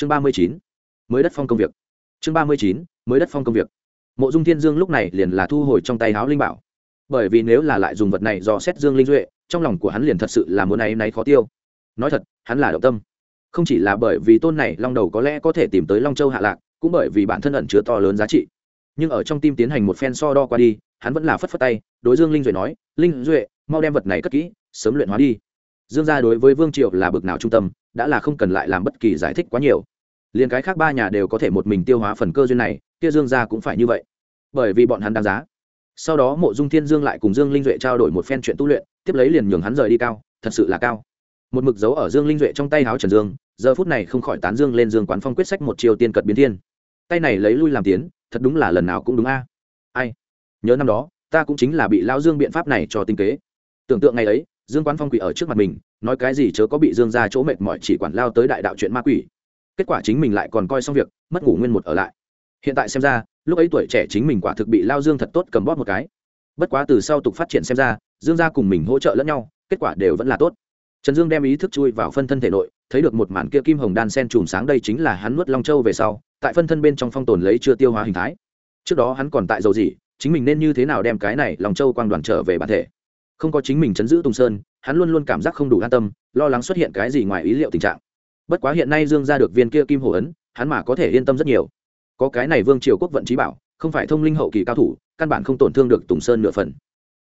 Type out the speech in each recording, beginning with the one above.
chương ba mươi chín, mới đất phong công việc. Chương ba mươi chín, mới đất phong công việc. Mộ dung thiên dương lúc này liền là thu hồi trong tay háo linh bảo. Bởi vì nếu là lại dùng vật này do xét dương linh duệ, trong lòng của hắn liền thật sự là muốn náy náy khó tiêu. Nói thật, hắn là động tâm. Không chỉ là bởi vì tôn này long đầu có lẽ có thể tìm tới long châu hạ lạc, cũng bởi vì bản thân ẩn chứa to lớn giá trị. Nhưng ở trong tim tiến hành một phen so đo qua đi, hắn vẫn là phất phất tay, đối dương linh duệ nói, linh duệ, mau đem vật này cất kỹ, sớm luyện hóa đi. Dương gia đối với vương triệu là bực nào trung tâm đã là không cần lại làm bất kỳ giải thích quá nhiều. Liền cái khác ba nhà đều có thể một mình tiêu hóa phần cơ duyên này, kia dương gia cũng phải như vậy. Bởi vì bọn hắn đáng giá. Sau đó mộ dung thiên dương lại cùng dương linh duệ trao đổi một phen chuyện tu luyện, tiếp lấy liền nhường hắn rời đi cao, thật sự là cao. Một mực dấu ở dương linh duệ trong tay háo trần dương, giờ phút này không khỏi tán dương lên dương quán phong quyết sách một chiều tiên cật biến thiên. Tay này lấy lui làm tiến, thật đúng là lần nào cũng đúng a. Ai? Nhớ năm đó, ta cũng chính là bị lao dương biện pháp này cho tinh kế. Tưởng tượng ngày ấy dương quán phong quỷ ở trước mặt mình, nói cái gì chớ có bị dương ra chỗ mệt mỏi chỉ quản lao tới đại đạo chuyện ma quỷ. Kết quả chính mình lại còn coi xong việc, mất ngủ nguyên một ở lại. Hiện tại xem ra, lúc ấy tuổi trẻ chính mình quả thực bị lao dương thật tốt cầm bóp một cái. Bất quá từ sau tục phát triển xem ra, dương gia cùng mình hỗ trợ lẫn nhau, kết quả đều vẫn là tốt. Trần dương đem ý thức chui vào phân thân thể nội, thấy được một màn kia kim hồng đan sen chùm sáng đây chính là hắn nuốt long châu về sau, tại phân thân bên trong phong tồn lấy chưa tiêu hóa hình thái. Trước đó hắn còn tại dầu gì, chính mình nên như thế nào đem cái này lòng châu quang đoàn trở về bản thể? Không có chính mình chấn giữ tùng sơn, hắn luôn luôn cảm giác không đủ an tâm, lo lắng xuất hiện cái gì ngoài ý liệu tình trạng. Bất quá hiện nay dương ra được viên kia kim hồ ấn, hắn mà có thể yên tâm rất nhiều. Có cái này vương triều quốc vận trí bảo, không phải thông linh hậu kỳ cao thủ, căn bản không tổn thương được tùng sơn nửa phần.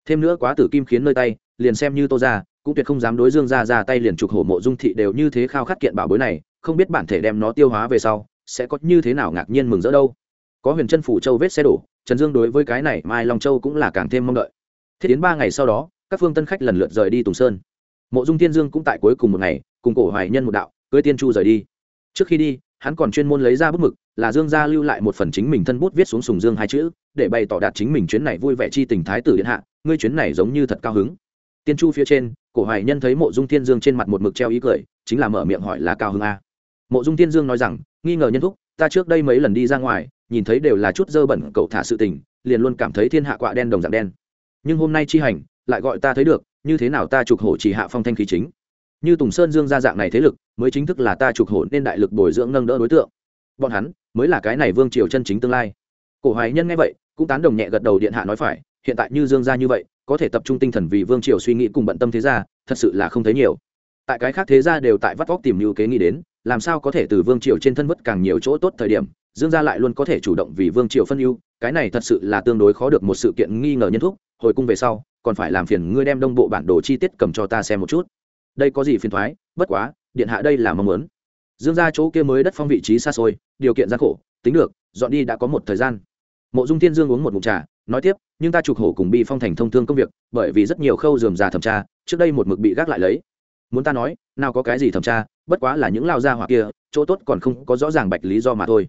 Thêm nữa quá tử kim khiến nơi tay, liền xem như tô ra, cũng tuyệt không dám đối dương ra ra tay liền trục hổ mộ dung thị đều như thế khao khát kiện bảo bối này, không biết bản thể đem nó tiêu hóa về sau, sẽ có như thế nào ngạc nhiên mừng rỡ đâu. Có huyền chân phủ châu vết xe đổ, trần dương đối với cái này mai long châu cũng là càng thêm mong đợi. Thiết đến ba ngày sau đó các phương tân khách lần lượt rời đi tùng sơn. Mộ dung tiên dương cũng tại cuối cùng một ngày, cùng cổ hoài nhân một đạo, cưới tiên chu rời đi. Trước khi đi, hắn còn chuyên môn lấy ra bút mực, là dương gia lưu lại một phần chính mình thân bút viết xuống sùng dương hai chữ, để bày tỏ đạt chính mình chuyến này vui vẻ chi tình thái tử điện hạ, ngươi chuyến này giống như thật cao hứng. Tiên chu phía trên, cổ hoài nhân thấy mộ dung tiên dương trên mặt một mực treo ý cười, chính là mở miệng hỏi là cao hứng a mộ dung tiên dương nói rằng, nghi ngờ nhân thúc, ta trước đây mấy lần đi ra ngoài, nhìn thấy đều là chút dơ bẩn, cậu thả sự tình, liền luôn cảm thấy thiên hạ quạ đen đồng dạng đen. Nhưng hôm nay chi hành lại gọi ta thấy được, như thế nào ta trục hổ chỉ hạ phong thanh khí chính. Như tùng sơn dương ra dạng này thế lực, mới chính thức là ta trục hổ nên đại lực bồi dưỡng nâng đỡ đối tượng. Bọn hắn, mới là cái này vương triều chân chính tương lai. Cổ hoài nhân nghe vậy, cũng tán đồng nhẹ gật đầu điện hạ nói phải, hiện tại như dương gia như vậy, có thể tập trung tinh thần vì vương triều suy nghĩ cùng bận tâm thế gia, thật sự là không thấy nhiều. Tại cái khác thế gia đều tại vắt vóc tìm mưu kế nghĩ đến, làm sao có thể từ vương triều trên thân vất càng nhiều chỗ tốt thời điểm, dương gia lại luôn có thể chủ động vì vương triều phân ưu, cái này thật sự là tương đối khó được một sự kiện nghi ngờ nhân thúc, hồi cung về sau còn phải làm phiền ngươi đem đông bộ bản đồ chi tiết cầm cho ta xem một chút. Đây có gì phiền thoái? Bất quá, điện hạ đây là mong muốn. Dương ra chỗ kia mới đất phong vị trí xa xôi, điều kiện gian khổ, tính được, dọn đi đã có một thời gian. Mộ dung thiên dương uống một mụn trà, nói tiếp, nhưng ta trục hổ cùng bi phong thành thông thương công việc, bởi vì rất nhiều khâu dườm già thẩm tra, trước đây một mực bị gác lại lấy. Muốn ta nói, nào có cái gì thẩm tra, bất quá là những lao gia hoặc kia, chỗ tốt còn không có rõ ràng bạch lý do mà thôi.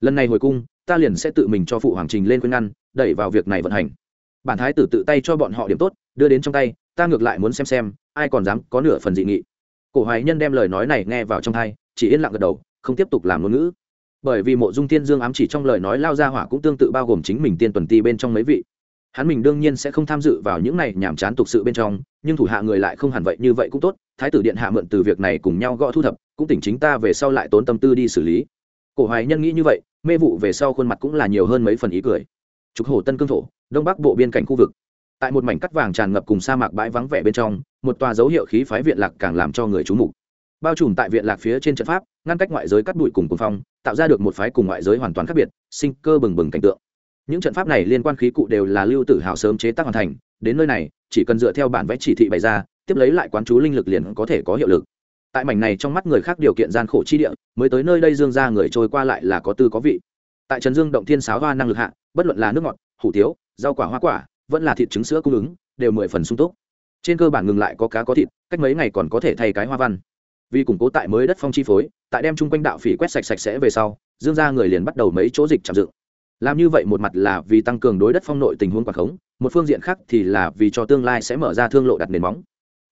Lần này hồi cung, ta liền sẽ tự mình cho phụ hoàng trình lên khuyên ngăn, đẩy vào việc này vận hành bản thái tử tự tay cho bọn họ điểm tốt, đưa đến trong tay, ta ngược lại muốn xem xem, ai còn dám có nửa phần dị nghị. Cổ hoài nhân đem lời nói này nghe vào trong thai, chỉ yên lặng gật đầu, không tiếp tục làm ngôn ngữ. Bởi vì mộ dung tiên dương ám chỉ trong lời nói lao ra hỏa cũng tương tự bao gồm chính mình tiên tuần ti bên trong mấy vị. Hắn mình đương nhiên sẽ không tham dự vào những này nhảm chán tục sự bên trong, nhưng thủ hạ người lại không hẳn vậy, như vậy cũng tốt, thái tử điện hạ mượn từ việc này cùng nhau gõ thu thập, cũng tỉnh chính ta về sau lại tốn tâm tư đi xử lý. Cổ hoài nhân nghĩ như vậy, mê vụ về sau khuôn mặt cũng là nhiều hơn mấy phần ý cười. Trục hổ tân cương thổ đông bắc bộ biên cảnh khu vực. Tại một mảnh cắt vàng tràn ngập cùng sa mạc bãi vắng vẻ bên trong, một tòa dấu hiệu khí phái viện lạc càng làm cho người trú mục. Bao trùm tại viện lạc phía trên trận pháp, ngăn cách ngoại giới cắt bụi cùng cùng phong, tạo ra được một phái cùng ngoại giới hoàn toàn khác biệt, sinh cơ bừng bừng cảnh tượng. Những trận pháp này liên quan khí cụ đều là lưu tử hào sớm chế tác hoàn thành, đến nơi này, chỉ cần dựa theo bản vẽ chỉ thị bày ra, tiếp lấy lại quán chú linh lực liền có thể có hiệu lực. Tại mảnh này trong mắt người khác điều kiện gian khổ chi địa, mới tới nơi đây dương ra người trôi qua lại là có tư có vị. Tại trần dương động thiên sáo hoa năng lực hạ, bất luận là nước ngọt, hủ tiếu rau quả, hoa quả, vẫn là thịt trứng, sữa cung ứng, đều mười phần sung túc. Trên cơ bản ngừng lại có cá có thịt, cách mấy ngày còn có thể thay cái hoa văn. Vì củng cố tại mới đất phong chi phối, tại đem chung quanh đạo phỉ quét sạch sạch sẽ về sau, dương ra người liền bắt đầu mấy chỗ dịch chạm dựng. Làm như vậy một mặt là vì tăng cường đối đất phong nội tình huống quảng khống, một phương diện khác thì là vì cho tương lai sẽ mở ra thương lộ đặt nền móng.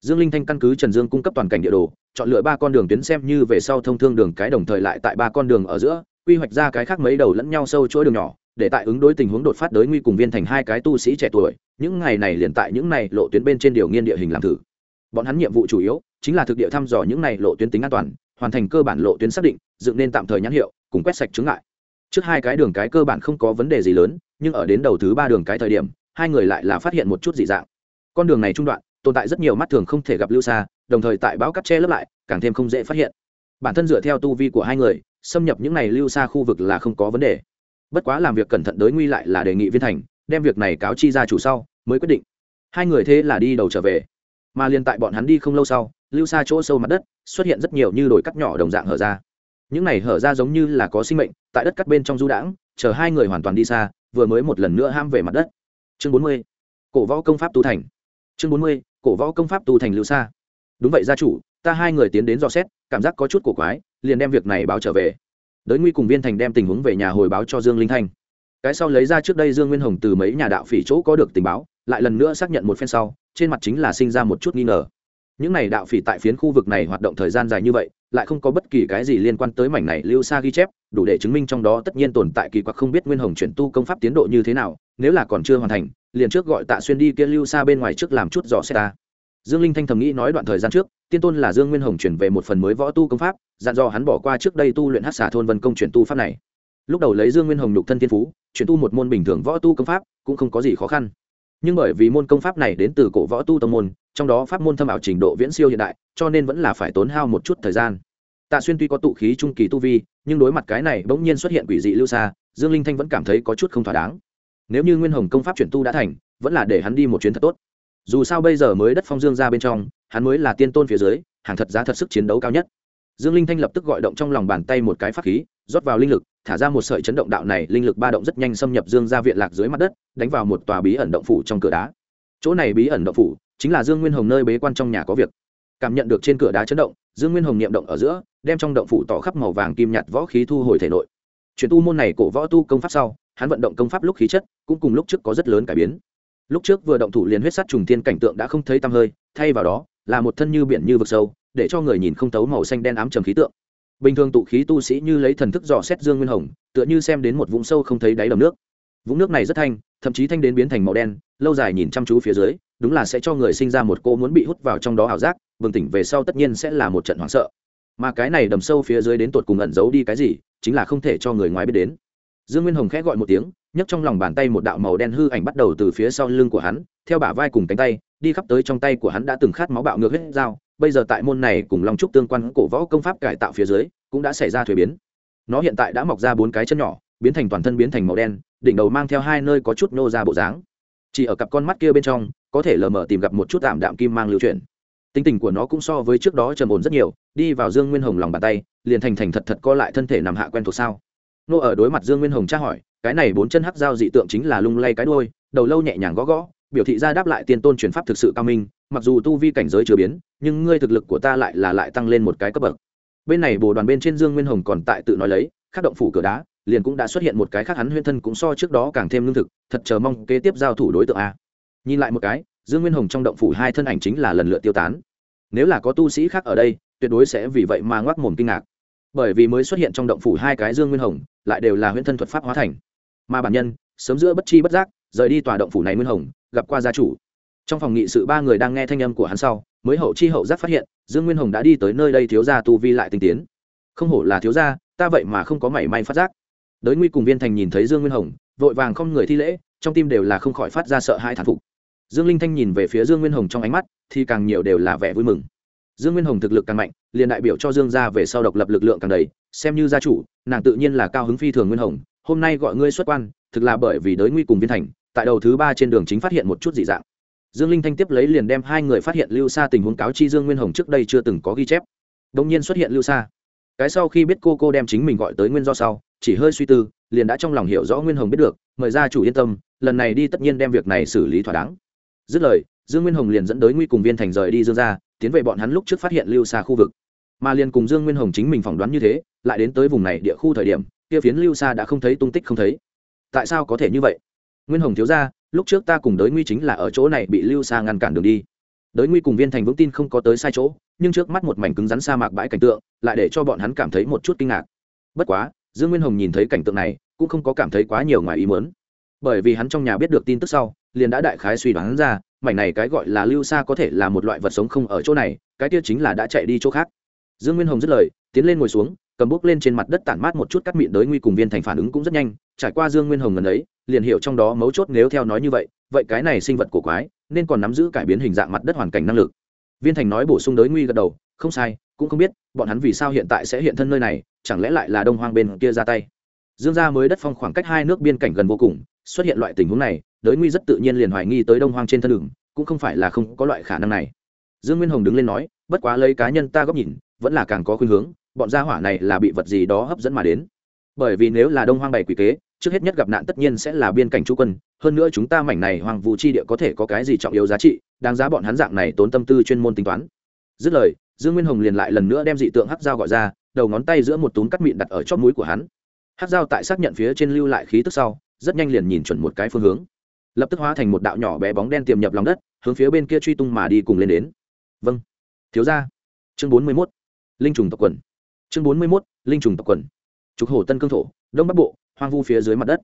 Dương linh thanh căn cứ trần dương cung cấp toàn cảnh địa đồ, chọn lựa ba con đường tuyến xem như về sau thông thương đường cái đồng thời lại tại ba con đường ở giữa, quy hoạch ra cái khác mấy đầu lẫn nhau sâu chuỗi đường nhỏ để tại ứng đối tình huống đột phát đới nguy cùng viên thành hai cái tu sĩ trẻ tuổi, những ngày này liền tại những này lộ tuyến bên trên điều nghiên địa hình làm thử. Bọn hắn nhiệm vụ chủ yếu chính là thực địa thăm dò những này lộ tuyến tính an toàn, hoàn thành cơ bản lộ tuyến xác định, dựng nên tạm thời nhãn hiệu, cùng quét sạch chứng lại trước hai cái đường cái cơ bản không có vấn đề gì lớn, nhưng ở đến đầu thứ ba đường cái thời điểm, hai người lại là phát hiện một chút dị dạng. Con đường này trung đoạn, tồn tại rất nhiều mắt thường không thể gặp lưu xa, đồng thời tại bão cắt che lấp lại, càng thêm không dễ phát hiện. Bản thân dựa theo tu vi của hai người, xâm nhập những này lưu xa khu vực là không có vấn đề bất quá làm việc cẩn thận đới nguy lại là đề nghị viên thành, đem việc này cáo chi ra chủ sau, mới quyết định. Hai người thế là đi đầu trở về. Mà liền tại bọn hắn đi không lâu sau, lưu xa chỗ sâu mặt đất, xuất hiện rất nhiều như đồi cắt nhỏ đồng dạng hở ra. Những này hở ra giống như là có sinh mệnh, tại đất cắt bên trong du đãng, chờ hai người hoàn toàn đi xa, vừa mới một lần nữa ham về mặt đất. Chương bốn mươi, cổ võ công pháp tu thành. Chương bốn mươi, cổ võ công pháp tu thành lưu xa. Đúng vậy gia chủ, ta hai người tiến đến dò xét, cảm giác có chút cổ quái, liền đem việc này báo trở về đới nguy cùng viên thành đem tình huống về nhà hồi báo cho dương linh thanh. Cái sau lấy ra trước đây dương nguyên hồng từ mấy nhà đạo phỉ chỗ có được tình báo, lại lần nữa xác nhận một phen sau, trên mặt chính là sinh ra một chút nghi ngờ. Những này đạo phỉ tại phiến khu vực này hoạt động thời gian dài như vậy, lại không có bất kỳ cái gì liên quan tới mảnh này lưu xa ghi chép, đủ để chứng minh trong đó tất nhiên tồn tại kỳ quặc không biết nguyên hồng chuyển tu công pháp tiến độ như thế nào, nếu là còn chưa hoàn thành, liền trước gọi tạ xuyên đi kia lưu xa bên ngoài trước làm chút dò xe ta dương linh thanh thầm nghĩ nói đoạn thời gian trước, tiên tôn là dương nguyên hồng chuyển về một phần mới võ tu công pháp, dặn dò hắn bỏ qua trước đây tu luyện hát xả thôn vân công chuyển tu pháp này. Lúc đầu lấy dương nguyên hồng nhục thân tiên phú, chuyển tu một môn bình thường võ tu công pháp cũng không có gì khó khăn. Nhưng bởi vì môn công pháp này đến từ cổ võ tu tông môn, trong đó pháp môn thâm ảo trình độ viễn siêu hiện đại, cho nên vẫn là phải tốn hao một chút thời gian. Tạ xuyên tuy có tụ khí trung kỳ tu vi, nhưng đối mặt cái này bỗng nhiên xuất hiện quỷ dị lưu xa, dương linh thanh vẫn cảm thấy có chút không thỏa đáng. Nếu như nguyên hồng công pháp chuyển tu đã thành, vẫn là để hắn đi một chuyến thật tốt dù sao bây giờ mới đất phong dương ra bên trong, hắn mới là tiên tôn phía dưới, hàng thật giá thật sức chiến đấu cao nhất. Dương linh thanh lập tức gọi động trong lòng bàn tay một cái pháp khí, rót vào linh lực, thả ra một sợi chấn động đạo này, linh lực ba động rất nhanh xâm nhập dương ra viện lạc dưới mặt đất, đánh vào một tòa bí ẩn động phủ trong cửa đá. Chỗ này bí ẩn động phủ chính là dương nguyên hồng nơi bế quan trong nhà có việc. Cảm nhận được trên cửa đá chấn động, dương nguyên hồng niệm động ở giữa, đem trong động phủ tỏ khắp màu vàng kim nhạt võ khí thu hồi thể nội. Chuyển tu môn này cổ võ tu công pháp sau, hắn vận động công pháp lúc khí chất, cũng cùng lúc trước có rất lớn cải biến lúc trước vừa động thủ liền huyết sắt trùng thiên cảnh tượng đã không thấy tăm hơi, thay vào đó, là một thân như biển như vực sâu, để cho người nhìn không tấu màu xanh đen ám trầm khí tượng. Bình thường tụ khí tu sĩ như lấy thần thức dò xét dương nguyên hồng, tựa như xem đến một vũng sâu không thấy đáy đầm nước. Vũng nước này rất thanh, thậm chí thanh đến biến thành màu đen, lâu dài nhìn chăm chú phía dưới, đúng là sẽ cho người sinh ra một cô muốn bị hút vào trong đó ảo giác, bừng tỉnh về sau tất nhiên sẽ là một trận hoảng sợ. Mà cái này đầm sâu phía dưới đến tột cùng ẩn giấu đi cái gì, chính là không thể cho người ngoài biết đến dương nguyên hồng khẽ gọi một tiếng, nhấc trong lòng bàn tay một đạo màu đen hư ảnh bắt đầu từ phía sau lưng của hắn, theo bả vai cùng cánh tay, đi khắp tới trong tay của hắn đã từng khát máu bạo ngược hết dao. Bây giờ tại môn này cùng long trúc tương quan cổ võ công pháp cải tạo phía dưới, cũng đã xảy ra thuế biến. Nó hiện tại đã mọc ra bốn cái chân nhỏ, biến thành toàn thân biến thành màu đen, đỉnh đầu mang theo hai nơi có chút nô ra bộ dáng. Chỉ ở cặp con mắt kia bên trong, có thể lờ mờ tìm gặp một chút tạm đạm kim mang lưu chuyển. Tính tình của nó cũng so với trước đó trầm ổn rất nhiều, đi vào dương nguyên hồng lòng bàn tay, liền thành thành thật thật co lại thân thể nằm hạ quen thuộc sao nô ở đối mặt dương nguyên hồng tra hỏi, cái này bốn chân hắc dao dị tượng chính là lung lay cái đôi đầu lâu nhẹ nhàng gõ gõ, biểu thị ra đáp lại tiên tôn truyền pháp thực sự cao minh, mặc dù tu vi cảnh giới chưa biến, nhưng ngươi thực lực của ta lại là lại tăng lên một cái cấp bậc. Bên này bồ đoàn bên trên dương nguyên hồng còn tại tự nói lấy, khắc động phủ cửa đá, liền cũng đã xuất hiện một cái khác hắn huyên thân cũng so trước đó càng thêm lương thực, thật chờ mong kế tiếp giao thủ đối tượng a. Nhìn lại một cái, dương nguyên hồng trong động phủ hai thân ảnh chính là lần lượt tiêu tán. Nếu là có tu sĩ khác ở đây, tuyệt đối sẽ vì vậy mà ngoác mồm kinh ngạc bởi vì mới xuất hiện trong động phủ hai cái dương nguyên hồng, lại đều là huyễn thân thuật pháp hóa thành. Mà bản nhân, sớm giữa bất chi bất giác, rời đi tòa động phủ này nguyên hồng, gặp qua gia chủ. Trong phòng nghị sự ba người đang nghe thanh âm của hắn sau, mới hậu chi hậu giác phát hiện, dương nguyên hồng đã đi tới nơi đây thiếu gia tu vi lại tinh tiến. Không hổ là thiếu gia, ta vậy mà không có mảy may phát giác. Đới nguy cùng viên thành nhìn thấy dương nguyên hồng, vội vàng không người thi lễ, trong tim đều là không khỏi phát ra sợ hai thản phục. Dương linh thanh nhìn về phía dương nguyên hồng trong ánh mắt, thì càng nhiều đều là vẻ vui mừng dương nguyên hồng thực lực càng mạnh, liền đại biểu cho dương gia về sau độc lập lực lượng càng đầy, xem như gia chủ, nàng tự nhiên là cao hứng phi thường nguyên hồng, hôm nay gọi ngươi xuất quan, thực là bởi vì đới nguy cùng viên thành, tại đầu thứ ba trên đường chính phát hiện một chút dị dạng. Dương linh thanh tiếp lấy liền đem hai người phát hiện lưu xa tình huống cáo chi dương nguyên hồng trước đây chưa từng có ghi chép. Đông nhiên xuất hiện lưu xa cái sau khi biết cô cô đem chính mình gọi tới nguyên do sau, chỉ hơi suy tư, liền đã trong lòng hiểu rõ nguyên hồng biết được, mời gia chủ yên tâm, lần này đi tất nhiên đem việc này xử lý thỏa đáng. Dứt lời, dương nguyên hồng liền dẫn tới nguy cùng viên thành rời đi dương ra tiến về bọn hắn lúc trước phát hiện lưu xa khu vực. Mà liền cùng dương nguyên hồng chính mình phỏng đoán như thế, lại đến tới vùng này địa khu thời điểm, kia phiến lưu xa đã không thấy tung tích không thấy. Tại sao có thể như vậy? Nguyên hồng thiếu ra lúc trước ta cùng đới nguy chính là ở chỗ này bị lưu xa ngăn cản đường đi. Đới nguy cùng viên thành vững tin không có tới sai chỗ, nhưng trước mắt một mảnh cứng rắn sa mạc bãi cảnh tượng, lại để cho bọn hắn cảm thấy một chút kinh ngạc. Bất quá, dương nguyên hồng nhìn thấy cảnh tượng này, cũng không có cảm thấy quá nhiều ngoài ý muốn. Bởi vì hắn trong nhà biết được tin tức sau, liền đã đại khái suy đoán ra mảnh này cái gọi là lưu xa có thể là một loại vật sống không ở chỗ này, cái kia chính là đã chạy đi chỗ khác. Dương nguyên hồng dứt lời, tiến lên ngồi xuống, cầm bút lên trên mặt đất tản mát một chút cắt mịn đới nguy cùng viên thành phản ứng cũng rất nhanh, trải qua dương nguyên hồng ngần ấy, liền hiểu trong đó mấu chốt nếu theo nói như vậy vậy cái này sinh vật cổ quái, nên còn nắm giữ cải biến hình dạng mặt đất hoàn cảnh năng lực. Viên thành nói bổ sung đới nguy gật đầu, không sai, cũng không biết, bọn hắn vì sao hiện tại sẽ hiện thân nơi này, chẳng lẽ lại là đông hoang bên kia ra tay? Dương gia mới đất phong khoảng cách hai nước biên cảnh gần vô cùng xuất hiện loại tình huống này, đới nguy rất tự nhiên liền hoài nghi tới đông hoang trên thân đường, cũng không phải là không có loại khả năng này. Dương nguyên hồng đứng lên nói, bất quá lấy cá nhân ta góc nhìn, vẫn là càng có khuynh hướng, bọn gia hỏa này là bị vật gì đó hấp dẫn mà đến. Bởi vì nếu là đông hoang bày quỷ kế, trước hết nhất gặp nạn tất nhiên sẽ là biên cảnh chú quân, hơn nữa chúng ta mảnh này hoàng vũ chi địa có thể có cái gì trọng yếu giá trị, đáng giá bọn hắn dạng này tốn tâm tư chuyên môn tính toán. Dứt lời, dương nguyên hồng liền lại lần nữa đem dị tượng hắc dao gọi ra, đầu ngón tay giữa một túm cắt mịn đặt ở chót mũi của hắn. Hắc dao tại xác nhận phía trên lưu lại khí tức sau rất nhanh liền nhìn chuẩn một cái phương hướng. Lập tức hóa thành một đạo nhỏ bé bóng đen tiềm nhập lòng đất, hướng phía bên kia truy tung mà đi cùng lên đến. Vâng. Thiếu ra chương bốn mươi mốt. Linh trùng tộc quần. Chương bốn mươi mốt. Linh trùng tộc quần. Trục hồ tân cương thổ, đông bắc bộ, hoang vu phía dưới mặt đất.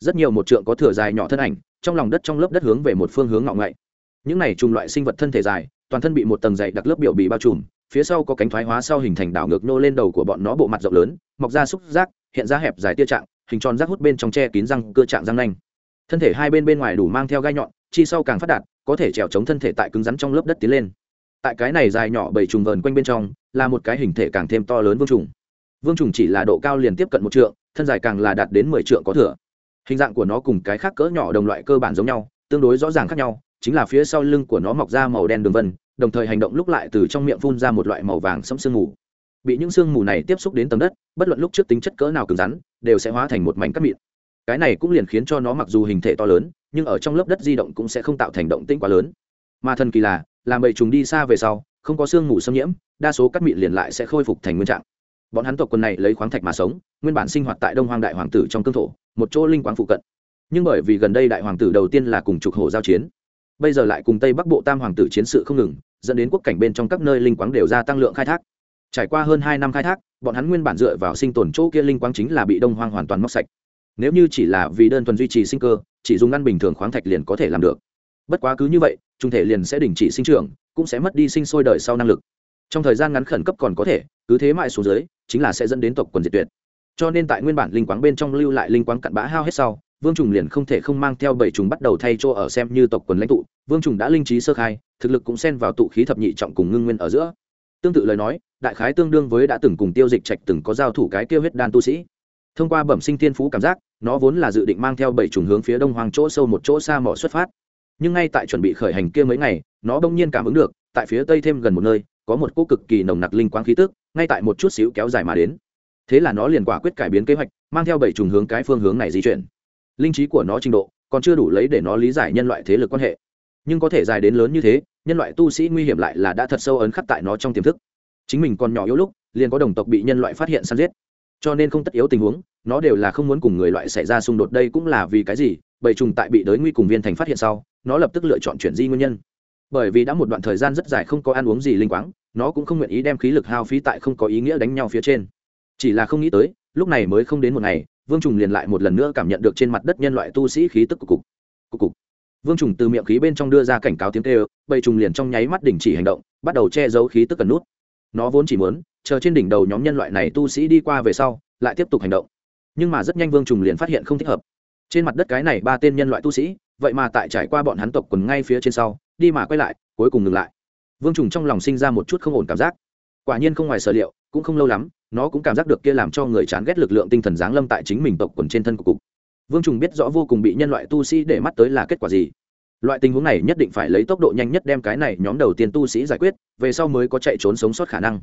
Rất nhiều một trượng có thửa dài nhỏ thân ảnh, trong lòng đất trong lớp đất hướng về một phương hướng ngọng ngậy những này trùng loại sinh vật thân thể dài, toàn thân bị một tầng dày đặc lớp biểu bì bao trùm, phía sau có cánh thoái hóa sau hình thành đảo ngược nô lên đầu của bọn nó bộ mặt rộng lớn, mọc ra xúc giác, hiện ra hẹp dài tia trạng hình tròn rác hút bên trong che kín răng cơ trạng răng nanh. Thân thể hai bên bên ngoài đủ mang theo gai nhọn, chi sau càng phát đạt, có thể trèo chống thân thể tại cứng rắn trong lớp đất tiến lên. Tại cái này dài nhỏ bảy trùng vờn quanh bên trong, là một cái hình thể càng thêm to lớn vương trùng. Vương trùng chỉ là độ cao liền tiếp cận một trượng, thân dài càng là đạt đến mười trượng có thừa. Hình dạng của nó cùng cái khác cỡ nhỏ đồng loại cơ bản giống nhau, tương đối rõ ràng khác nhau, chính là phía sau lưng của nó mọc ra màu đen đường vân, đồng thời hành động lúc lại từ trong miệng phun ra một loại màu vàng sẫm sương mù bị những sương mù này tiếp xúc đến tầng đất, bất luận lúc trước tính chất cỡ nào cứng rắn, đều sẽ hóa thành một mảnh cắt mịn. Cái này cũng liền khiến cho nó mặc dù hình thể to lớn, nhưng ở trong lớp đất di động cũng sẽ không tạo thành động tĩnh quá lớn. Mà thần kỳ là, làm bầy trùng đi xa về sau, không có sương mù xâm nhiễm, đa số cắt mịn liền lại sẽ khôi phục thành nguyên trạng. Bọn hắn tộc quân này lấy khoáng thạch mà sống, nguyên bản sinh hoạt tại đông hoàng đại hoàng tử trong cương thổ, một chỗ linh quáng phụ cận. Nhưng bởi vì gần đây đại hoàng tử đầu tiên là cùng trục hổ giao chiến, bây giờ lại cùng tây bắc bộ tam hoàng tử chiến sự không ngừng, dẫn đến quốc cảnh bên trong các nơi linh quáng đều gia tăng lượng khai thác trải qua hơn hai năm khai thác, bọn hắn nguyên bản dựa vào sinh tồn chỗ kia linh quang chính là bị đông hoang hoàn toàn móc sạch. Nếu như chỉ là vì đơn thuần duy trì sinh cơ, chỉ dùng ngăn bình thường khoáng thạch liền có thể làm được. Bất quá cứ như vậy, trung thể liền sẽ đình chỉ sinh trưởng, cũng sẽ mất đi sinh sôi đời sau năng lực. Trong thời gian ngắn khẩn cấp còn có thể, cứ thế mãi xuống dưới, chính là sẽ dẫn đến tộc quần diệt tuyệt. Cho nên tại nguyên bản linh quáng bên trong lưu lại linh quáng cặn bã hao hết sau, vương trùng liền không thể không mang theo bảy trùng bắt đầu thay chỗ ở xem như tộc quần lãnh tụ. Vương trùng đã linh trí sơ khai, thực lực cũng xen vào tụ khí thập nhị trọng cùng ngưng nguyên ở giữa tương tự lời nói, đại khái tương đương với đã từng cùng tiêu dịch trạch từng có giao thủ cái kêu huyết đan tu sĩ. Thông qua bẩm sinh thiên phú cảm giác, nó vốn là dự định mang theo bảy trùng hướng phía đông hoàng chỗ sâu một chỗ xa mỏ xuất phát. Nhưng ngay tại chuẩn bị khởi hành kia mấy ngày, nó bỗng nhiên cảm ứng được, tại phía tây thêm gần một nơi, có một cô cực kỳ nồng nặc linh quang khí tức, ngay tại một chút xíu kéo dài mà đến. Thế là nó liền quả quyết cải biến kế hoạch, mang theo bảy trùng hướng cái phương hướng này di chuyển. Linh trí của nó trình độ, còn chưa đủ lấy để nó lý giải nhân loại thế lực quan hệ. Nhưng có thể dài đến lớn như thế nhân loại tu sĩ nguy hiểm lại là đã thật sâu ấn khắc tại nó trong tiềm thức. Chính mình còn nhỏ yếu lúc, liền có đồng tộc bị nhân loại phát hiện săn giết. Cho nên không tất yếu tình huống, nó đều là không muốn cùng người loại xảy ra xung đột đây cũng là vì cái gì bầy trùng tại bị đới nguy cùng viên thành phát hiện sau, nó lập tức lựa chọn chuyển di nguyên nhân. Bởi vì đã một đoạn thời gian rất dài không có ăn uống gì linh quáng, nó cũng không nguyện ý đem khí lực hao phí tại không có ý nghĩa đánh nhau phía trên. Chỉ là không nghĩ tới, lúc này mới không đến một ngày, vương trùng liền lại một lần nữa cảm nhận được trên mặt đất nhân loại tu sĩ khí tức của cục. Cục cục. Vương trùng từ miệng khí bên trong đưa ra cảnh cáo tiếng kêu bầy trùng liền trong nháy mắt đình chỉ hành động, bắt đầu che giấu khí tức cần nút. Nó vốn chỉ muốn, chờ trên đỉnh đầu nhóm nhân loại này tu sĩ đi qua về sau, lại tiếp tục hành động. Nhưng mà rất nhanh vương trùng liền phát hiện không thích hợp. Trên mặt đất cái này ba tên nhân loại tu sĩ, vậy mà tại trải qua bọn hắn tộc quần ngay phía trên sau, đi mà quay lại, cuối cùng ngừng lại. Vương trùng trong lòng sinh ra một chút không ổn cảm giác. Quả nhiên không ngoài sở liệu, cũng không lâu lắm, nó cũng cảm giác được kia làm cho người chán ghét lực lượng tinh thần giáng lâm tại chính mình tộc quần trên thân của cục. Vương trùng biết rõ vô cùng bị nhân loại tu sĩ để mắt tới là kết quả gì loại tình huống này nhất định phải lấy tốc độ nhanh nhất đem cái này nhóm đầu tiên tu sĩ giải quyết, về sau mới có chạy trốn sống sót khả năng.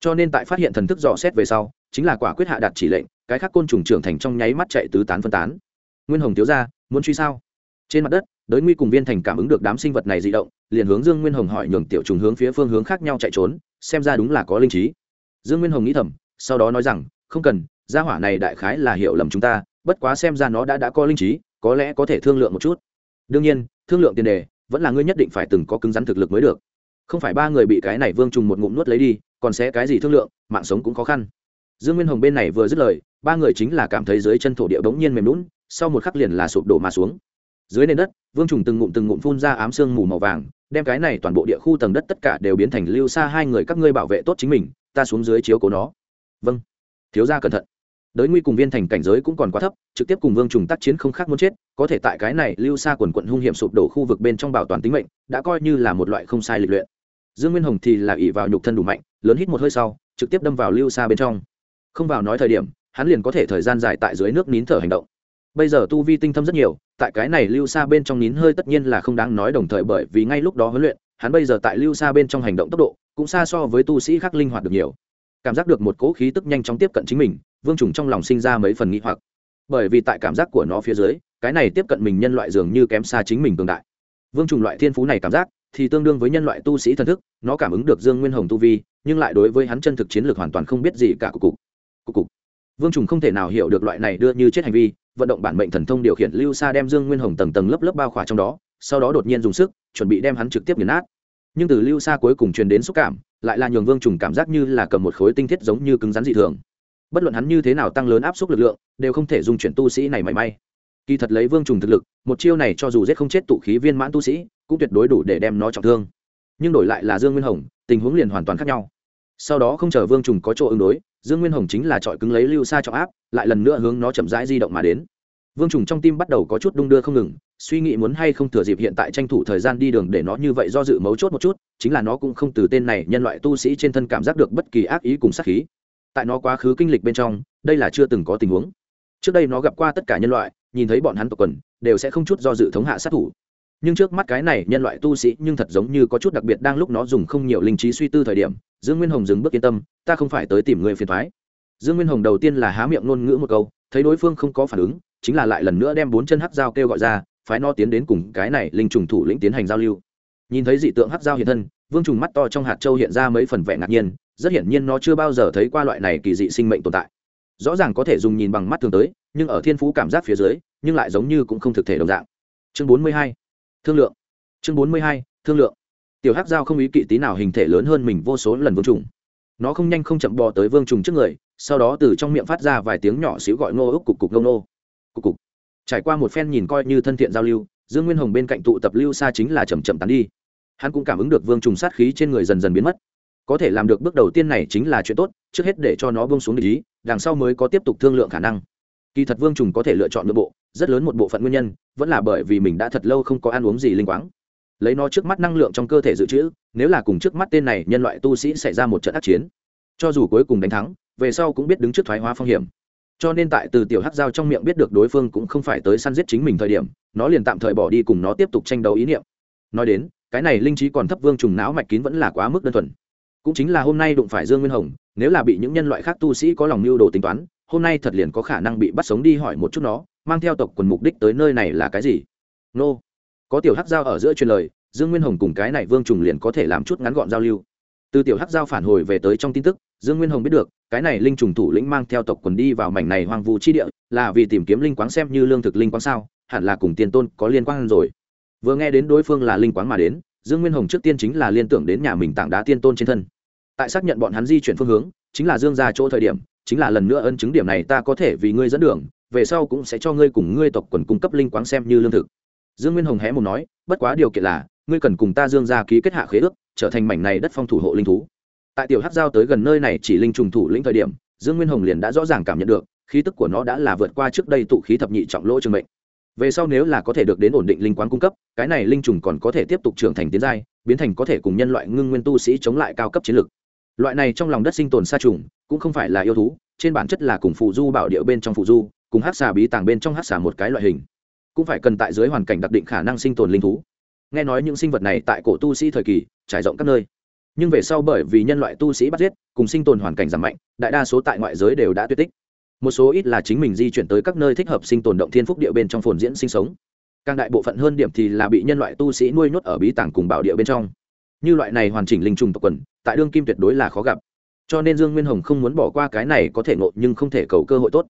Cho nên tại phát hiện thần thức dò xét về sau, chính là quả quyết hạ đạt chỉ lệnh, cái khác côn trùng trưởng thành trong nháy mắt chạy tứ tán phân tán. Nguyên hồng thiếu ra muốn truy sao? Trên mặt đất, đới nguy cùng viên thành cảm ứng được đám sinh vật này di động, liền hướng dương nguyên hồng hỏi nhường tiểu trùng hướng phía phương hướng khác nhau chạy trốn, xem ra đúng là có linh trí. Dương nguyên hồng nghĩ thầm, sau đó nói rằng, không cần, gia hỏa này đại khái là hiểu lầm chúng ta, bất quá xem ra nó đã đã có linh trí, có lẽ có thể thương lượng một chút. Đương nhiên thương lượng tiền đề, vẫn là ngươi nhất định phải từng có cứng rắn thực lực mới được. Không phải ba người bị cái này vương trùng một ngụm nuốt lấy đi, còn sẽ cái gì thương lượng, mạng sống cũng khó khăn. Dương nguyên hồng bên này vừa dứt lời, ba người chính là cảm thấy dưới chân thổ địa bỗng nhiên mềm lún sau một khắc liền là sụp đổ mà xuống. Dưới nền đất, vương trùng từng ngụm từng ngụm phun ra ám sương mù màu vàng, đem cái này toàn bộ địa khu tầng đất tất cả đều biến thành lưu xa hai người các ngươi bảo vệ tốt chính mình, ta xuống dưới chiếu cố nó. Vâng. Thiếu gia cẩn thận đới nguy cùng viên thành cảnh giới cũng còn quá thấp, trực tiếp cùng vương trùng tác chiến không khác muốn chết, có thể tại cái này lưu xa quần quận hung hiểm sụp đổ khu vực bên trong bảo toàn tính mệnh, đã coi như là một loại không sai lịch luyện. Dương nguyên hồng thì là ỷ vào nhục thân đủ mạnh, lớn hít một hơi sau, trực tiếp đâm vào lưu xa bên trong. Không vào nói thời điểm, hắn liền có thể thời gian dài tại dưới nước nín thở hành động. Bây giờ tu vi tinh thâm rất nhiều, tại cái này lưu xa bên trong nín hơi tất nhiên là không đáng nói đồng thời bởi vì ngay lúc đó huấn luyện, hắn bây giờ tại lưu xa bên trong hành động tốc độ, cũng xa so với tu sĩ khác linh hoạt được nhiều. Cảm giác được một cỗ khí tức nhanh chóng tiếp cận chính mình vương trùng trong lòng sinh ra mấy phần nghĩ hoặc. Bởi vì tại cảm giác của nó phía dưới, cái này tiếp cận mình nhân loại dường như kém xa chính mình cường đại. Vương trùng loại thiên phú này cảm giác, thì tương đương với nhân loại tu sĩ thần thức, nó cảm ứng được dương nguyên hồng tu vi, nhưng lại đối với hắn chân thực chiến lược hoàn toàn không biết gì cả cục cục. Cục cục. Vương trùng không thể nào hiểu được loại này đưa như chết hành vi, vận động bản mệnh thần thông điều khiển lưu xa đem dương nguyên hồng tầng tầng lớp lớp bao khỏa trong đó, sau đó đột nhiên dùng sức, chuẩn bị đem hắn trực tiếp nghiền nát. Nhưng từ lưu xa cuối cùng truyền đến xúc cảm, lại là nhường vương trùng cảm giác như là cầm một khối tinh thiết giống như cứng rắn dị thường bất luận hắn như thế nào tăng lớn áp suất lực lượng, đều không thể dùng chuyển tu sĩ này mảy may. Kỳ thật lấy vương trùng thực lực, một chiêu này cho dù giết không chết tụ khí viên mãn tu sĩ, cũng tuyệt đối đủ để đem nó trọng thương. Nhưng đổi lại là dương nguyên hồng, tình huống liền hoàn toàn khác nhau. Sau đó không chờ vương trùng có chỗ ứng đối, dương nguyên hồng chính là trọi cứng lấy lưu xa trọng áp, lại lần nữa hướng nó chậm rãi di động mà đến. Vương trùng trong tim bắt đầu có chút đung đưa không ngừng, suy nghĩ muốn hay không thừa dịp hiện tại tranh thủ thời gian đi đường để nó như vậy do dự mấu chốt một chút, chính là nó cũng không từ tên này nhân loại tu sĩ trên thân cảm giác được bất kỳ ác ý cùng sát khí tại nó quá khứ kinh lịch bên trong, đây là chưa từng có tình huống. Trước đây nó gặp qua tất cả nhân loại, nhìn thấy bọn hắn tộc quần, đều sẽ không chút do dự thống hạ sát thủ. Nhưng trước mắt cái này nhân loại tu sĩ nhưng thật giống như có chút đặc biệt đang lúc nó dùng không nhiều linh trí suy tư thời điểm, dương nguyên hồng dừng bước yên tâm, ta không phải tới tìm người phiền thoái dương nguyên hồng đầu tiên là há miệng ngôn ngữ một câu, thấy đối phương không có phản ứng, chính là lại lần nữa đem bốn chân hắc dao kêu gọi ra, phái nó tiến đến cùng cái này linh trùng thủ lĩnh tiến hành giao lưu. Nhìn thấy dị tượng hắc dao hiện thân, vương trùng mắt to trong hạt châu hiện ra mấy phần vẻ ngạc nhiên rất hiển nhiên nó chưa bao giờ thấy qua loại này kỳ dị sinh mệnh tồn tại. Rõ ràng có thể dùng nhìn bằng mắt thường tới, nhưng ở thiên phú cảm giác phía dưới, nhưng lại giống như cũng không thực thể đồng dạng. Chương bốn mươi hai, thương lượng. Chương bốn mươi hai, thương lượng. Tiểu hắc giao không ý kỵ tí nào hình thể lớn hơn mình vô số lần vương trùng. Nó không nhanh không chậm bò tới vương trùng trước người, sau đó từ trong miệng phát ra vài tiếng nhỏ xíu gọi ngô ức cục cục ngông nô cục cục. Trải qua một phen nhìn coi như thân thiện giao lưu, dương nguyên hồng bên cạnh tụ tập lưu xa chính là chầm chậm tán đi. Hắn cũng cảm ứng được vương trùng sát khí trên người dần dần biến mất có thể làm được bước đầu tiên này chính là chuyện tốt, trước hết để cho nó bông xuống lý đằng sau mới có tiếp tục thương lượng khả năng. Kỳ thật vương trùng có thể lựa chọn nội bộ, rất lớn một bộ phận nguyên nhân, vẫn là bởi vì mình đã thật lâu không có ăn uống gì linh quáng. Lấy nó trước mắt năng lượng trong cơ thể dự trữ, nếu là cùng trước mắt tên này nhân loại tu sĩ xảy ra một trận ác chiến, cho dù cuối cùng đánh thắng, về sau cũng biết đứng trước thoái hóa phong hiểm. Cho nên tại từ tiểu hắc giao trong miệng biết được đối phương cũng không phải tới săn giết chính mình thời điểm, nó liền tạm thời bỏ đi cùng nó tiếp tục tranh đấu ý niệm. Nói đến, cái này linh trí còn thấp vương trùng não mạch kín vẫn là quá mức đơn thuần cũng chính là hôm nay đụng phải dương nguyên hồng, nếu là bị những nhân loại khác tu sĩ có lòng mưu đồ tính toán, hôm nay thật liền có khả năng bị bắt sống đi hỏi một chút nó, mang theo tộc quần mục đích tới nơi này là cái gì? Nô. Có tiểu hắc giao ở giữa truyền lời, dương nguyên hồng cùng cái này vương trùng liền có thể làm chút ngắn gọn giao lưu. Từ tiểu hắc giao phản hồi về tới trong tin tức, dương nguyên hồng biết được, cái này linh trùng thủ lĩnh mang theo tộc quần đi vào mảnh này hoang vu chi địa, là vì tìm kiếm linh quáng xem như lương thực linh quáng sao, hẳn là cùng tiền tôn có liên quan rồi. Vừa nghe đến đối phương là linh quáng mà đến dương nguyên hồng trước tiên chính là liên tưởng đến nhà mình tảng đá tiên tôn trên thân. Tại xác nhận bọn hắn di chuyển phương hướng, chính là dương ra chỗ thời điểm, chính là lần nữa ân chứng điểm này ta có thể vì ngươi dẫn đường, về sau cũng sẽ cho ngươi cùng ngươi tộc quần cung cấp linh quáng xem như lương thực. Dương nguyên hồng hé một nói, bất quá điều kiện là, ngươi cần cùng ta dương ra ký kết hạ khế ước, trở thành mảnh này đất phong thủ hộ linh thú. Tại tiểu hát giao tới gần nơi này chỉ linh trùng thủ lĩnh thời điểm, dương nguyên hồng liền đã rõ ràng cảm nhận được, khí tức của nó đã là vượt qua trước đây tụ khí thập nhị trọng lỗ trường mệnh về sau nếu là có thể được đến ổn định linh quán cung cấp, cái này linh trùng còn có thể tiếp tục trưởng thành tiến giai, biến thành có thể cùng nhân loại ngưng nguyên tu sĩ chống lại cao cấp chiến lược. Loại này trong lòng đất sinh tồn xa trùng, cũng không phải là yêu thú, trên bản chất là cùng phụ du bảo địa bên trong phụ du, cùng hát xà bí tàng bên trong hát xà một cái loại hình. Cũng phải cần tại dưới hoàn cảnh đặc định khả năng sinh tồn linh thú. Nghe nói những sinh vật này tại cổ tu sĩ thời kỳ, trải rộng các nơi. Nhưng về sau bởi vì nhân loại tu sĩ bắt giết, cùng sinh tồn hoàn cảnh giảm mạnh, đại đa số tại ngoại giới đều đã tuyệt tích một số ít là chính mình di chuyển tới các nơi thích hợp sinh tồn động thiên phúc địa bên trong phồn diễn sinh sống. Càng đại bộ phận hơn điểm thì là bị nhân loại tu sĩ nuôi nhốt ở bí tàng cùng bảo địa bên trong. Như loại này hoàn chỉnh linh trùng tộc quần, tại đương kim tuyệt đối là khó gặp. Cho nên dương nguyên hồng không muốn bỏ qua cái này có thể ngộ nhưng không thể cầu cơ hội tốt.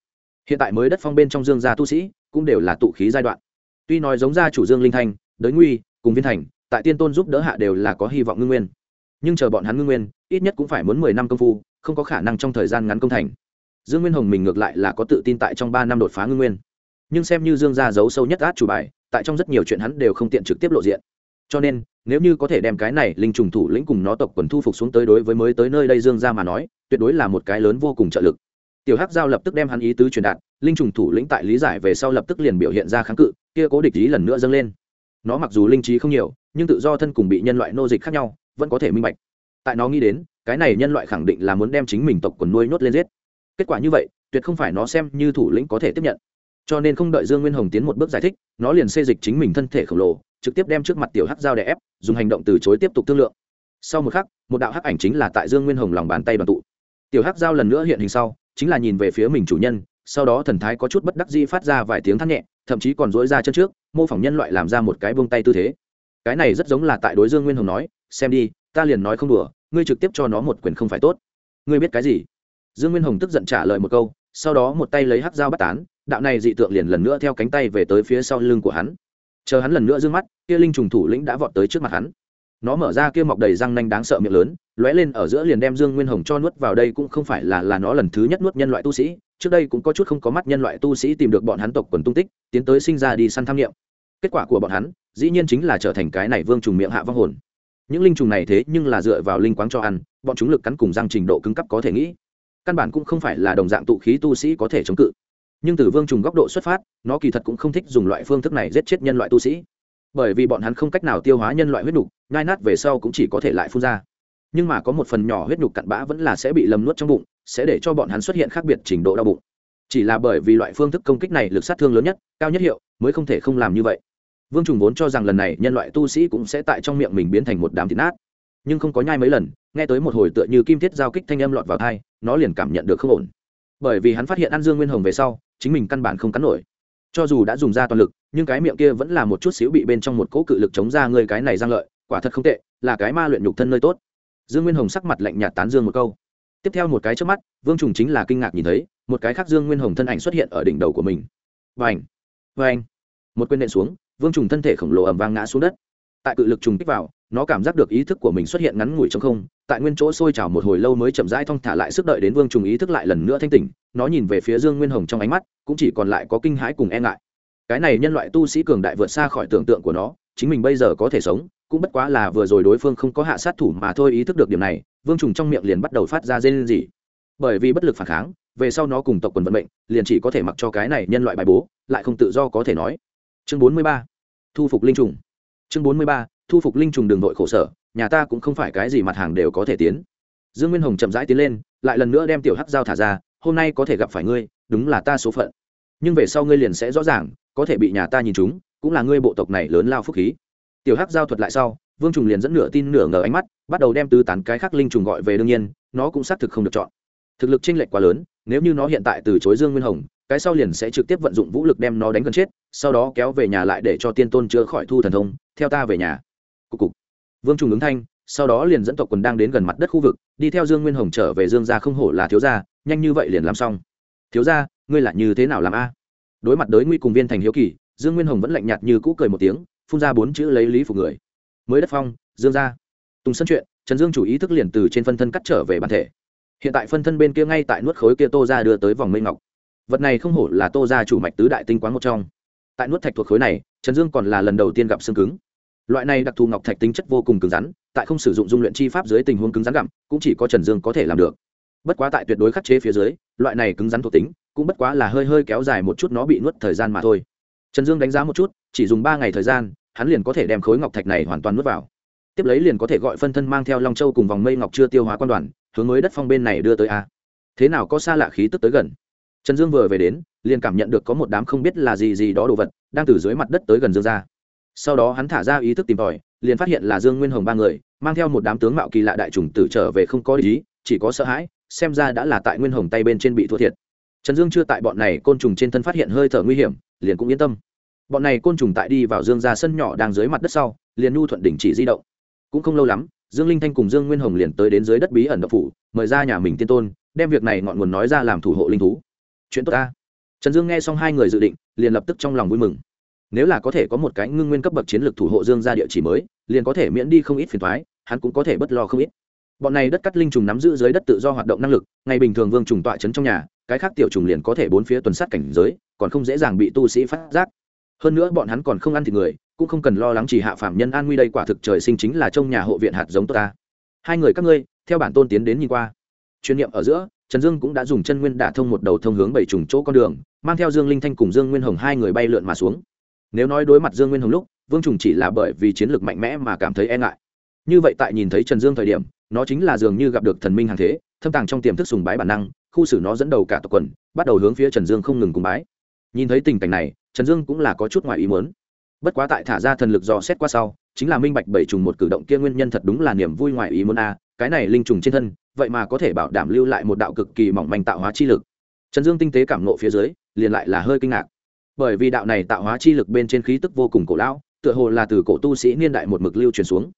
Hiện tại mới đất phong bên trong dương gia tu sĩ cũng đều là tụ khí giai đoạn. Tuy nói giống gia chủ dương linh thanh, đới nguy, cùng viên thành, tại tiên tôn giúp đỡ hạ đều là có hy vọng ngưng nguyên. Nhưng chờ bọn hắn ngưng nguyên, ít nhất cũng phải muốn mười năm công phu, không có khả năng trong thời gian ngắn công thành dương nguyên hồng mình ngược lại là có tự tin tại trong ba năm đột phá ngưng nguyên. Nhưng xem như dương gia giấu sâu nhất át chủ bài, tại trong rất nhiều chuyện hắn đều không tiện trực tiếp lộ diện. Cho nên, nếu như có thể đem cái này linh trùng thủ lĩnh cùng nó tộc quần thu phục xuống tới đối với mới tới nơi đây dương gia mà nói, tuyệt đối là một cái lớn vô cùng trợ lực. Tiểu hắc giao lập tức đem hắn ý tứ truyền đạt, linh trùng thủ lĩnh tại lý giải về sau lập tức liền biểu hiện ra kháng cự, kia cố địch ý lần nữa dâng lên. Nó mặc dù linh trí không nhiều, nhưng tự do thân cùng bị nhân loại nô dịch khác nhau, vẫn có thể minh bạch. Tại nó nghĩ đến, cái này nhân loại khẳng định là muốn đem chính mình tộc quần nuôi nhốt lên giết kết quả như vậy, tuyệt không phải nó xem như thủ lĩnh có thể tiếp nhận. Cho nên không đợi dương nguyên hồng tiến một bước giải thích, nó liền xê dịch chính mình thân thể khổng lồ, trực tiếp đem trước mặt tiểu hắc dao đè ép, dùng hành động từ chối tiếp tục thương lượng. Sau một khắc, một đạo hắc ảnh chính là tại dương nguyên hồng lòng bàn tay đoàn tụ. Tiểu hắc dao lần nữa hiện hình sau, chính là nhìn về phía mình chủ nhân, sau đó thần thái có chút bất đắc dĩ phát ra vài tiếng thắt nhẹ, thậm chí còn dỗi ra chân trước, mô phỏng nhân loại làm ra một cái buông tay tư thế. Cái này rất giống là tại đối dương nguyên hồng nói, xem đi, ta liền nói không đùa, ngươi trực tiếp cho nó một quyền không phải tốt. Ngươi biết cái gì? Dương nguyên hồng tức giận trả lời một câu, sau đó một tay lấy hắc dao bắt tán, đạo này dị tượng liền lần nữa theo cánh tay về tới phía sau lưng của hắn. Chờ hắn lần nữa d ư ơ n g mắt, kia linh trùng thủ lĩnh đã vọt tới trước mặt hắn. Nó mở ra kia mọc đầy răng nanh đáng sợ miệng lớn, lóe lên ở giữa liền đem dương nguyên hồng cho nuốt vào đây cũng không phải là là nó lần thứ nhất nuốt nhân loại tu sĩ, trước đây cũng có chút không có mắt nhân loại tu sĩ tìm được bọn hắn tộc quần tung tích, tiến tới sinh ra đi săn tham nghiệm. Kết quả của bọn hắn, dĩ nhiên chính là trở thành cái này vương trùng miệng hạ vong hồn. Những linh trùng này thế nhưng là dựa vào linh quáng cho ăn, bọn chúng lực cắn cùng răng trình độ cứng cấp có thể nghĩ căn bản cũng không phải là đồng dạng tụ khí tu sĩ có thể chống cự. Nhưng từ vương trùng góc độ xuất phát, nó kỳ thật cũng không thích dùng loại phương thức này giết chết nhân loại tu sĩ. Bởi vì bọn hắn không cách nào tiêu hóa nhân loại huyết nhục ngai nát về sau cũng chỉ có thể lại phun ra. Nhưng mà có một phần nhỏ huyết nhục cặn bã vẫn là sẽ bị lầm nuốt trong bụng, sẽ để cho bọn hắn xuất hiện khác biệt trình độ đau bụng. Chỉ là bởi vì loại phương thức công kích này lực sát thương lớn nhất, cao nhất hiệu, mới không thể không làm như vậy. Vương trùng vốn cho rằng lần này nhân loại tu sĩ cũng sẽ tại trong miệng mình biến thành một đám thịt nát. Nhưng không có nhai mấy lần, nghe tới một hồi tựa như kim thiết giao kích thanh âm lọt vào thai nó liền cảm nhận được không ổn. Bởi vì hắn phát hiện ăn dương nguyên hồng về sau, chính mình căn bản không cắn nổi. Cho dù đã dùng ra toàn lực, nhưng cái miệng kia vẫn là một chút xíu bị bên trong một cỗ cự lực chống ra ngươi cái này giang lợi, quả thật không tệ, là cái ma luyện nhục thân nơi tốt. Dương nguyên hồng sắc mặt lạnh nhạt tán dương một câu. Tiếp theo một cái trước mắt, vương trùng chính là kinh ngạc nhìn thấy, một cái khác dương nguyên hồng thân ảnh xuất hiện ở đỉnh đầu của mình. Và ảnh và ảnh một quên nện xuống, vương trùng thân thể khổng lồ ẩm vang ngã xuống đất. Tại cự lực trùng kích vào nó cảm giác được ý thức của mình xuất hiện ngắn ngủi trong không, tại nguyên chỗ sôi trào một hồi lâu mới chậm rãi thong thả lại sức đợi đến vương trùng ý thức lại lần nữa thanh tỉnh, nó nhìn về phía dương nguyên hồng trong ánh mắt, cũng chỉ còn lại có kinh hãi cùng e ngại. Cái này nhân loại tu sĩ cường đại vượt xa khỏi tưởng tượng của nó, chính mình bây giờ có thể sống, cũng bất quá là vừa rồi đối phương không có hạ sát thủ mà thôi ý thức được điểm này, vương trùng trong miệng liền bắt đầu phát ra dên gì bởi vì bất lực phản kháng, về sau nó cùng tộc quần vận mệnh, liền chỉ có thể mặc cho cái này nhân loại bài bố, lại không tự do có thể nói. Chương bốn mươi ba, thu phục linh trùng. Chương bốn mươi ba thu phục linh trùng đường nội khổ sở, nhà ta cũng không phải cái gì mặt hàng đều có thể tiến. Dương nguyên hồng chậm rãi tiến lên, lại lần nữa đem tiểu hắc dao thả ra, hôm nay có thể gặp phải ngươi, đúng là ta số phận. Nhưng về sau ngươi liền sẽ rõ ràng, có thể bị nhà ta nhìn chúng, cũng là ngươi bộ tộc này lớn lao phúc khí. Tiểu hắc giao thuật lại sau, vương trùng liền dẫn nửa tin nửa ngờ ánh mắt, bắt đầu đem tứ tán cái khác linh trùng gọi về đương nhiên, nó cũng xác thực không được chọn. Thực lực chênh lệch quá lớn, nếu như nó hiện tại từ chối dương nguyên hồng, cái sau liền sẽ trực tiếp vận dụng vũ lực đem nó đánh gần chết, sau đó kéo về nhà lại để cho tiên tôn chữa khỏi thu thần thông, theo ta về nhà cục cục. Vương trùng ứng thanh, sau đó liền dẫn tộc quần đang đến gần mặt đất khu vực, đi theo dương nguyên hồng trở về dương gia không hổ là thiếu gia, nhanh như vậy liền làm xong. Thiếu gia, ngươi là như thế nào làm a? Đối mặt đối nguy cùng viên thành hiếu kỳ, dương nguyên hồng vẫn lạnh nhạt như cũ cười một tiếng, phun ra bốn chữ lấy lý phục người. Mới đất phong, dương gia. Tùng sân chuyện, trần dương chủ ý thức liền từ trên phân thân cắt trở về bản thể. Hiện tại phân thân bên kia ngay tại nuốt khối kia tô ra đưa tới vòng mây ngọc. Vật này không hổ là tô ra chủ mạch tứ đại tinh quán một trong. Tại nuốt thạch thuộc khối này, trần dương còn là lần đầu tiên gặp xương cứng loại này đặc thù ngọc thạch tính chất vô cùng cứng rắn, tại không sử dụng dung luyện chi pháp dưới tình huống cứng rắn gặm, cũng chỉ có trần dương có thể làm được. Bất quá tại tuyệt đối khắc chế phía dưới, loại này cứng rắn thuộc tính, cũng bất quá là hơi hơi kéo dài một chút nó bị nuốt thời gian mà thôi. Trần dương đánh giá một chút, chỉ dùng ba ngày thời gian, hắn liền có thể đem khối ngọc thạch này hoàn toàn nuốt vào. Tiếp lấy liền có thể gọi phân thân mang theo long châu cùng vòng mây ngọc chưa tiêu hóa quan đoàn, hướng mới đất phong bên này đưa tới a. Thế nào có xa lạ khí tức tới gần? Trần dương vừa về đến, liền cảm nhận được có một đám không biết là gì gì đó đồ vật, đang từ dưới mặt đất tới gần dương ra sau đó hắn thả ra ý thức tìm tòi, liền phát hiện là dương nguyên hồng ba người, mang theo một đám tướng mạo kỳ lạ đại trùng tử trở về không có ý, chỉ có sợ hãi, xem ra đã là tại nguyên hồng tay bên trên bị thua thiệt. Trần dương chưa tại bọn này côn trùng trên thân phát hiện hơi thở nguy hiểm, liền cũng yên tâm. Bọn này côn trùng tại đi vào dương ra sân nhỏ đang dưới mặt đất sau, liền nhu thuận đỉnh chỉ di động. Cũng không lâu lắm, dương linh thanh cùng dương nguyên hồng liền tới đến dưới đất bí ẩn độc phủ, mời ra nhà mình tiên tôn, đem việc này ngọn nguồn nói ra làm thủ hộ linh thú. Chuyện tốt ta. Trần dương nghe xong hai người dự định, liền lập tức trong lòng vui mừng nếu là có thể có một cái ngưng nguyên cấp bậc chiến lược thủ hộ dương ra địa chỉ mới, liền có thể miễn đi không ít phiền thoái hắn cũng có thể bất lo không ít. Bọn này đất cắt linh trùng nắm giữ dưới đất tự do hoạt động năng lực, ngày bình thường vương trùng tọa trấn trong nhà, cái khác tiểu trùng liền có thể bốn phía tuần sát cảnh giới, còn không dễ dàng bị tu sĩ phát giác. Hơn nữa bọn hắn còn không ăn thịt người, cũng không cần lo lắng chỉ hạ phạm nhân an nguy đây quả thực trời sinh chính là trong nhà hộ viện hạt giống tốt ta. Hai người các ngươi, theo bản tôn tiến đến nhìn qua. Chuyên niệm ở giữa, trần dương cũng đã dùng chân nguyên đả thông một đầu thông hướng bảy trùng chỗ con đường, mang theo dương linh thanh cùng dương nguyên hồng hai người bay lượn mà xuống nếu nói đối mặt dương nguyên hồng lúc, vương trùng chỉ là bởi vì chiến lược mạnh mẽ mà cảm thấy e ngại. Như vậy tại nhìn thấy trần dương thời điểm, nó chính là dường như gặp được thần minh hàng thế, thâm tàng trong tiềm thức sùng bái bản năng, khu xử nó dẫn đầu cả tộc quần, bắt đầu hướng phía trần dương không ngừng cùng bái. Nhìn thấy tình cảnh này, trần dương cũng là có chút ngoài ý muốn. Bất quá tại thả ra thần lực dò xét qua sau, chính là minh bạch bảy trùng một cử động kia nguyên nhân thật đúng là niềm vui ngoài ý muốn a, cái này linh trùng trên thân, vậy mà có thể bảo đảm lưu lại một đạo cực kỳ mỏng manh tạo hóa chi lực. Trần dương tinh tế cảm nộ phía dưới, liền lại là hơi kinh ngạc bởi vì đạo này tạo hóa chi lực bên trên khí tức vô cùng cổ lão, tựa hồ là từ cổ tu sĩ niên đại một mực lưu truyền xuống.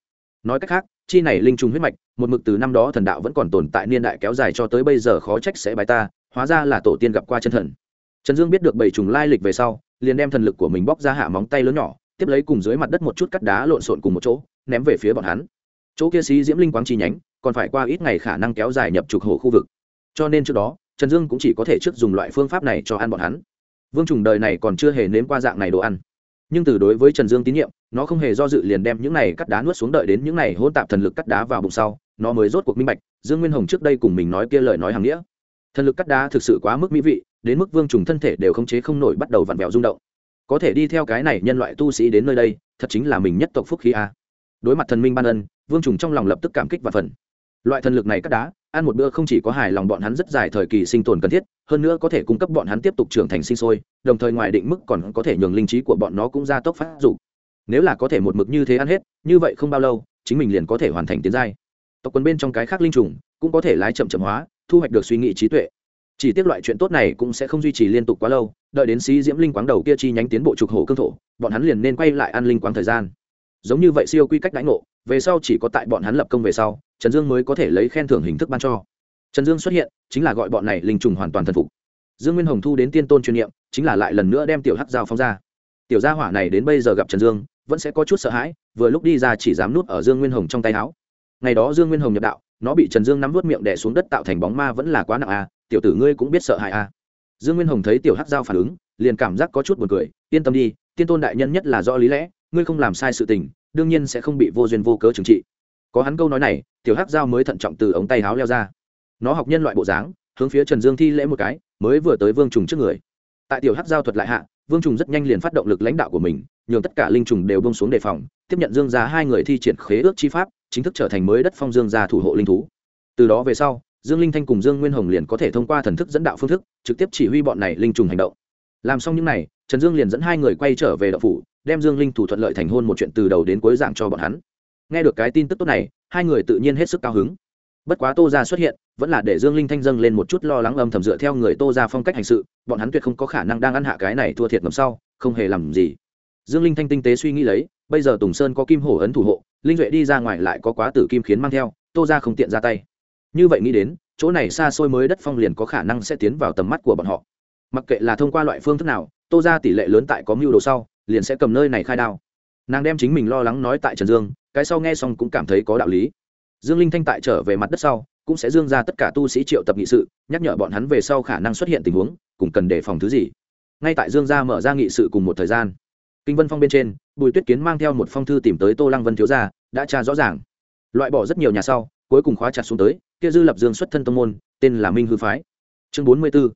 Nói cách khác, chi này linh trùng huyết mạch, một mực từ năm đó thần đạo vẫn còn tồn tại niên đại kéo dài cho tới bây giờ khó trách sẽ bài ta, hóa ra là tổ tiên gặp qua chân thần. Trần dương biết được bảy trùng lai lịch về sau, liền đem thần lực của mình bóc ra hạ móng tay lớn nhỏ, tiếp lấy cùng dưới mặt đất một chút cắt đá lộn xộn cùng một chỗ, ném về phía bọn hắn. Chỗ kia xí diễm linh quáng chi nhánh, còn phải qua ít ngày khả năng kéo dài nhập trục hồ khu vực. Cho nên trước đó, trần dương cũng chỉ có thể trước dùng loại phương pháp này cho ăn bọn hắn vương trùng đời này còn chưa hề nếm qua dạng này đồ ăn. Nhưng từ đối với trần dương tín nhiệm, nó không hề do dự liền đem những này cắt đá nuốt xuống đợi đến những này hôn tạp thần lực cắt đá vào bụng sau, nó mới rốt cuộc minh bạch, dương nguyên hồng trước đây cùng mình nói kia lời nói hàng nghĩa. Thần lực cắt đá thực sự quá mức mỹ vị, đến mức vương trùng thân thể đều khống chế không nổi bắt đầu vặn vẹo rung động. Có thể đi theo cái này nhân loại tu sĩ đến nơi đây, thật chính là mình nhất tộc phúc khí a. Đối mặt thần minh ban ân, vương trùng trong lòng lập tức cảm kích và phần loại thần lực này cắt đá ăn một bữa không chỉ có hài lòng bọn hắn rất dài thời kỳ sinh tồn cần thiết, hơn nữa có thể cung cấp bọn hắn tiếp tục trưởng thành sinh sôi, đồng thời ngoài định mức còn có thể nhường linh trí của bọn nó cũng ra tốc phát dục. Nếu là có thể một mực như thế ăn hết, như vậy không bao lâu, chính mình liền có thể hoàn thành tiến giai. Tộc quân bên trong cái khác linh trùng cũng có thể lái chậm chậm hóa, thu hoạch được suy nghĩ trí tuệ. Chỉ tiếc loại chuyện tốt này cũng sẽ không duy trì liên tục quá lâu, đợi đến sĩ diễm linh quáng đầu kia chi nhánh tiến bộ trục hổ cương thổ, bọn hắn liền nên quay lại ăn linh quáng thời gian giống như vậy siêu quy cách đãi ngộ, về sau chỉ có tại bọn hắn lập công về sau, trần dương mới có thể lấy khen thưởng hình thức ban cho. Trần dương xuất hiện, chính là gọi bọn này linh trùng hoàn toàn thần phục. Dương nguyên hồng thu đến tiên tôn chuyên nhiệm chính là lại lần nữa đem tiểu hắc giao phóng ra. Tiểu gia hỏa này đến bây giờ gặp trần dương, vẫn sẽ có chút sợ hãi, vừa lúc đi ra chỉ dám nuốt ở dương nguyên hồng trong tay áo. Ngày đó dương nguyên hồng nhập đạo, nó bị trần dương nắm vớt miệng đẻ xuống đất tạo thành bóng ma vẫn là quá nặng à tiểu tử ngươi cũng biết sợ hãi à. Dương nguyên hồng thấy tiểu hắc giao phản ứng, liền cảm giác có chút buồn cười, yên tâm đi, tiên tôn đại nhân nhất là do lý lẽ ngươi không làm sai sự tình, đương nhiên sẽ không bị vô duyên vô cớ trừng trị. Có hắn câu nói này, tiểu hắc giao mới thận trọng từ ống tay áo leo ra. Nó học nhân loại bộ dáng, hướng phía trần dương thi lễ một cái, mới vừa tới vương trùng trước người. Tại tiểu hắc giao thuật lại hạ, vương trùng rất nhanh liền phát động lực lãnh đạo của mình, nhường tất cả linh trùng đều bông xuống đề phòng, tiếp nhận dương gia hai người thi triển khế ước chi pháp, chính thức trở thành mới đất phong dương gia thủ hộ linh thú. Từ đó về sau, dương linh thanh cùng dương nguyên hồng liền có thể thông qua thần thức dẫn đạo phương thức, trực tiếp chỉ huy bọn này linh trùng hành động. Làm xong những n à y trần dương liền dẫn hai người quay trở về đậu phủ đem dương linh thủ thuận lợi thành hôn một chuyện từ đầu đến cuối dạng cho bọn hắn. Nghe được cái tin tức tốt này, hai người tự nhiên hết sức cao hứng. Bất quá tô ra xuất hiện, vẫn là để dương linh thanh dâng lên một chút lo lắng âm thầm dựa theo người tô ra phong cách hành sự, bọn hắn tuyệt không có khả năng đang ăn hạ cái này thua thiệt ngầm sau, không hề làm gì. Dương linh thanh tinh tế suy nghĩ lấy, bây giờ tùng sơn có kim hổ ấn thủ hộ, linh duệ đi ra ngoài lại có quá tử kim khiến mang theo, tô ra không tiện ra tay. Như vậy nghĩ đến, chỗ này xa xôi mới đất phong liền có khả năng sẽ tiến vào tầm mắt của bọn họ. Mặc kệ là thông qua loại phương thức nào, tô ra tỷ lệ lớn tại có mưu đồ sau liền sẽ cầm nơi này khai đao. Nàng đem chính mình lo lắng nói tại trần dương, cái sau nghe xong cũng cảm thấy có đạo lý. Dương linh thanh tại trở về mặt đất sau, cũng sẽ dương ra tất cả tu sĩ triệu tập nghị sự, nhắc nhở bọn hắn về sau khả năng xuất hiện tình huống, cùng cần đề phòng thứ gì. Ngay tại dương gia mở ra nghị sự cùng một thời gian, kinh vân phong bên trên, bùi tuyết kiến mang theo một phong thư tìm tới tô lăng vân thiếu gia, đã tra rõ ràng. Loại bỏ rất nhiều nhà sau, cuối cùng khóa chặt xuống tới, kia dư lập dương xuất thân tông môn, tên là minh hư phái. Chương bốn mươi b ố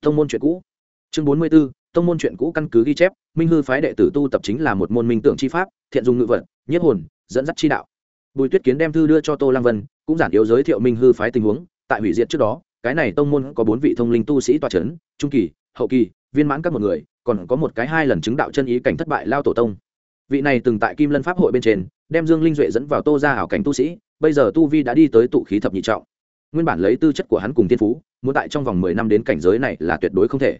tông môn chuyện cũ. Chương bốn mươi b ố tông môn chuyện cũ căn cứ ghi chép, minh hư phái đệ tử tu tập chính là một môn minh tưởng chi pháp, thiện dùng ngự vật nhất hồn, dẫn dắt chi đạo. Bùi tuyết kiến đem thư đưa cho tô lăng vân, cũng giản yếu giới thiệu minh hư phái tình huống. Tại hủy diệt trước đó, cái này tông môn có bốn vị thông linh tu sĩ toa c h ấ n trung kỳ, hậu kỳ, viên mãn các một người, còn có một cái hai lần chứng đạo chân ý cảnh thất bại lao tổ tông. Vị này từng tại kim lân pháp hội bên trên, đem dương linh duệ dẫn vào tô ra hảo cảnh tu sĩ, bây giờ tu vi đã đi tới tụ khí thập nhị trọng. Nguyên bản lấy tư chất của hắn cùng tiên phú, muốn tại trong vòng mười năm đến cảnh giới này là tuyệt đối không thể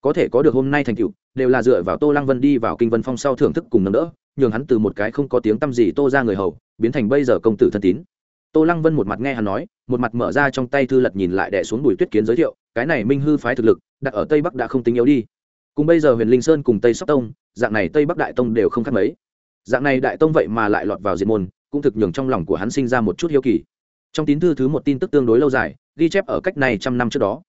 có thể có được hôm nay thành tựu, đều là dựa vào tô lăng vân đi vào kinh vân phong sau thưởng thức cùng nâng đỡ, nhường hắn từ một cái không có tiếng t â m gì tô ra người hầu, biến thành bây giờ công tử thân tín. Tô lăng vân một mặt nghe hắn nói, một mặt mở ra trong tay thư lật nhìn lại đẻ xuống bùi tuyết kiến giới thiệu, cái này minh hư phái thực lực, đặt ở tây bắc đã không tính yếu đi. Cùng bây giờ huyền linh sơn cùng tây sóc tông, dạng này tây bắc đại tông đều không khác mấy. Dạng này đại tông vậy mà lại lọt vào diệt môn, cũng thực nhường trong lòng của hắn sinh ra một chút hiếu kỳ. Trong tín thư thứ một tin tức tương đối lâu dài, ghi chép ở cách này trăm năm trước đó.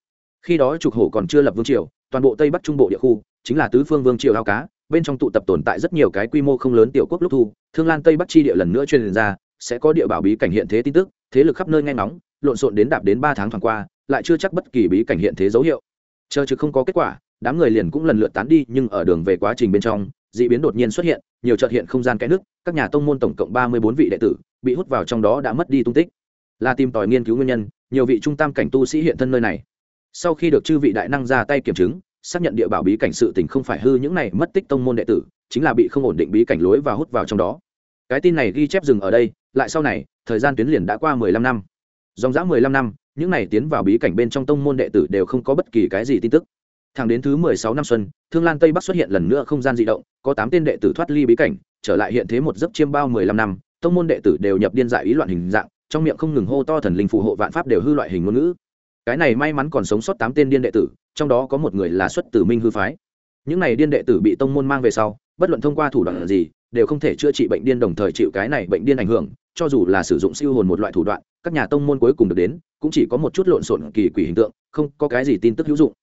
Khi đó trục hổ còn chưa lập vương triều toàn bộ tây bắc trung bộ địa khu, chính là tứ phương vương triều ao cá, bên trong tụ tập tồn tại rất nhiều cái quy mô không lớn tiểu quốc lúc thu, thương lan tây bắc chi địa lần nữa truyền ra, sẽ có địa bảo bí cảnh hiện thế tin tức, thế lực khắp nơi nghe nóng lộn xộn đến đạp đến ba tháng thoảng qua, lại chưa chắc bất kỳ bí cảnh hiện thế dấu hiệu. Chờ chứ không có kết quả, đám người liền cũng lần lượt tán đi, nhưng ở đường về quá trình bên trong d ị biến đột nhiên xuất hiện, nhiều trợt hiện không gian kẽ nước, các nhà tông môn tổng cộng ba mươi bốn vị đệ tử, bị hút vào trong đó đã mất đi tung tích. Là tìm tòi nghiên cứu nguyên nhân, nhiều vị trung tam cảnh tu sĩ hiện thân nơi này sau khi được chư vị đại năng ra tay kiểm chứng, xác nhận địa bảo bí cảnh sự tình không phải hư những này mất tích tông môn đệ tử, chính là bị không ổn định bí cảnh lối và hút vào trong đó. Cái tin này ghi chép dừng ở đây, lại sau này, thời gian tuyến liền đã qua mười lăm năm. Dòng dã mười lăm năm, những này tiến vào bí cảnh bên trong tông môn đệ tử đều không có bất kỳ cái gì tin tức. Thẳng đến thứ mười sáu năm xuân, thương lan tây bắc xuất hiện lần nữa không gian di động, có tám tên đệ tử thoát ly bí cảnh, trở lại hiện thế một giấc chiêm bao mười lăm năm, tông môn đệ tử đều nhập điên dại ý loạn hình dạng, trong miệng không ngừng hô to thần linh phù hộ vạn pháp đều hư loại hình ngôn ngữ cái này may mắn còn sống sót tám tên điên đệ tử, trong đó có một người là xuất từ minh hư phái. Những này điên đệ tử bị tông môn mang về sau, bất luận thông qua thủ đoạn gì, đều không thể chữa trị bệnh điên đồng thời chịu cái này bệnh điên ảnh hưởng, cho dù là sử dụng siêu hồn một loại thủ đoạn, các nhà tông môn cuối cùng được đến, cũng chỉ có một chút lộn xộn kỳ quỷ hình tượng, không có cái gì tin tức hữu dụng.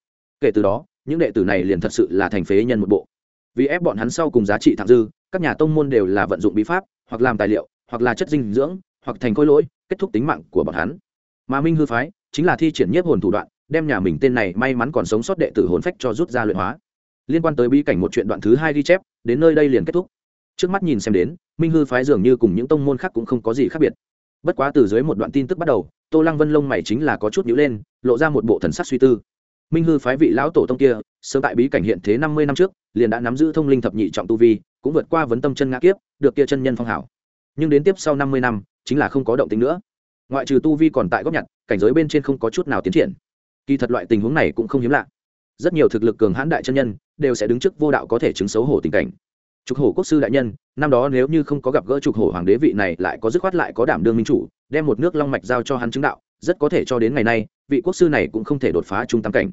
Kể từ đó, những đệ tử này liền thật sự là thành phế nhân một bộ. Vì ép bọn hắn sau cùng giá trị thẳng dư, các nhà tông môn đều là vận dụng bí pháp, hoặc làm tài liệu, hoặc là chất dinh dưỡng, hoặc thành khối lỗi, kết thúc tính mạng của bọn hắn. Mà minh hư phái chính là thi triển nhiếp hồn thủ đoạn, đem nhà mình tên này may mắn còn sống sót đệ tử hồn phách cho rút ra luyện hóa. Liên quan tới bí cảnh một chuyện đoạn thứ hai ghi chép, đến nơi đây liền kết thúc. Trước mắt nhìn xem đến, minh hư phái dường như cùng những tông môn khác cũng không có gì khác biệt. Bất quá từ dưới một đoạn tin tức bắt đầu, tô lăng vân lông mày chính là có chút nhữ lên, lộ ra một bộ thần sắc suy tư. Minh hư phái vị lão tổ tông kia, sớm tại bí cảnh hiện thế năm mươi năm trước, liền đã nắm giữ thông linh thập nhị trọng tu vi, cũng vượt qua vấn tâm chân ngã kiếp, được kia chân nhân phong hảo. Nhưng đến tiếp sau năm mươi năm, chính là không có động tính nữa ngoại trừ tu vi còn tại góc nhặt, cảnh giới bên trên không có chút nào tiến triển. Kỳ thật loại tình huống này cũng không hiếm lạ. Rất nhiều thực lực cường hãn đại chân nhân đều sẽ đứng trước vô đạo có thể chứng xấu hổ tình cảnh. Trục hổ quốc sư đại nhân, năm đó nếu như không có gặp gỡ trục hổ hoàng đế vị này lại có dứt khoát lại có đảm đương minh chủ, đem một nước long mạch giao cho hắn chứng đạo, rất có thể cho đến ngày nay, vị quốc sư này cũng không thể đột phá trung tam cảnh.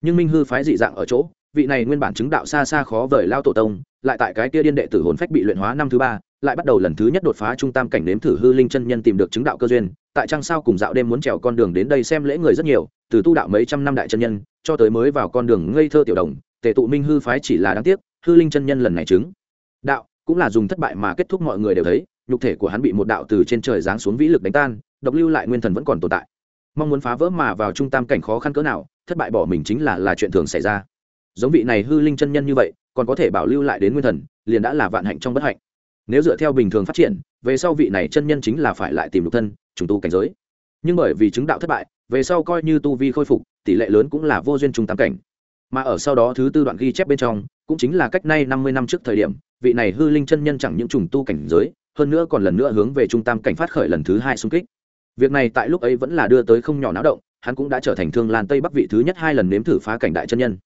Nhưng minh hư phái dị dạng ở chỗ, vị này nguyên bản chứng đạo xa xa khó vời lao tổ tông, lại tại cái kia điên đệ tử hồn phách bị luyện hóa năm thứ ba lại bắt đầu lần thứ nhất đột phá trung tam cảnh nếm thử hư linh chân nhân tìm được chứng đạo cơ duyên, tại trăng sao cùng dạo đêm muốn trèo con đường đến đây xem lễ người rất nhiều, từ tu đạo mấy trăm năm đại chân nhân, cho tới mới vào con đường ngây thơ tiểu đồng, tề tụ minh hư phái chỉ là đáng tiếc, hư linh chân nhân lần này chứng đạo cũng là dùng thất bại mà kết thúc mọi người đều thấy, nhục thể của hắn bị một đạo từ trên trời giáng xuống vĩ lực đánh tan, độc lưu lại nguyên thần vẫn còn tồn tại. Mong muốn phá vỡ mà vào trung tam cảnh khó khăn cỡ nào, thất bại bỏ mình chính là là chuyện thường xảy ra. Giống vị này hư linh chân nhân như vậy, còn có thể bảo lưu lại đến nguyên thần, liền đã là vạn hạnh trong bất hạnh nếu dựa theo bình thường phát triển, về sau vị này chân nhân chính là phải lại tìm lục thân, trùng tu cảnh giới. Nhưng bởi vì chứng đạo thất bại, về sau coi như tu vi khôi phục, tỷ lệ lớn cũng là vô duyên trung tam cảnh. Mà ở sau đó thứ tư đoạn ghi chép bên trong, cũng chính là cách nay năm mươi năm trước thời điểm, vị này hư linh chân nhân chẳng những trùng tu cảnh giới, hơn nữa còn lần nữa hướng về trung tam cảnh phát khởi lần thứ hai xung kích. Việc này tại lúc ấy vẫn là đưa tới không nhỏ náo động, hắn cũng đã trở thành thương lan tây bắc vị thứ nhất hai lần nếm thử phá cảnh đại chân nhân.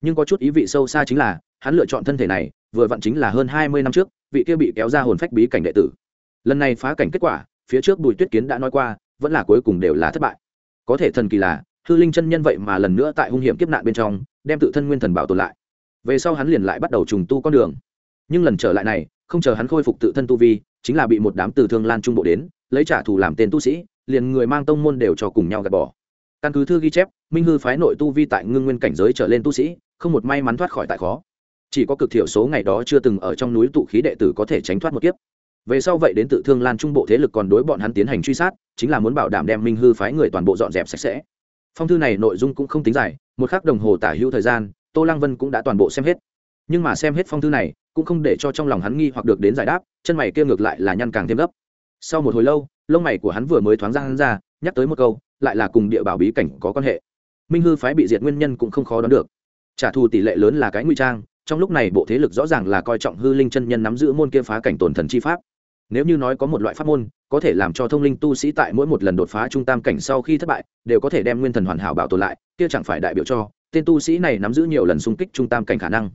Nhưng có chút ý vị sâu xa chính là, hắn lựa chọn thân thể này, vừa vặn chính là hơn hai mươi năm trước vị kia bị kéo ra hồn phách bí cảnh đệ tử. Lần này phá cảnh kết quả, phía trước bùi tuyết kiến đã nói qua, vẫn là cuối cùng đều là thất bại. Có thể thần kỳ là, hư linh chân nhân vậy mà lần nữa tại hung hiểm kiếp nạn bên trong, đem tự thân nguyên thần bảo tồn lại. Về sau hắn liền lại bắt đầu trùng tu con đường. Nhưng lần trở lại này, không chờ hắn khôi phục tự thân tu vi, chính là bị một đám từ thương lan trung bộ đến, lấy trả thù làm tên tu sĩ, liền người mang tông môn đều cho cùng nhau gạt bỏ. Căn cứ thư ghi chép, minh hư phái nội tu vi tại ngưng nguyên cảnh giới trở lên tu sĩ, không một may mắn thoát khỏi tại khó chỉ có cực thiểu số ngày đó chưa từng ở trong núi tụ khí đệ tử có thể tránh thoát một kiếp. Về sau vậy đến tự thương lan trung bộ thế lực còn đối bọn hắn tiến hành truy sát, chính là muốn bảo đảm đem minh hư phái người toàn bộ dọn dẹp sạch sẽ. Phong thư này nội dung cũng không tính dài, một khắc đồng hồ tả hữu thời gian, tô lăng vân cũng đã toàn bộ xem hết. Nhưng mà xem hết phong thư này, cũng không để cho trong lòng hắn nghi hoặc được đến giải đáp, chân mày kia ngược lại là nhăn càng thêm gấp. Sau một hồi lâu, lông mày của hắn vừa mới thoáng ra, hắn ra, nhắc tới một câu, lại là cùng địa bảo bí cảnh có quan hệ. Minh hư phái bị diệt nguyên nhân cũng không khó đoán được. Trả thù tỷ lệ lớn là cái nguy trang trong lúc này bộ thế lực rõ ràng là coi trọng hư linh chân nhân nắm giữ môn kia phá cảnh tổn thần chi pháp. Nếu như nói có một loại pháp môn, có thể làm cho thông linh tu sĩ tại mỗi một lần đột phá trung tam cảnh sau khi thất bại, đều có thể đem nguyên thần hoàn hảo bảo tồn lại, kia chẳng phải đại biểu cho, tên tu sĩ này nắm giữ nhiều lần xung kích trung tam cảnh khả năng.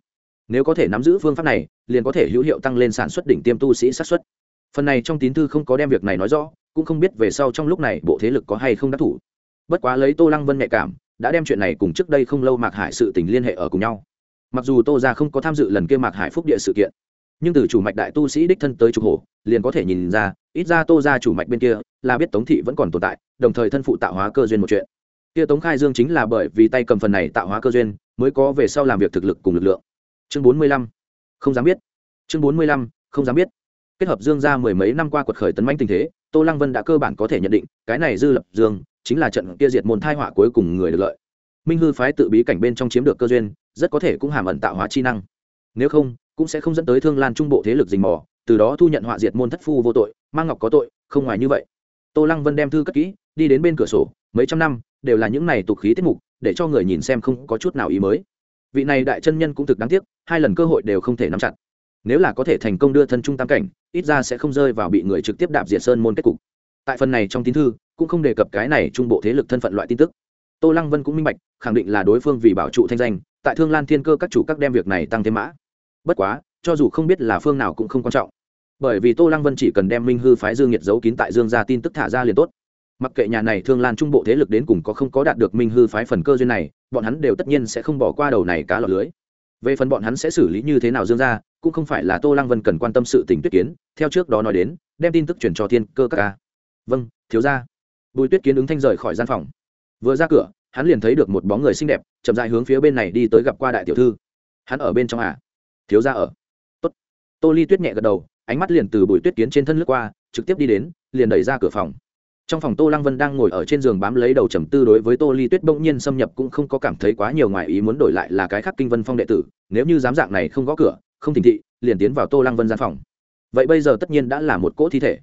Nếu có thể nắm giữ phương pháp này, liền có thể hữu hiệu tăng lên sản xuất đỉnh tiêm tu sĩ sát xuất phần này trong tín thư không có đem việc này nói rõ, cũng không biết về sau trong lúc này bộ thế lực có hay không đắc thủ. Bất quá lấy tô lăng vân nhạy cảm, đã đem chuyện này cùng trước đây không lâu mạc hải sự tình liên hệ ở cùng nhau mặc dù tô ra không có tham dự lần kia mạc hải phúc địa sự kiện, nhưng từ chủ mạch đại tu sĩ đích thân tới trục hổ, liền có thể nhìn ra, ít ra tô ra chủ mạch bên kia là biết tống thị vẫn còn tồn tại, đồng thời thân phụ tạo hóa cơ duyên một chuyện. Kia tống khai dương chính là bởi vì tay cầm phần này tạo hóa cơ duyên, mới có về sau làm việc thực lực cùng lực lượng. Chương bốn mươi lăm, không dám biết. Chương bốn mươi lăm, không dám biết. Kết hợp dương ra mười mấy năm qua quật khởi tấn manh tình thế, tô lăng vân đã cơ bản có thể nhận định, cái này dư lập dương chính là trận kia diệt môn thai họa cuối cùng người được lợi. Minh hư phái tự bí cảnh bên trong chiếm được cơ duyên rất có thể cũng hàm ẩn tạo hóa chi năng. Nếu không, cũng sẽ không dẫn tới thương lan trung bộ thế lực dình mò, từ đó thu nhận họa diệt môn thất phu vô tội, mang ngọc có tội, không ngoài như vậy. Tô lăng vân đem thư cất kỹ, đi đến bên cửa sổ, mấy trăm năm, đều là những này tục khí tiết mục, để cho người nhìn xem không có chút nào ý mới. Vị này đại chân nhân cũng thực đáng tiếc, hai lần cơ hội đều không thể nắm chặt. Nếu là có thể thành công đưa thân trung tam cảnh, ít ra sẽ không rơi vào bị người trực tiếp đạp diệt sơn môn kết cục. Tại phần này trong tín thư, cũng không đề cập cái này trung bộ thế lực thân phận loại tin tức. Tô lăng vân cũng minh bạch, khẳng định là đối phương vì bảo trụ thanh danh tại thương lan thiên cơ các chủ các đem việc này tăng thêm mã. Bất quá, cho dù không biết là phương nào cũng không quan trọng. Bởi vì tô lăng vân chỉ cần đem minh hư phái dương nhiệt giấu kín tại dương gia tin tức thả ra liền tốt. Mặc kệ nhà này thương lan trung bộ thế lực đến cùng có không có đạt được minh hư phái phần cơ duyên này, bọn hắn đều tất nhiên sẽ không bỏ qua đầu này cá lọt lưới. Về phần bọn hắn sẽ xử lý như thế nào dương gia, cũng không phải là tô lăng vân cần quan tâm sự tình tuyết kiến, theo trước đó nói đến, đem tin tức chuyển cho thiên cơ các ca. Vâng thiếu ra bùi tuyết kiến ứng thanh rời khỏi gian phòng. Vừa ra cửa hắn liền thấy được một bóng người xinh đẹp, chậm dại hướng phía bên này đi tới gặp qua đại tiểu thư. Hắn ở bên trong à? Thiếu ra ở. Tốt. tô ly tuyết nhẹ gật đầu, ánh mắt liền từ bụi tuyết kiến trên thân lướt qua, trực tiếp đi đến, liền đẩy ra cửa phòng. Trong phòng tô lăng vân đang ngồi ở trên giường bám lấy đầu trầm tư đối với tô ly tuyết bỗng nhiên xâm nhập cũng không có cảm thấy quá nhiều ngoài ý muốn đổi lại là cái khác kinh vân phong đệ tử, nếu như dám dạng này không gõ cửa, không thỉnh thị, liền tiến vào tô lăng vân gian phòng. Vậy bây giờ tất nhiên đã là một cỗ thi thể.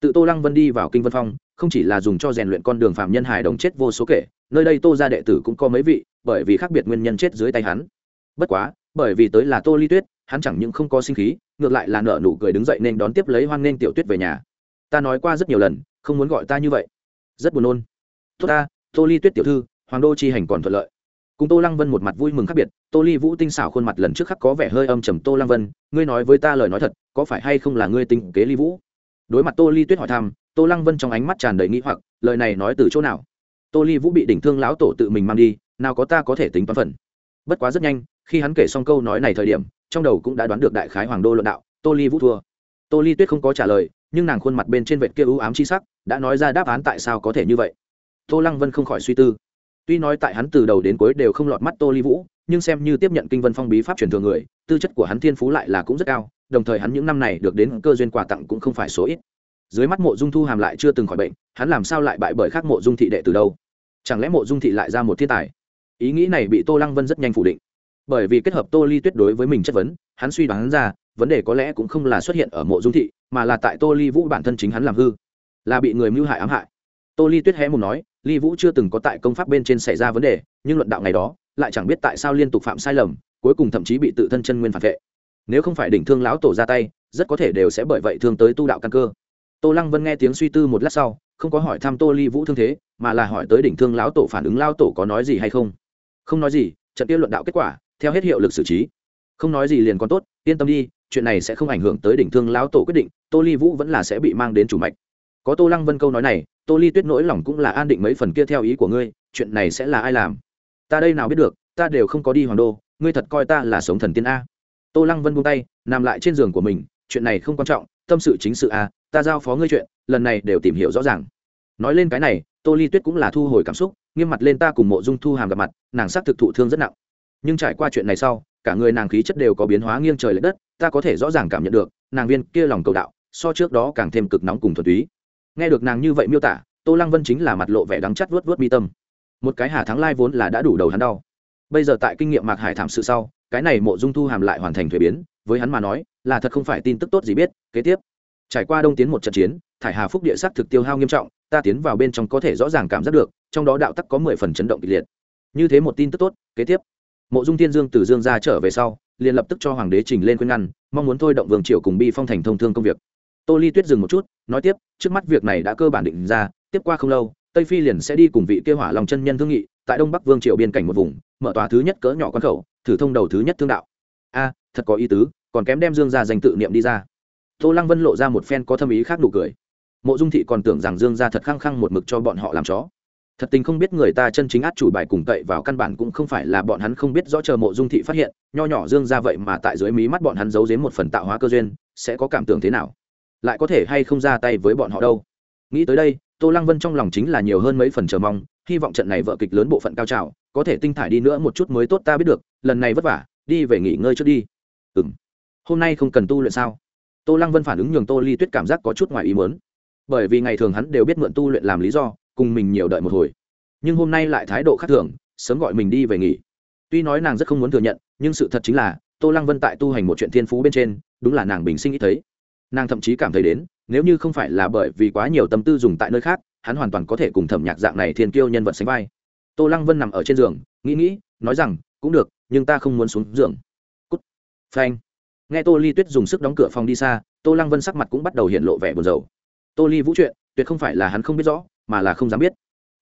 Tự tô lăng vân đi vào kinh vân phong, không chỉ là dùng cho rèn luyện con đường phạm nhân hài đồng chết vô số kể nơi đây tô ra đệ tử cũng có mấy vị, bởi vì khác biệt nguyên nhân chết dưới tay hắn. Bất quá, bởi vì tới là tô ly tuyết, hắn chẳng những không có sinh khí, ngược lại là nở nụ cười đứng dậy nên đón tiếp lấy hoan nghênh tiểu tuyết về nhà. Ta nói qua rất nhiều lần, không muốn gọi ta như vậy. Rất buồn nôn. Tốt ta, tô ly tuyết tiểu thư, hoàng đô chi hành còn thuận lợi. Cùng tô lăng vân một mặt vui mừng khác biệt, tô ly vũ tinh xảo khuôn mặt lần trước khắc có vẻ hơi âm trầm tô lăng vân, ngươi nói với ta lời nói thật, có phải hay không là ngươi tinh kế ly vũ? Đối mặt tô ly tuyết hỏi thăm, tô lăng vân trong ánh mắt tràn đầy nghĩ hoặc, lời này nói từ chỗ nào? Tô ly vũ bị đỉnh thương lão tổ tự mình mang đi, nào có ta có thể tính toán phần. Bất quá rất nhanh, khi hắn kể xong câu nói này thời điểm, trong đầu cũng đã đoán được đại khái hoàng đô luận đạo, tô ly vũ thua. Tô ly tuyết không có trả lời, nhưng nàng khuôn mặt bên trên vệt kia ưu ám chi sắc, đã nói ra đáp án tại sao có thể như vậy. Tô lăng vân không khỏi suy tư. Tuy nói tại hắn từ đầu đến cuối đều không lọt mắt tô ly vũ, nhưng xem như tiếp nhận kinh vân phong bí pháp truyền thừa người, tư chất của hắn thiên phú lại là cũng rất cao, đồng thời hắn những năm này được đến cơ duyên quà tặng cũng không phải số ít dưới mắt mộ dung thu hàm lại chưa từng khỏi bệnh, hắn làm sao lại bại bởi khác mộ dung thị đệ từ đâu? Chẳng lẽ mộ dung thị lại ra một thiên tài? Ý nghĩ này bị tô lăng vân rất nhanh phủ định. Bởi vì kết hợp tô ly tuyết đối với mình chất vấn, hắn suy đoán ra, vấn đề có lẽ cũng không là xuất hiện ở mộ dung thị, mà là tại tô ly vũ bản thân chính hắn làm hư. Là bị người mưu hại ám hại. Tô ly tuyết hé một nói, ly vũ chưa từng có tại công pháp bên trên xảy ra vấn đề, nhưng luận đạo ngày đó, lại chẳng biết tại sao liên tục phạm sai lầm, cuối cùng thậm chí bị tự thân chân nguyên phản vệ. Nếu không phải đỉnh thương lão tổ ra tay, rất có thể đều sẽ bởi vậy thương tới tu đạo căn cơ tô lăng vân nghe tiếng suy tư một lát sau, không có hỏi thăm tô ly vũ thương thế, mà là hỏi tới đỉnh thương lão tổ phản ứng lao tổ có nói gì hay không. Không nói gì, trận tiêu luận đạo kết quả, theo hết hiệu lực xử trí. Không nói gì liền còn tốt, yên tâm đi, chuyện này sẽ không ảnh hưởng tới đỉnh thương lão tổ quyết định, tô ly vũ vẫn là sẽ bị mang đến chủ mạch. Có tô lăng vân câu nói này, tô ly tuyết nỗi lòng cũng là an định mấy phần kia theo ý của ngươi, chuyện này sẽ là ai làm? Ta đây nào biết được, ta đều không có đi hoàng đô, ngươi thật coi ta là sống thần tiên a. Tô lăng vân buông tay, nằm lại trên giường của mình, chuyện này không quan trọng, tâm sự chính sự a ta giao phó ngươi chuyện, lần này đều tìm hiểu rõ ràng. Nói lên cái này, tô ly tuyết cũng là thu hồi cảm xúc, nghiêm mặt lên ta cùng mộ dung thu hàm gặp mặt, nàng xác thực thụ thương rất nặng. Nhưng trải qua chuyện này sau, cả người nàng khí chất đều có biến hóa nghiêng trời l ệ đất, ta có thể rõ ràng cảm nhận được, nàng viên kia lòng cầu đạo, so trước đó càng thêm cực nóng cùng thuần túy. Nghe được nàng như vậy miêu tả, tô lăng vân chính là mặt lộ vẻ đắng chắt vớt vớt mi tâm. Một cái hà thắng lai vốn là đã đủ đầu hắn đau. Bây giờ tại kinh nghiệm mạc hải thảm sự sau, cái này mộ dung thu hàm lại hoàn thành thuế biến, với hắn mà nói, là thật không phải tin tức tốt gì biết, kế tiếp trải qua đông tiến một trận chiến, thải hà phúc địa sắc thực tiêu hao nghiêm trọng, ta tiến vào bên trong có thể rõ ràng cảm giác được, trong đó đạo tắc có mười phần chấn động kịch liệt. Như thế một tin tức tốt, kế tiếp. Mộ dung thiên dương từ dương ra trở về sau, liền lập tức cho hoàng đế trình lên khuyên ngăn, mong muốn thôi động vương triều cùng bi phong thành thông thương công việc. Tô ly tuyết dừng một chút, nói tiếp, trước mắt việc này đã cơ bản định ra, tiếp qua không lâu, tây phi liền sẽ đi cùng vị kêu hỏa lòng chân nhân thương nghị, tại đông bắc vương triều biên cảnh một vùng, mở tòa thứ nhất cỡ nhỏ quan khẩu, thử thông đầu thứ nhất thương đạo. A, thật có ý tứ, còn kém đem dương ra danh tự niệm đi ra tô lăng vân lộ ra một phen có thâm ý khác nụ cười. Mộ dung thị còn tưởng rằng dương Gia thật khăng khăng một mực cho bọn họ làm chó. Thật tình không biết người ta chân chính át chủ bài cùng cậy vào căn bản cũng không phải là bọn hắn không biết rõ chờ mộ dung thị phát hiện, nho nhỏ dương ra vậy mà tại dưới mí mắt bọn hắn giấu giếm một phần tạo hóa cơ duyên, sẽ có cảm tưởng thế nào? Lại có thể hay không ra tay với bọn họ đâu? Nghĩ tới đây, tô lăng vân trong lòng chính là nhiều hơn mấy phần chờ mong, hy vọng trận này vợ kịch lớn bộ phận cao trào, có thể tinh thải đi nữa một chút mới tốt ta biết được, lần này vất vả, đi về nghỉ ngơi trước đi. Ừ m hôm nay không cần tu luyện sao? Tô lăng vân phản ứng nhường tô ly tuyết cảm giác có chút ngoài ý muốn. Bởi vì ngày thường hắn đều biết mượn tu luyện làm lý do, cùng mình nhiều đợi một hồi. Nhưng hôm nay lại thái độ khác thường, sớm gọi mình đi về nghỉ. Tuy nói nàng rất không muốn thừa nhận, nhưng sự thật chính là, tô lăng vân tại tu hành một chuyện thiên phú bên trên, đúng là nàng bình sinh ít thấy. Nàng thậm chí cảm thấy đến, nếu như không phải là bởi vì quá nhiều tâm tư dùng tại nơi khác, hắn hoàn toàn có thể cùng thẩm nhạc dạng này thiên kiêu nhân vật sánh vai. Tô lăng vân nằm ở trên giường, nghĩ nghĩ, nói rằng, cũng được, nhưng ta không muốn xuống giường. Cút. Phanh nghe tô ly tuyết dùng sức đóng cửa phòng đi xa, tô lăng vân sắc mặt cũng bắt đầu hiện lộ vẻ buồn rầu. Tô ly vũ chuyện, tuyệt không phải là hắn không biết rõ, mà là không dám biết.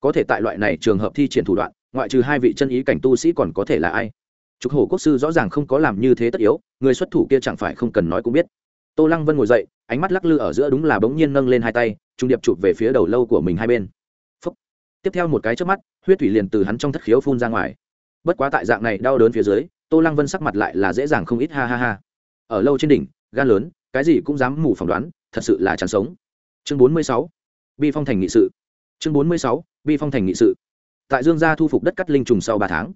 Có thể tại loại này trường hợp thi triển thủ đoạn, ngoại trừ hai vị chân ý cảnh tu sĩ còn có thể là ai? Trục hổ quốc sư rõ ràng không có làm như thế tất yếu, người xuất thủ kia chẳng phải không cần nói cũng biết. Tô lăng vân ngồi dậy, ánh mắt lắc lư ở giữa đúng là bỗng nhiên nâng lên hai tay, trung điệp chụp về phía đầu lâu của mình hai bên. Phúc. tiếp theo một cái trước mắt, huyết thủy liền từ hắn trong thất khiếu phun ra ngoài. Bất quá tại dạng này đau đớn phía dưới, tô lăng vân sắc mặt lại là dễ dàng không ít, ha ha ha ở lâu trên đỉnh, gan lớn, cái gì cũng dám mù phỏng đoán, thật sự là chán sống. Chương bốn mươi sáu, bi phong thành nghị sự. Chương bốn mươi sáu, bi phong thành nghị sự. Tại dương gia thu phục đất cắt linh trùng sau ba tháng,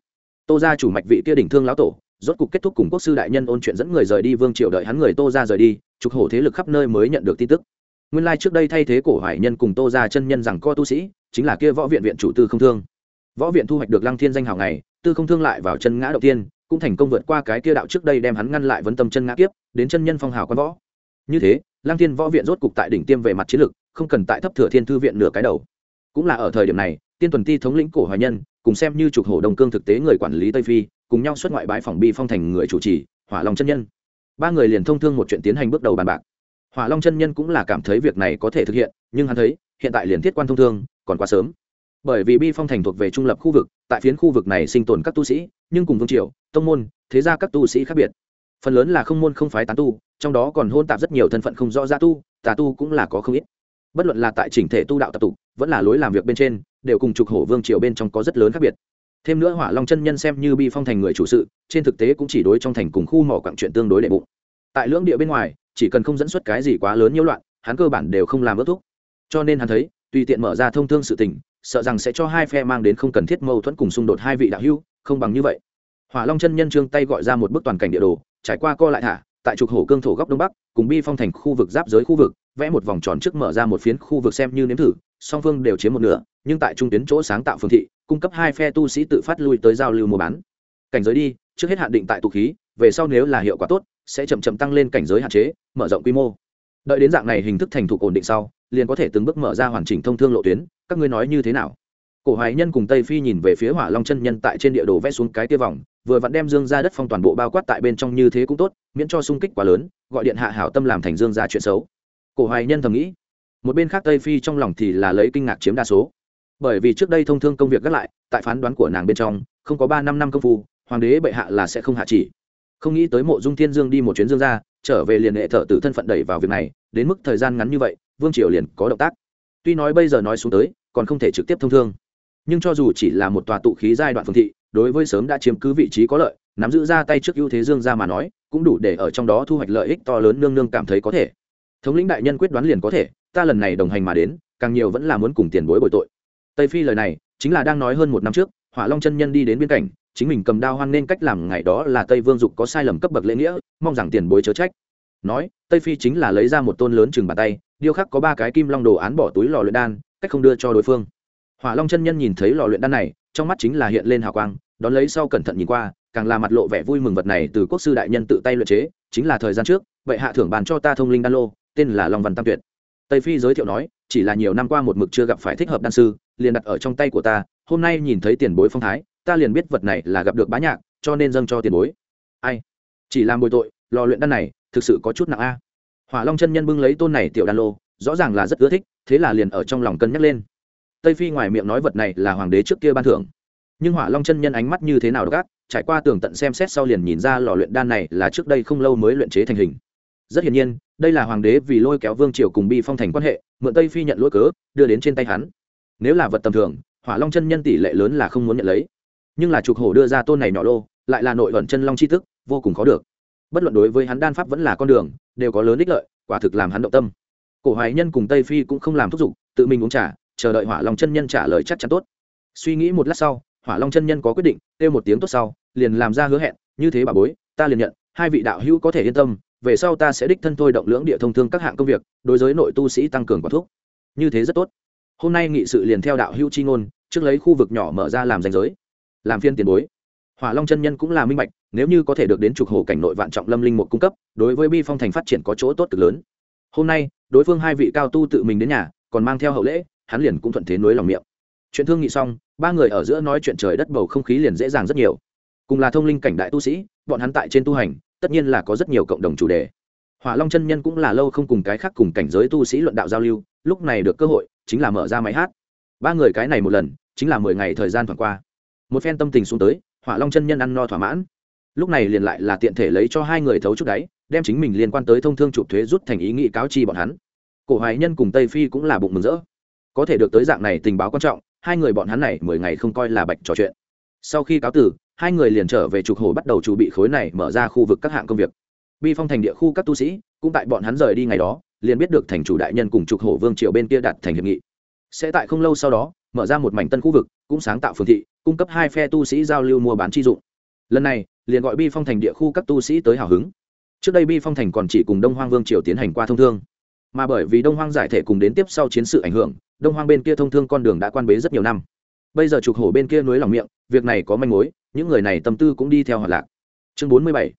tô gia chủ mạch vị kia đỉnh thương lão tổ, rốt cục kết thúc cùng quốc sư đại nhân ôn chuyện dẫn người rời đi vương triều đợi hắn người tô gia rời đi, trục hổ thế lực khắp nơi mới nhận được tin tức. Nguyên lai trước đây thay thế cổ hoài nhân cùng tô gia chân nhân rằng co tu sĩ, chính là kia võ viện viện chủ tư không thương. Võ viện thu hoạch được lăng thiên danh hào ngày, tư không thương lại vào chân ngã đầu tiên cũng thành công vượt qua cái kia đạo trước đây đem hắn ngăn lại vấn tâm chân ngã kiếp, đến chân nhân phong hào quan võ. Như thế, lăng thiên võ viện rốt cục tại đỉnh tiêm về mặt chiến lược không cần tại thấp thừa thiên thư viện nửa cái đầu. Cũng là ở thời điểm này, tiên tuần ti thống lĩnh cổ hoài nhân, cùng xem như trục hổ đồng cương thực tế người quản lý tây phi, cùng nhau xuất ngoại bãi phòng bi phong thành người chủ trì, hỏa long chân nhân. Ba người liền thông thương một chuyện tiến hành bước đầu bàn bạc. Hỏa long chân nhân cũng là cảm thấy việc này có thể thực hiện, nhưng hắn thấy, hiện tại liền thiết quan thông thương, còn quá sớm bởi vì bi phong thành thuộc về trung lập khu vực, tại phiến khu vực này sinh tồn các tu sĩ, nhưng cùng vương triều, tông môn, thế ra các tu sĩ khác biệt. Phần lớn là không môn không phái tán tu, trong đó còn hôn tạp rất nhiều thân phận không rõ gia tu, tà tu cũng là có không ít. Bất luận là tại chỉnh thể tu đạo tập tục vẫn là lối làm việc bên trên, đều cùng trục hổ vương triều bên trong có rất lớn khác biệt. Thêm nữa hỏa long chân nhân xem như bi phong thành người chủ sự, trên thực tế cũng chỉ đối trong thành cùng khu mỏ quặng chuyện tương đối đệ bụng. Tại lưỡng địa bên ngoài, chỉ cần không dẫn xuất cái gì quá lớn nhiễu loạn, hắn cơ bản đều không làm ước thúc. Cho nên hắn thấy, tùy tiện mở ra thông thương sự tình sợ rằng sẽ cho hai phe mang đến không cần thiết mâu thuẫn cùng xung đột hai vị đạo hữu, không bằng như vậy. Hỏa long chân nhân trương tay gọi ra một bức toàn cảnh địa đồ, trải qua co lại thả, tại trục hổ cương thổ góc đông bắc, cùng bi phong thành khu vực giáp giới khu vực, vẽ một vòng tròn trước mở ra một phiến khu vực xem như nếm thử, song phương đều chiếm một nửa, nhưng tại trung tuyến chỗ sáng tạo phương thị, cung cấp hai phe tu sĩ tự phát lui tới giao lưu mua bán. Cảnh giới đi, trước hết hạn định tại tụ khí, về sau nếu là hiệu quả tốt, sẽ chậm chậm tăng lên cảnh giới hạn chế, mở rộng quy mô. Đợi đến dạng này hình thức thành thục ổn định sau, liền có thể từng bước mở ra hoàn chỉnh thông thương lộ tuyến các ngươi nói như thế nào? Cổ hoài nhân cùng tây phi nhìn về phía hỏa long chân nhân tại trên địa đồ vẽ xuống cái tia vòng, vừa vặn đem dương ra đất phong toàn bộ bao quát tại bên trong như thế cũng tốt, miễn cho sung kích quá lớn, gọi điện hạ hảo tâm làm thành dương ra chuyện xấu. Cổ hoài nhân thầm nghĩ, một bên khác tây phi trong lòng thì là lấy kinh ngạc chiếm đa số. Bởi vì trước đây thông thương công việc gác lại, tại phán đoán của nàng bên trong, không có ba năm năm công phu, hoàng đế bệ hạ là sẽ không hạ chỉ. Không nghĩ tới mộ dung thiên dương đi một chuyến dương ra trở về liền hệ thợ từ thân phận đẩy vào việc này, đến mức thời gian ngắn như vậy, vương triều liền có động tác tuy nói bây giờ nói xuống tới, còn không thể trực tiếp thông thương. Nhưng cho dù chỉ là một tòa tụ khí giai đoạn phương thị, đối với sớm đã chiếm cứ vị trí có lợi, nắm giữ ra tay trước ưu thế dương ra mà nói, cũng đủ để ở trong đó thu hoạch lợi ích to lớn nương nương cảm thấy có thể. Thống lĩnh đại nhân quyết đoán liền có thể, ta lần này đồng hành mà đến, càng nhiều vẫn là muốn cùng tiền bối bồi tội. Tây phi lời này, chính là đang nói hơn một năm trước, hỏa long chân nhân đi đến biên cảnh, chính mình cầm đao hoan nên cách làm ngày đó là tây vương dục có sai lầm cấp bậc lễ nghĩa, mong rằng tiền bối chớ trách nói, tây phi chính là lấy ra một tôn lớn chừng bàn tay, điêu khắc có ba cái kim long đồ án bỏ túi lò luyện đan, cách không đưa cho đối phương. Hỏa long chân nhân nhìn thấy lò luyện đan này, trong mắt chính là hiện lên hào quang, đón lấy sau cẩn thận nhìn qua, càng là mặt lộ vẻ vui mừng vật này từ quốc sư đại nhân tự tay luyện chế, chính là thời gian trước, vậy hạ thưởng bàn cho ta thông linh đan lô, tên là long văn tam tuyệt. Tây phi giới thiệu nói, chỉ là nhiều năm qua một mực chưa gặp phải thích hợp đan sư, liền đặt ở trong tay của ta, hôm nay nhìn thấy tiền bối phong thái, ta liền biết vật này là gặp được bá nhạc, cho nên dâng cho tiền bối. Ai? Chỉ làm bồi tội, lò luyện đan này thực sự có chút nặng a. Hỏa long chân nhân bưng lấy tôn này tiểu đan lô, rõ ràng là rất ưa thích, thế là liền ở trong lòng cân nhắc lên. Tây phi ngoài miệng nói vật này là hoàng đế trước kia ban thưởng. Nhưng hỏa long chân nhân ánh mắt như thế nào gác trải qua tường tận xem xét sau liền nhìn ra lò luyện đan này là trước đây không lâu mới luyện chế thành hình. Rất hiển nhiên, đây là hoàng đế vì lôi kéo vương triều cùng bi phong thành quan hệ, mượn tây phi nhận lỗi cớ, đưa đến trên tay hắn. Nếu là vật tầm thường, hỏa long chân nhân tỷ lệ lớn là không muốn nhận lấy. Nhưng là trục hổ đưa ra tôn này nhỏ lô, lại là nội vận chân long c h i tức, vô cùng khó được bất luận đối với hắn đan pháp vẫn là con đường, đều có lớn ích lợi, quả thực làm hắn động tâm. Cổ hoài nhân cùng tây phi cũng không làm thúc giục, tự mình uống trả chờ đợi hỏa long chân nhân trả lời chắc chắn tốt. Suy nghĩ một lát sau, hỏa long chân nhân có quyết định, kêu một tiếng tốt sau, liền làm ra hứa hẹn, như thế bà bối, ta liền nhận, hai vị đạo hữu có thể yên tâm, về sau ta sẽ đích thân thôi động lưỡng địa thông thương các hạng công việc, đối với nội tu sĩ tăng cường quả thuốc như thế rất tốt. Hôm nay nghị sự liền theo đạo hữu chi ngôn, trước lấy khu vực nhỏ mở ra làm danh giới, làm phiên tiền bối hỏa long chân nhân cũng là minh bạch, nếu như có thể được đến trục hồ cảnh nội vạn trọng lâm linh một cung cấp, đối với bi phong thành phát triển có chỗ tốt cực lớn. Hôm nay, đối phương hai vị cao tu tự mình đến nhà, còn mang theo hậu lễ, hắn liền cũng thuận thế nối lòng miệng. Chuyện thương nghị xong, ba người ở giữa nói chuyện trời đất bầu không khí liền dễ dàng rất nhiều. Cùng là thông linh cảnh đại tu sĩ, bọn hắn tại trên tu hành, tất nhiên là có rất nhiều cộng đồng chủ đề. Hỏa long chân nhân cũng là lâu không cùng cái khác cùng cảnh giới tu sĩ luận đạo giao lưu, lúc này được cơ hội, chính là mở ra máy hát. Ba người cái này một lần, chính là mười ngày thời gian thoảng qua. Một phen tâm tình xuống tới hỏa long chân nhân ăn no thỏa mãn. Lúc này liền lại là tiện thể lấy cho hai người thấu chút đáy, đem chính mình liên quan tới thông thương chụp thuế rút thành ý nghị cáo chi bọn hắn. Cổ hoài nhân cùng tây phi cũng là bụng mừng rỡ. Có thể được tới dạng này tình báo quan trọng, hai người bọn hắn này mười ngày không coi là bạch trò chuyện. Sau khi cáo tử hai người liền trở về trục hồ bắt đầu chuẩn bị khối này mở ra khu vực các hạng công việc. Bi phong thành địa khu các tu sĩ, cũng tại bọn hắn rời đi ngày đó, liền biết được thành chủ đại nhân cùng trục hồ vương triều bên kia đặt thành hiệp nghị. Sẽ tại không lâu sau đó mở ra một mảnh tân khu vực, cũng sáng tạo phương thị, cung cấp hai phe tu sĩ giao lưu mua bán chi dụng. Lần này, liền gọi bi phong thành địa khu các tu sĩ tới hào hứng. Trước đây bi phong thành còn chỉ cùng đông hoang vương triều tiến hành qua thông thương. Mà bởi vì đông hoang giải thể cùng đến tiếp sau chiến sự ảnh hưởng, đông hoang bên kia thông thương con đường đã quan bế rất nhiều năm. Bây giờ trục hổ bên kia nối lòng miệng, việc này có manh mối, những người này tâm tư cũng đi theo họ lạc. Chương bốn mươi bảy,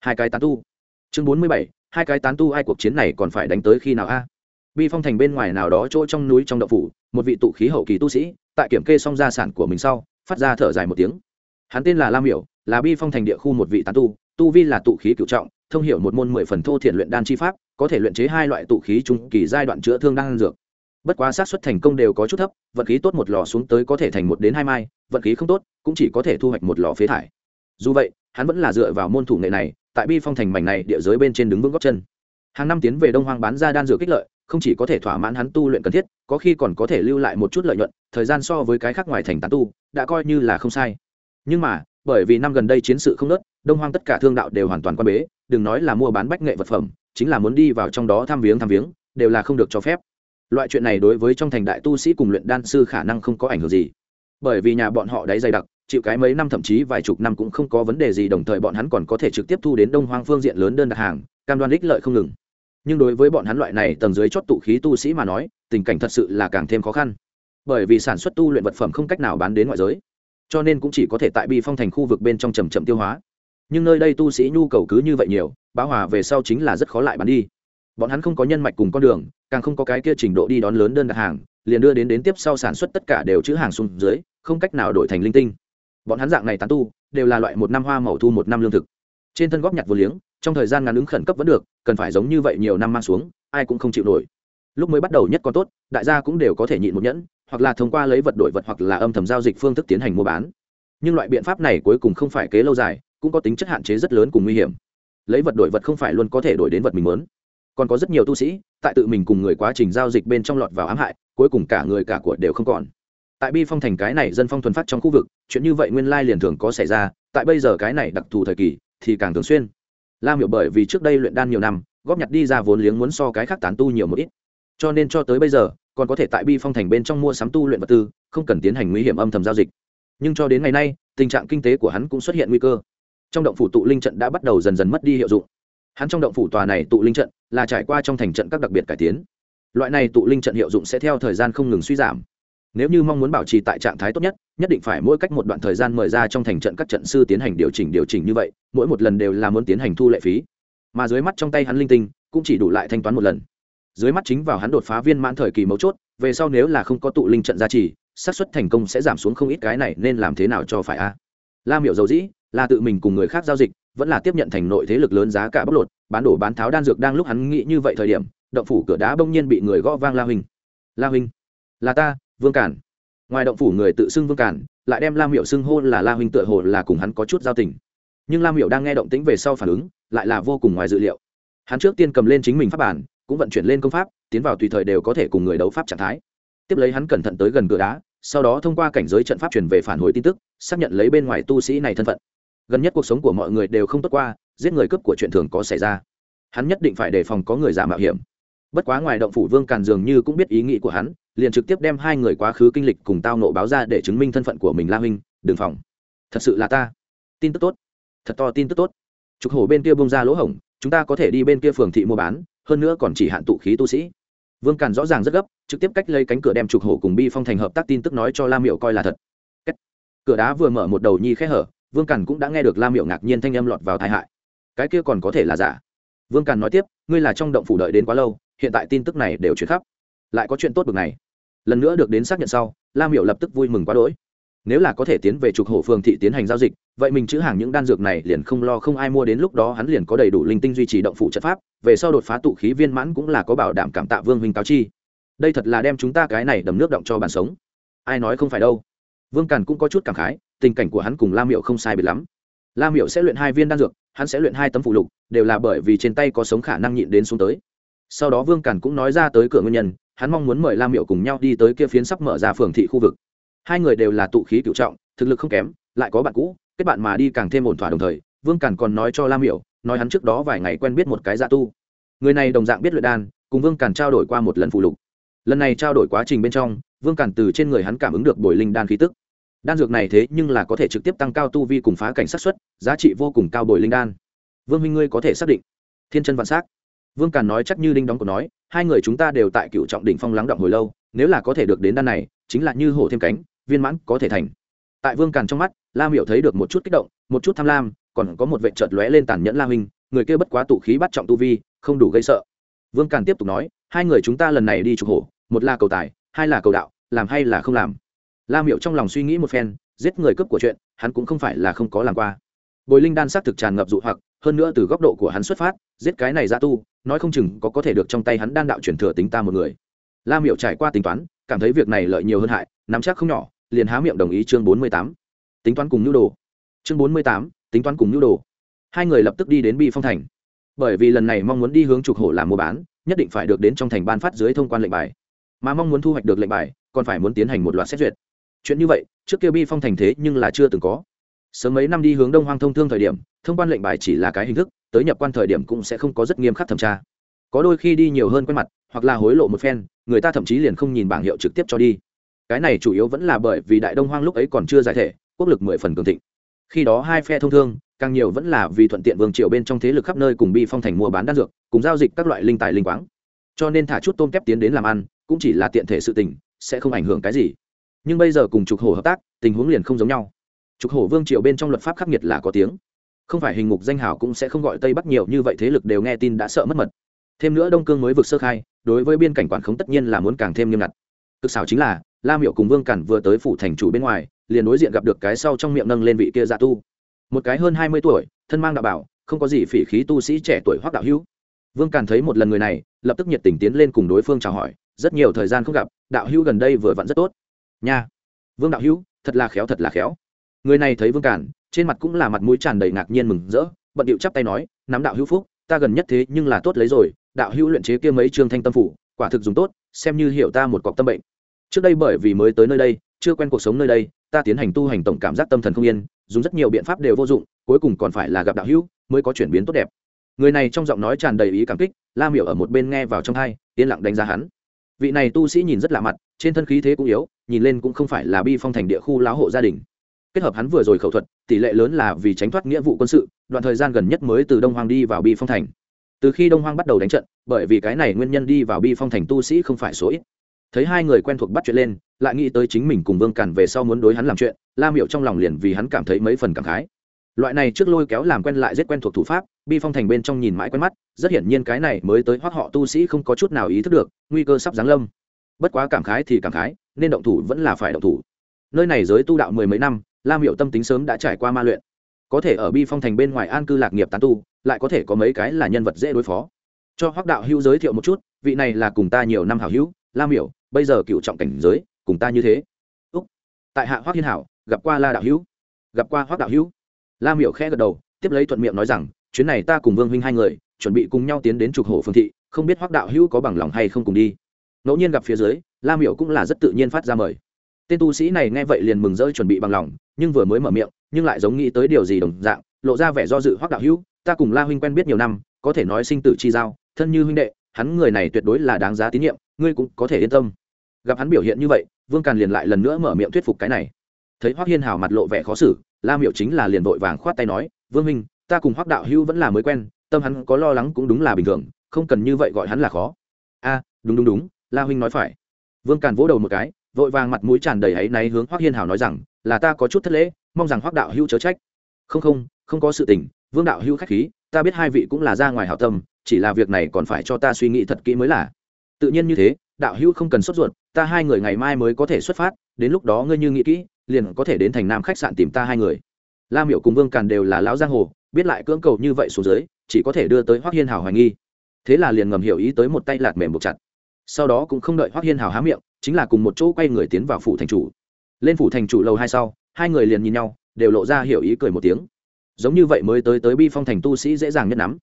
hai cái tán tu. Chương bốn mươi bảy, hai cái tán tu ai cuộc chiến này còn phải đánh tới khi nào a? Bi phong thành bên ngoài nào đó chỗ trong núi trong đậu phủ một vị tụ khí hậu kỳ tu sĩ, tại kiểm kê xong gia sản của mình sau, phát ra thở dài một tiếng. Hắn tên là lam miểu, là bi phong thành địa khu một vị tán tu tu vi là tụ khí cựu trọng, thông hiểu một môn mười phần thô thiện luyện đan chi pháp, có thể luyện chế hai loại tụ khí trung kỳ giai đoạn chữa thương đan dược. Bất quá xác suất thành công đều có chút thấp, vận khí tốt một lò xuống tới có thể thành một đến hai mai, vận khí không tốt, cũng chỉ có thể thu hoạch một lò phế thải. Dù vậy, hắn vẫn là dựa vào môn thủ nghệ này, tại bi phong thành mảnh này địa giới bên trên đứng vững góc chân. Hàng năm tiến về đông hoang bán ra đan dược kích lợi không chỉ có thể thỏa mãn hắn tu luyện cần thiết, có khi còn có thể lưu lại một chút lợi nhuận, thời gian so với cái khác ngoài thành tán tu, đã coi như là không sai. Nhưng mà, bởi vì năm gần đây chiến sự không nớt đông hoang tất cả thương đạo đều hoàn toàn quan bế, đừng nói là mua bán bách nghệ vật phẩm, chính là muốn đi vào trong đó tham viếng tham viếng, đều là không được cho phép. Loại chuyện này đối với trong thành đại tu sĩ cùng luyện đan sư khả năng không có ảnh hưởng gì. Bởi vì nhà bọn họ đáy dày đặc, chịu cái mấy năm thậm chí vài chục năm cũng không có vấn đề gì, đồng thời bọn hắn còn có thể trực tiếp thu đến đông hoang phương diện lớn đơn đặt hàng, cam đoan ích lợi không ngừng nhưng đối với bọn hắn loại này tầng dưới chót tụ khí tu sĩ mà nói, tình cảnh thật sự là càng thêm khó khăn. Bởi vì sản xuất tu luyện vật phẩm không cách nào bán đến ngoại giới, cho nên cũng chỉ có thể tại bi phong thành khu vực bên trong trầm chậm tiêu hóa. Nhưng nơi đây tu sĩ nhu cầu cứ như vậy nhiều báo hòa về sau chính là rất khó lại bán đi. Bọn hắn không có nhân mạch cùng con đường, càng không có cái kia trình độ đi đón lớn đơn đặt hàng, liền đưa đến đến tiếp sau sản xuất tất cả đều chữ hàng xuống dưới, không cách nào đổi thành linh tinh. Bọn hắn dạng này tán tu, đều là loại một năm hoa màu thu một năm lương thực. Trên thân góp nhặt vô liếng trong thời gian ngắn ứng khẩn cấp vẫn được, cần phải giống như vậy nhiều năm mang xuống, ai cũng không chịu nổi. Lúc mới bắt đầu nhất còn tốt, đại gia cũng đều có thể nhịn một nhẫn, hoặc là thông qua lấy vật đổi vật hoặc là âm thầm giao dịch phương thức tiến hành mua bán. Nhưng loại biện pháp này cuối cùng không phải kế lâu dài, cũng có tính chất hạn chế rất lớn cùng nguy hiểm. Lấy vật đổi vật không phải luôn có thể đổi đến vật mình muốn. Còn có rất nhiều tu sĩ, tại tự mình cùng người quá trình giao dịch bên trong lọt vào ám hại, cuối cùng cả người cả của đều không còn. Tại bi phong thành cái này dân phong thuần phát trong khu vực, chuyện như vậy nguyên lai liền thường có xảy ra, tại bây giờ cái này đặc thù thời kỳ, thì càng thường xuyên lam hiểu bởi vì trước đây luyện đan nhiều năm, góp nhặt đi ra vốn liếng muốn so cái khác tán tu nhiều một ít. Cho nên cho tới bây giờ, còn có thể tại bi phong thành bên trong mua sắm tu luyện vật tư, không cần tiến hành nguy hiểm âm thầm giao dịch. Nhưng cho đến ngày nay, tình trạng kinh tế của hắn cũng xuất hiện nguy cơ. Trong động phủ tụ linh trận đã bắt đầu dần dần mất đi hiệu dụng. Hắn trong động phủ tòa này tụ linh trận là trải qua trong thành trận các đặc biệt cải tiến. Loại này tụ linh trận hiệu dụng sẽ theo thời gian không ngừng suy giảm nếu như mong muốn bảo trì tại trạng thái tốt nhất nhất định phải mỗi cách một đoạn thời gian mời ra trong thành trận các trận sư tiến hành điều chỉnh điều chỉnh như vậy, mỗi một lần đều là muốn tiến hành thu lệ phí. Mà dưới mắt trong tay hắn linh tinh, cũng chỉ đủ lại thanh toán một lần. Dưới mắt chính vào hắn đột phá viên mãn thời kỳ mấu chốt, về sau nếu là không có tụ linh trận gia trì, xác suất thành công sẽ giảm xuống không ít cái này nên làm thế nào cho phải a? À? lam Miệu dầu dĩ, là tự mình cùng người khác giao dịch, vẫn là tiếp nhận thành nội thế lực lớn giá cả bóc lột, bán đổ bán tháo đan dược đang lúc hắn nghĩ như vậy thời điểm, động phủ cửa đá bỗng nhiên bị người gõ vang la huynh. La huynh, là ta vương cản ngoài động phủ người tự xưng vương cản lại đem lam hiệu xưng hô là la huynh tựa hồ là cùng hắn có chút giao tình. Nhưng lam hiệu đang nghe động tĩnh về sau phản ứng, lại là vô cùng ngoài dự liệu. Hắn trước tiên cầm lên chính mình pháp bản, cũng vận chuyển lên công pháp, tiến vào tùy thời đều có thể cùng người đấu pháp trạng thái. Tiếp lấy hắn cẩn thận tới gần cửa đá, sau đó thông qua cảnh giới trận pháp truyền về phản hồi tin tức, xác nhận lấy bên ngoài tu sĩ này thân phận. Gần nhất cuộc sống của mọi người đều không tốt qua, giết người cướp của chuyện thường có xảy ra. Hắn nhất định phải đề phòng có người giả mạo hiểm. Bất quá ngoài động phủ vương càn dường như cũng biết ý nghĩ của hắn liền trực tiếp đem hai người quá khứ kinh lịch cùng tao nộ báo ra để chứng minh thân phận của mình la huynh đường phòng. Thật sự là ta. Tin tức tốt. Thật to tin tức tốt. Trục hổ bên kia bông ra lỗ hổng, chúng ta có thể đi bên kia phường thị mua bán, hơn nữa còn chỉ hạn tụ khí tu sĩ. Vương càn rõ ràng rất gấp, trực tiếp cách lấy cánh cửa đem trục hổ cùng bi phong thành hợp tác tin tức nói cho la miệu coi là thật. Cửa đá vừa mở một đầu nhi khẽ hở, vương càn cũng đã nghe được la miệu ngạc nhiên thanh âm lọt vào tai hại. Cái kia còn có thể là giả. Vương càn nói tiếp, ngươi là trong động phủ đợi đến quá lâu, hiện tại tin tức này đều chuyển khắp lại có chuyện tốt bực này. Lần nữa được đến xác nhận sau, Lam miệu lập tức vui mừng quá đỗi. Nếu là có thể tiến về trục hổ phường thị tiến hành giao dịch, vậy mình chữ hàng những đan dược này liền không lo không ai mua đến lúc đó hắn liền có đầy đủ linh tinh duy trì động phụ trận pháp, về sau đột phá tụ khí viên mãn cũng là có bảo đảm cảm tạ vương huynh cáo chi. Đây thật là đem chúng ta cái này đầm nước động cho bàn sống. Ai nói không phải đâu. Vương càn cũng có chút cảm khái, tình cảnh của hắn cùng Lam miệu không sai biệt lắm. Lam miệu sẽ luyện hai viên đan dược, hắn sẽ luyện hai tấm phụ lục, đều là bởi vì trên tay có sống khả năng nhịn đến xuống tới sau đó vương càn cũng nói ra tới cửa nguyên nhân, hắn mong muốn mời lam miệu cùng nhau đi tới kia phiến sắp mở ra phường thị khu vực. Hai người đều là tụ khí cựu trọng, thực lực không kém, lại có bạn cũ, kết bạn mà đi càng thêm ổn thỏa đồng thời, vương càn còn nói cho lam miệu, nói hắn trước đó vài ngày quen biết một cái dạ tu. Người này đồng dạng biết luyện đan, cùng vương càn trao đổi qua một lần phụ lục. Lần này trao đổi quá trình bên trong, vương càn từ trên người hắn cảm ứng được bồi linh đan khí tức. Đan dược này thế nhưng là có thể trực tiếp tăng cao tu vi cùng phá cảnh sát xuất giá trị vô cùng cao bồi linh đan. Vương minh ngươi có thể xác định. Thiên chân vạn s á c vương càn nói chắc như đinh đóng của nói, hai người chúng ta đều tại cựu trọng đỉnh phong lắng động hồi lâu, nếu là có thể được đến đan này, chính là như hổ thêm cánh, viên mãn có thể thành. Tại vương càn trong mắt Lam miểu thấy được một chút kích động, một chút tham lam, còn có một vệ trợt lóe lên tàn nhẫn la huynh, người kia bất quá tụ khí bắt trọng tu vi, không đủ gây sợ. Vương càn tiếp tục nói, hai người chúng ta lần này đi trục hổ, một là cầu tài, hai là cầu đạo, làm hay là không làm. Lam Miểu trong lòng suy nghĩ một phen, giết người cướp của chuyện, hắn cũng không phải là không có làm qua. Bồi linh đan xác thực tràn ngập dụ hoặc hơn nữa từ góc độ của hắn xuất phát, giết cái này ra tu, nói không chừng có có thể được trong tay hắn đan đạo chuyển thừa tính ta một người. La miệu trải qua tính toán, cảm thấy việc này lợi nhiều hơn hại, nắm chắc không nhỏ, liền há miệng đồng ý chương bốn mươi tám. Tính toán cùng nhu đồ. Chương bốn mươi tám, tính toán cùng nhu đồ. Hai người lập tức đi đến bi phong thành. Bởi vì lần này mong muốn đi hướng trục hổ làm mua bán, nhất định phải được đến trong thành ban phát dưới thông quan lệnh bài. Mà mong muốn thu hoạch được lệnh bài, còn phải muốn tiến hành một loạt xét duyệt. Chuyện như vậy, trước kia bi phong thành thế nhưng là chưa từng có sớm mấy năm đi hướng đông hoang thông thương thời điểm, thông quan lệnh bài chỉ là cái hình thức, tới nhập quan thời điểm cũng sẽ không có rất nghiêm khắc thẩm tra. Có đôi khi đi nhiều hơn quen mặt, hoặc là hối lộ một phen, người ta thậm chí liền không nhìn bảng hiệu trực tiếp cho đi. Cái này chủ yếu vẫn là bởi vì đại đông hoang lúc ấy còn chưa giải thể, quốc lực mười phần cường thịnh. Khi đó hai phe thông thương, càng nhiều vẫn là vì thuận tiện vương triều bên trong thế lực khắp nơi cùng bi phong thành mua bán đan dược, cùng giao dịch các loại linh tài linh quáng. Cho nên thả chút tôm kép tiến đến làm ăn, cũng chỉ là tiện thể sự tình, sẽ không ảnh hưởng cái gì. Nhưng bây giờ cùng trục hổ hợp tác, tình huống liền không giống nhau trục hổ vương triều bên trong luật pháp khắc nghiệt là có tiếng. Không phải hình ngục danh hảo cũng sẽ không gọi tây bắc nhiều như vậy thế lực đều nghe tin đã sợ mất mật. Thêm nữa đông cương mới vực sơ khai, đối với biên cảnh quản khống tất nhiên là muốn càng thêm nghiêm ngặt. Cực xảo chính là la miệu cùng vương cản vừa tới phủ thành chủ bên ngoài, liền đối diện gặp được cái sau trong miệng nâng lên vị kia dạ tu. Một cái hơn hai mươi tuổi, thân mang đạo bảo, không có gì phỉ khí tu sĩ trẻ tuổi hoắc đạo hữu. Vương càn thấy một lần người này, lập tức nhiệt tình tiến lên cùng đối phương chào hỏi, rất nhiều thời gian không gặp, đạo hữu gần đây vừa vặn rất tốt. Nha. Vương đạo hữu, thật là khéo, thật là khéo người này thấy vương cản, trên mặt cũng là mặt mũi tràn đầy ngạc nhiên mừng rỡ bận điệu chắp tay nói nắm đạo hữu phúc ta gần nhất thế nhưng là tốt lấy rồi đạo hữu luyện chế kia mấy trương thanh tâm phủ quả thực dùng tốt xem như hiểu ta một cọc tâm bệnh. Trước đây bởi vì mới tới nơi đây chưa quen cuộc sống nơi đây ta tiến hành tu hành tổng cảm giác tâm thần không yên dùng rất nhiều biện pháp đều vô dụng cuối cùng còn phải là gặp đạo hữu mới có chuyển biến tốt đẹp. Người này trong giọng nói tràn đầy ý cảm kích la miểu ở một bên nghe vào trong hai yên lặng đánh giá hắn. Vị này tu sĩ nhìn rất lạ mặt trên thân khí thế cũng yếu nhìn lên cũng không phải là bi phong thành địa khu lão hộ gia đình kết hợp hắn vừa rồi khẩu thuật, tỷ lệ lớn là vì tránh thoát nghĩa vụ quân sự, đoạn thời gian gần nhất mới từ đông Hoang đi vào bi phong thành. Từ khi đông Hoang bắt đầu đánh trận, bởi vì cái này nguyên nhân đi vào bi phong thành tu sĩ không phải số ít. Thấy hai người quen thuộc bắt chuyện lên, lại nghĩ tới chính mình cùng vương cản về sau muốn đối hắn làm chuyện, la miệu trong lòng liền vì hắn cảm thấy mấy phần cảm khái. Loại này trước lôi kéo làm quen lại rất quen thuộc thủ pháp, bi phong thành bên trong nhìn mãi quen mắt, rất hiển nhiên cái này mới tới hoác họ tu sĩ không có chút nào ý thức được, nguy cơ sắp giáng lâm. Bất quá cảm khái thì cảm khái, nên động thủ vẫn là phải động thủ. Nơi này giới tu đạo mười mấy năm lam hiệu tâm tính sớm đã trải qua ma luyện. Có thể ở bi phong thành bên ngoài an cư lạc nghiệp tán tu lại có thể có mấy cái là nhân vật dễ đối phó. Cho hoác đạo hữu giới thiệu một chút vị này là cùng ta nhiều năm hảo hữu Lam Hiểu, bây giờ cựu trọng cảnh giới cùng ta như thế. Úc. Tại hạ hoác hiên hảo gặp qua la đạo hữu. Gặp qua hoác đạo hữu. Lam Hiểu khẽ gật đầu tiếp lấy thuận miệng nói rằng chuyến này ta cùng vương huynh hai người chuẩn bị cùng nhau tiến đến trục hổ phương thị không biết hoác đạo hữu có bằng lòng hay không cùng đi. Ngẫu nhiên gặp phía dưới Lam Hiểu cũng là rất tự nhiên phát ra mời tên tu sĩ này nghe vậy liền mừng rỡ chuẩn bị bằng lòng, nhưng vừa mới mở miệng, nhưng lại giống nghĩ tới điều gì đồng dạng, lộ ra vẻ do dự hoắc đạo hữu, ta cùng la huynh quen biết nhiều năm, có thể nói sinh tử chi giao, thân như huynh đệ, hắn người này tuyệt đối là đáng giá tín nhiệm, ngươi cũng có thể yên tâm. Gặp hắn biểu hiện như vậy, vương càn liền lại lần nữa mở miệng thuyết phục cái này. Thấy hoác hiên hào mặt lộ vẻ khó xử, la miệu chính là liền vội vàng khoát tay nói, vương minh ta cùng hoác đạo hữu vẫn là mới quen, tâm hắn có lo lắng cũng đúng là bình thường, không cần như vậy gọi hắn là khó. A, đúng đúng đúng, la huynh nói phải. Vương càn vỗ đầu một cái vội vàng mặt mũi tràn đầy áy náy hướng hoắc hiên hào nói rằng, là ta có chút thất lễ, mong rằng hoắc đạo hữu chớ trách. Không không không có sự tình, vương đạo hữu khách khí, ta biết hai vị cũng là ra ngoài hảo tâm, chỉ là việc này còn phải cho ta suy nghĩ thật kỹ mới là. Tự nhiên như thế, đạo hữu không cần sốt ruột, ta hai người ngày mai mới có thể xuất phát, đến lúc đó ngươi như nghĩ kỹ, liền có thể đến thành nam khách sạn tìm ta hai người. La miệu cùng vương càn đều là lão giang hồ, biết lại cưỡng cầu như vậy xuống dưới, chỉ có thể đưa tới hoắc hiên hào hoài nghi. Thế là liền ngầm hiểu ý tới một tay lạt mềm buộc chặt sau đó cũng không đợi hoắc hiên hào há miệng, chính là cùng một chỗ quay người tiến vào phủ thành chủ. Lên phủ thành chủ lâu hai sau, hai người liền nhìn nhau, đều lộ ra hiểu ý cười một tiếng. Giống như vậy mới tới tới bi phong thành tu sĩ dễ dàng nhất nắm.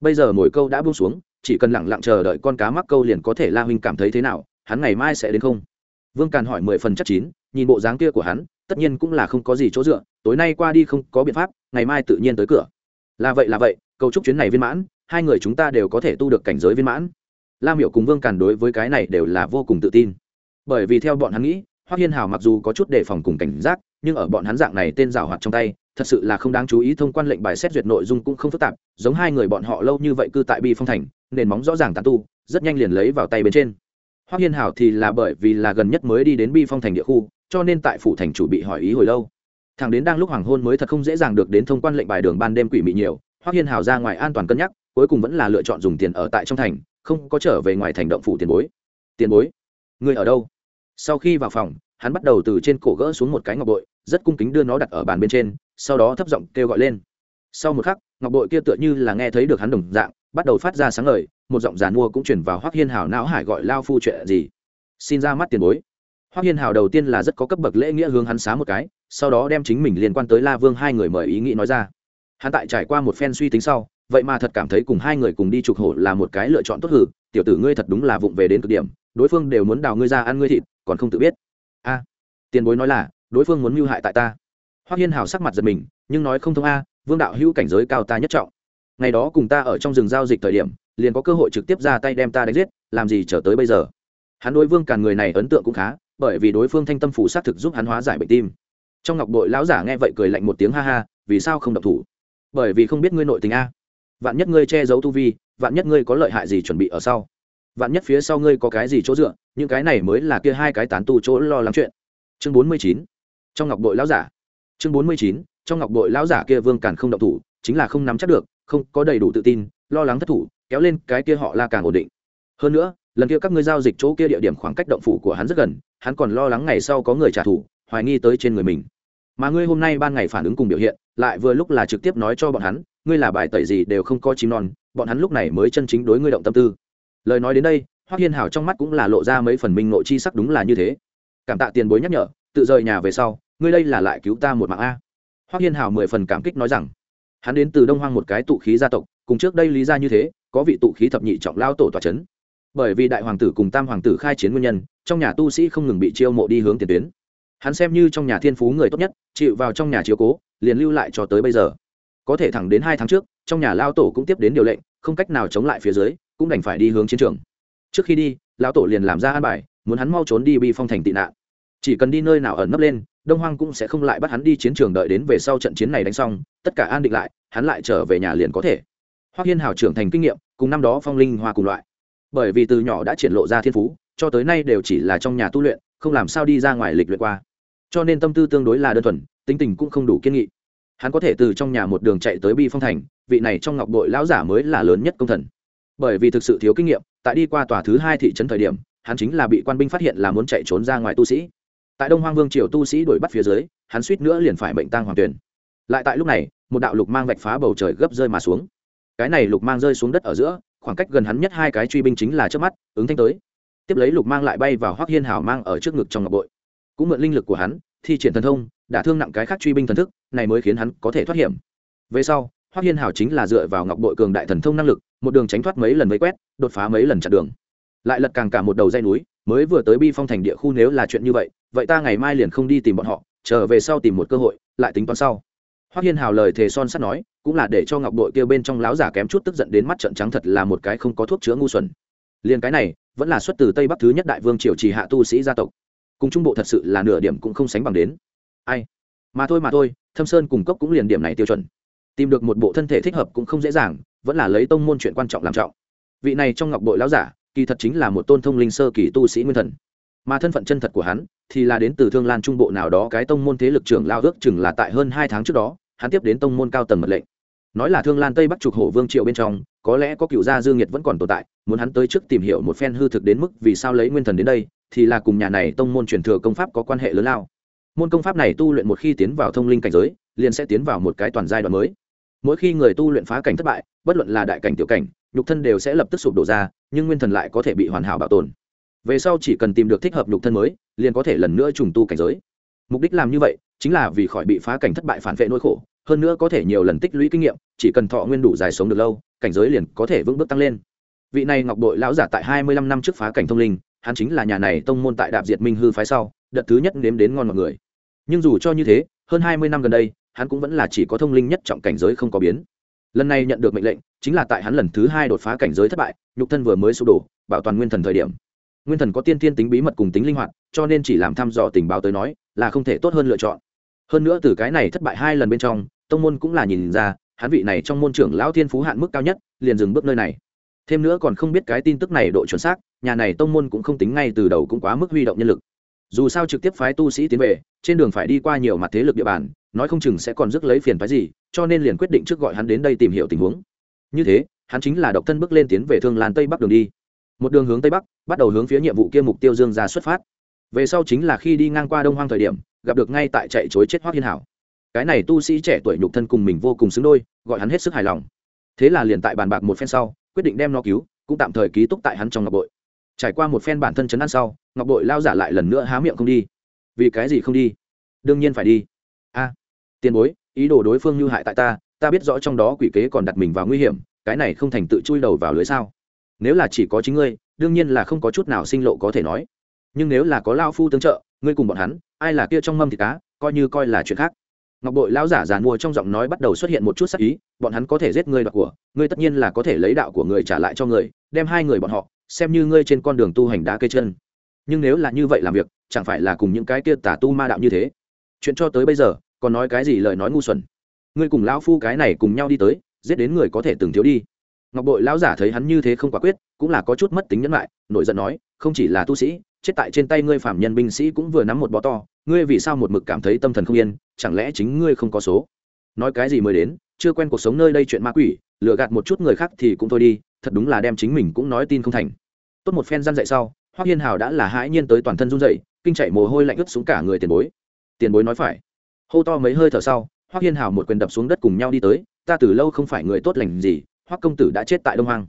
Bây giờ mồi câu đã buông xuống, chỉ cần lặng lặng chờ đợi con cá mắc câu liền có thể la huynh cảm thấy thế nào, hắn ngày mai sẽ đến không? Vương càn hỏi mười phần chắc chín, nhìn bộ dáng kia của hắn, tất nhiên cũng là không có gì chỗ dựa, tối nay qua đi không có biện pháp, ngày mai tự nhiên tới cửa. Là vậy là vậy, cầu chúc chuyến này viên mãn, hai người chúng ta đều có thể tu được cảnh giới viên mãn lam hiểu cùng vương càn đối với cái này đều là vô cùng tự tin. Bởi vì theo bọn hắn nghĩ, hoắc hiên hào mặc dù có chút đề phòng cùng cảnh giác, nhưng ở bọn hắn dạng này tên rào hoạt trong tay, thật sự là không đáng chú ý thông quan lệnh bài xét duyệt nội dung cũng không phức tạp, giống hai người bọn họ lâu như vậy cư tại bi phong thành, nền móng rõ ràng tàn tu, rất nhanh liền lấy vào tay bên trên. Hoắc hiên hào thì là bởi vì là gần nhất mới đi đến bi phong thành địa khu, cho nên tại phủ thành chủ bị hỏi ý hồi lâu. Thằng đến đang lúc hoàng hôn mới thật không dễ dàng được đến thông quan lệnh bài đường ban đêm quỷ mị nhiều, hoắc hiên hào ra ngoài an toàn cân nhắc, cuối cùng vẫn là lựa chọn dùng tiền ở tại trong thành không có trở về ngoài thành động phủ tiền bối. Tiền bối người ở đâu? Sau khi vào phòng, hắn bắt đầu từ trên cổ gỡ xuống một cái ngọc bội, rất cung kính đưa nó đặt ở bàn bên trên, sau đó thấp giọng kêu gọi lên. Sau một khắc, ngọc bội kia tựa như là nghe thấy được hắn đồng dạng, bắt đầu phát ra sáng ngời, một giọng giàn mua cũng chuyển vào hoắc hiên hào não hải gọi lao phu chuyện gì? Xin ra mắt tiền bối. Hoắc hiên hào đầu tiên là rất có cấp bậc lễ nghĩa hướng hắn xá một cái, sau đó đem chính mình liên quan tới la vương hai người mời ý nghĩ nói ra. Hắn tại trải qua một phen suy tính sau vậy mà thật cảm thấy cùng hai người cùng đi trục hổ là một cái lựa chọn tốt hử, tiểu tử ngươi thật đúng là vụng về đến cực điểm, đối phương đều muốn đào ngươi ra ăn ngươi thịt, còn không tự biết. A, tiền bối nói là, đối phương muốn mưu hại tại ta. Hoắc hiên hào sắc mặt giật mình, nhưng nói không thông a, vương đạo hữu cảnh giới cao ta nhất trọng. Ngày đó cùng ta ở trong rừng giao dịch thời điểm, liền có cơ hội trực tiếp ra tay đem ta đánh giết, làm gì trở tới bây giờ? Hắn đối vương càn người này ấn tượng cũng khá, bởi vì đối phương thanh tâm phủ xác thực giúp hắn hóa giải bệnh tim. Trong ngọc đội lão giả nghe vậy cười lạnh một tiếng ha ha, vì sao không độc thủ? Bởi vì không biết ngươi nội tình a vạn nhất ngươi che giấu tu vi, vạn nhất ngươi có lợi hại gì chuẩn bị ở sau. Vạn nhất phía sau ngươi có cái gì chỗ dựa, những cái này mới là kia hai cái tán tu chỗ lo lắng chuyện. Chương bốn mươi chín. Trong ngọc bội lão giả. Chương bốn mươi chín. Trong ngọc bội lão giả kia vương càn không động thủ, chính là không nắm chắc được, không có đầy đủ tự tin, lo lắng thất thủ, kéo lên cái kia họ la càng ổn định. Hơn nữa, lần kia các ngươi giao dịch chỗ kia địa điểm khoảng cách động phủ của hắn rất gần, hắn còn lo lắng ngày sau có người trả thù, hoài nghi tới trên người mình. Mà ngươi hôm nay ban ngày phản ứng cùng biểu hiện, lại vừa lúc là trực tiếp nói cho bọn hắn ngươi là bài tẩy gì đều không có chim non, bọn hắn lúc này mới chân chính đối ngươi động tâm tư. Lời nói đến đây, hoắc hiên Hảo trong mắt cũng là lộ ra mấy phần minh nội chi sắc đúng là như thế. Cảm tạ tiền bối nhắc nhở, tự rời nhà về sau, ngươi đây là lại cứu ta một mạng a. Hoắc hiên Hảo mười phần cảm kích nói rằng, hắn đến từ đông hoang một cái tụ khí gia tộc, cùng trước đây lý ra như thế, có vị tụ khí thập nhị trọng lao tổ tòa c h ấ n bởi vì đại hoàng tử cùng tam hoàng tử khai chiến nguyên nhân, trong nhà tu sĩ không ngừng bị chiêu mộ đi hướng tiền tuyến. Hắn xem như trong nhà thiên phú người tốt nhất, chịu vào trong nhà chiếu cố, liền lưu lại cho tới bây giờ có thể thẳng đến hai tháng trước, trong nhà lao tổ cũng tiếp đến điều lệnh, không cách nào chống lại phía dưới, cũng đành phải đi hướng chiến trường. Trước khi đi lao tổ liền làm ra an bài, muốn hắn mau trốn đi bi phong thành tị nạn. Chỉ cần đi nơi nào ẩn nấp lên, đông hoang cũng sẽ không lại bắt hắn đi chiến trường đợi đến về sau trận chiến này đánh xong, tất cả an định lại, hắn lại trở về nhà liền có thể. Hoắc hiên hào trưởng thành kinh nghiệm, cùng năm đó phong linh hoa cùng loại. Bởi vì từ nhỏ đã triển lộ ra thiên phú, cho tới nay đều chỉ là trong nhà tu luyện, không làm sao đi ra ngoài lịch luyện qua. Cho nên tâm tư tương đối là đơn thuần, tính tình cũng không đủ kiên nghị hắn có thể từ trong nhà một đường chạy tới bi phong thành, vị này trong ngọc bội lão giả mới là lớn nhất công thần. Bởi vì thực sự thiếu kinh nghiệm, tại đi qua tòa thứ hai thị trấn thời điểm, hắn chính là bị quan binh phát hiện là muốn chạy trốn ra ngoài tu sĩ. Tại đông hoang vương triều tu sĩ đuổi bắt phía dưới, hắn suýt nữa liền phải bệnh tang hoàng tuyển. Lại tại lúc này, một đạo lục mang vạch phá bầu trời gấp rơi mà xuống. Cái này lục mang rơi xuống đất ở giữa, khoảng cách gần hắn nhất hai cái truy binh chính là trước mắt, ứng thanh tới. Tiếp lấy lục mang lại bay vào hoác hiên hào mang ở trước ngực trong ngọc bội. Cũng mượn linh lực của hắn thi triển thần thông đã thương nặng cái khác truy binh thần thức này mới khiến hắn có thể thoát hiểm về sau hoác hiên hảo chính là dựa vào ngọc bội cường đại thần thông năng lực một đường tránh thoát mấy lần vây quét đột phá mấy lần chặn đường lại lật càng cả một đầu dây núi mới vừa tới bi phong thành địa khu nếu là chuyện như vậy vậy ta ngày mai liền không đi tìm bọn họ trở về sau tìm một cơ hội lại tính toán sau Hoắc Hiên Hào lời thề son sắt nói, cũng là để cho Ngọc Đội kia bên trong láo giả kém chút tức giận đến mắt trợn trắng thật là một cái không có thuốc chữa ngu xuẩn. Liên cái này, vẫn là xuất từ Tây Bắc thứ nhất đại vương triều trì hạ tu sĩ gia tộc. Cùng trung bộ thật sự là nửa điểm cũng không sánh bằng đến. Ai? Mà thôi mà thôi, Thâm Sơn cùng cốc cũng liền điểm này tiêu chuẩn. Tìm được một bộ thân thể thích hợp cũng không dễ dàng, vẫn là lấy tông môn chuyện quan trọng làm trọng. Vị này trong Ngọc Bội lão giả, kỳ thật chính là một tôn thông linh sơ kỳ tu sĩ nguyên thần mà thân phận chân thật của hắn thì là đến từ thương lan trung bộ nào đó cái tông môn thế lực trưởng lao ước chừng là tại hơn hai tháng trước đó hắn tiếp đến tông môn cao tầng mật lệnh nói là thương lan tây bắc trục hổ vương triệu bên trong, có lẽ có cựu gia dương nhiệt vẫn còn tồn tại, muốn hắn tới trước tìm hiểu một phen hư thực đến mức vì sao lấy nguyên thần đến đây, thì là cùng nhà này tông môn truyền thừa công pháp có quan hệ lớn lao. Môn công pháp này tu luyện một khi tiến vào thông linh cảnh giới, liền sẽ tiến vào một cái toàn giai đoạn mới. Mỗi khi người tu luyện phá cảnh thất bại, bất luận là đại cảnh tiểu cảnh, nhục thân đều sẽ lập tức sụp đổ ra, nhưng nguyên thần lại có thể bị hoàn hảo bảo tồn. Về sau chỉ cần tìm được thích hợp nhục thân mới, liền có thể lần nữa trùng tu cảnh giới. Mục đích làm như vậy, chính là vì khỏi bị phá cảnh thất bại phản vệ nỗi khổ hơn nữa có thể nhiều lần tích lũy kinh nghiệm, chỉ cần thọ nguyên đủ dài sống được lâu, cảnh giới liền có thể vững bước tăng lên. Vị này ngọc đội lão giả tại hai mươi lăm năm trước phá cảnh thông linh, hắn chính là nhà này tông môn tại đạp diệt minh hư phái sau, đợt thứ nhất nếm đến ngon mọi người. Nhưng dù cho như thế, hơn hai mươi năm gần đây, hắn cũng vẫn là chỉ có thông linh nhất trọng cảnh giới không có biến. Lần này nhận được mệnh lệnh, chính là tại hắn lần thứ hai đột phá cảnh giới thất bại, nhục thân vừa mới sụp đổ, bảo toàn nguyên thần thời điểm. Nguyên thần có tiên tiên tính bí mật cùng tính linh hoạt, cho nên chỉ làm thăm dò tình báo tới nói, là không thể tốt hơn lựa chọn. Hơn nữa từ cái này thất bại hai lần bên trong tông môn cũng là nhìn ra, hắn vị này trong môn trưởng lão thiên phú hạn mức cao nhất, liền dừng bước nơi này. Thêm nữa còn không biết cái tin tức này độ chuẩn xác, nhà này tông môn cũng không tính ngay từ đầu cũng quá mức huy động nhân lực. Dù sao trực tiếp phái tu sĩ tiến về, trên đường phải đi qua nhiều mặt thế lực địa bàn, nói không chừng sẽ còn rước lấy phiền phái gì, cho nên liền quyết định trước gọi hắn đến đây tìm hiểu tình huống. Như thế, hắn chính là độc thân bước lên tiến về thương lan tây bắc đường đi. Một đường hướng tây bắc, bắt đầu hướng phía nhiệm vụ kia mục tiêu dương ra xuất phát. Về sau chính là khi đi ngang qua đông hoang thời điểm, gặp được ngay tại chạy chối chết hoác hiên hảo cái này tu sĩ trẻ tuổi nhục thân cùng mình vô cùng xứng đôi, gọi hắn hết sức hài lòng. Thế là liền tại bàn bạc một phen sau, quyết định đem nó cứu, cũng tạm thời ký túc tại hắn trong ngọc bội. Trải qua một phen bản thân chấn an sau, ngọc bội lao giả lại lần nữa há miệng không đi. Vì cái gì không đi? Đương nhiên phải đi. A, tiền bối, ý đồ đối phương như hại tại ta ta biết rõ trong đó quỷ kế còn đặt mình vào nguy hiểm, cái này không thành tự chui đầu vào lưới sao? Nếu là chỉ có chính ngươi, đương nhiên là không có chút nào sinh lộ có thể nói. Nhưng nếu là có lao phu tương trợ, ngươi cùng bọn hắn, ai là kia trong mâm thịt cá, coi như coi là chuyện khác ngọc bội lão giả giàn mua trong giọng nói bắt đầu xuất hiện một chút sắc ý, bọn hắn có thể giết ngươi đoạt của, ngươi tất nhiên là có thể lấy đạo của người trả lại cho người, đem hai người bọn họ, xem như ngươi trên con đường tu hành đá cây chân. Nhưng nếu là như vậy làm việc, chẳng phải là cùng những cái kia tà tu ma đạo như thế? Chuyện cho tới bây giờ, còn nói cái gì lời nói ngu xuẩn? Ngươi cùng lão phu cái này cùng nhau đi tới, giết đến người có thể từng thiếu đi. Ngọc bội lão giả thấy hắn như thế không quả quyết, cũng là có chút mất tính nhẫn lại, nổi giận nói, không chỉ là tu sĩ, chết tại trên tay ngươi phạm nhân binh sĩ cũng vừa nắm một bó to, ngươi vì sao một mực cảm thấy tâm thần không yên chẳng lẽ chính ngươi không có số? Nói cái gì mới đến, chưa quen cuộc sống nơi đây chuyện ma quỷ, lừa gạt một chút người khác thì cũng thôi đi, thật đúng là đem chính mình cũng nói tin không thành. Tốt một phen răn dậy sau, hoắc hiên hào đã là hãi nhiên tới toàn thân run dậy kinh chạy mồ hôi lạnh ướt xuống cả người tiền bối. Tiền bối nói phải. Hô to mấy hơi thở sau, hoắc hiên hào một quyền đập xuống đất cùng nhau đi tới, ta từ lâu không phải người tốt lành gì, hoắc công tử đã chết tại đông hoàng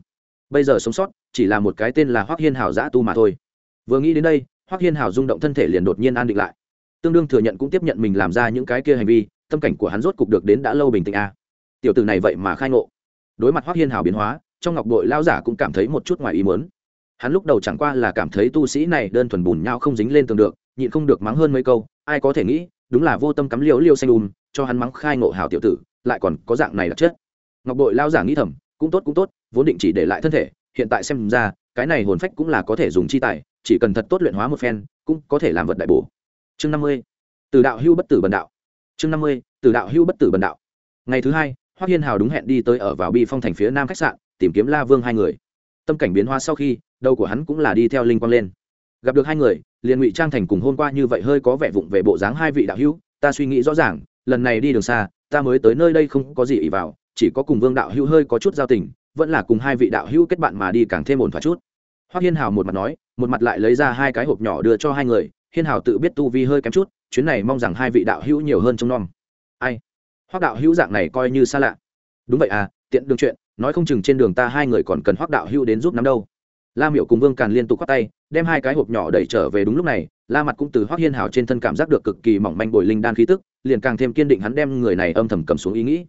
bây giờ sống sót, chỉ là một cái tên là hoắc hiên hào giã tu mà thôi. Vừa nghĩ đến đây, hoắc hiên hào rung động thân thể liền đột nhiên an định lại tương đương thừa nhận cũng tiếp nhận mình làm ra những cái kia hành vi, tâm cảnh của hắn rốt cục được đến đã lâu bình tĩnh a. À. tiểu tử này vậy mà khai ngộ. Đối mặt hoắc hiên hào biến hóa, trong ngọc đội lao giả cũng cảm thấy một chút ngoài ý muốn. Hắn lúc đầu chẳng qua là cảm thấy tu sĩ này đơn thuần bùn nhau không dính lên tường được, nhịn không được mắng hơn mấy câu, ai có thể nghĩ, đúng là vô tâm cắm liêu liêu xanh ùm cho hắn mắng khai ngộ hào tiểu tử, lại còn có dạng này đặc chất ngọc đội lao giả nghĩ thầm, cũng tốt cũng tốt, vốn định chỉ để lại thân thể, hiện tại xem ra, cái này hồn phách cũng là có thể dùng chi tài, chỉ cần thật tốt luyện hóa một phen, cũng có thể làm vật đại bổ chương năm mươi, từ đạo hưu bất tử bần đạo. Chương năm mươi, từ đạo hưu bất tử bần đạo. Ngày thứ hai, hoắc hiên hào đúng hẹn đi tới ở vào bi phong thành phía nam khách sạn, tìm kiếm la vương hai người. Tâm cảnh biến hóa sau khi, đầu của hắn cũng là đi theo linh quang lên. Gặp được hai người, liền ngụy trang thành cùng hôm qua như vậy hơi có vẻ vụng về bộ dáng hai vị đạo hữu, ta suy nghĩ rõ ràng, lần này đi đường xa, ta mới tới nơi đây không có gì ý vào, chỉ có cùng vương đạo hữu hơi có chút giao tình, vẫn là cùng hai vị đạo hữu kết bạn mà đi càng thêm ổn thỏa chút. Hoắc hiên hào một mặt nói, một mặt lại lấy ra hai cái hộp nhỏ đưa cho hai người hiên hào tự biết tu vi hơi kém chút, chuyến này mong rằng hai vị đạo hữu nhiều hơn trong nom. Ai? Hoác đạo hữu dạng này coi như xa lạ. Đúng vậy à tiện đường chuyện, nói không chừng trên đường ta hai người còn cần hoác đạo hữu đến giúp nắm đâu. La miệu cùng vương càn liên tục khoác tay, đem hai cái hộp nhỏ đẩy trở về đúng lúc này, la mặt cũng từ hoác hiên hào trên thân cảm giác được cực kỳ mỏng manh bồi linh đan khí tức, liền càng thêm kiên định hắn đem người này âm thầm cầm xuống ý nghĩ.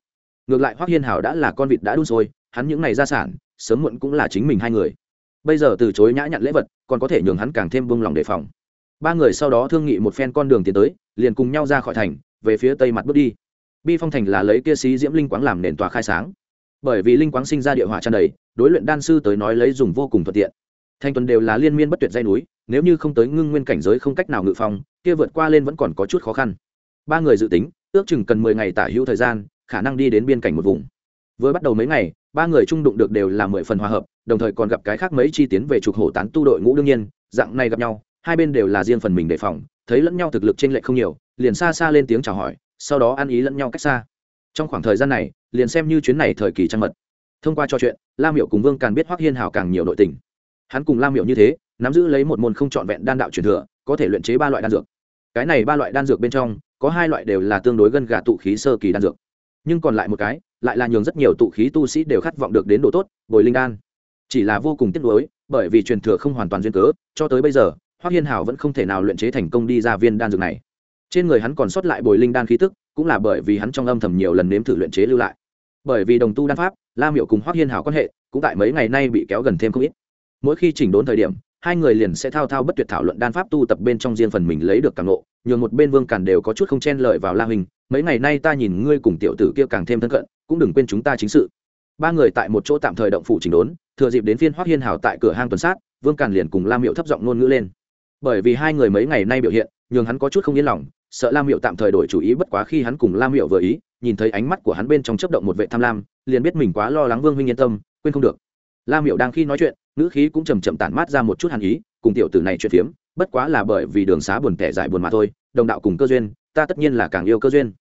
Ngược lại hoác hiên hào đã là con vịt đã đun sôi, hắn những này gia sản, sớm muộn cũng là chính mình hai người. Bây giờ từ chối nhã nhặn lễ vật, còn có thể nhường hắn càng thêm buông lòng đề phòng ba người sau đó thương nghị một phen con đường tiến tới, liền cùng nhau ra khỏi thành, về phía tây mặt bước đi. Bi phong thành là lấy kia sĩ diễm linh quáng làm nền tòa khai sáng. Bởi vì linh quáng sinh ra địa hỏa tràn đầy, đối luyện đan sư tới nói lấy dùng vô cùng thuận tiện. Thanh tuần đều là liên miên bất tuyệt dây núi, nếu như không tới ngưng nguyên cảnh giới không cách nào ngự phong, kia vượt qua lên vẫn còn có chút khó khăn. Ba người dự tính, ước chừng cần mười ngày tả hữu thời gian, khả năng đi đến biên cảnh một vùng. Vừa bắt đầu mấy ngày, ba người trung đụng được đều là mười phần hòa hợp, đồng thời còn gặp cái khác mấy chi tiến về trục hổ tán tu đội ngũ đương nhiên, dạng này gặp nhau hai bên đều là riêng phần mình đề phòng, thấy lẫn nhau thực lực trên lệ không nhiều, liền xa xa lên tiếng chào hỏi, sau đó ăn ý lẫn nhau cách xa. Trong khoảng thời gian này, liền xem như chuyến này thời kỳ trăng mật. Thông qua trò chuyện, lam hiệu cùng vương càng biết hoắc hiên hào càng nhiều nội tình. Hắn cùng lam hiệu như thế, nắm giữ lấy một môn không trọn vẹn đan đạo truyền thừa, có thể luyện chế ba loại đan dược. Cái này ba loại đan dược bên trong, có hai loại đều là tương đối gần gà tụ khí sơ kỳ đan dược. Nhưng còn lại một cái, lại là nhường rất nhiều tụ khí tu sĩ đều khát vọng được đến độ tốt, bồi linh đan. Chỉ là vô cùng tiếc nuối, bởi vì truyền thừa không hoàn toàn duyên cớ, cho tới bây giờ hoắc hiên hào vẫn không thể nào luyện chế thành công đi ra viên đan dược này. Trên người hắn còn sót lại bồi linh đan khí tức, cũng là bởi vì hắn trong âm thầm nhiều lần nếm thử luyện chế lưu lại. Bởi vì đồng tu đan pháp la miệu cùng hoắc hiên hào quan hệ, cũng tại mấy ngày nay bị kéo gần thêm không ít. Mỗi khi chỉnh đốn thời điểm, hai người liền sẽ thao thao bất tuyệt thảo luận đan pháp tu tập bên trong riêng phần mình lấy được càng ngộ, nhường một bên vương càn đều có chút không chen lợi vào la hình mấy ngày nay ta nhìn ngươi cùng tiểu tử kia càng thêm thân cận, cũng đừng quên chúng ta chính sự. Ba người tại một chỗ tạm thời động phủ chỉnh đốn, thừa dịp đến phiên hoắc hiên hào tại cửa hang tuần sát, vương càn liền cùng la miệu thấp giọng ngôn ngữ lên bởi vì hai người mấy ngày nay biểu hiện, nhường hắn có chút không yên lòng, sợ Lam miệu tạm thời đổi chủ ý, bất quá khi hắn cùng Lam miệu vừa ý, nhìn thấy ánh mắt của hắn bên trong chấp động một vệ tham lam, liền biết mình quá lo lắng vương huynh yên tâm, quên không được. Lam miệu đang khi nói chuyện, ngữ khí cũng chầm chậm tản mát ra một chút hàn ý, cùng tiểu tử này chuyện phiếm, bất quá là bởi vì đường xá buồn tẻ giải buồn mà thôi, đồng đạo cùng cơ duyên, ta tất nhiên là càng yêu cơ duyên.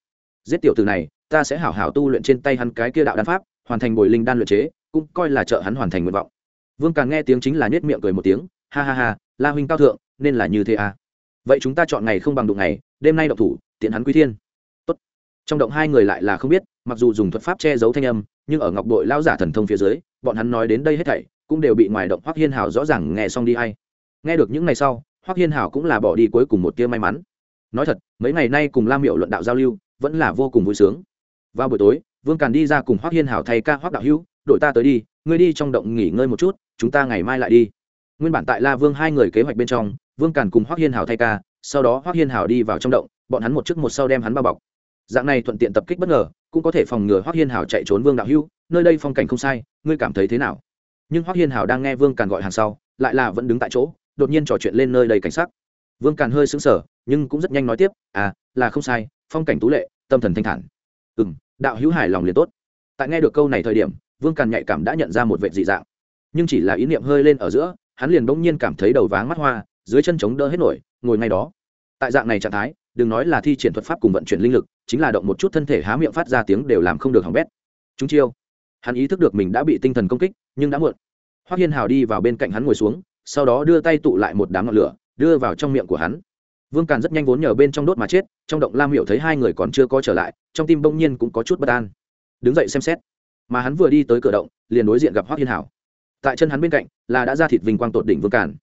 Giết tiểu tử này, ta sẽ hảo hảo tu luyện trên tay hắn cái kia đạo đan pháp, hoàn thành bồi linh đan luyện chế, cũng coi là trợ hắn hoàn thành nguyện vọng. Vương càng nghe tiếng chính là nhét miệng cười một tiếng, ha ha ha, la huynh cao thượng nên là như thế à? Vậy chúng ta chọn ngày không bằng đụng ngày, đêm nay động thủ, tiện hắn quý thiên. Tốt. trong động hai người lại là không biết, mặc dù dùng thuật pháp che giấu thanh âm, nhưng ở ngọc đội lao giả thần thông phía dưới, bọn hắn nói đến đây hết thảy, cũng đều bị ngoài động hoắc hiên hảo rõ ràng nghe xong đi hay. Nghe được những ngày sau, hoắc hiên hảo cũng là bỏ đi cuối cùng một tia may mắn. Nói thật, mấy ngày nay cùng lam miệu luận đạo giao lưu, vẫn là vô cùng vui sướng. Vào buổi tối, vương càn đi ra cùng hoắc hiên hảo thay ca hoắc đạo hữu, đội ta tới đi, ngươi đi trong động nghỉ ngơi một chút, chúng ta ngày mai lại đi. Nguyên bản tại la vương hai người kế hoạch bên trong vương càn cùng hoắc hiên hảo thay ca, sau đó hoắc hiên hảo đi vào trong động, bọn hắn một trước một sau đem hắn bao bọc. Dạng này thuận tiện tập kích bất ngờ, cũng có thể phòng ngừa hoắc hiên hảo chạy trốn vương đạo Hưu. nơi đây phong cảnh không sai, ngươi cảm thấy thế nào? Nhưng hoắc hiên hảo đang nghe vương càn gọi hàng sau, lại là vẫn đứng tại chỗ, đột nhiên trò chuyện lên nơi đầy cảnh sắc. Vương càn hơi sững sờ, nhưng cũng rất nhanh nói tiếp à là không sai, phong cảnh tú lệ, tâm thần thanh thản. Ừ m đạo hữu hài lòng liền tốt. Tại nghe được câu này thời điểm, vương càn nhạy cảm đã nhận ra một vệ dị dạng. Nhưng chỉ là ý niệm hơi lên ở giữa, hắn liền bỗng nhiên cảm thấy đầu váng mắt hoa dưới chân chống đỡ hết nổi, ngồi ngay đó. Tại dạng này trạng thái, đừng nói là thi triển thuật pháp cùng vận chuyển linh lực, chính là động một chút thân thể há miệng phát ra tiếng đều làm không được hỏng bét. Chúng chiêu, hắn ý thức được mình đã bị tinh thần công kích, nhưng đã muộn. Hoác hiên hào đi vào bên cạnh hắn ngồi xuống, sau đó đưa tay tụ lại một đám ngọn lửa, đưa vào trong miệng của hắn. Vương càn rất nhanh vốn nhờ bên trong đốt mà chết, trong động lam hiệu thấy hai người còn chưa có trở lại, trong tim bỗng nhiên cũng có chút bất an. Đứng dậy xem xét. Mà hắn vừa đi tới cửa động, liền đối diện gặp hoác hiên hào. Tại chân hắn bên cạnh là đã ra thịt vinh quang tột đỉnh vương càn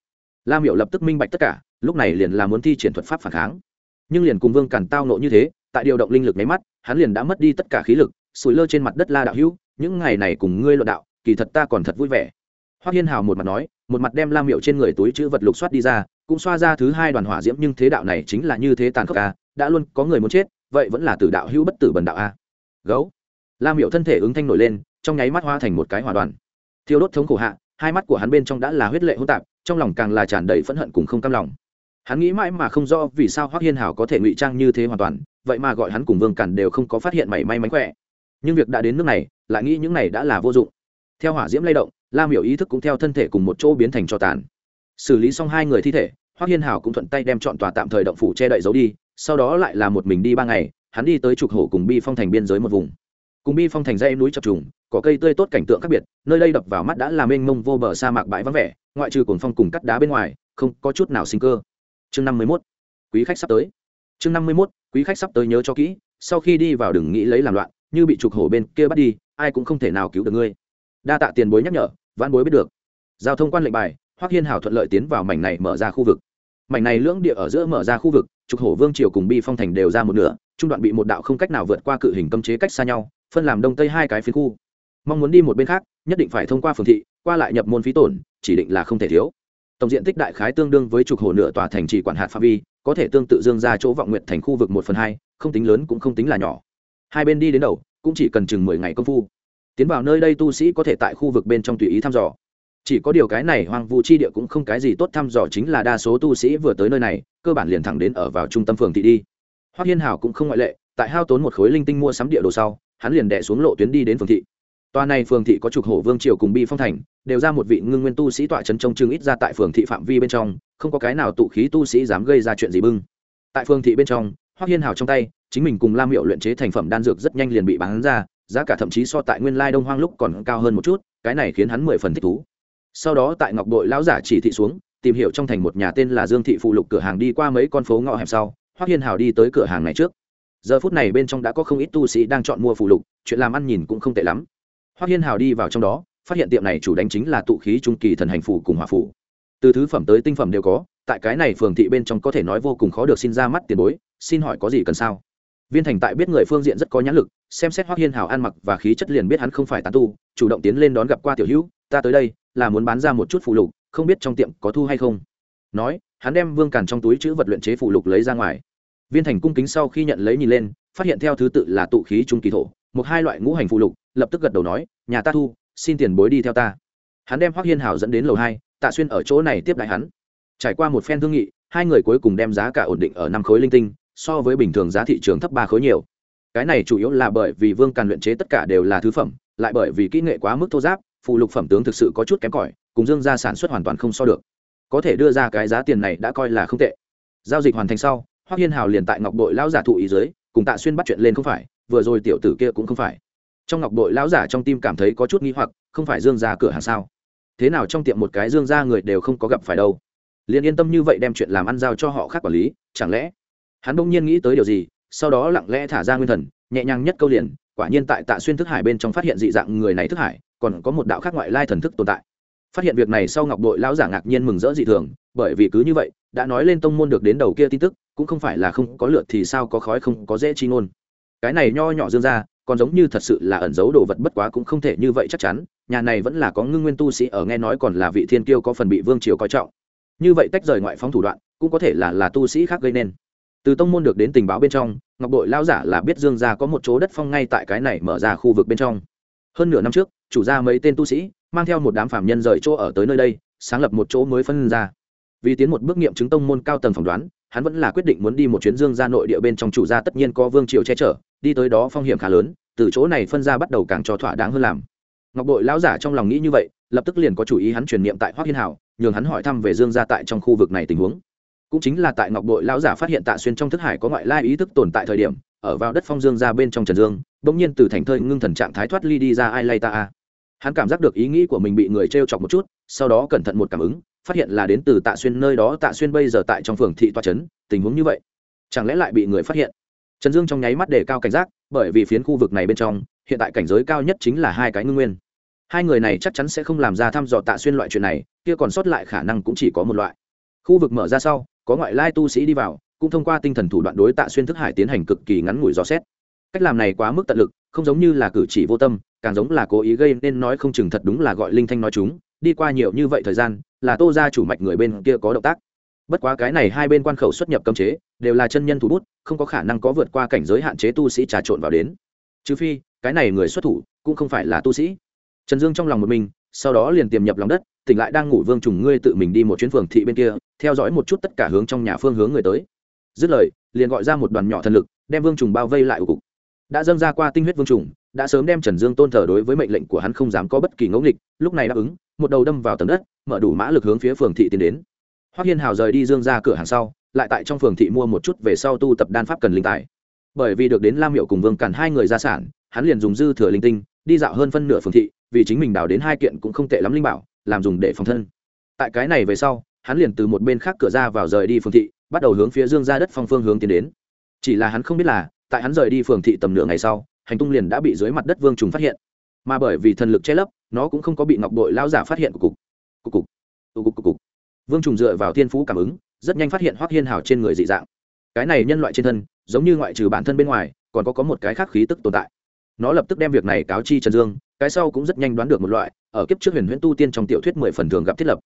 lam hiệu lập tức minh bạch tất cả, lúc này liền là muốn thi triển thuật pháp phản kháng. Nhưng liền cùng vương càn tao nộ như thế, tại điều động linh lực máy mắt, hắn liền đã mất đi tất cả khí lực, sủi lơ trên mặt đất la đạo hữu, những ngày này cùng ngươi luận đạo, kỳ thật ta còn thật vui vẻ. Hoắc hiên hào một mặt nói, một mặt đem lam hiệu trên người túi chữ vật lục soát đi ra, cũng xoa ra thứ hai đoàn hỏa diễm, nhưng thế đạo này chính là như thế tàn khốc a đã luôn có người muốn chết, vậy vẫn là tử đạo hữu bất tử bần đạo a gấu. Lam hiệu thân thể ứng thanh nổi lên, trong nháy mắt hoa thành một cái hỏa đoàn. Thiêu đốt thống khổ hạ, hai mắt của hắn bên trong đã là huyết lệ hỗn tạp trong lòng càng là tràn đầy phẫn hận cùng không cam lòng. Hắn nghĩ mãi mà không rõ vì sao Hoắc hiên hảo có thể ngụy trang như thế hoàn toàn, vậy mà gọi hắn cùng vương càn đều không có phát hiện mảy may mánh khỏe. Nhưng việc đã đến nước này, lại nghĩ những này đã là vô dụng. Theo hỏa diễm lay động, lam hiểu ý thức cũng theo thân thể cùng một chỗ biến thành cho tàn. Xử lý xong hai người thi thể, Hoắc hiên hảo cũng thuận tay đem chọn tòa tạm thời động phủ che đậy giấu đi, sau đó lại là một mình đi ba ngày, hắn đi tới trục hổ cùng bi phong thành biên giới một vùng. Cùng bi phong thành dãy núi chập trùng, có cây tươi tốt cảnh tượng khác biệt, nơi đây đập vào mắt đã làm mênh mông vô bờ sa mạc bãi vắng vẻ ngoại trừ cồn phong cùng cắt đá bên ngoài, không có chút nào sinh cơ. Chương năm mươi mốt, quý khách sắp tới. Chương năm mươi mốt, quý khách sắp tới nhớ cho kỹ, sau khi đi vào đừng nghĩ lấy làm loạn, như bị trục hổ bên kia bắt đi, ai cũng không thể nào cứu được ngươi. Đa tạ tiền bối nhắc nhở, vãn bối biết được. Giao thông quan lệnh bài, hoắc hiên hảo thuận lợi tiến vào mảnh này mở ra khu vực. Mảnh này lưỡng địa ở giữa mở ra khu vực, trục hổ vương triều cùng bi phong thành đều ra một nửa, trung đoạn bị một đạo không cách nào vượt qua cự hình cấm chế cách xa nhau, phân làm đông tây hai cái phiến khu. Mong muốn đi một bên khác, nhất định phải thông qua phường thị, qua lại nhập môn phí tổn chỉ định là không thể thiếu. Tổng diện tích đại khái tương đương với trục hồ nửa tòa thành trì quản hạt phạm vi, có thể tương tự dương ra chỗ vọng nguyện thành khu vực một phần hai, không tính lớn cũng không tính là nhỏ. Hai bên đi đến đầu, cũng chỉ cần chừng mười ngày công phu. Tiến vào nơi đây tu sĩ có thể tại khu vực bên trong tùy ý thăm dò. Chỉ có điều cái này hoang vu chi địa cũng không cái gì tốt thăm dò chính là đa số tu sĩ vừa tới nơi này, cơ bản liền thẳng đến ở vào trung tâm phường thị đi. Hoắc hiên hảo cũng không ngoại lệ, tại hao tốn một khối linh tinh mua sắm địa đồ sau, hắn liền đẻ xuống lộ tuyến đi đến phường thị tòa này phường thị có trục hổ vương triều cùng bi phong thành, đều ra một vị ngưng nguyên tu sĩ tọa trấn trông chừng ít ra tại phường thị phạm vi bên trong, không có cái nào tụ khí tu sĩ dám gây ra chuyện gì bưng. Tại phường thị bên trong, hoắc hiên hào trong tay, chính mình cùng lam hiệu luyện chế thành phẩm đan dược rất nhanh liền bị bán ra, giá cả thậm chí so tại nguyên lai đông hoang lúc còn cao hơn một chút, cái này khiến hắn mười phần thích thú. Sau đó tại ngọc đội lão giả chỉ thị xuống, tìm hiểu trong thành một nhà tên là dương thị phụ lục cửa hàng đi qua mấy con phố ngõ hẻm sau, hoắc hiên hào đi tới cửa hàng này trước. Giờ phút này bên trong đã có không ít tu sĩ đang chọn mua phụ lục, chuyện làm ăn nhìn cũng không tệ lắm hoắc hiên hào đi vào trong đó, phát hiện tiệm này chủ đánh chính là tụ khí trung kỳ thần hành phủ cùng hỏa phủ từ thứ phẩm tới tinh phẩm đều có, tại cái này phường thị bên trong có thể nói vô cùng khó được xin ra mắt tiền bối, xin hỏi có gì cần sao? Viên thành tại biết người phương diện rất có nhãn lực, xem xét hoắc hiên hào ăn mặc và khí chất liền biết hắn không phải tán tu, chủ động tiến lên đón gặp qua tiểu hữu, ta tới đây, là muốn bán ra một chút phụ lục, không biết trong tiệm có thu hay không. Nói, hắn đem vương càn trong túi chữ vật luyện chế phụ lục lấy ra ngoài. Viên thành cung kính sau khi nhận lấy nhìn lên, phát hiện theo thứ tự là tụ khí trung kỳ thổ một hai loại ngũ hành phụ lục, lập tức gật đầu nói, nhà ta thu, xin tiền bối đi theo ta. Hắn đem hoác hiên hào dẫn đến lầu hai, tạ xuyên ở chỗ này tiếp đại hắn. Trải qua một phen thương nghị, hai người cuối cùng đem giá cả ổn định ở năm khối linh tinh, so với bình thường giá thị trường thấp ba khối nhiều. Cái này chủ yếu là bởi vì vương càn luyện chế tất cả đều là thứ phẩm, lại bởi vì kỹ nghệ quá mức thô giáp, phụ lục phẩm tướng thực sự có chút kém cỏi, cùng dương gia sản xuất hoàn toàn không so được. Có thể đưa ra cái giá tiền này đã coi là không tệ. Giao dịch hoàn thành sau, hoắc hiên hào liền tại ngọc đội lão giả thụ ý dưới, cùng tạ xuyên bắt chuyện lên không phải vừa rồi tiểu tử kia cũng không phải. Trong ngọc đội lão giả trong tim cảm thấy có chút nghi hoặc, không phải dương gia cửa hàng sao? Thế nào trong tiệm một cái dương gia người đều không có gặp phải đâu? Liền yên tâm như vậy đem chuyện làm ăn giao cho họ khác quản lý, chẳng lẽ? Hắn bỗng nhiên nghĩ tới điều gì, sau đó lặng lẽ thả ra nguyên thần, nhẹ nhàng nhất câu liền, quả nhiên tại tạ xuyên thức hải bên trong phát hiện dị dạng người này thức hải, còn có một đạo khác ngoại lai thần thức tồn tại. Phát hiện việc này sau ngọc đội lão giả ngạc nhiên mừng rỡ dị thường, bởi vì cứ như vậy, đã nói lên tông môn được đến đầu kia tin tức, cũng không phải là không có lượt thì sao có khói không có dễ chi ngôn cái này nho nhỏ dương ra còn giống như thật sự là ẩn giấu đồ vật bất quá cũng không thể như vậy chắc chắn, nhà này vẫn là có ngưng nguyên tu sĩ ở nghe nói còn là vị thiên kiêu có phần bị vương triều coi trọng. Như vậy tách rời ngoại phóng thủ đoạn, cũng có thể là là tu sĩ khác gây nên. Từ tông môn được đến tình báo bên trong, ngọc đội lao giả là biết dương gia có một chỗ đất phong ngay tại cái này mở ra khu vực bên trong. Hơn nửa năm trước, chủ gia mấy tên tu sĩ, mang theo một đám phạm nhân rời chỗ ở tới nơi đây, sáng lập một chỗ mới phân ra. Vì tiến một bước nghiệm chứng tông môn cao tầng phỏng đoán, hắn vẫn là quyết định muốn đi một chuyến dương ra nội địa bên trong chủ gia tất nhiên có vương triều che chở đi tới đó phong hiểm khá lớn, từ chỗ này phân ra bắt đầu càng cho thỏa đáng hơn làm. Ngọc đội lão giả trong lòng nghĩ như vậy, lập tức liền có chủ ý hắn truyền niệm tại hoác hiên hảo, nhường hắn hỏi thăm về dương gia tại trong khu vực này tình huống. Cũng chính là tại ngọc đội lão giả phát hiện tạ xuyên trong thức hải có ngoại lai ý thức tồn tại thời điểm, ở vào đất phong dương ra bên trong trần dương, bỗng nhiên từ thành thơi ngưng thần trạng thái thoát ly đi ra ai lay ta a. Hắn cảm giác được ý nghĩ của mình bị người t r e o chọc một chút, sau đó cẩn thận một cảm ứng, phát hiện là đến từ tạ xuyên nơi đó. Tạ xuyên bây giờ tại trong phường thị toa trấn, tình huống như vậy, chẳng lẽ lại bị người phát hiện? Trần dương trong nháy mắt đề cao cảnh giác, bởi vì phiến khu vực này bên trong, hiện tại cảnh giới cao nhất chính là hai cái ngưng nguyên. Hai người này chắc chắn sẽ không làm ra thăm dò tạ xuyên loại chuyện này, kia còn sót lại khả năng cũng chỉ có một loại. Khu vực mở ra sau, có ngoại lai tu sĩ đi vào, cũng thông qua tinh thần thủ đoạn đối tạ xuyên thức hải tiến hành cực kỳ ngắn ngủi dò xét. Cách làm này quá mức tận lực, không giống như là cử chỉ vô tâm, càng giống là cố ý gây nên nói không chừng thật đúng là gọi linh thanh nói chúng, đi qua nhiều như vậy thời gian, là tô ra chủ mạch người bên kia có động tác bất quá cái này hai bên quan khẩu xuất nhập cấm chế, đều là chân nhân thủ bút, không có khả năng có vượt qua cảnh giới hạn chế tu sĩ trà trộn vào đến. Trừ phi, cái này người xuất thủ, cũng không phải là tu sĩ. Trần dương trong lòng một mình, sau đó liền tiềm nhập lòng đất, tỉnh lại đang ngủ vương trùng ngươi tự mình đi một chuyến phường thị bên kia, theo dõi một chút tất cả hướng trong nhà phương hướng người tới. Dứt lời, liền gọi ra một đoàn nhỏ thần lực, đem vương trùng bao vây lại ủ cục. Đã dâng ra qua tinh huyết vương trùng, đã sớm đem trần dương tôn thờ đối với mệnh lệnh của hắn không dám có bất kỳ ngẫu nghịch, lúc này đáp ứng, một đầu đâm vào tầng đất, mở đủ mã lực hướng phía phường thị tiến đến hoắc hiên hào rời đi dương gia cửa hàng sau, lại tại trong phường thị mua một chút về sau tu tập đan pháp cần linh tài. Bởi vì được đến lam Miệu cùng vương cản hai người gia sản, hắn liền dùng dư thừa linh tinh, đi dạo hơn phân nửa phường thị, vì chính mình đào đến hai kiện cũng không tệ lắm linh bảo, làm dùng để phòng thân. Tại cái này về sau, hắn liền từ một bên khác cửa ra vào rời đi phường thị, bắt đầu hướng phía dương gia đất phong phương hướng tiến đến. Chỉ là hắn không biết là, tại hắn rời đi phường thị tầm nửa ngày sau, hành tung liền đã bị dưới mặt đất vương trùng phát hiện. Mà bởi vì thần lực che lấp, nó cũng không có bị ngọc Bội Lão giả phát hiện của cục. Cục cục. Cục cục cục cục vương trùng dựa vào thiên phú cảm ứng, rất nhanh phát hiện hoác hiên hào trên người dị dạng. Cái này nhân loại trên thân, giống như ngoại trừ bản thân bên ngoài, còn có có một cái khác khí tức tồn tại. Nó lập tức đem việc này cáo chi trần dương, cái sau cũng rất nhanh đoán được một loại, ở kiếp trước huyền huyễn tu tiên trong tiểu thuyết mười phần thường gặp thiết lập.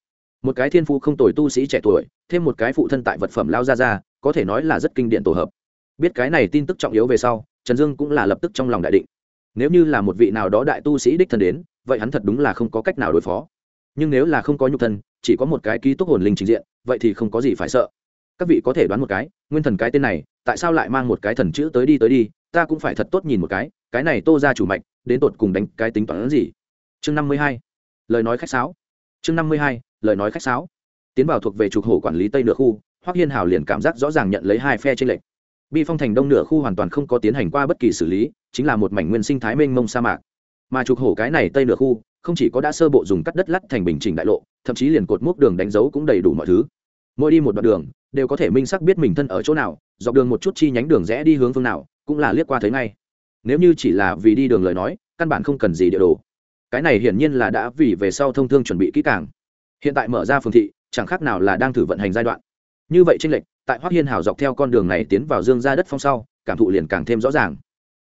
Một cái thiên phú không tồi tu sĩ trẻ tuổi, thêm một cái phụ thân tại vật phẩm lao ra ra, có thể nói là rất kinh điển tổ hợp. Biết cái này tin tức trọng yếu về sau, trần dương cũng là lập tức trong lòng đại định. Nếu như là một vị nào đó đại tu sĩ đích thân đến, vậy hắn thật đúng là không có cách nào đối phó. Nhưng nếu là không có nhục thân chỉ có một cái ký túc hồn linh trình diện, vậy thì không có gì phải sợ. Các vị có thể đoán một cái, nguyên thần cái tên này, tại sao lại mang một cái thần chữ tới đi tới đi, ta cũng phải thật tốt nhìn một cái cái này tô ra chủ mạch, đến tột cùng đánh cái tính toán gì? Chương năm mươi hai, lời nói khách sáo. Chương năm mươi hai, lời nói khách sáo. Tiến vào thuộc về trục hổ quản lý tây nửa khu, hoắc hiên hào liền cảm giác rõ ràng nhận lấy hai phe tranh lệch. Bi phong thành đông nửa khu hoàn toàn không có tiến hành qua bất kỳ xử lý, chính là một mảnh nguyên sinh thái mênh mông sa mạc. Mà trục hổ cái này tây nửa khu, không chỉ có đã sơ bộ dùng cắt đất lắt thành bình trình đại lộ thậm chí liền cột mốc đường đánh dấu cũng đầy đủ mọi thứ. Mỗi đi một đoạn đường, đều có thể minh xác biết mình thân ở chỗ nào, dọc đường một chút chi nhánh đường rẽ đi hướng phương nào, cũng là liếc qua thấy ngay. Nếu như chỉ là vì đi đường lời nói, căn bản không cần gì địa đồ. Cái này hiển nhiên là đã vì về sau thông thương chuẩn bị kỹ càng. Hiện tại mở ra phường thị, chẳng khác nào là đang thử vận hành giai đoạn. Như vậy tranh lệch, tại hoác hiên hào dọc theo con đường này tiến vào dương ra đất phong sau, cảm thụ liền càng thêm rõ ràng.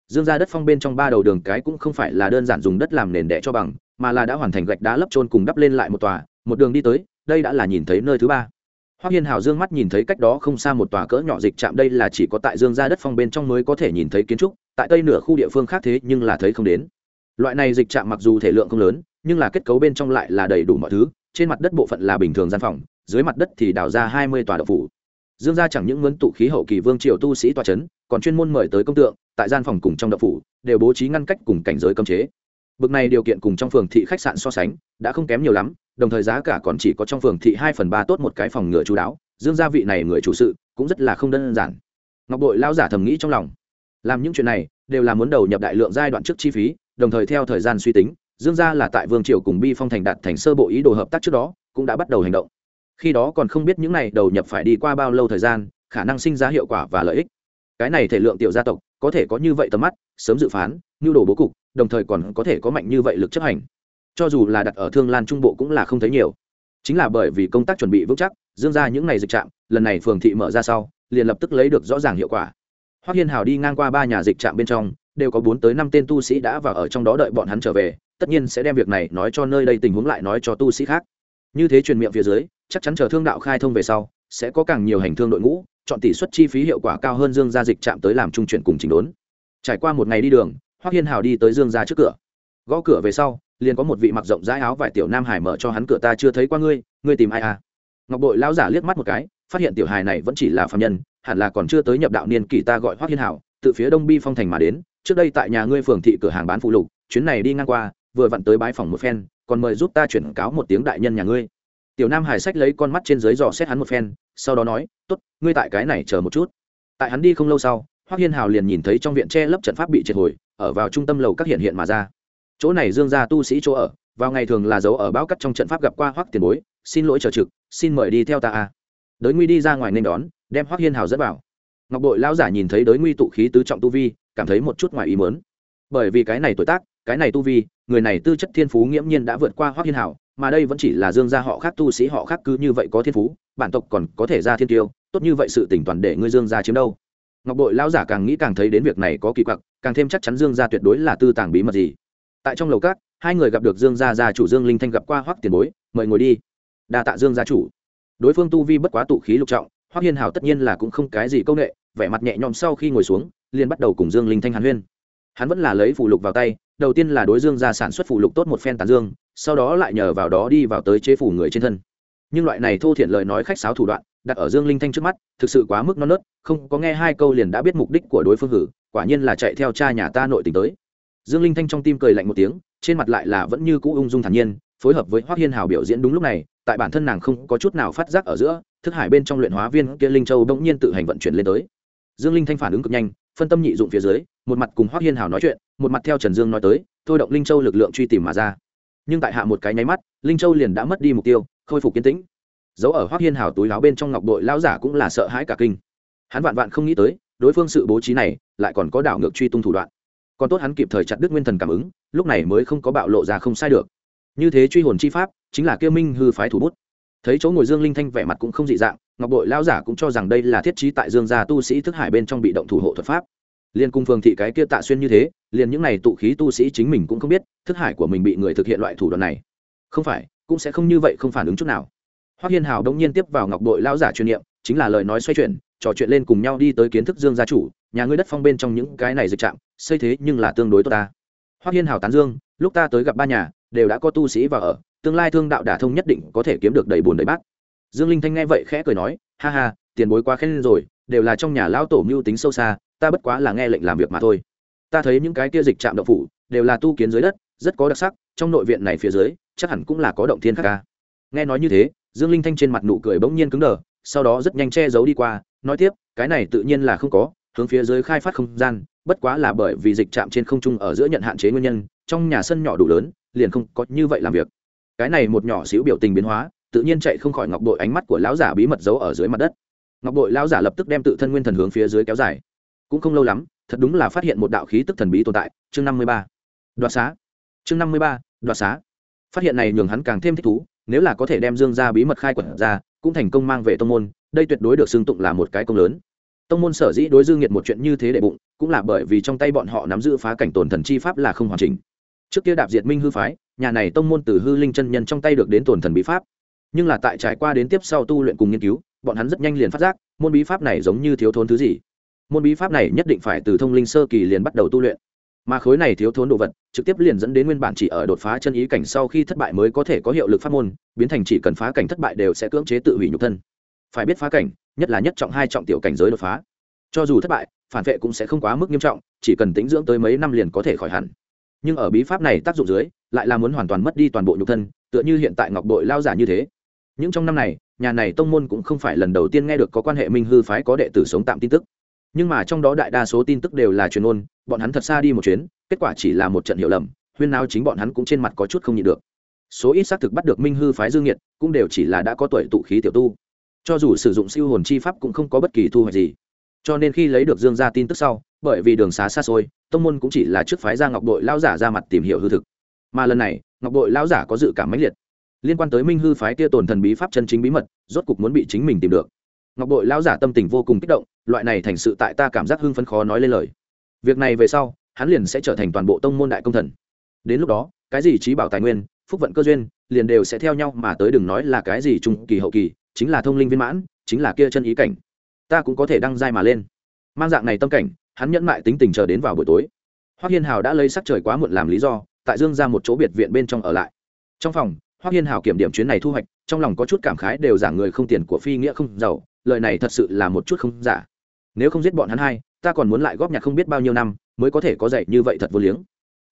Dương ra đất phong bên trong ba đầu đường cái cũng không phải là đơn giản dùng đất làm nền đẻ cho bằng, mà là đã hoàn thành gạch đá lấp trôn cùng đắp lên lại một tòa một đường đi tới đây đã là nhìn thấy nơi thứ ba Hoắc Hiên Hào dương mắt nhìn thấy cách đó không xa một tòa cỡ nhỏ dịch trạm đây là chỉ có tại Dương gia đất phong bên trong mới có thể nhìn thấy kiến trúc, tại tây nửa khu địa phương khác thế nhưng là thấy không đến. Loại này dịch trạm mặc dù thể lượng không lớn, nhưng là kết cấu bên trong lại là đầy đủ mọi thứ, trên mặt đất bộ phận là bình thường gian phòng, dưới mặt đất thì đào ra hai mươi tòa động phủ. Dương gia chẳng những muốn tụ khí hậu kỳ vương triều tu sĩ tòa chấn, còn chuyên môn mời tới công tượng, tại gian phòng cùng trong động phủ, đều bố trí ngăn cách cùng cảnh giới cấm chế. Bực này điều kiện cùng trong phường thị khách sạn so sánh, đã không kém nhiều lắm, đồng thời giá cả còn chỉ có trong phường thị hai phần ba tốt một cái phòng ngựa chú đáo dương gia vị này người chủ sự cũng rất là không đơn giản. Ngọc bội lao giả thầm nghĩ trong lòng. Làm những chuyện này đều là muốn đầu nhập đại lượng giai đoạn trước chi phí đồng thời theo thời gian suy tính dương gia là tại vương triều cùng bi phong thành đạt thành sơ bộ ý đồ hợp tác trước đó cũng đã bắt đầu hành động. Khi đó còn không biết những này đầu nhập phải đi qua bao lâu thời gian khả năng sinh ra hiệu quả và lợi ích. Cái này thể lượng tiểu gia tộc có thể có như vậy tầm mắt sớm dự phán nhu đồ bố cục đồng thời còn có thể có mạnh như vậy lực chấp hành. Cho dù là đặt ở thương lan trung bộ cũng là không thấy nhiều. Chính là bởi vì công tác chuẩn bị vững chắc, dương ra những ngày dịch trạm, lần này phường thị mở ra sau, liền lập tức lấy được rõ ràng hiệu quả. Hoắc hiên hào đi ngang qua ba nhà dịch trạm bên trong, đều có bốn tới năm tên tu sĩ đã vào ở trong đó đợi bọn hắn trở về, tất nhiên sẽ đem việc này nói cho nơi đây tình huống lại nói cho tu sĩ khác. Như thế truyền miệng phía dưới, chắc chắn chờ thương đạo khai thông về sau, sẽ có càng nhiều hành thương đội ngũ, chọn tỷ suất chi phí hiệu quả cao hơn dương gia dịch trạm tới làm trung chuyển cùng trình đốn. Trải qua một ngày đi đường Hoắc hiên hào đi tới dương gia trước cửa. Gõ cửa về sau, liền có một vị mặc rộng rãi áo vải tiểu nam hải mở cho hắn cửa, ta chưa thấy qua ngươi ngươi tìm ai à? Ngọc bội lão giả liếc mắt một cái, phát hiện tiểu hài này vẫn chỉ là phạm nhân, hẳn là còn chưa tới nhập đạo niên kỷ ta gọi Hoắc hiên hảo từ phía đông bi phong thành mà đến, trước đây tại nhà ngươi phường thị cửa hàng bán phụ lục, chuyến này đi ngang qua, vừa vặn tới bái phòng một phen, còn mời giúp ta chuyển cáo một tiếng đại nhân nhà ngươi. Tiểu nam hải sách lấy con mắt trên dưới dò xét hắn một phen, sau đó nói, tốt, ngươi tại cái này chờ một chút. Tại hắn đi không lâu sau, Hoắc hiên hào liền nhìn thấy trong viện che lấp trận pháp bị triệt hồi ở vào trung tâm lầu các hiện hiện mà ra. Chỗ này dương gia tu sĩ chỗ ở, vào ngày thường là dấu ở báo cắt trong trận pháp gặp qua hoắc tiền bối, xin lỗi chờ trực, xin mời đi theo ta a. Đới nguy đi ra ngoài nên đón, đem hoắc hiên hào dẫn vào. Ngọc bội lão giả nhìn thấy đới nguy tụ khí tứ trọng tu vi, cảm thấy một chút ngoài ý mớn bởi vì cái này tuổi tác, cái này tu vi, người này tư chất thiên phú nghiễm nhiên đã vượt qua hoắc hiên hào, mà đây vẫn chỉ là dương gia họ khác, tu sĩ họ khác cứ như vậy có thiên phú, bản tộc còn có thể ra thiên tiêu, tốt như vậy sự tỉnh toàn để ngươi dương gia chiếm đâu ngọc bội lão giả càng nghĩ càng thấy đến việc này có kỳ quặc, càng thêm chắc chắn dương gia tuyệt đối là tư tàng bí mật gì. Tại trong lầu cát hai người gặp được dương gia gia chủ dương linh thanh gặp qua hoắc tiền bối, mời ngồi đi. Đa tạ dương gia chủ. Đối phương tu vi bất quá tụ khí lục trọng, hoắc hiên hào tất nhiên là cũng không cái gì công nghệ, vẻ mặt nhẹ nhõm sau khi ngồi xuống, liền bắt đầu cùng dương linh thanh hàn huyên. Hắn vẫn là lấy phụ lục vào tay, đầu tiên là đối dương gia sản xuất phụ lục tốt một phen tàn dương, sau đó lại nhờ vào đó đi vào tới chế phủ người trên thân. Nhưng loại này thô thiện lời nói khách sáo thủ đoạn đặt ở dương linh thanh trước mắt, thực sự quá mức non nớt, không có nghe hai câu liền đã biết mục đích của đối phương hử, quả nhiên là chạy theo cha nhà ta nội tình tới. Dương linh thanh trong tim cười lạnh một tiếng, trên mặt lại là vẫn như cũ ung dung thản nhiên, phối hợp với hoác hiên hào biểu diễn đúng lúc này, tại bản thân nàng không có chút nào phát giác ở giữa, thức hải bên trong luyện hóa viên kia linh châu bỗng nhiên tự hành vận chuyển lên tới. Dương linh thanh phản ứng cực nhanh, phân tâm nhị dụng phía dưới, một mặt cùng hoác hiên hào nói chuyện, một mặt theo trần dương nói tới, thôi động linh châu lực lượng truy tìm mà ra. Nhưng tại hạ một cái nháy mắt, linh châu liền đã mất đi mục tiêu, khôi phục kiến tĩnh giấu ở hoác hiên hào túi láo bên trong ngọc đội lao giả cũng là sợ hãi cả kinh. Hắn vạn vạn không nghĩ tới, đối phương sự bố trí này lại còn có đảo ngược truy tung thủ đoạn. Còn tốt hắn kịp thời chặt đứt nguyên thần cảm ứng, lúc này mới không có bạo lộ ra không sai được. Như thế truy hồn chi pháp, chính là kêu minh hư phái thủ bút. Thấy chỗ ngồi dương linh thanh vẻ mặt cũng không dị dạng, ngọc bội lao giả cũng cho rằng đây là thiết trí tại dương gia tu sĩ thức hải bên trong bị động thủ hộ thuật pháp. Liên cung phương thị cái kia tạ xuyên như thế, liền những này tụ khí tu sĩ chính mình cũng không biết, thức hải của mình bị người thực hiện loại thủ đoạn này. Không phải, cũng sẽ không như vậy không phản ứng chút nào hoắc hiên hào đông nhiên tiếp vào ngọc bội lão giả truyền niệm, chính là lời nói xoay chuyển, trò chuyện lên cùng nhau đi tới kiến thức dương gia chủ, nhà ngươi đất phong bên trong những cái này dịch trạm, xây thế nhưng là tương đối tốt ta. Hoắc hiên hào tán dương, lúc ta tới gặp ba nhà, đều đã có tu sĩ vào ở, tương lai thương đạo đả thông nhất định có thể kiếm được đầy buồn đầy bát. Dương linh thanh nghe vậy khẽ cười nói, ha ha, tiền bối quá khen rồi, đều là trong nhà lão tổ mưu tính sâu xa, ta bất quá là nghe lệnh làm việc mà thôi. Ta thấy những cái kia dịch trạm động phủ, đều là tu kiến dưới đất, rất có đặc sắc, trong nội viện này phía dưới, chắc hẳn cũng là có động thiên khác ca. Nghe nói như thế dương linh thanh trên mặt nụ cười bỗng nhiên cứng đờ, sau đó rất nhanh che giấu đi qua, nói tiếp, cái này tự nhiên là không có, hướng phía dưới khai phát không gian, bất quá là bởi vì dịch trạm trên không trung ở giữa nhận hạn chế nguyên nhân, trong nhà sân nhỏ đủ lớn, liền không có như vậy làm việc. Cái này một nhỏ xíu biểu tình biến hóa, tự nhiên chạy không khỏi ngọc bội ánh mắt của lão giả bí mật giấu ở dưới mặt đất. Ngọc bội lão giả lập tức đem tự thân nguyên thần hướng phía dưới kéo dài. Cũng không lâu lắm, thật đúng là phát hiện một đạo khí tức thần bí tồn tại, chương năm mươi ba. Đoạt xá. Chương năm mươi ba, đoạt xá. Phát hiện này nhường hắn càng thêm thích thú nếu là có thể đem dương gia bí mật khai quật ra, cũng thành công mang về tông môn, đây tuyệt đối được xưng tụng là một cái công lớn. Tông môn sở dĩ đối dương nhiệt một chuyện như thế để bụng, cũng là bởi vì trong tay bọn họ nắm giữ phá cảnh tổn thần chi pháp là không hoàn chỉnh. Trước kia đạp diệt minh hư phái, nhà này tông môn từ hư linh chân nhân trong tay được đến tổn thần bí pháp. Nhưng là tại trải qua đến tiếp sau tu luyện cùng nghiên cứu, bọn hắn rất nhanh liền phát giác, môn bí pháp này giống như thiếu thốn thứ gì. Môn bí pháp này nhất định phải từ thông linh sơ kỳ liền bắt đầu tu luyện mà khối này thiếu thốn đồ vật trực tiếp liền dẫn đến nguyên bản chỉ ở đột phá chân ý cảnh sau khi thất bại mới có thể có hiệu lực pháp môn, biến thành chỉ cần phá cảnh thất bại đều sẽ cưỡng chế tự hủy nhục thân. Phải biết phá cảnh, nhất là nhất trọng hai trọng tiểu cảnh giới đột phá. Cho dù thất bại, phản vệ cũng sẽ không quá mức nghiêm trọng, chỉ cần tính dưỡng tới mấy năm liền có thể khỏi hẳn. Nhưng ở bí pháp này tác dụng dưới, lại là muốn hoàn toàn mất đi toàn bộ nhục thân, tựa như hiện tại ngọc đội lao giả như thế. Những trong năm này, nhà này tông môn cũng không phải lần đầu tiên nghe được có quan hệ minh hư phái có đệ tử sống tạm tin tức nhưng mà trong đó đại đa số tin tức đều là truyền ôn bọn hắn thật xa đi một chuyến, kết quả chỉ là một trận hiểu lầm, huyên nào chính bọn hắn cũng trên mặt có chút không nhịn được. Số ít xác thực bắt được minh hư phái dương nhiệt cũng đều chỉ là đã có tuổi tụ khí tiểu tu. Cho dù sử dụng siêu hồn chi pháp cũng không có bất kỳ thu hoạch gì. Cho nên khi lấy được dương ra tin tức sau, bởi vì đường xá xa xôi, tông môn cũng chỉ là trước phái ra ngọc đội lao giả ra mặt tìm hiểu hư thực. Mà lần này, ngọc đội lao giả có dự cảm mãnh liệt. Liên quan tới minh hư phái kia tồn thần bí pháp chân chính bí mật, rốt cục muốn bị chính mình tìm được ngọc Bội lão giả tâm tình vô cùng kích động, loại này thành sự tại ta cảm giác hưng phấn khó nói lên lời. Việc này về sau, hắn liền sẽ trở thành toàn bộ tông môn đại công thần. Đến lúc đó, cái gì trí bảo tài nguyên, phúc vận cơ duyên, liền đều sẽ theo nhau mà tới đừng nói là cái gì trung kỳ hậu kỳ, chính là thông linh viên mãn, chính là kia chân ý cảnh. Ta cũng có thể đăng giai mà lên. Mang dạng này tâm cảnh, hắn nhẫn mại tính tình chờ đến vào buổi tối. Hoắc hiên hào đã lấy sắc trời quá muộn làm lý do, tại dương ra một chỗ biệt viện bên trong ở lại. Trong phòng, hoắc hiên hào kiểm điểm chuyến này thu hoạch, trong lòng có chút cảm khái đều giả người không tiền của phi nghĩa không giàu lời này thật sự là một chút không giả. Nếu không giết bọn hắn hai, ta còn muốn lại góp nhặt không biết bao nhiêu năm, mới có thể có dạy như vậy thật vô liếng.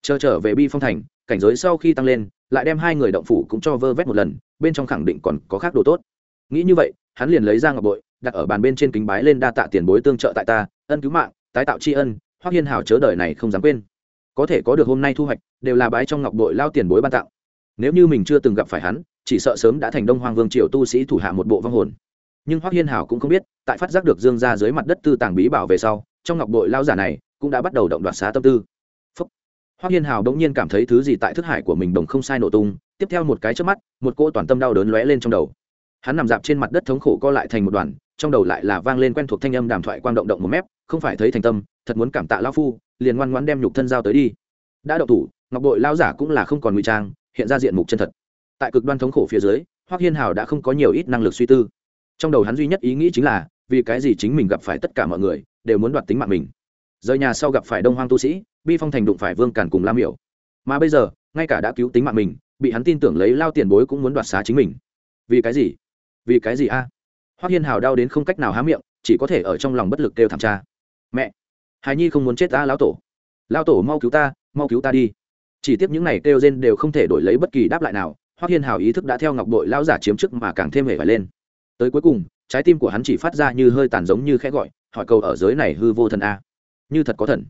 Chờ trở về bi phong thành, cảnh giới sau khi tăng lên, lại đem hai người động phủ cũng cho vơ vét một lần, bên trong khẳng định còn có khác đồ tốt. Nghĩ như vậy, hắn liền lấy ra ngọc bội, đặt ở bàn bên trên kính bái lên đa tạ tiền bối tương trợ tại ta, ân cứu mạng, tái tạo tri ân, hoắc hiên hảo chớ đời này không dám quên. Có thể có được hôm nay thu hoạch, đều là bái trong ngọc bội lao tiền bối ban tặng. Nếu như mình chưa từng gặp phải hắn, chỉ sợ sớm đã thành đông hoàng vương triều tu sĩ thủ hạ một bộ vong hồn nhưng hoắc hiên hảo cũng không biết tại phát giác được dương ra dưới mặt đất tư tàng bí bảo về sau trong ngọc bội lao giả này cũng đã bắt đầu động đoạt xá tâm tư Phúc. hoắc hiên hảo đống nhiên cảm thấy thứ gì tại thức hải của mình đồng không sai nổ tung tiếp theo một cái trước mắt một cô toàn tâm đau đớn lóe lên trong đầu hắn nằm dạp trên mặt đất thống khổ co lại thành một đoàn trong đầu lại là vang lên quen thuộc thanh âm đàm thoại quang động động một mép không phải thấy thành tâm thật muốn cảm tạ lao phu liền ngoan ngoãn đem nhục thân giao tới đi đã đậu thủ ngọc bội lao giả cũng là không còn ngụy trang hiện ra diện mục chân thật tại cực đoan thống khổ phía dưới hoắc hiên hào đã không có nhiều ít năng lực suy tư trong đầu hắn duy nhất ý nghĩ chính là, vì cái gì chính mình gặp phải tất cả mọi người, đều muốn đoạt tính mạng mình. Rời nhà sau gặp phải đông hoang tu sĩ, bi phong thành đụng phải vương càn cùng lam hiểu mà bây giờ, ngay cả đã cứu tính mạng mình, bị hắn tin tưởng lấy lao tiền bối cũng muốn đoạt xá chính mình. Vì cái gì? Vì cái gì a? À? hoắc hiên hào đau đến không cách nào há miệng, chỉ có thể ở trong lòng bất lực kêu thảm tra mẹ! Hài nhi không muốn chết ta, lão tổ. Lão tổ mau cứu ta, mau cứu ta đi. Chỉ tiếp những này kêu rên đều không thể đổi lấy bất kỳ đáp lại nào, hoắc hiên hào ý thức đã theo ngọc đội lão giả chiếm chức mà càng thêm hề phải lên tới cuối cùng, trái tim của hắn chỉ phát ra như hơi tàn giống như khẽ gọi, hỏi câu ở giới này hư vô thần a. Như thật có thần.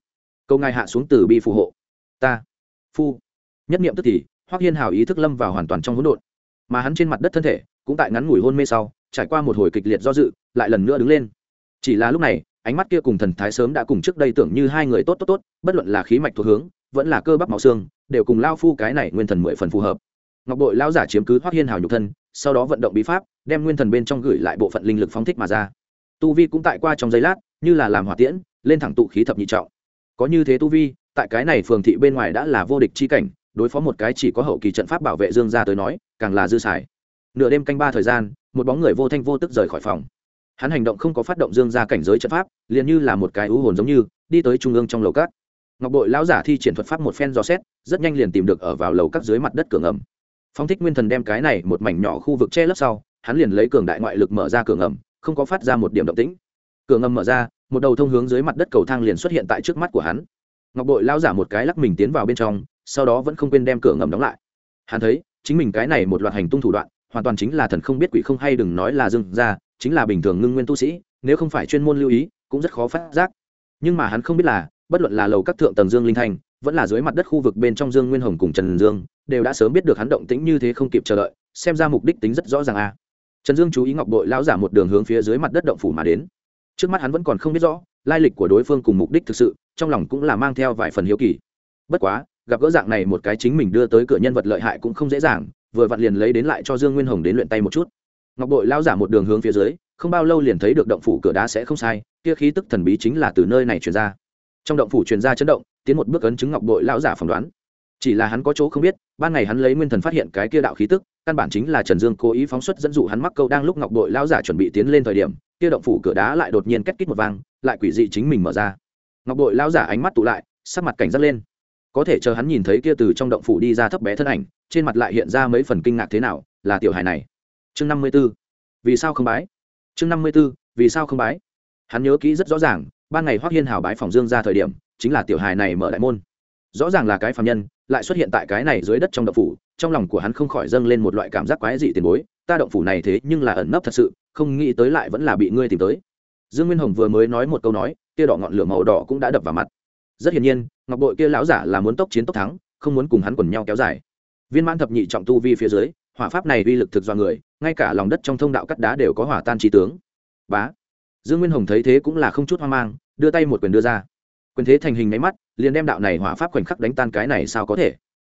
Câu ngài hạ xuống từ bi phù hộ. Ta. Phu. Nhất niệm tức thì, hoắc hiên hào ý thức lâm vào hoàn toàn trong hỗn độn. Mà hắn trên mặt đất thân thể, cũng tại ngắn ngủi hôn mê sau, trải qua một hồi kịch liệt do dự, lại lần nữa đứng lên. Chỉ là lúc này, ánh mắt kia cùng thần thái sớm đã cùng trước đây tưởng như hai người tốt tốt tốt, bất luận là khí mạch thuộc hướng, vẫn là cơ bắp máu xương, đều cùng lao phu cái này nguyên thần mười phần phù hợp. Ngọc bội lao giả chiếm cứ hoắc hiên hào nhục thân, sau đó vận động bí pháp đem nguyên thần bên trong gửi lại bộ phận linh lực phóng thích mà ra. Tu vi cũng tại qua trong giây lát, như là làm hỏa tiễn, lên thẳng tụ khí thập nhị trọng. Có như thế tu vi, tại cái này phường thị bên ngoài đã là vô địch chi cảnh, đối phó một cái chỉ có hậu kỳ trận pháp bảo vệ dương gia tới nói, càng là dư xài. Nửa đêm canh ba thời gian, một bóng người vô thanh vô tức rời khỏi phòng. Hắn hành động không có phát động dương Gia cảnh giới trận pháp, liền như là một cái ưu hồn giống như, đi tới trung ương trong lầu cát. Ngọc bội lão giả thi triển thuật pháp một phen dò xét, rất nhanh liền tìm được ở vào lầu cát dưới mặt đất cửa ngầm. Phong thích nguyên thần đem cái này một mảnh nhỏ khu vực che lấp sau hắn liền lấy cường đại ngoại lực mở ra cửa ngầm không có phát ra một điểm động tĩnh. Cửa ngầm mở ra một đầu thông hướng dưới mặt đất cầu thang liền xuất hiện tại trước mắt của hắn. Ngọc bội lao giả một cái lắc mình tiến vào bên trong sau đó vẫn không quên đem cửa ngầm đóng lại. Hắn thấy chính mình cái này một loạt hành tung thủ đoạn hoàn toàn chính là thần không biết quỷ không hay đừng nói là dừng ra chính là bình thường ngưng nguyên tu sĩ nếu không phải chuyên môn lưu ý cũng rất khó phát giác. Nhưng mà hắn không biết là bất luận là lầu các thượng tầng dương linh Thành, vẫn là dưới mặt đất khu vực bên trong dương nguyên hồng cùng trần dương đều đã sớm biết được hắn động tĩnh như thế không kịp chờ đợi xem ra mục đích tính rất rõ ràng a trần dương chú ý ngọc bội lão giả một đường hướng phía dưới mặt đất động phủ mà đến. Trước mắt hắn vẫn còn không biết rõ, lai lịch của đối phương cùng mục đích thực sự, trong lòng cũng là mang theo vài phần hiếu kỳ. Bất quá, gặp gỡ dạng này một cái chính mình đưa tới cửa nhân vật lợi hại cũng không dễ dàng, vừa vặn liền lấy đến lại cho dương nguyên hồng đến luyện tay một chút. Ngọc bội lao giả một đường hướng phía dưới, không bao lâu liền thấy được động phủ cửa đá sẽ không sai, kia khí tức thần bí chính là từ nơi này truyền ra. Trong động phủ truyền ra chấn động, tiến một bước ấn chứng ngọc bội lao giả phỏng đoán chỉ là hắn có chỗ không biết, ban ngày hắn lấy nguyên thần phát hiện cái kia đạo khí tức, căn bản chính là trần dương cố ý phóng xuất dẫn dụ hắn mắc câu đang lúc ngọc bội lao giả chuẩn bị tiến lên thời điểm, kia động phủ cửa đá lại đột nhiên cách kít một vang, lại quỷ dị chính mình mở ra. Ngọc bội lao giả ánh mắt tụ lại, sắc mặt cảnh giác lên. Có thể chờ hắn nhìn thấy kia từ trong động phủ đi ra thấp bé thân ảnh, trên mặt lại hiện ra mấy phần kinh ngạc thế nào, là tiểu hài này. Chương năm mươi b ố vì sao không bái? Chương năm mươi b ố vì sao không bái? Hắn nhớ kỹ rất rõ ràng, ban ngày hoác hiên hào bái phòng dương ra thời điểm, chính là tiểu hài này mở đại môn. Rõ ràng là cái phạm nhân lại xuất hiện tại cái này dưới đất trong động phủ, trong lòng của hắn không khỏi dâng lên một loại cảm giác quái dị tiền bối, ta động phủ này thế nhưng là ẩn nấp thật sự, không nghĩ tới lại vẫn là bị ngươi tìm tới. Dương nguyên hồng vừa mới nói một câu nói kia đỏ ngọn lửa màu đỏ cũng đã đập vào mặt. Rất hiển nhiên, ngọc bội kia lão giả là muốn tốc chiến tốc thắng, không muốn cùng hắn quần nhau kéo dài. Viên mãn thập nhị trọng tu vi phía dưới, hỏa pháp này uy lực thực do người, ngay cả lòng đất trong thông đạo cắt đá đều có hỏa tan trí tướng. Bá! Dương nguyên hồng thấy thế cũng là không chút hoang mang, đưa tay một quyền đưa ra quyền thế thành hình nháy mắt, liền đem đạo này hỏa pháp khoảnh khắc đánh tan cái này sao có thể?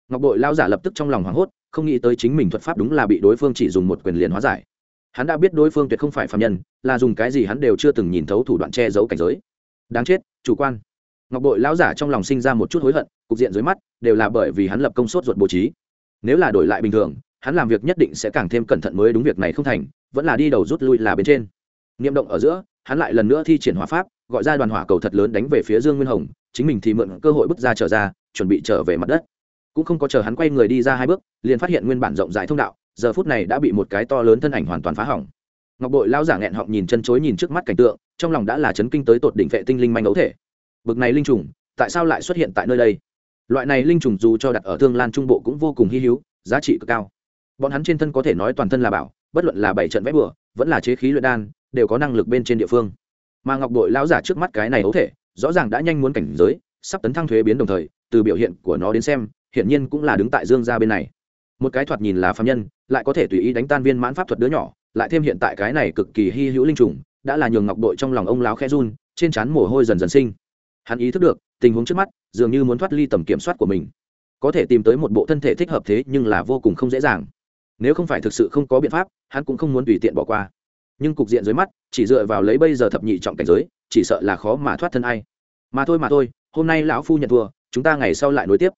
Ngọc bội lao giả lập tức trong lòng hoảng hốt, không nghĩ tới chính mình thuật pháp đúng là bị đối phương chỉ dùng một quyền liền hóa giải. Hắn đã biết đối phương tuyệt không phải phạm nhân, là dùng cái gì hắn đều chưa từng nhìn thấu thủ đoạn che giấu cảnh giới. Đáng chết, chủ quan. Ngọc bội lão giả trong lòng sinh ra một chút hối hận, cục diện dưới mắt, đều là bởi vì hắn lập công sốt ruột bố trí. Nếu là đổi lại bình thường, hắn làm việc nhất định sẽ càng thêm cẩn thận mới đúng việc này không thành, vẫn là đi đầu rút lui là bên trên. Niệm động ở giữa, hắn lại lần nữa thi triển hỏa pháp gọi ra đoàn hỏa cầu thật lớn đánh về phía dương nguyên hồng, chính mình thì mượn cơ hội bước ra trở ra, chuẩn bị trở về mặt đất. Cũng không có chờ hắn quay người đi ra hai bước, liền phát hiện nguyên bản rộng rãi thông đạo, giờ phút này đã bị một cái to lớn thân ảnh hoàn toàn phá hỏng. Ngọc bội lao giả nghẹn họng nhìn chân chối nhìn trước mắt cảnh tượng, trong lòng đã là chấn kinh tới tột đỉnh vệ tinh linh manh ấu thể. Bực này linh trùng, tại sao lại xuất hiện tại nơi đây? Loại này linh trùng dù cho đặt ở thương lan trung bộ cũng vô cùng hy hữu, giá trị cực cao. Bọn hắn trên thân có thể nói toàn thân là bảo, bất luận là bảy trận vẽ bừa, vẫn là chế khí luyện đan, đều có năng lực bên trên địa phương mà ngọc bội lão giả trước mắt cái này ấu thể, rõ ràng đã nhanh muốn cảnh giới, sắp tấn thăng thuế biến đồng thời, từ biểu hiện của nó đến xem, hiển nhiên cũng là đứng tại dương gia bên này. Một cái thoạt nhìn là phạm nhân, lại có thể tùy ý đánh tan viên mãn pháp thuật đứa nhỏ, lại thêm hiện tại cái này cực kỳ hy hữu linh trùng, đã là nhường ngọc bội trong lòng ông láo khe run, trên trán mồ hôi dần dần sinh. Hắn ý thức được, tình huống trước mắt, dường như muốn thoát ly tầm kiểm soát của mình. Có thể tìm tới một bộ thân thể thích hợp thế nhưng là vô cùng không dễ dàng. Nếu không phải thực sự không có biện pháp, hắn cũng không muốn tùy tiện bỏ qua nhưng cục diện dưới mắt, chỉ dựa vào lấy bây giờ thập nhị trọng cảnh giới, chỉ sợ là khó mà thoát thân ai. Mà thôi mà thôi, hôm nay lão phu nhận thua, chúng ta ngày sau lại nối tiếp.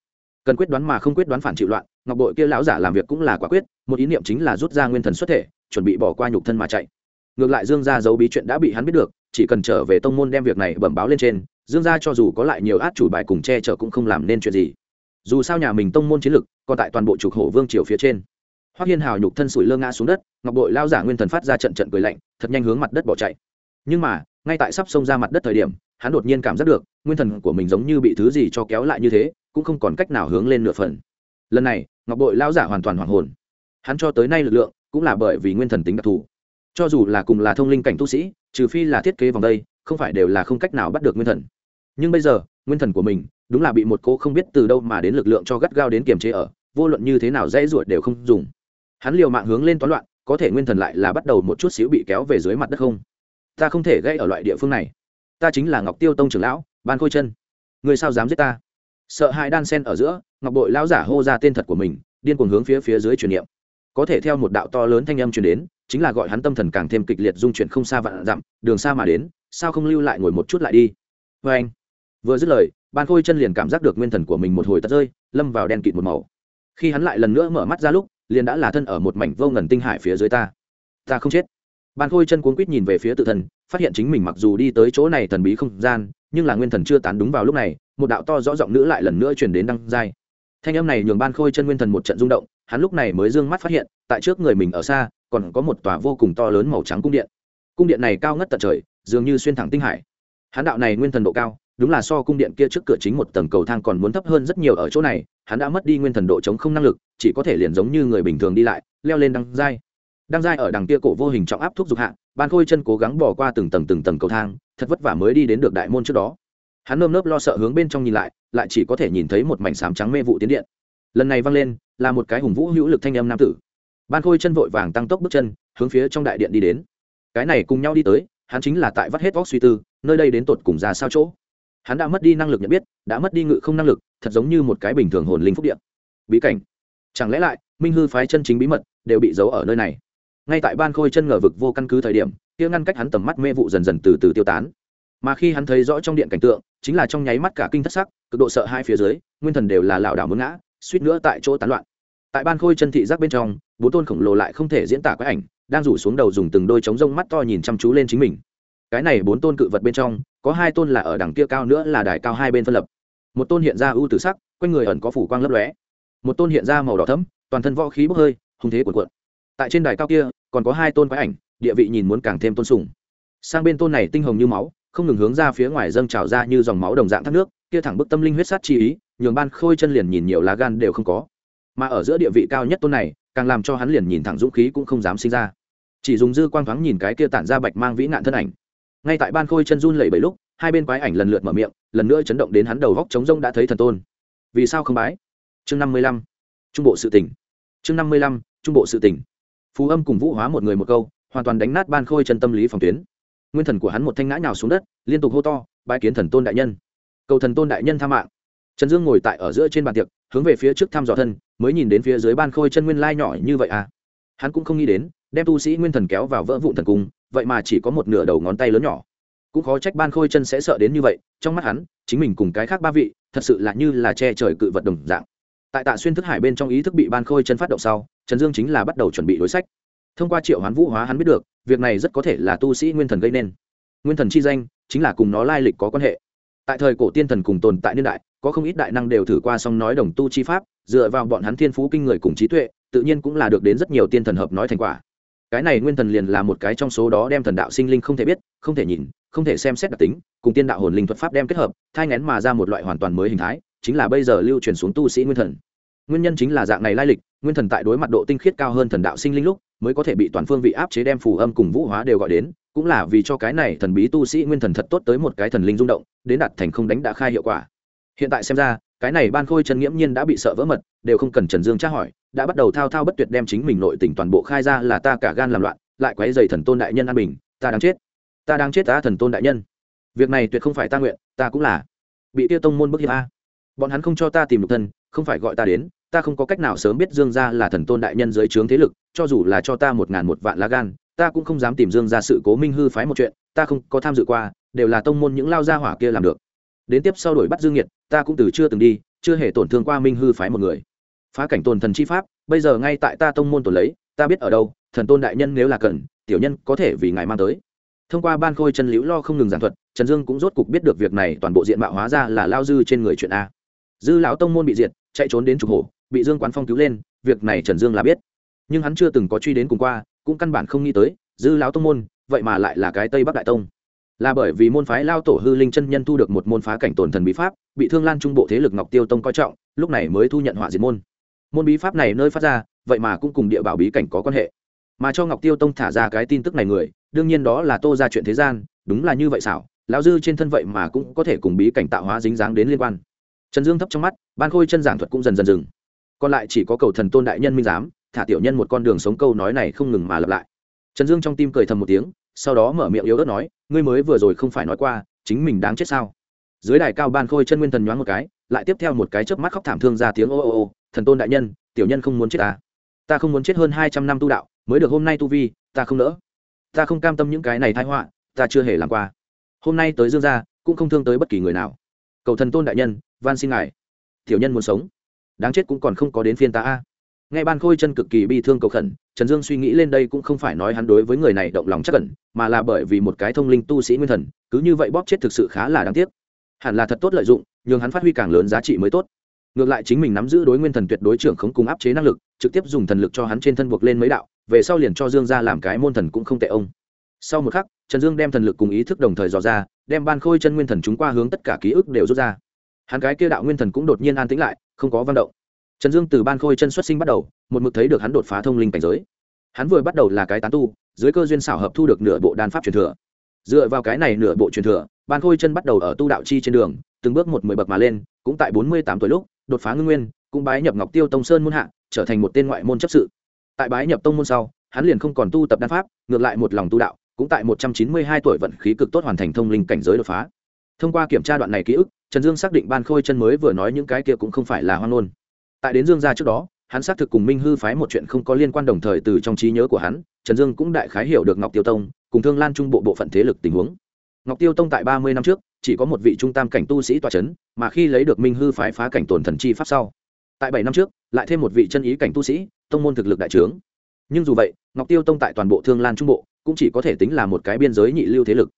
Cần quyết đoán mà không quyết đoán phản chịu loạn, ngọc bội kia lão giả làm việc cũng là quả quyết, một ý niệm chính là rút ra nguyên thần xuất thể, chuẩn bị bỏ qua nhục thân mà chạy. Ngược lại dương gia giấu bí chuyện đã bị hắn biết được, chỉ cần trở về tông môn đem việc này bẩm báo lên trên, dương gia cho dù có lại nhiều át chủ bài cùng che chở cũng không làm nên chuyện gì. Dù sao nhà mình tông môn chiến lực, còn tại toàn bộ trục hổ vương triều phía trên hoắc hiên hào nhục thân sủi lơ ngã xuống đất, ngọc bội lao giả nguyên thần phát ra trận trận cười lạnh, thật nhanh hướng mặt đất bỏ chạy. Nhưng mà, ngay tại sắp xông ra mặt đất thời điểm, hắn đột nhiên cảm giác được, nguyên thần của mình giống như bị thứ gì cho kéo lại như thế, cũng không còn cách nào hướng lên nửa phần. Lần này, ngọc bội lao giả hoàn toàn hoảng hồn. Hắn cho tới nay lực lượng, cũng là bởi vì nguyên thần tính đặc thù. Cho dù là cùng là thông linh cảnh tu sĩ, trừ phi là thiết kế vòng đây, không phải đều là không cách nào bắt được nguyên thần. Nhưng bây giờ, nguyên thần của mình, đúng là bị một cô không biết từ đâu mà đến lực lượng cho gắt gao đến kiềm chế ở, vô luận như thế nào dễ ruột đều không dùng hắn liều mạng hướng lên toán loạn, có thể nguyên thần lại là bắt đầu một chút xíu bị kéo về dưới mặt đất không? Ta không thể gây ở loại địa phương này. Ta chính là ngọc tiêu tông trưởng lão, ban khôi chân. Người sao dám giết ta? Sợ hai đan sen ở giữa, ngọc bội lão giả hô ra tên thật của mình, điên cuồng hướng phía phía dưới truyền niệm. Có thể theo một đạo to lớn thanh âm truyền đến, chính là gọi hắn tâm thần càng thêm kịch liệt dung chuyển không xa vạn dặm, đường xa mà đến, sao không lưu lại ngồi một chút lại đi? Vê anh, vừa dứt lời, ban khôi chân liền cảm giác được nguyên thần của mình một hồi tật rơi, lâm vào đen kịt một màu. Khi hắn lại lần nữa mở mắt ra lúc liền đã là thân ở một mảnh vô ngần tinh hải phía dưới ta. Ta không chết. Ban khôi chân cuốn quýt nhìn về phía tự thần, phát hiện chính mình mặc dù đi tới chỗ này thần bí không gian, nhưng là nguyên thần chưa tán đúng vào lúc này, một đạo to rõ giọng nữ lại lần nữa chuyển đến đăng giai. Thanh âm này nhường ban khôi chân nguyên thần một trận rung động, hắn lúc này mới d ư ơ n g mắt phát hiện, tại trước người mình ở xa, còn có một tòa vô cùng to lớn màu trắng cung điện. Cung điện này cao ngất tận trời, dường như xuyên thẳng tinh hải. Hắn đạo này nguyên thần độ cao đúng là so cung điện kia trước cửa chính một tầng cầu thang còn muốn thấp hơn rất nhiều ở chỗ này, hắn đã mất đi nguyên thần độ chống không năng lực, chỉ có thể liền giống như người bình thường đi lại, leo lên đăng dai đăng dai ở đằng kia cổ vô hình trọng áp thuốc dục hạ, ban khôi chân cố gắng bỏ qua từng tầng từng tầng cầu thang, thật vất vả mới đi đến được đại môn trước đó. Hắn nơm nớp lo sợ hướng bên trong nhìn lại lại chỉ có thể nhìn thấy một mảnh sám trắng mê vụ tiến điện. Lần này văng lên, là một cái hùng vũ hữu lực thanh âm nam tử. Ban khôi chân vội vàng tăng tốc bước chân, hướng phía trong đại điện đi đến. Cái này cùng nhau đi tới, hắn chính là tại vắt hết vóc suy tư, nơi đây đến tột cùng ra sao chỗ? Hắn đã mất đi năng lực nhận biết, đã mất đi ngự không năng lực, thật giống như một cái bình thường hồn linh phúc điện bí cảnh. Chẳng lẽ lại, minh hư phái chân chính bí mật đều bị giấu ở nơi này? Ngay tại ban khôi chân ngờ vực vô căn cứ thời điểm, kia ngăn cách hắn tầm mắt mê vụ dần dần từ từ tiêu tán. Mà khi hắn thấy rõ trong điện cảnh tượng, chính là trong nháy mắt cả kinh thất sắc, cực độ sợ hai phía dưới, nguyên thần đều là lảo đảo mướn ngã, suýt nữa tại chỗ tán loạn. Tại ban khôi chân thị giác bên trong, bốn tôn khổng lồ lại không thể diễn tả quái ảnh, đang rủ xuống đầu dùng từng đôi trống rông mắt to nhìn chăm chú lên chính mình. Cái này bốn tôn cự vật bên trong có hai tôn là ở đằng kia cao nữa là đài cao hai bên phân lập. Một tôn hiện ra ưu tử sắc, quanh người ẩn có phủ quang lấp lóe. Một tôn hiện ra màu đỏ thấm toàn thân võ khí bốc hơi, hùng thế cuộn cuộn. Tại trên đài cao kia, còn có hai tôn quái ảnh, địa vị nhìn muốn càng thêm tôn sùng. Sang bên tôn này tinh hồng như máu, không ngừng hướng ra phía ngoài dâng trào ra như dòng máu đồng dạng thác nước, kia thẳng bức tâm linh huyết sát chi ý, nhường ban khôi chân liền nhìn nhiều lá gan đều không có. Mà ở giữa địa vị cao nhất tôn này, càng làm cho hắn liền nhìn thẳng dũng khí cũng không dám sinh ra. Chỉ dùng dư quang thoáng nhìn cái kia tản ra bạch mang vĩ nạn thân ảnh ngay tại ban khôi chân run lẩy bẩy lúc, hai bên quái ảnh lần lượt mở miệng, lần nữa chấn động đến hắn đầu góc trống rông đã thấy thần tôn. Vì sao không bái? Chương năm mươi lăm. Trung bộ sự tỉnh chương năm mươi lăm, trung bộ sự tỉnh phú âm cùng vũ hóa một người một câu, hoàn toàn đánh nát ban khôi chân tâm lý phòng tuyến. Nguyên thần của hắn một thanh ngã nhào xuống đất, liên tục hô to bãi kiến thần tôn đại nhân. Cầu thần tôn đại nhân tha mạng. Trần dương ngồi tại ở giữa trên bàn tiệc, hướng về phía trước thăm dò thân, mới nhìn đến phía dưới ban khôi chân nguyên lai nhỏ như vậy à. Hắn cũng không nghĩ đến đem tu sĩ nguyên thần kéo vào vỡ vụn thần cung, vậy mà chỉ có một nửa đầu ngón tay lớn nhỏ. Cũng khó trách ban khôi chân sẽ sợ đến như vậy, trong mắt hắn, chính mình cùng cái khác ba vị, thật sự là như là che trời cự vật đồng dạng. Tại tạ xuyên thức hải bên trong ý thức bị ban khôi chân phát động sau, trần dương chính là bắt đầu chuẩn bị đối sách. Thông qua triệu hoán vũ hóa hắn biết được, việc này rất có thể là tu sĩ nguyên thần gây nên. Nguyên thần chi danh, chính là cùng nó lai lịch có quan hệ. Tại thời cổ tiên thần cùng tồn tại niên đại, có không ít đại năng đều thử qua xong nói đồng tu chi pháp, dựa vào bọn hắn thiên phú kinh người cùng trí tuệ, tự nhiên cũng là được đến rất nhiều tiên thần hợp nói thành quả cái này nguyên thần liền là một cái trong số đó đem thần đạo sinh linh không thể biết, không thể nhìn, không thể xem xét đặc tính, cùng tiên đạo hồn linh thuật pháp đem kết hợp, thai ngén mà ra một loại hoàn toàn mới hình thái, chính là bây giờ lưu truyền xuống tu sĩ nguyên thần. Nguyên nhân chính là dạng này lai lịch, nguyên thần tại đối mặt độ tinh khiết cao hơn thần đạo sinh linh lúc, mới có thể bị toàn phương vị áp chế đem phù âm cùng vũ hóa đều gọi đến, cũng là vì cho cái này thần bí tu sĩ nguyên thần thật tốt tới một cái thần linh rung động, đến đạt thành không đánh đã khai hiệu quả. Hiện tại xem ra cái này ban khôi chân nghiễm nhiên đã bị sợ vỡ mật, đều không cần trần dương tra hỏi, đã bắt đầu thao thao bất tuyệt đem chính mình nội tình toàn bộ khai ra là ta cả gan làm loạn, lại quấy dày thần tôn đại nhân an bình, ta đang chết. Ta đang chết ta thần tôn đại nhân. Việc này tuyệt không phải ta nguyện, ta cũng là. Bị tiêu tông môn bức hiệp a. Bọn hắn không cho ta tìm được thân, không phải gọi ta đến, ta không có cách nào sớm biết dương gia là thần tôn đại nhân dưới trướng thế lực, cho dù là cho ta một ngàn một vạn lá gan, ta cũng không dám tìm dương ra sự cố minh hư phái một chuyện, ta không có tham dự qua, đều là tông môn những lao gia hỏa kia làm được đến tiếp sau đổi bắt dương nhiệt, ta cũng từ chưa từng đi, chưa hề tổn thương qua minh hư phái một người. Phá cảnh tồn thần chi pháp, bây giờ ngay tại ta tông môn tổn lấy, ta biết ở đâu, thần tôn đại nhân nếu là cần, tiểu nhân có thể vì ngài mang tới. Thông qua ban khôi chân liễu lo không ngừng giảng thuật, trần dương cũng rốt cục biết được việc này toàn bộ diện mạo hóa ra là lao dư trên người chuyện a. Dư lão tông môn bị diệt, chạy trốn đến trục hổ, bị dương quán phong cứu lên, việc này trần dương là biết. Nhưng hắn chưa từng có truy đến cùng qua, cũng căn bản không nghĩ tới, dư lão tông môn, vậy mà lại là cái tây bắc đại tông là bởi vì môn phái lao tổ hư linh chân nhân thu được một môn phá cảnh tổn thần bí pháp, bị thương lan trung bộ thế lực ngọc tiêu tông coi trọng, lúc này mới thu nhận họa diệt môn. Môn bí pháp này nơi phát ra, vậy mà cũng cùng địa bảo bí cảnh có quan hệ. Mà cho ngọc tiêu tông thả ra cái tin tức này người, đương nhiên đó là tô ra chuyện thế gian, đúng là như vậy xảo, lão dư trên thân vậy mà cũng có thể cùng bí cảnh tạo hóa dính dáng đến liên quan. Trần dương thấp trong mắt, ban khôi chân giảng thuật cũng dần dần dừng. Còn lại chỉ có cầu thần tôn đại nhân minh giám, thả tiểu nhân một con đường sống câu nói này không ngừng mà lặp lại. Trần dương trong tim cười thầm một tiếng sau đó mở miệng yếu ớt nói, ngươi mới vừa rồi không phải nói qua, chính mình đáng chết sao? Dưới đài cao ban khôi chân nguyên thần nhoáng một cái, lại tiếp theo một cái chớp mắt khóc thảm thương ra tiếng ô ô ô, thần tôn đại nhân, tiểu nhân không muốn chết ta ta không muốn chết hơn hai trăm năm tu đạo, mới được hôm nay tu vi, ta không nỡ. Ta không cam tâm những cái này thái họa, ta chưa hề làm qua. Hôm nay tới dương gia, cũng không thương tới bất kỳ người nào. Cầu thần tôn đại nhân, van xin ngài. Tiểu nhân muốn sống. Đáng chết cũng còn không có đến phiên ta a nghe ban khôi chân cực kỳ bi thương cầu khẩn, trần dương suy nghĩ lên đây cũng không phải nói hắn đối với người này động lòng chắc cẩn mà là bởi vì một cái thông linh tu sĩ nguyên thần, cứ như vậy bóp chết thực sự khá là đáng tiếc. Hẳn là thật tốt lợi dụng nhưng hắn phát huy càng lớn giá trị mới tốt. Ngược lại chính mình nắm giữ đối nguyên thần tuyệt đối trưởng không cùng áp chế năng lực, trực tiếp dùng thần lực cho hắn trên thân buộc lên mấy đạo, về sau liền cho dương gia làm cái môn thần cũng không tệ ông. Sau một khắc, trần dương đem thần lực cùng ý thức đồng thời dò ra, đem ban khôi chân nguyên thần chúng qua hướng tất cả ký ức đều rút ra. Hắn cái kia đạo nguyên thần cũng đột nhiên an tĩnh lại, không có văn động trần dương từ ban khôi chân xuất sinh bắt đầu, một mực thấy được hắn đột phá thông linh cảnh giới. Hắn vừa bắt đầu là cái tán tu, dưới cơ duyên xảo hợp thu được nửa bộ đan pháp truyền thừa. Dựa vào cái này nửa bộ truyền thừa, ban khôi chân bắt đầu ở tu đạo chi trên đường, từng bước một mười bậc mà lên, cũng tại bốn mươi tám tuổi lúc, đột phá ngưng nguyên, cũng bái nhập ngọc tiêu tông sơn môn hạ, trở thành một tên ngoại môn chấp sự. Tại bái nhập tông môn sau, hắn liền không còn tu tập đan pháp, ngược lại một lòng tu đạo, cũng tại một trăm chín mươi hai tuổi vận khí cực tốt hoàn thành thông linh cảnh giới đột phá. Thông qua kiểm tra đoạn này ký ức, trần dương xác định ban khôi chân mới vừa nói những cái kia cũng không phải là hoang ngôn tại đến dương gia trước đó, hắn xác thực cùng minh hư phái một chuyện không có liên quan đồng thời từ trong trí nhớ của hắn, trần dương cũng đại khái hiểu được ngọc tiêu tông cùng thương lan trung bộ bộ phận thế lực tình huống. Ngọc tiêu tông tại ba mươi năm trước, chỉ có một vị trung tam cảnh tu sĩ tòa c h ấ n mà khi lấy được minh hư phái phá cảnh tổn thần chi pháp sau, tại bảy năm trước, lại thêm một vị chân ý cảnh tu sĩ, tông môn thực lực đại trướng. Nhưng dù vậy, ngọc tiêu tông tại toàn bộ thương lan trung bộ cũng chỉ có thể tính là một cái biên giới nhị lưu thế lực.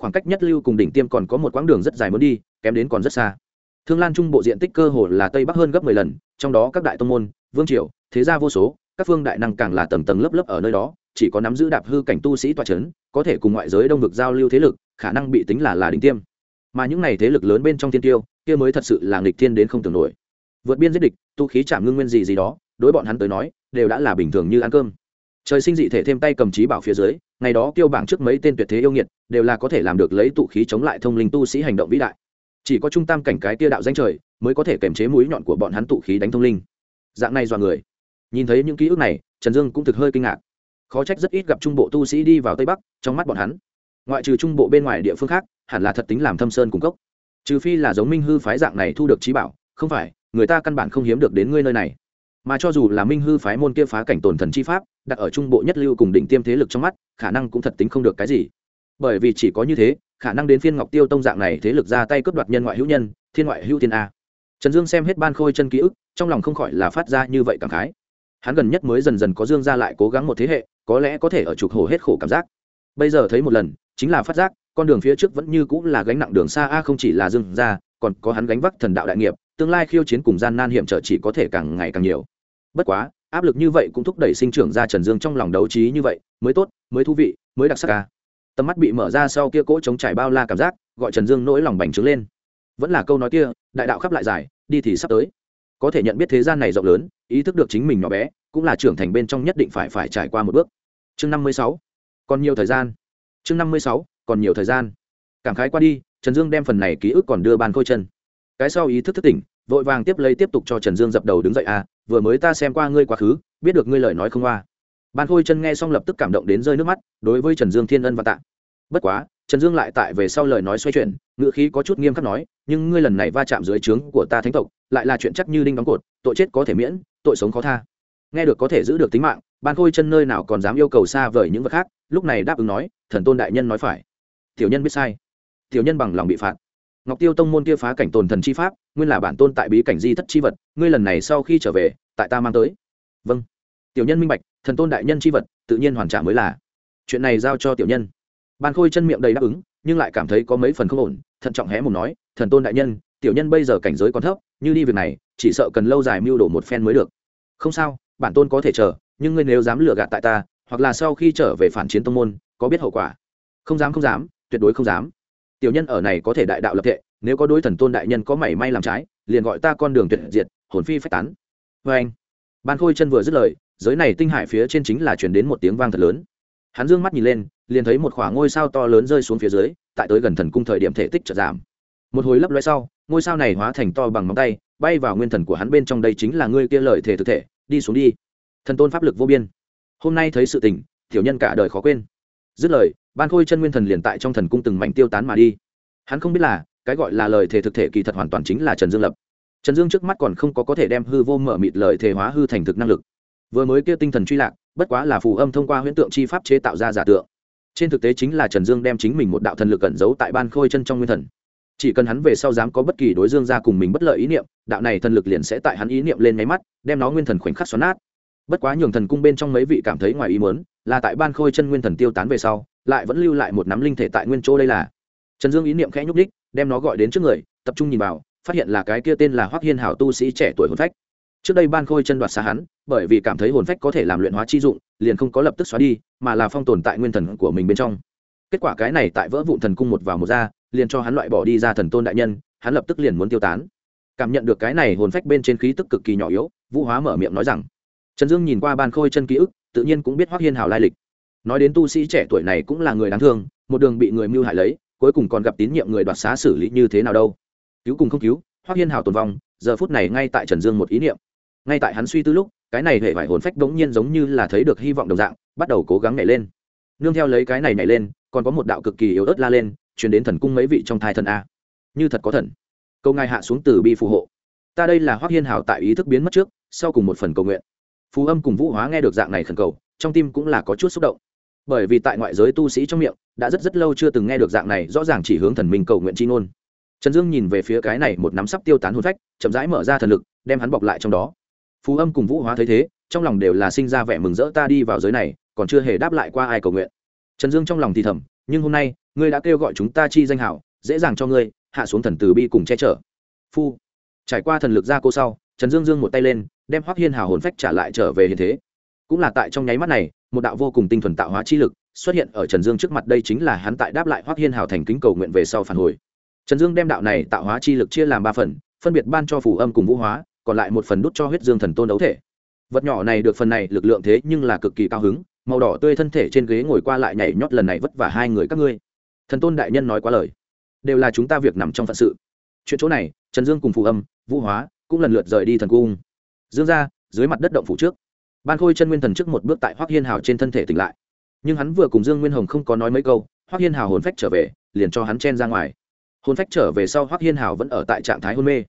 Khoảng cách nhất lưu cùng đỉnh tiêm còn có một quãng đường rất dài muốn đi, kém đến còn rất xa thương lan trung bộ diện tích cơ hồ là tây bắc hơn gấp mười lần, trong đó các đại tông môn, vương triều, thế gia vô số, các phương đại năng càng là tầng tầng lớp lớp ở nơi đó, chỉ có nắm giữ đạp hư cảnh tu sĩ toa c h ấ n có thể cùng ngoại giới đông vực giao lưu thế lực, khả năng bị tính là là đỉnh tiêm. Mà những n à y thế lực lớn bên trong thiên tiêu, kia mới thật sự là nghịch thiên đến không tưởng nổi. Vượt biên giết địch, tu khí chạm ngưng nguyên gì gì đó, đối bọn hắn tới nói, đều đã là bình thường như ăn cơm. Trời sinh dị thể thêm tay cầm trí bảo phía dưới, ngày đó kêu bảng trước mấy tên tuyệt thế yêu nghiệt, đều là có thể làm được lấy tụ khí chống lại thông linh tu sĩ hành động vĩ đại chỉ có trung tam cảnh cái tia đạo danh trời mới có thể kềm chế mũi nhọn của bọn hắn tụ khí đánh thông linh. Dạng này dọa người. Nhìn thấy những ký ức này, trần dương cũng thực hơi kinh ngạc. Khó trách rất ít gặp trung bộ tu sĩ đi vào tây bắc, trong mắt bọn hắn. Ngoại trừ trung bộ bên ngoài địa phương khác, hẳn là thật tính làm thâm sơn cung cốc. Trừ phi là giống minh hư phái dạng này thu được trí bảo, không phải, người ta căn bản không hiếm được đến ngươi nơi này. Mà cho dù là minh hư phái môn kia phá cảnh tồn thần chi pháp, đặt ở trung bộ nhất lưu cùng đỉnh tiêm thế lực trong mắt, khả năng cũng thật tính không được cái gì. Bởi vì chỉ có như thế khả năng đến phiên ngọc tiêu tông dạng này thế lực ra tay cướp đoạt nhân ngoại hữu nhân, thiên ngoại hữu thiên a. Trần dương xem hết ban khôi chân ký ức, trong lòng không khỏi là phát ra như vậy cảm khái. Hắn gần nhất mới dần dần có dương ra lại cố gắng một thế hệ, có lẽ có thể ở trục hồ hết khổ cảm giác. Bây giờ thấy một lần, chính là phát giác, con đường phía trước vẫn như cũng là gánh nặng đường xa a không chỉ là dương ra còn có hắn gánh vác thần đạo đại nghiệp, tương lai khiêu chiến cùng gian nan hiểm trở chỉ có thể càng ngày càng nhiều. Bất quá, áp lực như vậy cũng thúc đẩy sinh trưởng ra trần dương trong lòng đấu trí như vậy, mới tốt, mới thú vị, mới đặc sắc ca tầm mắt bị mở ra sau kia cỗ chống trải bao la cảm giác, gọi trần dương nỗi lòng bành trướng lên. Vẫn là câu nói kia, đại đạo khắp lại dài, đi thì sắp tới. Có thể nhận biết thế gian này rộng lớn, ý thức được chính mình nhỏ bé, cũng là trưởng thành bên trong nhất định phải phải trải qua một bước. Chương năm mươi sáu, còn nhiều thời gian. Chương năm mươi sáu, còn nhiều thời gian. Cảm khái qua đi, trần dương đem phần này ký ức còn đưa bàn khôi chân. Cái sau ý thức thức tỉnh, vội vàng tiếp lấy tiếp tục cho trần dương dập đầu đứng dậy à vừa mới ta xem qua ngươi quá khứ, biết được ngươi lời nói không qua ban khôi chân nghe xong lập tức cảm động đến rơi nước mắt, đối với trần dương thiên ân và tạ. Bất quá, trần dương lại tại về sau lời nói xoay chuyển ngựa khí có chút nghiêm khắc nói, nhưng ngươi lần này va chạm dưới trướng của ta thánh tộc, lại là chuyện chắc như đinh đóng cột, tội chết có thể miễn, tội sống khó tha. Nghe được có thể giữ được tính mạng, ban khôi chân nơi nào còn dám yêu cầu xa vời những vật khác, lúc này đáp ứng nói, thần tôn đại nhân nói phải. Tiểu nhân biết sai. Tiểu nhân bằng lòng bị phạt. Ngọc tiêu tông môn kia phá cảnh tồn thần chi pháp, nguyên là bản tôn tại bí cảnh di thất chi vật, ngươi lần này sau khi trở về, tại ta mang tới. Vâng. Tiểu nhân minh bạch thần tôn đại nhân chi vật, tự nhiên hoàn trả mới là. Chuyện này giao cho tiểu nhân. Ban khôi chân miệng đầy đáp ứng, nhưng lại cảm thấy có mấy phần không ổn, thận trọng hé mồm nói, thần tôn đại nhân, tiểu nhân bây giờ cảnh giới còn thấp, như đi việc này, chỉ sợ cần lâu dài mưu đồ một phen mới được. Không sao, bản tôn có thể chờ, nhưng ngươi nếu dám lừa gạt tại ta, hoặc là sau khi trở về phản chiến tông môn, có biết hậu quả. Không dám không dám, tuyệt đối không dám. Tiểu nhân ở này có thể đại đạo lập tệ nếu có đối thần tôn đại nhân có mảy may làm trái, liền gọi ta con đường tuyệt diệt, hồn phi phách tán. Vê anh ban khôi chân vừa dứt lời giới này tinh hải phía trên chính là chuyển đến một tiếng vang thật lớn. Hắn dương mắt nhìn lên, liền thấy một khoảng ngôi sao to lớn rơi xuống phía dưới, tại tới gần thần cung thời điểm thể tích chợt giảm. Một hồi lấp loe sau, ngôi sao này hóa thành to bằng móng tay, bay vào nguyên thần của hắn bên trong đây chính là ngươi kia lợi thể thực thể, đi xuống đi. Thần tôn pháp lực vô biên. Hôm nay thấy sự tình, tiểu nhân cả đời khó quên. Dứt lời, ban khôi chân nguyên thần liền tại trong thần cung từng mảnh tiêu tán mà đi. Hắn không biết là, cái gọi là lời thể thực thể kỳ thật hoàn toàn chính là trần dương lập. Trần dương trước mắt còn không có có thể đem hư vô mở mịt lời thể hóa hư thành thực năng lực vừa mới kia tinh thần truy lạc, bất quá là phù âm thông qua huyễn tượng chi pháp chế tạo ra giả tượng. Trên thực tế chính là trần dương đem chính mình một đạo thần lực cẩn giấu tại ban khôi chân trong nguyên thần. Chỉ cần hắn về sau dám có bất kỳ đối dương ra cùng mình bất lợi ý niệm, đạo này thần lực liền sẽ tại hắn ý niệm lên máy mắt, đem nó nguyên thần khoảnh khắc xoắn nát. Bất quá nhường thần cung bên trong mấy vị cảm thấy ngoài ý muốn, là tại ban khôi chân nguyên thần tiêu tán về sau, lại vẫn lưu lại một nắm linh thể tại nguyên chỗ đây là. Trần dương ý niệm khẽ nhúc đích đem nó gọi đến trước người, tập trung nhìn vào, phát hiện là cái kia tên là hoắc hiên hảo tu sĩ trẻ tuổi hồn phách. Trước đây ban khôi chân đoạt xa hắn bởi vì cảm thấy hồn phách có thể làm luyện hóa chi dụng, liền không có lập tức xóa đi, mà là phong tồn tại nguyên thần của mình bên trong. Kết quả cái này tại vỡ vụn thần cung một vào một ra, liền cho hắn loại bỏ đi ra thần tôn đại nhân, hắn lập tức liền muốn tiêu tán. Cảm nhận được cái này hồn phách bên trên khí tức cực kỳ nhỏ yếu, vũ hóa mở miệng nói rằng, trần dương nhìn qua ban khôi chân ký ức, tự nhiên cũng biết hoắc hiên hào lai lịch. Nói đến tu sĩ trẻ tuổi này cũng là người đáng thương, một đường bị người mưu hại lấy, cuối cùng còn gặp tín nhiệm người đoạt xá xử lý như thế nào đâu. Cứu cùng không cứu, hoắc hiên hào tồn vong, giờ phút này ngay tại trần dương một ý niệm ngay tại hắn suy tư lúc, cái này hệ vải hồn phách bỗng nhiên giống như là thấy được hy vọng đồng dạng, bắt đầu cố gắng nhảy lên. Nương theo lấy cái này nhảy lên, còn có một đạo cực kỳ yếu ớt la lên chuyển đến thần cung mấy vị trong thai thần a. Như thật có thần. Câu ngài hạ xuống từ bi phù hộ. Ta đây là hoắc hiên hảo tại ý thức biến mất trước, sau cùng một phần cầu nguyện. Phù âm cùng vũ hóa nghe được dạng này khẩn cầu, trong tim cũng là có chút xúc động. Bởi vì tại ngoại giới tu sĩ trong miệng, đã rất rất lâu chưa từng nghe được dạng này rõ ràng chỉ hướng thần minh cầu nguyện chi ngôn. Trần dương nhìn về phía cái này một nắm sắp tiêu tán hôn phách, chậm rãi mở ra thần lực, đem hắn bọc lại trong đó phú âm cùng vũ hóa thấy thế, trong lòng đều là sinh ra vẻ mừng rỡ ta đi vào giới này, còn chưa hề đáp lại qua ai cầu nguyện. Trần dương trong lòng thì thầm, nhưng hôm nay, ngươi đã kêu gọi chúng ta chi danh hảo, dễ dàng cho ngươi, hạ xuống thần từ bi cùng che chở. Phu. Trải qua thần lực ra cô sau, trần dương dương một tay lên, đem hoắc hiên hào hồn phách trả lại trở về hiện thế. Cũng là tại trong nháy mắt này, một đạo vô cùng tinh thuần tạo hóa chi lực xuất hiện ở trần dương trước mặt đây chính là hắn tại đáp lại hoắc hiên hào thành kính cầu nguyện về sau phản hồi. Trần dương đem đạo này tạo hóa chi lực chia làm ba phần, phân biệt ban cho phù âm cùng vũ hóa còn lại một phần đút cho huyết dương thần tôn đấu thể. Vật nhỏ này được phần này lực lượng thế nhưng là cực kỳ cao hứng, màu đỏ tươi thân thể trên ghế ngồi qua lại nhảy nhót lần này vất vả hai người các ngươi. Thần tôn đại nhân nói quá lời. Đều là chúng ta việc nằm trong phận sự. Chuyện chỗ này, trần dương cùng phù âm, vũ hóa cũng lần lượt rời đi thần cung. Dương ra dưới mặt đất động phủ trước. Ban khôi chân nguyên thần trước một bước tại hoác hiên hào trên thân thể tỉnh lại. Nhưng hắn vừa cùng dương nguyên hồng không có nói mấy câu hoác hiên hào hồn phách trở về, liền cho hắn chen ra ngoài. Hồn phách trở về sau hoác hiên hào vẫn ở tại trạng thái hôn mê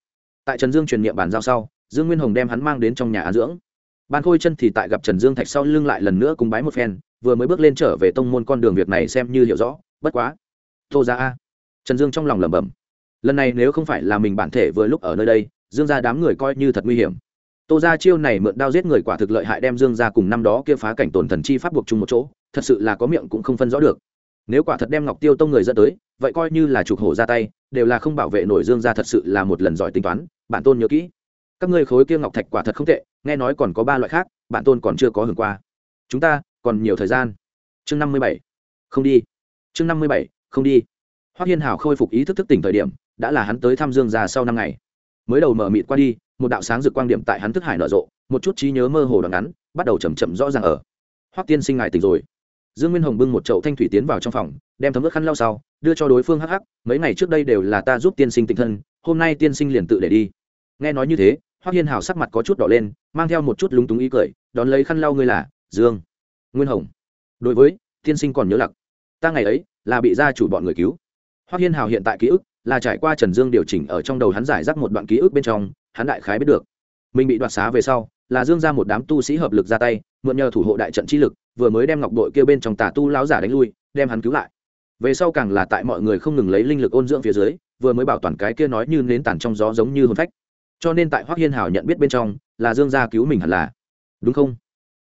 tại trần dương truyền niệm bàn giao sau, dương nguyên hồng đem hắn mang đến trong nhà an dưỡng. Ban khôi chân thì tại gặp trần dương thạch sau lưng lại lần nữa cùng bái một phen, vừa mới bước lên trở về tông môn con đường việc này xem như hiểu rõ, bất quá. Tô ra a. Trần dương trong lòng lẩm bẩm. Lần này nếu không phải là mình bản thể vừa lúc ở nơi đây, dương ra đám người coi như thật nguy hiểm. Tô ra chiêu này mượn đao giết người quả thực lợi hại đem dương ra cùng năm đó kia phá cảnh tổn thần chi pháp buộc chung một chỗ, thật sự là có miệng cũng không phân rõ được. Nếu quả thật đem ngọc tiêu tông người dẫn tới, vậy coi như là trục hổ ra tay, đều là không bảo vệ nổi dương ra thật sự là một lần giỏi tính toán bản tôn nhớ kỹ. Các ngươi khối kia ngọc thạch quả thật không tệ, nghe nói còn có ba loại khác, bản tôn còn chưa có hưởng qua. Chúng ta, còn nhiều thời gian. Chương năm mươi bảy. Không đi. Chương năm mươi bảy, không đi. Hoa hiên hảo khôi phục ý thức thức tỉnh thời điểm, đã là hắn tới thăm dương già sau năm ngày. Mới đầu mở mịt qua đi, một đạo sáng rực quan điểm tại hắn thức hải nở rộ, một chút trí nhớ mơ hồ đoạn ngắn, bắt đầu chầm chậm rõ ràng ở. Hoắc tiên sinh ngài tỉnh rồi. Dương nguyên hồng bưng một chậu thanh thủy tiến vào trong phòng, đem thấm ướt khăn lau sau, đưa cho đối phương hắc hắc, mấy ngày trước đây đều là ta giúp tiên sinh tinh thân hôm nay tiên sinh liền tự để đi. Nghe nói như thế hoác hiên hào sắc mặt có chút đỏ lên, mang theo một chút lúng túng ý cười, đón lấy khăn lau ngươi là, dương. Nguyên hồng. Đối với, tiên sinh còn nhớ lặc. Ta ngày ấy, là bị gia chủ bọn người cứu. Hoác hiên hào hiện tại ký ức, là trải qua trần dương điều chỉnh ở trong đầu hắn giải rác một đoạn ký ức bên trong, hắn đại khái biết được. Mình bị đoạt xá về sau, là dương ra một đám tu sĩ hợp lực ra tay, mượn nhờ thủ hộ đại trận chi lực, vừa mới đem ngọc đội kêu bên trong tà tu lão giả đánh lui, đem hắn cứu lại. Về sau càng là tại mọi người không ngừng lấy linh lực ôn dưỡng phía dưới vừa mới bảo toàn cái kia nói như nến tàn trong gió giống như hồn phách. Cho nên tại hoác hiên hào nhận biết bên trong, là dương gia cứu mình hẳn là. Đúng không?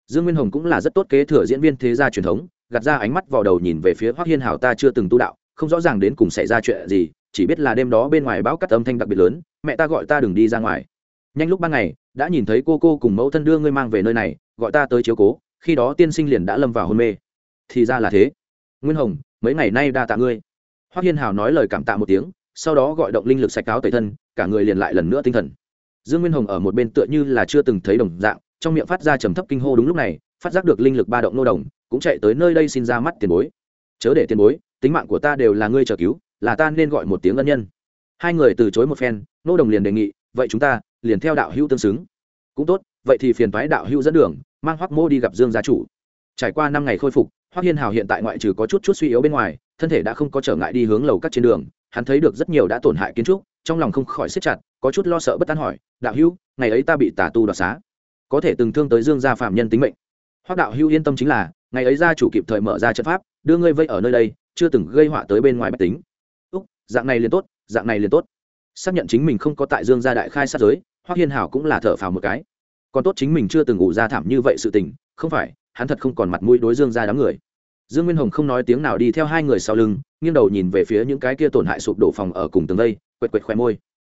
Dương nguyên hồng cũng là rất tốt kế thừa diễn viên thế gia truyền thống, gạt ra ánh mắt vào đầu nhìn về phía hoác hiên hào ta chưa từng tu đạo, không rõ ràng đến cùng xảy ra chuyện gì, chỉ biết là đêm đó bên ngoài báo cắt âm thanh đặc biệt lớn, mẹ ta gọi ta đừng đi ra ngoài. Nhanh lúc ban ngày, đã nhìn thấy cô cô cùng mẫu thân đưa ngươi mang về nơi này, gọi ta tới chiếu cố, khi đó tiên sinh liền đã lâm vào hôn mê. Thì ra là thế. Nguyên hồng, mấy ngày nay đa tạ ngươi. Hoác hiên hào nói lời cảm tạ một tiếng sau đó gọi động linh lực sạch cáo tẩy thân, cả người liền lại lần nữa tinh thần. Dương nguyên hồng ở một bên tựa như là chưa từng thấy đồng dạng, trong miệng phát ra trầm thấp kinh hô đúng lúc này, phát giác được linh lực ba động nô đồng, cũng chạy tới nơi đây xin ra mắt tiền bối. Chớ để tiền bối, tính mạng của ta đều là ngươi chờ cứu, là ta nên gọi một tiếng ân nhân. Hai người từ chối một phen, nô đồng liền đề nghị, vậy chúng ta liền theo đạo hữu tương xứng. Cũng tốt, vậy thì phiền thoái đạo hữu dẫn đường, mang hoắc mô đi gặp dương gia chủ. Trải qua năm ngày khôi phục, hoắc hiên hào hiện tại ngoại trừ có chút chút suy yếu bên ngoài thân thể đã không có trở ngại đi hướng lầu các trên đường, hắn thấy được rất nhiều đã tổn hại kiến trúc, trong lòng không khỏi xếp chặt, có chút lo sợ bất an hỏi, đạo hữu, ngày ấy ta bị tà tu đoạt xá, có thể từng thương tới dương gia phạm nhân tính mệnh. Hoác đạo hữu yên tâm chính là, ngày ấy gia chủ kịp thời mở ra trận pháp, đưa ngươi vây ở nơi đây, chưa từng gây họa tới bên ngoài bách tính. Úc, dạng này liền tốt, dạng này liền tốt. Xác nhận chính mình không có tại dương gia đại khai sát giới hoác hiên hảo cũng là thở phào một cái. Còn tốt chính mình chưa từng ngủ ra thảm như vậy sự tình, không phải, hắn thật không còn mặt mũi đối dương gia đám người dương nguyên hồng không nói tiếng nào đi theo hai người sau lưng, nghiêng đầu nhìn về phía những cái kia tổn hại sụp đổ phòng ở cùng tường vây, quệt quệt khoe môi.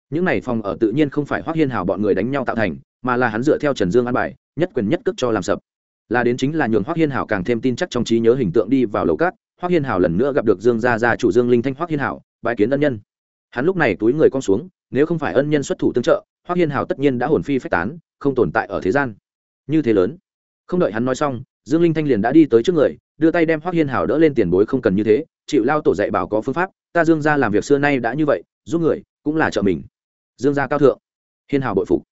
Những này phòng ở tự nhiên không phải hoác hiên hào bọn người đánh nhau tạo thành, mà là hắn dựa theo trần dương an bài, nhất quyền nhất cước cho làm sập. Là đến chính là nhường hoác hiên hảo càng thêm tin chắc trong trí nhớ hình tượng đi vào lầu cát, hoắc hiên hảo lần nữa gặp được dương gia gia chủ dương linh thanh hoắc hiên hảo bãi kiến ân nhân. Hắn lúc này túi người con xuống, nếu không phải ân nhân xuất thủ tương trợ, hoắc hiên hảo tất nhiên đã hồn phi phách tán, không tồn tại ở thế gian. Như thế lớn. Không đợi hắn nói xong, dương linh thanh liền đã đi tới trước người đưa tay đem hoắc hiên hảo đỡ lên tiền bối không cần như thế, chịu lao tổ dạy bảo có phương pháp, ta dương gia làm việc xưa nay đã như vậy, giúp người cũng là trợ mình. Dương gia cao thượng, hiên hảo bội phục.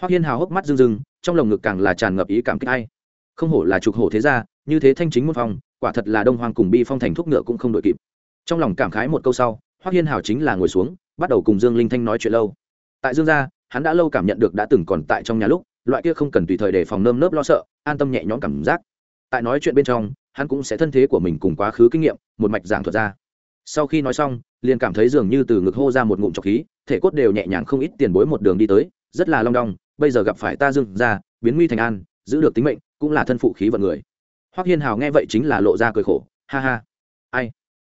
Hoắc hiên hảo hốc mắt rưng rưng, trong lồng ngực càng là tràn ngập ý cảm kích hay. Không hổ là trục hổ thế gia, như thế thanh chính môn phong, quả thật là đông hoàng cùng bi phong thành thúc ngựa cũng không đội kịp. Trong lòng cảm khái một câu sau, hoắc hiên hảo chính là ngồi xuống, bắt đầu cùng dương linh thanh nói chuyện lâu. Tại dương gia, hắn đã lâu cảm nhận được đã từng còn tại trong nhà lúc, loại kia không cần tùy thời để phòng nơm nớp lo sợ, an tâm nhẹ nhõm cảm giác. Tại nói chuyện bên trong hắn cũng sẽ thân thế của mình cùng quá khứ kinh nghiệm, một mạch giảng thuật ra. Sau khi nói xong, liền cảm thấy dường như từ ngực hô ra một ngụm trọc khí, thể cốt đều nhẹ nhàng không ít tiền bối một đường đi tới, rất là long đong, bây giờ gặp phải ta dưng ra biến nguy thành an, giữ được tính mệnh, cũng là thân phụ khí vận người. Hoắc hiên hào nghe vậy chính là lộ ra cười khổ, ha ha. Ai?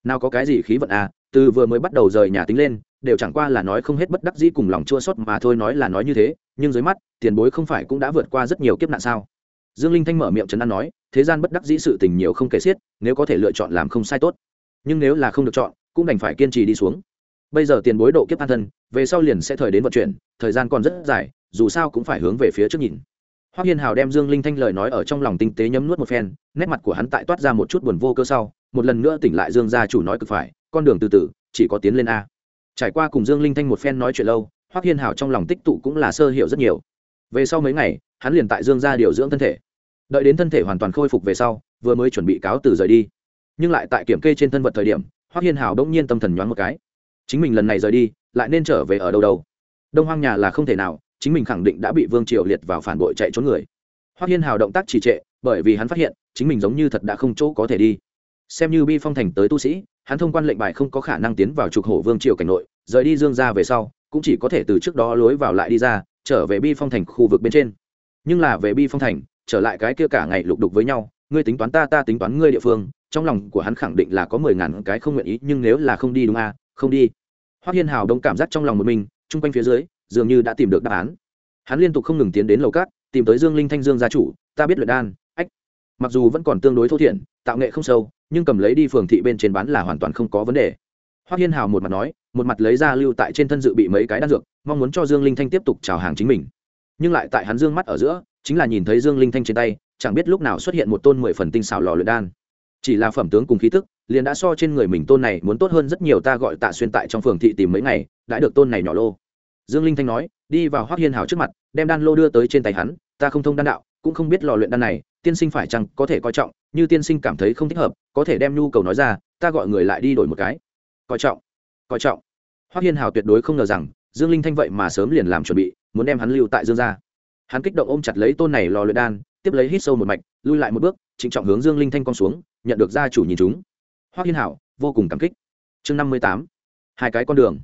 Nào có cái gì khí vận à từ vừa mới bắt đầu rời nhà tính lên, đều chẳng qua là nói không hết bất đắc dĩ cùng lòng chua xót mà thôi, nói là nói như thế, nhưng dưới mắt, tiền bối không phải cũng đã vượt qua rất nhiều kiếp nạn sao? Dương linh thanh mở miệng trấn an nói thế gian bất đắc dĩ sự tình nhiều không kể xiết nếu có thể lựa chọn làm không sai tốt nhưng nếu là không được chọn cũng đành phải kiên trì đi xuống bây giờ tiền bối độ kiếp an thân về sau liền sẽ thời đến vận chuyển thời gian còn rất dài dù sao cũng phải hướng về phía trước nhìn Hoắc Hiên Hào đem Dương Linh Thanh lời nói ở trong lòng tinh tế nhấm nuốt một phen, nét mặt của hắn tại toát ra một chút buồn vô cơ sau, một lần nữa tỉnh lại Dương gia chủ nói cực phải, con đường từ từ, chỉ có tiến lên a. Trải qua cùng Dương Linh Thanh một phen nói chuyện lâu, Hoắc Hiên Hào trong lòng tích tụ cũng là sơ hiểu rất nhiều. Về sau mấy ngày, hắn liền tại Dương gia điều dưỡng thân thể. Đợi đến thân thể hoàn toàn khôi phục về sau, vừa mới chuẩn bị cáo từ rời đi. Nhưng lại tại kiểm kê trên thân vật thời điểm, Hoắc Hiên Hào đông nhiên tâm thần nhoáng một cái. Chính mình lần này rời đi, lại nên trở về ở đâu đâu? Đông Hoang nhà là không thể nào, chính mình khẳng định đã bị Vương Triều liệt vào phản bội chạy trốn người Hoắc Hiên Hào động tác trì trệ, bởi vì hắn phát hiện, chính mình giống như thật đã không chỗ có thể đi. Xem như Bi Phong thành tới tu sĩ, hắn thông quan lệnh bài không có khả năng tiến vào trục hổ vương triều cảnh nội, rời đi Dương gia về sau, cũng chỉ có thể từ trước đó lối vào lại đi ra, trở về Bi Phong thành khu vực bên trên. Nhưng là về Bi Phong thành, trở lại cái kia cả ngày lục đục với nhau, ngươi tính toán ta ta tính toán ngươi địa phương, trong lòng của hắn khẳng định là có mười ngàn cái không nguyện ý, nhưng nếu là không đi đúng à, không đi. Hoắc Hiên Hào đông cảm giác trong lòng một mình, trung quanh phía dưới, dường như đã tìm được đáp án. Hắn liên tục không ngừng tiến đến lầu cát, tìm tới dương linh thanh dương gia chủ ta biết luyện đan ách mặc dù vẫn còn tương đối thô thiển tạo nghệ không sâu nhưng cầm lấy đi phường thị bên trên bán là hoàn toàn không có vấn đề hoắc hiên hào một mặt nói một mặt lấy ra lưu tại trên thân dự bị mấy cái đan dược mong muốn cho dương linh thanh tiếp tục chào hàng chính mình nhưng lại tại hắn dương mắt ở giữa chính là nhìn thấy dương linh thanh trên tay, chẳng biết lúc nào xuất hiện một tôn mười phần tinh xảo lò luyện đan. Chỉ là phẩm tướng cùng khí tức, liền đã so trên người mình tôn này muốn tốt hơn rất nhiều ta gọi tạ xuyên tại trong phường thị tìm mấy ngày, đã được tôn này nhỏ lô. Dương linh thanh nói, đi vào hoác hiên hào trước mặt, đem đan lô đưa tới trên tay hắn, ta không thông đan đạo, cũng không biết lò luyện đan này, tiên sinh phải chăng có thể coi trọng, như tiên sinh cảm thấy không thích hợp, có thể đem nhu cầu nói ra, ta gọi người lại đi đổi một cái. Coi trọng coi trọng. Hoác hiên hào tuyệt đối không ngờ rằng, dương linh thanh vậy mà sớm liền làm chuẩn bị, muốn đem hắn lưu tại dương gia hắn kích động ôm chặt lấy tôn này lò luyện đan, tiếp lấy hít sâu một mạch, lui lại một bước, trịnh trọng hướng dương linh thanh con xuống, nhận được gia chủ nhìn chúng. Hoa hiên hảo, vô cùng cảm kích. Chương năm mươi tám, hai cái con đường.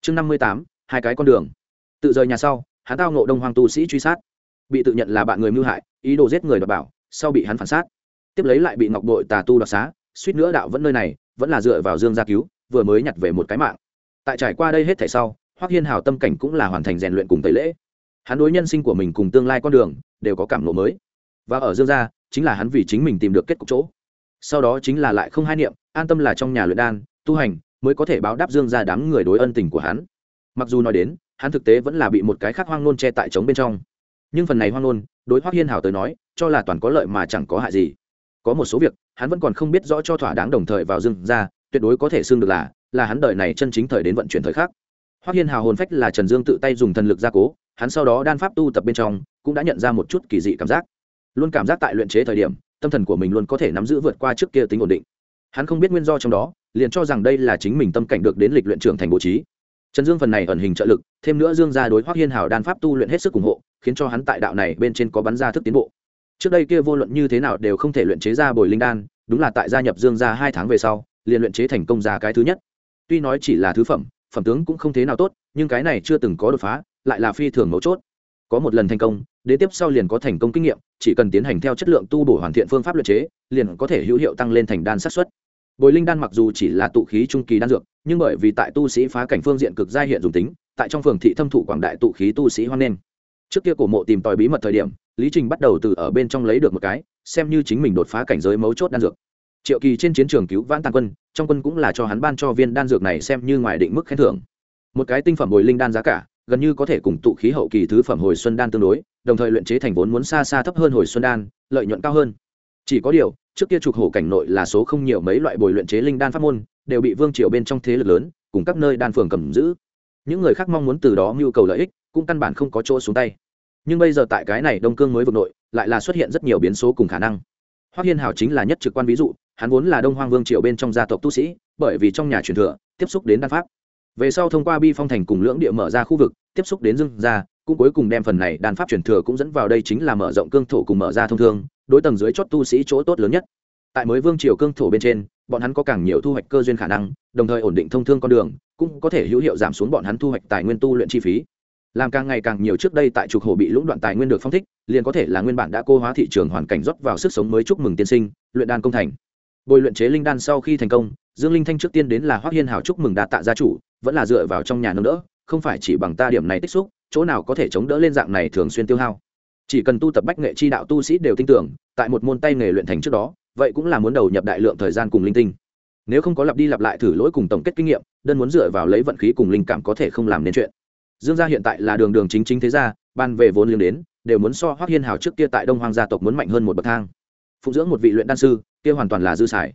Chương năm mươi tám, hai cái con đường. Tự rời nhà sau, hắn tao ngộ đông hoàng tu sĩ truy sát. Bị tự nhận là bạn người mưu hại, ý đồ giết người đoạt bảo, sau bị hắn phản sát. Tiếp lấy lại bị ngọc đội tà tu đoạt xá, suýt nữa đạo vẫn nơi này, vẫn là dựa vào dương gia cứu, vừa mới nhặt về một cái mạng. Tại trải qua đây hết thảy sau, hoắc hiên hào tâm cảnh cũng là hoàn thành rèn luyện cùng tẩy lễ hắn đối nhân sinh của mình cùng tương lai con đường đều có cảm lộ mới. Và ở dương gia, chính là hắn vì chính mình tìm được kết cục chỗ. Sau đó chính là lại không hai niệm, an tâm là trong nhà luyện đan, tu hành mới có thể báo đáp dương gia đám người đối ân tình của hắn. Mặc dù nói đến, hắn thực tế vẫn là bị một cái khác hoang nôn che tại trống bên trong. Nhưng phần này hoang nôn đối hoác hiên hảo tới nói, cho là toàn có lợi mà chẳng có hại gì. Có một số việc, hắn vẫn còn không biết rõ cho thỏa đáng đồng thời vào dương gia, tuyệt đối có thể xưng được là là hắn đợi này chân chính thời đến vận chuyển thời khác hoác hiên hào hồn phách là trần dương tự tay dùng thần lực gia cố hắn sau đó đan pháp tu tập bên trong, cũng đã nhận ra một chút kỳ dị cảm giác. Luôn cảm giác tại luyện chế thời điểm, tâm thần của mình luôn có thể nắm giữ vượt qua trước kia tính ổn định. Hắn không biết nguyên do trong đó, liền cho rằng đây là chính mình tâm cảnh được đến lịch luyện trưởng thành bố trí. Trần dương phần này ẩn hình trợ lực, thêm nữa dương gia đối hoác hiên hào đan pháp tu luyện hết sức ủng hộ, khiến cho hắn tại đạo này bên trên có bắn ra thức tiến bộ. Trước đây kia vô luận như thế nào đều không thể luyện chế ra bồi linh đan, đúng là tại gia nhập dương gia hai tháng về sau, liền luyện chế thành công ra cái thứ nhất. Tuy nói chỉ là thứ phẩm phẩm tướng cũng không thế nào tốt, nhưng cái này chưa từng có đột phá lại là phi thường mấu chốt. Có một lần thành công, đế tiếp sau liền có thành công kinh nghiệm, chỉ cần tiến hành theo chất lượng tu bổ hoàn thiện phương pháp luyện chế, liền có thể hữu hiệu tăng lên thành đan sát xuất bồi linh đan mặc dù chỉ là tụ khí trung kỳ đan dược, nhưng bởi vì tại tu sĩ phá cảnh phương diện cực gia hiện dùng tính, tại trong phường thị thâm thụ quảng đại tụ khí tu sĩ hoan nghênh. Trước kia cổ mộ tìm tòi bí mật thời điểm, lý trình bắt đầu từ ở bên trong lấy được một cái, xem như chính mình đột phá cảnh giới mấu chốt đan dược. Triệu kỳ trên chiến trường cứu vãn tàn quân, trong quân cũng là cho hắn ban cho viên đan dược này xem như ngoài định mức khen thưởng. Một cái tinh phẩm bồi linh đan giá cả gần như có thể cùng tụ khí hậu kỳ thứ phẩm hồi xuân đan tương đối, đồng thời luyện chế thành vốn muốn xa xa thấp hơn hồi xuân đan, lợi nhuận cao hơn. Chỉ có điều, trước kia trục hổ cảnh nội là số không nhiều mấy loại bồi luyện chế linh đan pháp môn, đều bị vương triều bên trong thế lực lớn, cùng các nơi đan phường cầm giữ. Những người khác mong muốn từ đó mưu cầu lợi ích, cũng căn bản không có chỗ xuống tay. Nhưng bây giờ tại cái này đông cương mới vực nội, lại là xuất hiện rất nhiều biến số cùng khả năng. Hoắc hiên hào chính là nhất trực quan ví dụ, hắn vốn là đông hoang vương triều bên trong gia tộc tu sĩ, bởi vì trong nhà truyền thừa, tiếp xúc đến đan pháp về sau thông qua bi phong thành cùng lưỡng địa mở ra khu vực, tiếp xúc đến dương gia cũng cuối cùng đem phần này đan pháp truyền thừa cũng dẫn vào đây chính là mở rộng cương thổ cùng mở ra thông thương, đối tầng dưới chót tu sĩ chỗ tốt lớn nhất. Tại mới vương triều cương thổ bên trên, bọn hắn có càng nhiều thu hoạch cơ duyên khả năng, đồng thời ổn định thông thương con đường, cũng có thể hữu hiệu giảm xuống bọn hắn thu hoạch tài nguyên tu luyện chi phí. Làm càng ngày càng nhiều trước đây tại trục hồ bị lũng đoạn tài nguyên được phong thích, liền có thể là nguyên bản đã cô hóa thị trường hoàn cảnh rót vào sức sống mới chúc mừng tiên sinh, luyện đan công thành. Bồi luyện chế linh đan sau khi thành công, dương linh thanh trước tiên đến là hoác hiên hào chúc mừng đạt tạ gia chủ vẫn là dựa vào trong nhà nâng đỡ, không phải chỉ bằng ta điểm này tích xúc, chỗ nào có thể chống đỡ lên dạng này thường xuyên tiêu hao. Chỉ cần tu tập bách nghệ chi đạo tu sĩ đều tin tưởng, tại một môn tay nghề luyện thành trước đó, vậy cũng là muốn đầu nhập đại lượng thời gian cùng linh tinh. Nếu không có lặp đi lặp lại thử lỗi cùng tổng kết kinh nghiệm, đơn muốn dựa vào lấy vận khí cùng linh cảm có thể không làm nên chuyện. Dương gia hiện tại là đường đường chính chính thế gia, ban về vốn liếng đến, đều muốn so hoác hiên hào trước kia tại đông hoàng gia tộc muốn mạnh hơn một bậc thang. Phụng dưỡng một vị luyện đan sư, kia hoàn toàn là dư xài.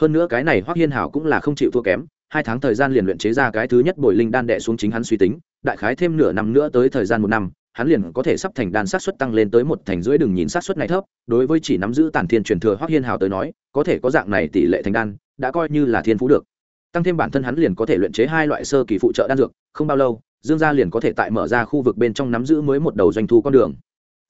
Hơn nữa cái này hoác hiên hảo cũng là không chịu thua kém hai tháng thời gian liền luyện chế ra cái thứ nhất bồi linh đan đệ xuống chính hắn suy tính, đại khái thêm nửa năm nữa tới thời gian một năm, hắn liền có thể sắp thành đan sát xuất tăng lên tới một thành rưỡi đừng nhìn sát xuất này thấp, đối với chỉ nắm giữ tản thiên truyền thừa hoắc hiên hào tới nói, có thể có dạng này tỷ lệ thành đan, đã coi như là thiên phú được. Tăng thêm bản thân hắn liền có thể luyện chế hai loại sơ kỳ phụ trợ đan dược, không bao lâu, dương gia liền có thể tại mở ra khu vực bên trong nắm giữ mới một đầu doanh thu con đường.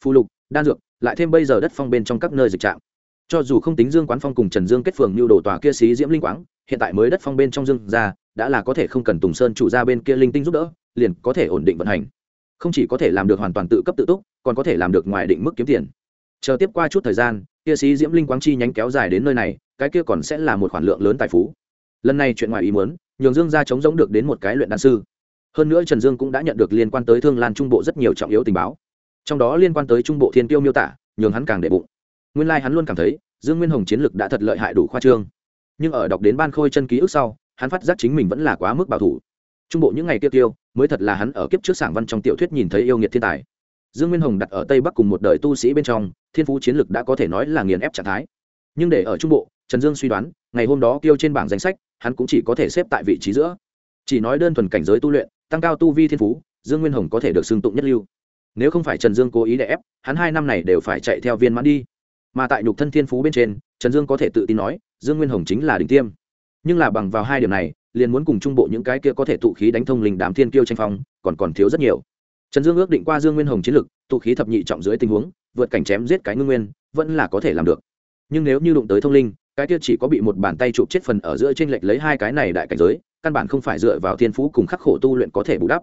Phụ lục, đan dược, lại thêm bây giờ đất phong bên trong các nơi dịch trạm cho dù không tính dương quán phong cùng trần dương kết phường như đồ tòa kia xí diễm linh quáng, hiện tại mới đất phong bên trong dương ra, đã là có thể không cần tùng sơn chủ ra bên kia linh tinh giúp đỡ, liền có thể ổn định vận hành. Không chỉ có thể làm được hoàn toàn tự cấp tự túc, còn có thể làm được ngoài định mức kiếm tiền. Chờ tiếp qua chút thời gian, kia xí diễm linh quáng chi nhánh kéo dài đến nơi này, cái kia còn sẽ là một khoản lượng lớn tài phú. Lần này chuyện ngoài ý muốn, nhường dương ra chống giống được đến một cái luyện đan sư. Hơn nữa trần dương cũng đã nhận được liên quan tới thương lan trung bộ rất nhiều trọng yếu tình báo. Trong đó liên quan tới trung bộ thiên tiêu miêu tả, nhường hắn càng đệ bụng nguyên lai、like、hắn luôn cảm thấy, dương nguyên hồng chiến lực đã thật lợi hại đủ khoa trương. Nhưng ở đọc đến ban khôi chân ký ức sau, hắn phát giác chính mình vẫn là quá mức bảo thủ. Trung bộ những ngày tiêu tiêu, mới thật là hắn ở kiếp trước sảng văn trong tiểu thuyết nhìn thấy yêu nghiệt thiên tài. Dương nguyên hồng đặt ở tây bắc cùng một đời tu sĩ bên trong, thiên phú chiến lực đã có thể nói là nghiền ép trạng thái. Nhưng để ở trung bộ, trần dương suy đoán, ngày hôm đó tiêu trên bảng danh sách, hắn cũng chỉ có thể xếp tại vị trí giữa. Chỉ nói đơn thuần cảnh giới tu luyện, tăng cao tu vi thiên phú, dương nguyên hồng có thể được xưng tụng nhất lưu. Nếu không phải trần dương cố ý để ép, hắn hai năm này đều phải chạy theo viên mãn đi mà tại nhục thân thiên phú bên trên, trần dương có thể tự tin nói, dương nguyên hồng chính là đỉnh tiêm. Nhưng là bằng vào hai điểm này, liền muốn cùng trung bộ những cái kia có thể tụ khí đánh thông linh đám thiên kiêu tranh phong, còn còn thiếu rất nhiều. Trần dương ước định qua dương nguyên hồng chiến lực, tụ khí thập nhị trọng dưới tình huống, vượt cảnh chém giết cái ngưng nguyên, vẫn là có thể làm được. Nhưng nếu như đụng tới thông linh, cái kia chỉ có bị một bàn tay chụp chết phần ở giữa trên lệch lấy hai cái này đại cảnh giới, căn bản không phải dựa vào thiên phú cùng khắc khổ tu luyện có thể bù đắp.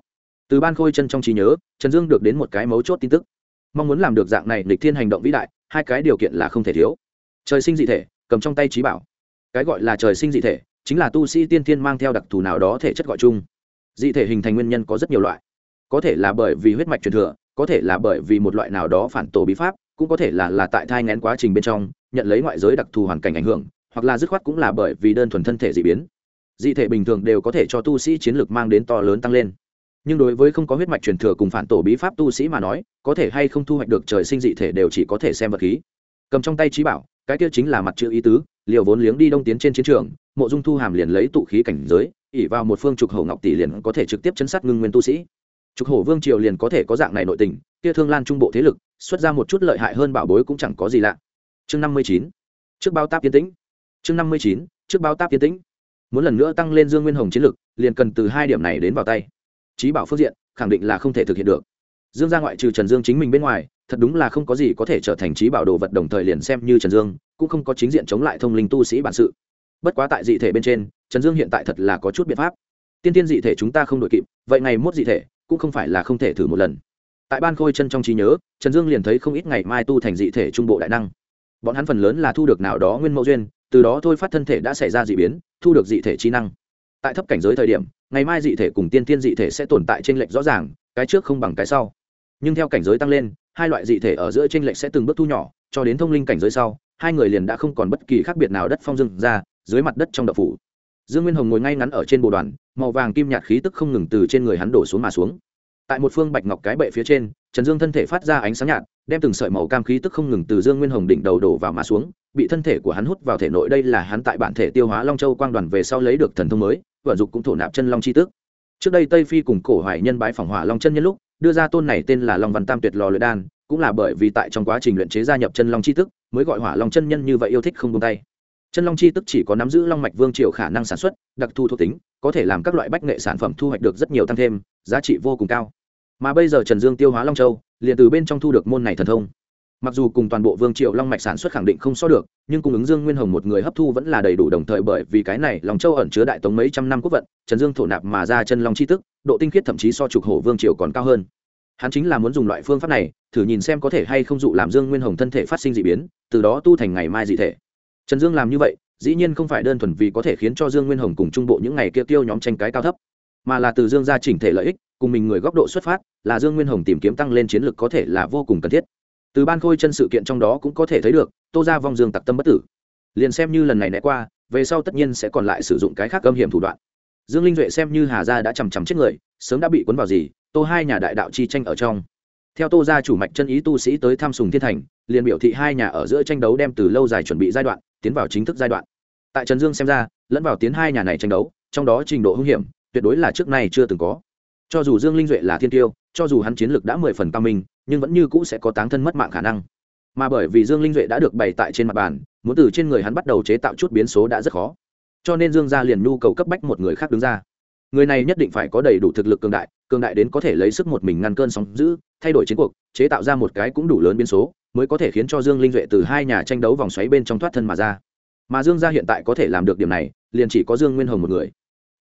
Từ ban khôi chân trong trí nhớ, trần dương được đến một cái mấu chốt tin tức. Mong muốn làm được dạng này lịch thiên hành động vĩ đại hai cái điều kiện là không thể thiếu. Trời sinh dị thể, cầm trong tay trí bảo. Cái gọi là trời sinh dị thể, chính là tu sĩ tiên thiên mang theo đặc thù nào đó thể chất gọi chung. Dị thể hình thành nguyên nhân có rất nhiều loại. Có thể là bởi vì huyết mạch truyền thừa, có thể là bởi vì một loại nào đó phản tổ bí pháp, cũng có thể là là tại thai ngén quá trình bên trong, nhận lấy ngoại giới đặc thù hoàn cảnh ảnh hưởng, hoặc là dứt khoát cũng là bởi vì đơn thuần thân thể dị biến. Dị thể bình thường đều có thể cho tu sĩ chiến lược mang đến to lớn tăng lên nhưng đối với không có huyết mạch truyền thừa cùng phản tổ bí pháp tu sĩ mà nói, có thể hay không thu hoạch được trời sinh dị thể đều chỉ có thể xem vật khí. Cầm trong tay trí bảo, cái kia chính là mặt chữ ý tứ, liều vốn liếng đi đông tiến trên chiến trường, mộ dung thu hàm liền lấy tụ khí cảnh giới ỉ vào một phương trục hổ ngọc tỷ liền có thể trực tiếp chấn sát ngưng nguyên tu sĩ. Trục hổ vương triều liền có thể có dạng này nội tình, kia thương lan trung bộ thế lực, xuất ra một chút lợi hại hơn bảo bối cũng chẳng có gì lạ. Chương năm mươi chín, trước bao táp tiến tĩnh. Chương năm mươi chín, trước bao táp tiến tĩnh. Muốn lần nữa tăng lên dương nguyên hồng chiến lực, liền cần từ hai điểm này đến vào tay trí bảo phương diện, khẳng định là không thể thực hiện được. Dương gia ngoại trừ trần dương chính mình bên ngoài, thật đúng là không có gì có thể trở thành trí bảo đồ vật đồng thời liền xem như trần dương, cũng không có chính diện chống lại thông linh tu sĩ bản sự. Bất quá tại dị thể bên trên, trần dương hiện tại thật là có chút biện pháp. Tiên tiên dị thể chúng ta không đội kịp, vậy ngày mốt dị thể cũng không phải là không thể thử một lần. Tại ban khôi chân trong trí nhớ, trần dương liền thấy không ít ngày mai tu thành dị thể trung bộ đại năng. Bọn hắn phần lớn là thu được nào đó nguyên mẫu duyên, từ đó thôi phát thân thể đã xảy ra d ị biến, thu được dị thể trí năng. Tại thấp cảnh giới thời điểm ngày mai dị thể cùng tiên tiên dị thể sẽ tồn tại trên lệch rõ ràng, cái trước không bằng cái sau. Nhưng theo cảnh giới tăng lên, hai loại dị thể ở giữa trên lệch sẽ từng bước thu nhỏ, cho đến thông linh cảnh giới sau, hai người liền đã không còn bất kỳ khác biệt nào đất phong dưng ra, dưới mặt đất trong đậu phủ. Dương nguyên hồng ngồi ngay ngắn ở trên bồ đoàn, màu vàng kim nhạt khí tức không ngừng từ trên người hắn đổ xuống mà xuống. Tại một phương bạch ngọc cái bệ phía trên, trần dương thân thể phát ra ánh sáng nhạt, đem từng sợi màu cam khí tức không ngừng từ dương nguyên hồng đỉnh đầu đổ vào mà xuống, bị thân thể của hắn hút vào thể nội, đây là hắn tại bản thể tiêu hóa long châu quang đoàn về sau lấy được thần thông mới vận dụng cũng thổ nạp chân long chi tức trước đây tây phi cùng cổ hoài nhân bái phỏng hỏa long chân nhân lúc, đưa ra tôn này tên là long văn tam tuyệt lò luyện đan, cũng là bởi vì tại trong quá trình luyện chế gia nhập chân long chi tức mới gọi hỏa long chân nhân như vậy yêu thích không buông tay. Chân long chi tức chỉ có nắm giữ long mạch vương triều khả năng sản xuất, đặc thù thuộc tính, có thể làm các loại bách nghệ sản phẩm thu hoạch được rất nhiều tăng thêm, giá trị vô cùng cao. Mà bây giờ trần dương tiêu hóa long châu, liền từ bên trong thu được môn này thần thông mặc dù cùng toàn bộ vương triệu long mạch sản xuất khẳng định không so được, nhưng cung ứng dương nguyên hồng một người hấp thu vẫn là đầy đủ đồng thời bởi vì cái này lòng châu ẩn chứa đại tống mấy trăm năm quốc vận, trần dương thổ nạp mà ra chân long c h i tức, độ tinh khiết thậm chí so trục hổ vương triều còn cao hơn. Hắn chính là muốn dùng loại phương pháp này, thử nhìn xem có thể hay không dụ làm dương nguyên hồng thân thể phát sinh d ị biến, từ đó tu thành ngày mai dị thể. Trần dương làm như vậy, dĩ nhiên không phải đơn thuần vì có thể khiến cho dương nguyên hồng cùng trung bộ những ngày kia tiêu nhóm tranh cái cao thấp, mà là từ dương ra chỉnh thể lợi ích, cùng mình người góc độ xuất phát, là dương nguyên hồng tìm kiếm tăng lên chiến lược có thể là vô cùng cần thiết từ ban khôi chân sự kiện trong đó cũng có thể thấy được, tô ra vong dương tặc tâm bất tử. Liền xem như lần này né qua, về sau tất nhiên sẽ còn lại sử dụng cái khác âm hiểm thủ đoạn. Dương linh duệ xem như hà gia đã chằm chằm chết người, sớm đã bị cuốn vào gì, tô hai nhà đại đạo chi tranh ở trong. Theo tô gia chủ mạch chân ý tu sĩ tới tham sùng thiên thành, liền biểu thị hai nhà ở giữa tranh đấu đem từ lâu dài chuẩn bị giai đoạn, tiến vào chính thức giai đoạn. Tại trần dương xem ra, lẫn vào tiến hai nhà này tranh đấu, trong đó trình độ hưng hiểm, tuyệt đối là trước nay chưa từng có. Cho dù dương linh duệ là thiên tiêu, cho dù hắn chiến lược đã mười phần cao minh nhưng vẫn như cũ sẽ có táng thân mất mạng khả năng. Mà bởi vì dương linh duệ đã được bày tại trên mặt bàn, muốn từ trên người hắn bắt đầu chế tạo chút biến số đã rất khó. Cho nên dương gia liền nhu cầu cấp bách một người khác đứng ra. Người này nhất định phải có đầy đủ thực lực cường đại cường đại đến có thể lấy sức một mình ngăn cơn sóng giữ thay đổi chiến cuộc, chế tạo ra một cái cũng đủ lớn biến số, mới có thể khiến cho dương linh duệ từ hai nhà tranh đấu vòng xoáy bên trong thoát thân mà ra. Mà dương gia hiện tại có thể làm được điểm này, liền chỉ có dương nguyên hồng một người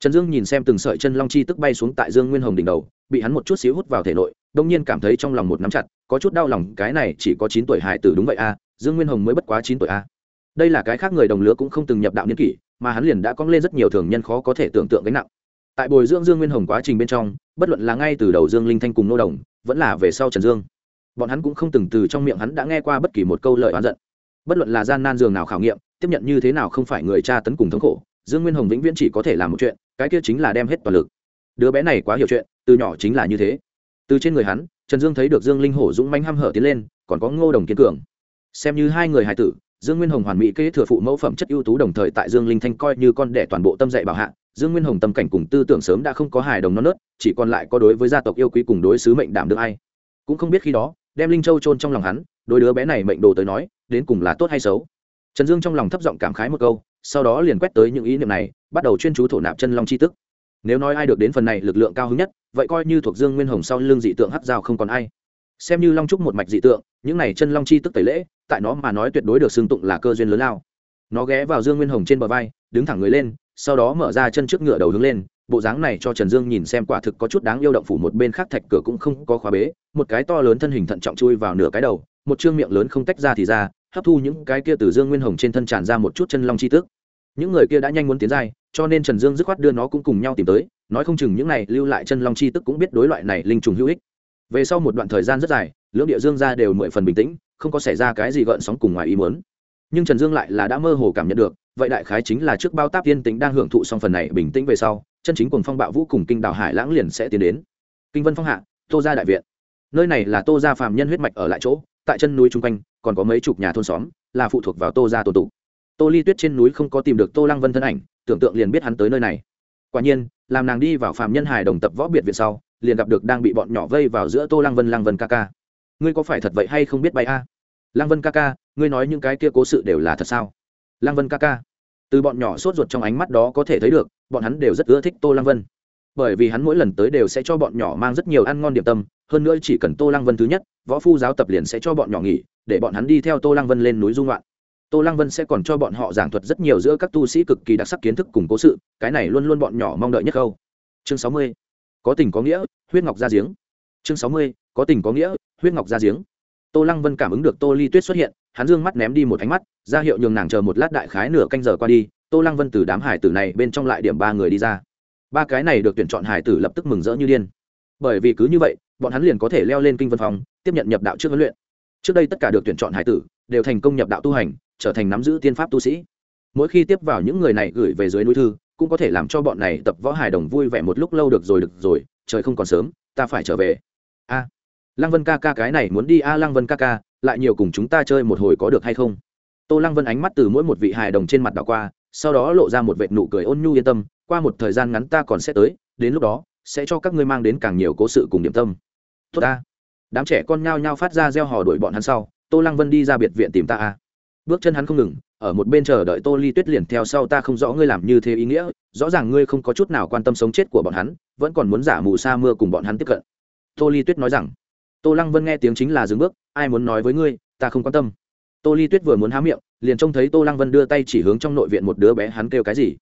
trần dương nhìn xem từng sợi chân long chi tức bay xuống tại dương nguyên hồng đỉnh đầu, bị hắn một chút xíu hút vào thể nội, đông nhiên cảm thấy trong lòng một nắm chặt, có chút đau lòng, cái này chỉ có chín tuổi hài tử đúng vậy a dương nguyên hồng mới bất quá chín tuổi a đây là cái khác người đồng lứa cũng không từng nhập đạo niên kỷ, mà hắn liền đã cong lên rất nhiều thường nhân khó có thể tưởng tượng gánh nặng. Tại bồi dưỡng dương nguyên hồng quá trình bên trong, bất luận là ngay từ đầu dương linh thanh cùng nô đồng, vẫn là về sau trần dương, bọn hắn cũng không từng từ trong miệng hắn đã nghe qua bất kỳ một câu lời oán giận. Bất luận là gian nan giường nào khảo nghiệm, tiếp nhận như thế nào không phải người cha tấn cùng thống khổ, dương nguyên hồng vĩnh viễn chỉ có thể làm một chuyện cái kia chính là đem hết toàn lực. Đứa bé này quá hiểu chuyện, từ nhỏ chính là như thế. Từ trên người hắn, trần dương thấy được dương linh hổ dũng manh ham hở tiến lên, còn có ngô đồng kiên cường. Xem như hai người hài tử, dương nguyên hồng hoàn mỹ kế thừa phụ mẫu phẩm chất ưu tú đồng thời tại dương linh thanh coi như con đẻ toàn bộ tâm dạy bảo hạ, dương nguyên hồng tâm cảnh cùng tư tưởng sớm đã không có hài đồng non nớt, chỉ còn lại có đối với gia tộc yêu quý cùng đối sứ mệnh đảm được ai. Cũng không biết khi đó, đem linh châu trôn trong lòng hắn đôi đứa bé này mệnh đồ tới nói, đến cùng là tốt hay xấu. Trần dương trong lòng thấp giọng cảm khái một câu sau đó liền quét tới những ý niệm này, bắt đầu chuyên chú thổ nạp chân long c h i tức. Nếu nói ai được đến phần này lực lượng cao hứng nhất, vậy coi như thuộc dương nguyên hồng sau l ư n g dị tượng hát dao không còn ai. Xem như long trúc một mạch dị tượng, những này chân long chi tức tẩy lễ, tại nó mà nói tuyệt đối được xưng tụng là cơ duyên lớn lao. Nó ghé vào dương nguyên hồng trên bờ vai, đứng thẳng người lên, sau đó mở ra chân trước ngựa đầu hướng lên, bộ dáng này cho trần dương nhìn xem quả thực có chút đáng yêu động phủ một bên khác thạch cửa cũng không có khóa bế, một cái to lớn thân hình thận trọng chui vào nửa cái đầu, một chương miệng lớn không tách ra thì ra hấp thu những cái kia từ dương nguyên hồng trên thân tràn ra một chút chân long chi tức. Những người kia đã nhanh muốn tiến giai, cho nên trần dương dứt khoát đưa nó cũng cùng nhau tìm tới, nói không chừng những này lưu lại chân long chi tức cũng biết đối loại này linh trùng hữu ích. Về sau một đoạn thời gian rất dài, lưỡng địa dương ra đều mười phần bình tĩnh, không có xảy ra cái gì gợn sóng cùng ngoài ý muốn. Nhưng trần dương lại là đã mơ hồ cảm nhận được, vậy đại khái chính là trước bao táp yên tĩnh đang hưởng thụ xong phần này bình tĩnh về sau, chân chính cùng phong bạo vũ cùng kinh đảo hải lãng liền sẽ tiến đến. Kinh vân phong hạ, tô gia đại viện. Nơi này là tô gia phàm nhân huyết mạch ở lại chỗ, tại chân núi chung quanh còn có mấy chục nhà thôn xóm, là phụ thuộc vào tô gia tổ tụ. Tô ly tuyết trên núi không có tìm được tô lăng vân thân ảnh, tưởng tượng liền biết hắn tới nơi này. Quả nhiên, làm nàng đi vào phạm nhân hải đồng tập võ biệt viện sau, liền gặp được đang bị bọn nhỏ vây vào giữa tô lăng vân lăng vân ca ca. Ngươi có phải thật vậy hay không biết bay a? À? lăng vân ca ca, ngươi nói những cái kia cố sự đều là thật sao? Lăng vân ca ca. Từ bọn nhỏ sốt ruột trong ánh mắt đó có thể thấy được, bọn hắn đều rất ưa thích tô lăng vân. Bởi vì hắn mỗi lần tới đều sẽ cho bọn nhỏ mang rất nhiều ăn ngon điểm tâm, hơn nữa chỉ cần tô lăng vân thứ nhất, võ phu giáo tập liền sẽ cho bọn nhỏ nghỉ để bọn hắn đi theo tô lăng vân lên núi dung loạn tô lăng vân sẽ còn cho bọn họ giảng thuật rất nhiều giữa các tu sĩ cực kỳ đặc sắc kiến thức cùng cố sự, cái này luôn luôn bọn nhỏ mong đợi nhất câu. Chương sáu mươi, có tình có nghĩa, huyết ngọc ra giếng. Chương sáu mươi, có tình có nghĩa, huyết ngọc ra giếng. Tô lăng vân cảm ứng được tô ly tuyết xuất hiện, hắn dương mắt ném đi một ánh mắt, ra hiệu nhường nàng chờ một lát đại khái nửa canh giờ qua đi, tô lăng vân từ đám hải tử này bên trong lại điểm ba người đi ra. Ba cái này được tuyển chọn hải tử lập tức mừng rỡ như điên. Bởi vì cứ như vậy, bọn hắn liền có thể leo lên kinh vân phòng, tiếp nhận nhập đạo trước huấn luyện trước đây tất cả được tuyển chọn hải tử, đều thành công nhập đạo tu hành, trở thành nắm giữ tiên pháp tu sĩ. Mỗi khi tiếp vào những người này gửi về dưới núi thư, cũng có thể làm cho bọn này tập võ hài đồng vui vẻ một lúc lâu được rồi được rồi, trời không còn sớm, ta phải trở về. A. Lăng vân ca ca cái này muốn đi a lăng vân ca ca, lại nhiều cùng chúng ta chơi một hồi có được hay không? Tô lăng vân ánh mắt từ mỗi một vị hài đồng trên mặt đảo qua, sau đó lộ ra một vệt nụ cười ôn nhu yên tâm, qua một thời gian ngắn ta còn sẽ tới, đến lúc đó, sẽ cho các ngươi mang đến càng nhiều cố sự cùng điểm tâm. Tốt ta đám trẻ con nhao nhao phát ra reo hò đuổi bọn hắn sau, tô lăng vân đi ra biệt viện tìm ta a bước chân hắn không ngừng, ở một bên chờ đợi tô ly tuyết liền theo sau ta không rõ ngươi làm như thế ý nghĩa, rõ ràng ngươi không có chút nào quan tâm sống chết của bọn hắn, vẫn còn muốn giả mù sa mưa cùng bọn hắn tiếp cận. Tô ly tuyết nói rằng, tô lăng vân nghe tiếng chính là dừng bước, ai muốn nói với ngươi, ta không quan tâm. Tô ly tuyết vừa muốn há miệng, liền trông thấy tô lăng vân đưa tay chỉ hướng trong nội viện một đứa bé, hắn kêu cái gì?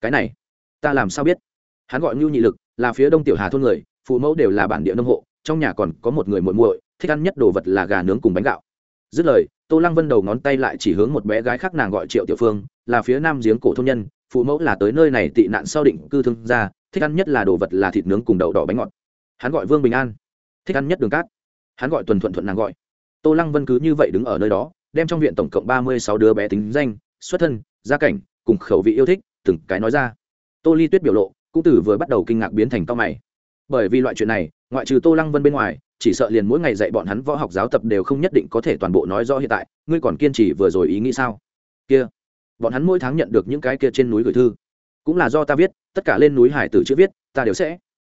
Cái này, ta làm sao biết? Hắn gọi ngưu nhị lực, là phía đông tiểu hà thôn người, phụ mẫu đều là bản địa nông hộ trong nhà còn có một người muội muội, thích ăn nhất đồ vật là gà nướng cùng bánh gạo. Dứt lời, tô lăng vân đầu ngón tay lại chỉ hướng một bé gái khác nàng gọi triệu tiểu phương, là phía nam giếng cổ thôn nhân, phụ mẫu là tới nơi này tị nạn sau định cư thương gia, thích ăn nhất là đồ vật là thịt nướng cùng đậu đỏ bánh ngọt. Hắn gọi vương bình an, thích ăn nhất đường cát. Hắn gọi tuần thuận thuận nàng gọi. Tô lăng vân cứ như vậy đứng ở nơi đó, đem trong viện tổng cộng ba mươi sáu đứa bé tính danh, xuất thân, gia cảnh, cùng khẩu vị yêu thích, từng cái nói ra. Tô ly tuyết biểu lộ, cũng từ vừa bắt đầu kinh ngạc biến thành cao mày bởi vì loại chuyện này, ngoại trừ tô lăng vân bên ngoài, chỉ sợ liền mỗi ngày dạy bọn hắn võ học giáo tập đều không nhất định có thể toàn bộ nói rõ hiện tại, ngươi còn kiên trì vừa rồi ý nghĩ sao? Kia, bọn hắn mỗi tháng nhận được những cái kia trên núi gửi thư. Cũng là do ta viết, tất cả lên núi hải tử chữ viết, ta đều sẽ.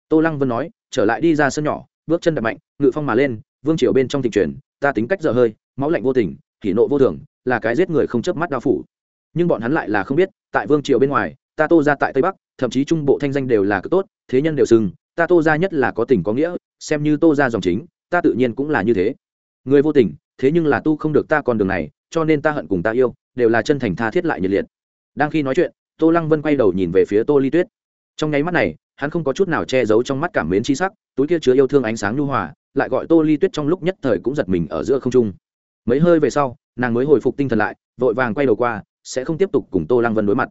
Tô lăng vân nói, trở lại đi ra sân nhỏ, bước chân đập mạnh, ngự phong mà lên, vương triều bên trong thịnh truyền, ta tính cách dở hơi, máu lạnh vô tình kỷ nộ vô thường, là cái giết người không chớp mắt đao phủ. Nhưng bọn hắn lại là không biết, tại vương triều bên ngoài, ta tô ra tại tây bắc, thậm chí trung bộ thanh danh đều là cực tốt, thế nhân đều sừng ta tô ra nhất là có tình có nghĩa, xem như tô ra dòng chính, ta tự nhiên cũng là như thế. Người vô tình, thế nhưng là tu không được ta con đường này, cho nên ta hận cùng ta yêu, đều là chân thành tha thiết lại nhiệt liệt. Đang khi nói chuyện, tô lăng vân quay đầu nhìn về phía tô ly tuyết. Trong nháy mắt này, hắn không có chút nào che giấu trong mắt cảm mến chi sắc, túi kia chứa yêu thương ánh sáng nhu hòa, lại gọi tô ly tuyết trong lúc nhất thời cũng giật mình ở giữa không trung. Mấy hơi về sau, nàng mới hồi phục tinh thần lại, vội vàng quay đầu qua, sẽ không tiếp tục cùng tô lăng vân đối mặt.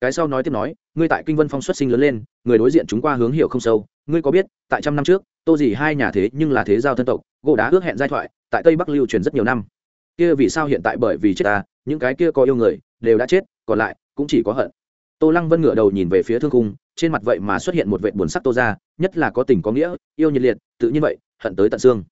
Cái sau nói tiếp nói, ngươi tại kinh vân phong xuất sinh lớn lên, người đối diện chúng qua hướng hiểu không sâu ngươi có biết, tại trăm năm trước, tô gì hai nhà thế nhưng là thế giao thân tộc, gỗ đá ước hẹn giai thoại, tại tây bắc lưu truyền rất nhiều năm. Kia vì sao hiện tại bởi vì chết ta, những cái kia có yêu người, đều đã chết, còn lại, cũng chỉ có hận. Tô lăng vân ngửa đầu nhìn về phía thương cung trên mặt vậy mà xuất hiện một vệ buồn sắc tô ra, nhất là có tình có nghĩa, yêu nhiệt liệt, tự nhiên vậy, hận tới tận xương.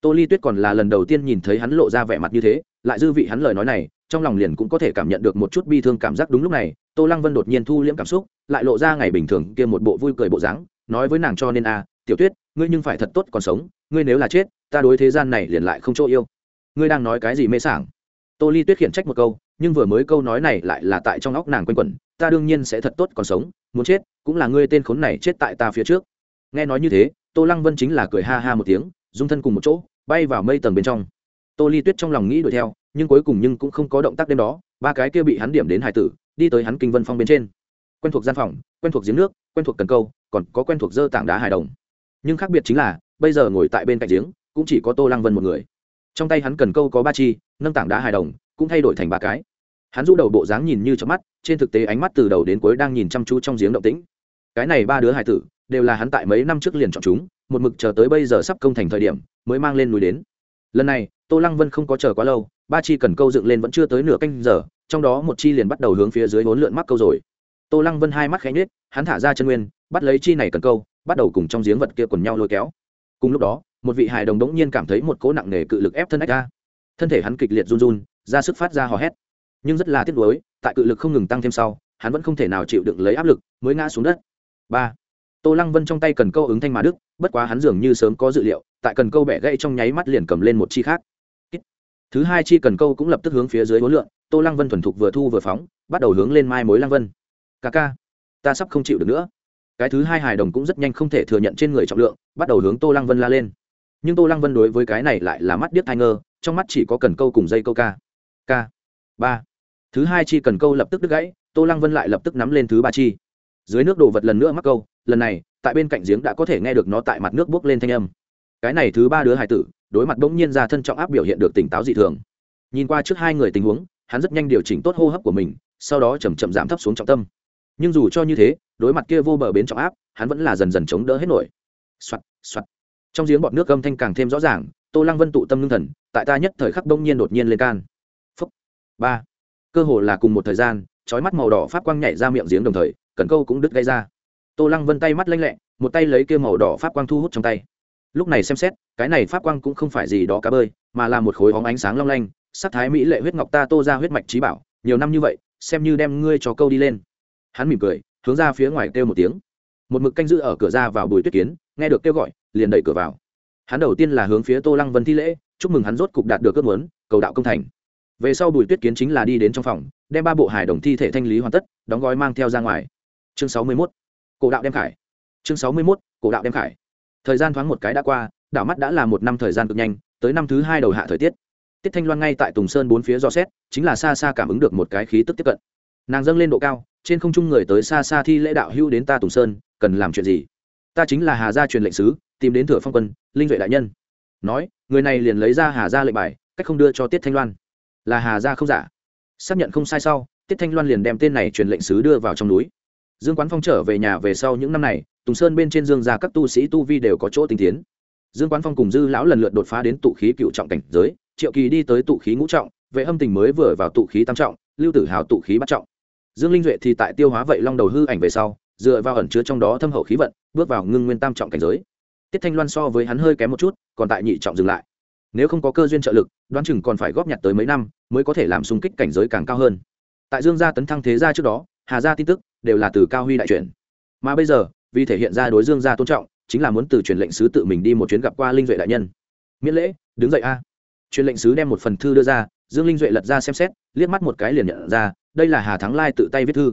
Tô ly tuyết còn là lần đầu tiên nhìn thấy hắn lộ ra vẻ mặt như thế, lại dư vị hắn lời nói này, trong lòng liền cũng có thể cảm nhận được một chút bi thương cảm giác đúng lúc này, tô lăng vân đột nhiên thu liễm cảm xúc, lại lộ ra ngày bình thường kia một bộ vui cười bộ dáng nói với nàng cho nên a tiểu tuyết, ngươi nhưng phải thật tốt còn sống, ngươi nếu là chết, ta đối thế gian này liền lại không chỗ yêu. Ngươi đang nói cái gì mê sảng? Tô ly tuyết khiển trách một câu, nhưng vừa mới câu nói này lại là tại trong óc nàng quanh quẩn, ta đương nhiên sẽ thật tốt còn sống, muốn chết, cũng là ngươi tên khốn này chết tại ta phía trước. Nghe nói như thế, tô lăng vân chính là cười ha ha một tiếng, dung thân cùng một chỗ, bay vào mây tầng bên trong. Tô ly tuyết trong lòng nghĩ đuổi theo, nhưng cuối cùng nhưng cũng không có động tác đêm đó, ba cái kia bị hắn điểm đến hải tử, đi tới hắn kinh vân phong bên trên. Quen thuộc gian phòng, quen thuộc giếng nước, quen thuộc cần câu còn có quen thuộc dơ tảng đá hài đồng. Nhưng khác biệt chính là, bây giờ ngồi tại bên cạnh giếng, cũng chỉ có tô lăng vân một người. Trong tay hắn cần câu có ba chi, nâng tảng đá hài đồng, cũng thay đổi thành ba cái. Hắn rũ đầu bộ dáng nhìn như chớp mắt, trên thực tế ánh mắt từ đầu đến cuối đang nhìn chăm chú trong giếng động tĩnh. Cái này ba đứa hài tử, đều là hắn tại mấy năm trước liền chọn chúng, một mực chờ tới bây giờ sắp công thành thời điểm, mới mang lên núi đến. Lần này, tô lăng vân không có chờ quá lâu, ba chi cần câu dựng lên vẫn chưa tới nửa canh giờ, trong đó một chi liền bắt đầu hướng phía dưới hốn lượn mắc câu rồi. Tô lăng vân hai mắt khẽ nhết hắn thả ra chân nguyên, bắt lấy chi này cần câu, bắt đầu cùng trong giếng vật kia quần nhau lôi kéo. Cùng lúc đó, một vị hài đồng đống nhiên cảm thấy một cỗ nặng nề cự lực ép thân ách ra. Thân thể hắn kịch liệt run run, ra sức phát ra hò hét. Nhưng rất là tiếc nuối, tại cự lực không ngừng tăng thêm sau, hắn vẫn không thể nào chịu đựng lấy áp lực, mới ngã xuống đất. Ba. Tô lăng vân trong tay cần câu ứng thanh mà đức, bất quá hắn dường như sớm có dự liệu, tại cần câu bẻ gãy trong nháy mắt liền cầm lên một chi khác. Thứ hai chi cần câu cũng lập tức hướng phía dưới hối lượng tô lăng vân thuần thục vừa thu vừa phóng, bắt đầu hướng lên mai mối lăng vân. Ca ca ta sắp không chịu được nữa. Cái thứ hai hài đồng cũng rất nhanh không thể thừa nhận trên người trọng lượng, bắt đầu hướng tô lăng vân la lên. Nhưng tô lăng vân đối với cái này lại là mắt điếc thai ngơ, trong mắt chỉ có cần câu cùng dây câu ca. Ca. Ba. Thứ hai chi cần câu lập tức đứt gãy, tô lăng vân lại lập tức nắm lên thứ ba chi. Dưới nước đồ vật lần nữa mắc câu, lần này, tại bên cạnh giếng đã có thể nghe được nó tại mặt nước bốc lên thanh âm. Cái này thứ ba đứa hải tử, đối mặt bỗng nhiên ra thân trọng áp biểu hiện được tỉnh táo dị thường. Nhìn qua trước hai người tình huống, hắn rất nhanh điều chỉnh tốt hô hấp của mình, sau đó chầm chậm giảm thấp xuống trọng tâm nhưng dù cho như thế, đối mặt kia vô bờ bến trọng áp, hắn vẫn là dần dần chống đỡ hết nổi. Soạt soạt. Trong giếng bọt nước âm thanh càng thêm rõ ràng, tô lăng vân tụ tâm ngưng thần, tại ta nhất thời khắc đông nhiên đột nhiên lên can. Phúc. Ba. Cơ hồ là cùng một thời gian, chói mắt màu đỏ pháp quang nhảy ra miệng giếng đồng thời, cần câu cũng đứt gây ra. Tô lăng vân tay mắt lanh lẹ, một tay lấy kia màu đỏ pháp quang thu hút trong tay. Lúc này xem xét, cái này pháp quang cũng không phải gì đó cá bơi, mà là một khối hóng ánh sáng long lanh, sắc thái mỹ lệ huyết ngọc ta tô ra huyết mạch trí bảo, nhiều năm như vậy, xem như đem ngươi cho câu đi lên hắn mỉm cười, hướng ra phía ngoài kêu một tiếng. Một mực canh giữ ở cửa ra vào bùi tuyết kiến, nghe được kêu gọi, liền đẩy cửa vào. Hắn đầu tiên là hướng phía tô lăng vân thi lễ, chúc mừng hắn rốt cục đạt được ước muốn, cầu đạo công thành. Về sau bùi tuyết kiến chính là đi đến trong phòng, đem ba bộ Hải đồng thi thể thanh lý hoàn tất, đóng gói mang theo ra ngoài. Chương sáu mươi mốt. Cổ đạo đem khải. Chương sáu mươi mốt, cổ đạo đem khải. Thời gian thoáng một cái đã qua, đảo mắt đã là một năm thời gian cực nhanh, tới năm thứ hai đầu hạ thời tiết. Tiết thanh loan ngay tại tùng sơn bốn phía do xét, chính là xa xa cảm ứng được một cái khí tức tiếp cận. Nàng dâng lên độ cao trên không trung người tới xa xa thi lễ đạo hữu đến ta tùng sơn, cần làm chuyện gì? Ta chính là hà gia truyền lệnh sứ, tìm đến thừa phong quân, linh duệ đại nhân. Nói, người này liền lấy ra hà gia lệnh bài, cách không đưa cho tiết thanh loan. Là hà gia không giả. Xác nhận không sai sau, tiết thanh loan liền đem tên này truyền lệnh sứ đưa vào trong núi. Dương quán phong trở về nhà về sau những năm này, tùng sơn bên trên dương gia các tu sĩ tu vi đều có chỗ tinh tiến. Dương quán phong cùng dư lão lần lượt đột phá đến tụ khí cựu trọng cảnh giới, triệu kỳ đi tới tụ khí ngũ trọng, vệ hâm tình mới vừa vào tụ khí tam trọng, lưu tử hào tụ khí bắt trọng dương linh duệ thì tại tiêu hóa vậy long đầu hư ảnh về sau, dựa vào ẩn chứa trong đó thâm hậu khí vận, bước vào ngưng nguyên tam trọng cảnh giới. Tiết thanh loan so với hắn hơi kém một chút, còn tại nhị trọng dừng lại. Nếu không có cơ duyên trợ lực, đoán chừng còn phải góp nhặt tới mấy năm, mới có thể làm xung kích cảnh giới càng cao hơn. Tại dương gia tấn thăng thế gia trước đó, hà gia tin tức đều là từ cao huy đại truyền. mà bây giờ, vì thể hiện ra đối dương gia tôn trọng, chính là muốn từ truyền lệnh sứ tự mình đi một chuyến gặp qua linh duệ đại nhân. Miễn lễ, đứng dậy a. Truyền lệnh sứ đem một phần thư đưa ra, dương linh duệ lật ra xem xét, liếc mắt một cái liền nhận ra đây là hà thắng lai tự tay viết thư.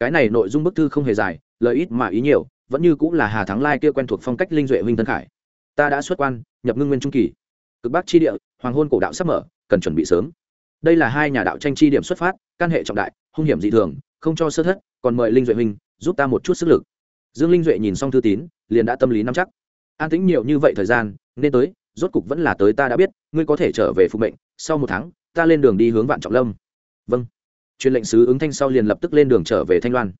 Cái này nội dung bức thư không hề dài, lời ít mà ý nhiều, vẫn như cũng là hà thắng lai kia quen thuộc phong cách linh duệ huynh tân khải. Ta đã xuất quan, nhập ngưng nguyên trung kỳ. Cực bắc chi địa, hoàng hôn cổ đạo sắp mở, cần chuẩn bị sớm. Đây là hai nhà đạo tranh chi điểm xuất phát, căn hệ trọng đại, hung hiểm dị thường, không cho sơ thất, còn mời linh duệ huynh giúp ta một chút sức lực. Dương linh duệ nhìn xong thư tín, liền đã tâm lý nắm chắc. An tĩnh nhiều như vậy thời gian, nên tới, rốt cục vẫn là tới ta đã biết, ngươi có thể trở về phục mệnh, sau một tháng, ta lên đường đi hướng vạn trọng lâm. Vâng truyền lệnh sứ ứng thanh sau liền lập tức lên đường trở về thanh loan.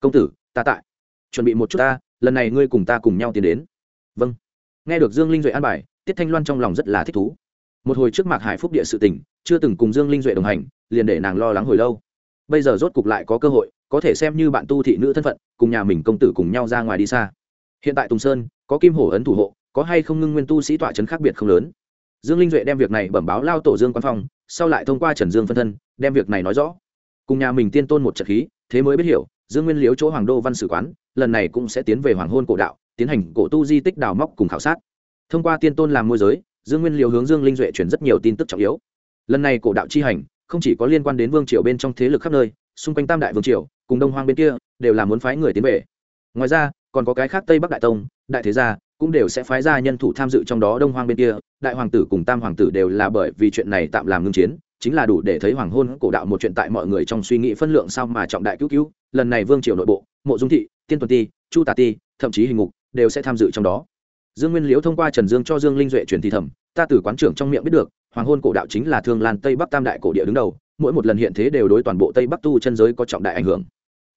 Công tử, ta tại. Chuẩn bị một chút ta, lần này ngươi cùng ta cùng nhau tiến đến. Vâng. Nghe được dương linh duệ an bài, tiết thanh loan trong lòng rất là thích thú. Một hồi trước mạc hải phúc địa sự tình, chưa từng cùng dương linh duệ đồng hành, liền để nàng lo lắng hồi lâu. Bây giờ rốt cục lại có cơ hội, có thể xem như bạn tu thị nữ thân phận, cùng nhà mình công tử cùng nhau ra ngoài đi xa. Hiện tại tùng sơn, có kim hổ ấn thủ hộ, có hay không ngưng nguyên tu sĩ tọa trấn khác biệt không lớn. Dương linh duệ đem việc này bẩm báo lao tổ dương quan phong, sau lại thông qua trần dương phân thân, đem việc này nói rõ cùng nhà mình tiên tôn một trận khí, thế mới biết hiểu, dương nguyên liếu chỗ hoàng đô văn sử quán, lần này cũng sẽ tiến về hoàng hôn cổ đạo, tiến hành cổ tu di tích đào móc cùng khảo sát. Thông qua tiên tôn làm môi giới, dương nguyên liều hướng dương linh duệ chuyển rất nhiều tin tức trọng yếu. Lần này cổ đạo chi hành, không chỉ có liên quan đến vương triều bên trong thế lực khắp nơi, xung quanh tam đại vương triều, cùng đông hoang bên kia, đều là muốn phái người tiến về. Ngoài ra, còn có cái khác tây bắc đại tông, đại thế gia, cũng đều sẽ phái ra nhân thủ tham dự trong đó đông hoang bên kia. Đại hoàng tử cùng tam hoàng tử đều là bởi vì chuyện này tạm làm ngưng chiến chính là đủ để thấy hoàng hôn cổ đạo một chuyện tại mọi người trong suy nghĩ phân lượng sao mà trọng đại cứu cứu, lần này vương triều nội bộ, mộ dung thị, tiên tuần ti, chu tà ti, thậm chí hình ngục, đều sẽ tham dự trong đó. Dương nguyên liễu thông qua trần dương cho dương linh duệ truyền thi thẩm ta từ quán trưởng trong miệng biết được, hoàng hôn cổ đạo chính là thương lan tây bắc tam đại cổ địa đứng đầu, mỗi một lần hiện thế đều đối toàn bộ tây bắc tu chân giới có trọng đại ảnh hưởng.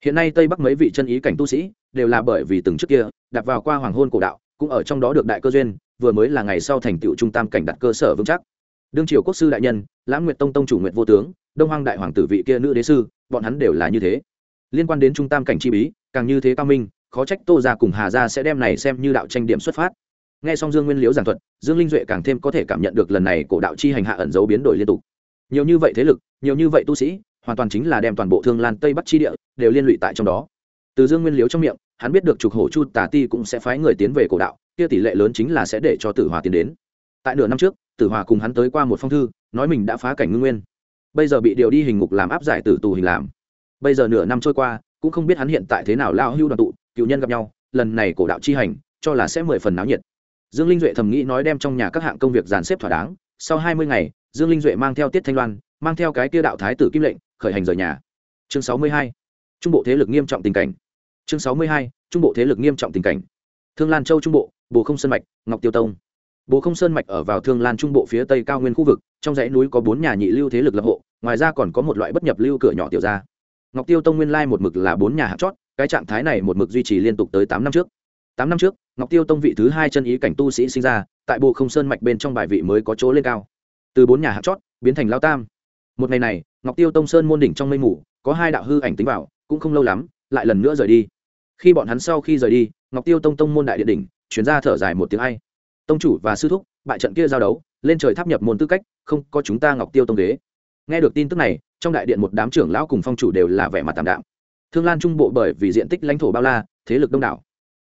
Hiện nay tây bắc mấy vị chân ý cảnh tu sĩ đều là bởi vì từng trước kia, đặt vào qua hoàng hôn cổ đạo, cũng ở trong đó được đại cơ duyên, vừa mới là ngày sau thành tựu trung tam cảnh đặt cơ sở vững chắc đương triều quốc sư đại nhân lãng nguyệt tông tông chủ nguyệt vô tướng, đông hoang đại hoàng tử vị kia nữ đế sư, bọn hắn đều là như thế. Liên quan đến trung tam cảnh chi bí, càng như thế cao minh, khó trách tô ra cùng hà ra sẽ đem này xem như đạo tranh điểm xuất phát. Nghe xong dương nguyên liễu giảng thuật, dương linh duệ càng thêm có thể cảm nhận được lần này cổ đạo chi hành hạ ẩn dấu biến đổi liên tục. Nhiều như vậy thế lực, nhiều như vậy tu sĩ, hoàn toàn chính là đem toàn bộ thương lan tây bắc chi địa đều liên lụy tại trong đó. Từ dương nguyên liếu trong miệng, hắn biết được trục hổ chu tà ti cũng sẽ phái người tiến về cổ đạo, kia tỷ lệ lớn chính là sẽ để cho tử hòa tiến đến. Tại nửa năm trước tử hòa cùng hắn tới qua một phong thư, nói mình đã phá cảnh ngưng nguyên. Bây giờ bị điều đi hình ngục làm áp giải tử tù hình làm. Bây giờ nửa năm trôi qua, cũng không biết hắn hiện tại thế nào lao hưu đoàn tụ, cựu nhân gặp nhau, lần này cổ đạo chi hành, cho là sẽ mười phần náo nhiệt. Dương linh duệ thầm nghĩ nói đem trong nhà các hạng công việc dàn xếp thỏa đáng, sau hai mươi ngày, dương linh duệ mang theo tiết thanh loan, mang theo cái kia đạo thái tử kim lệnh, khởi hành rời nhà. Chương sáu mươi hai, trung bộ thế lực nghiêm trọng tình cảnh. Chương sáu mươi hai, trung bộ thế lực nghiêm trọng tình cảnh. Thương lan châu trung bộ, bồ không Sân mạch, ngọc tiêu tông bồ không sơn mạch ở vào thương lan trung bộ phía tây cao nguyên khu vực, trong dãy núi có bốn nhà nhị lưu thế lực lập hộ, ngoài ra còn có một loại bất nhập lưu cửa nhỏ tiểu gia. ngọc tiêu tông nguyên lai một mực là bốn nhà hạng chót, cái trạng thái này một mực duy trì liên tục tới tám năm trước. Tám năm trước, ngọc tiêu tông vị thứ hai chân ý cảnh tu sĩ sinh ra, tại bộ không sơn mạch bên trong bài vị mới có chỗ lên cao. Từ bốn nhà hạng chót, biến thành lao tam. Một ngày này, ngọc tiêu tông sơn môn đỉnh trong mây mù, có hai đạo hư ảnh tính vào, cũng không lâu lắm, lại lần nữa rời đi. Khi bọn hắn sau khi rời đi, ngọc tiêu tông tông môn đại điện đỉnh, chuyển ra thở dài một tiếng ai tông chủ và sư thúc, bại trận kia giao đấu, lên trời tháp nhập môn tư cách, không có chúng ta ngọc tiêu tông Đế. nghe được tin tức này, trong đại điện một đám trưởng lão cùng phong chủ đều là vẻ mặt tạm đạm. Thương lan trung bộ bởi vì diện tích lãnh thổ bao la, thế lực đông đảo.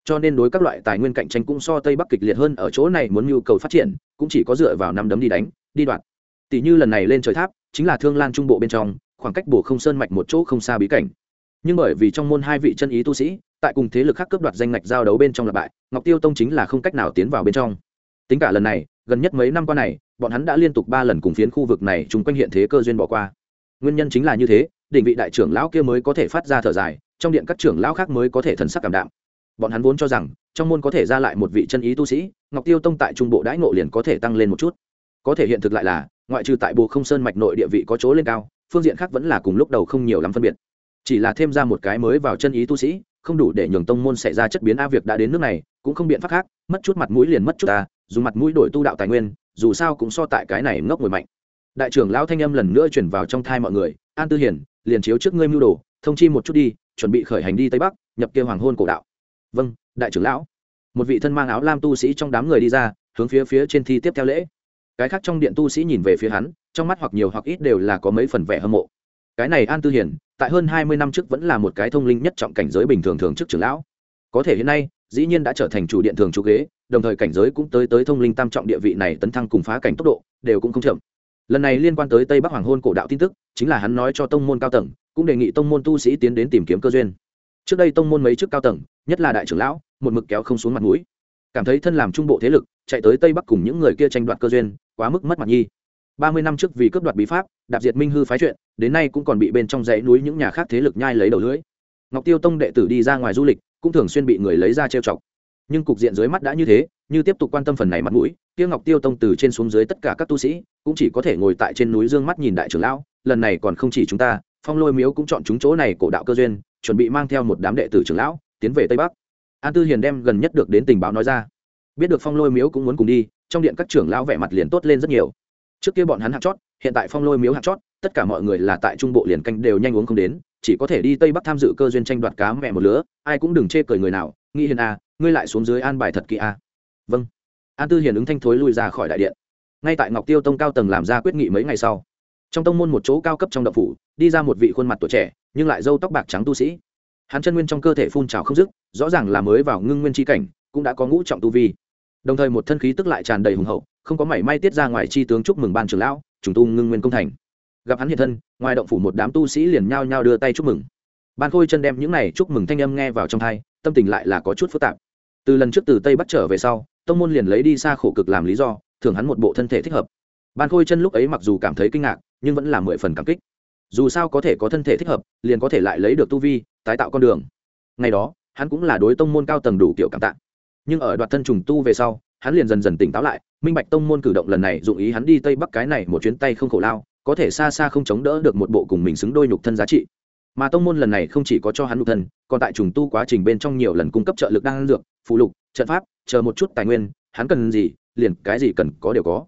Cho nên đối các loại tài nguyên cạnh tranh cũng so tây bắc kịch liệt hơn, ở chỗ này muốn nhu cầu phát triển, cũng chỉ có dựa vào năm đấm đi đánh, đi đoạt. Tỷ như lần này lên trời tháp, chính là thương lan trung bộ bên trong, khoảng cách bổ không sơn mạch một chỗ không xa bí cảnh. Nhưng bởi vì trong môn hai vị chân ý tu sĩ, tại cùng thế lực khác cướp đoạt danh ngạch giao đấu bên trong là bại, ngọc tiêu tông chính là không cách nào tiến vào bên trong tính cả lần này, gần nhất mấy năm qua này, bọn hắn đã liên tục ba lần cùng phiến khu vực này chung quanh hiện thế cơ duyên bỏ qua. Nguyên nhân chính là như thế định vị đại trưởng lão kia mới có thể phát ra thở dài, trong điện các trưởng lão khác mới có thể thần sắc cảm đạm. Bọn hắn vốn cho rằng, trong môn có thể ra lại một vị chân ý tu sĩ, ngọc tiêu tông tại trung bộ đãi ngộ liền có thể tăng lên một chút. Có thể hiện thực lại là, ngoại trừ tại bồ không sơn mạch nội địa vị có chỗ lên cao, phương diện khác vẫn là cùng lúc đầu không nhiều lắm phân biệt. Chỉ là thêm ra một cái mới vào chân ý tu sĩ không đủ để nhường tông môn xảy ra chất biến a việc đã đến nước này, cũng không biện pháp khác, mất chút mặt mũi liền mất chút ta dùng mặt mũi đổi tu đạo tài nguyên, dù sao cũng so tại cái này ngốc ngồi mạnh. Đại trưởng lão thanh âm lần nữa chuyển vào trong thai mọi người, an tư hiển, liền chiếu trước ngươi mưu đồ, thông chi một chút đi, chuẩn bị khởi hành đi tây bắc, nhập kia hoàng hôn cổ đạo. Vâng đại trưởng lão. Một vị thân mang áo lam tu sĩ trong đám người đi ra, hướng phía phía trên thi tiếp theo lễ. Cái khác trong điện tu sĩ nhìn về phía hắn, trong mắt hoặc nhiều hoặc ít đều là có mấy phần vẻ hâm mộ cái này an tư hiển tại hơn hai mươi năm trước vẫn là một cái thông linh nhất trọng cảnh giới bình thường thường trước trưởng lão. Có thể hiện nay, dĩ nhiên đã trở thành chủ điện thường chủ ghế, đồng thời cảnh giới cũng tới tới thông linh tam trọng địa vị này tấn thăng cùng phá cảnh tốc độ, đều cũng không chậm. Lần này liên quan tới tây bắc hoàng hôn cổ đạo tin tức, chính là hắn nói cho tông môn cao tầng, cũng đề nghị tông môn tu sĩ tiến đến tìm kiếm cơ duyên. Trước đây tông môn mấy chức cao tầng, nhất là đại trưởng lão, một mực kéo không xuống mặt mũi. Cảm thấy thân làm trung bộ thế lực, chạy tới tây bắc cùng những người kia tranh đoạt cơ duyên, quá mức mất mặt nhi ba mươi năm trước vì cướp đoạt bí pháp, đạp diệt minh hư phái chuyện, đến nay cũng còn bị bên trong dãy núi những nhà khác thế lực nhai lấy đầu lưỡi. Ngọc tiêu tông đệ tử đi ra ngoài du lịch, cũng thường xuyên bị người lấy ra trêu chọc. Nhưng cục diện dưới mắt đã như thế, như tiếp tục quan tâm phần này mặt mũi, kia ngọc tiêu tông từ trên xuống dưới tất cả các tu sĩ, cũng chỉ có thể ngồi tại trên núi dương mắt nhìn đại trưởng lão, lần này còn không chỉ chúng ta, phong lôi miếu cũng chọn chúng chỗ này cổ đạo cơ duyên, chuẩn bị mang theo một đám đệ tử trưởng lão, tiến về tây bắc. An tư hiền đem gần nhất được đến tình báo nói ra. Biết được phong lôi miếu cũng muốn cùng đi, trong điện các trưởng lão vẻ mặt liền tốt lên rất nhiều trước kia bọn hắn hạng chót hiện tại phong lôi miếu hạng chót tất cả mọi người là tại trung bộ liền canh đều nhanh uống không đến chỉ có thể đi tây bắc tham dự cơ duyên tranh đoạt cá mẹ một lứa ai cũng đừng chê cười người nào nghĩ hiền a à, ngươi lại xuống dưới an bài thật kỹ a à. vâng. An tư hiền ứng thanh thối lui ra khỏi đại điện. Ngay tại ngọc tiêu tông cao tầng làm ra quyết nghị mấy ngày sau trong tông môn một chỗ cao cấp trong đậu phủ đi ra một vị khuôn mặt tuổi trẻ nhưng lại râu tóc bạc trắng tu sĩ. Hắn chân nguyên trong cơ thể phun trào không dứt rõ ràng là mới vào ngưng nguyên tri cảnh cũng đã có ngũ trọng tu vi. Đồng thời một thân khí tức lại tràn đầy hùng hậu không có mảy may tiết ra ngoài chi tướng chúc mừng ban trưởng lão, trùng tu ngưng nguyên công thành. Gặp hắn hiện thân, ngoài động phủ một đám tu sĩ liền nhao nhao đưa tay chúc mừng. Ban khôi chân đem những này chúc mừng thanh âm nghe vào trong thai tâm tình lại là có chút phức tạp. Từ lần trước từ tây bắt trở về sau, tông môn liền lấy đi xa khổ cực làm lý do thường hắn một bộ thân thể thích hợp. Ban khôi chân lúc ấy mặc dù cảm thấy kinh ngạc, nhưng vẫn là mười phần cảm kích. Dù sao có thể có thân thể thích hợp, liền có thể lại lấy được tu vi, tái tạo con đường. Ngày đó, hắn cũng là đối tông môn cao tầng đủ kiểu cảm tạ. Nhưng ở đoạt thân trùng tu về sau, hắn liền dần dần tỉnh táo lại minh bạch tông môn cử động lần này dụng ý hắn đi tây bắc cái này một chuyến tay không khổ lao, có thể xa xa không chống đỡ được một bộ cùng mình xứng đôi nhục thân giá trị. Mà tông môn lần này không chỉ có cho hắn nhục thân, còn tại trùng tu quá trình bên trong nhiều lần cung cấp trợ lực đan dược, phụ lục, trận pháp, chờ một chút tài nguyên, hắn cần gì, liền cái gì cần có đều có.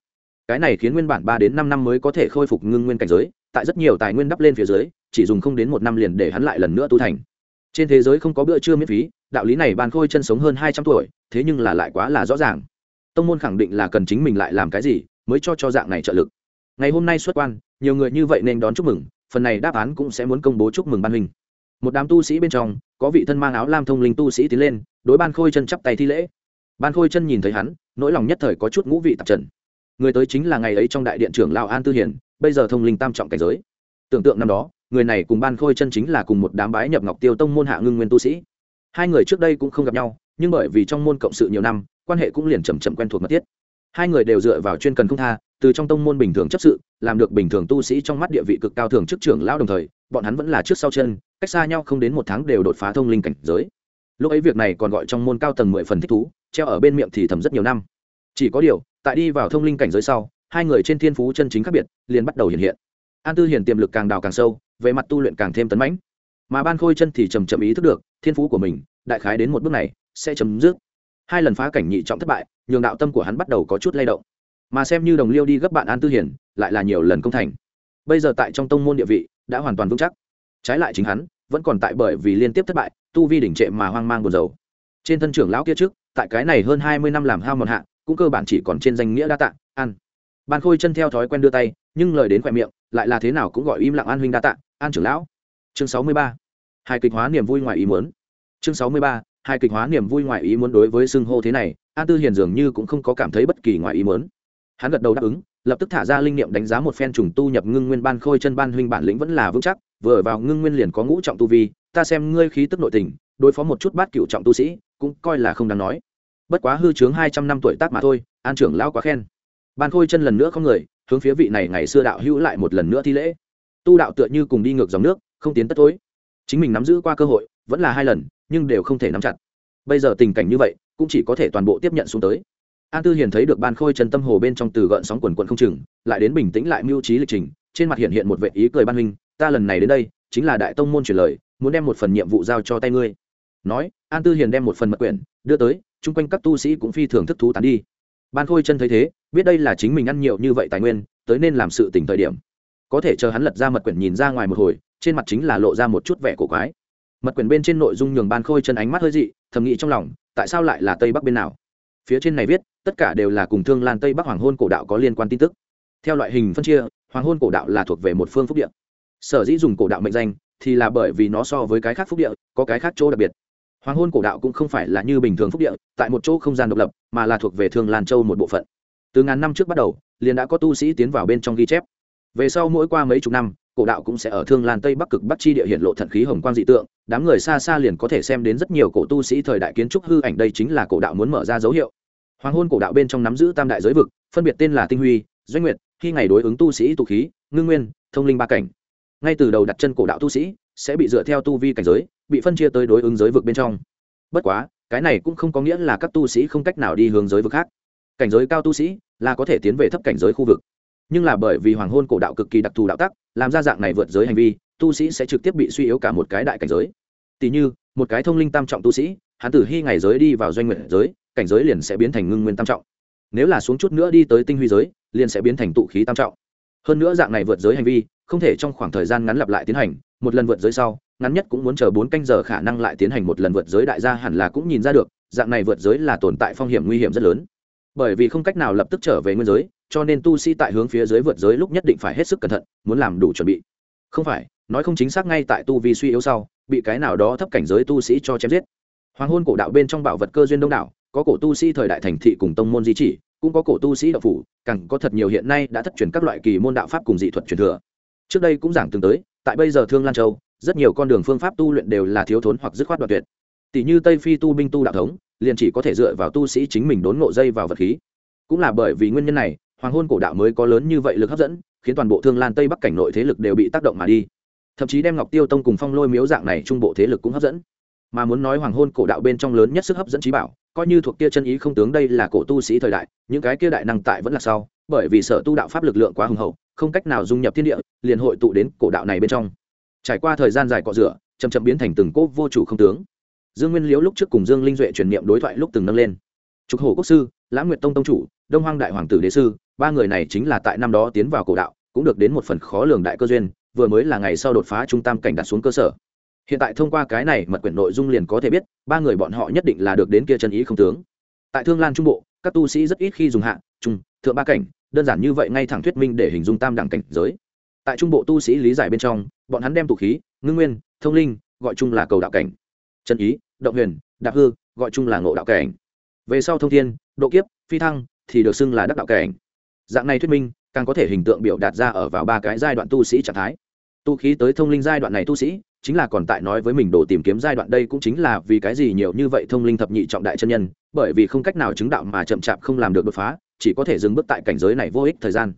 Cái này khiến nguyên bản ba đến năm năm mới có thể khôi phục ngưng nguyên cảnh giới, tại rất nhiều tài nguyên đắp lên phía dưới, chỉ dùng không đến một năm liền để hắn lại lần nữa tu thành. Trên thế giới không có bữa trưa miễn phí, đạo lý này ban khôi chân sống hơn hai trăm tuổi, thế nhưng là lại quá là rõ ràng tông môn khẳng định là cần chính mình lại làm cái gì mới cho cho dạng này trợ lực. Ngày hôm nay xuất quan, nhiều người như vậy nên đón chúc mừng, phần này đáp án cũng sẽ muốn công bố chúc mừng ban huynh. Một đám tu sĩ bên trong, có vị thân mang áo lam thông linh tu sĩ tiến lên, đối ban khôi chân chắp tay thi lễ. Ban khôi chân nhìn thấy hắn, nỗi lòng nhất thời có chút ngũ vị tạp trần. Người tới chính là ngày ấy trong đại điện trưởng Lào an tư hiển bây giờ thông linh tam trọng cảnh giới. Tưởng tượng năm đó, người này cùng ban khôi chân chính là cùng một đám bái nhập ngọc tiêu tông môn hạ ngưng nguyên tu sĩ. Hai người trước đây cũng không gặp nhau nhưng bởi vì trong môn cộng sự nhiều năm, quan hệ cũng liền chầm chậm quen thuộc mật thiết. Hai người đều dựa vào chuyên cần không tha, từ trong tông môn bình thường chấp sự, làm được bình thường tu sĩ trong mắt địa vị cực cao thường chức trưởng lao đồng thời, bọn hắn vẫn là trước sau chân, cách xa nhau không đến một tháng đều đột phá thông linh cảnh giới. Lúc ấy việc này còn gọi trong môn cao tầng mười phần thích thú, treo ở bên miệng thì thầm rất nhiều năm. Chỉ có điều, tại đi vào thông linh cảnh giới sau, hai người trên thiên phú chân chính khác biệt, liền bắt đầu hiện hiện. An tư hiển tiềm lực càng đào càng sâu, về mặt tu luyện càng thêm tấn mãnh. Mà ban khôi chân thì chầm chậm ý thức được, thiên phú của mình, đại khái đến một bước này sẽ chấm dứt. Hai lần phá cảnh nhị trọng thất bại, nhường đạo tâm của hắn bắt đầu có chút lay động. Mà xem như đồng liêu đi gấp bạn an tư hiển lại là nhiều lần công thành. Bây giờ tại trong tông môn địa vị, đã hoàn toàn vững chắc. Trái lại chính hắn, vẫn còn tại bởi vì liên tiếp thất bại, tu vi đỉnh trệ mà hoang mang buồn rầu. Trên thân trưởng lão kia trước, tại cái này hơn hai mươi năm làm hao mòn hạ, cũng cơ bản chỉ còn trên danh nghĩa đa tạ ăn ban khôi chân theo thói quen đưa tay, nhưng lời đến khoe miệng, lại là thế nào cũng gọi im lặng an huynh đa tạ, an trưởng lão. Chương sáu mươi ba. Hai kịch hóa niềm vui ngoài ý muốn. Chương sáu mươi ba hai kịch hóa niềm vui ngoài ý muốn đối với xưng hô thế này an tư hiền dường như cũng không có cảm thấy bất kỳ ngoài ý muốn. Hắn gật đầu đáp ứng, lập tức thả ra linh niệm đánh giá một phen trùng tu nhập ngưng nguyên ban khôi chân ban huynh bản lĩnh vẫn là vững chắc, vừa vào ngưng nguyên liền có ngũ trọng tu vi, ta xem ngươi khí tức nội tình, đối phó một chút bát cựu trọng tu sĩ, cũng coi là không đáng nói. Bất quá hư chướng hai trăm năm tuổi tác mà thôi, an trưởng lão quá khen. Ban khôi chân lần nữa không người, hướng phía vị này ngày xưa đạo hữu lại một lần nữa thi lễ. Tu đạo tựa như cùng đi ngược dòng nước, không tiến tất tối chính mình nắm giữ qua cơ hội, vẫn là hai lần nhưng đều không thể nắm chặt. Bây giờ tình cảnh như vậy, cũng chỉ có thể toàn bộ tiếp nhận xuống tới. An tư hiền thấy được ban khôi chân tâm hồ bên trong từ gợn sóng quần quận không chừng, lại đến bình tĩnh lại mưu trí lịch trình, trên mặt hiện hiện một vệ ý cười ban huynh, ta lần này đến đây, chính là đại tông môn truyền lời, muốn đem một phần nhiệm vụ giao cho tay ngươi. Nói, an tư hiền đem một phần mật quyển đưa tới, chung quanh các tu sĩ cũng phi thường thức thú tán đi. Ban khôi chân thấy thế, biết đây là chính mình ăn nhiều như vậy tài nguyên, tới nên làm sự tỉnh thời điểm. Có thể chờ hắn lật ra mật quyển nhìn ra ngoài một hồi, trên mặt chính là lộ ra một chút vẻ cổ quái mật quyển bên trên nội dung nhường ban khôi chân ánh mắt hơi dị, thầm nghĩ trong lòng, tại sao lại là tây bắc bên nào? Phía trên này viết, tất cả đều là cùng thương lan tây bắc hoàng hôn cổ đạo có liên quan tin tức. Theo loại hình phân chia, hoàng hôn cổ đạo là thuộc về một phương phúc địa. Sở dĩ dùng cổ đạo mệnh danh thì là bởi vì nó so với cái khác phúc địa có cái khác chỗ đặc biệt. Hoàng hôn cổ đạo cũng không phải là như bình thường phúc địa, tại một chỗ không gian độc lập, mà là thuộc về thương lan châu một bộ phận. Từ ngàn năm trước bắt đầu, liền đã có tu sĩ tiến vào bên trong ghi chép. Về sau mỗi qua mấy chục năm cổ đạo cũng sẽ ở thương lan tây bắc cực bắc chi địa hiện lộ thận khí hồng quang dị tượng, đám người xa xa liền có thể xem đến rất nhiều cổ tu sĩ thời đại kiến trúc hư ảnh, đây chính là cổ đạo muốn mở ra dấu hiệu. Hoàng hôn cổ đạo bên trong nắm giữ tam đại giới vực, phân biệt tên là tinh huy, doanh nguyệt, khi ngày đối ứng tu sĩ tụ khí, ngưng nguyên, thông linh ba cảnh. Ngay từ đầu đặt chân cổ đạo tu sĩ, sẽ bị dựa theo tu vi cảnh giới, bị phân chia tới đối ứng giới vực bên trong. Bất quá, cái này cũng không có nghĩa là các tu sĩ không cách nào đi hướng giới vực khác. Cảnh giới cao tu sĩ là có thể tiến về thấp cảnh giới khu vực nhưng là bởi vì hoàng hôn cổ đạo cực kỳ đặc thù đạo tắc, làm ra dạng này vượt giới hành vi, tu sĩ sẽ trực tiếp bị suy yếu cả một cái đại cảnh giới. Tỉ như, một cái thông linh tam trọng tu sĩ, hắn từ hy ngày giới đi vào doanh nguyện giới, cảnh giới liền sẽ biến thành ngưng nguyên tam trọng. Nếu là xuống chút nữa đi tới tinh huy giới, liền sẽ biến thành tụ khí tam trọng. Hơn nữa dạng này vượt giới hành vi, không thể trong khoảng thời gian ngắn lặp lại tiến hành, một lần vượt giới sau, ngắn nhất cũng muốn chờ bốn canh giờ khả năng lại tiến hành một lần vượt giới đại gia hẳn là cũng nhìn ra được, dạng này vượt giới là tồn tại phong hiểm nguy hiểm rất lớn bởi vì không cách nào lập tức trở về nguyên giới, cho nên tu sĩ tại hướng phía dưới vượt giới lúc nhất định phải hết sức cẩn thận, muốn làm đủ chuẩn bị. Không phải, nói không chính xác ngay tại tu vi suy yếu sau, bị cái nào đó thấp cảnh giới tu sĩ cho chém giết. Hoàng hôn cổ đạo bên trong bảo vật cơ duyên đông đảo, có cổ tu sĩ thời đại thành thị cùng tông môn di chỉ, cũng có cổ tu sĩ đạo phủ, càng có thật nhiều hiện nay đã thất truyền các loại kỳ môn đạo pháp cùng dị thuật truyền thừa. Trước đây cũng giảng từng tới, tại bây giờ thương lan châu, rất nhiều con đường phương pháp tu luyện đều là thiếu thốn hoặc dứt khoát đoạt tuyệt. Tỷ như tây phi tu binh tu đạo thống liền chỉ có thể dựa vào tu sĩ chính mình đốn ngộ dây vào vật khí. Cũng là bởi vì nguyên nhân này, hoàng hôn cổ đạo mới có lớn như vậy lực hấp dẫn, khiến toàn bộ thương lan tây bắc cảnh nội thế lực đều bị tác động mà đi. Thậm chí đem ngọc tiêu tông cùng phong lôi miếu dạng này trung bộ thế lực cũng hấp dẫn. Mà muốn nói hoàng hôn cổ đạo bên trong lớn nhất sức hấp dẫn trí bảo, coi như thuộc kia chân ý không tướng đây là cổ tu sĩ thời đại, những cái kia đại năng tại vẫn là sau, bởi vì sở tu đạo pháp lực lượng quá hùng hậu, không cách nào dung nhập thiên địa, liền hội tụ đến cổ đạo này bên trong. Trải qua thời gian dài cọ rửa chầm chậm biến thành từng cốt vô chủ không tướng dương nguyên liễu lúc trước cùng dương linh duệ truyền niệm đối thoại lúc từng nâng lên. Trục hổ quốc sư, lãng nguyệt tông tông chủ, đông hoang đại hoàng tử đế sư, ba người này chính là tại năm đó tiến vào cổ đạo, cũng được đến một phần khó lường đại cơ duyên, vừa mới là ngày sau đột phá trung tam cảnh đặt xuống cơ sở. Hiện tại thông qua cái này mật quyển nội dung liền có thể biết, ba người bọn họ nhất định là được đến kia chân ý không tướng. Tại thương lan trung bộ, các tu sĩ rất ít khi dùng hạ, trung, thượng ba cảnh, đơn giản như vậy ngay thẳng thuyết minh để hình dung tam đẳng cảnh giới. Tại trung bộ tu sĩ lý giải bên trong, bọn hắn đem tụ khí, ngưng nguyên, thông linh, gọi chung là cầu đạo cảnh chân ý, động huyền, đạp hư, gọi chung là ngộ đạo cảnh. Về sau thông thiên, độ kiếp, phi thăng thì được xưng là đắc đạo cảnh. Dạng này thuyết minh, càng có thể hình tượng biểu đạt ra ở vào ba cái giai đoạn tu sĩ trạng thái. Tu khí tới thông linh giai đoạn này tu sĩ, chính là còn tại nói với mình đồ tìm kiếm giai đoạn đây cũng chính là vì cái gì nhiều như vậy thông linh thập nhị trọng đại chân nhân, bởi vì không cách nào chứng đạo mà chậm chạp không làm được đột phá, chỉ có thể dừng bước tại cảnh giới này vô ích thời gian.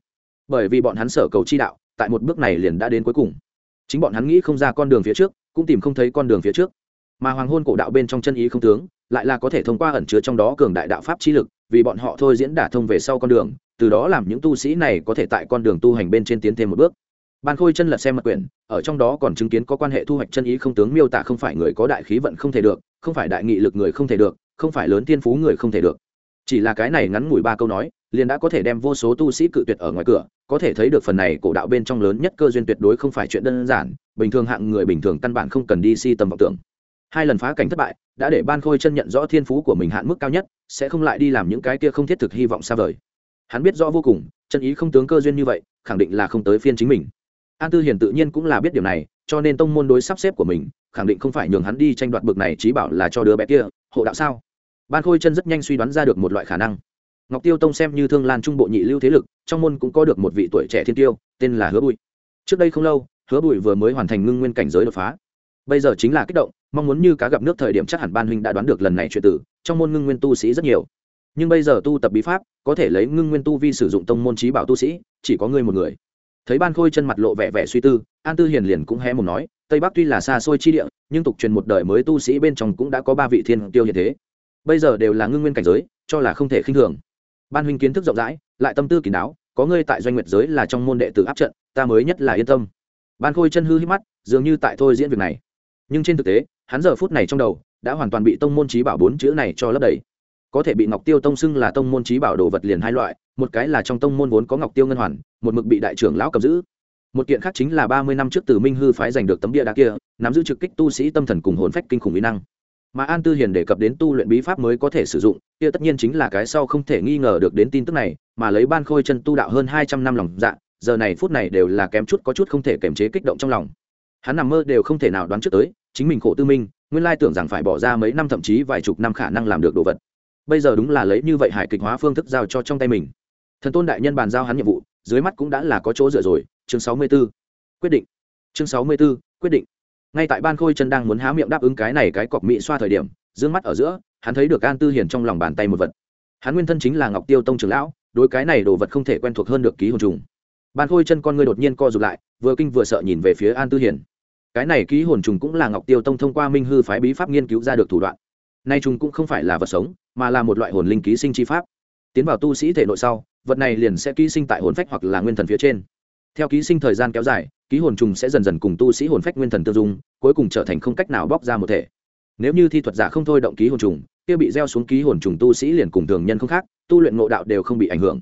Bởi vì bọn hắn sở cầu chi đạo, tại một bước này liền đã đến cuối cùng. Chính bọn hắn nghĩ không ra con đường phía trước, cũng tìm không thấy con đường phía trước mà hoàng hôn cổ đạo bên trong chân ý không tướng, lại là có thể thông qua ẩn chứa trong đó cường đại đạo pháp chi lực, vì bọn họ thôi diễn đả thông về sau con đường, từ đó làm những tu sĩ này có thể tại con đường tu hành bên trên tiến thêm một bước. Ban khôi chân lật xem mật quyển, ở trong đó còn chứng kiến có quan hệ thu hoạch chân ý không tướng miêu tả không phải người có đại khí vận không thể được, không phải đại nghị lực người không thể được, không phải lớn tiên phú người không thể được. Chỉ là cái này ngắn ngủi ba câu nói, liền đã có thể đem vô số tu sĩ cự tuyệt ở ngoài cửa, có thể thấy được phần này cổ đạo bên trong lớn nhất cơ duyên tuyệt đối không phải chuyện đơn giản, bình thường hạng người bình thường căn bản không cần đi si tầm vọng tưởng hai lần phá cảnh thất bại, đã để ban khôi chân nhận rõ thiên phú của mình hạn mức cao nhất, sẽ không lại đi làm những cái kia không thiết thực hy vọng xa vời. Hắn biết rõ vô cùng, chân ý không tướng cơ duyên như vậy, khẳng định là không tới phiên chính mình. An tư hiền tự nhiên cũng là biết điều này, cho nên tông môn đối sắp xếp của mình, khẳng định không phải nhường hắn đi tranh đoạt bực này trí bảo là cho đứa bé kia, hộ đạo sao? Ban khôi chân rất nhanh suy đoán ra được một loại khả năng. Ngọc tiêu tông xem như thương lan trung bộ nhị lưu thế lực, trong môn cũng có được một vị tuổi trẻ thiên tiêu, tên là hứa bụi. Trước đây không lâu, hứa bụi vừa mới hoàn thành ngưng nguyên cảnh giới đột phá. Bây giờ chính là kích động mong muốn như cá gặp nước thời điểm chắc hẳn ban huynh đã đoán được lần này chuyện tử, trong môn ngưng nguyên tu sĩ rất nhiều. Nhưng bây giờ tu tập bí pháp, có thể lấy ngưng nguyên tu vi sử dụng tông môn trí bảo tu sĩ, chỉ có ngươi một người. Thấy ban khôi chân mặt lộ vẻ vẻ suy tư, an tư hiền liền cũng hé một nói, tây bắc tuy là xa xôi chi địa, nhưng tục truyền một đời mới tu sĩ bên trong cũng đã có ba vị thiên tiêu như thế. Bây giờ đều là ngưng nguyên cảnh giới, cho là không thể khinh thường. Ban huynh kiến thức rộng rãi, lại tâm tư kín đáo, có ngươi tại doanh nguyệt giới là trong môn đệ tử áp trận, ta mới nhất là yên tâm. Ban khôi chân hư hít mắt, dường như tại thôi diễn việc này. Nhưng trên thực tế hắn giờ phút này trong đầu đã hoàn toàn bị tông môn trí bảo bốn chữ này cho lấp đầy. Có thể bị ngọc tiêu tông xưng là tông môn trí bảo đồ vật liền hai loại, một cái là trong tông môn vốn có ngọc tiêu ngân hoàn, một mực bị đại trưởng lão cầm giữ. Một kiện khác chính là ba mươi năm trước từ minh hư phái giành được tấm địa đá kia, nắm giữ trực kích tu sĩ tâm thần cùng hồn phách kinh khủng mỹ năng. Mà an tư hiền đề cập đến tu luyện bí pháp mới có thể sử dụng, kia tất nhiên chính là cái sau không thể nghi ngờ được đến tin tức này, mà lấy ban khôi chân tu đạo hơn hai trăm năm lòng dạ giờ này phút này đều là kém chút có chút không thể kiềm chế kích động trong lòng. Hắn nằm mơ đều không thể nào đoán trước tới chính mình khổ tư minh nguyên lai tưởng rằng phải bỏ ra mấy năm thậm chí vài chục năm khả năng làm được đồ vật. Bây giờ đúng là lấy như vậy hải kịch hóa phương thức giao cho trong tay mình. Thần tôn đại nhân bàn giao hắn nhiệm vụ dưới mắt cũng đã là có chỗ dựa rồi. Chương sáu mươi 64. quyết định. Chương sáu mươi 64, quyết định. Ngay tại ban khôi chân đang muốn há miệng đáp ứng cái này cái cọc mỹ xoa thời điểm d mắt ở giữa hắn thấy được an tư hiền trong lòng bàn tay một vật. Hắn nguyên thân chính là ngọc tiêu tông trưởng lão đối cái này đồ vật không thể quen thuộc hơn được ký hồn trùng. Ban khôi chân con ngươi đột nhiên co rụt lại vừa kinh vừa sợ nhìn về phía an tư hiền cái này ký hồn trùng cũng là ngọc tiêu tông thông qua minh hư phái bí pháp nghiên cứu ra được thủ đoạn. Nay trùng cũng không phải là vật sống, mà là một loại hồn linh ký sinh chi pháp. Tiến vào tu sĩ thể nội sau, vật này liền sẽ ký sinh tại hồn phách hoặc là nguyên thần phía trên. Theo ký sinh thời gian kéo dài, ký hồn trùng sẽ dần dần cùng tu sĩ hồn phách nguyên thần tương dung, cuối cùng trở thành không cách nào bóc ra một thể. Nếu như thi thuật giả không thôi động ký hồn trùng, kia bị gieo xuống ký hồn trùng tu sĩ liền cùng thường nhân không khác, tu luyện ngộ đạo đều không bị ảnh hưởng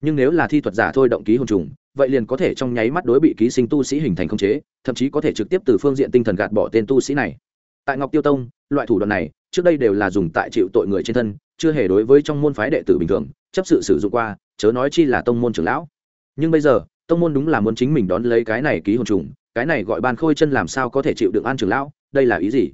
nhưng nếu là thi thuật giả thôi động ký hồn trùng, vậy liền có thể trong nháy mắt đối bị ký sinh tu sĩ hình thành khống chế, thậm chí có thể trực tiếp từ phương diện tinh thần gạt bỏ tên tu sĩ này. Tại ngọc tiêu tông, loại thủ đoạn này, trước đây đều là dùng tại chịu tội người trên thân, chưa hề đối với trong môn phái đệ tử bình thường, chấp sự sử dụng qua, chớ nói chi là tông môn trưởng lão. Nhưng bây giờ, tông môn đúng là muốn chính mình đón lấy cái này ký hồn trùng, cái này gọi ban khôi chân làm sao có thể chịu được an trưởng lão, đây là ý gì?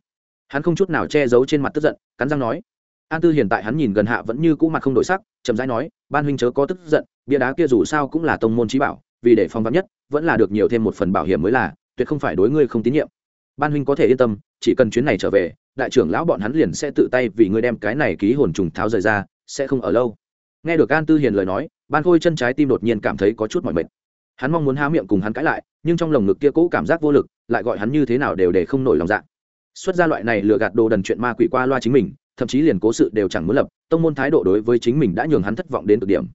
Hắn không chút nào che giấu trên mặt tức giận, cắn răng nói. An tư hiện tại hắn nhìn gần hạ vẫn như cũ mặt không đổi sắc, chậm rãi nói, ban huynh chớ có tức giận bia đá kia dù sao cũng là tông môn trí bảo, vì để phòng vắn nhất, vẫn là được nhiều thêm một phần bảo hiểm mới là, tuyệt không phải đối ngươi không tín nhiệm. Ban huynh có thể yên tâm, chỉ cần chuyến này trở về, đại trưởng lão bọn hắn liền sẽ tự tay vì ngươi đem cái này ký hồn trùng tháo rời ra, sẽ không ở lâu. Nghe được an tư hiền lời nói, ban khôi chân trái tim đột nhiên cảm thấy có chút mỏi mệt. Hắn mong muốn há miệng cùng hắn cãi lại, nhưng trong lồng ngực kia cũ cảm giác vô lực, lại gọi hắn như thế nào đều để không nổi lòng dạ. Xuất ra loại này lừa gạt đồ đần chuyện ma quỷ qua loa chính mình, thậm chí liền cố sự đều chẳng muốn lập, tông môn thái độ đối với chính mình đã nhường hắn thất vọng đến cực điểm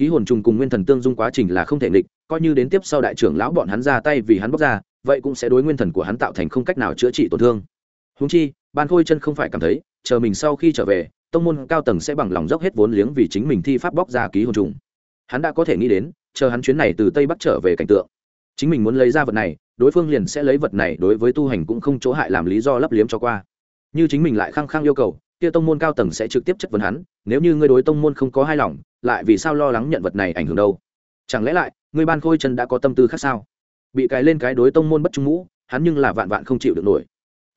ký hồn trùng cùng nguyên thần tương dung quá trình là không thể nghịch, coi như đến tiếp sau đại trưởng lão bọn hắn ra tay vì hắn bóc ra, vậy cũng sẽ đối nguyên thần của hắn tạo thành không cách nào chữa trị tổn thương. Húng chi, ban khôi chân không phải cảm thấy, chờ mình sau khi trở về, tông môn cao tầng sẽ bằng lòng dốc hết vốn liếng vì chính mình thi pháp bóc ra ký hồn trùng. Hắn đã có thể nghĩ đến, chờ hắn chuyến này từ tây bắc trở về cảnh tượng. Chính mình muốn lấy ra vật này, đối phương liền sẽ lấy vật này đối với tu hành cũng không chỗ hại làm lý do lấp liếm cho qua. Như chính mình lại khăng khăng yêu cầu, kia tông môn cao tầng sẽ trực tiếp chất vấn hắn nếu như ngươi đối tông môn không có hài lòng, lại vì sao lo lắng nhận vật này ảnh hưởng đâu? Chẳng lẽ lại, ngươi ban khôi chân đã có tâm tư khác sao? Bị cái lên cái đối tông môn bất trung ngũ, hắn nhưng là vạn vạn không chịu được nổi.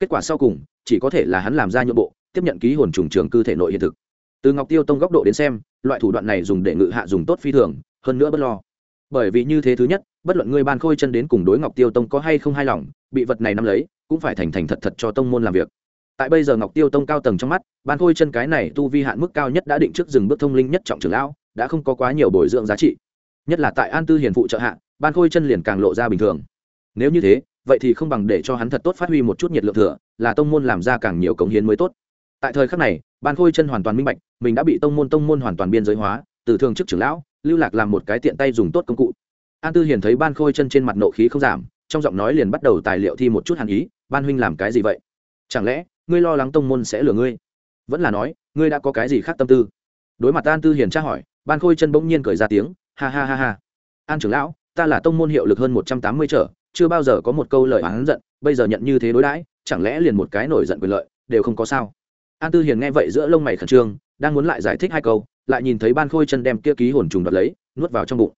Kết quả sau cùng, chỉ có thể là hắn làm ra nhượng bộ, tiếp nhận ký hồn trùng trường cư thể nội hiện thực. Từ ngọc tiêu tông góc độ đến xem, loại thủ đoạn này dùng để ngự hạ dùng tốt phi thường, hơn nữa bất lo. Bởi vì như thế thứ nhất, bất luận ngươi ban khôi chân đến cùng đối ngọc tiêu tông có hay không hài lòng, bị vật này nắm lấy, cũng phải thành thành thật thật cho tông môn làm việc tại bây giờ ngọc tiêu tông cao tầng trong mắt, ban khôi chân cái này tu vi hạn mức cao nhất đã định trước dừng bước thông linh nhất trọng trưởng lão, đã không có quá nhiều bồi dưỡng giá trị. Nhất là tại an tư hiền phụ trợ hạ, ban khôi chân liền càng lộ ra bình thường. Nếu như thế, vậy thì không bằng để cho hắn thật tốt phát huy một chút nhiệt lượng thừa, là tông môn làm ra càng nhiều cống hiến mới tốt. Tại thời khắc này, ban khôi chân hoàn toàn minh bạch, mình đã bị tông môn tông môn hoàn toàn biên giới hóa, từ thường chức trưởng lão, lưu lạc làm một cái tiện tay dùng tốt công cụ. An tư hiền thấy ban khôi chân trên mặt nộ khí không giảm, trong giọng nói liền bắt đầu tài liệu thi một chút hàn ý, ban huynh làm cái gì vậy? Chẳng lẽ ngươi lo lắng tông môn sẽ lừa ngươi. Vẫn là nói, ngươi đã có cái gì khác tâm tư? Đối mặt an tư hiền tra hỏi, ban khôi chân bỗng nhiên cười ra tiếng, ha ha ha ha. An trưởng lão, ta là tông môn hiệu lực hơn một trăm tám mươi trở, chưa bao giờ có một câu lời oán giận, bây giờ nhận như thế đối đãi, chẳng lẽ liền một cái nổi giận quyền lợi, đều không có sao? An tư hiền nghe vậy giữa lông mày khẩn trương, đang muốn lại giải thích hai câu, lại nhìn thấy ban khôi chân đem kia ký hồn trùng đoạt lấy, nuốt vào trong bụng.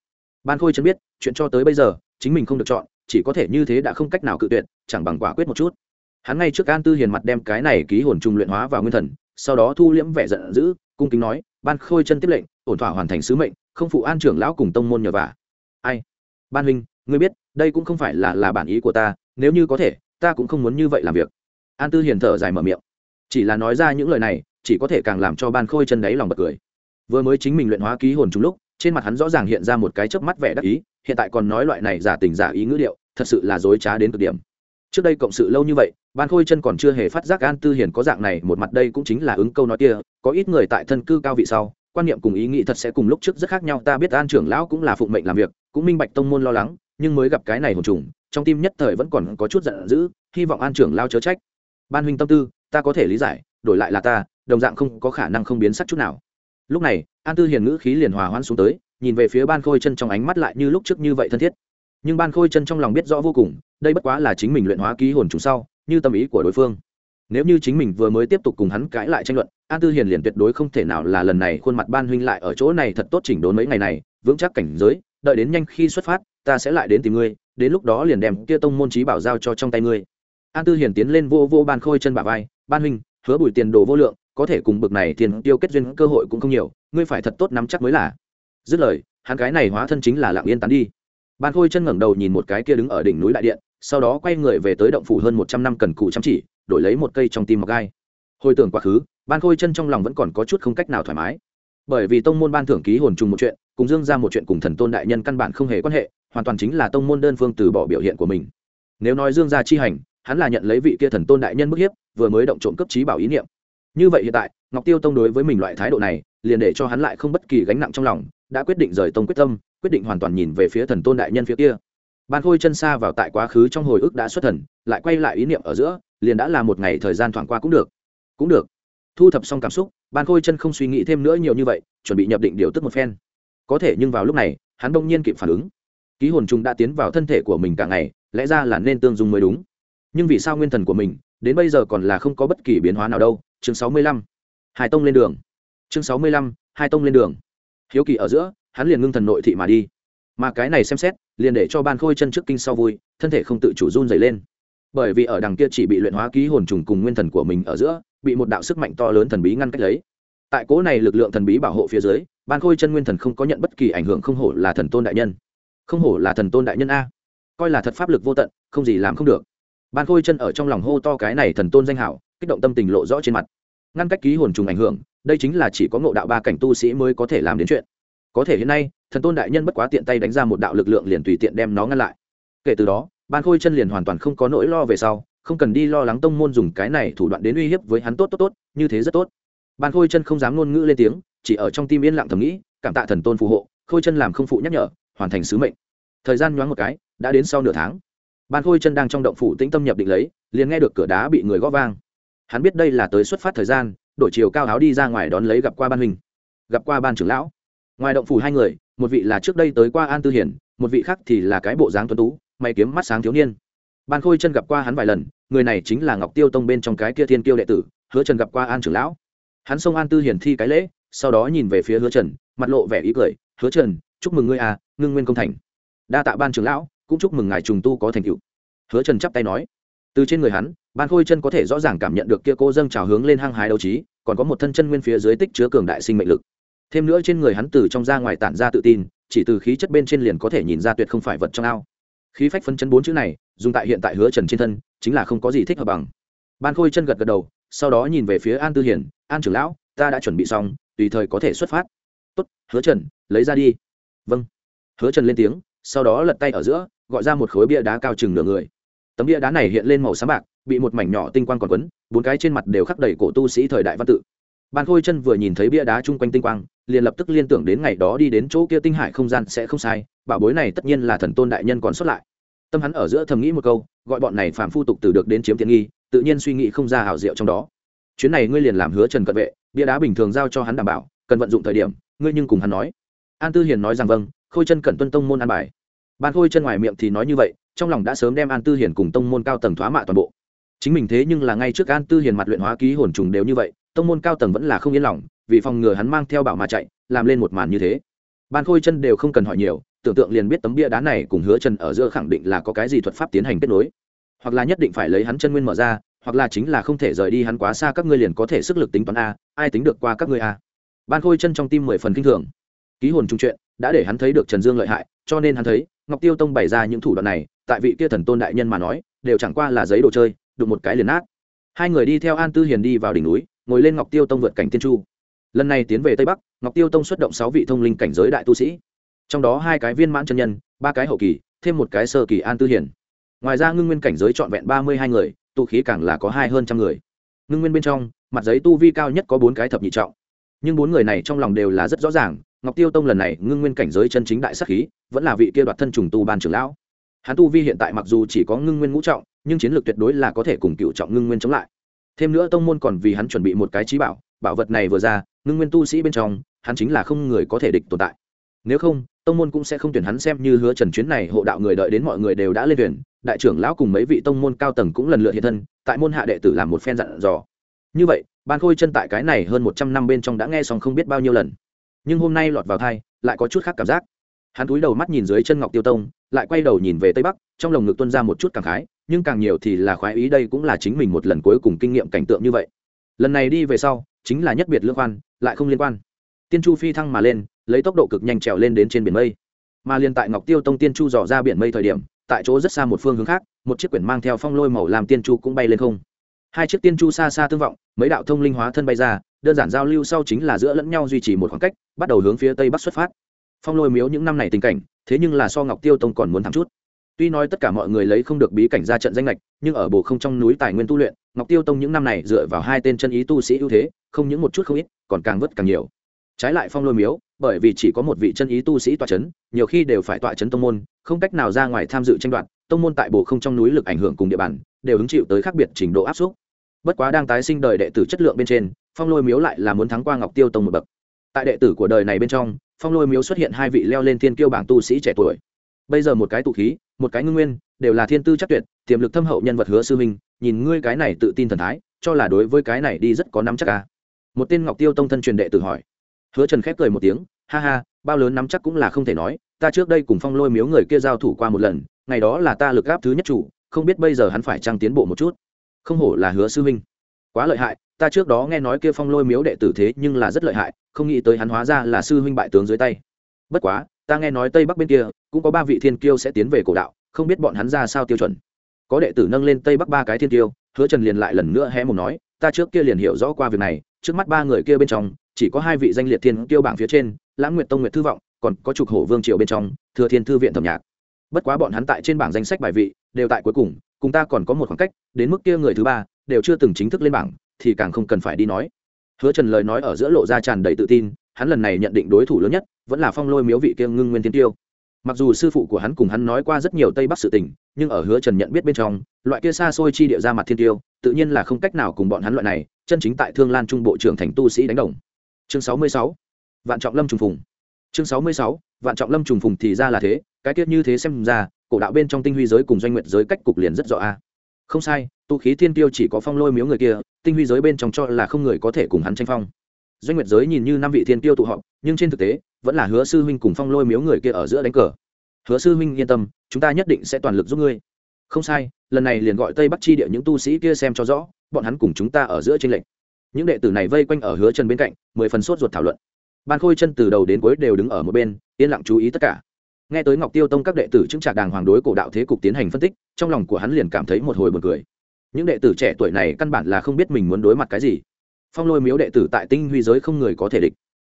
Ban khôi chân biết, chuyện cho tới bây giờ, chính mình không được chọn, chỉ có thể như thế đã không cách nào cự tuyệt, chẳng bằng quả quyết một chút hắn ngay trước an tư hiền mặt đem cái này ký hồn trùng luyện hóa vào nguyên thần, sau đó thu liễm vẻ giận dữ, cung kính nói, ban khôi chân tiếp lệnh, ổn thỏa hoàn thành sứ mệnh, không phụ an trưởng lão cùng tông môn nhờ vả. Ai? Ban huynh, ngươi biết, đây cũng không phải là là bản ý của ta, nếu như có thể, ta cũng không muốn như vậy làm việc. An tư hiền thở dài mở miệng. Chỉ là nói ra những lời này, chỉ có thể càng làm cho ban khôi chân đáy lòng bật cười. Vừa mới chính mình luyện hóa ký hồn trùng lúc, trên mặt hắn rõ ràng hiện ra một cái chớp mắt vẻ đắc ý, hiện tại còn nói loại này giả tình giả ý ngữ điệu, thật sự là dối trá đến cực điểm. Trước đây cộng sự lâu như vậy ban khôi chân còn chưa hề phát giác an tư hiền có dạng này, một mặt đây cũng chính là ứng câu nói kia, có ít người tại thân cư cao vị sau, quan niệm cùng ý nghĩ thật sẽ cùng lúc trước rất khác nhau, ta biết an trưởng lão cũng là phụng mệnh làm việc, cũng minh bạch tông môn lo lắng, nhưng mới gặp cái này hồn trùng, trong tim nhất thời vẫn còn có chút giận dữ, hy vọng an trưởng lao chớ trách. Ban huynh tâm tư, ta có thể lý giải, đổi lại là ta, đồng dạng không có khả năng không biến sắc chút nào. Lúc này, an tư hiền ngữ khí liền hòa hoãn xuống tới, nhìn về phía ban khôi chân trong ánh mắt lại như lúc trước như vậy thân thiết. Nhưng ban khôi chân trong lòng biết rõ vô cùng, đây bất quá là chính mình luyện hóa ký hồn trùng sau như tâm ý của đối phương. Nếu như chính mình vừa mới tiếp tục cùng hắn cãi lại tranh luận, an tư hiền liền tuyệt đối không thể nào là lần này khuôn mặt ban huynh lại ở chỗ này thật tốt chỉnh đốn mấy ngày này, vững chắc cảnh giới, đợi đến nhanh khi xuất phát, ta sẽ lại đến tìm ngươi, đến lúc đó liền đem kia tông môn trí bảo giao cho trong tay ngươi. An tư hiền tiến lên vô vô ban khôi chân bà vai, ban huynh, hứa bùi tiền đồ vô lượng, có thể cùng bực này tiền tiêu kết duyên cơ hội cũng không nhiều, ngươi phải thật tốt nắm chắc mới là. Dứt lời, hắn cái này hóa thân chính là lạng yên tán đi. Ban khôi chân ngẩng đầu nhìn một cái kia đứng ở đỉnh núi đại điện sau đó quay người về tới động phủ hơn một trăm năm cần cù chăm chỉ, đổi lấy một cây trong tim mọc gai. Hồi tưởng quá khứ, ban khôi chân trong lòng vẫn còn có chút không cách nào thoải mái. Bởi vì tông môn ban thưởng ký hồn trùng một chuyện, cùng dương ra một chuyện cùng thần tôn đại nhân căn bản không hề quan hệ, hoàn toàn chính là tông môn đơn phương từ bỏ biểu hiện của mình. Nếu nói dương gia chi hành, hắn là nhận lấy vị kia thần tôn đại nhân bức hiếp, vừa mới động trộm cấp trí bảo ý niệm. Như vậy hiện tại, ngọc tiêu tông đối với mình loại thái độ này, liền để cho hắn lại không bất kỳ gánh nặng trong lòng, đã quyết định rời tông quyết tâm, quyết định hoàn toàn nhìn về phía thần tôn đại nhân phía kia ban khôi chân xa vào tại quá khứ trong hồi ức đã xuất thần, lại quay lại ý niệm ở giữa, liền đã là một ngày thời gian thoảng qua cũng được. Cũng được. Thu thập xong cảm xúc, ban khôi chân không suy nghĩ thêm nữa nhiều như vậy, chuẩn bị nhập định điều tức một phen. Có thể nhưng vào lúc này, hắn đông nhiên kịp phản ứng. Ký hồn trùng đã tiến vào thân thể của mình cả ngày, lẽ ra là nên tương dung mới đúng. Nhưng vì sao nguyên thần của mình, đến bây giờ còn là không có bất kỳ biến hóa nào đâu? Chương sáu mươi lăm. Hai tông lên đường. Chương sáu mươi lăm, hai tông lên đường. Hiếu kỳ ở giữa, hắn liền ngưng thần nội thị mà đi mà cái này xem xét, liền để cho ban khôi chân trước kinh sau vui, thân thể không tự chủ run dày lên. Bởi vì ở đằng kia chỉ bị luyện hóa ký hồn trùng cùng nguyên thần của mình ở giữa, bị một đạo sức mạnh to lớn thần bí ngăn cách lấy. Tại cố này lực lượng thần bí bảo hộ phía dưới, ban khôi chân nguyên thần không có nhận bất kỳ ảnh hưởng không hổ là thần tôn đại nhân. Không hổ là thần tôn đại nhân a. Coi là thật pháp lực vô tận, không gì làm không được. Ban khôi chân ở trong lòng hô to cái này thần tôn danh hảo, kích động tâm tình lộ rõ trên mặt. Ngăn cách ký hồn trùng ảnh hưởng, đây chính là chỉ có ngộ đạo ba cảnh tu sĩ mới có thể làm đến chuyện. Có thể hiện nay thần tôn đại nhân bất quá tiện tay đánh ra một đạo lực lượng liền tùy tiện đem nó ngăn lại. Kể từ đó, ban khôi chân liền hoàn toàn không có nỗi lo về sau, không cần đi lo lắng tông môn dùng cái này thủ đoạn đến uy hiếp với hắn tốt tốt tốt, như thế rất tốt. Ban khôi chân không dám ngôn ngữ lên tiếng, chỉ ở trong tim yên lặng thầm nghĩ, cảm tạ thần tôn phù hộ, khôi chân làm không phụ nhắc nhở, hoàn thành sứ mệnh. Thời gian nhoáng một cái, đã đến sau nửa tháng. Ban khôi chân đang trong động phủ tĩnh tâm nhập định lấy, liền nghe được cửa đá bị người gõ vang. Hắn biết đây là tới xuất phát thời gian, đổi chiều cao áo đi ra ngoài đón lấy gặp qua ban huynh, gặp qua ban trưởng lão ngoài động phủ hai người, một vị là trước đây tới qua an tư hiển, một vị khác thì là cái bộ dáng tuấn tú mày kiếm mắt sáng thiếu niên. Ban khôi chân gặp qua hắn vài lần, người này chính là ngọc tiêu tông bên trong cái kia thiên tiêu đệ tử, hứa trần gặp qua an trưởng lão. Hắn xông an tư hiển thi cái lễ, sau đó nhìn về phía hứa trần, mặt lộ vẻ ý cười, hứa trần, chúc mừng ngươi à ngưng nguyên công thành. Đa tạ ban trưởng lão, cũng chúc mừng ngài trùng tu có thành tựu. Hứa trần chắp tay nói. Từ trên người hắn, ban khôi chân có thể rõ ràng cảm nhận được kia cô dâng trào hướng lên hăng hái đấu trí, còn có một thân chân nguyên phía dưới tích chứa cường đại sinh mệnh lực thêm nữa trên người hắn từ trong ra ngoài tản ra tự tin, chỉ từ khí chất bên trên liền có thể nhìn ra tuyệt không phải vật trong ao. Khí phách phân chân bốn chữ này, dùng tại hiện tại hứa trần trên thân, chính là không có gì thích hợp bằng. Ban khôi chân gật gật đầu, sau đó nhìn về phía an tư hiển, an trưởng lão, ta đã chuẩn bị xong, tùy thời có thể xuất phát. Tốt, hứa trần, lấy ra đi. Vâng. Hứa trần lên tiếng, sau đó lật tay ở giữa, gọi ra một khối bia đá cao chừng nửa người. Tấm bia đá này hiện lên màu sáng bạc, bị một mảnh nhỏ tinh quang còn quấn, bốn cái trên mặt đều khắc đầy cổ tu sĩ thời đại văn tự ban khôi chân vừa nhìn thấy bia đá chung quanh tinh quang, liền lập tức liên tưởng đến ngày đó đi đến chỗ kia tinh hải không gian sẽ không sai, bảo bối này tất nhiên là thần tôn đại nhân còn xuất lại. Tâm hắn ở giữa thầm nghĩ một câu, gọi bọn này phàm phu tục tử được đến chiếm tiện nghi, tự nhiên suy nghĩ không ra hảo diệu trong đó. Chuyến này ngươi liền làm hứa trần cận vệ, bia đá bình thường giao cho hắn đảm bảo, cần vận dụng thời điểm, ngươi nhưng cùng hắn nói. An tư hiền nói rằng vâng khôi chân cẩn tuân tông môn an bài. Ban khôi chân ngoài miệng thì nói như vậy, trong lòng đã sớm đem an tư hiền cùng tông môn cao tầng thoá mạ toàn bộ. Chính mình thế nhưng là ngay trước an tư hiền mặt luyện hóa ký hồn trùng đều như vậy tông môn cao tầng vẫn là không yên lòng, vì phòng ngừa hắn mang theo bảo mà chạy, làm lên một màn như thế. Ban khôi chân đều không cần hỏi nhiều, tưởng tượng liền biết tấm bia đá này cùng hứa chân ở giữa khẳng định là có cái gì thuật pháp tiến hành kết nối. Hoặc là nhất định phải lấy hắn chân nguyên mở ra, hoặc là chính là không thể rời đi hắn quá xa các ngươi liền có thể sức lực tính toán a, ai tính được qua các ngươi a. Ban khôi chân trong tim mười phần kinh thường. Ký hồn trung chuyện đã để hắn thấy được trần dương lợi hại, cho nên hắn thấy, ngọc tiêu tông bày ra những thủ đoạn này, tại vị kia thần tôn đại nhân mà nói, đều chẳng qua là giấy đồ chơi, đụng một cái liền nát. Hai người đi theo an tư hiền đi vào đỉnh núi ngồi lên ngọc tiêu tông vượt cảnh tiên chu. Lần này tiến về tây bắc, ngọc tiêu tông xuất động sáu vị thông linh cảnh giới đại tu sĩ. Trong đó hai cái viên mãn chân nhân, ba cái hậu kỳ, thêm một cái sơ kỳ an tư Hiển. ngoài ra ngưng nguyên cảnh giới trọn vẹn ba mươi hai người, tu khí càng là có hai hơn trăm người. Ngưng nguyên bên trong, mặt giấy tu vi cao nhất có bốn cái thập nhị trọng. Nhưng bốn người này trong lòng đều là rất rõ ràng, ngọc tiêu tông lần này ngưng nguyên cảnh giới chân chính đại sắc khí, vẫn là vị kia đoạt thân trùng tu ban trưởng lão. Hắn tu vi hiện tại mặc dù chỉ có ngưng nguyên ngũ trọng, nhưng chiến lược tuyệt đối là có thể cùng cựu trọng ngưng nguyên chống lại thêm nữa tông môn còn vì hắn chuẩn bị một cái trí bảo bảo vật này vừa ra, ngưng nguyên tu sĩ bên trong, hắn chính là không người có thể địch tồn tại. Nếu không, tông môn cũng sẽ không tuyển hắn xem như hứa trần chuyến này, hộ đạo người đợi đến mọi người đều đã lên tuyển đại trưởng lão cùng mấy vị tông môn cao tầng cũng lần lượt hiện thân, tại môn hạ đệ tử làm một phen dặn dò. Như vậy, ban khôi chân tại cái này hơn một trăm năm bên trong đã nghe xong không biết bao nhiêu lần. Nhưng hôm nay lọt vào thai, lại có chút khác cảm giác. Hắn cúi đầu mắt nhìn dưới chân ngọc tiêu tông, lại quay đầu nhìn về tây bắc, trong lồng ngực tuân ra một chút cảm khái nhưng càng nhiều thì là khoái ý đây cũng là chính mình một lần cuối cùng kinh nghiệm cảnh tượng như vậy. Lần này đi về sau, chính là nhất biệt lương quan lại không liên quan. Tiên chu phi thăng mà lên, lấy tốc độ cực nhanh trèo lên đến trên biển mây. Mà liên tại ngọc tiêu tông tiên chu dò ra biển mây thời điểm, tại chỗ rất xa một phương hướng khác, một chiếc quyển mang theo phong lôi màu làm tiên chu cũng bay lên không. Hai chiếc tiên chu xa xa tương vọng, mấy đạo thông linh hóa thân bay ra, đơn giản giao lưu sau chính là giữa lẫn nhau duy trì một khoảng cách, bắt đầu hướng phía tây bắc xuất phát. Phong lôi miếu những năm này tình cảnh, thế nhưng là so ngọc tiêu tông còn muốn thắng chút tuy nói tất cả mọi người lấy không được bí cảnh ra trận danh lệch nhưng ở bồ không trong núi tài nguyên tu luyện, ngọc tiêu tông những năm này dựa vào hai tên chân ý tu sĩ ưu thế, không những một chút không ít, còn càng vất càng nhiều. Trái lại phong lôi miếu, bởi vì chỉ có một vị chân ý tu sĩ tọa chấn, nhiều khi đều phải tọa chấn tông môn, không cách nào ra ngoài tham dự tranh đoạt, tông môn tại bồ không trong núi lực ảnh hưởng cùng địa bàn, đều hứng chịu tới khác biệt trình độ áp suất. Bất quá đang tái sinh đời đệ tử chất lượng bên trên, phong lôi miếu lại là muốn thắng qua ngọc tiêu tông một bậc. Tại đệ tử của đời này bên trong, phong lôi miếu xuất hiện hai vị leo lên thiên kiêu bảng tu sĩ trẻ tuổi bây giờ một cái tụ khí một cái ngưng nguyên đều là thiên tư chắc tuyệt tiềm lực thâm hậu nhân vật hứa sư minh nhìn ngươi cái này tự tin thần thái cho là đối với cái này đi rất có nắm chắc à? một tên ngọc tiêu tông thân truyền đệ tự hỏi. Hứa trần khép cười một tiếng ha ha bao lớn nắm chắc cũng là không thể nói ta trước đây cùng phong lôi miếu người kia giao thủ qua một lần ngày đó là ta lực gáp thứ nhất chủ không biết bây giờ hắn phải trăng tiến bộ một chút. Không hổ là hứa sư minh, quá lợi hại ta trước đó nghe nói kia phong lôi miếu đệ tử thế nhưng là rất lợi hại không nghĩ tới hắn hóa ra là sư huynh bại tướng dưới tay. Bất quá ta nghe nói tây bắc bên kia, cũng có ba vị thiên kiêu sẽ tiến về cổ đạo, không biết bọn hắn ra sao tiêu chuẩn. Có đệ tử nâng lên tây bắc ba cái thiên kiêu, hứa trần liền lại lần nữa hé mồm nói, ta trước kia liền hiểu rõ qua việc này, trước mắt ba người kia bên trong, chỉ có hai vị danh liệt thiên kiêu bảng phía trên, lãng nguyệt tông nguyệt thư vọng, còn có trục hổ vương triều bên trong, thừa thiên thư viện thẩm nhạc. Bất quá bọn hắn tại trên bảng danh sách bài vị, đều tại cuối cùng cùng ta còn có một khoảng cách, đến mức kia người thứ ba, đều chưa từng chính thức lên bảng, thì càng không cần phải đi nói. Hứa trần lời nói ở giữa lộ ra tràn đầy tự tin hắn lần này nhận định đối thủ lớn nhất vẫn là phong lôi miếu vị kia ngưng nguyên tiên tiêu. Mặc dù sư phụ của hắn cùng hắn nói qua rất nhiều tây bắc sự tình, nhưng ở hứa trần nhận biết bên trong, loại kia xa xôi chi địa ra mặt thiên tiêu, tự nhiên là không cách nào cùng bọn hắn loại này, chân chính tại thương lan trung bộ trưởng thành tu sĩ đánh đồng. Chương sáu mươi sáu, vạn trọng lâm trùng phùng. Chương sáu mươi sáu, vạn trọng lâm trùng phùng thì ra là thế, cái tiết như thế xem ra, cổ đạo bên trong tinh huy giới cùng doanh nguyện giới cách cục liền rất rõ a. Không sai, tu khí thiên tiêu chỉ có phong lôi miếu người kia, tinh huy giới bên trong cho là không người có thể cùng hắn tranh phong doanh nguyệt giới nhìn như năm vị thiên tiêu tụ họp, nhưng trên thực tế, vẫn là hứa sư huynh cùng phong lôi miếu người kia ở giữa đánh cờ. Hứa sư huynh, yên tâm, chúng ta nhất định sẽ toàn lực giúp ngươi. Không sai, lần này liền gọi tây bắc chi địa những tu sĩ kia xem cho rõ, bọn hắn cùng chúng ta ở giữa tranh lệnh những đệ tử này vây quanh ở hứa chân bên cạnh, mười phần sốt ruột thảo luận. Ban khôi chân từ đầu đến cuối đều đứng ở một bên, yên lặng chú ý tất cả. Nghe tới ngọc tiêu tông các đệ tử chứng trạc đàng hoàng đối cổ đạo thế cục tiến hành phân tích, trong lòng của hắn liền cảm thấy một hồi buồn cười. Những đệ tử trẻ tuổi này căn bản là không biết mình muốn đối mặt cái gì phong lôi miếu đệ tử tại tinh huy giới không người có thể địch.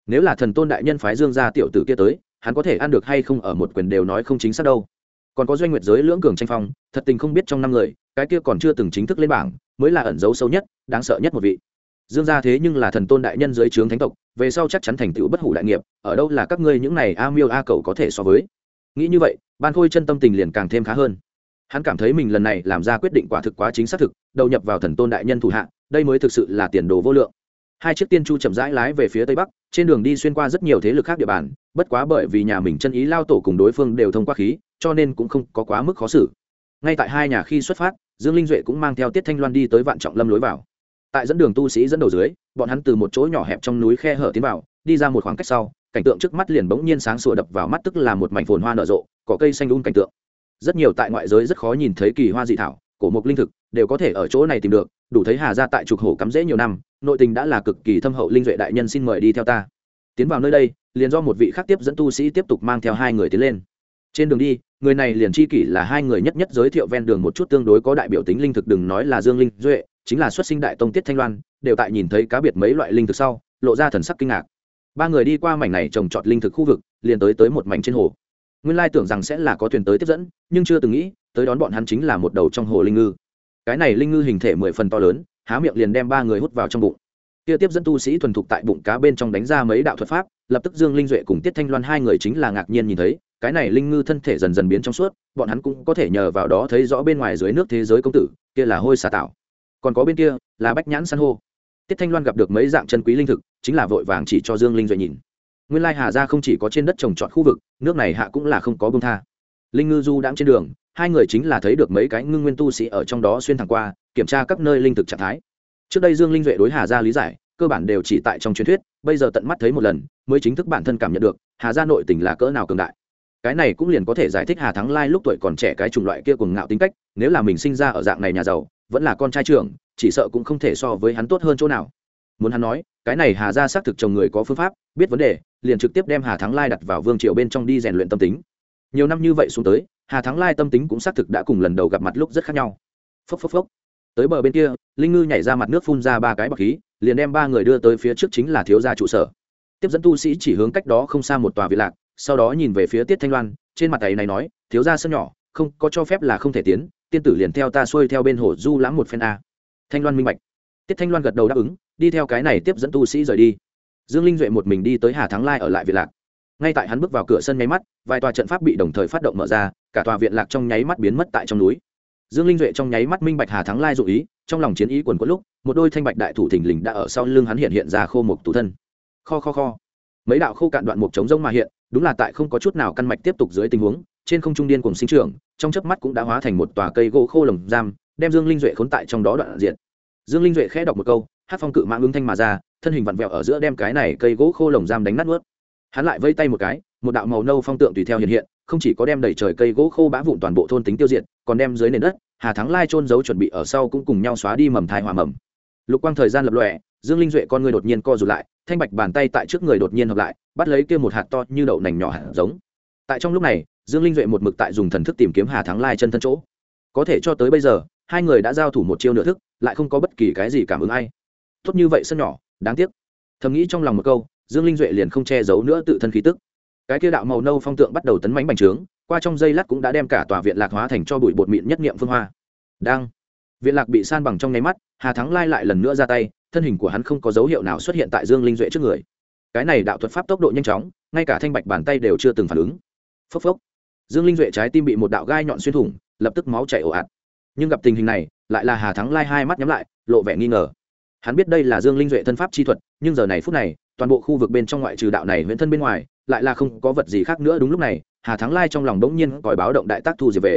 Nếu là thần tôn đại nhân phái dương gia tiểu tử kia tới, hắn có thể ăn được hay không ở một quyền đều nói không chính xác đâu. Còn có doanh nguyệt giới lưỡng cường tranh phong, thật tình không biết trong năm người, cái kia còn chưa từng chính thức lên bảng, mới là ẩn dấu sâu nhất, đáng sợ nhất một vị. Dương gia thế nhưng là thần tôn đại nhân dưới trướng thánh tộc, về sau chắc chắn thành tựu bất hủ đại nghiệp, ở đâu là các ngươi những này a miêu a cầu có thể so với. Nghĩ như vậy, ban khôi chân tâm tình liền càng thêm khá hơn hắn cảm thấy mình lần này làm ra quyết định quả thực quá chính xác thực, đầu nhập vào thần tôn đại nhân thủ hạ, đây mới thực sự là tiền đồ vô lượng. Hai chiếc tiên chu chậm rãi lái về phía tây bắc, trên đường đi xuyên qua rất nhiều thế lực khác địa bàn, bất quá bởi vì nhà mình chân ý lao tổ cùng đối phương đều thông qua khí, cho nên cũng không có quá mức khó xử. Ngay tại hai nhà khi xuất phát, dương linh duệ cũng mang theo tiết thanh loan đi tới vạn trọng lâm lối vào. Tại dẫn đường tu sĩ dẫn đầu dưới, bọn hắn từ một chỗ nhỏ hẹp trong núi khe hở tiến vào, đi ra một khoảng cách sau, cảnh tượng trước mắt liền bỗng nhiên sáng sủa đập vào mắt tức là một mảnh phồn hoa nở rộ có cây xanh um cảnh tượng rất nhiều tại ngoại giới rất khó nhìn thấy kỳ hoa dị thảo, cổ mục linh thực, đều có thể ở chỗ này tìm được, đủ thấy hà ra tại trục hổ cắm rễ nhiều năm, nội tình đã là cực kỳ thâm hậu linh duệ đại nhân xin mời đi theo ta. Tiến vào nơi đây, liền do một vị khác tiếp dẫn tu sĩ tiếp tục mang theo hai người tiến lên. Trên đường đi, người này liền chi kỷ là hai người nhất nhất giới thiệu ven đường một chút tương đối có đại biểu tính linh thực đừng nói là dương linh duệ, chính là xuất sinh đại tông tiết thanh loan, đều tại nhìn thấy cá biệt mấy loại linh thực sau, lộ ra thần sắc kinh ngạc. Ba người đi qua mảnh này trồng trọt linh thực khu vực, liền tới tới một mảnh trên hồ nguyên lai tưởng rằng sẽ là có thuyền tới tiếp dẫn, nhưng chưa từng nghĩ, tới đón bọn hắn chính là một đầu trong hồ linh ngư. Cái này linh ngư hình thể mười phần to lớn, há miệng liền đem ba người hút vào trong bụng. Kia tiếp dẫn tu sĩ thuần thục tại bụng cá bên trong đánh ra mấy đạo thuật pháp, lập tức dương linh duệ cùng tiết thanh loan hai người chính là ngạc nhiên nhìn thấy, cái này linh ngư thân thể dần dần biến trong suốt, bọn hắn cũng có thể nhờ vào đó thấy rõ bên ngoài dưới nước thế giới công tử, kia là hôi xà tạo còn có bên kia, là bách nhãn san hô. Tiết thanh loan gặp được mấy dạng chân quý linh thực, chính là vội vàng chỉ cho dương linh duệ nhìn nguyên lai hà ra không chỉ có trên đất trồng trọt khu vực, nước này hạ cũng là không có bông tha. Linh ngư du đãng trên đường, hai người chính là thấy được mấy cái ngưng nguyên tu sĩ ở trong đó xuyên thẳng qua, kiểm tra các nơi linh thực trạng thái. Trước đây dương linh duệ đối hà ra lý giải, cơ bản đều chỉ tại trong truyền thuyết, bây giờ tận mắt thấy một lần, mới chính thức bản thân cảm nhận được, hà ra nội tình là cỡ nào cường đại. Cái này cũng liền có thể giải thích hà thắng lai lúc tuổi còn trẻ cái chủng loại kia cùng ngạo tính cách, nếu là mình sinh ra ở dạng này nhà giàu, vẫn là con trai trưởng, chỉ sợ cũng không thể so với hắn tốt hơn chỗ nào muốn hắn nói, cái này hà ra xác thực chồng người có phương pháp, biết vấn đề, liền trực tiếp đem hà thắng lai đặt vào vương triều bên trong đi rèn luyện tâm tính. Nhiều năm như vậy xuống tới, hà thắng lai tâm tính cũng xác thực đã cùng lần đầu gặp mặt lúc rất khác nhau. Phốc phốc phốc. Tới bờ bên kia, linh ngư nhảy ra mặt nước phun ra ba cái bọc khí, liền đem ba người đưa tới phía trước chính là thiếu gia trụ sở. Tiếp dẫn tu sĩ chỉ hướng cách đó không xa một tòa vị lạc, sau đó nhìn về phía tiết thanh loan, trên mặt ấy này nói, thiếu gia sân nhỏ, không, có cho phép là không thể tiến, tiên tử liền theo ta xuôi theo bên hồ du lãm một phen a. Thanh loan minh bạch. Tiết thanh loan gật đầu đáp ứng đi theo cái này tiếp dẫn tu sĩ rời đi. Dương linh duệ một mình đi tới hà thắng lai ở lại viện lạc. Ngay tại hắn bước vào cửa sân nháy mắt, vài tòa trận pháp bị đồng thời phát động mở ra, cả tòa viện lạc trong nháy mắt biến mất tại trong núi. Dương linh duệ trong nháy mắt minh bạch hà thắng lai dụ ý, trong lòng chiến ý quần có lúc, một đôi thanh bạch đại thủ thình lình đã ở sau lưng hắn hiện hiện ra khô một tủ thân. Kho kho kho. Mấy đạo khô cạn đoạn mục chống rông mà hiện, đúng là tại không có chút nào căn mạch tiếp tục dưới tình huống, trên không trung điên cùng sinh trưởng, trong chớp mắt cũng đã hóa thành một tòa cây gỗ khô lồng giam, đem dương linh duệ khốn tại trong đó đoạn diện dương linh duệ khẽ đọc một câu hát phong cự mãng ứng thanh mà ra, thân hình vặn vẹo ở giữa đem cái này cây gỗ khô lồng giam đánh nát nuốt. Hắn lại vây tay một cái, một đạo màu nâu phong tượng tùy theo hiện hiện, không chỉ có đem đẩy trời cây gỗ khô bã vụn toàn bộ thôn tính tiêu diệt, còn đem dưới nền đất, hà thắng lai trôn giấu chuẩn bị ở sau cũng cùng nhau xóa đi mầm thai hòa mầm. Lục quang thời gian lập lòe, dương linh duệ con người đột nhiên co rụt lại, thanh bạch bàn tay tại trước người đột nhiên hợp lại, bắt lấy kia một hạt to như đậu nành nhỏ hạt giống. Tại trong lúc này, dương linh duệ một mực tại dùng thần thức tìm kiếm hà thắng lai chân thân chỗ. Có thể cho tới bây giờ, hai người đã giao thủ một chiêu nửa thức, lại không có bất kỳ cái gì cảm ứng ai tốt như vậy sân nhỏ, đáng tiếc. Thầm nghĩ trong lòng một câu, dương linh duệ liền không che giấu nữa tự thân khí tức. Cái kia đạo màu nâu phong tượng bắt đầu tấn mánh bành trướng, qua trong dây lát cũng đã đem cả tòa viện lạc hóa thành cho bụi bột mịn nhất niệm phương hoa. Đang, viện lạc bị san bằng trong nháy mắt, hà thắng lai lại lần nữa ra tay, thân hình của hắn không có dấu hiệu nào xuất hiện tại dương linh duệ trước người. Cái này đạo thuật pháp tốc độ nhanh chóng, ngay cả thanh bạch bàn tay đều chưa từng phản ứng. Phốc phốc. Dương linh duệ trái tim bị một đạo gai nhọn xuyên thủng, lập tức máu chảy ồ ạt. Nhưng gặp tình hình này, lại là hà thắng lai hai mắt nhắm lại, lộ vẻ nghi ngờ hắn biết đây là dương linh duệ thân pháp chi thuật, nhưng giờ này phút này, toàn bộ khu vực bên trong ngoại trừ đạo này huyễn thân bên ngoài, lại là không có vật gì khác nữa đúng lúc này, hà thắng lai trong lòng đ ố n g nhiên còi báo động đại tác thu diệp về.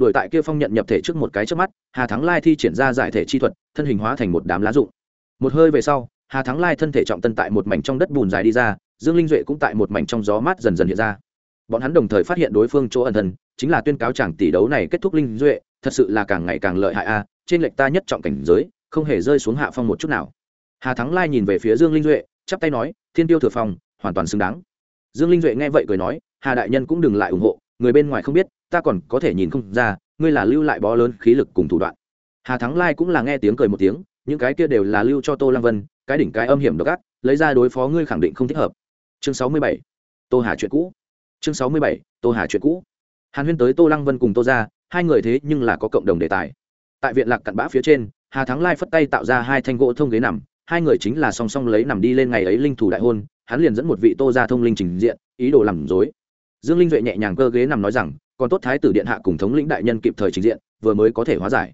Đuổi tại kia phong nhận nhập thể trước một cái trước mắt, hà thắng lai thi triển ra giải thể chi thuật, thân hình hóa thành một đám lá rụng. Một hơi về sau, hà thắng lai thân thể trọng tân tại một mảnh trong đất bùn dài đi ra, dương linh duệ cũng tại một mảnh trong gió mát dần dần hiện ra. Bọn hắn đồng thời phát hiện đối phương chỗ ẩn thân, chính là tuyên cáo chàng tỷ đấu này kết thúc linh duệ, thật sự là càng ngày càng lợi hại a, trên lệch ta nhất trọng cảnh giới không hề rơi xuống hạ phong một chút nào. Hà thắng lai nhìn về phía dương linh duệ, chắp tay nói, thiên tiêu thừa phòng hoàn toàn xứng đáng. Dương linh duệ nghe vậy cười nói, hà đại nhân cũng đừng lại ủng hộ, người bên ngoài không biết, ta còn có thể nhìn không ra, ngươi là lưu lại bó lớn khí lực cùng thủ đoạn. Hà thắng lai cũng là nghe tiếng cười một tiếng, những cái kia đều là lưu cho tô lăng vân, cái đỉnh cái âm hiểm độc ác, lấy ra đối phó ngươi khẳng định không thích hợp. Chương sáu mươi bảy, tô hà chuyện cũ. Chương sáu mươi bảy, tô hà chuyện cũ. Hàn huyên tới tô lăng vân cùng tô ra hai người thế nhưng là có cộng đồng đề tài. Tại viện lạc cặn bã phía trên hà thắng lai phất tay tạo ra hai thanh gỗ thông ghế nằm, hai người chính là song song lấy nằm đi lên ngày ấy linh thủ đại hôn, hắn liền dẫn một vị tô gia thông linh trình diện, ý đồ làm dối dương linh duệ nhẹ nhàng cơ ghế nằm nói rằng, còn tốt thái tử điện hạ cùng thống lĩnh đại nhân kịp thời trình diện, vừa mới có thể hóa giải.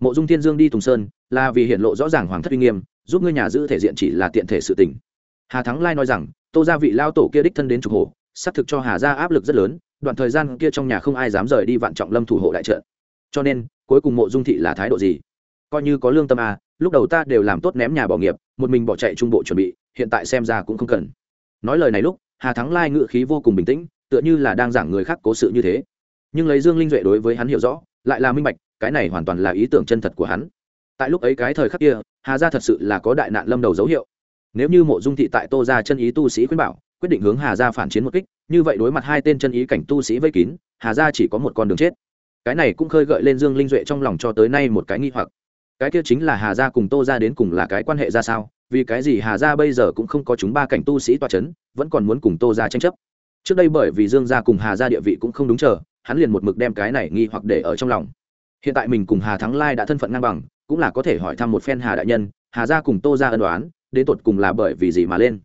Mộ dung thiên dương đi tùng sơn, là vì hiện lộ rõ ràng hoàng thất uy nghiêm, giúp ngươi nhà giữ thể diện chỉ là tiện thể sự tình. Hà thắng lai nói rằng, tô gia vị lao tổ kia đích thân đến trục hồ xác thực cho hà gia áp lực rất lớn, đoạn thời gian kia trong nhà không ai dám rời đi vạn trọng lâm thủ hộ đại trận. Cho nên, cuối cùng mộ dung thị là thái độ gì? Coi như có lương tâm à lúc đầu ta đều làm tốt ném nhà bỏ nghiệp, một mình bỏ chạy trung bộ chuẩn bị, hiện tại xem ra cũng không cần. Nói lời này lúc, hà thắng lai ngự khí vô cùng bình tĩnh, tựa như là đang giảng người khác cố sự như thế. Nhưng lấy dương linh duệ đối với hắn hiểu rõ, lại là minh bạch, cái này hoàn toàn là ý tưởng chân thật của hắn. Tại lúc ấy cái thời khắc kia, hà gia thật sự là có đại nạn lâm đầu dấu hiệu. Nếu như mộ dung thị tại tô ra chân ý tu sĩ khuyên bảo, quyết định hướng hà gia phản chiến một kích, như vậy đối mặt hai tên chân ý cảnh tu sĩ vây kín, hà gia chỉ có một con đường chết. Cái này cũng khơi gợi lên dương linh duệ trong lòng cho tới nay một cái nghi hoặc cái kia chính là hà gia cùng tô ra đến cùng là cái quan hệ ra sao? Vì cái gì hà gia bây giờ cũng không có chúng ba cảnh tu sĩ toa c h ấ n vẫn còn muốn cùng tô ra tranh chấp? Trước đây bởi vì dương gia cùng hà gia địa vị cũng không đúng chờ, hắn liền một mực đem cái này nghi hoặc để ở trong lòng. Hiện tại mình cùng hà thắng lai đã thân phận ngang bằng, cũng là có thể hỏi thăm một phen hà đại nhân, hà gia cùng tô ra ân đoán đến tột cùng là bởi vì gì mà lên?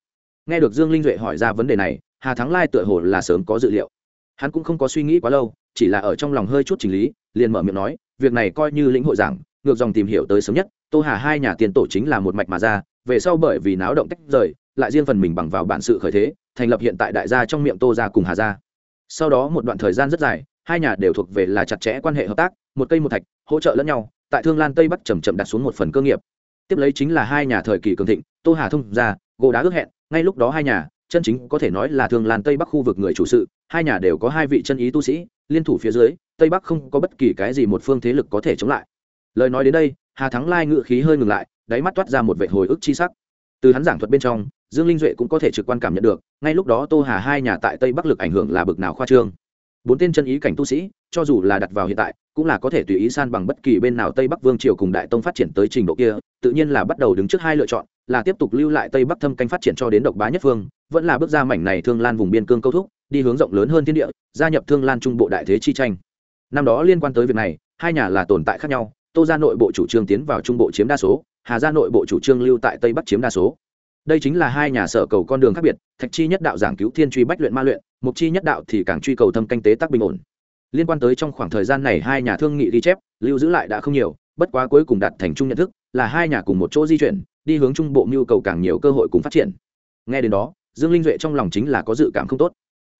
Nghe được dương linh duệ hỏi ra vấn đề này, hà thắng lai tựa hồ là sớm có dự liệu. Hắn cũng không có suy nghĩ quá lâu, chỉ là ở trong lòng hơi chút chỉnh lý, liền mở miệng nói, việc này coi như lĩnh hội giảng ngược dòng tìm hiểu tới sớm nhất, tô hà hai nhà tiền tổ chính là một mạch mà ra, về sau bởi vì náo động tách rời, lại riêng phần mình bằng vào bản sự khởi thế, thành lập hiện tại đại gia trong miệng tô gia cùng hà gia. Sau đó một đoạn thời gian rất dài, hai nhà đều thuộc về là chặt chẽ quan hệ hợp tác, một cây một thạch, hỗ trợ lẫn nhau, tại thương lan tây bắc chầm chậm đặt xuống một phần cơ nghiệp. Tiếp lấy chính là hai nhà thời kỳ cường thịnh, tô hà thông gia, gỗ đá ước hẹn, ngay lúc đó hai nhà, chân chính có thể nói là thương lan tây bắc khu vực người chủ sự, hai nhà đều có hai vị chân ý tu sĩ, liên thủ phía dưới, tây bắc không có bất kỳ cái gì một phương thế lực có thể chống lại lời nói đến đây, hà thắng lai ngự khí hơi ngừng lại, đáy mắt toát ra một vệ hồi ức chi sắc. Từ hắn giảng thuật bên trong, dương linh duệ cũng có thể trực quan cảm nhận được, ngay lúc đó tô hà hai nhà tại tây bắc lực ảnh hưởng là bực nào khoa trương. Bốn tên chân ý cảnh tu sĩ, cho dù là đặt vào hiện tại, cũng là có thể tùy ý san bằng bất kỳ bên nào tây bắc vương triều cùng đại tông phát triển tới trình độ kia, tự nhiên là bắt đầu đứng trước hai lựa chọn, là tiếp tục lưu lại tây bắc thâm canh phát triển cho đến độc bá nhất phương, vẫn là bước ra mảnh này thương lan vùng biên cương câu thúc, đi hướng rộng lớn hơn thiên địa, gia nhập thương lan trung bộ đại thế chi tranh. Năm đó liên quan tới việc này, hai nhà là tồn tại khác nhau tô ra nội bộ chủ trương tiến vào trung bộ chiếm đa số, hà ra nội bộ chủ trương lưu tại tây bắc chiếm đa số. Đây chính là hai nhà sở cầu con đường khác biệt, thạch chi nhất đạo giảng cứu thiên truy bách luyện ma luyện, mục chi nhất đạo thì càng truy cầu thâm canh tế tác bình ổn. Liên quan tới trong khoảng thời gian này hai nhà thương nghị ghi chép, lưu giữ lại đã không nhiều, bất quá cuối cùng đạt thành chung nhận thức, là hai nhà cùng một chỗ di chuyển, đi hướng trung bộ nhu cầu càng nhiều cơ hội cùng phát triển. Nghe đến đó, dương linh duệ trong lòng chính là có dự cảm không tốt.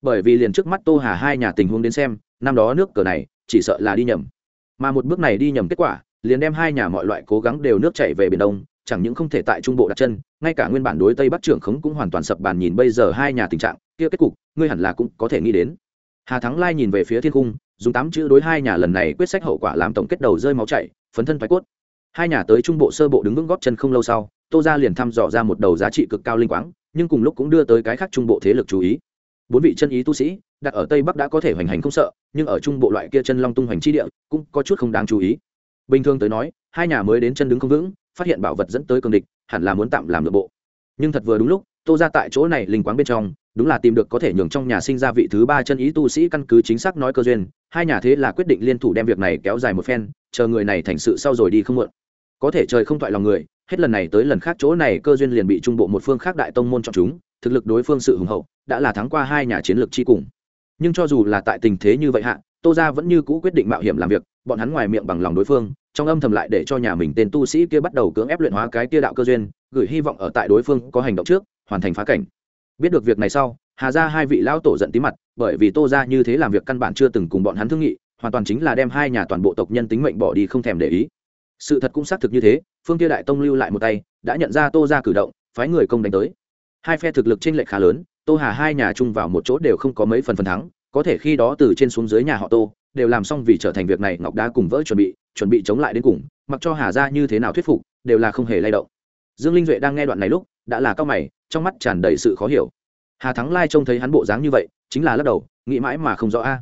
Bởi vì liền trước mắt tô hà hai nhà tình huống đến xem, năm đó nước cờ này, chỉ sợ là đi nhầm mà một bước này đi nhầm kết quả, liền đem hai nhà mọi loại cố gắng đều nước chảy về biển đông, chẳng những không thể tại trung bộ đặt chân, ngay cả nguyên bản đối tây bắc trưởng khống cũng hoàn toàn sập bàn nhìn bây giờ hai nhà tình trạng, kia kết cục, ngươi hẳn là cũng có thể nghĩ đến. Hà thắng lai nhìn về phía thiên cung dùng tám chữ đối hai nhà lần này quyết sách hậu quả làm tổng kết đầu rơi máu chảy, phấn thân thoái cốt. Hai nhà tới trung bộ sơ bộ đứng vững góp chân không lâu sau, tô ra liền thăm dò ra một đầu giá trị cực cao linh quáng, nhưng cùng lúc cũng đưa tới cái khác trung bộ thế lực chú ý bốn vị chân ý tu sĩ, đặt ở tây bắc đã có thể hoành hành không sợ, nhưng ở trung bộ loại kia chân long tung hoành chi địa cũng có chút không đáng chú ý. Bình thường tới nói, hai nhà mới đến chân đứng không vững, phát hiện bảo vật dẫn tới cường địch, hẳn là muốn tạm làm nội bộ. Nhưng thật vừa đúng lúc, tô ra tại chỗ này linh quáng bên trong, đúng là tìm được có thể nhường trong nhà sinh ra vị thứ ba chân ý tu sĩ căn cứ chính xác nói cơ duyên, hai nhà thế là quyết định liên thủ đem việc này kéo dài một phen, chờ người này thành sự sau rồi đi không mượn có thể trời không thoại lòng người, hết lần này tới lần khác chỗ này cơ duyên liền bị trung bộ một phương khác đại tông môn chọn chúng, thực lực đối phương sự hùng hậu, đã là thắng qua hai nhà chiến lược chi cùng. Nhưng cho dù là tại tình thế như vậy hạ, tô ra vẫn như cũ quyết định mạo hiểm làm việc, bọn hắn ngoài miệng bằng lòng đối phương, trong âm thầm lại để cho nhà mình tên tu sĩ kia bắt đầu cưỡng ép luyện hóa cái kia đạo cơ duyên, gửi hy vọng ở tại đối phương có hành động trước, hoàn thành phá cảnh. Biết được việc này sau, hà ra hai vị lão tổ giận tí mặt, bởi vì tô ra như thế làm việc căn bản chưa từng cùng bọn hắn thương nghị, hoàn toàn chính là đem hai nhà toàn bộ tộc nhân tính mệnh bỏ đi không thèm để ý sự thật cũng xác thực như thế, phương kia đại tông lưu lại một tay, đã nhận ra tô ra cử động, phái người công đánh tới. Hai phe thực lực t r ê n lệch khá lớn, tô hà hai nhà chung vào một chỗ đều không có mấy phần phần thắng, có thể khi đó từ trên xuống dưới nhà họ tô, đều làm xong vì trở thành việc này ngọc đá cùng vỡ chuẩn bị chuẩn bị chống lại đến cùng, mặc cho hà ra như thế nào thuyết phục, đều là không hề lay động. Dương linh duệ đang nghe đoạn này lúc, đã là cao mày, trong mắt tràn đầy sự khó hiểu. Hà thắng lai trông thấy hắn bộ dáng như vậy, chính là lắc đầu, nghĩ mãi mà không rõ a.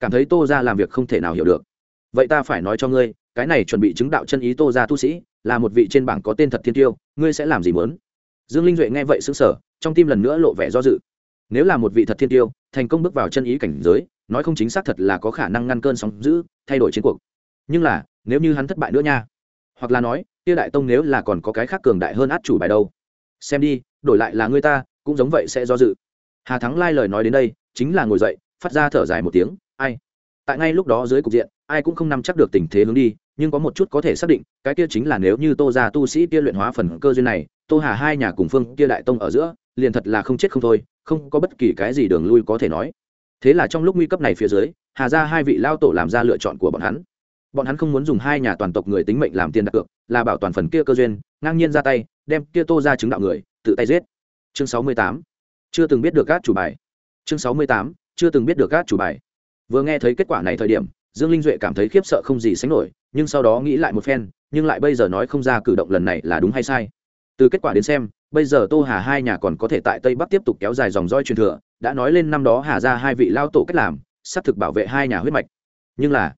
Cảm thấy tô ra làm việc không thể nào hiểu được. Vậy ta phải nói cho ngươi cái này chuẩn bị chứng đạo chân ý tô ra tu sĩ, là một vị trên bảng có tên thật thiên tiêu, ngươi sẽ làm gì mớn dương linh duệ nghe vậy xứng sở trong tim lần nữa lộ vẻ do dự. Nếu là một vị thật thiên tiêu, thành công bước vào chân ý cảnh giới, nói không chính xác thật là có khả năng ngăn cơn sóng giữ thay đổi chiến cuộc. Nhưng là, nếu như hắn thất bại nữa nha, hoặc là nói tiêu đại tông nếu là còn có cái khác cường đại hơn át chủ bài đâu. Xem đi, đổi lại là người ta, cũng giống vậy sẽ do dự. Hà thắng lai lời nói đến đây, chính là ngồi dậy, phát ra thở dài một tiếng, ai? Tại ngay lúc đó dưới cục diện, ai cũng không nắm chắc được tình thế hướng đi nhưng có một chút có thể xác định, cái kia chính là nếu như tô ra tu sĩ kia luyện hóa phần cơ duyên này, tô hà hai nhà cùng phương kia đại tông ở giữa, liền thật là không chết không thôi, không có bất kỳ cái gì đường lui có thể nói. Thế là trong lúc nguy cấp này phía dưới, hà ra hai vị lao tổ làm ra lựa chọn của bọn hắn. Bọn hắn không muốn dùng hai nhà toàn tộc người tính mệnh làm tiền đặt cược, là bảo toàn phần kia cơ duyên, ngang nhiên ra tay, đem kia tô ra chứng đạo người, tự tay giết. Chương sáu mươi tám. Chưa từng biết được các chủ bài. Chương sáu mươi tám. Chưa từng biết được các chủ bài. Vừa nghe thấy kết quả này thời điểm, dương linh duệ cảm thấy khiếp sợ không gì sánh nổi nhưng sau đó nghĩ lại một phen, nhưng lại bây giờ nói không ra cử động lần này là đúng hay sai. Từ kết quả đến xem, bây giờ tô hà hai nhà còn có thể tại tây bắc tiếp tục kéo dài dòng roi truyền thừa, đã nói lên năm đó hà ra hai vị lao tổ cách làm, xác thực bảo vệ hai nhà huyết mạch. Nhưng là,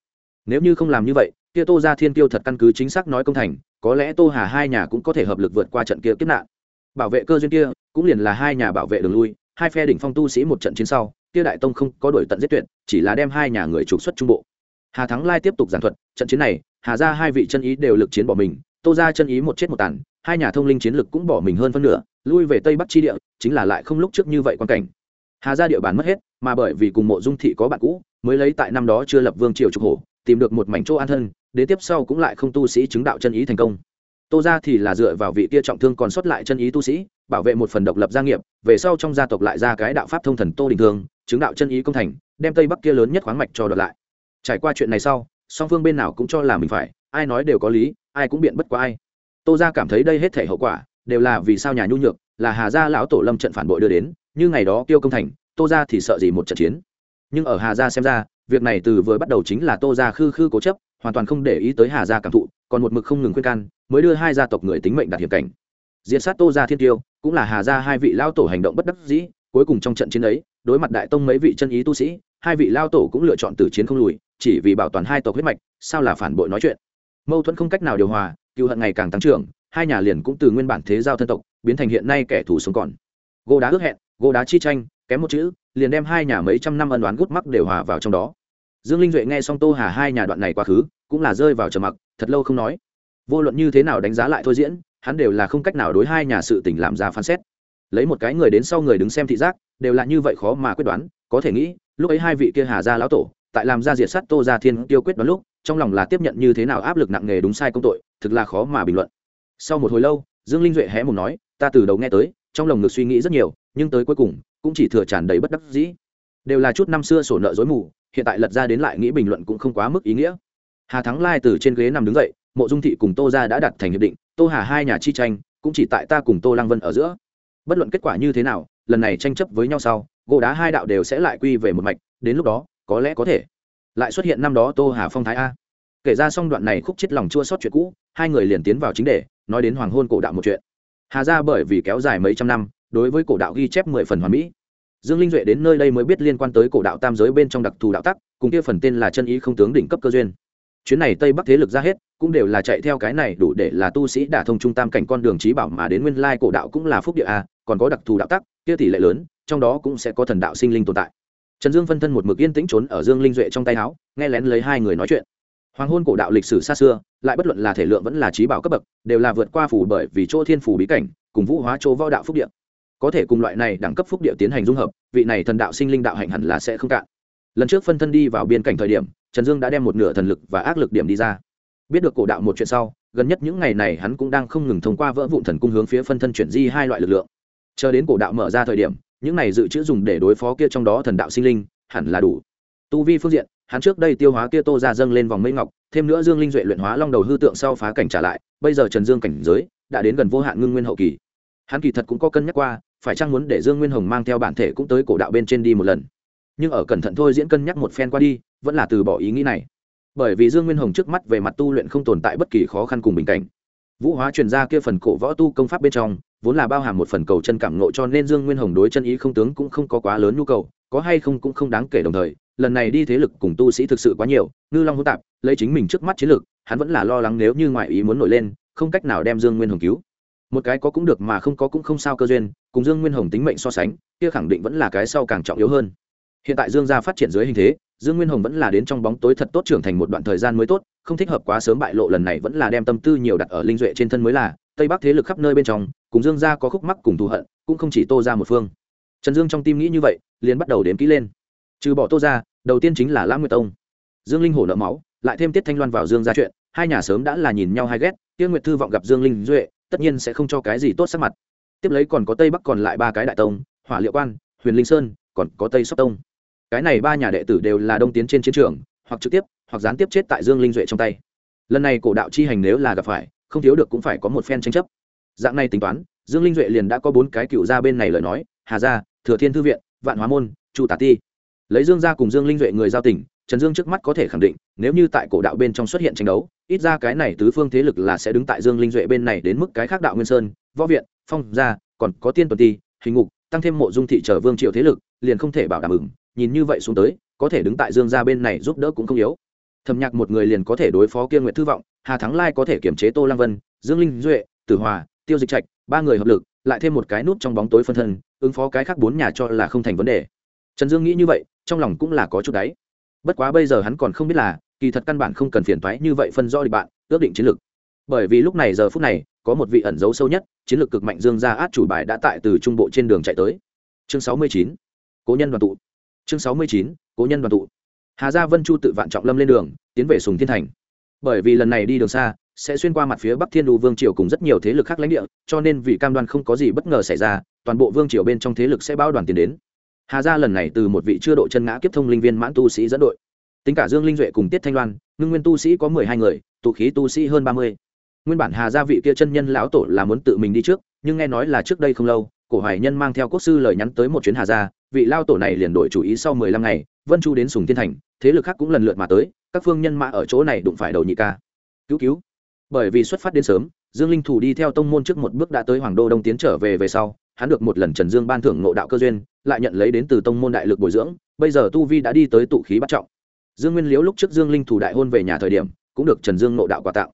nếu như không làm như vậy, kia tô ra thiên tiêu thật căn cứ chính xác nói công thành, có lẽ tô hà hai nhà cũng có thể hợp lực vượt qua trận kia kiếp nạn. Bảo vệ cơ duyên kia, cũng liền là hai nhà bảo vệ đường lui, hai phe đỉnh phong tu sĩ một trận chiến sau, kia đại tông không có đổi tận giết tuyệt, chỉ là đem hai nhà người trục xuất trung bộ hà thắng lai tiếp tục giảng thuật, trận chiến này, hà ra hai vị chân ý đều lực chiến bỏ mình, tô ra chân ý một chết một tàn, hai nhà thông linh chiến lực cũng bỏ mình hơn phân nửa, lui về tây bắc chi địa, chính là lại không lúc trước như vậy quan cảnh. Hà ra địa bàn mất hết, mà bởi vì cùng mộ dung thị có bạn cũ, mới lấy tại năm đó chưa lập vương triều trục hổ, tìm được một mảnh chỗ an thân, đến tiếp sau cũng lại không tu sĩ chứng đạo chân ý thành công. Tô ra thì là dựa vào vị kia trọng thương còn sót lại chân ý tu sĩ, bảo vệ một phần độc lập gia nghiệp, về sau trong gia tộc lại ra cái đạo pháp thông thần tô đình thương, chứng đạo chân ý công thành, đem tây bắc kia lớn nhất khoáng mạch cho đợt lại trải qua chuyện này sau, song phương bên nào cũng cho là mình phải, ai nói đều có lý, ai cũng biện bất quá ai. Tô ra cảm thấy đây hết thể hậu quả, đều là vì sao nhà nhu nhược, là hà gia lão tổ lâm trận phản bội đưa đến, như ngày đó tiêu công thành, tô ra thì sợ gì một trận chiến. Nhưng ở hà gia xem ra, việc này từ vừa bắt đầu chính là tô ra khư khư cố chấp, hoàn toàn không để ý tới hà gia cảm thụ, còn một mực không ngừng khuyên can, mới đưa hai gia tộc người tính mệnh đạt hiểm cảnh. Diệt sát tô gia thiên tiêu, cũng là hà gia hai vị lao tổ hành động bất đắc dĩ, cuối cùng trong trận chiến ấy, đối mặt đại tông mấy vị chân ý tu sĩ, hai vị lao tổ cũng lựa chọn từ chiến không lùi chỉ vì bảo toàn hai tộc huyết mạch, sao là phản bội nói chuyện? Mâu thuẫn không cách nào điều hòa, cựu hận ngày càng tăng trưởng, hai nhà liền cũng từ nguyên bản thế giao thân tộc, biến thành hiện nay kẻ thù sống còn. Gô đá ước hẹn, gô đá chi tranh, kém một chữ, liền đem hai nhà mấy trăm năm ân đoán gút mắc đều hòa vào trong đó. Dương linh duệ nghe xong tô hà hai nhà đoạn này quá khứ, cũng là rơi vào trầm mặc, thật lâu không nói. Vô luận như thế nào đánh giá lại thôi diễn, hắn đều là không cách nào đối hai nhà sự tình làm ra phán xét. Lấy một cái người đến sau người đứng xem thị giác, đều là như vậy khó mà quyết đoán, có thể nghĩ, lúc ấy hai vị kia hà gia lão tổ tại làm ra diệt sát tô gia thiên tiêu quyết đoán lúc, trong lòng là tiếp nhận như thế nào áp lực nặng nề đúng sai công tội, thực là khó mà bình luận. Sau một hồi lâu, dương linh duệ hé một nói, ta từ đầu nghe tới, trong lòng ngực suy nghĩ rất nhiều, nhưng tới cuối cùng, cũng chỉ thừa tràn đầy bất đắc dĩ. Đều là chút năm xưa sổ nợ dối mù, hiện tại lật ra đến lại nghĩ bình luận cũng không quá mức ý nghĩa. Hà thắng lai từ trên ghế nằm đứng dậy, mộ dung thị cùng tô ra đã đặt thành hiệp định, tô hà hai nhà chi tranh, cũng chỉ tại ta cùng tô lăng vân ở giữa. Bất luận kết quả như thế nào, lần này tranh chấp với nhau sau, gỗ đá hai đạo đều sẽ lại quy về một mạch, đến lúc đó có lẽ có thể. Lại xuất hiện năm đó tô hà phong thái a. Kể ra xong đoạn này khúc chết lòng chua sót chuyện cũ, hai người liền tiến vào chính đề, nói đến hoàng hôn cổ đạo một chuyện. Hà ra bởi vì kéo dài mấy trăm năm, đối với cổ đạo ghi chép mười phần hoàn mỹ. Dương linh duệ đến nơi đây mới biết liên quan tới cổ đạo tam giới bên trong đặc thù đạo tắc, cùng kia phần tên là chân ý không tướng đỉnh cấp cơ duyên. Chuyến này tây bắc thế lực ra hết, cũng đều là chạy theo cái này đủ để là tu sĩ đả thông trung tam cảnh con đường trí bảo mà đến nguyên lai cổ đạo cũng là phúc địa a, còn có đặc thù đạo tắc, kia tỷ lệ lớn, trong đó cũng sẽ có thần đạo sinh linh tồn tại trần dương phân thân một mực yên tĩnh trốn ở dương linh duệ trong tay áo, nghe lén lấy hai người nói chuyện. Hoàng hôn cổ đạo lịch sử xa xưa, lại bất luận là thể lượng vẫn là trí bảo cấp bậc, đều là vượt qua phủ bởi vì chỗ thiên phủ bí cảnh, cùng vũ hóa chỗ võ đạo phúc địa. Có thể cùng loại này đẳng cấp phúc địa tiến hành dung hợp, vị này thần đạo sinh linh đạo hạnh hẳn là sẽ không cạn. Lần trước phân thân đi vào biên cảnh thời điểm, trần dương đã đem một nửa thần lực và ác lực điểm đi ra. Biết được cổ đạo một chuyện sau, gần nhất những ngày này hắn cũng đang không ngừng thông qua vỡ vụn thần cung hướng phía phân thân chuyển di hai loại lực lượng. Chờ đến cổ đạo mở ra thời điểm những này dự trữ dùng để đối phó kia trong đó thần đạo sinh linh, hẳn là đủ. Tu vi phương diện, hắn trước đây tiêu hóa kia tô ra dâng lên vòng mây ngọc, thêm nữa dương linh duệ luyện hóa long đầu hư tượng sau phá cảnh trả lại, bây giờ trần dương cảnh giới đã đến gần vô hạn ngưng nguyên hậu kỳ. Hắn kỳ thật cũng có cân nhắc qua, phải chăng muốn để dương nguyên hồng mang theo bản thể cũng tới cổ đạo bên trên đi một lần. Nhưng ở cẩn thận thôi diễn cân nhắc một phen qua đi, vẫn là từ bỏ ý nghĩ này. Bởi vì dương nguyên hồng trước mắt về mặt tu luyện không tồn tại bất kỳ khó khăn cùng bình cảnh. Vũ hóa truyền ra kia phần cổ võ tu công pháp bên trong vốn là bao hàm một phần cầu chân cảm nộ cho nên dương nguyên hồng đối chân ý không tướng cũng không có quá lớn nhu cầu, có hay không cũng không đáng kể đồng thời, lần này đi thế lực cùng tu sĩ thực sự quá nhiều, ngư long hỗn tạp, lấy chính mình trước mắt chiến lược hắn vẫn là lo lắng nếu như ngoại ý muốn nổi lên, không cách nào đem dương nguyên hồng cứu. Một cái có cũng được mà không có cũng không sao cơ duyên, cùng dương nguyên hồng tính mệnh so sánh, kia khẳng định vẫn là cái sau càng trọng yếu hơn. Hiện tại dương gia phát triển dưới hình thế, dương nguyên hồng vẫn là đến trong bóng tối thật tốt trưởng thành một đoạn thời gian mới tốt, không thích hợp quá sớm bại lộ lần này vẫn là đem tâm tư nhiều đặt ở linh duệ trên thân mới là tây bắc thế lực khắp nơi bên trong, cùng dương gia có khúc mắc cùng thù hận, cũng không chỉ tô ra một phương. Trần dương trong tim nghĩ như vậy, liền bắt đầu đếm kỹ lên. Trừ bỏ tô ra đầu tiên chính là lãng nguyệt tông. Dương linh hổ nợ máu, lại thêm tiết thanh loan vào dương gia chuyện, hai nhà sớm đã là nhìn nhau hay ghét tiêu nguyệt thư vọng gặp dương linh duệ, tất nhiên sẽ không cho cái gì tốt sắc mặt. Tiếp lấy còn có tây bắc còn lại ba cái đại tông, hỏa liệu quan, huyền linh sơn, còn có tây sóc tông. Cái này ba nhà đệ tử đều là đông tiến trên chiến trường, hoặc trực tiếp, hoặc gián tiếp chết tại dương linh duệ trong tay. Lần này cổ đạo chi hành nếu là gặp phải không thiếu được cũng phải có một phen tranh chấp. Dạng này tính toán, dương linh duệ liền đã có bốn cái cựu gia bên này lời nói, hà gia, thừa thiên thư viện, vạn hóa môn, chu tả ti. Lấy dương gia cùng dương linh duệ người giao tình, trần dương trước mắt có thể khẳng định, nếu như tại cổ đạo bên trong xuất hiện tranh đấu, ít ra cái này tứ phương thế lực là sẽ đứng tại dương linh duệ bên này đến mức cái khác đạo nguyên sơn, võ viện, phong gia, còn có tiên tuần ti, hình ngục, tăng thêm mộ dung thị trở vương triệu thế lực, liền không thể bảo đảm ứng nhìn như vậy xuống tới, có thể đứng tại dương gia bên này giúp đỡ cũng không yếu. Thầm nhạc một người liền có thể đối phó kia nguyện thư vọng hà thắng lai có thể kiểm chế tô lăng vân, dương linh duệ, tử hòa, tiêu dịch trạch, ba người hợp lực, lại thêm một cái nút trong bóng tối phân thân, ứng phó cái khác bốn nhà cho là không thành vấn đề. Trần dương nghĩ như vậy, trong lòng cũng là có chút đáy. Bất quá bây giờ hắn còn không biết là, kỳ thật căn bản không cần phiền toái như vậy phân do địch bạn, ước định chiến lược. Bởi vì lúc này giờ phút này, có một vị ẩn dấu sâu nhất, chiến lược cực mạnh dương gia át chủ bài đã tại từ trung bộ trên đường chạy tới. Chương sáu mươi chín, cố nhân đoàn tụ. Chương sáu mươi chín, cố nhân đoàn tụ. Hà gia vân chu tự vạn trọng lâm lên đường, tiến về sùng thiên thành bởi vì lần này đi đường xa, sẽ xuyên qua mặt phía bắc thiên đu vương triều cùng rất nhiều thế lực khác lãnh địa, cho nên vì cam đoan không có gì bất ngờ xảy ra, toàn bộ vương triều bên trong thế lực sẽ bao đoàn tiền đến. Hà gia lần này từ một vị chưa độ chân ngã kiếp thông linh viên mãn tu sĩ dẫn đội. Tính cả dương linh duệ cùng tiết thanh loan, ngưng nguyên tu sĩ có mười hai người, tụ khí tu sĩ hơn ba mươi. Nguyên bản hà gia vị kia chân nhân lão tổ là muốn tự mình đi trước, nhưng nghe nói là trước đây không lâu, cổ hoài nhân mang theo quốc sư lời nhắn tới một chuyến hà gia, vị lao tổ này liền đổi chủ ý sau mười lăm ngày, vân chu đến sùng thiên thành, thế lực khác cũng lần lượt mà tới các phương nhân mã ở chỗ này đụng phải đầu nhị ca. Cứu cứu. Bởi vì xuất phát đến sớm, dương linh thủ đi theo tông môn trước một bước đã tới hoàng đô đông tiến trở về về sau, hắn được một lần trần dương ban thưởng ngộ đạo cơ duyên, lại nhận lấy đến từ tông môn đại lực bồi dưỡng, bây giờ tu vi đã đi tới tụ khí bắt trọng. Dương nguyên liễu lúc trước dương linh thủ đại hôn về nhà thời điểm, cũng được trần dương ngộ đạo quà tặng.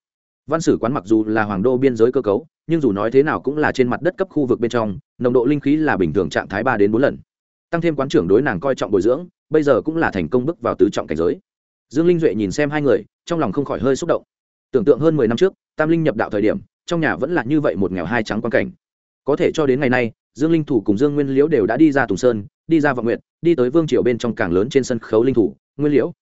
Văn sử quán mặc dù là hoàng đô biên giới cơ cấu, nhưng dù nói thế nào cũng là trên mặt đất cấp khu vực bên trong, nồng độ linh khí là bình thường trạng thái ba đến bốn lần. Tăng thêm quán trưởng đối nàng coi trọng bồi dưỡng, bây giờ cũng là thành công bước vào tứ trọng cảnh giới dương linh duệ nhìn xem hai người, trong lòng không khỏi hơi xúc động. Tưởng tượng hơn mười năm trước, tam linh nhập đạo thời điểm, trong nhà vẫn là như vậy một nghèo hai trắng quan cảnh. Có thể cho đến ngày nay, dương linh thủ cùng dương nguyên liễu đều đã đi ra tùng sơn, đi ra vọng nguyện đi tới vương triều bên trong càng lớn trên sân khấu linh thủ, nguyên liễu.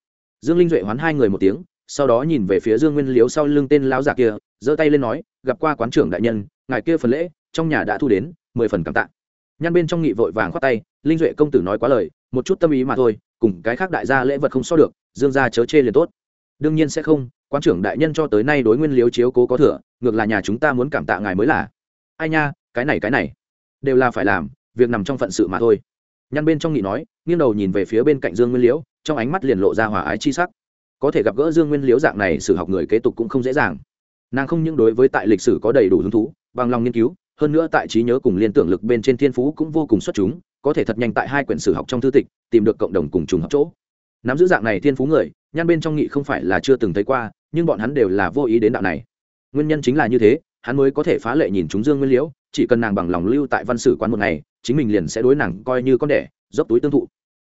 Dương linh duệ hoán hai người một tiếng, sau đó nhìn về phía dương nguyên liễu sau lưng tên lão già kia, giơ tay lên nói, gặp qua quán trưởng đại nhân, ngài kia phần lễ, trong nhà đã thu đến, mười phần cảm tạ. Nhăn bên trong nghị vội vàng khoát tay, linh duệ công tử nói quá lời, một chút tâm ý mà thôi, cùng cái khác đại gia lễ vật không so được dương gia chớ chê liền tốt. Đương nhiên sẽ không quan trưởng đại nhân cho tới nay đối nguyên liếu chiếu cố có thừa, ngược là nhà chúng ta muốn cảm tạ ngài mới là. Ai nha, cái này cái này. Đều là phải làm, việc nằm trong phận sự mà thôi. Nhăn bên trong nghị nói, nghiêng đầu nhìn về phía bên cạnh dương nguyên liễu, trong ánh mắt liền lộ ra hòa ái chi sắc. Có thể gặp gỡ dương nguyên liễu dạng này sử học người kế tục cũng không dễ dàng. Nàng không những đối với tại lịch sử có đầy đủ hứng thú, bằng lòng nghiên cứu, hơn nữa tại trí nhớ cùng liên tưởng lực bên trên thiên phú cũng vô cùng xuất chúng, có thể thật nhanh tại hai quyển sử học trong thư tịch, tìm được cộng đồng cùng trùng hợp chỗ nắm giữ dạng này thiên phú người nhan bên trong nghị không phải là chưa từng thấy qua, nhưng bọn hắn đều là vô ý đến đạo này. Nguyên nhân chính là như thế, hắn mới có thể phá lệ nhìn chúng dương nguyên liễu, chỉ cần nàng bằng lòng lưu tại văn sử quán một ngày, chính mình liền sẽ đối nàng coi như con đẻ, dốc túi tương thụ.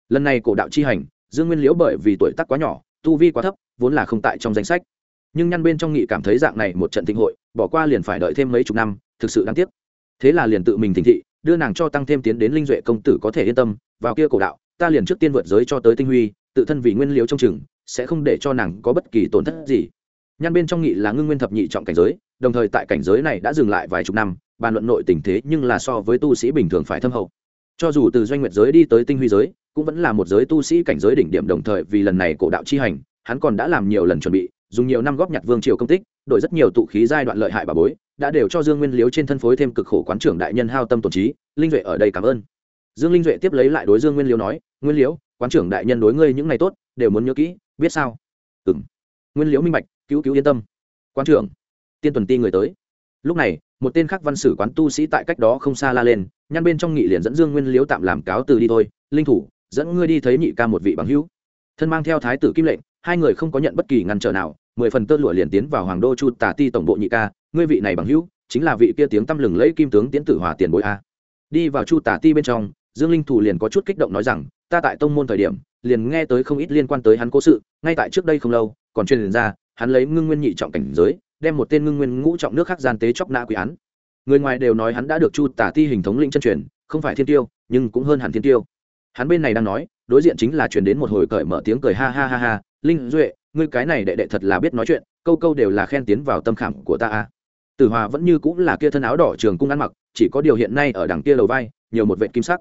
Lần này cổ đạo chi hành, dương nguyên liễu bởi vì tuổi tác quá nhỏ, tu vi quá thấp, vốn là không tại trong danh sách. Nhưng nhăn bên trong nghị cảm thấy dạng này một trận thịnh hội, bỏ qua liền phải đợi thêm mấy chục năm, thực sự đáng tiếc. Thế là liền tự mình thỉnh thị, đưa nàng cho tăng thêm tiến đến linh duệ công tử có thể yên tâm, vào kia cổ đạo, ta liền trước tiên vượt giới cho tới tinh huy tự thân vì nguyên liệu trong chừng, sẽ không để cho nàng có bất kỳ tổn thất gì. Nhan bên trong nghị là ngưng nguyên thập nhị trọng cảnh giới, đồng thời tại cảnh giới này đã dừng lại vài chục năm, bàn luận nội tình thế nhưng là so với tu sĩ bình thường phải thâm hậu. Cho dù từ doanh nguyệt giới đi tới tinh huy giới, cũng vẫn là một giới tu sĩ cảnh giới đỉnh điểm đồng thời vì lần này cổ đạo chi hành, hắn còn đã làm nhiều lần chuẩn bị, dùng nhiều năm góp nhặt vương triều công tích, đổi rất nhiều tụ khí giai đoạn lợi hại bà bối, đã đều cho dương nguyên liếu trên thân phối thêm cực khổ quán trưởng đại nhân hao tâm tổn trí, linh duệ ở đây cảm ơn. Dương linh duệ tiếp lấy lại đối dương nguyên liếu nói, nguyên liếu quán trưởng đại nhân đối ngươi những ngày tốt, đều muốn nhớ kỹ, biết sao? Ừ m nguyên liễu minh bạch, cứu cứu yên tâm. Quán trưởng, tiên tuần ti người tới. Lúc này, một tên khác văn sử quán tu sĩ tại cách đó không xa la lên, nhăn bên trong nghị liền dẫn dương nguyên liễu tạm làm cáo từ đi thôi. Linh thủ, dẫn ngươi đi thấy nhị ca một vị bằng hữu. Thân mang theo thái tử kim lệnh, hai người không có nhận bất kỳ ngăn trở nào, mười phần tơ lụa liền tiến vào hoàng đô chu tà ti tổng bộ nhị ca, ngươi vị này bằng hữu, chính là vị kia tiếng tăm lừng lẫy kim tướng tiến tử hòa tiền bối a. Đi vào chu tà ti bên trong, dương linh thủ liền có chút kích động nói rằng ta tại tông môn thời điểm, liền nghe tới không ít liên quan tới hắn cố sự, ngay tại trước đây không lâu, còn truyền ra, hắn lấy ngưng nguyên nhị trọng cảnh giới, đem một tên ngưng nguyên ngũ trọng nước khác gian tế chóc nã quý án. Người ngoài đều nói hắn đã được chu tả ti hình thống linh chân truyền, không phải thiên tiêu, nhưng cũng hơn hẳn thiên tiêu. Hắn bên này đang nói, đối diện chính là truyền đến một hồi cởi mở tiếng cười ha ha ha ha, linh duệ, ngươi cái này đệ đệ thật là biết nói chuyện, câu câu đều là khen tiến vào tâm khảm của ta a. Tử hòa vẫn như cũng là kia thân áo đỏ trường cung ăn mặc, chỉ có điều hiện nay ở đằng kia đầu vai, nhiều một vệ kim sắc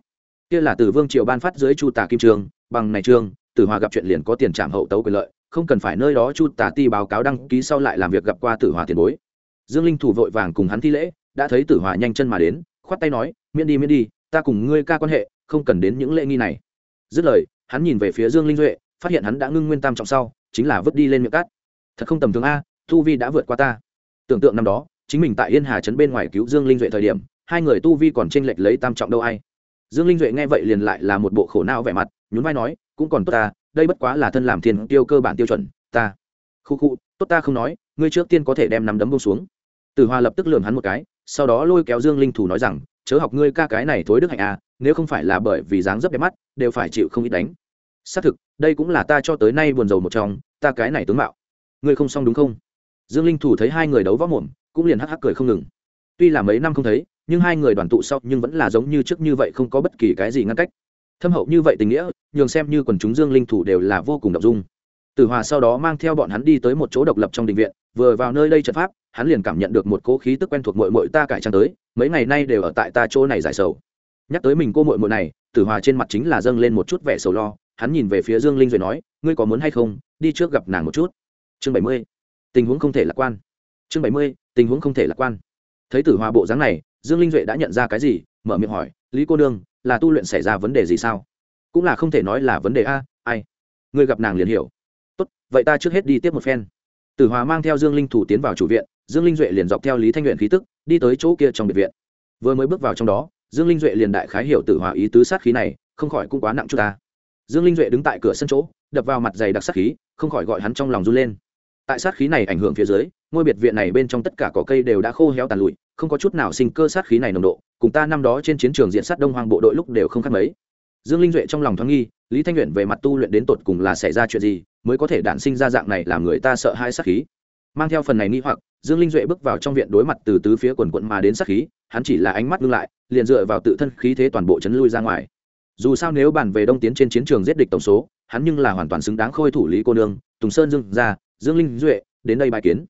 kia là từ vương triều ban phát dưới chu tà kim trường, bằng này trường, tử hòa gặp chuyện liền có tiền trảm hậu tấu quyền lợi, không cần phải nơi đó chu tà ti báo cáo đăng ký sau lại làm việc gặp qua tử hòa tiền bối. Dương linh thủ vội vàng cùng hắn thi lễ, đã thấy tử hòa nhanh chân mà đến, khoát tay nói, miễn đi miễn đi, ta cùng ngươi ca quan hệ, không cần đến những lễ nghi này. Dứt lời, hắn nhìn về phía dương linh duệ, phát hiện hắn đã ngưng nguyên tam trọng sau, chính là vứt đi lên miệng cát. Thật không tầm thường a, tu vi đã vượt qua ta. Tưởng tượng năm đó, chính mình tại yên hà trấn bên ngoài cứu dương linh duệ thời điểm, hai người tu vi còn tranh lệch lấy tam trọng đâu ai dương linh duệ nghe vậy liền lại là một bộ khổ não vẻ mặt, nhún vai nói, cũng còn tốt ta, đây bất quá là thân làm thiên tiêu cơ bản tiêu chuẩn, ta. Khu khu, tốt ta không nói, ngươi trước tiên có thể đem nắm đấm bông xuống. Tử hoa lập tức lường hắn một cái, sau đó lôi kéo dương linh thủ nói rằng, chớ học ngươi ca cái này thối đức hạnh à nếu không phải là bởi vì dáng dấp đẹp mắt, đều phải chịu không ít đánh. Xác thực, đây cũng là ta cho tới nay buồn rầu một trong, ta cái này tướng mạo. Ngươi không xong đúng không? Dương linh thủ thấy hai người đấu võ mồm, cũng liền hắc hắc cười không ngừng. Tuy là mấy năm không thấy nhưng hai người đoàn tụ sau nhưng vẫn là giống như trước như vậy không có bất kỳ cái gì ngăn cách. Thâm hậu như vậy tình nghĩa, nhường xem như quần chúng dương linh thủ đều là vô cùng đ dung. Tử hòa sau đó mang theo bọn hắn đi tới một chỗ độc lập trong đình viện, vừa vào nơi đây trận pháp, hắn liền cảm nhận được một cố khí tức quen thuộc mội mội ta cải trang tới, mấy ngày nay đều ở tại ta chỗ này giải sầu. Nhắc tới mình cô mội mội này, tử hòa trên mặt chính là dâng lên một chút vẻ sầu lo, hắn nhìn về phía dương linh rồi nói, ngươi có muốn hay không, đi trước gặp nàng một chút? Chương bảy mươi, tình huống không thể lạc quan. Chương bảy mươi, tình huống không thể lạc quan thấy tử hòa bộ dáng này, dương linh duệ đã nhận ra cái gì, mở miệng hỏi, lý cô đương là tu luyện xảy ra vấn đề gì sao? Cũng là không thể nói là vấn đề a, ai? Người gặp nàng liền hiểu. Tốt, vậy ta trước hết đi tiếp một phen. Tử hòa mang theo dương linh thủ tiến vào chủ viện, dương linh duệ liền dọc theo lý thanh luyện khí tức, đi tới chỗ kia trong biệt viện. Vừa mới bước vào trong đó, dương linh duệ liền đại khái hiểu tử hòa ý tứ sát khí này, không khỏi cũng quá nặng chút ta. Dương linh duệ đứng tại cửa sân chỗ, đập vào mặt dày đặc sát khí, không khỏi gọi hắn trong lòng run lên. Tại sát khí này ảnh hưởng phía dưới ngôi biệt viện này bên trong tất cả cỏ cây đều đã khô héo tàn lụi, không có chút nào sinh cơ sát khí này nồng độ, cùng ta năm đó trên chiến trường diện sát đông hoàng bộ đội lúc đều không khác mấy. Dương linh duệ trong lòng thoáng nghi, lý thanh luyện về mặt tu luyện đến tột cùng là xảy ra chuyện gì mới có thể đản sinh ra dạng này làm người ta sợ hai sát khí. Mang theo phần này nghi hoặc, dương linh duệ bước vào trong viện đối mặt từ tứ phía quần quận mà đến sát khí, hắn chỉ là ánh mắt ngưng lại, liền dựa vào tự thân khí thế toàn bộ chấn lui ra ngoài. Dù sao nếu bàn về đông tiến trên chiến trường giết địch tổng số, hắn nhưng là hoàn toàn xứng đáng khôi thủ lý cô nương, tùng sơn dương ra dương linh duệ, đến đây bài kiến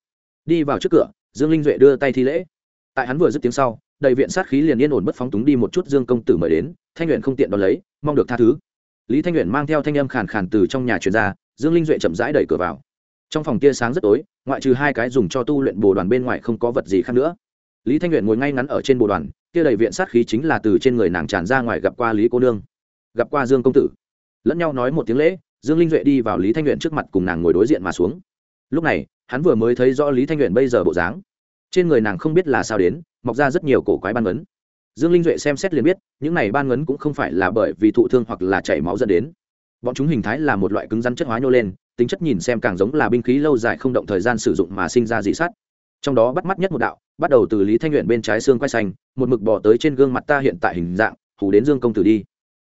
đi vào trước cửa, dương linh duệ đưa tay thi lễ. Tại hắn vừa dứt tiếng sau, đầy viện sát khí liền yên ổn bất phóng túng đi một chút dương công tử mời đến, thanh nguyện không tiện đón lấy, mong được tha thứ. Lý thanh nguyện mang theo thanh âm khàn khàn từ trong nhà truyền ra, dương linh duệ chậm rãi đẩy cửa vào. Trong phòng tia sáng rất tối, ngoại trừ hai cái dùng cho tu luyện bồ đoàn bên ngoài không có vật gì khác nữa. Lý thanh nguyện ngồi ngay ngắn ở trên bồ đoàn, kia đầy viện sát khí chính là từ trên người nàng tràn ra ngoài gặp qua lý cô nương, gặp qua dương công tử. Lẫn nhau nói một tiếng lễ, dương linh duệ đi vào lý thanh nguyện trước mặt cùng nàng ngồi đối diện mà xuống lúc này, hắn vừa mới thấy rõ lý thanh nguyện bây giờ bộ dáng. Trên người nàng không biết là sao đến, mọc ra rất nhiều cổ quái ban ngấn. Dương linh duệ xem xét liền biết, những này ban ngấn cũng không phải là bởi vì thụ thương hoặc là chảy máu dẫn đến. Bọn chúng hình thái là một loại cứng rắn chất hóa nhô lên, tính chất nhìn xem càng giống là binh khí lâu dài không động thời gian sử dụng mà sinh ra dị sát. Trong đó bắt mắt nhất một đạo, bắt đầu từ lý thanh luyện bên trái xương quay xanh, một mực bỏ tới trên gương mặt ta hiện tại hình dạng, hù đến dương công tử đi.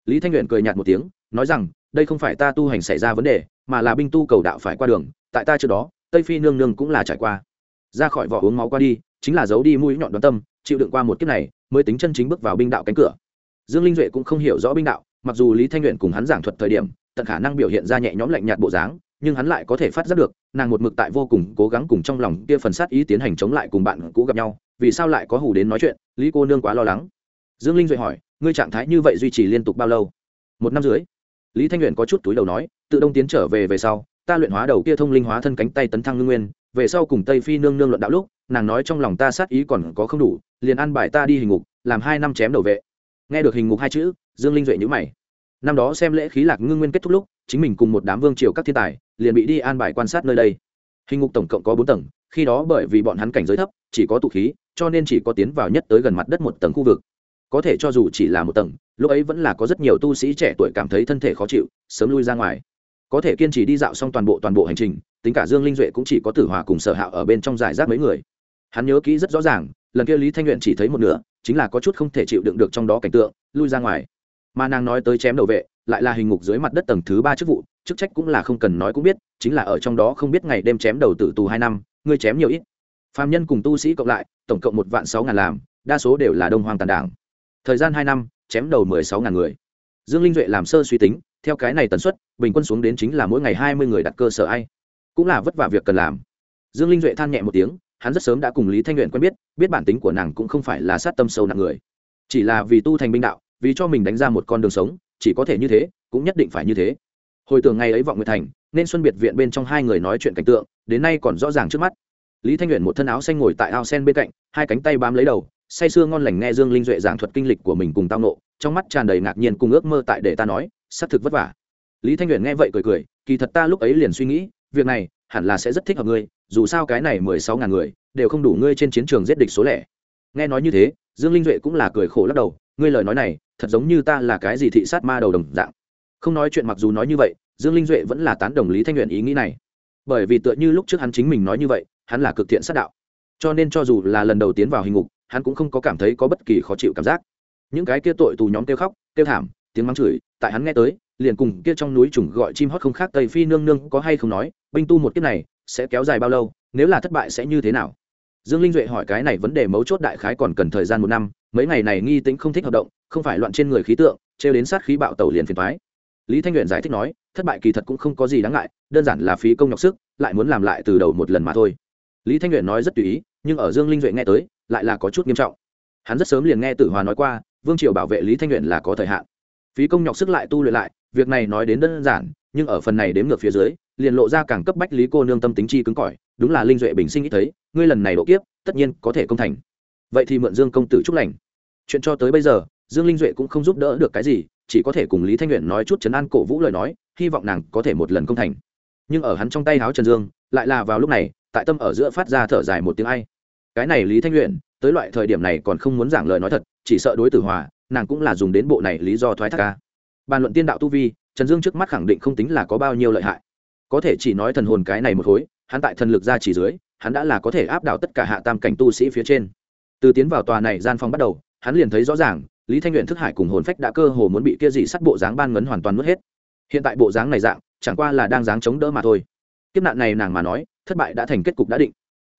Lý thanh luyện cười nhạt một tiếng, nói rằng, đây không phải ta tu hành xảy ra vấn đề, mà là binh tu cầu đạo phải qua đường tại ta trước đó, tây phi nương nương cũng là trải qua. Ra khỏi vỏ uống máu qua đi, chính là giấu đi mũi nhọn đoán tâm, chịu đựng qua một kiếp này, mới tính chân chính bước vào binh đạo cánh cửa. Dương linh duệ cũng không hiểu rõ binh đạo, mặc dù lý thanh luyện cùng hắn giảng thuật thời điểm, tận khả năng biểu hiện ra nhẹ nhõm lạnh nhạt bộ dáng, nhưng hắn lại có thể phát giác được, nàng một mực tại vô cùng cố gắng cùng trong lòng kia phần sát ý tiến hành chống lại cùng bạn cũ gặp nhau, vì sao lại có hủ đến nói chuyện, lý cô nương quá lo lắng. Dương linh duệ hỏi, ngươi trạng thái như vậy duy trì liên tục bao lâu? Một năm dưới lý thanh luyện có chút túi đầu nói, tự đông tiến trở về về sau ta luyện hóa đầu kia thông linh hóa thân cánh tay tấn thăng ngưng nguyên, về sau cùng tây phi nương nương luận đạo lúc, nàng nói trong lòng ta sát ý còn có không đủ, liền ăn bài ta đi hình ngục, làm hai năm chém đầu vệ. Nghe được hình ngục hai chữ, dương linh duệ nhữ mày. Năm đó xem lễ khí lạc ngưng nguyên kết thúc lúc, chính mình cùng một đám vương triều các thiên tài, liền bị đi an bài quan sát nơi đây. Hình ngục tổng cộng có bốn tầng, khi đó bởi vì bọn hắn cảnh giới thấp, chỉ có tụ khí, cho nên chỉ có tiến vào nhất tới gần mặt đất một tầng khu vực. Có thể cho dù chỉ là một tầng, lúc ấy vẫn là có rất nhiều tu sĩ trẻ tuổi cảm thấy thân thể khó chịu, sớm lui ra ngoài có thể kiên trì đi dạo xong toàn bộ toàn bộ hành trình, tính cả dương linh duệ cũng chỉ có tử hòa cùng sở hạo ở bên trong giải rác mấy người. Hắn nhớ kỹ rất rõ ràng, lần kia lý thanh luyện chỉ thấy một nửa, chính là có chút không thể chịu đựng được trong đó cảnh tượng, lui ra ngoài. Mà nàng nói tới chém đầu vệ, lại là hình ngục dưới mặt đất tầng thứ ba chức vụ, chức trách cũng là không cần nói cũng biết, chính là ở trong đó không biết ngày đêm chém đầu tử tù hai năm, ngươi chém nhiều ít. Phạm nhân cùng tu sĩ cộng lại, tổng cộng một vạn sáu ngàn làm, đa số đều là đông hoàng tàn đảng. Thời gian hai năm, chém đầu mười sáu ngàn người. Dương linh duệ làm sơ suy tính theo cái này tần suất, bình quân xuống đến chính là mỗi ngày hai mươi người đặt cơ sở ai. Cũng là vất vả việc cần làm. Dương linh duệ than nhẹ một tiếng, hắn rất sớm đã cùng lý thanh luyện quen biết biết bản tính của nàng cũng không phải là sát tâm sâu nặng người. Chỉ là vì tu thành binh đạo, vì cho mình đánh ra một con đường sống, chỉ có thể như thế, cũng nhất định phải như thế. Hồi tưởng ngày ấy vọng nguyệt thành, nên xuân biệt viện bên trong hai người nói chuyện cảnh tượng, đến nay còn rõ ràng trước mắt. Lý thanh luyện một thân áo xanh ngồi tại ao sen bên cạnh, hai cánh tay bám lấy đầu, say sưa ngon lành nghe dương linh duệ giảng thuật kinh lịch của mình cùng tao nộ trong mắt tràn đầy ngạc nhiên cùng ước mơ tại để ta nói xác thực vất vả. Lý thanh luyện nghe vậy cười cười, kỳ thật ta lúc ấy liền suy nghĩ, việc này hẳn là sẽ rất thích hợp ngươi, dù sao cái này mười sáu ngàn người, đều không đủ ngươi trên chiến trường giết địch số lẻ. Nghe nói như thế, dương linh duệ cũng là cười khổ lắc đầu, ngươi lời nói này, thật giống như ta là cái gì thị sát ma đầu đồng dạng. Không nói chuyện mặc dù nói như vậy, dương linh duệ vẫn là tán đồng lý thanh luyện ý nghĩ này. Bởi vì tựa như lúc trước hắn chính mình nói như vậy, hắn là cực thiện sát đạo. Cho nên cho dù là lần đầu tiến vào hình ngục, hắn cũng không có cảm thấy có bất kỳ khó chịu cảm giác. Những cái kia tội tù nhóm kêu khóc, kêu thảm, tiếng mắng chửi tại hắn nghe tới, liền cùng kia trong núi trùng gọi chim hót không khác tây phi nương nương có hay không nói, binh tu một kiếp này, sẽ kéo dài bao lâu, nếu là thất bại sẽ như thế nào? Dương linh duệ hỏi cái này vấn đề mấu chốt đại khái còn cần thời gian một năm, mấy ngày này nghi tính không thích hợp động, không phải loạn trên người khí tượng, trêu đến sát khí bạo tàu liền phiền thoái lý thanh luyện giải thích nói, thất bại kỳ thật cũng không có gì đáng ngại, đơn giản là phí công nhọc sức, lại muốn làm lại từ đầu một lần mà thôi. Lý thanh luyện nói rất tùy ý, nhưng ở dương linh duệ nghe tới, lại là có chút nghiêm trọng. Hắn rất sớm liền nghe tử hòa nói qua, vương triều bảo vệ lý thanh luyện là có thời hạn phí công nhọc sức lại tu luyện lại, việc này nói đến đơn giản, nhưng ở phần này đếm ngược phía dưới, liền lộ ra càng cấp bách lý cô nương tâm tính chi cứng cỏi, đúng là linh duệ bình sinh ít thấy, ngươi lần này độ kiếp, tất nhiên có thể công thành. Vậy thì mượn dương công tử chúc lành. Chuyện cho tới bây giờ, dương linh duệ cũng không giúp đỡ được cái gì, chỉ có thể cùng lý thanh nguyện nói chút chấn an cổ vũ lời nói, hy vọng nàng có thể một lần công thành. Nhưng ở hắn trong tay háo trần dương, lại là vào lúc này, tại tâm ở giữa phát ra thở dài một tiếng ai. Cái này lý thanh nguyện tới loại thời điểm này còn không muốn giảng lời nói thật chỉ sợ đối tử hòa, nàng cũng là dùng đến bộ này lý do thoái thác ca. Bàn luận tiên đạo tu vi, trần dương trước mắt khẳng định không tính là có bao nhiêu lợi hại. Có thể chỉ nói thần hồn cái này một khối, hắn tại thần lực ra chỉ dưới, hắn đã là có thể áp đảo tất cả hạ tam cảnh tu sĩ phía trên. Từ tiến vào tòa này gian phòng bắt đầu, hắn liền thấy rõ ràng, lý thanh luyện thức hải cùng hồn phách đã cơ hồ muốn bị kia gì sắt bộ dáng ban ngấn hoàn toàn mất hết. Hiện tại bộ dáng này dạng, chẳng qua là đang dáng chống đỡ mà thôi. Kiếp nạn này nàng mà nói, thất bại đã thành kết cục đã định.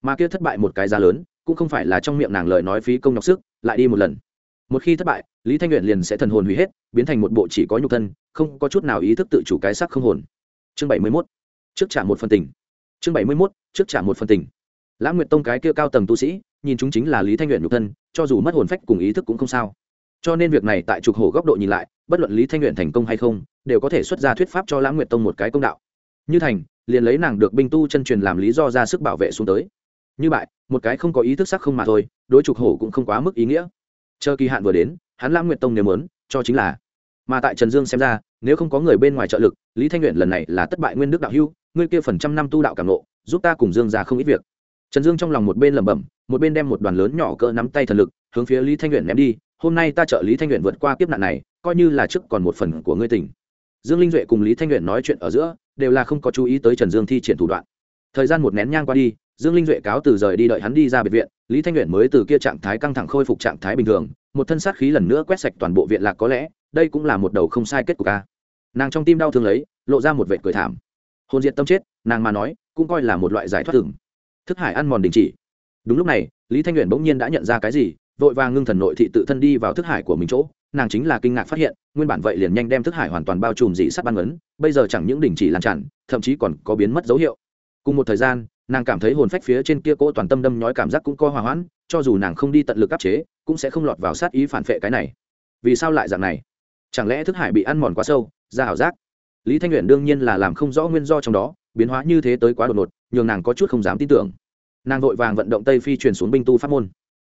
Mà kia thất bại một cái giá lớn, cũng không phải là trong miệng nàng lời nói phí công nhọc sức, lại đi một lần một khi thất bại, lý thanh nguyện liền sẽ thần hồn hủy hết, biến thành một bộ chỉ có nhục thân, không có chút nào ý thức tự chủ cái sắc không hồn. Chương bảy mươi mốt. Trước trả một phần tình. Chương bảy mươi mốt, trước trả một phần tình. Lã nguyệt tông cái kia cao tầng tu sĩ, nhìn chúng chính là lý thanh nguyện nhục thân, cho dù mất hồn phách cùng ý thức cũng không sao. Cho nên việc này tại trục hổ góc độ nhìn lại, bất luận lý thanh nguyện thành công hay không, đều có thể xuất ra thuyết pháp cho lãng nguyệt tông một cái công đạo. Như thành, liền lấy nàng được binh tu chân truyền làm lý do ra sức bảo vệ xuống tới. Như vậy một cái không có ý thức sắc không mà thôi, đối trục hổ cũng không quá mức ý nghĩa chờ kỳ hạn vừa đến, hắn lãng nguyệt tông nếu muốn, cho chính là. Mà tại trần dương xem ra, nếu không có người bên ngoài trợ lực, lý thanh nguyện lần này là thất bại nguyên đức đạo hưu ngươi kia phần trăm năm tu đạo cảm nộ giúp ta cùng dương ra không ít việc. Trần dương trong lòng một bên lẩm bẩm, một bên đem một đoàn lớn nhỏ cỡ nắm tay thần lực, hướng phía lý thanh nguyện ném đi, hôm nay ta trợ lý thanh nguyện vượt qua kiếp nạn này, coi như là trước còn một phần của ngươi tỉnh. Dương linh duệ cùng lý thanh nguyện nói chuyện ở giữa, đều là không có chú ý tới trần dương thi triển thủ đoạn. Thời gian một nén nhang qua đi dương linh duệ cáo từ rời đi đợi hắn đi ra biệt viện, lý thanh luyện mới từ kia trạng thái căng thẳng khôi phục trạng thái bình thường, một thân sát khí lần nữa quét sạch toàn bộ viện lạc có lẽ, đây cũng là một đầu không sai kết của ca nàng trong tim đau thương lấy, lộ ra một vệ cười thảm. Hôn diệt tâm chết, nàng mà nói, cũng coi là một loại giải thoát thừng thức hải ăn mòn đình chỉ. Đúng lúc này, lý thanh luyện bỗng nhiên đã nhận ra cái gì, vội vàng ngưng thần nội thị tự thân đi vào thức hải của mình chỗ, nàng chính là kinh ngạc phát hiện, nguyên bản vậy liền nhanh đem thức hải hoàn toàn bao trùm dị sắt ban ấn bây giờ chẳng những đình chỉ làm tràn, thậm chí còn có biến mất dấu hiệu. Cùng một thời gian nàng cảm thấy hồn phách phía trên kia cỗ toàn tâm đâm nhói cảm giác cũng co hòa hoãn, cho dù nàng không đi tận lực áp chế, cũng sẽ không lọt vào sát ý phản phệ cái này. Vì sao lại dạng này? Chẳng lẽ thức hải bị ăn mòn quá sâu, ra ảo giác? Lý thanh nguyện đương nhiên là làm không rõ nguyên do trong đó, biến hóa như thế tới quá đột ngột, nhường nàng có chút không dám tin tưởng. Nàng vội vàng vận động tây phi truyền xuống binh tu pháp môn.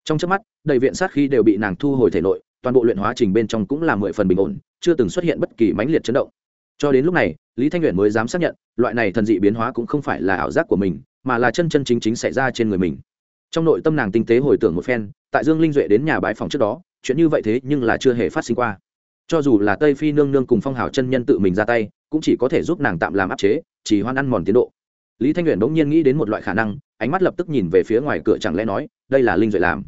Trong trước mắt, đầy viện sát khi đều bị nàng thu hồi thể nội, toàn bộ luyện hóa trình bên trong cũng là mười phần bình ổn, chưa từng xuất hiện bất kỳ mãnh liệt chấn động. Cho đến lúc này, lý thanh nguyện mới dám xác nhận, loại này thần dị biến hóa cũng không phải là ảo giác của mình mà là chân chân chính chính xảy ra trên người mình. Trong nội tâm nàng tinh tế hồi tưởng một phen, tại dương linh duệ đến nhà bãi phòng trước đó, chuyện như vậy thế nhưng là chưa hề phát sinh qua. Cho dù là tây phi nương nương cùng phong hào chân nhân tự mình ra tay, cũng chỉ có thể giúp nàng tạm làm áp chế, chỉ hoan ăn mòn tiến độ. Lý thanh nguyện bỗng nhiên nghĩ đến một loại khả năng, ánh mắt lập tức nhìn về phía ngoài cửa chẳng lẽ nói, đây là linh duệ làm.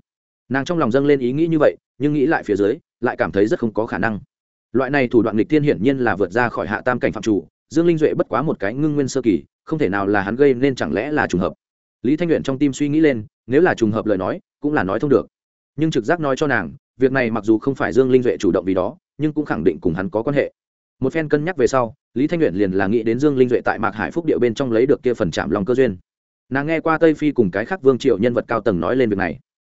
Nàng trong lòng dâng lên ý nghĩ như vậy, nhưng nghĩ lại phía dưới, lại cảm thấy rất không có khả năng. Loại này thủ đoạn lịch tiên hiển nhiên là vượt ra khỏi hạ tam cảnh phạm chủ, dương linh duệ bất quá một cái ngưng nguyên sơ kỳ không thể nào là hắn gây nên chẳng lẽ là trùng hợp. Lý thanh nguyện trong tim suy nghĩ lên, nếu là trùng hợp lời nói, cũng là nói thông được. Nhưng trực giác nói cho nàng, việc này mặc dù không phải dương linh duệ chủ động vì đó, nhưng cũng khẳng định cùng hắn có quan hệ. Một phen cân nhắc về sau, lý thanh nguyện liền là nghĩ đến dương linh duệ tại mạc hải phúc điệu bên trong lấy được kia phần chạm lòng cơ duyên. Nàng nghe qua tây phi cùng cái khác vương Triệu nhân vật cao tầng nói lên việc này.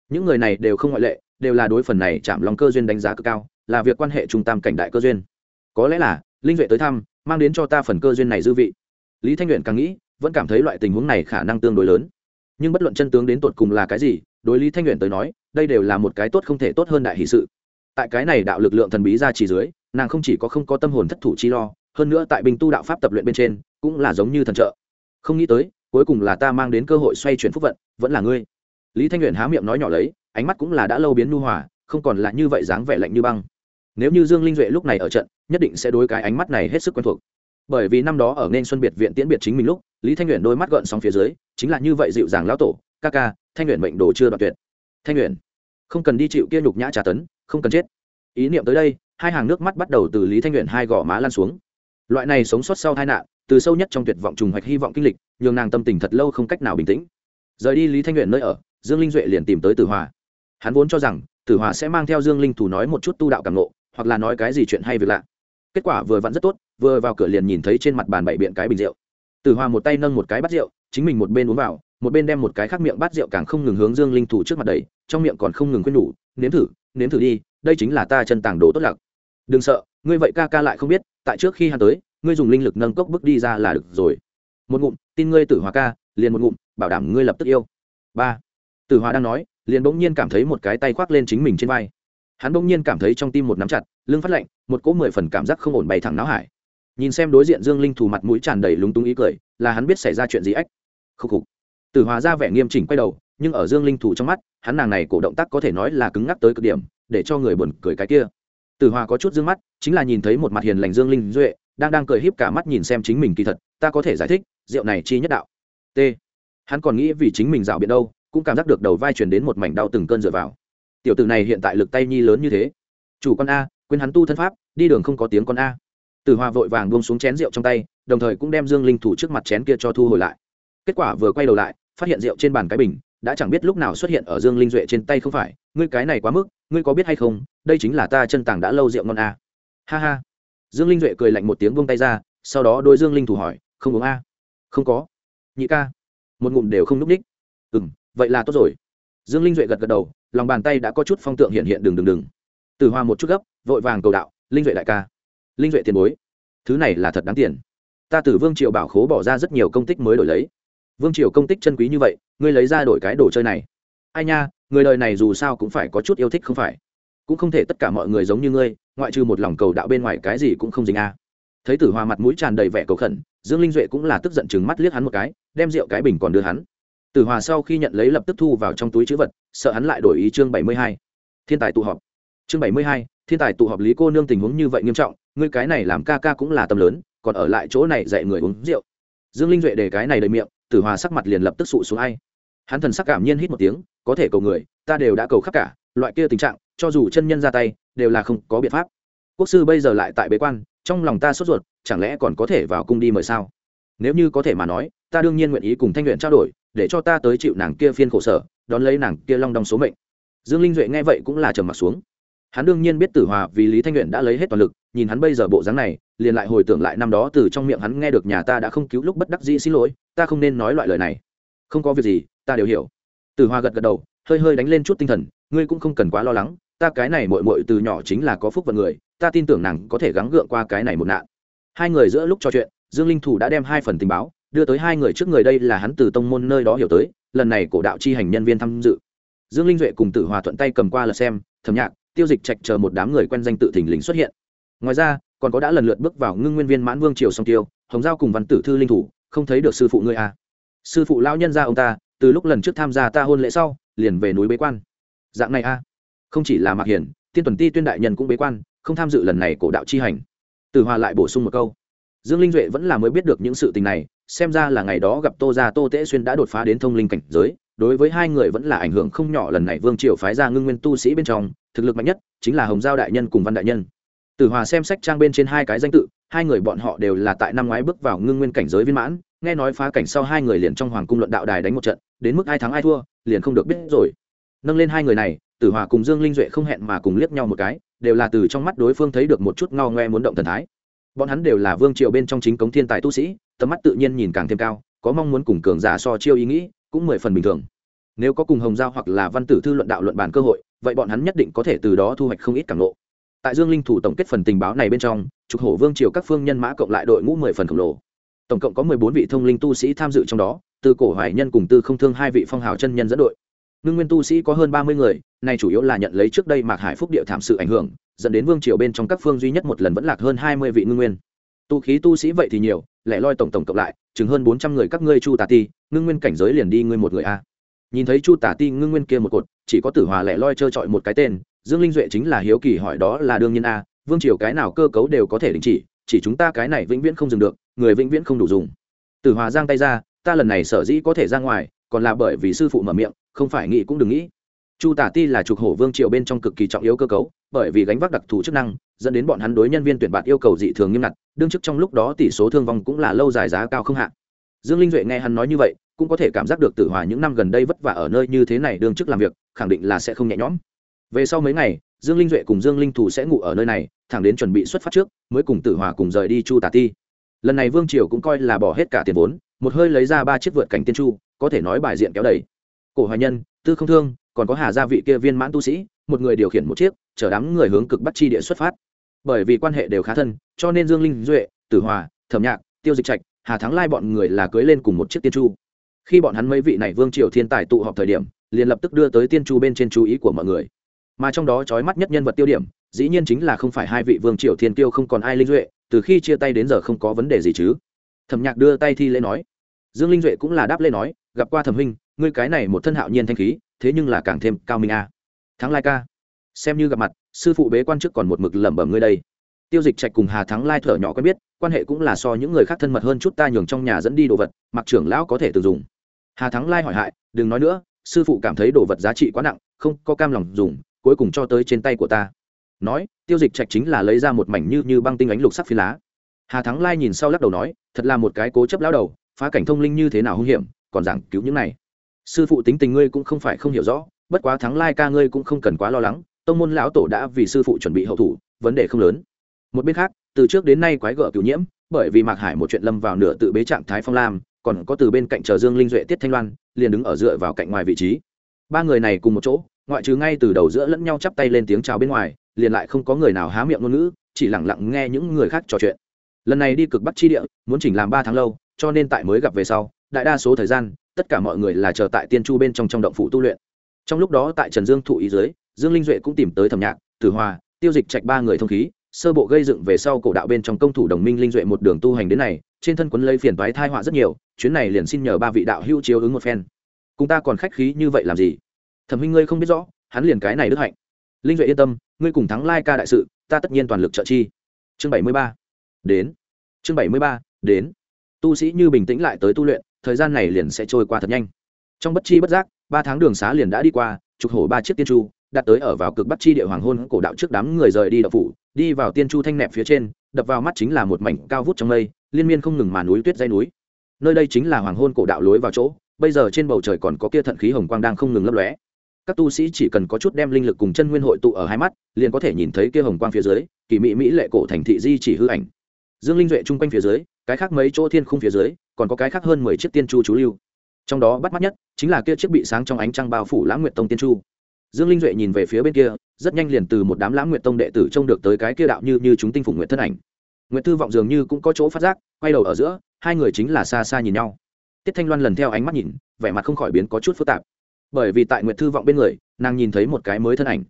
Những người này đều không ngoại lệ, đều là đối phần này chạm lòng cơ duyên đánh giá cực cao, là việc quan hệ trung tam cảnh đại cơ duyên. Có lẽ là, linh vệ tới thăm, mang đến cho ta phần cơ duyên này dư vị lý thanh luyện càng nghĩ, vẫn cảm thấy loại tình huống này khả năng tương đối lớn. Nhưng bất luận chân tướng đến tột cùng là cái gì, đối lý thanh luyện tới nói, đây đều là một cái tốt không thể tốt hơn đại hỷ sự. Tại cái này đạo lực lượng thần bí ra chỉ dưới, nàng không chỉ có không có tâm hồn thất thủ chi lo, hơn nữa tại bình tu đạo pháp tập luyện bên trên, cũng là giống như thần trợ. Không nghĩ tới, cuối cùng là ta mang đến cơ hội xoay chuyển phúc vận, vẫn là ngươi. Lý thanh luyện há miệng nói nhỏ lấy, ánh mắt cũng là đã lâu biến nu hòa, không còn là như vậy dáng vẻ lạnh như băng. Nếu như dương linh duệ lúc này ở trận, nhất định sẽ đối cái ánh mắt này hết sức quen thuộc bởi vì năm đó ở nên xuân biệt viện tiễn biệt chính mình lúc, lý thanh nguyện đôi mắt gợn sóng phía dưới, chính là như vậy dịu dàng lão tổ, ca ca, thanh nguyện mệnh đồ chưa đoạt tuyệt. Thanh nguyện không cần đi chịu kia nhục nhã trả tấn, không cần chết. Ý niệm tới đây, hai hàng nước mắt bắt đầu từ lý thanh nguyện hai gò má lan xuống. Loại này sống sót sau tai nạn, từ sâu nhất trong tuyệt vọng trùng hoạch hy vọng kinh lịch, nhường nàng tâm tình thật lâu không cách nào bình tĩnh. Rời đi lý thanh nguyện nơi ở, dương linh duệ liền tìm tới tử hòa. Hắn vốn cho rằng, tử hòa sẽ mang theo dương linh thủ nói một chút tu đạo cảm nộ hoặc là nói cái gì chuyện hay việc lạ kết quả vừa vặn rất tốt, vừa vào cửa liền nhìn thấy trên mặt bàn bảy biện cái bình rượu. Tử hòa một tay nâng một cái bát rượu, chính mình một bên uống vào, một bên đem một cái khác miệng bát rượu càng không ngừng hướng dương linh thủ trước mặt đầy trong miệng còn không ngừng quên nhủ, nếm thử nếm thử đi, đây chính là ta chân tàng đồ tốt lạc đừng sợ, ngươi vậy ca ca lại không biết, tại trước khi hắn tới, ngươi dùng linh lực nâng cốc bước đi ra là được rồi. Một ngụm, tin ngươi tử hòa ca, liền một ngụm, bảo đảm ngươi lập tức yêu. Ba. Tử hòa đang nói, liền bỗng nhiên cảm thấy một cái tay khoác lên chính mình trên vai hắn bỗng nhiên cảm thấy trong tim một nắm chặt, lưng phát lạnh, một cỗ mười phần cảm giác không ổn bay thẳng não hải. Nhìn xem đối diện dương linh thù mặt mũi tràn đầy lúng túng ý cười, là hắn biết xảy ra chuyện gì ách. Khúc khục. Tử hòa ra vẻ nghiêm chỉnh quay đầu, nhưng ở dương linh thủ trong mắt, hắn nàng này cổ động tác có thể nói là cứng ngắc tới cực điểm, để cho người buồn cười cái kia. Tử hòa có chút d ư ơ n g mắt, chính là nhìn thấy một mặt hiền lành dương linh duệ, đang đang cười híp cả mắt nhìn xem chính mình kỳ thật, ta có thể giải thích, rượu này chi nhất đạo. T. Hắn còn nghĩ vì chính mình dạo biện đâu, cũng cảm giác được đầu vai truyền đến một mảnh đau từng cơn dựa vào tiểu tử này hiện tại lực tay nhi lớn như thế. Chủ con a, quên hắn tu thân pháp, đi đường không có tiếng con a. Tử Hoa vội vàng buông xuống chén rượu trong tay, đồng thời cũng đem dương linh thủ trước mặt chén kia cho thu hồi lại. Kết quả vừa quay đầu lại, phát hiện rượu trên bàn cái bình, đã chẳng biết lúc nào xuất hiện ở dương linh duệ trên tay không phải. Ngươi cái này quá mức, ngươi có biết hay không, đây chính là ta chân tàng đã lâu rượu ngon a. Ha ha. Dương linh duệ cười lạnh một tiếng buông tay ra, sau đó đôi dương linh thủ hỏi, không uống a? Không có. Nhị ca. Một ngụm đều không núp ních. Ừ m vậy là tốt rồi. Dương linh duệ gật gật đầu lòng bàn tay đã có chút phong tượng hiện hiện đừng đừng đừng. Từ hoa một chút gấp, vội vàng cầu đạo, linh duệ đại ca, linh duệ tiền bối, thứ này là thật đáng tiền. Ta từ vương triều bảo khố bỏ ra rất nhiều công tích mới đổi lấy. Vương triều công tích chân quý như vậy, ngươi lấy ra đổi cái đồ chơi này. Ai nha, người đời này dù sao cũng phải có chút yêu thích không phải. Cũng không thể tất cả mọi người giống như ngươi, ngoại trừ một lòng cầu đạo bên ngoài cái gì cũng không dính a. Thấy tử hoa mặt mũi tràn đầy vẻ cầu khẩn, dương linh duệ cũng là tức giận chừng mắt liếc hắn một cái, đem rượu cái bình còn đưa hắn tử hòa sau khi nhận lấy lập tức thu vào trong túi chữ vật, sợ hắn lại đổi ý chương bảy mươi hai. Thiên tài tụ họp. Chương bảy mươi hai, thiên tài tụ họp lý cô nương tình huống như vậy nghiêm trọng, ngươi cái này làm ca ca cũng là tâm lớn, còn ở lại chỗ này dạy người uống rượu. Dương linh duệ để cái này đầy miệng, tử hòa sắc mặt liền lập tức sụ xuống ai. Hắn thần sắc cảm nhiên hít một tiếng, có thể cầu người, ta đều đã cầu khắp cả, loại kia tình trạng, cho dù chân nhân ra tay, đều là không có biện pháp. Quốc sư bây giờ lại tại bế quan, trong lòng ta sốt ruột, chẳng lẽ còn có thể vào cung đi mời sao? Nếu như có thể mà nói, ta đương nhiên nguyện ý cùng thanh luyện trao đổi để cho ta tới chịu nàng kia phiên khổ sở, đón lấy nàng kia long đong số mệnh. Dương linh duệ nghe vậy cũng là trầm m ặ t xuống. Hắn đương nhiên biết tử hòa vì lý thanh luyện đã lấy hết toàn lực, nhìn hắn bây giờ bộ dáng này, liền lại hồi tưởng lại năm đó từ trong miệng hắn nghe được nhà ta đã không cứu lúc bất đắc dĩ xin lỗi, ta không nên nói loại lời này. Không có việc gì, ta đều hiểu. Tử hòa gật gật đầu, hơi hơi đánh lên chút tinh thần, ngươi cũng không cần quá lo lắng, ta cái này mội mội từ nhỏ chính là có phúc vận người, ta tin tưởng nàng có thể gắng gượng qua cái này một nạn. Hai người giữa lúc trò chuyện, dương linh thủ đã đem hai phần tình báo đưa tới hai người trước người đây là hắn từ tông môn nơi đó hiểu tới, lần này cổ đạo chi hành nhân viên tham dự. Dương linh duệ cùng tử hòa thuận tay cầm qua là xem thầm nhạc, tiêu dịch trạch chờ một đám người quen danh tự thình lình xuất hiện. Ngoài ra, còn có đã lần lượt bước vào ngưng nguyên viên mãn vương triều song tiêu, hồng giao cùng văn tử thư linh thủ, không thấy được sư phụ ngươi à. sư phụ lão nhân ra ông ta, từ lúc lần trước tham gia ta hôn lễ sau, liền về núi bế quan. Dạng này a à. không chỉ là mạc hiển, tiên tuần ti tuyên đại nhân cũng bế quan, không tham dự lần này cổ đạo chi hành. Tử hòa lại bổ sung một câu dương linh duệ vẫn là mới biết được những sự tình này xem ra là ngày đó gặp tô gia tô tễ xuyên đã đột phá đến thông linh cảnh giới đối với hai người vẫn là ảnh hưởng không nhỏ lần này vương triều phái ra ngưng nguyên tu sĩ bên trong thực lực mạnh nhất chính là hồng giao đại nhân cùng văn đại nhân Tử Hòa xem sách trang bên trên hai cái danh tự, hai người bọn họ đều là tại năm ngoái bước vào ngưng nguyên cảnh giới viên mãn, nghe nói phá cảnh sau hai người liền trong hoàng cung luận đạo đài đánh một trận, đến mức ai thắng ai thua, liền không được biết rồi. Nâng lên hai người này, Tử Hòa cùng Dương Linh Duệ không hẹn mà cùng liếc nhau một cái, đều là từ trong mắt đối phương thấy được một chút ngao ngoe muốn động thần thái. Bọn hắn đều là vương triều bên trong chính cống thiên tài tu sĩ, tầm mắt tự nhiên nhìn càng thêm cao, có mong muốn cùng cường giả so chiêu ý nghĩ cũng mười phần bình thường. Nếu có cùng hồng giao hoặc là văn tử thư luận đạo luận bàn cơ hội vậy bọn hắn nhất định có thể từ đó thu hoạch không ít càng lộ tại dương linh thủ tổng kết phần tình báo này bên trong trục hổ vương triều các phương nhân mã cộng lại đội ngũ mười phần khổng lồ. Tổng cộng có mười bốn vị thông linh tu sĩ tham dự trong đó từ cổ hoài nhân cùng tư không thương hai vị phong hào chân nhân dẫn đội. Ngưng nguyên tu sĩ có hơn ba mươi người này chủ yếu là nhận lấy trước đây mạc hải phúc địa thảm sự ảnh hưởng dẫn đến vương triều bên trong các phương duy nhất một lần vẫn lạc hơn hai mươi vị ngưng nguyên. Tu khí tu sĩ vậy thì nhiều, lẻ loi tổng tổng cộng lại, chừng hơn bốn trăm người các ngươi chu tà ti ngưng nguyên cảnh giới liền đi ngươi một người a. Nhìn thấy chu tà ti ngưng nguyên kia một cột, chỉ có tử hòa lẻ loi trơ trọi một cái tên, dương linh duệ chính là hiếu kỳ hỏi đó là đương nhiên a, vương triều cái nào cơ cấu đều có thể đình chỉ chỉ chúng ta cái này vĩnh viễn không dừng được, người vĩnh viễn không đủ dùng. Tử hòa giang tay ra, ta lần này sở dĩ có thể ra ngoài, còn là bởi vì sư phụ mở miệng, không phải nghĩ cũng đừng nghĩ chu tả ti là trục hổ vương triều bên trong cực kỳ trọng yếu cơ cấu, bởi vì gánh vác đặc thù chức năng, dẫn đến bọn hắn đối nhân viên tuyển bạt yêu cầu dị thường nghiêm ngặt, đương chức trong lúc đó tỷ số thương vong cũng là lâu dài giá cao không hạ. dương linh duệ nghe hắn nói như vậy, cũng có thể cảm giác được tử hòa những năm gần đây vất vả ở nơi như thế này đương chức làm việc, khẳng định là sẽ không nhẹ nhõm. Về sau mấy ngày, dương linh duệ cùng dương linh thủ sẽ ngủ ở nơi này, thẳng đến chuẩn bị xuất phát trước, mới cùng tử hòa cùng rời đi chu Tả ti. Lần này vương triều cũng coi là bỏ hết cả tiền vốn, một hơi lấy ra ba chiếc vượt cảnh tiên chu, có thể nói bài diện kéo đầy. Cổ hoài nhân, tư không thương còn có hà gia vị kia viên mãn tu sĩ, một người điều khiển một chiếc chở đám người hướng cực bắt chi địa xuất phát. Bởi vì quan hệ đều khá thân, cho nên dương linh, duệ, tử hòa, thẩm nhạc, tiêu dịch trạch, hà thắng lai bọn người là cưới lên cùng một chiếc tiên chu. Khi bọn hắn mấy vị này vương triều thiên tài tụ họp thời điểm, liền lập tức đưa tới tiên chu bên trên chú ý của mọi người. Mà trong đó trói mắt nhất nhân vật tiêu điểm, dĩ nhiên chính là không phải hai vị vương triều thiên tiêu không còn ai linh duệ, từ khi chia tay đến giờ không có vấn đề gì chứ. Thẩm nhạc đưa tay thi lễ nói. Dương linh duệ cũng là đáp lễ nói gặp qua thẩm huynh, ngươi cái này một thân hạo nhiên thanh khí, thế nhưng là càng thêm cao minh a. À. thắng lai ca. Xem như gặp mặt, sư phụ bế quan chức còn một mực lẩm bẩm ngươi đây. Tiêu dịch trạch cùng hà thắng lai thở nhỏ quen biết, quan hệ cũng là so những người khác thân mật hơn chút ta nhường trong nhà dẫn đi đồ vật, mặc trưởng lão có thể tự dùng. Hà thắng lai hỏi hại, đừng nói nữa, sư phụ cảm thấy đồ vật giá trị quá nặng, không có cam lòng dùng, cuối cùng cho tới trên tay của ta. Nói, tiêu dịch trạch chính là lấy ra một mảnh như như băng tinh ánh lục sắc phi lá. Hà thắng lai nhìn sau lắc đầu nói, thật là một cái cố chấp lão đầu, phá cảnh thông linh như thế nào hung hiểm còn giảng cứu những này. Sư phụ tính tình ngươi cũng không phải không hiểu rõ, bất quá thắng lai ca ngươi cũng không cần quá lo lắng, tông môn lão tổ đã vì sư phụ chuẩn bị hậu thủ, vấn đề không lớn. Một bên khác, từ trước đến nay quái gở cửu nhiễm, bởi vì mạc hải một chuyện lâm vào nửa tự bế trạng thái phong lam, còn có từ bên cạnh chờ dương linh duệ, tiết thanh loan, liền đứng ở dựa vào cạnh ngoài vị trí. Ba người này cùng một chỗ, ngoại trừ ngay từ đầu giữa lẫn nhau chắp tay lên tiếng chào bên ngoài, liền lại không có người nào há miệng ngôn ngữ, chỉ lẳng lặng nghe những người khác trò chuyện. Lần này đi cực bắc chi địa, muốn chỉnh làm ba tháng lâu, cho nên tại mới gặp về sau đại đa số thời gian, tất cả mọi người là chờ tại tiên chu bên trong trong động phủ tu luyện. Trong lúc đó tại trần dương thụ ý dưới, dương linh duệ cũng tìm tới thẩm nhạc, tử hòa, tiêu dịch trạch ba người thông khí, sơ bộ gây dựng về sau cổ đạo bên trong công thủ đồng minh linh duệ một đường tu hành đến này, trên thân quấn lấy phiền toái thai họa rất nhiều, chuyến này liền xin nhờ ba vị đạo hữu chiếu ứng một phen. Cùng ta còn khách khí như vậy làm gì? Thẩm huynh ngươi không biết rõ, hắn liền cái này đức hạnh. Linh duệ yên tâm, ngươi cùng thắng lai ca đại sự, ta tất nhiên toàn lực trợ chi. Chương bảy mươi ba, đến. Chương bảy mươi ba, đến. Tu sĩ như bình tĩnh lại tới tu luyện thời gian này liền sẽ trôi qua thật nhanh. Trong bất chi bất giác, ba tháng đường xá liền đã đi qua, trục hổ ba chiếc tiên chu, đặt tới ở vào cực bắc chi địa hoàng hôn cổ đạo trước đám người rời đi đập phủ, đi vào tiên chu thanh nẹp phía trên, đập vào mắt chính là một mảnh cao vút trong mây, liên miên không ngừng mà núi tuyết dây núi. Nơi đây chính là hoàng hôn cổ đạo lối vào chỗ, bây giờ trên bầu trời còn có kia thận khí hồng quang đang không ngừng lấp lóe. Các tu sĩ chỉ cần có chút đem linh lực cùng chân nguyên hội tụ ở hai mắt, liền có thể nhìn thấy kia hồng quang phía dưới, kỳ mỹ mỹ lệ cổ thành thị di chỉ hư ảnh. Dương linh duệ chung quanh phía dưới cái khác mấy chỗ thiên khung phía dưới, còn có cái khác hơn mười chiếc tiên chu chú lưu. Trong đó bắt mắt nhất chính là kia chiếc bị sáng trong ánh trăng bao phủ lãng nguyệt tông tiên chu. Dương linh duệ nhìn về phía bên kia, rất nhanh liền từ một đám lãng nguyệt tông đệ tử trông được tới cái kia đạo như như chúng tinh phủ nguyệt thân ảnh. Nguyệt thư vọng dường như cũng có chỗ phát giác, quay đầu ở giữa, hai người chính là xa xa nhìn nhau. Tiết thanh loan lần theo ánh mắt nhìn, vẻ mặt không khỏi biến có chút phức tạp. Bởi vì tại nguyệt thư vọng bên người, nàng nhìn thấy một cái mới thân ảnh.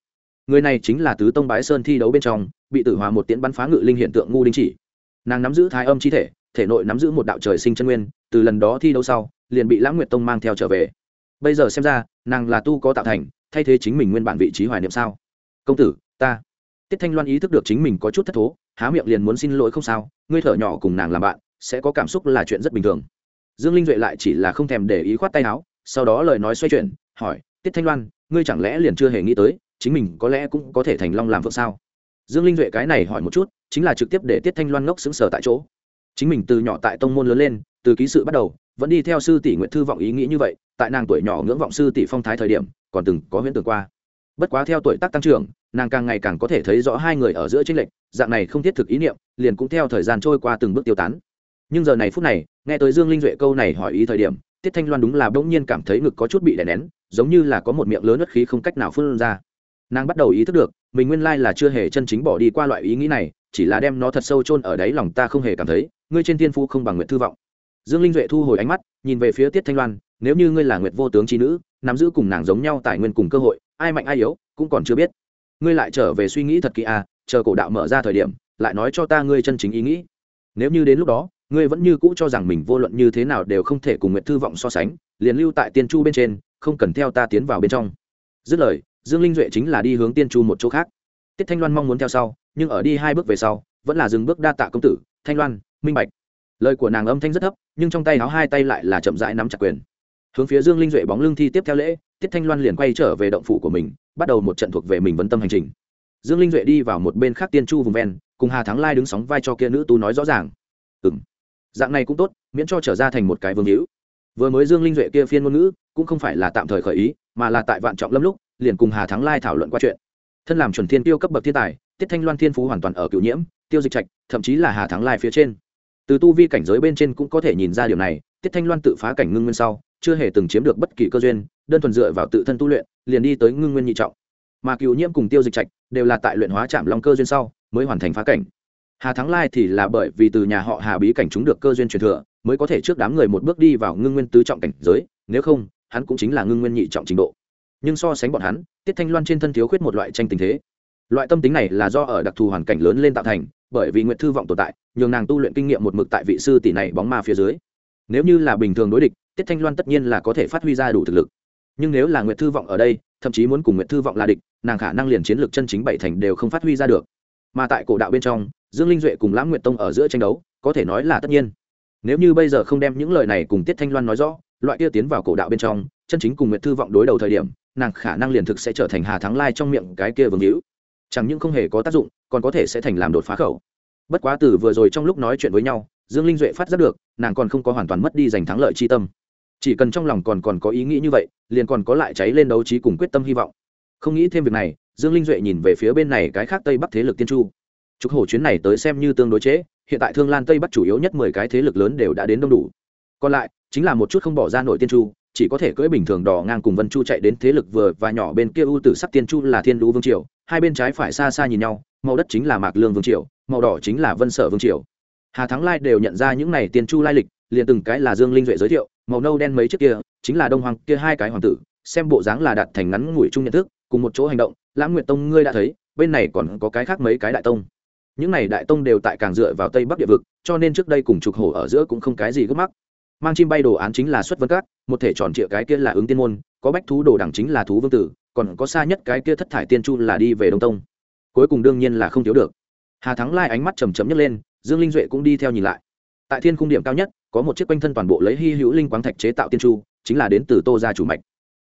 Người này chính là tứ tông bái sơn thi đấu bên trong, bị tử hòa một tiễn bắn phá ngự linh hiện tượng ngu đinh chỉ. Nàng nắm giữ thái âm chi thể thể nội nắm giữ một đạo trời sinh chân nguyên, từ lần đó thi đấu sau, liền bị lãng nguyệt tông mang theo trở về. Bây giờ xem ra, nàng là tu có tạo thành, thay thế chính mình nguyên bản vị trí hoài niệm sao? Công tử, ta. Tiết thanh loan ý thức được chính mình có chút thất thố, há miệng liền muốn xin lỗi không sao, ngươi thở nhỏ cùng nàng làm bạn, sẽ có cảm xúc là chuyện rất bình thường. Dương linh duệ lại chỉ là không thèm để ý khoát tay áo, sau đó lời nói xoay chuyển, hỏi, tiết thanh loan, ngươi chẳng lẽ liền chưa hề nghĩ tới, chính mình có lẽ cũng có thể thành long làm phượng sao? Dương linh duệ cái này hỏi một chút, chính là trực tiếp để tiết thanh loan ngốc xứng sở tại chỗ chính mình từ nhỏ tại tông môn lớn lên, từ ký sự bắt đầu, vẫn đi theo sư tỷ nguyện thư vọng ý nghĩ như vậy, tại nàng tuổi nhỏ ngưỡng vọng sư tỷ phong thái thời điểm, còn từng có huyễn tưởng qua. Bất quá theo tuổi tác tăng trưởng, nàng càng ngày càng có thể thấy rõ hai người ở giữa tranh lệch, dạng này không thiết thực ý niệm, liền cũng theo thời gian trôi qua từng bước tiêu tán. Nhưng giờ này phút này, nghe tới dương linh duệ câu này hỏi ý thời điểm, tiết thanh loan đúng là bỗng nhiên cảm thấy ngực có chút bị đè nén, giống như là có một miệng lớn ất khí không cách nào phun ra. Nàng bắt đầu ý thức được, mình nguyên lai là chưa hề chân chính bỏ đi qua loại ý nghĩ này chỉ là đem nó thật sâu chôn ở đáy lòng ta không hề cảm thấy, ngươi trên thiên phu không bằng nguyện thư vọng. Dương linh duệ thu hồi ánh mắt, nhìn về phía tiết thanh loan, nếu như ngươi là nguyệt vô tướng trí nữ, nắm giữ cùng nàng giống nhau tài nguyên cùng cơ hội, ai mạnh ai yếu, cũng còn chưa biết. Ngươi lại trở về suy nghĩ thật kỹ à chờ cổ đạo mở ra thời điểm, lại nói cho ta ngươi chân chính ý nghĩ. Nếu như đến lúc đó, ngươi vẫn như cũ cho rằng mình vô luận như thế nào đều không thể cùng nguyệt thư vọng so sánh, liền lưu tại tiên chu bên trên, không cần theo ta tiến vào bên trong. Dứt lời, dương linh duệ chính là đi hướng tiên chu một chỗ khác. Tiết thanh loan mong muốn theo sau nhưng ở đi hai bước về sau, vẫn là dừng bước đa tạ công tử, thanh loan, minh bạch. Lời của nàng âm thanh rất thấp, nhưng trong tay áo hai tay lại là chậm rãi nắm chặt quyền. Hướng phía dương linh duệ bóng lưng thi tiếp theo lễ, tiết thanh loan liền quay trở về động phủ của mình, bắt đầu một trận thuộc về mình vấn tâm hành trình. Dương linh duệ đi vào một bên khác tiên chu vùng ven, cùng hà thắng lai đứng sóng vai cho kia nữ tú nói rõ ràng. Ừ m dạng này cũng tốt, miễn cho trở ra thành một cái vương hữu. Vừa mới dương linh duệ kia phiên ngôn ngữ, cũng không phải là tạm thời khởi ý, mà là tại vạn trọng lâm lúc, liền cùng hà thắng lai thảo luận qua chuyện. Thân làm chuẩn thiên tiêu cấp bậc thiên tài tiết thanh loan thiên phú hoàn toàn ở cựu nhiễm, tiêu dịch trạch, thậm chí là hà thắng lai phía trên. Từ tu vi cảnh giới bên trên cũng có thể nhìn ra điều này, tiết thanh loan tự phá cảnh ngưng nguyên sau, chưa hề từng chiếm được bất kỳ cơ duyên, đơn thuần dựa vào tự thân tu luyện, liền đi tới ngưng nguyên nhị trọng. Mà cựu nhiễm cùng tiêu dịch trạch đều là tại luyện hóa chạm long cơ duyên sau, mới hoàn thành phá cảnh. Hà thắng lai thì là bởi vì từ nhà họ hà bí cảnh chúng được cơ duyên truyền thừa, mới có thể trước đám người một bước đi vào ngưng nguyên tứ trọng cảnh giới, nếu không, hắn cũng chính là ngưng nguyên nhị trọng trình độ. Nhưng so sánh bọn hắn, tiết thanh loan trên thân thiếu khuyết một loại tranh tình thế loại tâm tính này là do ở đặc thù hoàn cảnh lớn lên tạo thành, bởi vì nguyện thư vọng tồn tại, nhường nàng tu luyện kinh nghiệm một mực tại vị sư tỷ này bóng ma phía dưới. Nếu như là bình thường đối địch, tiết thanh loan tất nhiên là có thể phát huy ra đủ thực lực. Nhưng nếu là nguyện thư vọng ở đây, thậm chí muốn cùng nguyện thư vọng là địch, nàng khả năng liền chiến lược chân chính bảy thành đều không phát huy ra được. Mà tại cổ đạo bên trong, dương linh duệ cùng lãng nguyện tông ở giữa tranh đấu, có thể nói là tất nhiên. Nếu như bây giờ không đem những lời này cùng tiết thanh loan nói rõ, loại kia tiến vào cổ đạo bên trong, chân chính cùng nguyện thư vọng đối đầu thời điểm, nàng khả năng liền thực sẽ trở thành hà thắng lai trong miệng cái kia vương hữu chẳng những không hề có tác dụng còn có thể sẽ thành làm đột phá khẩu. Bất quá từ vừa rồi trong lúc nói chuyện với nhau dương linh duệ phát giác được nàng còn không có hoàn toàn mất đi giành thắng lợi chi tâm. Chỉ cần trong lòng còn còn có ý nghĩ như vậy liền còn có lại cháy lên đấu trí cùng quyết tâm hy vọng. Không nghĩ thêm việc này dương linh duệ nhìn về phía bên này cái khác tây bắc thế lực tiên chu. Trục hổ chuyến này tới xem như tương đối chế, hiện tại thương lan tây bắc chủ yếu nhất mười cái thế lực lớn đều đã đến đông đủ. Còn lại chính là một chút không bỏ ra nổi tiên chu chỉ có thể cưỡi bình thường đỏ ngang cùng vân chu chạy đến thế lực vừa và nhỏ bên kia ưu tử sắc tiên chu là thiên lũ vương triều, hai bên trái phải xa xa nhìn nhau, màu đất chính là mạc lương vương triều, màu đỏ chính là vân sở vương triều. Hà thắng lai đều nhận ra những này tiên chu lai lịch, liền từng cái là dương linh duệ giới thiệu, màu nâu đen mấy trước kia, chính là đông hoàng kia hai cái hoàng tử, xem bộ dáng là đạt thành ngắn ngủi chung nhận thức, cùng một chỗ hành động, lãng nguyện tông ngươi đã thấy, bên này còn có cái khác mấy cái đại tông. Những này đại tông đều tại càng dựa vào tây bắc địa vực, cho nên trước đây cùng trục hổ ở giữa cũng không cái gì gấp mắc mang chim bay đồ án chính là xuất vân các, một thể tròn trịa cái kia là ứng tiên môn, có bách thú đồ đẳng chính là thú vương tử, còn có xa nhất cái kia thất thải tiên chu là đi về đông tông. Cuối cùng đương nhiên là không thiếu được. Hà thắng lai ánh mắt trầm chấm nhấc lên, dương linh duệ cũng đi theo nhìn lại. Tại thiên khung điểm cao nhất, có một chiếc quanh thân toàn bộ lấy hy hữu linh quáng thạch chế tạo tiên chu, chính là đến từ tô gia chủ mạch.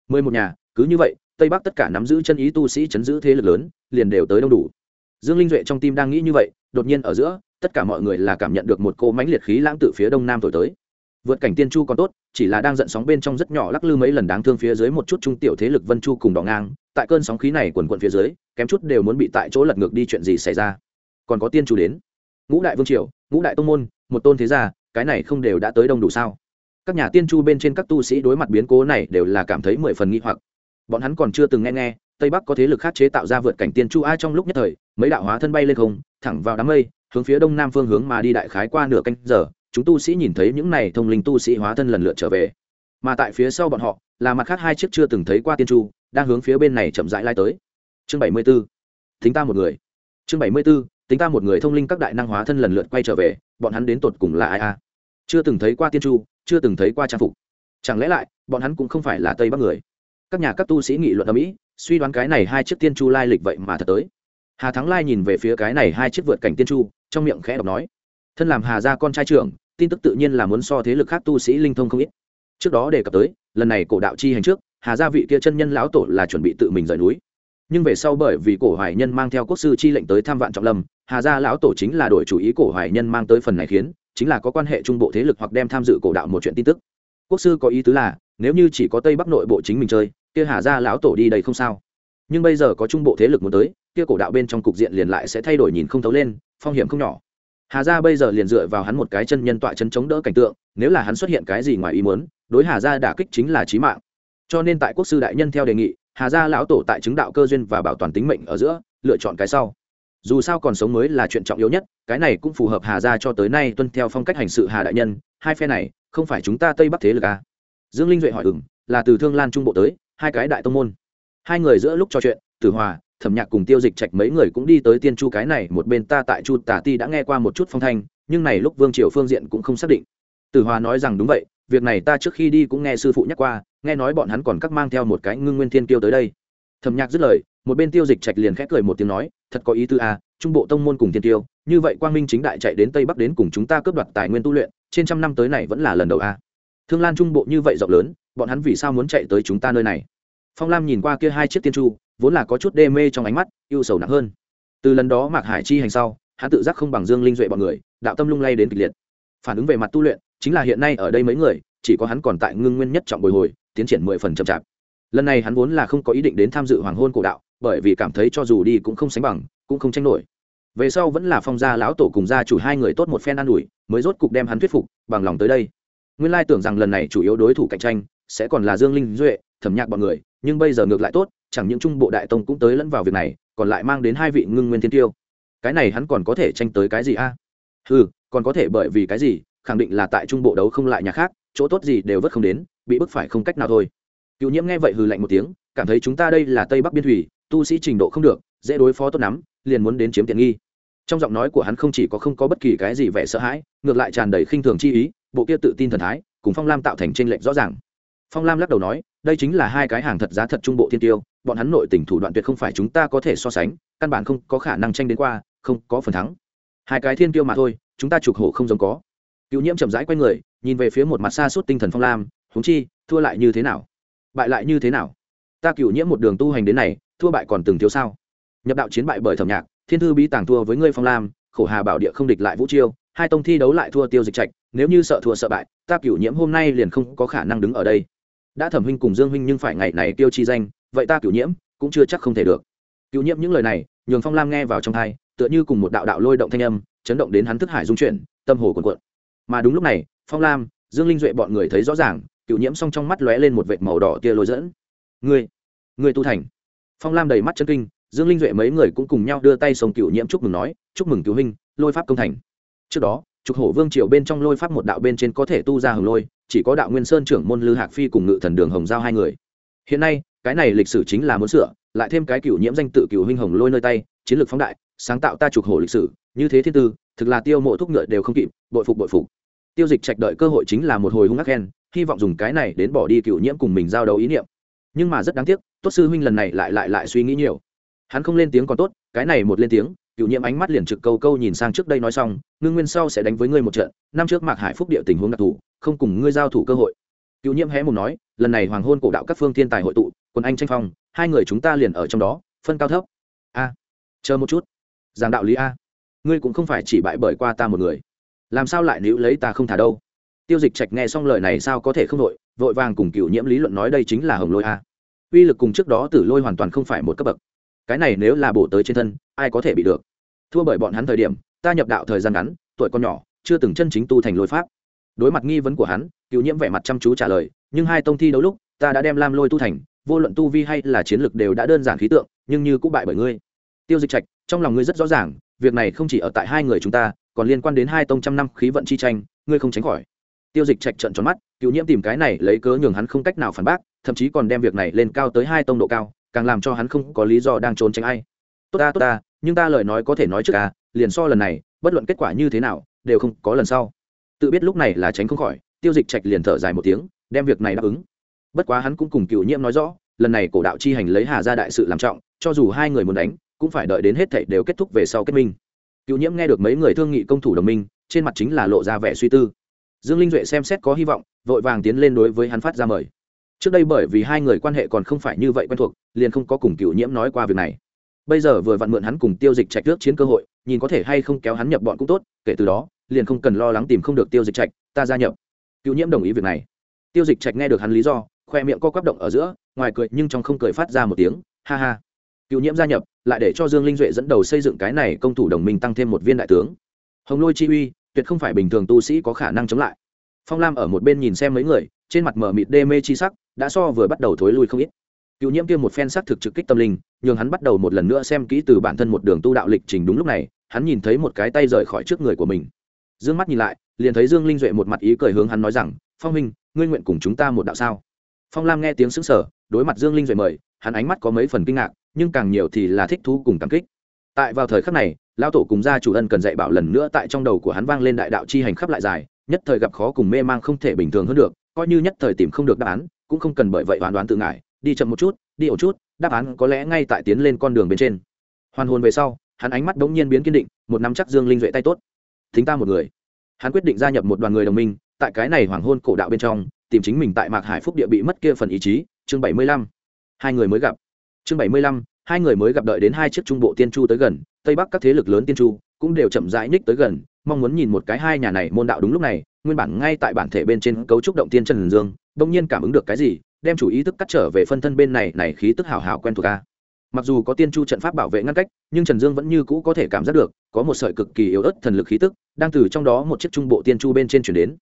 Mười một nhà, cứ như vậy, tây bắc tất cả nắm giữ chân ý tu sĩ chấn giữ thế lực lớn, liền đều tới đông đủ. Dương linh duệ trong tim đang nghĩ như vậy, đột nhiên ở giữa, tất cả mọi người là cảm nhận được một cô mãnh liệt khí lãng từ phía đông nam thổi tới vượt cảnh tiên chu còn tốt, chỉ là đang giận sóng bên trong rất nhỏ lắc lư mấy lần đáng thương phía dưới một chút trung tiểu thế lực vân chu cùng đỏ ngang, tại cơn sóng khí này quần quận phía dưới, kém chút đều muốn bị tại chỗ lật ngược đi chuyện gì xảy ra. Còn có tiên chu đến. Ngũ đại vương triều, ngũ đại tông môn, một tôn thế gia, cái này không đều đã tới đông đủ sao? Các nhà tiên chu bên trên các tu sĩ đối mặt biến cố này đều là cảm thấy mười phần nghi hoặc. Bọn hắn còn chưa từng nghe nghe, tây bắc có thế lực khác chế tạo ra vượt cảnh tiên chu ai trong lúc nhất thời, mấy đạo hóa thân bay lên không, thẳng vào đám mây, hướng phía đông nam phương hướng mà đi đại khái qua nửa canh giờ chúng tu sĩ nhìn thấy những này thông linh tu sĩ hóa thân lần lượt trở về. Mà tại phía sau bọn họ, là mặt khác hai chiếc chưa từng thấy qua tiên chu đang hướng phía bên này chậm rãi lai tới. Chương bảy mươi b ố thính ta một người. Chương bảy mươi b ố tính ta một người thông linh các đại năng hóa thân lần lượt quay trở về, bọn hắn đến tột cùng là ai a? Chưa từng thấy qua tiên chu chưa từng thấy qua trang phục. Chẳng lẽ lại, bọn hắn cũng không phải là tây bắc người? Các nhà các tu sĩ nghị luận ở mỹ suy đoán cái này hai chiếc tiên chu lai lịch vậy mà thật tới. Hà thắng lai nhìn về phía cái này hai chiếc vượt cảnh tiên chu trong miệng khẽ đọc nói, thân làm hà gia con trai trưởng tin tức tự nhiên là muốn so thế lực khác tu sĩ linh thông không ít. Trước đó đề cập tới, lần này cổ đạo chi hành trước, hà gia vị kia chân nhân lão tổ là chuẩn bị tự mình rời núi. Nhưng về sau bởi vì cổ hoài nhân mang theo quốc sư chi lệnh tới tham vạn trọng lâm, hà gia lão tổ chính là đổi chủ ý cổ hoài nhân mang tới phần này khiến, chính là có quan hệ trung bộ thế lực hoặc đem tham dự cổ đạo một chuyện tin tức. Quốc sư có ý tứ là, nếu như chỉ có tây bắc nội bộ chính mình chơi, kia hà gia lão tổ đi đây không sao. Nhưng bây giờ có trung bộ thế lực muốn tới, kia cổ đạo bên trong cục diện liền lại sẽ thay đổi nhìn không thấu lên, phong hiểm không nhỏ hà gia bây giờ liền dựa vào hắn một cái chân nhân tọa chân chống đỡ cảnh tượng, nếu là hắn xuất hiện cái gì ngoài ý muốn, đối hà gia đả kích chính là chí mạng. Cho nên tại quốc sư đại nhân theo đề nghị, hà gia lão tổ tại chứng đạo cơ duyên và bảo toàn tính mệnh ở giữa, lựa chọn cái sau. Dù sao còn sống mới là chuyện trọng yếu nhất, cái này cũng phù hợp hà gia cho tới nay tuân theo phong cách hành sự hà đại nhân, hai phe này, không phải chúng ta tây bắc thế lực à. dương linh duệ hỏi ừng là từ thương lan trung bộ tới, hai cái đại tông môn. Hai người giữa lúc trò chuyện, tử hòa thẩm nhạc cùng tiêu dịch trạch mấy người cũng đi tới tiên chu cái này, một bên ta tại chu tả ti đã nghe qua một chút phong thanh, nhưng này lúc vương triều phương diện cũng không xác định. Tử hòa nói rằng đúng vậy, việc này ta trước khi đi cũng nghe sư phụ nhắc qua, nghe nói bọn hắn còn cắt mang theo một cái ngưng nguyên thiên tiêu tới đây. Thẩm nhạc dứt lời, một bên tiêu dịch trạch liền khẽ cười một tiếng nói, thật có ý tư a trung bộ tông môn cùng thiên tiêu như vậy quang minh chính đại chạy đến tây bắc đến cùng chúng ta cướp đoạt tài nguyên tu luyện, trên trăm năm tới này vẫn là lần đầu a thương lan trung bộ như vậy rộng lớn, bọn hắn vì sao muốn chạy tới chúng ta nơi này? Phong lam nhìn qua kia hai chiếc tiên chu vốn là có chút đê mê trong ánh mắt, ưu sầu nặng hơn. Từ lần đó mạc hải chi hành sau, hắn tự giác không bằng dương linh duệ bọn người, đạo tâm lung lay đến kịch liệt. Phản ứng về mặt tu luyện, chính là hiện nay ở đây mấy người, chỉ có hắn còn tại ngưng nguyên nhất trọng bồi hồi, tiến triển mười phần chậm chạp. Lần này hắn vốn là không có ý định đến tham dự hoàng hôn cổ đạo, bởi vì cảm thấy cho dù đi cũng không sánh bằng, cũng không tranh nổi. Về sau vẫn là phong gia lão tổ cùng gia chủ hai người tốt một phen an ủi, mới rốt cục đem hắn thuyết phục, bằng lòng tới đây. Nguyên lai tưởng rằng lần này chủ yếu đối thủ cạnh tranh, sẽ còn là dương linh duệ, thẩm nhạc bọn người, nhưng bây giờ ngược lại tốt chẳng những trung bộ đại tông cũng tới lẫn vào việc này, còn lại mang đến hai vị ngưng nguyên thiên tiêu. Cái này hắn còn có thể tranh tới cái gì a? À? ừ còn có thể bởi vì cái gì, khẳng định là tại trung bộ đấu không lại nhà khác, chỗ tốt gì đều vất không đến, bị bức phải không cách nào thôi. Cựu nhiễm nghe vậy hừ lạnh một tiếng, cảm thấy chúng ta đây là tây bắc biên thủy, tu sĩ trình độ không được, dễ đối phó tốt lắm, liền muốn đến chiếm tiện nghi. Trong giọng nói của hắn không chỉ có không có bất kỳ cái gì vẻ sợ hãi, ngược lại tràn đầy khinh thường chi ý, bộ kia tự tin thần thái, cùng phong lam tạo thành tranh lệch rõ ràng. Phong lam lắc đầu nói, đây chính là hai cái hàng thật giá thật trung bộ thiên tiêu bọn hắn nội tình thủ đoạn tuyệt không phải chúng ta có thể so sánh, căn bản không có khả năng tranh đến qua, không có phần thắng. Hai cái thiên tiêu mà thôi, chúng ta trục hổ không giống có. Cựu nhiễm chậm rãi q u a y người, nhìn về phía một mặt xa suốt tinh thần phong lam húng chi, thua lại như thế nào? Bại lại như thế nào? Ta cựu nhiễm một đường tu hành đến này, thua bại còn từng thiếu sao? Nhập đạo chiến bại bởi thẩm nhạc, thiên thư bí tàng thua với ngươi phong lam, khổ hà bảo địa không địch lại vũ chiêu, hai tông thi đấu lại thua tiêu dịch trạch, nếu như sợ thua sợ bại, ta cựu nhiễm hôm nay liền không có khả năng đứng ở đây. Đã thẩm huynh cùng dương huynh nhưng phải ngày này tiêu chi danh vậy ta cựu nhiễm cũng chưa chắc không thể được. Cựu nhiễm những lời này, nhường phong lam nghe vào trong thai, tựa như cùng một đạo đạo lôi động thanh âm, chấn động đến hắn thức hải dung chuyển, tâm hồ cuộn cuộn. Mà đúng lúc này, phong lam, dương linh duệ bọn người thấy rõ ràng cựu nhiễm xong trong mắt lóe lên một vệt màu đỏ tia lôi dẫn. Ngươi ngươi tu thành. Phong lam đầy mắt chân kinh, dương linh duệ mấy người cũng cùng nhau đưa tay sông cựu nhiễm chúc mừng nói, chúc mừng cứu huynh, lôi pháp công thành. Trước đó, trục hổ vương triều bên trong lôi pháp một đạo bên trên có thể tu ra hồng lôi, chỉ có đạo nguyên sơn trưởng môn lư hạc phi cùng ngự thần đường hồng giao hai người. Hiện nay cái này lịch sử chính là muốn sửa, lại thêm cái cựu nhiễm danh tự cựu huynh hồng lôi nơi tay, chiến lược phóng đại, sáng tạo ta trục hổ lịch sử, như thế thiên tư, thực là tiêu mộ thúc ngựa đều không kịp, bội phục bội phục. Tiêu dịch trạch đợi cơ hội chính là một hồi hung ác khen, hy vọng dùng cái này đến bỏ đi cựu nhiễm cùng mình giao đấu ý niệm. Nhưng mà rất đáng tiếc, tốt sư huynh lần này lại lại lại suy nghĩ nhiều. Hắn không lên tiếng còn tốt, cái này một lên tiếng, cựu nhiễm ánh mắt liền trực câu câu nhìn sang trước đây nói xong, ngưng nguyên sau sẽ đánh với ngươi một trận, năm trước mạc hải phúc địa tình huống đặc thù, không cùng ngươi giao thủ cơ hội. Cựu nhiễm hé một nói, lần này hoàng hôn cổ đạo các phương thiên tài hội tụ còn anh tranh phong, hai người chúng ta liền ở trong đó, phân cao thấp. A, chờ một chút. Giảng đạo lý a. Ngươi cũng không phải chỉ bại bởi qua ta một người. Làm sao lại níu lấy ta không thả đâu? Tiêu dịch trạch nghe xong lời này sao có thể không vội? vội vàng cùng cựu nhiễm lý luận nói đây chính là hồng lôi a. Uy lực cùng trước đó tử lôi hoàn toàn không phải một cấp bậc. Cái này nếu là bổ tới trên thân, ai có thể bị được? Thua bởi bọn hắn thời điểm, ta nhập đạo thời gian ngắn, tuổi con nhỏ, chưa từng chân chính tu thành lôi pháp. Đối mặt nghi vấn của hắn, cựu nhiễm vẻ mặt chăm chú trả lời, nhưng hai tông thi đấu lúc, ta đã đem lam lôi tu thành vô luận tu vi hay là chiến lược đều đã đơn giản khí tượng, nhưng như cũng bại bởi ngươi. Tiêu dịch trạch, trong lòng ngươi rất rõ ràng, việc này không chỉ ở tại hai người chúng ta, còn liên quan đến hai tông trăm năm khí vận chi tranh, ngươi không tránh khỏi. Tiêu dịch trạch trận tròn mắt, cựu nhiễm tìm cái này lấy cớ nhường hắn không cách nào phản bác, thậm chí còn đem việc này lên cao tới hai tông độ cao, càng làm cho hắn không có lý do đang trốn tránh ai. Tốt ta tốt ta, nhưng ta lời nói có thể nói trước à liền so lần này, bất luận kết quả như thế nào, đều không có lần sau. Tự biết lúc này là tránh không khỏi, tiêu dịch trạch liền thở dài một tiếng, đem việc này đáp ứng bất quá hắn cũng cùng cựu nhiễm nói rõ, lần này cổ đạo chi hành lấy hà ra đại sự làm trọng, cho dù hai người muốn đánh, cũng phải đợi đến hết thảy đều kết thúc về sau kết minh. Cựu nhiễm nghe được mấy người thương nghị công thủ đồng minh, trên mặt chính là lộ ra vẻ suy tư. Dương linh duệ xem xét có hy vọng, vội vàng tiến lên đối với hắn phát ra mời. Trước đây bởi vì hai người quan hệ còn không phải như vậy quen thuộc, liền không có cùng cựu nhiễm nói qua việc này. Bây giờ vừa vặn mượn hắn cùng tiêu dịch trạch trước chiến cơ hội, nhìn có thể hay không kéo hắn nhập bọn cũng tốt, kể từ đó, liền không cần lo lắng tìm không được tiêu dịch trạch, ta gia nhập. Cựu nhiễm đồng ý việc này. Tiêu dịch trạch nghe được hắn lý do khoe miệng co quắp động ở giữa, ngoài cười nhưng trong không cười phát ra một tiếng, ha ha. Cựu nhiễm gia nhập, lại để cho dương linh duệ dẫn đầu xây dựng cái này công thủ đồng minh tăng thêm một viên đại tướng. Hồng lôi chi uy, tuyệt không phải bình thường tu sĩ có khả năng chống lại. Phong lam ở một bên nhìn xem mấy người, trên mặt mở mịt đê mê chi sắc, đã so vừa bắt đầu thối lui không ít. Cựu nhiễm kia một phen sắc thực trực kích tâm linh, nhường hắn bắt đầu một lần nữa xem kỹ từ bản thân một đường tu đạo lịch trình đúng lúc này, hắn nhìn thấy một cái tay rời khỏi trước người của mình. D ư ơ n g mắt nhìn lại, liền thấy dương linh duệ một mặt ý cười hướng hắn nói rằng, phong minh ngươi nguyện cùng chúng ta một đạo sao? Phong lam nghe tiếng xứng sở đối mặt dương linh duệ mời, hắn ánh mắt có mấy phần kinh ngạc, nhưng càng nhiều thì là thích thú cùng cảm kích. Tại vào thời khắc này lao tổ cùng gia chủ ân cần dạy bảo lần nữa tại trong đầu của hắn vang lên đại đạo chi hành khắp lại dài, nhất thời gặp khó cùng mê mang không thể bình thường hơn được, coi như nhất thời tìm không được đáp án, cũng không cần bởi vậy hoàn đoán tự ngại, đi chậm một chút, đi ổ chút, đáp án có lẽ ngay tại tiến lên con đường bên trên. Hoàn hồn về sau, hắn ánh mắt đ ố n g nhiên biến kiên định, một nắm chắc dương linh duệ tay tốt. Thính ta một người. Hắn quyết định gia nhập một đoàn người đồng minh, tại cái này hoàng hôn cổ đạo bên trong tìm chính mình tại mạc hải phúc địa bị mất kia phần ý chí, chương bảy mươi lăm. Hai người mới gặp. Chương bảy mươi lăm, hai người mới gặp đợi đến hai chiếc trung bộ tiên chu tới gần, tây bắc các thế lực lớn tiên chu cũng đều chậm rãi ních tới gần, mong muốn nhìn một cái hai nhà này môn đạo đúng lúc này, nguyên bản ngay tại bản thể bên trên cấu trúc động tiên trần dương, bỗng nhiên cảm ứng được cái gì, đem chủ ý thức cắt trở về phân thân bên này này khí tức hào hào quen thuộc a. Mặc dù có tiên chu trận pháp bảo vệ ngăn cách, nhưng trần dương vẫn như cũ có thể cảm giác được, có một sợi cực kỳ yếu ớt thần lực khí tức đang từ trong đó một chiếc trung bộ tiên chu bên trên chuyển đến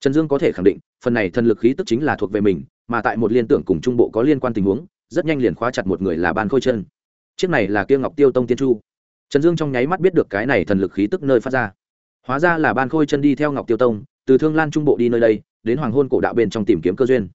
trần dương có thể khẳng định, phần này thần lực khí tức chính là thuộc về mình, mà tại một liên tưởng cùng trung bộ có liên quan tình huống, rất nhanh liền khóa chặt một người là ban khôi chân chiếc này là kia ngọc tiêu tông tiên chu. Trần dương trong nháy mắt biết được cái này thần lực khí tức nơi phát ra. Hóa ra là ban khôi chân đi theo ngọc tiêu tông, từ thương lan trung bộ đi nơi đây, đến hoàng hôn cổ đạo bên trong tìm kiếm cơ duyên.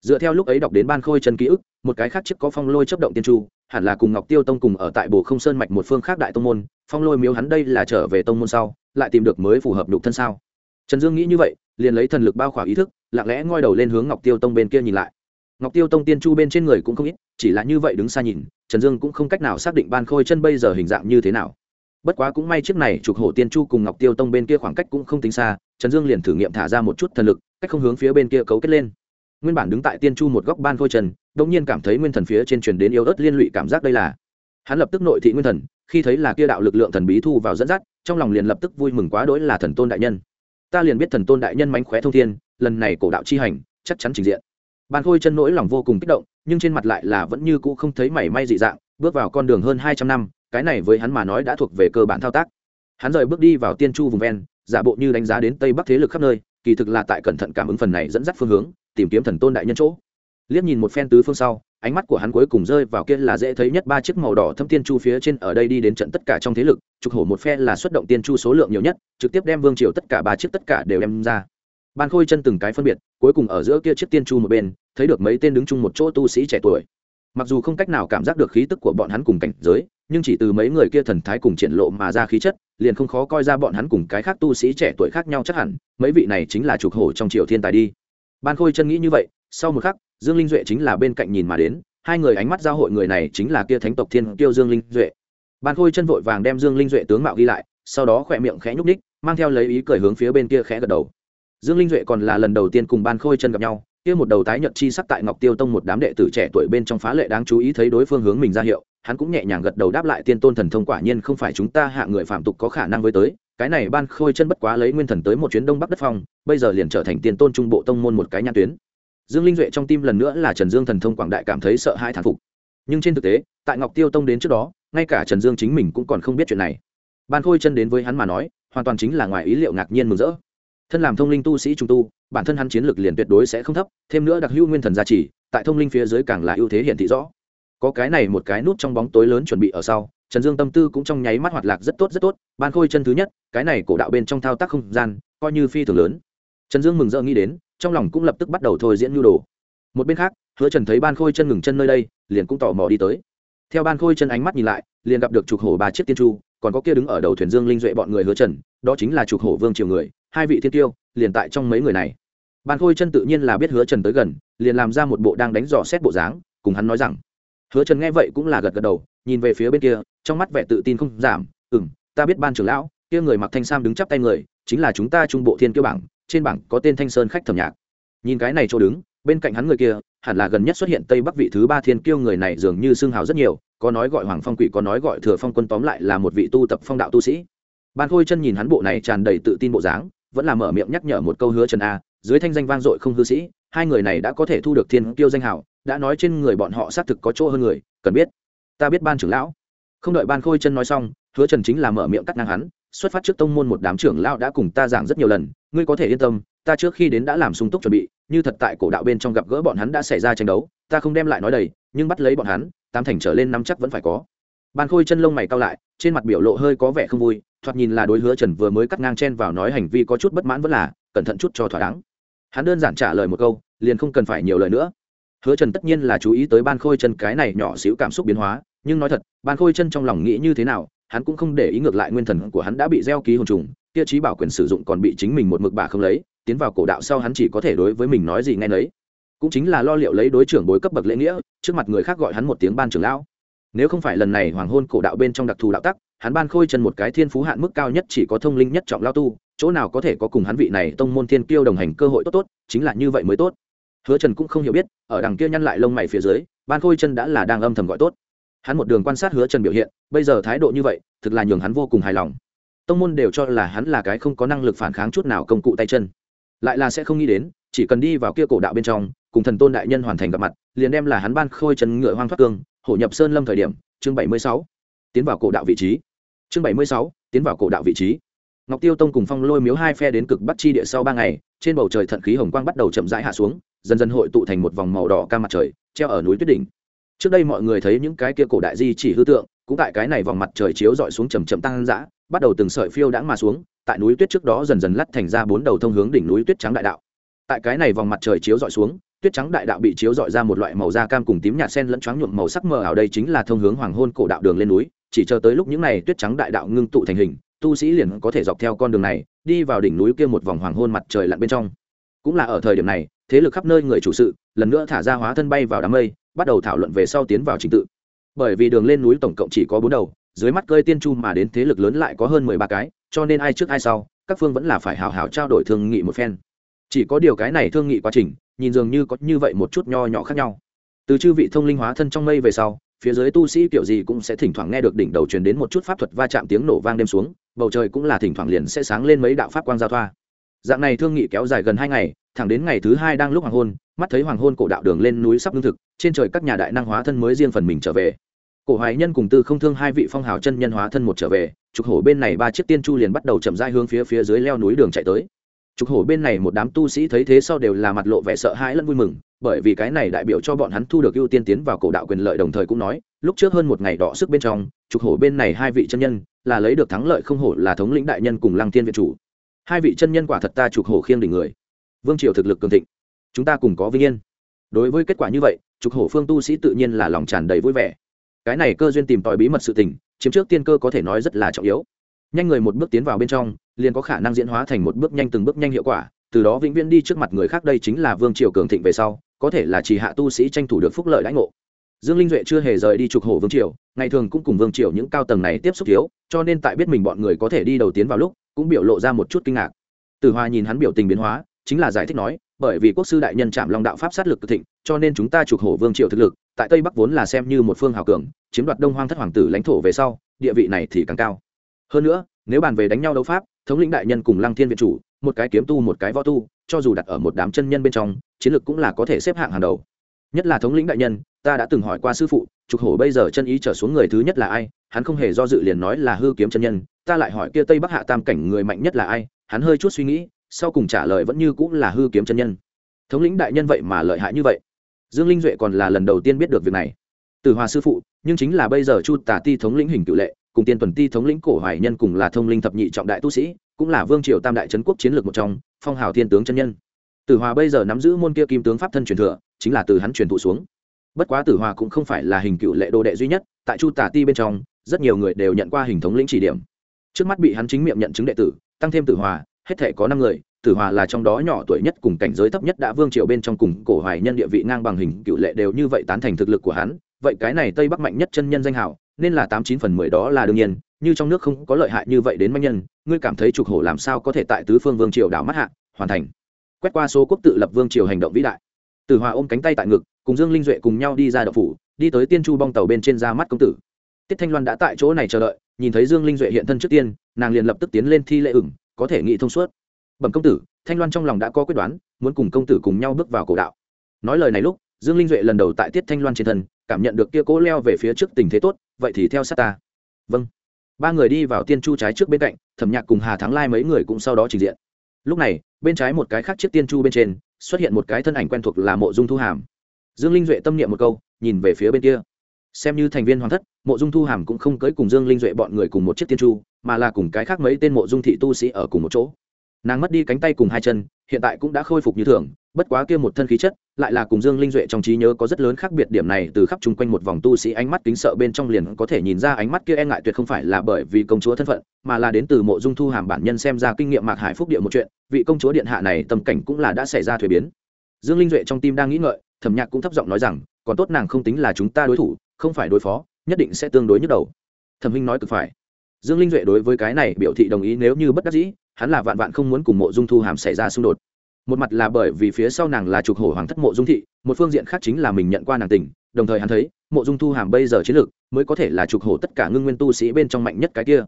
Dựa theo lúc ấy đọc đến ban khôi chân ký ức, một cái khác chiếc có phong lôi chấp động tiên chu, hẳn là cùng ngọc tiêu tông cùng ở tại bồ không sơn mạch một phương khác đại tông môn, phong lôi miếu hắn đây là trở về tông môn sau, lại tìm được mới phù hợp nhục thân sao. Trần dương nghĩ như vậy liền lấy thần lực bao khỏa ý thức, lặng lẽ ngoi đầu lên hướng ngọc tiêu tông bên kia nhìn lại. Ngọc tiêu tông tiên chu bên trên người cũng không ít, chỉ là như vậy đứng xa nhìn, trần dương cũng không cách nào xác định ban khôi chân bây giờ hình dạng như thế nào. Bất quá cũng may chiếc này trục hổ tiên chu cùng ngọc tiêu tông bên kia khoảng cách cũng không tính xa, trần dương liền thử nghiệm thả ra một chút thần lực, cách không hướng phía bên kia cấu kết lên. Nguyên bản đứng tại tiên chu một góc ban khôi trần đ ỗ n g nhiên cảm thấy nguyên thần phía trên truyền đến yếu ớt liên lụy cảm giác đây là. Hắn lập tức nội thị nguyên thần, khi thấy là kia đạo lực lượng thần bí thu vào dẫn dắt, trong lòng liền lập tức vui mừng quá đỗi là thần tôn đại nhân ta liền biết thần tôn đại nhân mánh khóe thông thiên, lần này cổ đạo chi hành, chắc chắn trình diện. Bàn khôi chân nỗi lòng vô cùng kích động, nhưng trên mặt lại là vẫn như cũ không thấy mảy may dị dạng, bước vào con đường hơn hai trăm năm, cái này với hắn mà nói đã thuộc về cơ bản thao tác. Hắn rời bước đi vào tiên chu vùng ven, giả bộ như đánh giá đến tây bắc thế lực khắp nơi, kỳ thực là tại cẩn thận cảm ứng phần này dẫn dắt phương hướng, tìm kiếm thần tôn đại nhân chỗ. Liếc nhìn một phen tứ phương sau ánh mắt của hắn cuối cùng rơi vào kia là dễ thấy nhất ba chiếc màu đỏ thâm tiên chu phía trên ở đây đi đến trận tất cả trong thế lực, trục hổ một phe là xuất động tiên chu số lượng nhiều nhất, trực tiếp đem vương triều tất cả ba chiếc tất cả đều đem ra. Ban khôi chân từng cái phân biệt, cuối cùng ở giữa kia chiếc tiên chu một bên, thấy được mấy tên đứng chung một chỗ tu sĩ trẻ tuổi. Mặc dù không cách nào cảm giác được khí tức của bọn hắn cùng cảnh giới, nhưng chỉ từ mấy người kia thần thái cùng triển lộ mà ra khí chất, liền không khó coi ra bọn hắn cùng cái khác tu sĩ trẻ tuổi khác nhau chắc hẳn, mấy vị này chính là trục hổ trong triều thiên tài đi. Ban khôi chân nghĩ như vậy, sau một khắc dương linh duệ chính là bên cạnh nhìn mà đến, hai người ánh mắt giao hội người này chính là kia thánh tộc thiên tiêu dương linh duệ. Ban khôi chân vội vàng đem dương linh duệ tướng mạo ghi lại, sau đó khỏe miệng khẽ nhúc ních mang theo lấy ý cười hướng phía bên kia khẽ gật đầu. Dương linh duệ còn là lần đầu tiên cùng ban khôi chân gặp nhau, kia một đầu tái nhợt chi sắc tại ngọc tiêu tông một đám đệ tử trẻ tuổi bên trong phá lệ đáng chú ý thấy đối phương hướng mình ra hiệu, hắn cũng nhẹ nhàng gật đầu đáp lại tiên tôn thần thông quả nhiên không phải chúng ta hạ người phạm tục có khả năng với tới, cái này ban khôi chân bất quá lấy nguyên thần tới một chuyến đông bắc đất phong, bây giờ liền trở thành tiên tôn trung bộ tông môn một cái nhãn tuyến dương linh duệ trong tim lần nữa là trần dương thần thông quảng đại cảm thấy sợ hãi thán phục. Nhưng trên thực tế, tại ngọc tiêu tông đến trước đó, ngay cả trần dương chính mình cũng còn không biết chuyện này. Ban khôi chân đến với hắn mà nói, hoàn toàn chính là ngoài ý liệu ngạc nhiên mừng rỡ. Thân làm thông linh tu sĩ trung tu, bản thân hắn chiến lược liền tuyệt đối sẽ không thấp, thêm nữa đặc hữu nguyên thần gia trì, tại thông linh phía dưới càng là ưu thế hiện thị rõ. Có cái này một cái nút trong bóng tối lớn chuẩn bị ở sau, trần dương tâm tư cũng trong nháy mắt hoạt lạc rất tốt rất tốt, ban khôi chân thứ nhất, cái này cổ đạo bên trong thao tác không gian, coi như phi thường lớn. Trần dương mừng rỡ nghĩ đến trong lòng cũng lập tức bắt đầu thôi diễn nhu đồ. Một bên khác, hứa trần thấy ban khôi chân ngừng chân nơi đây, liền cũng tò mò đi tới. Theo ban khôi chân ánh mắt nhìn lại, liền gặp được trục hổ ba chiếc tiên chu, còn có kia đứng ở đầu thuyền dương linh duệ bọn người hứa trần, đó chính là trục hổ vương triều người, hai vị thiên tiêu, liền tại trong mấy người này. Ban khôi chân tự nhiên là biết hứa trần tới gần, liền làm ra một bộ đang đánh dò xét bộ dáng, cùng hắn nói rằng. Hứa trần nghe vậy cũng là gật gật đầu, nhìn về phía bên kia, trong mắt vẻ tự tin không giảm ừ m ta biết ban trưởng lão, kia người mặc thanh sam đứng chắp tay người, chính là chúng ta trung bộ thiên kiêu bảng trên bảng có tên thanh sơn khách thẩm nhạc. Nhìn cái này chỗ đứng, bên cạnh hắn người kia, hẳn là gần nhất xuất hiện tây bắc vị thứ ba thiên kiêu người này dường như xương hào rất nhiều, có nói gọi hoàng phong quỷ, có nói gọi thừa phong quân, tóm lại là một vị tu tập phong đạo tu sĩ. Ban khôi chân nhìn hắn bộ này tràn đầy tự tin bộ dáng, vẫn là mở miệng nhắc nhở một câu hứa trần a, dưới thanh danh vang dội không hư sĩ, hai người này đã có thể thu được thiên kiêu danh hào, đã nói trên người bọn họ xác thực có chỗ hơn người, cần biết. Ta biết ban trưởng lão. Không đợi ban khôi chân nói xong, hứa trần chính là mở miệng cắt ngang hắn xuất phát trước tông môn một đám trưởng lao đã cùng ta giảng rất nhiều lần, ngươi có thể yên tâm, ta trước khi đến đã làm sung túc chuẩn bị, như thật tại cổ đạo bên trong gặp gỡ bọn hắn đã xảy ra tranh đấu, ta không đem lại nói đầy, nhưng bắt lấy bọn hắn tam thành trở lên năm chắc vẫn phải có. Ban khôi chân lông mày cao lại, trên mặt biểu lộ hơi có vẻ không vui, thoạt nhìn là đối hứa trần vừa mới cắt ngang chen vào nói hành vi có chút bất mãn vẫn là, cẩn thận chút cho thỏa đáng. Hắn đơn giản trả lời một câu, liền không cần phải nhiều lời nữa. Hứa trần tất nhiên là chú ý tới ban khôi chân cái này nhỏ xíu cảm xúc biến hóa, nhưng nói thật, ban khôi chân trong lòng nghĩ như thế nào hắn cũng không để ý ngược lại nguyên thần của hắn đã bị gieo ký hồn trùng, kia trí bảo quyền sử dụng còn bị chính mình một mực bà không lấy, tiến vào cổ đạo sau hắn chỉ có thể đối với mình nói gì nghe nấy. Cũng chính là lo liệu lấy đối trưởng bối cấp bậc lễ nghĩa, trước mặt người khác gọi hắn một tiếng ban trưởng lão. Nếu không phải lần này hoàng hôn cổ đạo bên trong đặc thù đạo tắc, hắn ban khôi chân một cái thiên phú hạn mức cao nhất chỉ có thông linh nhất trọng lao tu, chỗ nào có thể có cùng hắn vị này tông môn thiên kiêu đồng hành cơ hội tốt tốt, chính là như vậy mới tốt. Hứa trần cũng không hiểu biết, ở đằng kia nhăn lại lông mày phía dưới, ban khôi chân đã là đang âm thầm gọi tốt hắn một đường quan sát hứa trần biểu hiện, bây giờ thái độ như vậy, thực là nhường hắn vô cùng hài lòng. Tông môn đều cho là hắn là cái không có năng lực phản kháng chút nào công cụ tay chân. Lại là sẽ không nghĩ đến, chỉ cần đi vào kia cổ đạo bên trong, cùng thần tôn đại nhân hoàn thành gặp mặt, liền đem là hắn ban khôi chân ngựa hoang thoát cương hổ nhập sơn lâm thời điểm, chương bảy mươi sáu. Tiến vào cổ đạo vị trí. Chương bảy mươi sáu, tiến vào cổ đạo vị trí. Ngọc tiêu tông cùng phong lôi miếu hai phe đến cực bắc chi địa sau ba ngày, trên bầu trời thận khí hồng quang bắt đầu chậm rãi hạ xuống, dần dần hội tụ thành một vòng màu đỏ ca mặt trời, treo ở núi tuyết đỉnh trước đây mọi người thấy những cái kia cổ đại di chỉ hư tượng, cũng tại cái này vòng mặt trời chiếu dọi xuống chầm chậm tăng dã, bắt đầu từng sợi phiêu đãng mà xuống, tại núi tuyết trước đó dần dần lắt thành ra bốn đầu thông hướng đỉnh núi tuyết trắng đại đạo. Tại cái này vòng mặt trời chiếu dọi xuống, tuyết trắng đại đạo bị chiếu dọi ra một loại màu da cam cùng tím nhạt sen lẫn choáng nhuộm màu sắc mờ ảo đây chính là thông hướng hoàng hôn cổ đạo đường lên núi, chỉ chờ tới lúc những này tuyết trắng đại đạo ngưng tụ thành hình, tu sĩ liền có thể dọc theo con đường này, đi vào đỉnh núi kia một vòng hoàng hôn mặt trời lặn bên trong. Cũng là ở thời điểm này, thế lực khắp nơi người chủ sự, lần nữa thả ra hóa thân bay vào đám mây bắt đầu thảo luận về sau tiến vào trình tự. Bởi vì đường lên núi tổng cộng chỉ có bốn đầu, dưới mắt cơi tiên chu mà đến thế lực lớn lại có hơn mười ba cái, cho nên ai trước ai sau, các phương vẫn là phải hào hào trao đổi thương nghị một phen. Chỉ có điều cái này thương nghị quá trình, nhìn dường như có như vậy một chút nho nhỏ khác nhau. Từ chư vị thông linh hóa thân trong mây về sau, phía dưới tu sĩ kiểu gì cũng sẽ thỉnh thoảng nghe được đỉnh đầu truyền đến một chút pháp thuật va chạm tiếng nổ vang đêm xuống, bầu trời cũng là thỉnh thoảng liền sẽ sáng lên mấy đạo pháp quang giao thoa dạng này thương nghị kéo dài gần hai ngày, thẳng đến ngày thứ hai đang lúc hoàng hôn, mắt thấy hoàng hôn cổ đạo đường lên núi sắp lương thực, trên trời các nhà đại năng hóa thân mới riêng phần mình trở về. Cổ hoài nhân cùng tư không thương hai vị phong hào chân nhân hóa thân một trở về, trục hổ bên này ba chiếc tiên chu liền bắt đầu chậm rãi hướng phía phía dưới leo núi đường chạy tới. Trục hổ bên này một đám tu sĩ thấy thế sau đều là mặt lộ vẻ sợ hãi lẫn vui mừng, bởi vì cái này đại biểu cho bọn hắn thu được ưu tiên tiến vào cổ đạo quyền lợi đồng thời cũng nói, lúc trước hơn một ngày đỏ sức bên trong, trục hổ bên này hai vị chân nhân, là lấy được thắng lợi không hổ là thống lĩnh đại nhân cùng lăng thiên viện chủ hai vị chân nhân quả thật ta trục hổ khiêng đỉnh người. Vương triều thực lực cường thịnh. Chúng ta cùng có vinh yên. Đối với kết quả như vậy trục hổ phương tu sĩ tự nhiên là lòng tràn đầy vui vẻ. Cái này cơ duyên tìm tòi bí mật sự tình, chiếm trước tiên cơ có thể nói rất là trọng yếu. Nhanh người một bước tiến vào bên trong, liền có khả năng diễn hóa thành một bước nhanh từng bước nhanh hiệu quả, từ đó vĩnh viễn đi trước mặt người khác đây chính là vương triều cường thịnh về sau, có thể là chỉ hạ tu sĩ tranh thủ được phúc lợi lãnh ngộ. Dương linh duệ chưa hề rời đi trục hổ vương triều, ngày thường cũng cùng vương triều những cao tầng này tiếp xúc thiếu, cho nên tại biết mình bọn người có thể đi đầu tiến vào lúc cũng biểu lộ ra một chút kinh ngạc. Từ hoa nhìn hắn biểu tình biến hóa, chính là giải thích nói, bởi vì quốc sư đại nhân chạm long đạo pháp sát lực cực thịnh, cho nên chúng ta trục hổ vương triều thực lực, tại tây bắc vốn là xem như một phương hào cường, chiếm đoạt đông hoang thất hoàng tử lãnh thổ về sau, địa vị này thì càng cao. Hơn nữa, nếu bàn về đánh nhau đấu pháp, thống lĩnh đại nhân cùng lăng thiên viện chủ, một cái kiếm tu, một cái võ tu, cho dù đặt ở một đám chân nhân bên trong, chiến lược cũng là có thể xếp hạng hàng đầu. Nhất là thống lĩnh đại nhân, ta đã từng hỏi qua sư phụ, trục hổ bây giờ chân ý trở xuống người thứ nhất là ai, hắn không hề do dự liền nói là hư kiếm chân nhân ta lại hỏi kia tây bắc hạ tam cảnh người mạnh nhất là ai? Hắn hơi chút suy nghĩ, sau cùng trả lời vẫn như cũng là hư kiếm chân nhân. Thống lĩnh đại nhân vậy mà lợi hại như vậy. Dương linh duệ còn là lần đầu tiên biết được việc này. Từ hòa sư phụ, nhưng chính là bây giờ chu tả ti thống lĩnh hình cự lệ, cùng tiên tuần ti thống lĩnh cổ hoài nhân cùng là thông linh thập nhị trọng đại tu sĩ, cũng là vương triều tam đại trấn quốc chiến lược một trong, phong hào thiên tướng chân nhân. Tử hòa bây giờ nắm giữ môn kia kim tướng pháp thân truyền thừa, chính là từ hắn truyền thụ xuống. Bất quá tử hòa cũng không phải là hình cựu lệ đồ đệ duy nhất, tại chu tả ti bên trong, rất nhiều người đều nhận qua hình thống lĩnh chỉ điểm trước mắt bị hắn chính miệng nhận chứng đệ tử, tăng thêm tử hòa, hết thể có năm người, tử hòa là trong đó nhỏ tuổi nhất cùng cảnh giới thấp nhất đã vương triều bên trong cùng cổ hoài nhân địa vị ngang bằng hình, cựu lệ đều như vậy tán thành thực lực của hắn. Vậy cái này tây bắc mạnh nhất chân nhân danh hảo nên là tám chín phần mười đó là đương nhiên, như trong nước không có lợi hại như vậy đến manh nhân, ngươi cảm thấy trục hổ làm sao có thể tại tứ phương vương triều đảo mắt hạ, hoàn thành. Quét qua số quốc tự lập vương triều hành động vĩ đại. Tử hòa ôm cánh tay tại ngực, cùng dương linh duệ cùng nhau đi ra đậu phủ, đi tới tiên chu bong tàu bên trên ra mắt công tử. Tiết thanh loan đã tại chỗ này chờ đợi nhìn thấy dương linh duệ hiện thân trước tiên, nàng liền lập tức tiến lên thi lễ ửng, có thể nghĩ thông suốt. Bẩm công tử, thanh loan trong lòng đã có quyết đoán, muốn cùng công tử cùng nhau bước vào cổ đạo. Nói lời này lúc, dương linh duệ lần đầu tại tiết thanh loan trên thân, cảm nhận được kia cố leo về phía trước tình thế tốt, vậy thì theo sát ta. Vâng. Ba người đi vào tiên chu trái trước bên cạnh, thẩm nhạc cùng hà thắng lai mấy người cũng sau đó trình diện. Lúc này, bên trái một cái khác chiếc tiên chu bên trên, xuất hiện một cái thân ảnh quen thuộc là mộ dung thu hàm. Dương linh duệ tâm niệm một câu, nhìn về phía bên kia. Xem như thành viên hoàng thất mộ dung thu hàm cũng không cưới cùng dương linh duệ bọn người cùng một chiếc tiên chu, mà là cùng cái khác mấy tên mộ dung thị tu sĩ ở cùng một chỗ. Nàng mất đi cánh tay cùng hai chân, hiện tại cũng đã khôi phục như thường, bất quá kia một thân khí chất, lại là cùng dương linh duệ trong trí nhớ có rất lớn khác biệt điểm này từ khắp chung quanh một vòng tu sĩ ánh mắt kính sợ bên trong liền có thể nhìn ra ánh mắt kia e ngại tuyệt không phải là bởi vì công chúa thân phận, mà là đến từ mộ dung thu hàm bản nhân xem ra kinh nghiệm mạc hải phúc địa một chuyện, vị công chúa điện hạ này tâm cảnh cũng là đã xảy ra thuế biến. Dương linh duệ trong tim đang nghĩ ngợi, thẩm nhạc cũng thấp giọng nói rằng, còn tốt nàng không tính là chúng ta đối thủ, không phải đối phó nhất định sẽ tương đối nhức đầu. Thẩm hinh nói cực phải. Dương linh duệ đối với cái này biểu thị đồng ý nếu như bất đắc dĩ, hắn là vạn vạn không muốn cùng mộ dung thu hàm xảy ra xung đột. Một mặt là bởi vì phía sau nàng là trục hổ hoàng thất mộ dung thị, một phương diện khác chính là mình nhận qua nàng tình, đồng thời hắn thấy, mộ dung thu hàm bây giờ chiến lược mới có thể là trục hổ tất cả ngưng nguyên tu sĩ bên trong mạnh nhất cái kia.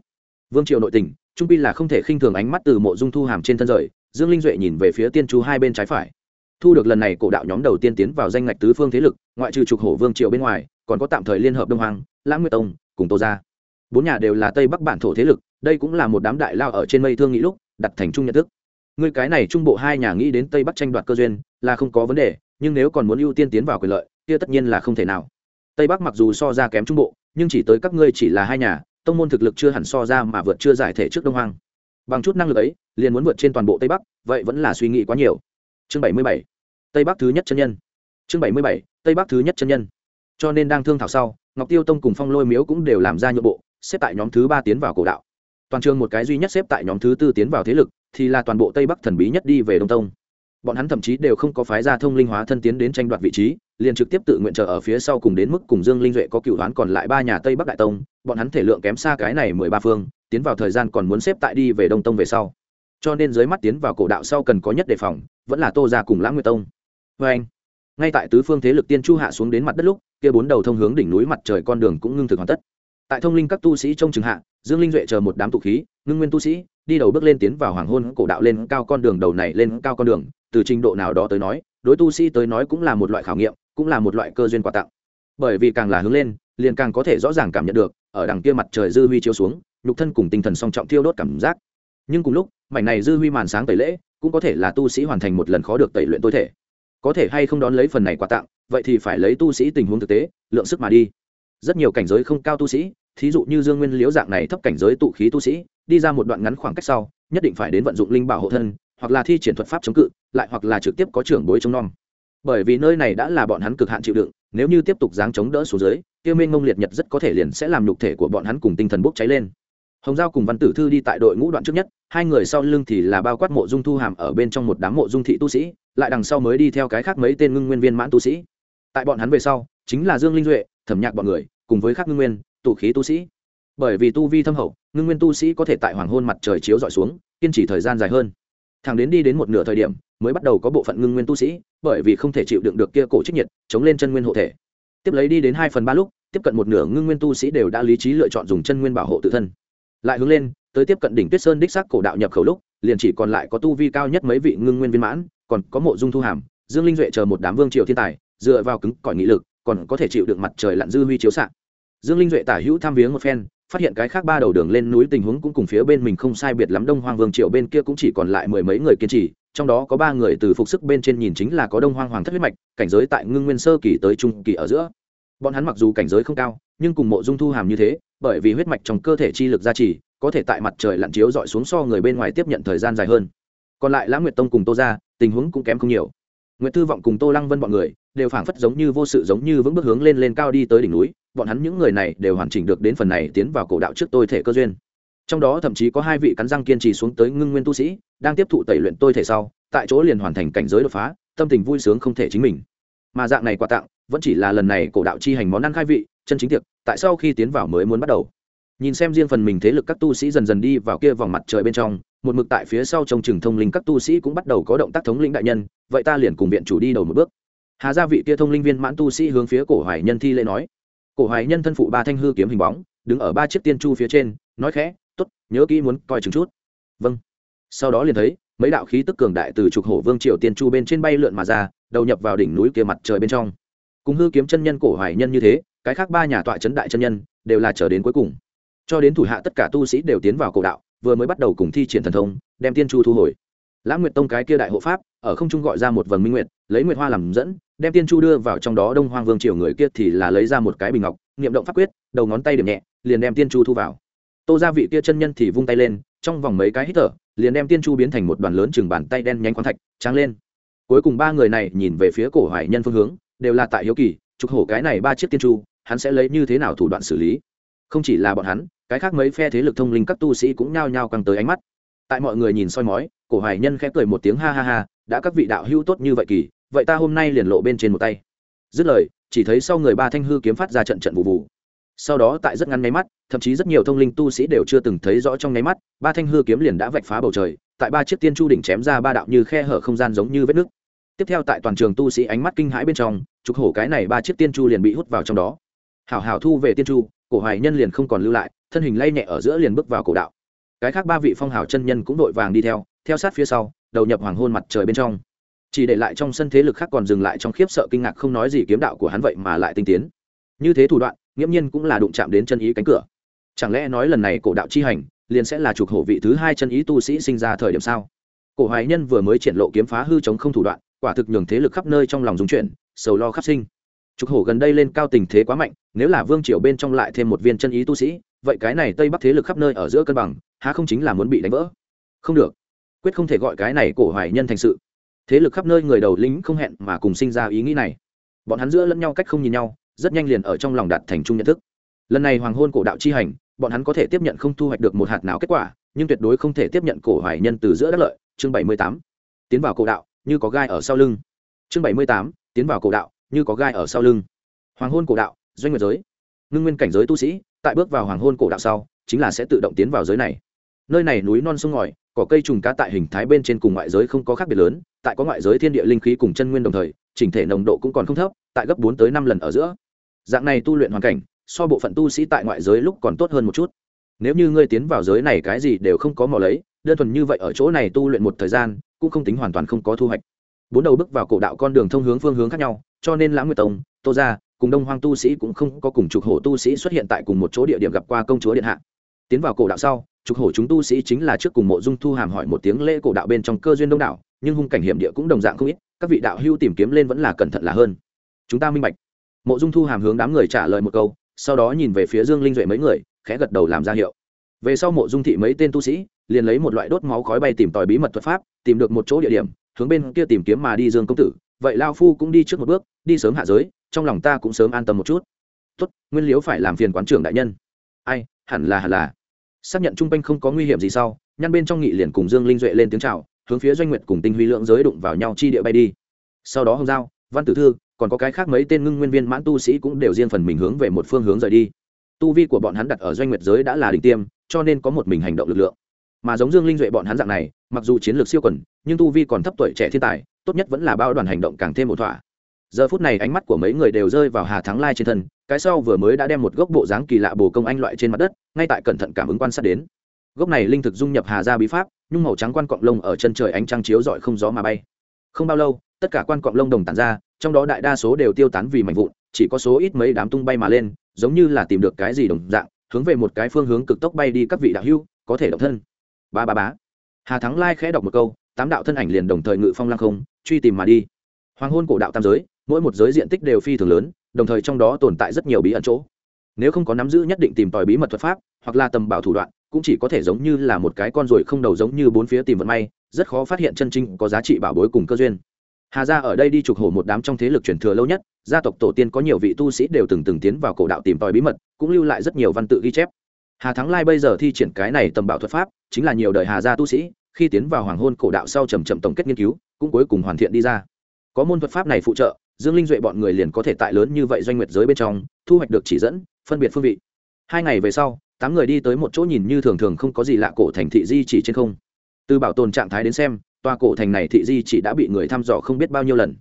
Vương triều nội tình, trung pi là không thể khinh thường ánh mắt từ mộ dung thu hàm trên thân rời, dương linh duệ nhìn về phía tiên chú hai bên trái phải. Thu được lần này cổ đạo nhóm đầu tiên tiến vào danh ngạch tứ phương thế lực, ngoại trừ trục hổ vương triều bên ngoài, còn có tạm thời liên hợp đông hoàng lãng nguyệt tông, cùng tô gia. Bốn nhà đều là tây bắc bản thổ thế lực, đây cũng là một đám đại lao ở trên mây thương nghĩ lúc, đặt thành chung nhận thức. Người cái này trung bộ hai nhà nghĩ đến tây bắc tranh đoạt cơ duyên, là không có vấn đề, nhưng nếu còn muốn ưu tiên tiến vào quyền lợi, kia tất nhiên là không thể nào. Tây bắc mặc dù so ra kém trung bộ, nhưng chỉ tới các ngươi chỉ là hai nhà, tông môn thực lực chưa hẳn so ra mà vượt chưa giải thể trước đông hoang. Bằng chút năng lực ấy, liền muốn vượt trên toàn bộ tây bắc, vậy vẫn là suy nghĩ quá nhiều. Chương bảy mươi bảy. Tây bắc thứ nhất chân nhân. Chương bảy mươi bảy. Tây bắc thứ nhất chân nhân. Cho nên đang thương thảo sau ngọc tiêu tông cùng phong lôi miếu cũng đều làm ra nhượng bộ, xếp tại nhóm thứ ba tiến vào cổ đạo. Toàn trường một cái duy nhất xếp tại nhóm thứ tư tiến vào thế lực, thì là toàn bộ tây bắc thần bí nhất đi về đông tông. Bọn hắn thậm chí đều không có phái ra thông linh hóa thân tiến đến tranh đoạt vị trí, liền trực tiếp tự nguyện chờ ở phía sau cùng đến mức cùng dương linh duệ có cựu đoán còn lại ba nhà tây bắc đại tông, bọn hắn thể lượng kém xa cái này mười ba phương, tiến vào thời gian còn muốn xếp tại đi về đông tông về sau. Cho nên dưới mắt tiến vào cổ đạo sau cần có nhất đề phòng, vẫn là tô ra cùng lãng nguyệt tông. Vê anh ngay tại tứ phương thế lực tiên chu hạ xuống đến mặt đất lúc kia bốn đầu thông hướng đỉnh núi mặt trời con đường cũng ngưng thực hoàn tất. Tại thông linh các tu sĩ trong trường hạ, dương linh duệ chờ một đám tụ khí, ngưng nguyên tu sĩ, đi đầu bước lên tiến vào hoàng hôn cổ đạo lên cao con đường đầu này lên cao con đường, từ trình độ nào đó tới nói, đối tu sĩ tới nói cũng là một loại khảo nghiệm, cũng là một loại cơ duyên quà tặng. Bởi vì càng là hướng lên, liền càng có thể rõ ràng cảm nhận được, ở đằng kia mặt trời dư huy chiếu xuống, nhục thân cùng tinh thần song trọng thiêu đốt cảm giác. Nhưng cùng lúc, mảnh này dư huy màn sáng tẩy lễ, cũng có thể là tu sĩ hoàn thành một lần khó được tẩy luyện tối thể. Có thể hay không đón lấy phần này quà tặng vậy thì phải lấy tu sĩ tình huống thực tế, lượng sức mà đi. Rất nhiều cảnh giới không cao tu sĩ, thí dụ như dương nguyên liễu dạng này thấp cảnh giới tụ khí tu sĩ, đi ra một đoạn ngắn khoảng cách sau, nhất định phải đến vận dụng linh bảo hộ thân, hoặc là thi triển thuật pháp chống cự, lại hoặc là trực tiếp có trưởng bối chống non. Bởi vì nơi này đã là bọn hắn cực hạn chịu đựng, nếu như tiếp tục dáng chống đỡ xuống dưới tiêu minh ngông liệt nhật rất có thể liền sẽ làm nhục thể của bọn hắn cùng tinh thần bốc cháy lên. Hồng giao cùng văn tử thư đi tại đội ngũ đoạn trước nhất, hai người sau lưng thì là bao quát mộ dung thu hàm ở bên trong một đám mộ dung thị tu sĩ, lại đằng sau mới đi theo cái khác mấy tên ngưng nguyên viên mãn tu sĩ tại bọn hắn về sau, chính là dương linh duệ, thẩm nhạc bọn người, cùng với khắc ngưng nguyên, tụ khí tu sĩ. Bởi vì tu vi thâm hậu, ngưng nguyên tu sĩ có thể tại hoàng hôn mặt trời chiếu dọi xuống, kiên trì thời gian dài hơn. Thằng đến đi đến một nửa thời điểm, mới bắt đầu có bộ phận ngưng nguyên tu sĩ, bởi vì không thể chịu đựng được kia cổ trích nhiệt, chống lên chân nguyên hộ thể. Tiếp lấy đi đến hai phần ba lúc, tiếp cận một nửa ngưng nguyên tu sĩ đều đã lý trí lựa chọn dùng chân nguyên bảo hộ tự thân. Lại hướng lên, tới tiếp cận đỉnh tuyết sơn đích xác cổ đạo nhập khẩu lúc, liền chỉ còn lại có tu vi cao nhất mấy vị ngưng nguyên viên mãn, còn có mộ dung thu hàm, dương linh duệ chờ một đám vương triều thiên tài dựa vào cứng cỏi nghị lực, còn có thể chịu được mặt trời lặn dư huy chiếu xạ. Dương linh duệ tả hữu tham viếng một phen, phát hiện cái khác ba đầu đường lên núi tình huống cũng cùng phía bên mình không sai biệt lắm đông hoang vương triều bên kia cũng chỉ còn lại mười mấy người kiên trì, trong đó có ba người từ phục sức bên trên nhìn chính là có đông hoang hoàng thất huyết mạch, cảnh giới tại ngưng nguyên sơ kỳ tới trung kỳ ở giữa. Bọn hắn mặc dù cảnh giới không cao, nhưng cùng mộ dung thu hàm như thế, bởi vì huyết mạch trong cơ thể chi lực gia trì, có thể tại mặt trời lặn chiếu dọi xuống so người bên ngoài tiếp nhận thời gian dài hơn. Còn lại lãng nguyệt tông cùng tô ra tình huống cũng kém không nhiều nguyệt thư vọng cùng tô lăng vân bọn người đều phảng phất giống như vô sự, giống như vững bước hướng lên lên cao đi tới đỉnh núi. Bọn hắn những người này đều hoàn chỉnh được đến phần này tiến vào cổ đạo trước tôi thể cơ duyên. Trong đó thậm chí có hai vị cắn răng kiên trì xuống tới ngưng nguyên tu sĩ, đang tiếp thụ tẩy luyện tôi thể sau, tại chỗ liền hoàn thành cảnh giới đột phá, tâm tình vui sướng không thể chính mình. Mà dạng này quà tặng, vẫn chỉ là lần này cổ đạo chi hành món ăn khai vị, chân chính tiệc, tại sau khi tiến vào mới muốn bắt đầu. Nhìn xem riêng phần mình thế lực các tu sĩ dần dần đi vào kia vòng mặt trời bên trong một mực tại phía sau trong trường thông linh các tu sĩ cũng bắt đầu có động tác thống lĩnh đại nhân, vậy ta liền cùng viện chủ đi đầu một bước. Hà gia vị kia thông linh viên mãn tu sĩ hướng phía cổ hoài nhân thi lễ nói. Cổ hoài nhân thân phụ ba thanh hư kiếm hình bóng, đứng ở ba chiếc tiên chu phía trên, nói khẽ t ố t nhớ kỹ muốn coi chừng chút. Vâng. Sau đó liền thấy, mấy đạo khí tức cường đại từ trục hổ vương triều tiên chu bên trên bay lượn mà ra, đầu nhập vào đỉnh núi kia mặt trời bên trong. Cùng hư kiếm chân nhân cổ hoài nhân như thế, cái khác ba nhà tọa trấn đại chân nhân, đều là trở đến cuối cùng. Cho đến thủ hạ tất cả tu sĩ đều tiến vào cổ đạo vừa mới bắt đầu cùng thi triển thần thông, đem tiên chu thu hồi. Lãng nguyệt tông cái kia đại hộ pháp, ở không trung gọi ra một vầng minh nguyệt, lấy nguyệt hoa làm dẫn, đem tiên chu đưa vào trong đó đông hoang vương triều người kia thì là lấy ra một cái bình ngọc, niệm động pháp quyết, đầu ngón tay điểm nhẹ, liền đem tiên chu thu vào. Tô gia vị kia chân nhân thì vung tay lên, trong vòng mấy cái hít thở, liền đem tiên chu biến thành một đoàn lớn chừng bàn tay đen nhánh khoáng thạch, tráng lên. Cuối cùng ba người này nhìn về phía cổ hoài nhân phương hướng, đều là tại hiếu kỳ trục hổ cái này ba chiếc tiên chu, hắn sẽ lấy như thế nào thủ đoạn xử lý? Không chỉ là bọn hắn cái khác mấy phe thế lực thông linh các tu sĩ cũng nhao nhao căng tới ánh mắt. Tại mọi người nhìn soi mói, cổ hoài nhân khẽ cười một tiếng ha ha ha, đã các vị đạo hữu tốt như vậy kỳ, vậy ta hôm nay liền lộ bên trên một tay. Dứt lời, chỉ thấy sau người ba thanh hư kiếm phát ra trận trận vụ vụ. Sau đó tại rất ngắn nháy mắt, thậm chí rất nhiều thông linh tu sĩ đều chưa từng thấy rõ trong nháy mắt, ba thanh hư kiếm liền đã vạch phá bầu trời, tại ba chiếc tiên chu đỉnh chém ra ba đạo như khe hở không gian giống như vết nứt. Tiếp theo tại toàn trường tu sĩ ánh mắt kinh hãi bên trong, trục hổ cái này ba chiếc tiên chu liền bị hút vào trong đó. Hảo hảo thu về tiên chu, cổ hoài nhân liền không còn lưu lại thân hình lay nhẹ ở giữa liền bước vào cổ đạo. Cái khác ba vị phong hào chân nhân cũng vội vàng đi theo theo sát phía sau, đầu nhập hoàng hôn mặt trời bên trong. Chỉ để lại trong sân thế lực khác còn dừng lại trong khiếp sợ kinh ngạc không nói gì kiếm đạo của hắn vậy mà lại tinh tiến. Như thế thủ đoạn, nghiễm nhiên cũng là đụng chạm đến chân ý cánh cửa. Chẳng lẽ nói lần này cổ đạo chi hành, liền sẽ là trục hổ vị thứ hai chân ý tu sĩ sinh ra thời điểm sao? Cổ hoài nhân vừa mới triển lộ kiếm phá hư chống không thủ đoạn, quả thực nhường thế lực khắp nơi trong lòng dung chuyển, sầu lo khắp sinh. Trục hổ gần đây lên cao tình thế quá mạnh, nếu là vương triều bên trong lại thêm một viên chân ý tu sĩ vậy cái này tây bắc thế lực khắp nơi ở giữa cân bằng, há không chính là muốn bị đánh vỡ? Không được. Quyết không thể gọi cái này cổ hoài nhân thành sự. Thế lực khắp nơi người đầu lính không hẹn mà cùng sinh ra ý nghĩ này. Bọn hắn giữa lẫn nhau cách không nhìn nhau, rất nhanh liền ở trong lòng đạt thành chung nhận thức. Lần này hoàng hôn cổ đạo chi hành, bọn hắn có thể tiếp nhận không thu hoạch được một hạt nào kết quả, nhưng tuyệt đối không thể tiếp nhận cổ hoài nhân từ giữa đất lợi. Chương bảy mươi tám. Tiến vào cổ đạo, như có gai ở sau lưng. Chương bảy mươi tám. Tiến vào cổ đạo, như có gai ở sau lưng. Hoàng hôn cổ đạo, doanh nguyệt giới. Ngưng nguyên cảnh giới tu sĩ tại bước vào hoàng hôn cổ đạo sau, chính là sẽ tự động tiến vào giới này. Nơi này núi non sông ngòi, cỏ cây trùng cá tại hình thái bên trên cùng ngoại giới không có khác biệt lớn, tại có ngoại giới thiên địa linh khí cùng chân nguyên đồng thời, chỉnh thể nồng độ cũng còn không thấp, tại gấp bốn tới năm lần ở giữa. Dạng này tu luyện hoàn cảnh, so bộ phận tu sĩ tại ngoại giới lúc còn tốt hơn một chút. Nếu như ngươi tiến vào giới này cái gì đều không có mò lấy, đơn thuần như vậy ở chỗ này tu luyện một thời gian, cũng không tính hoàn toàn không có thu hoạch. Bốn đầu bước vào cổ đạo con đường thông hướng phương hướng khác nhau, cho nên lãng nguyệt tông, tô ra cùng đông hoang tu sĩ cũng không có cùng trục hổ tu sĩ xuất hiện tại cùng một chỗ địa điểm gặp qua công chúa điện hạ. Tiến vào cổ đạo sau, trục hổ chúng tu sĩ chính là trước cùng mộ dung thu hàm hỏi một tiếng lễ cổ đạo bên trong cơ duyên đông đảo, nhưng hung cảnh hiểm địa cũng đồng dạng không ít, các vị đạo hưu tìm kiếm lên vẫn là cẩn thận là hơn. Chúng ta minh bạch. Mộ dung thu hàm hướng đám người trả lời một câu, sau đó nhìn về phía dương linh duệ mấy người, khẽ gật đầu làm ra hiệu. Về sau mộ dung thị mấy tên tu sĩ, liền lấy một loại đốt máu khói bay tìm tòi bí mật thuật pháp, tìm được một chỗ địa điểm, hướng bên kia tìm kiếm mà đi dương công tử, vậy lao phu cũng đi trước một bước, đi sớm hạ giới trong lòng ta cũng sớm an tâm một chút. Tốt, nguyên liễu phải làm phiền quán trưởng đại nhân. Ai, hẳn là hẳn là. Xác nhận trung quanh không có nguy hiểm gì sau, nhăn bên trong nghị liền cùng dương linh duệ lên tiếng chào, hướng phía doanh nguyệt cùng tinh huy lượng giới đụng vào nhau chi địa bay đi. Sau đó hồng giao, văn tử thư, còn có cái khác mấy tên ngưng nguyên viên mãn tu sĩ cũng đều riêng phần mình hướng về một phương hướng rời đi. Tu vi của bọn hắn đặt ở doanh nguyệt giới đã là đỉnh tiêm, cho nên có một mình hành động lực lượng. Mà giống dương linh duệ bọn hắn dạng này, mặc dù chiến lược siêu quần, nhưng tu vi còn thấp tuổi trẻ thiên tài, tốt nhất vẫn là bao đoàn hành động càng thêm một thỏa giờ phút này ánh mắt của mấy người đều rơi vào hà thắng lai trên thân, cái sau vừa mới đã đem một gốc bộ dáng kỳ lạ bồ công anh loại trên mặt đất, ngay tại cẩn thận cảm ứng quan sát đến. Gốc này linh thực dung nhập hà ra bí pháp, nhung màu trắng quan cọng lông ở chân trời ánh trăng chiếu rọi không gió mà bay. Không bao lâu, tất cả quan cọng lông đồng tàn ra, trong đó đại đa số đều tiêu tán vì mảnh vụn, chỉ có số ít mấy đám tung bay mà lên, giống như là tìm được cái gì đồng dạng, hướng về một cái phương hướng cực tốc bay đi các vị đạo hưu có thể động thân. Ba ba bá hà thắng lai khẽ đọc một câu, tám đạo thân ảnh liền đồng thời ngự phong lăng không, truy tìm mà đi. Hoàng hôn cổ đạo tam giới mỗi một giới diện tích đều phi thường lớn, đồng thời trong đó tồn tại rất nhiều bí ẩn chỗ. Nếu không có nắm giữ nhất định tìm tòi bí mật thuật pháp, hoặc là tầm bảo thủ đoạn, cũng chỉ có thể giống như là một cái con ruồi không đầu giống như bốn phía tìm vận may, rất khó phát hiện chân chính có giá trị bảo bối cùng cơ duyên. Hà gia ở đây đi trục hổ một đám trong thế lực truyền thừa lâu nhất, gia tộc tổ tiên có nhiều vị tu sĩ đều từng từng tiến vào cổ đạo tìm tòi bí mật, cũng lưu lại rất nhiều văn tự ghi chép. Hà thắng lai bây giờ thi triển cái này tầm bảo thuật pháp, chính là nhiều đời hà gia tu sĩ, khi tiến vào hoàng hôn cổ đạo sau trầm trầm tổng kết nghiên cứu, cũng cuối cùng hoàn thiện đi ra. Có môn thuật pháp này phụ trợ dương linh duệ bọn người liền có thể tại lớn như vậy doanh nguyệt giới bên trong, thu hoạch được chỉ dẫn, phân biệt phương vị. Hai ngày về sau, tám người đi tới một chỗ nhìn như thường thường không có gì lạ cổ thành thị di chỉ trên không. Từ bảo tồn trạng thái đến xem, tòa cổ thành này thị di chỉ đã bị người thăm dò không biết bao nhiêu lần.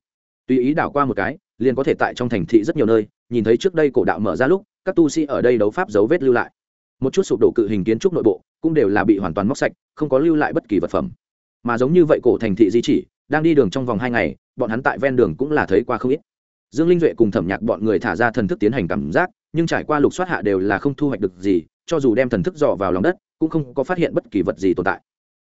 Tùy ý đảo qua một cái, liền có thể tại trong thành thị rất nhiều nơi, nhìn thấy trước đây cổ đạo mở ra lúc, các tu sĩ ở đây đấu pháp dấu vết lưu lại. Một chút sụp đổ cự hình kiến trúc nội bộ, cũng đều là bị hoàn toàn móc sạch, không có lưu lại bất kỳ vật phẩm. Mà giống như vậy cổ thành thị di chỉ, đang đi đường trong vòng hai ngày bọn hắn tại ven đường cũng là thấy qua không ít. Dương linh duệ cùng thẩm nhạc bọn người thả ra thần thức tiến hành cảm giác, nhưng trải qua lục soát hạ đều là không thu hoạch được gì, cho dù đem thần thức dò vào lòng đất, cũng không có phát hiện bất kỳ vật gì tồn tại.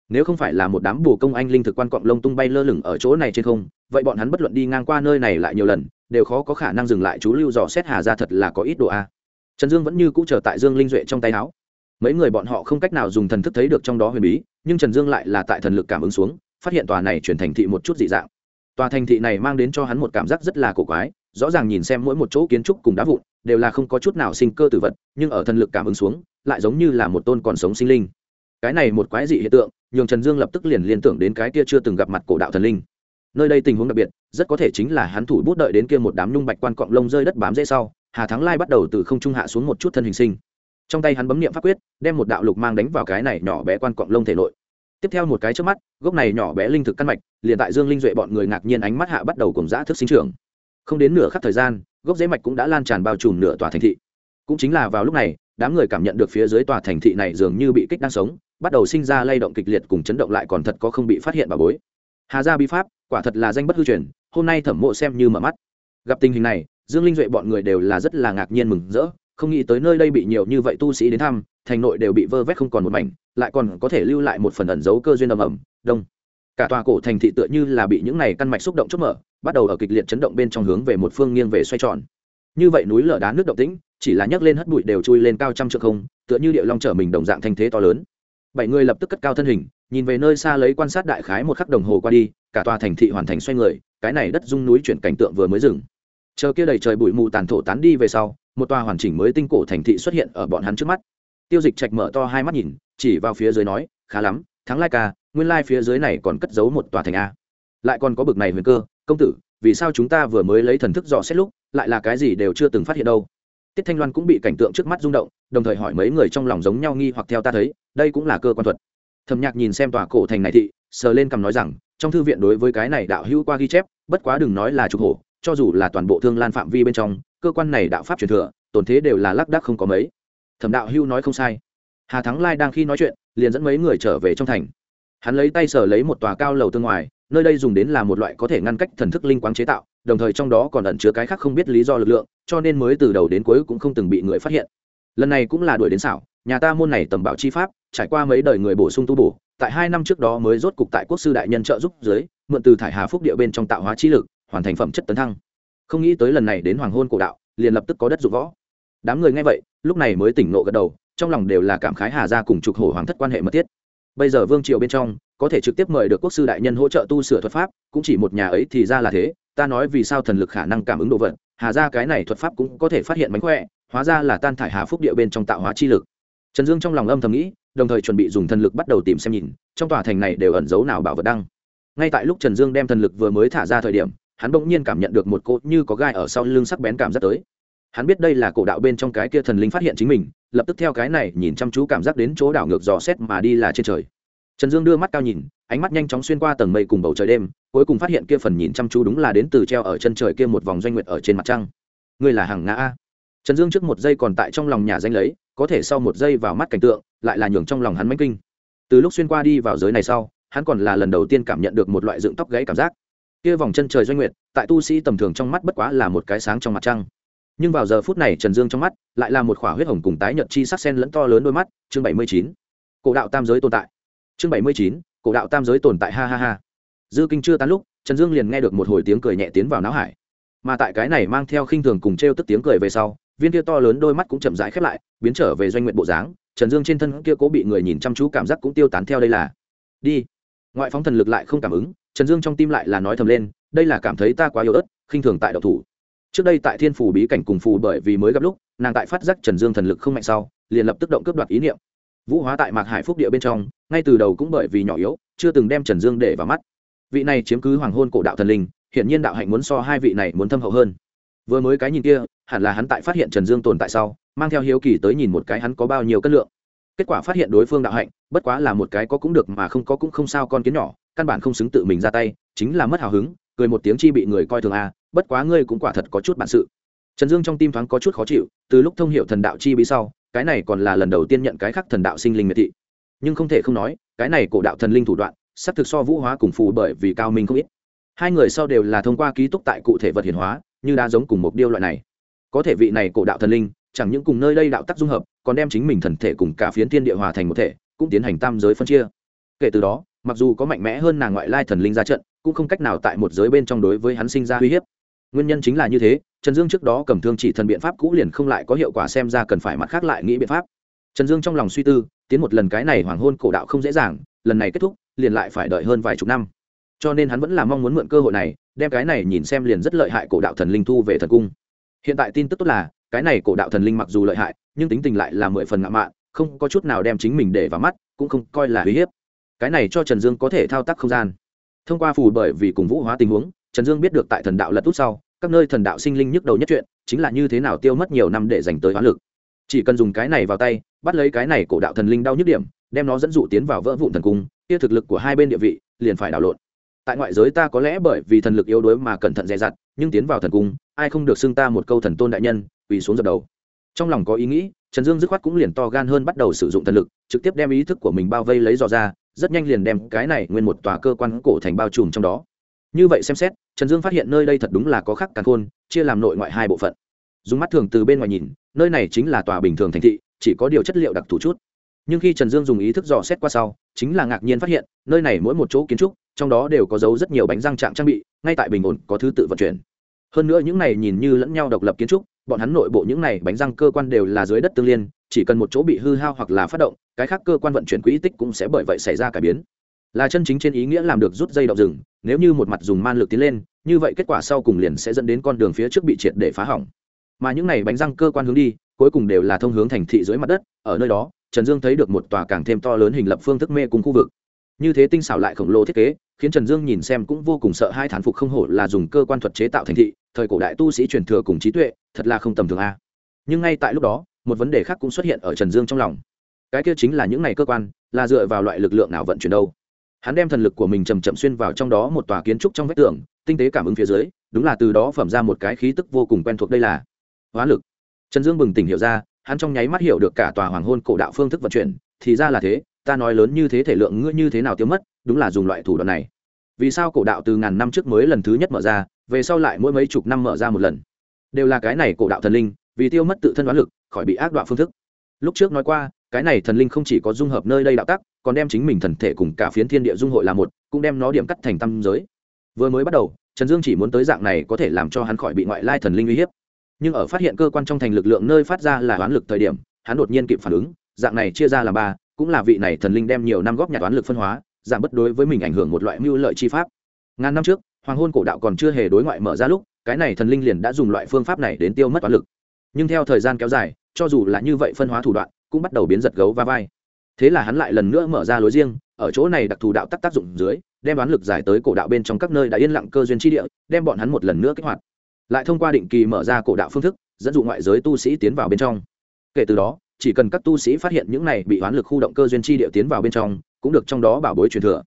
Nếu không phải là một đám bù công anh linh thực quan cọng lông tung bay lơ lửng ở chỗ này trên không, vậy bọn hắn bất luận đi ngang qua nơi này lại nhiều lần, đều khó có khả năng dừng lại chú lưu dò xét hà ra thật là có ít độ a. Trần dương vẫn như cũ chờ tại dương linh duệ trong tay áo. Mấy người bọn họ không cách nào dùng thần thức thấy được trong đó huyền bí, nhưng trần dương lại là tại thần lực cảm ứng xuống, phát hiện tòa này chuyển thành thị một chút dị dạng tòa thành thị này mang đến cho hắn một cảm giác rất là cổ quái, rõ ràng nhìn xem mỗi một chỗ kiến trúc cùng đá vụn đều là không có chút nào sinh cơ tử vật, nhưng ở thần lực cảm ứng xuống, lại giống như là một tôn còn sống sinh linh. Cái này một quái dị hiện tượng, nhường trần dương lập tức liền liên tưởng đến cái kia chưa từng gặp mặt cổ đạo thần linh. Nơi đây tình huống đặc biệt, rất có thể chính là hắn thủ bút đợi đến kia một đám nhung bạch quan cọng lông rơi đất bám dễ sau, hà thắng lai bắt đầu từ không trung hạ xuống một chút thân hình sinh. Trong tay hắn bấm niệm pháp quyết, đem một đạo lục mang đánh vào cái này nhỏ bé quan cọng lông thể nội tiếp theo một cái trước mắt, gốc này nhỏ bé linh thực căn mạch, liền tại dương linh duệ bọn người ngạc nhiên ánh mắt hạ bắt đầu cùng dã thức sinh trưởng. Không đến nửa khắc thời gian, gốc dễ mạch cũng đã lan tràn bao trùm nửa tòa thành thị. Cũng chính là vào lúc này, đám người cảm nhận được phía dưới tòa thành thị này dường như bị kích đang sống, bắt đầu sinh ra lay động kịch liệt cùng chấn động lại còn thật có không bị phát hiện bà bối. Hà gia bi pháp, quả thật là danh bất hư truyền, hôm nay thẩm mộ xem như mở mắt. Gặp tình hình này, dương linh duệ bọn người đều là rất là ngạc nhiên mừng rỡ, không nghĩ tới nơi đây bị nhiều như vậy tu sĩ đến thăm thành nội đều bị vơ vét không còn một mảnh, lại còn có thể lưu lại một phần ẩn dấu cơ duyên ầm ầm, đông. Cả tòa cổ thành thị tựa như là bị những này căn mạch xúc động chốt mở, bắt đầu ở kịch liệt chấn động bên trong hướng về một phương nghiêng về xoay tròn. Như vậy núi lở đá nước động tĩnh, chỉ là nhấc lên hất bụi đều chui lên cao trăm trượng không, tựa như điệu long trở mình đồng dạng thanh thế to lớn. Bảy người lập tức cất cao thân hình, nhìn về nơi xa lấy quan sát đại khái một khắc đồng hồ qua đi, cả tòa thành thị hoàn thành xoay người, cái này đất dung núi chuyển cảnh tượng vừa mới dừng. Chờ kia đầy trời bụi mù tàn thổ tán đi về sau, một tòa hoàn chỉnh mới tinh cổ thành thị xuất hiện ở bọn hắn trước mắt tiêu dịch trạch mở to hai mắt nhìn, chỉ vào phía dưới nói, khá lắm, thắng lai ca, nguyên lai phía dưới này còn cất giấu một tòa thành a. Lại còn có bực này huyền cơ, công tử, vì sao chúng ta vừa mới lấy thần thức dò xét lúc, lại là cái gì đều chưa từng phát hiện đâu? Tiết thanh loan cũng bị cảnh tượng trước mắt rung động, đồng thời hỏi mấy người trong lòng giống nhau nghi hoặc theo ta thấy, đây cũng là cơ quan thuật. Thầm nhạc nhìn xem tòa cổ thành này thị, sờ lên cầm nói rằng, trong thư viện đối với cái này đạo hữu qua ghi chép, bất quá đừng nói là trục hổ, cho dù là toàn bộ thương lan phạm vi bên trong, cơ quan này đạo pháp truyền thừa, tổn thế đều là lác đác không có mấy thẩm đạo hưu nói không sai. Hà thắng lai đang khi nói chuyện, liền dẫn mấy người trở về trong thành. Hắn lấy tay sở lấy một tòa cao lầu tương ngoài, nơi đây dùng đến là một loại có thể ngăn cách thần thức linh quáng chế tạo, đồng thời trong đó còn ẩn chứa cái khác không biết lý do lực lượng, cho nên mới từ đầu đến cuối cũng không từng bị người phát hiện. Lần này cũng là đuổi đến xảo, nhà ta môn này tầm bảo chi pháp, trải qua mấy đời người bổ sung tu bổ, tại hai năm trước đó mới rốt cục tại quốc sư đại nhân trợ giúp dưới, mượn từ thải hà phúc địa bên trong tạo hóa chi lực, hoàn thành phẩm chất tấn thăng. Không nghĩ tới lần này đến hoàng hôn cổ đạo, liền lập tức có đất dụng võ đám người nghe vậy, lúc này mới tỉnh nộ gật đầu, trong lòng đều là cảm khái hà Gia cùng trục hổ hoàng thất quan hệ mật thiết. Bây giờ vương triều bên trong, có thể trực tiếp mời được quốc sư đại nhân hỗ trợ tu sửa thuật pháp, cũng chỉ một nhà ấy thì ra là thế, ta nói vì sao thần lực khả năng cảm ứng đồ vật hà ra cái này thuật pháp cũng có thể phát hiện mánh khỏe, hóa ra là tan thải hà phúc địa bên trong tạo hóa chi lực. Trần dương trong lòng âm thầm nghĩ, đồng thời chuẩn bị dùng thần lực bắt đầu tìm xem nhìn, trong tòa thành này đều ẩn giấu nào bảo vật đăng. Ngay tại lúc trần dương đem thần lực vừa mới thả ra thời điểm, hắn bỗng nhiên cảm nhận được một cỗ như có gai ở sau lưng sắc bén cảm giác tới hắn biết đây là cổ đạo bên trong cái kia thần linh phát hiện chính mình, lập tức theo cái này nhìn chăm chú cảm giác đến chỗ đảo ngược dò xét mà đi là trên trời. Trần dương đưa mắt cao nhìn, ánh mắt nhanh chóng xuyên qua tầng mây cùng bầu trời đêm, cuối cùng phát hiện kia phần nhìn chăm chú đúng là đến từ treo ở chân trời kia một vòng doanh nguyệt ở trên mặt trăng. Ngươi là hàng ngã a. Trần dương trước một giây còn tại trong lòng nhà danh lấy, có thể sau một giây vào mắt cảnh tượng, lại là nhường trong lòng hắn mánh kinh. Từ lúc xuyên qua đi vào giới này sau, hắn còn là lần đầu tiên cảm nhận được một loại dựng tóc gãy cảm giác. Kia vòng chân trời doanh nguyệt, tại tu sĩ tầm thường trong mắt bất quá là một cái sáng trong mặt trăng nhưng vào giờ phút này trần dương trong mắt lại là một khỏa huyết hồng cùng tái nhợt chi sắc sen lẫn to lớn đôi mắt, chương bảy mươi chín. Cổ đạo tam giới tồn tại. Chương bảy mươi chín, cổ đạo tam giới tồn tại, ha ha ha. Dư kinh chưa tán lúc, trần dương liền nghe được một hồi tiếng cười nhẹ tiến vào não hải. Mà tại cái này mang theo khinh thường cùng t r e o tức tiếng cười về sau, viên kia to lớn đôi mắt cũng chậm rãi khép lại, biến trở về doanh nguyện bộ dáng, trần dương trên thân kia cố bị người nhìn chăm chú cảm giác cũng tiêu tán theo đây là. Đi. Ngoại phóng thần lực lại không cảm ứng, trần dương trong tim lại là nói thầm lên, đây là cảm thấy ta quá yếu ớt, khinh thường tại độc thủ trước đây tại thiên phủ bí cảnh cùng phù bởi vì mới gặp lúc, nàng tại phát giác trần dương thần lực không mạnh sau, liền lập tức động cướp đoạt ý niệm. Vũ hóa tại mạc hải phúc địa bên trong, ngay từ đầu cũng bởi vì nhỏ yếu, chưa từng đem trần dương để vào mắt. Vị này chiếm cứ hoàng hôn cổ đạo thần linh, hiển nhiên đạo hạnh muốn so hai vị này muốn thâm hậu hơn. Vừa mới cái nhìn kia, hẳn là hắn tại phát hiện trần dương tồn tại sau, mang theo hiếu kỳ tới nhìn một cái hắn có bao nhiêu cân lượng. Kết quả phát hiện đối phương đạo hạnh, bất quá là một cái có cũng được mà không có cũng không sao con kiến nhỏ, căn bản không xứng tự mình ra tay, chính là mất hào hứng cười một tiếng chi bị người coi thường a bất quá ngươi cũng quả thật có chút bản sự. Trần dương trong tim thoáng có chút khó chịu, từ lúc thông h i ể u thần đạo chi bí sau, cái này còn là lần đầu tiên nhận cái khắc thần đạo sinh linh miệt thị. Nhưng không thể không nói, cái này cổ đạo thần linh thủ đoạn s ắ c thực so vũ hóa cùng phù bởi vì cao minh không ít. Hai người sau đều là thông qua ký túc tại cụ thể vật hiển hóa, như đã giống cùng một điêu loại này. Có thể vị này cổ đạo thần linh, chẳng những cùng nơi đây đạo tắc dung hợp, còn đem chính mình thần thể cùng cả phiến thiên địa hòa thành một thể, cũng tiến hành tam giới phân chia. Kể từ đó, mặc dù có mạnh mẽ hơn nàng ngoại lai thần linh ra trận cũng không cách nào tại một giới bên trong đối với hắn sinh ra uy hiếp. Nguyên nhân chính là như thế, trần dương trước đó cầm thương chỉ thần biện pháp cũ liền không lại có hiệu quả xem ra cần phải mặt khác lại nghĩ biện pháp. Trần dương trong lòng suy tư, tiến một lần cái này hoàng hôn cổ đạo không dễ dàng, lần này kết thúc, liền lại phải đợi hơn vài chục năm. Cho nên hắn vẫn là mong muốn mượn cơ hội này, đem cái này nhìn xem liền rất lợi hại cổ đạo thần linh thu về thần cung. Hiện tại tin tức tốt là, cái này cổ đạo thần linh mặc dù lợi hại, nhưng tính tình lại là mười phần ngạo mạn, không có chút nào đem chính mình để vào mắt, cũng không coi là uy hiếp. Cái này cho trần dương có thể thao tác không gian thông qua phù bởi vì cùng vũ hóa tình huống, trần dương biết được tại thần đạo lật út sau, các nơi thần đạo sinh linh nhức đầu nhất chuyện chính là như thế nào tiêu mất nhiều năm để dành tới hóa lực. Chỉ cần dùng cái này vào tay, bắt lấy cái này cổ đạo thần linh đau nhức điểm, đem nó dẫn dụ tiến vào vỡ vụn thần cung, kia thực lực của hai bên địa vị liền phải đảo lộn. Tại ngoại giới ta có lẽ bởi vì thần lực yếu đuối mà cẩn thận dè dặt, nhưng tiến vào thần cung, ai không được xưng ta một câu thần tôn đại nhân, quỳ xuống dập đầu. Trong lòng có ý nghĩ, trần dương dứt khoát cũng liền to gan hơn bắt đầu sử dụng thần lực, trực tiếp đem ý thức của mình bao vây lấy dò ra rất nhanh liền đem cái này nguyên một tòa cơ quan cổ thành bao trùm trong đó. Như vậy xem xét, trần dương phát hiện nơi đây thật đúng là có khắc càn khôn, chia làm nội ngoại hai bộ phận. Dùng mắt thường từ bên ngoài nhìn, nơi này chính là tòa bình thường thành thị, chỉ có điều chất liệu đặc thù chút. Nhưng khi trần dương dùng ý thức dò xét qua sau, chính là ngạc nhiên phát hiện, nơi này mỗi một chỗ kiến trúc, trong đó đều có dấu rất nhiều bánh răng trạng trang bị, ngay tại bình ổn, có thứ tự vận chuyển. Hơn nữa những này nhìn như lẫn nhau độc lập kiến trúc, bọn hắn nội bộ những này bánh răng cơ quan đều là dưới đất tương liên, chỉ cần một chỗ bị hư hao hoặc là phát động cái khác cơ quan vận chuyển quỹ tích cũng sẽ bởi vậy xảy ra cải biến. Là chân chính trên ý nghĩa làm được rút dây động rừng, nếu như một mặt dùng man lực tiến lên, như vậy kết quả sau cùng liền sẽ dẫn đến con đường phía trước bị triệt để phá hỏng. Mà những này bánh răng cơ quan hướng đi, cuối cùng đều là thông hướng thành thị dưới mặt đất, ở nơi đó, trần dương thấy được một tòa càng thêm to lớn hình lập phương thức mê cùng khu vực. Như thế tinh xảo lại khổng lồ thiết kế, khiến trần dương nhìn xem cũng vô cùng sợ hai thán phục không hổ là dùng cơ quan thuật chế tạo thành thị, thời cổ đại tu sĩ truyền thừa cùng trí tuệ, thật là không tầm thường a. Nhưng ngay tại lúc đó, một vấn đề khác cũng xuất hiện ở trần dương trong lòng cái kia chính là những này cơ quan, là dựa vào loại lực lượng nào vận chuyển đâu? Hắn đem thần lực của mình chầm chậm xuyên vào trong đó một tòa kiến trúc trong vách tường, tinh tế cảm ứng phía dưới, đúng là từ đó phẩm ra một cái khí tức vô cùng quen thuộc đây là hóa lực. Trần dương bừng tỉnh hiểu ra, hắn trong nháy mắt hiểu được cả tòa hoàng hôn cổ đạo phương thức vận chuyển, thì ra là thế, ta nói lớn như thế thể lượng ngươi như thế nào tiêu mất, đúng là dùng loại thủ đoạn này. Vì sao cổ đạo từ ngàn năm trước mới lần thứ nhất mở ra, về sau lại mỗi mấy chục năm mở ra một lần? Đều là cái này cổ đạo thần linh, vì tiêu mất tự thân đoán lực, khỏi bị ác đoạn phương thức. Lúc trước nói qua cái này thần linh không chỉ có dung hợp nơi đây đạo tắc, còn đem chính mình thần thể cùng cả phiến thiên địa dung hội là một, cũng đem nó điểm cắt thành tâm giới. Vừa mới bắt đầu, trần dương chỉ muốn tới dạng này có thể làm cho hắn khỏi bị ngoại lai thần linh uy hiếp. Nhưng ở phát hiện cơ quan trong thành lực lượng nơi phát ra là oán lực thời điểm, hắn đột nhiên kịp phản ứng, dạng này chia ra làm ba, cũng là vị này thần linh đem nhiều năm góp nhặt oán lực phân hóa giảm bất đối với mình ảnh hưởng một loại mưu lợi chi pháp. Ngàn năm trước, hoàng hôn cổ đạo còn chưa hề đối ngoại mở ra lúc, cái này thần linh liền đã dùng loại phương pháp này đến tiêu mất oán lực. Nhưng theo thời gian kéo dài, cho dù là như vậy phân hóa thủ đoạn cũng bắt đầu biến giật gấu va vai. Thế là hắn lại lần nữa mở ra lối riêng, ở chỗ này đặc thù đạo tắc tác dụng dưới, đem đoán lực giải tới cổ đạo bên trong các nơi đã yên lặng cơ duyên tri địa, đem bọn hắn một lần nữa kích hoạt. Lại thông qua định kỳ mở ra cổ đạo phương thức, dẫn dụ ngoại giới tu sĩ tiến vào bên trong. Kể từ đó, chỉ cần các tu sĩ phát hiện những này bị oán lực khu động cơ duyên chi địa tiến vào bên trong, cũng được trong đó bảo bối truyền thừa.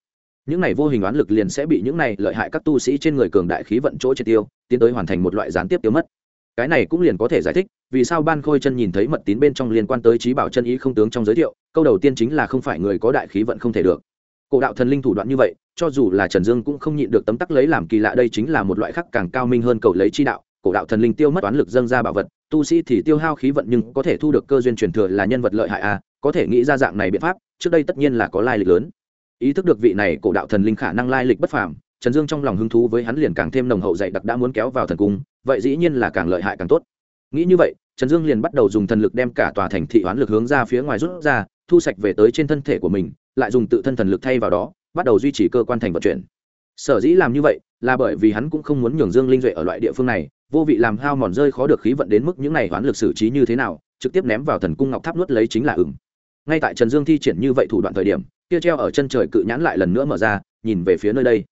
Những này vô hình oán lực liền sẽ bị những này lợi hại các tu sĩ trên người cường đại khí vận chỗ triệt tiêu, tiến tới hoàn thành một loại gián tiếp tiêu mất. Cái này cũng liền có thể giải thích vì sao ban khôi chân nhìn thấy mật tín bên trong liên quan tới trí bảo chân ý không tướng trong giới thiệu, câu đầu tiên chính là không phải người có đại khí vận không thể được. Cổ đạo thần linh thủ đoạn như vậy, cho dù là trần dương cũng không nhịn được tấm tắc lấy làm kỳ lạ đây chính là một loại khắc càng cao minh hơn cầu lấy chi đạo, cổ đạo thần linh tiêu mất toán lực dâng ra bảo vật, tu sĩ thì tiêu hao khí vận nhưng có thể thu được cơ duyên truyền thừa là nhân vật lợi hại a có thể nghĩ ra dạng này biện pháp, trước đây tất nhiên là có lai lịch lớn. Ý thức được vị này cổ đạo thần linh khả năng lai lịch bất phàm, trần dương trong lòng hứng thú với hắn liền càng thêm nồng hậu dạy đặc đã muốn kéo vào thần cung, vậy dĩ nhiên là càng lợi hại càng tốt nghĩ như vậy, trần dương liền bắt đầu dùng thần lực đem cả tòa thành thị oán lực hướng ra phía ngoài rút ra, thu sạch về tới trên thân thể của mình, lại dùng tự thân thần lực thay vào đó, bắt đầu duy trì cơ quan thành vận chuyển. Sở dĩ làm như vậy, là bởi vì hắn cũng không muốn nhường dương linh duệ ở loại địa phương này, vô vị làm hao mòn rơi khó được khí vận đến mức những này oán lực xử trí như thế nào, trực tiếp ném vào thần cung ngọc tháp nuốt lấy chính là ửng ngay tại trần dương thi triển như vậy thủ đoạn thời điểm, kia treo ở chân trời cự nhãn lại lần nữa mở ra, nhìn về phía nơi đây.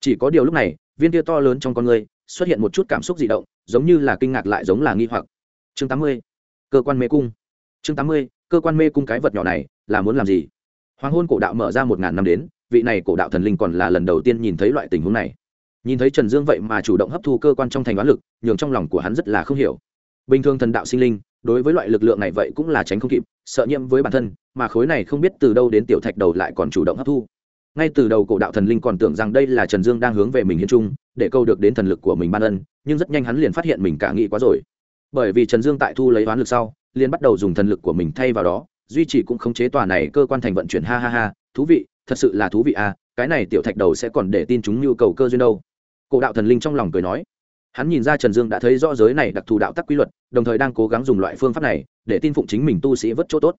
Chỉ có điều lúc này, viên kia to lớn trong con người xuất hiện một chút cảm xúc dị động, giống như là kinh ngạc lại giống là nghi hoặc. Chương tám mươi, cơ quan mê cung. Chương tám mươi, cơ quan mê cung cái vật nhỏ này, là muốn làm gì? Hoàng hôn cổ đạo mở ra một ngàn năm đến, vị này cổ đạo thần linh còn là lần đầu tiên nhìn thấy loại tình huống này. Nhìn thấy trần dương vậy mà chủ động hấp thu cơ quan trong thành đoán lực, nhường trong lòng của hắn rất là không hiểu. Bình thường thần đạo sinh linh, đối với loại lực lượng này vậy cũng là tránh không kịp, sợ nhiễm với bản thân, mà khối này không biết từ đâu đến tiểu thạch đầu lại còn chủ động hấp thu ngay từ đầu cổ đạo thần linh còn tưởng rằng đây là trần dương đang hướng về mình hiến trung, để câu được đến thần lực của mình ban ân, nhưng rất nhanh hắn liền phát hiện mình cả nghĩ quá rồi. Bởi vì trần dương tại thu lấy oán lực sau, liền bắt đầu dùng thần lực của mình thay vào đó, duy trì cũng khống chế tòa này cơ quan thành vận chuyển. Ha ha ha, thú vị, thật sự là thú vị à cái này tiểu thạch đầu sẽ còn để tin chúng nhu cầu cơ duyên đâu. Cổ đạo thần linh trong lòng cười nói. Hắn nhìn ra trần dương đã thấy rõ giới này đặc thù đạo tắc quy luật, đồng thời đang cố gắng dùng loại phương pháp này, để tin phụng chính mình tu sĩ vất chỗ tốt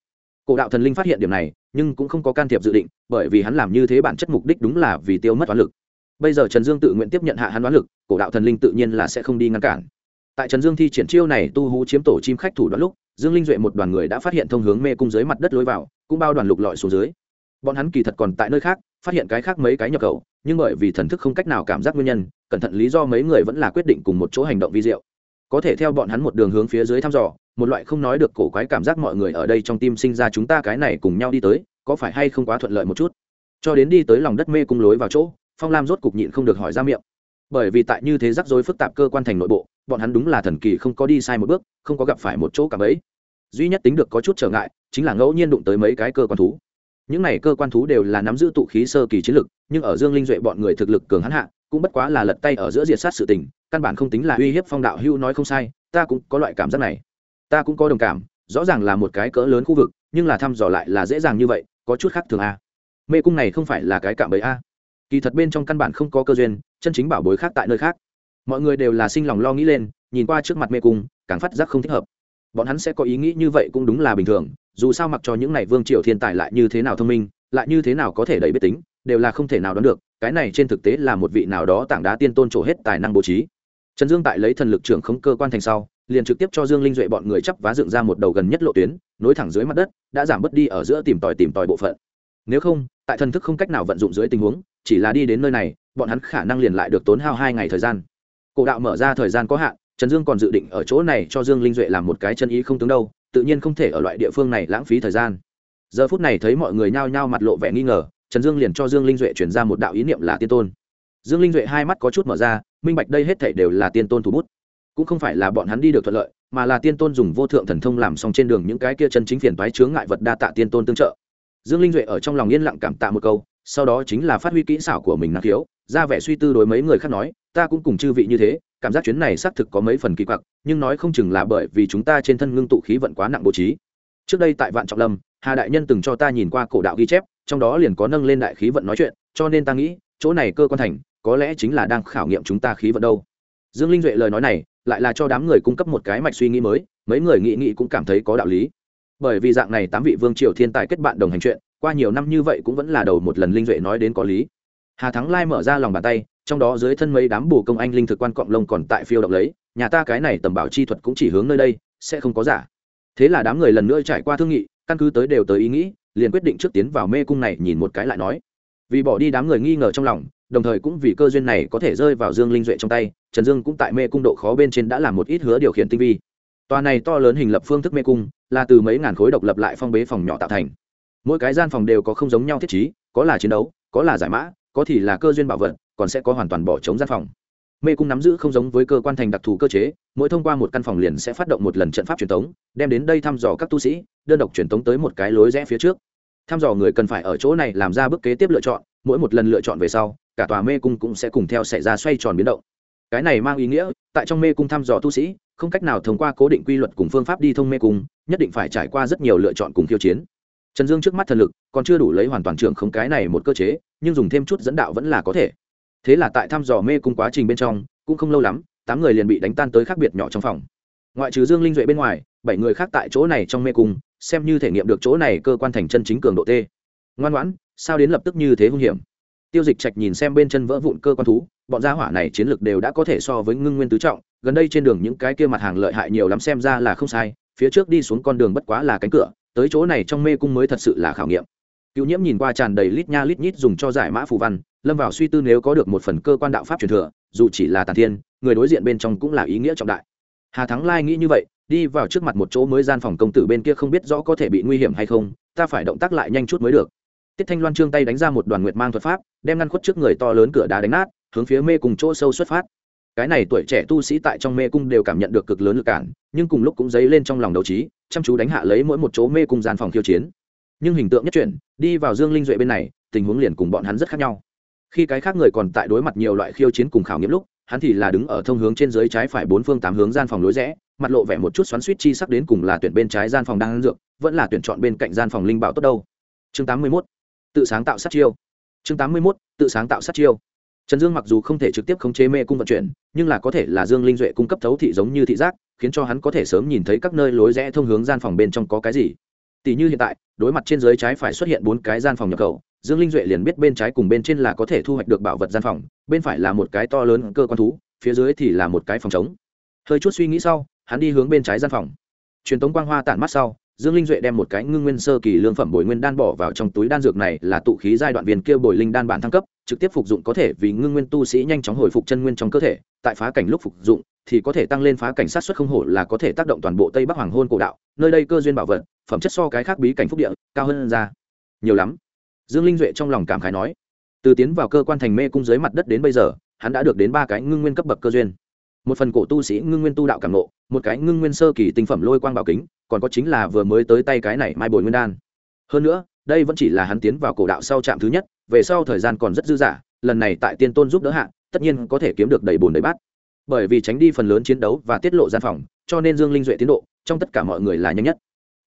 cổ đạo thần linh phát hiện điểm này, nhưng cũng không có can thiệp dự định, bởi vì hắn làm như thế bản chất mục đích đúng là vì tiêu mất toán lực. Bây giờ trần dương tự nguyện tiếp nhận hạ hắn đoán lực, cổ đạo thần linh tự nhiên là sẽ không đi ngăn cản. Tại trần dương thi triển chiêu này, tu hú chiếm tổ chim khách thủ đoạn lúc, dương linh duệ một đoàn người đã phát hiện thông hướng mê cung dưới mặt đất lối vào, cũng bao đoàn lục lọi xuống dưới. Bọn hắn kỳ thật còn tại nơi khác, phát hiện cái khác mấy cái nhập khẩu, nhưng bởi vì thần thức không cách nào cảm giác nguyên nhân, cẩn thận lý do mấy người vẫn là quyết định cùng một chỗ hành động vi diệu có thể theo bọn hắn một đường hướng phía dưới thăm dò, một loại không nói được cổ quái cảm giác mọi người ở đây trong tim sinh ra chúng ta cái này cùng nhau đi tới, có phải hay không quá thuận lợi một chút? Cho đến đi tới lòng đất mê cung lối vào chỗ, phong lam rốt cục nhịn không được hỏi ra miệng. Bởi vì tại như thế rắc rối phức tạp cơ quan thành nội bộ, bọn hắn đúng là thần kỳ không có đi sai một bước, không có gặp phải một chỗ cả ấy. Duy nhất tính được có chút trở ngại, chính là ngẫu nhiên đụng tới mấy cái cơ quan thú. Những này cơ quan thú đều là nắm giữ tụ khí sơ kỳ chiến lực, nhưng ở dương linh duệ bọn người thực lực cường hắn hạ cũng bất quá là lật tay ở giữa diệt sát sự tình, căn bản không tính là uy hiếp phong đạo hưu nói không sai, ta cũng có loại cảm giác này. Ta cũng có đồng cảm, rõ ràng là một cái cỡ lớn khu vực, nhưng là thăm dò lại là dễ dàng như vậy, có chút khác thường a. Mê cung này không phải là cái cạm bẫy a. Kỳ thật bên trong căn bản không có cơ duyên, chân chính bảo bối khác tại nơi khác. Mọi người đều là sinh lòng lo nghĩ lên, nhìn qua trước mặt mê cung, càng phát giác không thích hợp. Bọn hắn sẽ có ý nghĩ như vậy cũng đúng là bình thường, dù sao mặc cho những này vương triều thiên tài lại như thế nào thông minh, lại như thế nào có thể đẩy biết tính đều là không thể nào đoán được, cái này trên thực tế là một vị nào đó tảng đá tiên tôn trổ hết tài năng bố trí. Trần dương tại lấy thần lực trưởng khống cơ quan thành sau, liền trực tiếp cho dương linh duệ bọn người chấp vá dựng ra một đầu gần nhất lộ tuyến, nối thẳng dưới mặt đất, đã giảm bớt đi ở giữa tìm tòi tìm tòi bộ phận. Nếu không, tại thần thức không cách nào vận dụng dưới tình huống, chỉ là đi đến nơi này, bọn hắn khả năng liền lại được tốn hao hai ngày thời gian. Cổ đạo mở ra thời gian có hạn, trần dương còn dự định ở chỗ này cho dương linh duệ làm một cái chân ý không tướng đâu, tự nhiên không thể ở loại địa phương này lãng phí thời gian. Giờ phút này thấy mọi người nhao nhao mặt lộ vẻ nghi ngờ trần dương liền cho dương linh duệ chuyển ra một đạo ý niệm là tiên tôn. Dương linh duệ hai mắt có chút mở ra, minh bạch đây hết thể đều là tiên tôn thủ bút. Cũng không phải là bọn hắn đi được thuận lợi, mà là tiên tôn dùng vô thượng thần thông làm xong trên đường những cái kia chân chính phiền toái chướng ngại vật đa tạ tiên tôn tương trợ. Dương linh duệ ở trong lòng yên lặng cảm tạ một câu, sau đó chính là phát huy kỹ xảo của mình năng khiếu, ra vẻ suy tư đối mấy người khác nói, ta cũng cùng chư vị như thế, cảm giác chuyến này xác thực có mấy phần kỳ quặc, nhưng nói không chừng là bởi vì chúng ta trên thân ngưng tụ khí vận quá nặng bố trí. Trước đây tại vạn trọng lâm, hà đại nhân từng cho ta nhìn qua cổ đạo ghi chép trong đó liền có nâng lên đại khí vận nói chuyện, cho nên ta nghĩ, chỗ này cơ quan thành, có lẽ chính là đang khảo nghiệm chúng ta khí vận đâu. Dương linh duệ lời nói này, lại là cho đám người cung cấp một cái mạch suy nghĩ mới, mấy người nghĩ nghĩ cũng cảm thấy có đạo lý. Bởi vì dạng này tám vị vương triều thiên tài kết bạn đồng hành chuyện, qua nhiều năm như vậy cũng vẫn là đầu một lần linh duệ nói đến có lý. Hà thắng lai mở ra lòng bàn tay, trong đó dưới thân mấy đám bù công anh linh thực quan cọng lông còn tại phiêu động lấy, nhà ta cái này tầm bảo chi thuật cũng chỉ hướng nơi đây, sẽ không có giả. Thế là đám người lần nữa trải qua thương nghị, căn cứ tới đều tới ý nghĩ liền quyết định trước tiến vào mê cung này nhìn một cái lại nói. Vì bỏ đi đám người nghi ngờ trong lòng, đồng thời cũng vì cơ duyên này có thể rơi vào dương linh duệ trong tay, trần dương cũng tại mê cung độ khó bên trên đã làm một ít hứa điều khiển tinh vi. Tòa này to lớn hình lập phương thức mê cung, là từ mấy ngàn khối độc lập lại phong bế phòng nhỏ tạo thành. Mỗi cái gian phòng đều có không giống nhau thiết chí có là chiến đấu, có là giải mã, có thì là cơ duyên bảo vật, còn sẽ có hoàn toàn bỏ trống gian phòng mê cung nắm giữ không giống với cơ quan thành đặc thù cơ chế, mỗi thông qua một căn phòng liền sẽ phát động một lần trận pháp truyền thống đem đến đây thăm dò các tu sĩ, đơn độc truyền thống tới một cái lối rẽ phía trước. Thăm dò người cần phải ở chỗ này làm ra bước kế tiếp lựa chọn, mỗi một lần lựa chọn về sau, cả tòa mê cung cũng sẽ cùng theo xảy ra xoay tròn biến động. Cái này mang ý nghĩa, tại trong mê cung thăm dò tu sĩ, không cách nào thông qua cố định quy luật cùng phương pháp đi thông mê cung, nhất định phải trải qua rất nhiều lựa chọn cùng khiêu chiến. Trần dương trước mắt thần lực còn chưa đủ lấy hoàn toàn trưởng không cái này một cơ chế, nhưng dùng thêm chút dẫn đạo vẫn là có thể thế là tại thăm dò mê cung quá trình bên trong, cũng không lâu lắm, tám người liền bị đánh tan tới khác biệt nhỏ trong phòng. Ngoại trừ dương linh duệ bên ngoài, bảy người khác tại chỗ này trong mê cung, xem như thể nghiệm được chỗ này cơ quan thành chân chính cường độ t ngoan ngoãn, sao đến lập tức như thế hung hiểm? Tiêu dịch trạch nhìn xem bên chân vỡ vụn cơ quan thú, bọn gia hỏa này chiến lược đều đã có thể so với ngưng nguyên tứ trọng, gần đây trên đường những cái kia mặt hàng lợi hại nhiều lắm xem ra là không sai, phía trước đi xuống con đường bất quá là cánh cửa, tới chỗ này trong mê cung mới thật sự là khảo nghiệm. Cựu nhiễm nhìn qua tràn đầy lít nha lít nhít dùng cho giải mã phù văn lâm vào suy tư nếu có được một phần cơ quan đạo pháp truyền thừa, dù chỉ là tàn thiên, người đối diện bên trong cũng là ý nghĩa trọng đại. Hà thắng lai nghĩ như vậy, đi vào trước mặt một chỗ mới gian phòng công tử bên kia không biết rõ có thể bị nguy hiểm hay không, ta phải động tác lại nhanh chút mới được. Tiết thanh loan trương tay đánh ra một đoàn nguyệt mang thuật pháp, đem ngăn khuất trước người to lớn cửa đá đánh nát, hướng phía mê cùng chỗ sâu xuất phát. Cái này tuổi trẻ tu sĩ tại trong mê cung đều cảm nhận được cực lớn lực cản, nhưng cùng lúc cũng dấy lên trong lòng đấu trí, chăm chú đánh hạ lấy mỗi một chỗ mê cung gian phòng khiêu chiến. Nhưng hình tượng nhất chuyển, đi vào dương linh duệ bên này, tình huống liền cùng bọn hắn rất khác nhau khi cái khác người còn tại đối mặt nhiều loại khiêu chiến cùng khảo nghiệm lúc, hắn thì là đứng ở thông hướng trên dưới trái phải bốn phương tám hướng gian phòng lối rẽ, mặt lộ vẻ một chút xoắn suýt chi sắc đến cùng là tuyển bên trái gian phòng đang ăn dược, vẫn là tuyển chọn bên cạnh gian phòng linh bảo tốt đâu chương 81. tự sáng tạo sát chiêu chương 81. tự sáng tạo sát chiêu trần dương mặc dù không thể trực tiếp khống chế mê cung vận chuyển, nhưng là có thể là dương linh duệ cung cấp thấu thị giống như thị giác, khiến cho hắn có thể sớm nhìn thấy các nơi lối rẽ thông hướng gian phòng bên trong có cái gì tỷ như hiện tại, đối mặt trên dưới trái phải xuất hiện bốn cái gian phòng nhập khẩu dương linh duệ liền biết bên trái cùng bên trên là có thể thu hoạch được bảo vật gian phòng, bên phải là một cái to lớn cơ quan thú, phía dưới thì là một cái phòng trống. Hơi chút suy nghĩ sau, hắn đi hướng bên trái gian phòng. Truyền tống quang hoa tản mắt sau, dương linh duệ đem một cái ngưng nguyên sơ kỳ lương phẩm bồi nguyên đan bỏ vào trong túi đan dược này là tụ khí giai đoạn viên kia bồi linh đan bản thăng cấp, trực tiếp phục dụng có thể vì ngưng nguyên tu sĩ nhanh chóng hồi phục chân nguyên trong cơ thể, tại phá cảnh lúc phục dụng, thì có thể tăng lên phá cảnh sát xuất không hổ là có thể tác động toàn bộ tây bắc hoàng hôn cổ đạo, nơi đây cơ duyên bảo vật, phẩm chất so cái khác bí cảnh phúc địa, cao hơn ra. Nhiều lắm dương linh duệ trong lòng cảm khái nói, từ tiến vào cơ quan thành mê cung dưới mặt đất đến bây giờ, hắn đã được đến ba cái ngưng nguyên cấp bậc cơ duyên. Một phần cổ tu sĩ ngưng nguyên tu đạo cảm nộ một cái ngưng nguyên sơ kỳ tinh phẩm lôi quang bảo kính, còn có chính là vừa mới tới tay cái này mai bồi nguyên đan. Hơn nữa, đây vẫn chỉ là hắn tiến vào cổ đạo sau trạm thứ nhất, về sau thời gian còn rất dư dả, lần này tại tiên tôn giúp đỡ hạ, tất nhiên có thể kiếm được đầy bồn đầy bát. Bởi vì tránh đi phần lớn chiến đấu và tiết lộ gian phòng, cho nên dương linh duệ tiến độ trong tất cả mọi người là nhanh nhất.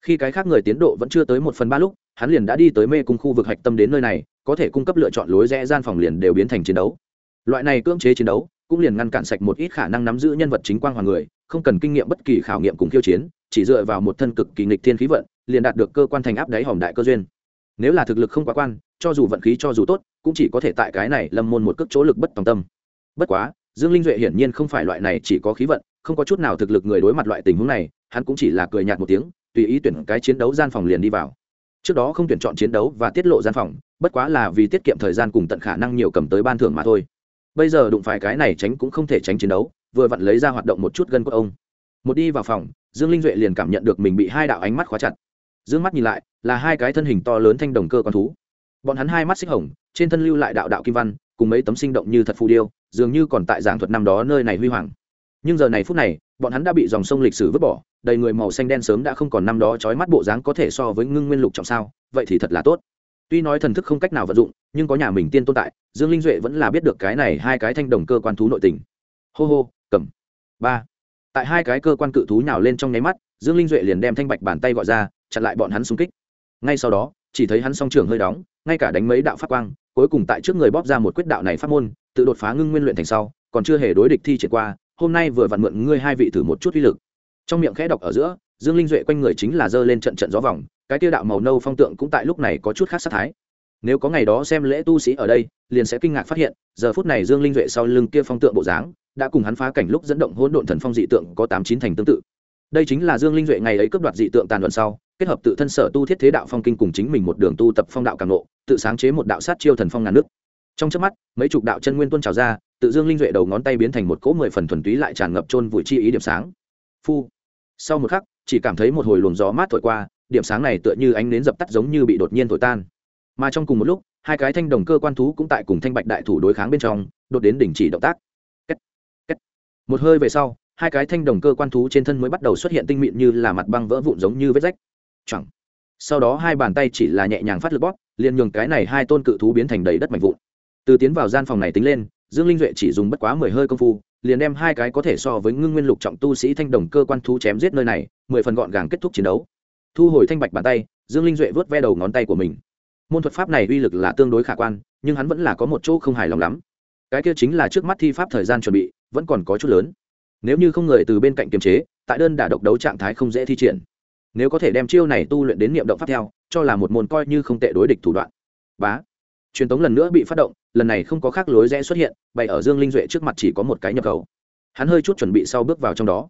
Khi cái khác người tiến độ vẫn chưa tới một phần ba lúc hắn liền đã đi tới mê cung khu vực hạch tâm đến nơi này, có thể cung cấp lựa chọn lối rẽ gian phòng liền đều biến thành chiến đấu. Loại này cưỡng chế chiến đấu, cũng liền ngăn cản sạch một ít khả năng nắm giữ nhân vật chính quang hoàng người, không cần kinh nghiệm bất kỳ khảo nghiệm cùng khiêu chiến, chỉ dựa vào một thân cực kỳ nghịch thiên khí vận, liền đạt được cơ quan thành áp đáy hòm đại cơ duyên. Nếu là thực lực không quá quan, cho dù vận khí cho dù tốt, cũng chỉ có thể tại cái này lâm môn một cước chỗ lực bất tòng tâm. Bất quá, dương linh duệ hiển nhiên không phải loại này chỉ có khí vận, không có chút nào thực lực người đối mặt loại tình huống này, hắn cũng chỉ là cười nhạt một tiếng, tùy ý tuyển cái chiến đấu gian phòng liền đi vào trước đó không tuyển chọn chiến đấu và tiết lộ gian phòng, bất quá là vì tiết kiệm thời gian cùng tận khả năng nhiều cầm tới ban thưởng mà thôi. Bây giờ đụng phải cái này tránh cũng không thể tránh chiến đấu, vừa vặn lấy ra hoạt động một chút gân của ông. Một đi vào phòng, dương linh duệ liền cảm nhận được mình bị hai đạo ánh mắt khóa chặt. D ư ơ n g mắt nhìn lại, là hai cái thân hình to lớn thanh đồng cơ con thú. Bọn hắn hai mắt xích hồng, trên thân lưu lại đạo đạo kim văn, cùng mấy tấm sinh động như thật phù điêu, dường như còn tại giảng thuật năm đó nơi này huy hoàng nhưng giờ này phút này, bọn hắn đã bị dòng sông lịch sử vứt bỏ, đầy người màu xanh đen sớm đã không còn năm đó trói mắt bộ dáng có thể so với ngưng nguyên lục trọng sao, vậy thì thật là tốt. Tuy nói thần thức không cách nào vận dụng, nhưng có nhà mình tiên tồn tại, dương linh duệ vẫn là biết được cái này hai cái thanh đồng cơ quan thú nội tình. Hô hô, cầm. Ba. Tại hai cái cơ quan cự thú nhào lên trong nháy mắt, dương linh duệ liền đem thanh bạch bàn tay gọi ra, chặn lại bọn hắn xung kích. Ngay sau đó, chỉ thấy hắn song trường hơi đóng, ngay cả đánh mấy đạo pháp quang, cuối cùng tại trước người bóp ra một quyết đạo này pháp môn, tự đột phá ngưng nguyên luyện thành sau, còn chưa hề đối địch thi triển qua hôm nay vừa vặn mượn ngươi hai vị thử một chút uy lực. Trong miệng khẽ đọc ở giữa, dương linh duệ quanh người chính là giơ lên trận trận gió vòng, cái tiêu đạo màu nâu phong tượng cũng tại lúc này có chút khác sát thái. Nếu có ngày đó xem lễ tu sĩ ở đây, liền sẽ kinh ngạc phát hiện, giờ phút này dương linh duệ sau lưng kia phong tượng bộ dáng, đã cùng hắn phá cảnh lúc dẫn động hỗn độn thần phong dị tượng có tám chín thành tương tự. Đây chính là dương linh duệ ngày ấy cướp đoạt dị tượng tàn luận sau, kết hợp tự thân sở tu thiết thế đạo phong kinh cùng chính mình một đường tu tập phong đạo càng nộ tự sáng chế một đạo sát chiêu thần phong ngàn nước. Trong chớp mắt, mấy chục đạo chân nguyên tuôn trào ra tự dương linh duệ đầu ngón tay biến thành một cỗ mười phần thuần túy lại tràn ngập trôn vùi chi ý điểm sáng. Phu. Sau một khắc, chỉ cảm thấy một hồi luồng gió mát thổi qua, điểm sáng này tựa như ánh nến dập tắt giống như bị đột nhiên thổi tan. Mà trong cùng một lúc, hai cái thanh đồng cơ quan thú cũng tại cùng thanh bạch đại thủ đối kháng bên trong, đột đến đình chỉ động tác. Kết. Kết. một hơi về sau, hai cái thanh đồng cơ quan thú trên thân mới bắt đầu xuất hiện tinh mịn như là mặt băng vỡ vụn giống như vết rách. Chẳng. Sau đó hai bàn tay chỉ là nhẹ nhàng phát lực bóp, liền nhường cái này hai tôn cự thú biến thành đầy đất mạnh vụn. Từ tiến vào gian phòng này tính lên dương linh duệ chỉ dùng bất quá mười hơi công phu, liền đem hai cái có thể so với ngưng nguyên lục trọng tu sĩ thanh đồng cơ quan thú chém giết nơi này, mười phần gọn gàng kết thúc chiến đấu. Thu hồi thanh bạch bàn tay, dương linh duệ vớt ve đầu ngón tay của mình. Môn thuật pháp này uy lực là tương đối khả quan, nhưng hắn vẫn là có một chỗ không hài lòng lắm. Cái kia chính là trước mắt thi pháp thời gian chuẩn bị, vẫn còn có chút lớn. Nếu như không người từ bên cạnh kiềm chế, tại đơn đả độc đấu trạng thái không dễ thi triển. Nếu có thể đem chiêu này tu luyện đến niệm động pháp theo, cho là một môn coi như không tệ đối địch thủ đoạn. Bá. Truyền tống lần nữa bị phát động lần này không có khác lối rẽ xuất hiện, bày ở dương linh duệ trước mặt chỉ có một cái nhập khẩu. Hắn hơi chút chuẩn bị sau bước vào trong đó.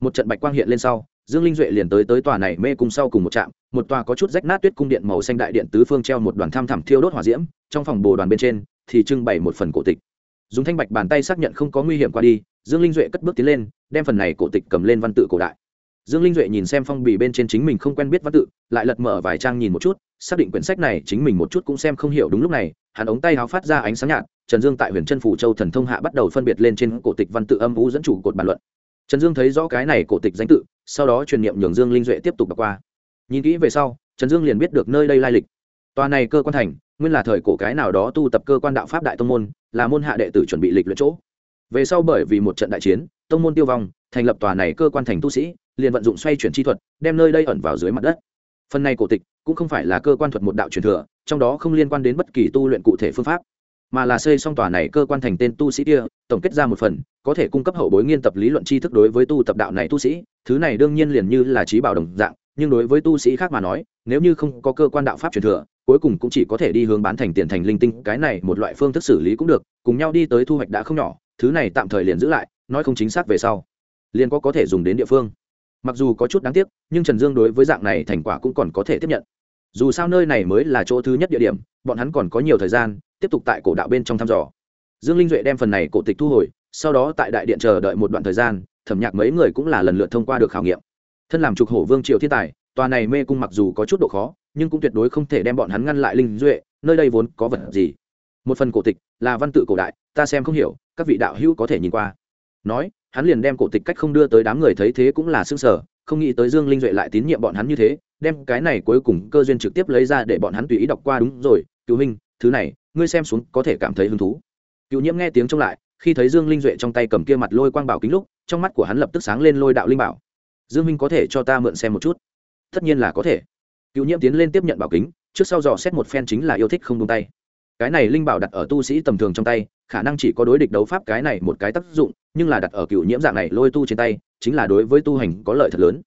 Một trận bạch quang hiện lên sau, dương linh duệ liền tới tới tòa này mê cung sau cùng một trạm, một tòa có chút rách nát tuyết cung điện màu xanh đại điện tứ phương treo một đoàn tham thảm thiêu đốt hỏa diễm, trong phòng bồ đoàn bên trên thì trưng bày một phần cổ tịch. Dùng thanh bạch bàn tay xác nhận không có nguy hiểm qua đi, dương linh duệ cất bước tiến lên, đem phần này cổ tịch cầm lên văn tự cổ đại dương linh duệ nhìn xem phong bì bên trên chính mình không quen biết văn tự, lại lật mở vài trang nhìn một chút, xác định quyển sách này chính mình một chút cũng xem không hiểu đúng lúc này, hắn ống tay háo phát ra ánh sáng nhạt, trần dương tại huyền trân phủ châu thần thông hạ bắt đầu phân biệt lên trên cổ tịch văn tự âm vũ dẫn chủ cột bàn luận. Trần dương thấy rõ cái này cổ tịch danh tự, sau đó truyền niệm nhường dương linh duệ tiếp tục đọc qua. Nhìn kỹ về sau, trần dương liền biết được nơi đây lai lịch. Tòa này cơ quan thành, nguyên là thời cổ cái nào đó tu tập cơ quan đạo pháp đại tông môn, là môn hạ đệ tử chuẩn bị lịch luyện chỗ. Về sau bởi vì một trận đại chiến, tông môn tiêu vong thành lập tòa này cơ quan thành tu sĩ, liền vận dụng xoay chuyển chi thuật, đem nơi đây ẩn vào dưới mặt đất. Phần này cổ tịch cũng không phải là cơ quan thuật một đạo truyền thừa, trong đó không liên quan đến bất kỳ tu luyện cụ thể phương pháp, mà là xây xong tòa này cơ quan thành tên tu sĩ kia, tổng kết ra một phần, có thể cung cấp hậu bối nghiên tập lý luận tri thức đối với tu tập đạo này tu sĩ. Thứ này đương nhiên liền như là trí bảo đồng dạng, nhưng đối với tu sĩ khác mà nói, nếu như không có cơ quan đạo pháp truyền thừa, cuối cùng cũng chỉ có thể đi hướng bán thành tiền thành linh tinh, cái này một loại phương thức xử lý cũng được, cùng nhau đi tới thu hoạch đã không nhỏ, thứ này tạm thời liền giữ lại, nói không chính xác về sau liền có có thể dùng đến địa phương. Mặc dù có chút đáng tiếc, nhưng trần dương đối với dạng này thành quả cũng còn có thể tiếp nhận. Dù sao nơi này mới là chỗ thứ nhất địa điểm, bọn hắn còn có nhiều thời gian, tiếp tục tại cổ đạo bên trong thăm dò. Dương linh duệ đem phần này cổ tịch thu hồi, sau đó tại đại điện chờ đợi một đoạn thời gian, thẩm nhạc mấy người cũng là lần lượt thông qua được khảo nghiệm. Thân làm trục hổ vương triều thiên tài, tòa này mê cung mặc dù có chút độ khó, nhưng cũng tuyệt đối không thể đem bọn hắn ngăn lại linh duệ, nơi đây vốn có vật gì? Một phần cổ tịch là văn tự cổ đại, ta xem không hiểu, các vị đạo hữu có thể nhìn qua. Nói hắn liền đem cổ tịch cách không đưa tới đám người thấy thế cũng là xương sở không nghĩ tới dương linh duệ lại tín nhiệm bọn hắn như thế, đem cái này cuối cùng cơ duyên trực tiếp lấy ra để bọn hắn tùy ý đọc qua đúng rồi cứu minh thứ này, ngươi xem xuống có thể cảm thấy hứng thú. Cựu nhiễm nghe tiếng trông lại, khi thấy dương linh duệ trong tay cầm kia mặt lôi quang bảo kính lúc, trong mắt của hắn lập tức sáng lên lôi đạo linh bảo. Dương minh có thể cho ta mượn xem một chút? Tất nhiên là có thể. Cựu nhiễm tiến lên tiếp nhận bảo kính, trước sau dò xét một phen chính là yêu thích không buông tay cái này linh bảo đặt ở tu sĩ tầm thường trong tay, khả năng chỉ có đối địch đấu pháp cái này một cái tác dụng, nhưng là đặt ở cựu nhiễm dạng này lôi tu trên tay, chính là đối với tu hành có lợi thật lớn.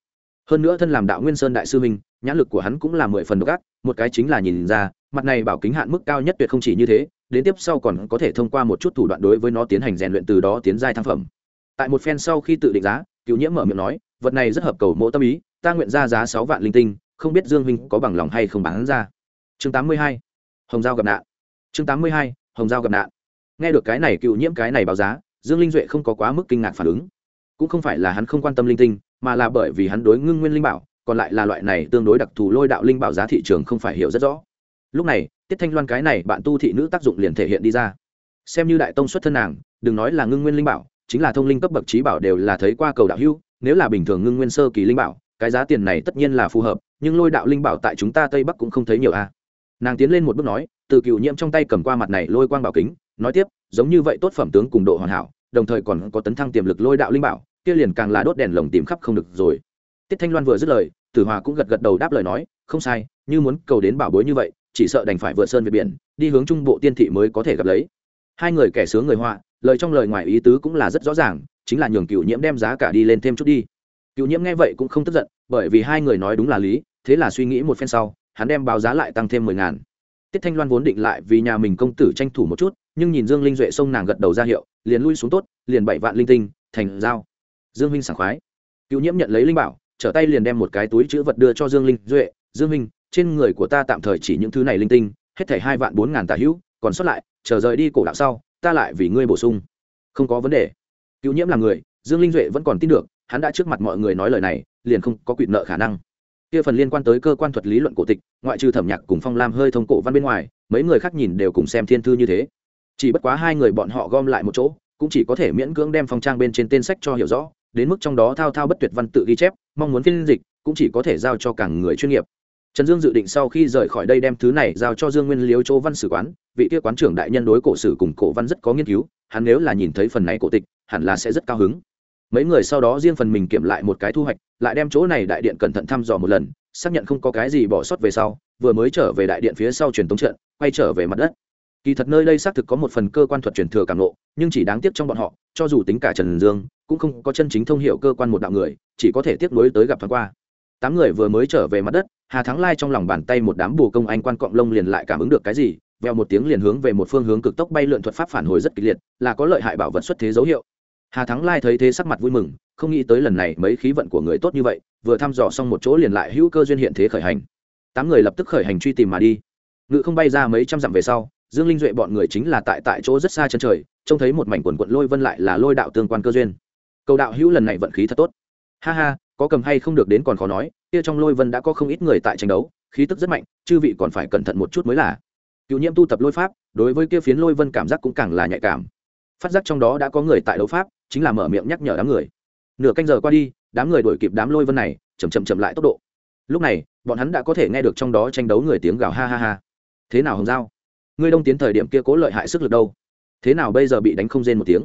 Hơn nữa thân làm đạo nguyên sơn đại sư minh nhãn lực của hắn cũng là mười phần độc ác, một cái chính là nhìn ra, mặt này bảo kính hạn mức cao nhất tuyệt không chỉ như thế, đến tiếp sau còn có thể thông qua một chút thủ đoạn đối với nó tiến hành rèn luyện từ đó tiến giai thăng phẩm. Tại một phen sau khi tự định giá cựu nhiễm mở miệng nói, vật này rất hợp cầu mộ tâm ý, ta nguyện ra giá sáu vạn linh tinh, không biết dương huynh có bằng lòng hay không bán ra. Chương tám mươi hai, hồng giao gặp nạn chương tám mươi hai, hồng giao gặp nạn. Nghe được cái này cựu nhiễm cái này báo giá, dương linh duệ không có quá mức kinh ngạc phản ứng. Cũng không phải là hắn không quan tâm linh tinh, mà là bởi vì hắn đối ngưng nguyên linh bảo, còn lại là loại này tương đối đặc thù lôi đạo linh bảo giá thị trường không phải hiểu rất rõ. Lúc này, tiết thanh loan cái này bạn tu thị nữ tác dụng liền thể hiện đi ra. Xem như đại tông xuất thân nàng, đừng nói là ngưng nguyên linh bảo, chính là thông linh cấp bậc trí bảo đều là thấy qua cầu đạo hưu nếu là bình thường ngưng nguyên sơ kỳ linh bảo, cái giá tiền này tất nhiên là phù hợp, nhưng lôi đạo linh bảo tại chúng ta tây bắc cũng không thấy nhiều a nàng tiến lên một bước nói, từ cựu nhiễm trong tay cầm qua mặt này lôi quang bảo kính, nói tiếp, giống như vậy tốt phẩm tướng cùng độ hoàn hảo, đồng thời còn có tấn thăng tiềm lực lôi đạo linh bảo, kia liền càng là đốt đèn lồng tìm khắp không được rồi. Tiết thanh loan vừa dứt lời, tử hòa cũng gật gật đầu đáp lời nói, không sai, như muốn cầu đến bảo bối như vậy, chỉ sợ đành phải vượt sơn về biển, đi hướng trung bộ tiên thị mới có thể gặp lấy. Hai người kẻ sướng người họa, lời trong lời ngoài ý tứ cũng là rất rõ ràng, chính là nhường cựu nhiễm đem giá cả đi lên thêm chút đi. Cựu nhiễm nghe vậy cũng không tức giận, bởi vì hai người nói đúng là lý, thế là suy nghĩ một phen sau hắn đem báo giá lại tăng thêm mười ngàn. Tiết thanh loan vốn định lại vì nhà mình công tử tranh thủ một chút, nhưng nhìn dương linh duệ xông nàng gật đầu ra hiệu, liền lui xuống tốt, liền bảy vạn linh tinh, thành giao. Dương minh sảng khoái. Cựu nhiễm nhận lấy linh bảo, trở tay liền đem một cái túi chữ vật đưa cho dương linh duệ. Dương minh trên người của ta tạm thời chỉ những thứ này linh tinh, hết thảy hai vạn bốn ngàn tà hữu, còn sót lại, chờ rời đi cổ đạo sau, ta lại vì ngươi bổ sung. Không có vấn đề. Cựu nhiễm là người, dương linh duệ vẫn còn tin được, hắn đã trước mặt mọi người nói lời này, liền không có quỵt nợ khả năng kia phần liên quan tới cơ quan thuật lý luận cổ tịch, ngoại trừ thẩm nhạc cùng phong lam hơi thông cổ văn bên ngoài, mấy người khác nhìn đều cùng xem thiên thư như thế. Chỉ bất quá hai người bọn họ gom lại một chỗ, cũng chỉ có thể miễn cưỡng đem phong trang bên trên tên sách cho hiểu rõ, đến mức trong đó thao thao bất tuyệt văn tự ghi chép, mong muốn phiên dịch, cũng chỉ có thể giao cho cả người chuyên nghiệp. Trần dương dự định sau khi rời khỏi đây đem thứ này giao cho dương nguyên liếu chỗ văn sử quán, vị kia quán trưởng đại nhân đối cổ sử cùng cổ văn rất có nghiên cứu, hắn nếu là nhìn thấy phần này cổ tịch, hẳn là sẽ rất cao hứng mấy người sau đó riêng phần mình kiểm lại một cái thu hoạch, lại đem chỗ này đại điện cẩn thận thăm dò một lần, xác nhận không có cái gì bỏ sót về sau, vừa mới trở về đại điện phía sau truyền tống trận, quay trở về mặt đất. Kỳ thật nơi đây xác thực có một phần cơ quan thuật truyền thừa cảm lộ, nhưng chỉ đáng tiếc trong bọn họ, cho dù tính cả trần dương, cũng không có chân chính thông hiệu cơ quan một đạo người, chỉ có thể tiếp nối tới gặp thoáng qua. Tám người vừa mới trở về mặt đất, hà thắng lai trong lòng bàn tay một đám bù công anh quan cọng lông liền lại cảm ứng được cái gì, veo một tiếng liền hướng về một phương hướng cực tốc bay lượn thuật pháp phản hồi rất kịch liệt, là có lợi hại bảo vật xuất thế dấu hiệu hà thắng lai thấy thế sắc mặt vui mừng, không nghĩ tới lần này mấy khí vận của người tốt như vậy, vừa thăm dò xong một chỗ liền lại hữu cơ duyên hiện thế khởi hành. Tám người lập tức khởi hành truy tìm mà đi. Ngự không bay ra mấy trăm dặm về sau, dương linh duệ bọn người chính là tại tại chỗ rất xa chân trời, trông thấy một mảnh quần quận lôi vân lại là lôi đạo tương quan cơ duyên. Cầu đạo hữu lần này vận khí thật tốt. Ha ha, có cầm hay không được đến còn khó nói, kia trong lôi vân đã có không ít người tại tranh đấu, khí tức rất mạnh, chư vị còn phải cẩn thận một chút mới là. Cựu nhiễm tu tập lôi pháp, đối với kia phiến lôi vân cảm giác cũng càng là nhạy cảm phát giác trong đó đã có người tại đấu pháp, chính là mở miệng nhắc nhở đám người. Nửa canh giờ qua đi, đám người đuổi kịp đám lôi vân này chầm chậm chậm lại tốc độ. Lúc này, bọn hắn đã có thể nghe được trong đó tranh đấu người tiếng gào ha ha ha. Thế nào hồng giao? Ngươi đông tiến thời điểm kia cố lợi hại sức lực đâu? Thế nào bây giờ bị đánh không rên một tiếng?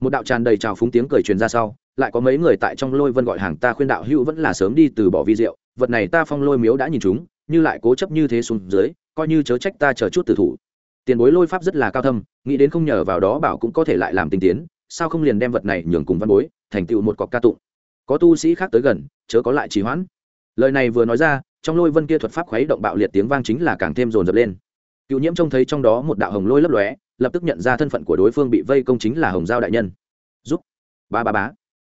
Một đạo tràn đầy trào phúng tiếng cười truyền ra sau, lại có mấy người tại trong lôi vân gọi hàng ta khuyên đạo hữu vẫn là sớm đi từ bỏ vi rượu vật này ta phong lôi miếu đã nhìn chúng, như lại cố chấp như thế xuống dưới, coi như chớ trách ta chờ chút tử thủ. Tiền bối lôi pháp rất là cao thâm nghĩ đến không nhờ vào đó bảo cũng có thể lại làm tinh tiến, sao không liền đem vật này nhường cùng văn bối, thành tựu một cọc ca tụng. Có tu sĩ khác tới gần, chớ có lại trì hoãn. Lời này vừa nói ra, trong lôi vân kia thuật pháp khuấy động bạo liệt tiếng vang chính là càng thêm rồn rập lên. Cựu nhiễm trông thấy trong đó một đạo hồng lôi lấp lóe, lập tức nhận ra thân phận của đối phương bị vây công chính là hồng giao đại nhân. Giúp. Ba ba bá.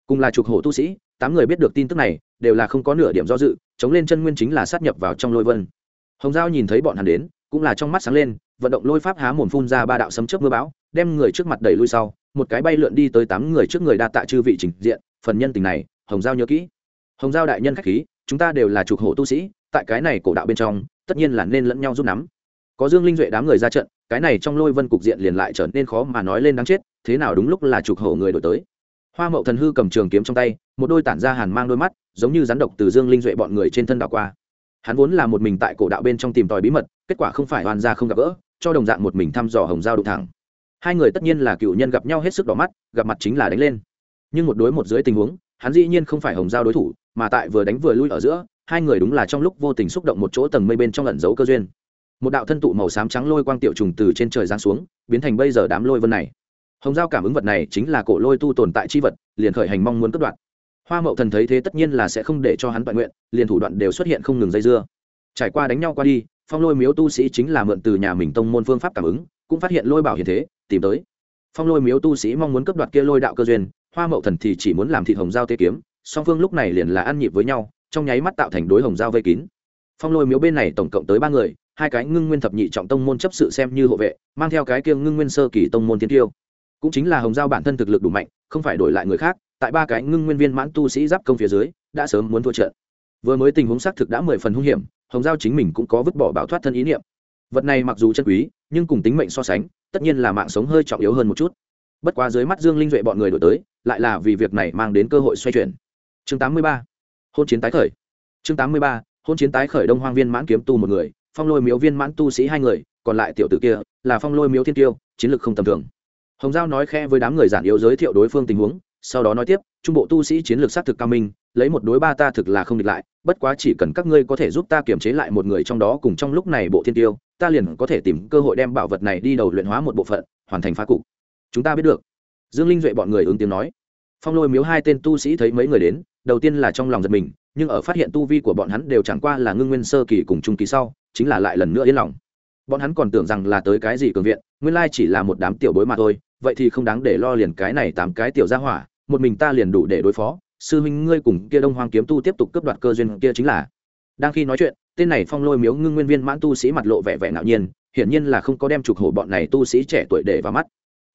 Cùng là trục hổ tu sĩ, tám người biết được tin tức này, đều là không có nửa điểm do dự, chống lên chân nguyên chính là sát nhập vào trong lôi vân. Hồng giao nhìn thấy bọn hắn đến, cũng là trong mắt sáng lên vận động lôi pháp há mồm phun ra ba đạo sấm chớp mưa bão, đem người trước mặt đẩy lui sau, một cái bay lượn đi tới tám người trước người đa tạ chư vị trình diện, phần nhân tình này, hồng giao nhớ kỹ. Hồng giao đại nhân khách khí, chúng ta đều là trục hổ tu sĩ, tại cái này cổ đạo bên trong, tất nhiên là nên lẫn nhau giúp nắm. Có dương linh duệ đám người ra trận, cái này trong lôi vân cục diện liền lại trở nên khó mà nói lên đáng chết, thế nào đúng lúc là trục hổ người đổi tới. Hoa mậu thần hư cầm trường kiếm trong tay, một đôi tản ra hàn mang đôi mắt, giống như rắn độc từ dương linh duệ bọn người trên thân đảo qua. Hắn vốn là một mình tại cổ đạo bên trong tìm tòi bí mật, kết quả không phải hoàn ra không gặp gỡ cho đồng dạng một mình thăm dò hồng giao đụng thẳng. Hai người tất nhiên là cựu nhân gặp nhau hết sức đỏ mắt, gặp mặt chính là đánh lên. Nhưng một đối một dưới tình huống, hắn dĩ nhiên không phải hồng giao đối thủ, mà tại vừa đánh vừa lui ở giữa, hai người đúng là trong lúc vô tình xúc động một chỗ tầng mây bên trong lẩn giấu cơ duyên. Một đạo thân tụ màu xám trắng lôi quang tiểu trùng từ trên trời giáng xuống, biến thành bây giờ đám lôi vân này. Hồng giao cảm ứng vật này chính là cổ lôi tu tồn tại chi vật, liền khởi hành mong muốn cất đoạn hoa mậu thần thấy thế tất nhiên là sẽ không để cho hắn toàn nguyện, liền thủ đoạn đều xuất hiện không ngừng dây dưa. Trải qua đánh nhau qua đi phong lôi miếu tu sĩ chính là mượn từ nhà mình tông môn phương pháp cảm ứng, cũng phát hiện lôi bảo hiện thế, tìm tới. Phong lôi miếu tu sĩ mong muốn cấp đoạt kia lôi đạo cơ duyên, hoa mậu thần thì chỉ muốn làm thịt hồng giao tê kiếm, song phương lúc này liền là ăn nhịp với nhau, trong nháy mắt tạo thành đối hồng giao vây kín. Phong lôi miếu bên này tổng cộng tới ba người, hai cái ngưng nguyên thập nhị trọng tông môn chấp sự xem như hộ vệ, mang theo cái kiêng ngưng nguyên sơ kỳ tông môn tiên tiêu. Cũng chính là hồng giao bản thân thực lực đủ mạnh, không phải đổi lại người khác, tại ba cái ngưng nguyên viên mãn tu sĩ giáp công phía dưới, đã sớm muốn thua trận. Vừa mới tình huống xác thực đã mười phần hung hiểm hồng giao chính mình cũng có vứt bỏ bảo thoát thân ý niệm vật này mặc dù chân quý, nhưng cùng tính mệnh so sánh, tất nhiên là mạng sống hơi trọng yếu hơn một chút bất quá dưới mắt dương linh duệ bọn người đổi tới, lại là vì việc này mang đến cơ hội xoay chuyển chương 83. hôn chiến tái khởi chương 83. hôn chiến tái khởi đông hoang viên mãn kiếm tu một người, phong lôi miếu viên mãn tu sĩ hai người, còn lại tiểu tử kia, là phong lôi miếu thiên tiêu, chiến lược không tầm thường hồng giao nói khe với đám người giản yếu giới thiệu đối phương tình huống, sau đó nói tiếp, trung bộ tu sĩ chiến lược xác thực cao minh lấy một đối ba ta thực là không địch lại, bất quá chỉ cần các ngươi có thể giúp ta kiềm chế lại một người trong đó cùng trong lúc này bộ thiên tiêu, ta liền có thể tìm cơ hội đem bảo vật này đi đầu luyện hóa một bộ phận, hoàn thành phá cục. Chúng ta biết được. Dương linh duệ bọn người ứng tiếng nói. Phong lôi miếu hai tên tu sĩ thấy mấy người đến, đầu tiên là trong lòng giật mình, nhưng ở phát hiện tu vi của bọn hắn đều chẳng qua là ngưng nguyên sơ kỳ cùng trung kỳ sau, chính là lại lần nữa yên lòng. Bọn hắn còn tưởng rằng là tới cái gì cường viện, nguyên lai chỉ là một đám tiểu bối mà thôi, vậy thì không đáng để lo liền cái này tám cái tiểu gia hỏa, một mình ta liền đủ để đối phó sư huynh ngươi cùng kia đông hoang kiếm tu tiếp tục cướp đoạt cơ duyên kia chính là. Đang khi nói chuyện, tên này phong lôi miếu ngưng nguyên viên mãn tu sĩ mặt lộ vẻ vẻ ngạo nhiên, hiển nhiên là không có đem trục hổ bọn này tu sĩ trẻ tuổi để vào mắt.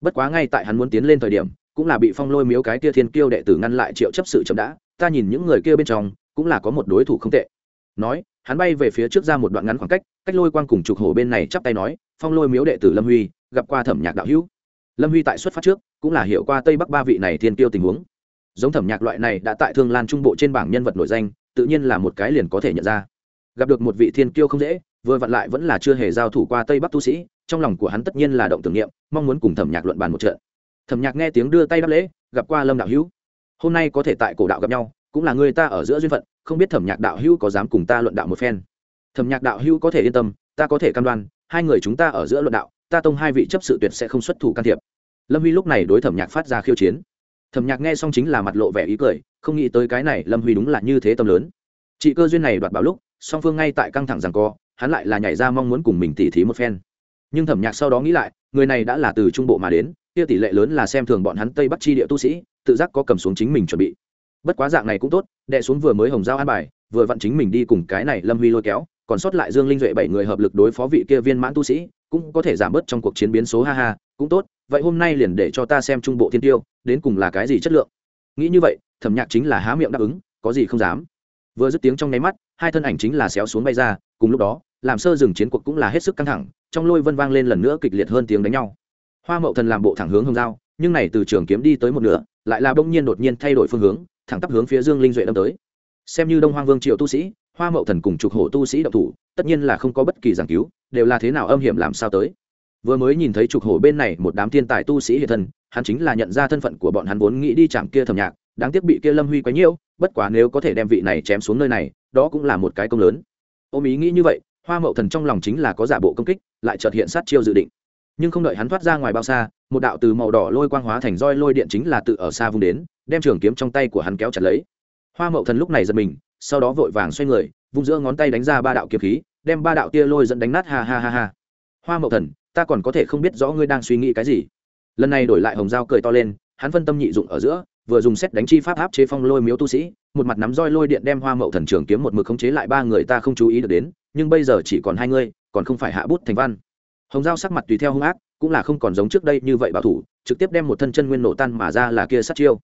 Bất quá ngay tại hắn muốn tiến lên thời điểm, cũng là bị phong lôi miếu cái kia thiên kiêu đệ tử ngăn lại triệu chấp sự chậm đã, ta nhìn những người kia bên trong, cũng là có một đối thủ không tệ. Nói, hắn bay về phía trước ra một đoạn ngắn khoảng cách cách lôi quang cùng trục hổ bên này chắp tay nói, phong lôi miếu đệ tử lâm huy, gặp qua thẩm nhạc đạo hữu. Lâm huy tại xuất phát trước, cũng là hiểu qua tây bắc ba vị này thiên kiêu tình huống giống thẩm nhạc loại này đã tại thương lan trung bộ trên bảng nhân vật nổi danh, tự nhiên là một cái liền có thể nhận ra. Gặp được một vị thiên kiêu không dễ, vừa vặn lại vẫn là chưa hề giao thủ qua tây bắc tu sĩ, trong lòng của hắn tất nhiên là động tưởng niệm, mong muốn cùng thẩm nhạc luận bàn một trận. Thẩm nhạc nghe tiếng đưa tay đáp lễ, gặp qua lâm đạo hữu. Hôm nay có thể tại cổ đạo gặp nhau, cũng là người ta ở giữa duyên phận, không biết thẩm nhạc đạo hữu có dám cùng ta luận đạo một phen. Thẩm nhạc đạo hữu có thể yên tâm, ta có thể cam đoan, hai người chúng ta ở giữa luận đạo, ta tông hai vị chấp sự tuyệt sẽ không xuất thủ can thiệp. Lâm huy lúc này đối thẩm nhạc phát ra khiêu chiến thẩm nhạc nghe xong chính là mặt lộ vẻ ý cười, không nghĩ tới cái này lâm huy đúng là như thế tâm lớn. Chị cơ duyên này đoạt bảo lúc, song phương ngay tại căng thẳng rằng co, hắn lại là nhảy ra mong muốn cùng mình tỉ thí một phen. Nhưng thẩm nhạc sau đó nghĩ lại, người này đã là từ trung bộ mà đến, kia tỷ lệ lớn là xem thường bọn hắn tây bắc chi địa tu sĩ, tự giác có cầm xuống chính mình chuẩn bị. Bất quá dạng này cũng tốt đệ xuống vừa mới hồng giao an bài, vừa vặn chính mình đi cùng cái này lâm huy lôi kéo, còn sót lại dương linh duệ bảy người hợp lực đối phó vị kia viên mãn tu sĩ, cũng có thể giảm bớt trong cuộc chiến biến số ha ha cũng tốt, vậy hôm nay liền để cho ta xem trung bộ thiên tiêu, đến cùng là cái gì chất lượng. Nghĩ như vậy, thẩm nhạc chính là há miệng đáp ứng, có gì không dám. Vừa dứt tiếng trong nháy mắt, hai thân ảnh chính là xéo xuống bay ra, cùng lúc đó, làm sơ dừng chiến cuộc cũng là hết sức căng thẳng, trong lôi vân vang lên lần nữa kịch liệt hơn tiếng đánh nhau. Hoa mậu thần làm bộ thẳng hướng hồng dao nhưng này từ trường kiếm đi tới một nửa, lại là bỗng nhiên đột nhiên thay đổi phương hướng, thẳng tắp hướng phía dương linh duệ đâm tới. Xem như đông hoang vương triệu tu sĩ, hoa mậu thần cùng trục hổ tu sĩ độc thủ, tất nhiên là không có bất kỳ giảng cứu, đều là thế nào âm hiểm làm sao tới vừa mới nhìn thấy trục hổ bên này một đám thiên tài tu sĩ hiện thân, hắn chính là nhận ra thân phận của bọn hắn vốn nghĩ đi chạm kia thầm nhạc, đáng tiếc bị kia lâm huy quấy nhiễu, bất quá nếu có thể đem vị này chém xuống nơi này, đó cũng là một cái công lớn. Ôm ý nghĩ như vậy, hoa mậu thần trong lòng chính là có giả bộ công kích, lại chợt hiện sát chiêu dự định. Nhưng không đợi hắn thoát ra ngoài bao xa, một đạo từ màu đỏ lôi quang hóa thành roi lôi điện chính là tự ở xa vung đến, đem trường kiếm trong tay của hắn kéo chặt lấy. Hoa mậu thần lúc này giật mình, sau đó vội vàng xoay người, vung giữa ngón tay đánh ra ba đạo kiếm khí, đem ba đạo tia lôi dẫn đánh nát, ha ha ha ha. Hoa mậu thần ta còn có thể không biết rõ ngươi đang suy nghĩ cái gì. Lần này đổi lại hồng dao cười to lên, hắn phân tâm nhị dụng ở giữa, vừa dùng xét đánh chi pháp áp chế phong lôi miếu tu sĩ, một mặt nắm roi lôi điện đem hoa mậu thần trường kiếm một mực khống chế lại ba người ta không chú ý được đến, nhưng bây giờ chỉ còn hai ngươi còn không phải hạ bút thành văn. Hồng dao sắc mặt tùy theo hung ác, cũng là không còn giống trước đây như vậy bảo thủ, trực tiếp đem một thân chân nguyên nổ tan mà ra là kia sát chiêu.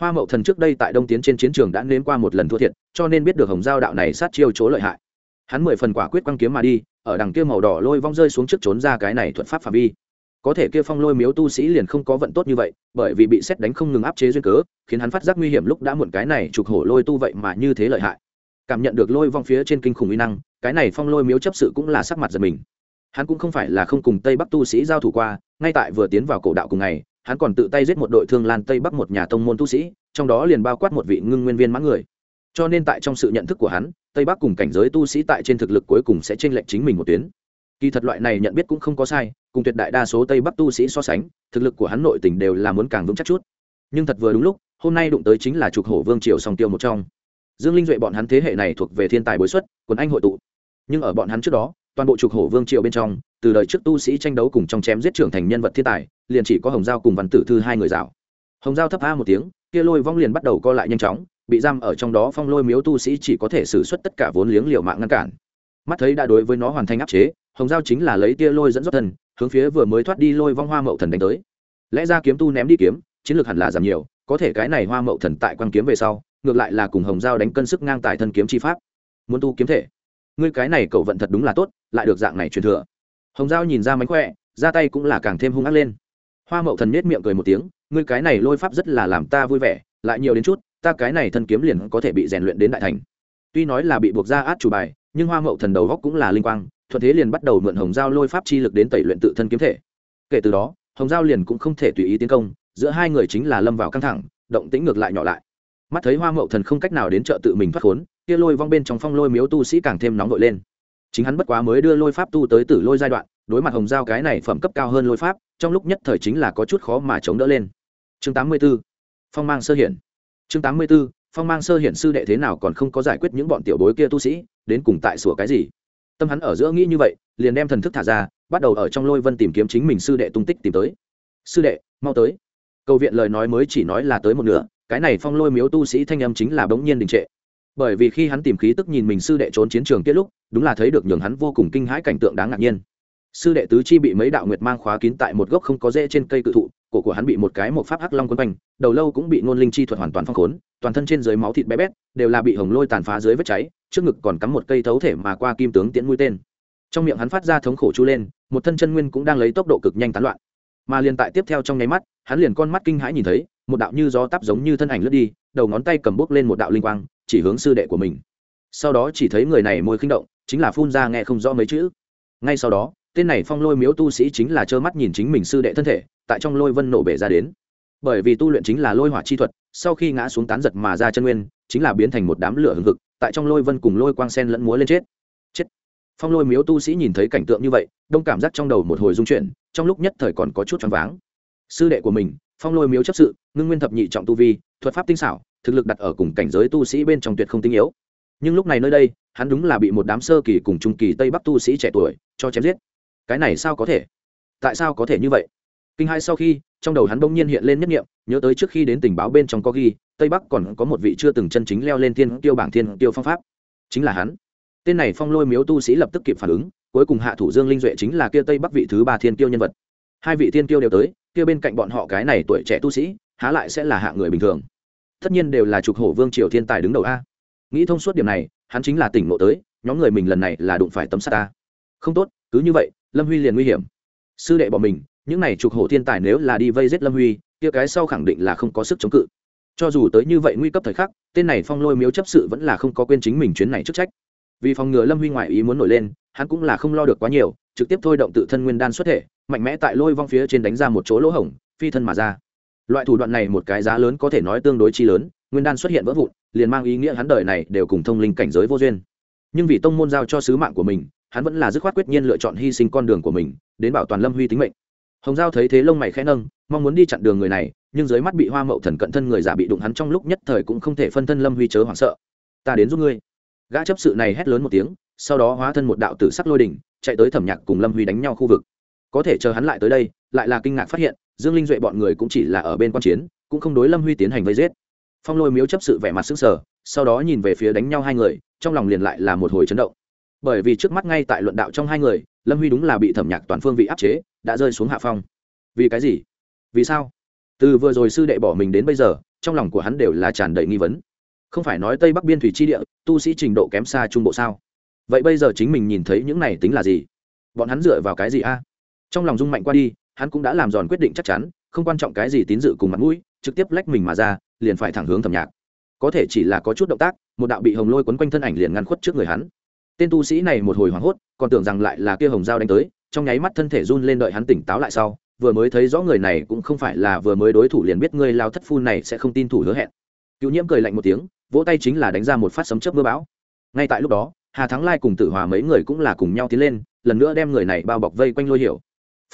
Hoa mậu thần trước đây tại đông tiến trên chiến trường đã nếm qua một lần thua thiệt, cho nên biết được hồng giao đạo này sát chiêu chỗ lợi hại. Hắn mười phần quả quyết quăng kiếm mà đi ở đằng kia màu đỏ lôi vong rơi xuống trước trốn ra cái này thuật pháp phạm vi. Có thể kia phong lôi miếu tu sĩ liền không có vận tốt như vậy, bởi vì bị xét đánh không ngừng áp chế duyên cớ, khiến hắn phát giác nguy hiểm lúc đã muộn cái này trục hổ lôi tu vậy mà như thế lợi hại. Cảm nhận được lôi vong phía trên kinh khủng uy năng, cái này phong lôi miếu chấp sự cũng là sắc mặt giật mình. Hắn cũng không phải là không cùng tây bắc tu sĩ giao thủ qua, ngay tại vừa tiến vào cổ đạo cùng ngày, hắn còn tự tay giết một đội thương lan tây bắc một nhà tông môn tu sĩ, trong đó liền bao quát một vị ngưng nguyên viên mãn người. Cho nên tại trong sự nhận thức của hắn tây bắc cùng cảnh giới tu sĩ tại trên thực lực cuối cùng sẽ chênh lệch chính mình một tuyến. Kỳ thật loại này nhận biết cũng không có sai, cùng tuyệt đại đa số tây bắc tu sĩ so sánh, thực lực của hắn nội tình đều là muốn càng vững chắc chút. Nhưng thật vừa đúng lúc, hôm nay đụng tới chính là trục hổ vương triều song tiêu một trong. Dương linh duệ bọn hắn thế hệ này thuộc về thiên tài bối xuất, quần anh hội tụ. Nhưng ở bọn hắn trước đó, toàn bộ trục hổ vương triều bên trong, từ đời trước tu sĩ tranh đấu cùng trong chém giết trưởng thành nhân vật thiên tài, liền chỉ có hồng giao cùng văn tử thư hai người rào hồng giao thấp a một tiếng, kia lôi vong liền bắt đầu co lại nhanh chóng bị giam ở trong đó phong lôi miếu tu sĩ chỉ có thể xử suất tất cả vốn liếng liệu mạng ngăn cản. Mắt thấy đã đối với nó hoàn thành áp chế, hồng giao chính là lấy tia lôi dẫn dắt thần hướng phía vừa mới thoát đi lôi vong hoa mậu thần đánh tới. Lẽ ra kiếm tu ném đi kiếm, chiến lược hẳn là giảm nhiều, có thể cái này hoa mậu thần tại quan kiếm về sau, ngược lại là cùng hồng giao đánh cân sức ngang tài thân kiếm chi pháp. Muốn tu kiếm thể, ngươi cái này cậu vận thật đúng là tốt, lại được dạng này truyền thừa. Hồng giao nhìn ra mánh khỏe, ra tay cũng là càng thêm hung ác lên. Hoa mậu thần nết miệng cười một tiếng, ngươi cái này lôi pháp rất là làm ta vui vẻ, lại nhiều đến chút ta cái này thân kiếm liền có thể bị rèn luyện đến đại thành. Tuy nói là bị buộc ra át chủ bài, nhưng hoa mậu thần đầu góc cũng là linh quang, thuận thế liền bắt đầu mượn hồng giao lôi pháp chi lực đến tẩy luyện tự thân kiếm thể. Kể từ đó, hồng giao liền cũng không thể tùy ý tiến công, giữa hai người chính là lâm vào căng thẳng, động tĩnh ngược lại nhỏ lại. Mắt thấy hoa mậu thần không cách nào đến chợ tự mình thoát khốn, kia lôi vong bên trong phong lôi miếu tu sĩ càng thêm nóng vội lên. Chính hắn bất quá mới đưa lôi pháp tu tới tử lôi giai đoạn, đối mặt hồng giao cái này phẩm cấp cao hơn lôi pháp, trong lúc nhất thời chính là có chút khó mà chống đỡ lên. Chương 84. phong mang sơ hiển chương 84. phong mang sơ hiển sư đệ thế nào còn không có giải quyết những bọn tiểu bối kia tu sĩ, đến cùng tại sủa cái gì? Tâm hắn ở giữa nghĩ như vậy, liền đem thần thức thả ra, bắt đầu ở trong lôi vân tìm kiếm chính mình sư đệ tung tích tìm tới. Sư đệ, mau tới. Cầu viện lời nói mới chỉ nói là tới một nửa, cái này phong lôi miếu tu sĩ thanh âm chính là bỗng nhiên đình trệ. Bởi vì khi hắn tìm khí tức nhìn mình sư đệ trốn chiến trường kết lúc, đúng là thấy được nhường hắn vô cùng kinh hãi cảnh tượng đáng ngạc nhiên. Sư đệ tứ chi bị mấy đạo nguyệt mang khóa kín tại một gốc không có rễ trên cây cự thụ cổ của hắn bị một cái một pháp hắc long quấn quanh, đầu lâu cũng bị ngôn linh chi thuật hoàn toàn phong khốn, toàn thân trên dưới máu thịt bé bét, đều là bị hồng lôi tàn phá dưới vết cháy, trước ngực còn cắm một cây thấu thể mà qua kim tướng tiễn mũi tên. Trong miệng hắn phát ra thống khổ chu lên, một thân chân nguyên cũng đang lấy tốc độ cực nhanh tán loạn. Mà liền tại tiếp theo trong nháy mắt, hắn liền con mắt kinh hãi nhìn thấy, một đạo như gió táp giống như thân ảnh lướt đi, đầu ngón tay cầm bút lên một đạo linh quang, chỉ hướng sư đệ của mình. Sau đó chỉ thấy người này môi khinh động, chính là phun ra nghe không rõ mấy chữ. Ngay sau đó tên này phong lôi miếu tu sĩ chính là trơ mắt nhìn chính mình sư đệ thân thể, tại trong lôi vân nổ bể ra đến. Bởi vì tu luyện chính là lôi hỏa chi thuật, sau khi ngã xuống tán giật mà ra chân nguyên, chính là biến thành một đám lửa hừng hực, tại trong lôi vân cùng lôi quang sen lẫn múa lên chết. Chết. Phong lôi miếu tu sĩ nhìn thấy cảnh tượng như vậy, đông cảm giác trong đầu một hồi dung chuyển, trong lúc nhất thời còn có chút choáng váng. Sư đệ của mình, phong lôi miếu chấp sự, ngưng nguyên thập nhị trọng tu vi, thuật pháp tinh xảo, thực lực đặt ở cùng cảnh giới tu sĩ bên trong tuyệt không tinh yếu. Nhưng lúc này nơi đây, hắn đúng là bị một đám sơ kỳ cùng trung kỳ tây bắc tu sĩ trẻ tuổi cho chém giết cái này sao có thể? Tại sao có thể như vậy? Kinh hai sau khi, trong đầu hắn bỗng nhiên hiện lên nhất nghiệm nhớ tới trước khi đến tình báo bên trong có ghi, tây bắc còn có một vị chưa từng chân chính leo lên thiên tiêu bảng thiên tiêu phong pháp. Chính là hắn. Tên này phong lôi miếu tu sĩ lập tức kịp phản ứng, cuối cùng hạ thủ dương linh duệ chính là kia tây bắc vị thứ ba thiên tiêu nhân vật. Hai vị thiên tiêu đều tới, kia bên cạnh bọn họ cái này tuổi trẻ tu sĩ, há lại sẽ là hạ người bình thường. Tất nhiên đều là trục hổ vương triều thiên tài đứng đầu a. Nghĩ thông suốt điểm này, hắn chính là tỉnh ngộ tới, nhóm người mình lần này là đụng phải tấm sắt ta. Không tốt, cứ như vậy lâm huy liền nguy hiểm. Sư đệ bỏ mình, những này trục hổ thiên tài nếu là đi vây giết lâm huy, kia cái sau khẳng định là không có sức chống cự. Cho dù tới như vậy nguy cấp thời khắc, tên này phong lôi miếu chấp sự vẫn là không có quên chính mình chuyến này chức trách. Vì phòng ngừa lâm huy ngoại ý muốn nổi lên, hắn cũng là không lo được quá nhiều, trực tiếp thôi động tự thân nguyên đan xuất thể, mạnh mẽ tại lôi vong phía trên đánh ra một chỗ lỗ hổng, phi thân mà ra. Loại thủ đoạn này một cái giá lớn có thể nói tương đối chi lớn, nguyên đan xuất hiện vỡ vụn, liền mang ý nghĩa hắn đời này đều cùng thông linh cảnh giới vô duyên. Nhưng vì tông môn giao cho sứ mạng của mình hắn vẫn là dứt khoát quyết nhiên lựa chọn hy sinh con đường của mình, đến bảo toàn lâm huy tính mệnh. Hồng giao thấy thế lông mày khẽ nâng, mong muốn đi chặn đường người này, nhưng dưới mắt bị hoa mậu thần cận thân người giả bị đụng hắn trong lúc nhất thời cũng không thể phân thân lâm huy chớ hoảng sợ. Ta đến giúp ngươi. Gã chấp sự này hét lớn một tiếng, sau đó hóa thân một đạo tử sắc lôi đỉnh chạy tới thẩm nhạc cùng lâm huy đánh nhau khu vực. Có thể chờ hắn lại tới đây, lại là kinh ngạc phát hiện, dương linh duệ bọn người cũng chỉ là ở bên quan chiến, cũng không đối lâm huy tiến hành vây giết. Phong lôi miếu chấp sự vẻ mặt xứng sở sau đó nhìn về phía đánh nhau hai người, trong lòng liền lại là một hồi chấn động bởi vì trước mắt ngay tại luận đạo trong hai người, lâm huy đúng là bị thẩm nhạc toàn phương vị áp chế, đã rơi xuống hạ phong. Vì cái gì? Vì sao? Từ vừa rồi sư đệ bỏ mình đến bây giờ, trong lòng của hắn đều là tràn đầy nghi vấn. Không phải nói tây bắc biên thủy chi địa, tu sĩ trình độ kém xa trung bộ sao? Vậy bây giờ chính mình nhìn thấy những này tính là gì? Bọn hắn dựa vào cái gì a? Trong lòng rung mạnh qua đi, hắn cũng đã làm giòn quyết định chắc chắn, không quan trọng cái gì tín dự cùng mặt mũi, trực tiếp lách mình mà ra, liền phải thẳng hướng thẩm nhạc. Có thể chỉ là có chút động tác, một đạo bị hồng lôi quấn quanh thân ảnh liền ngăn khuất trước người hắn tên tu sĩ này một hồi hoảng hốt, còn tưởng rằng lại là kia hồng dao đánh tới, trong nháy mắt thân thể run lên đợi hắn tỉnh táo lại sau, vừa mới thấy rõ người này cũng không phải là vừa mới đối thủ liền biết ngươi lao thất phu này sẽ không tin thủ hứa hẹn. Cựu nhiễm cười lạnh một tiếng, vỗ tay chính là đánh ra một phát sấm chớp mưa bão. Ngay tại lúc đó, hà thắng lai cùng tử hòa mấy người cũng là cùng nhau tiến lên, lần nữa đem người này bao bọc vây quanh lôi hiểu.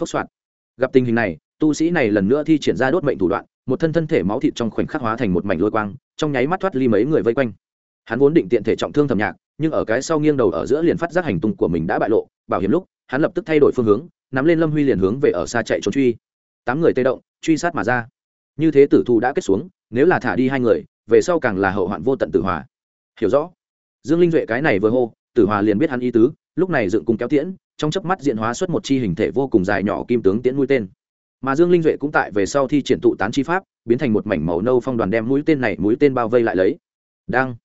Phốc soạn gặp tình hình này, tu sĩ này lần nữa thi triển ra đốt mệnh thủ đoạn, một thân thân thể máu thịt trong khoảnh khắc hóa thành một mảnh lôi quang, trong nháy mắt thoát ly mấy người vây quanh hắn vốn định tiện thể trọng thương thầm nhạc, nhưng ở cái sau nghiêng đầu ở giữa liền phát giác hành tung của mình đã bại lộ, bảo hiểm lúc, hắn lập tức thay đổi phương hướng, nắm lên lâm huy liền hướng về ở xa chạy trốn truy. Tám người tê động, truy sát mà ra. Như thế tử thù đã kết xuống, nếu là thả đi hai người, về sau càng là hậu hoạn vô tận tử hòa. Hiểu rõ. Dương linh duệ cái này vừa hô, tử hòa liền biết hắn ý tứ, lúc này dựng cùng kéo tiễn, trong chớp mắt diện hóa xuất một chi hình thể vô cùng dài nhỏ kim tướng tiễn mũi tên. Mà dương linh duệ cũng tại về sau thi triển tụ tán chi pháp, biến thành một mảnh màu nâu phong đoàn đem mũi tên này mũi tên bao vây lại lấy. Đang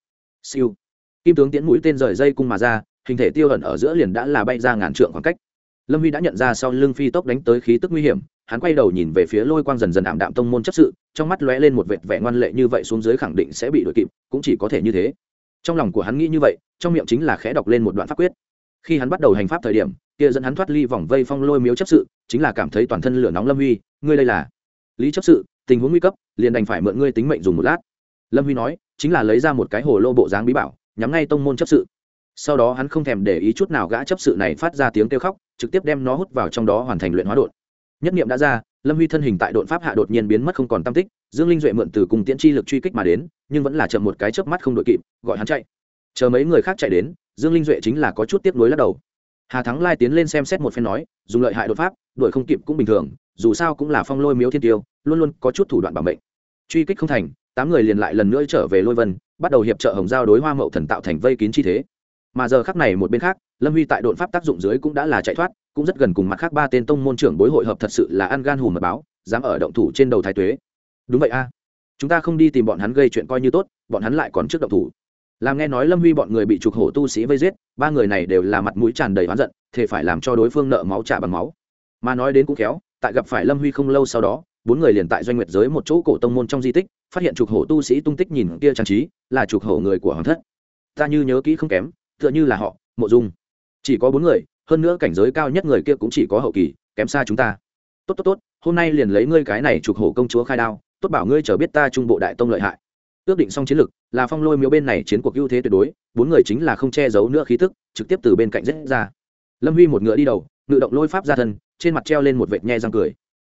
siêu. Kim tướng tiễn mũi tên rời dây cung mà ra, hình thể tiêu ẩn ở giữa liền đã là bay ra ngàn trượng khoảng cách. Lâm huy đã nhận ra sau lưng phi tốc đánh tới khí tức nguy hiểm, hắn quay đầu nhìn về phía lôi quang dần dần ảm đạm tông môn chấp sự, trong mắt lóe lên một vệt vẻ ngoan lệ như vậy xuống dưới khẳng định sẽ bị đuổi kịp, cũng chỉ có thể như thế. Trong lòng của hắn nghĩ như vậy, trong miệng chính là khẽ đọc lên một đoạn pháp quyết. Khi hắn bắt đầu hành pháp thời điểm, kia dẫn hắn thoát ly vòng vây phong lôi miếu chấp sự, chính là cảm thấy toàn thân lửa nóng lâm huy, ngươi đây là. Lý chấp sự, tình huống nguy cấp, liền đành phải mượn ngươi tính mệnh dùng một lát lâm huy nói, chính là lấy ra một cái hồ lô bộ dáng bí bảo, nhắm ngay tông môn chấp sự. Sau đó hắn không thèm để ý chút nào gã chấp sự này phát ra tiếng kêu khóc, trực tiếp đem nó hút vào trong đó hoàn thành luyện hóa đột nhất nghiệm đã ra, lâm huy thân hình tại đột pháp hạ đột nhiên biến mất không còn tam tích, dương linh duệ mượn từ cùng tiễn chi lực truy kích mà đến, nhưng vẫn là chậm một cái chớp mắt không đội kịp, gọi hắn chạy. Chờ mấy người khác chạy đến, dương linh duệ chính là có chút tiếp nối lắc đầu. Hà thắng lai tiến lên xem xét một phen nói, dùng lợi hại đột pháp, đuổi không kịp cũng bình thường, dù sao cũng là phong lôi miếu thiên tiêu, luôn luôn có chút thủ đoạn bảo mệnh truy kích không thành tám người liền lại lần nữa trở về lôi vân, bắt đầu hiệp trợ hồng giao đối hoa mậu thần tạo thành vây kín chi thế. Mà giờ khắc này một bên khác, lâm huy tại đột pháp tác dụng dưới cũng đã là chạy thoát, cũng rất gần cùng mặt khác ba tên tông môn trưởng bối hội hợp thật sự là ăn gan hùm mật báo, dám ở động thủ trên đầu thái tuế. Đúng vậy a. Chúng ta không đi tìm bọn hắn gây chuyện coi như tốt, bọn hắn lại còn trước động thủ. Làm nghe nói lâm huy bọn người bị trục hổ tu sĩ vây giết, ba người này đều là mặt mũi tràn đầy oán giận thể phải làm cho đối phương nợ máu trả bằng máu. Mà nói đến cũng khéo, tại gặp phải lâm huy không lâu sau đó bốn người liền tại doanh nguyệt giới một chỗ cổ tông môn trong di tích, phát hiện trục hổ tu sĩ tung tích nhìn kia trang trí, là trục hổ người của hoàng thất. Ta như nhớ kỹ không kém, tựa như là họ, mộ dung. Chỉ có bốn người, hơn nữa cảnh giới cao nhất người kia cũng chỉ có hậu kỳ, kém xa chúng ta. Tốt tốt tốt, hôm nay liền lấy ngươi cái này trục hổ công chúa khai đao, tốt bảo ngươi chờ biết ta trung bộ đại tông lợi hại. Ước định xong chiến lược, là phong lôi miếu bên này chiến cuộc ưu thế tuyệt đối, bốn người chính là không che giấu nữa khí tức, trực tiếp từ bên cạnh rết ra. Lâm huy một ngựa đi đầu, ngự động lôi pháp ra thân, trên mặt treo lên một vệt nhe răng cười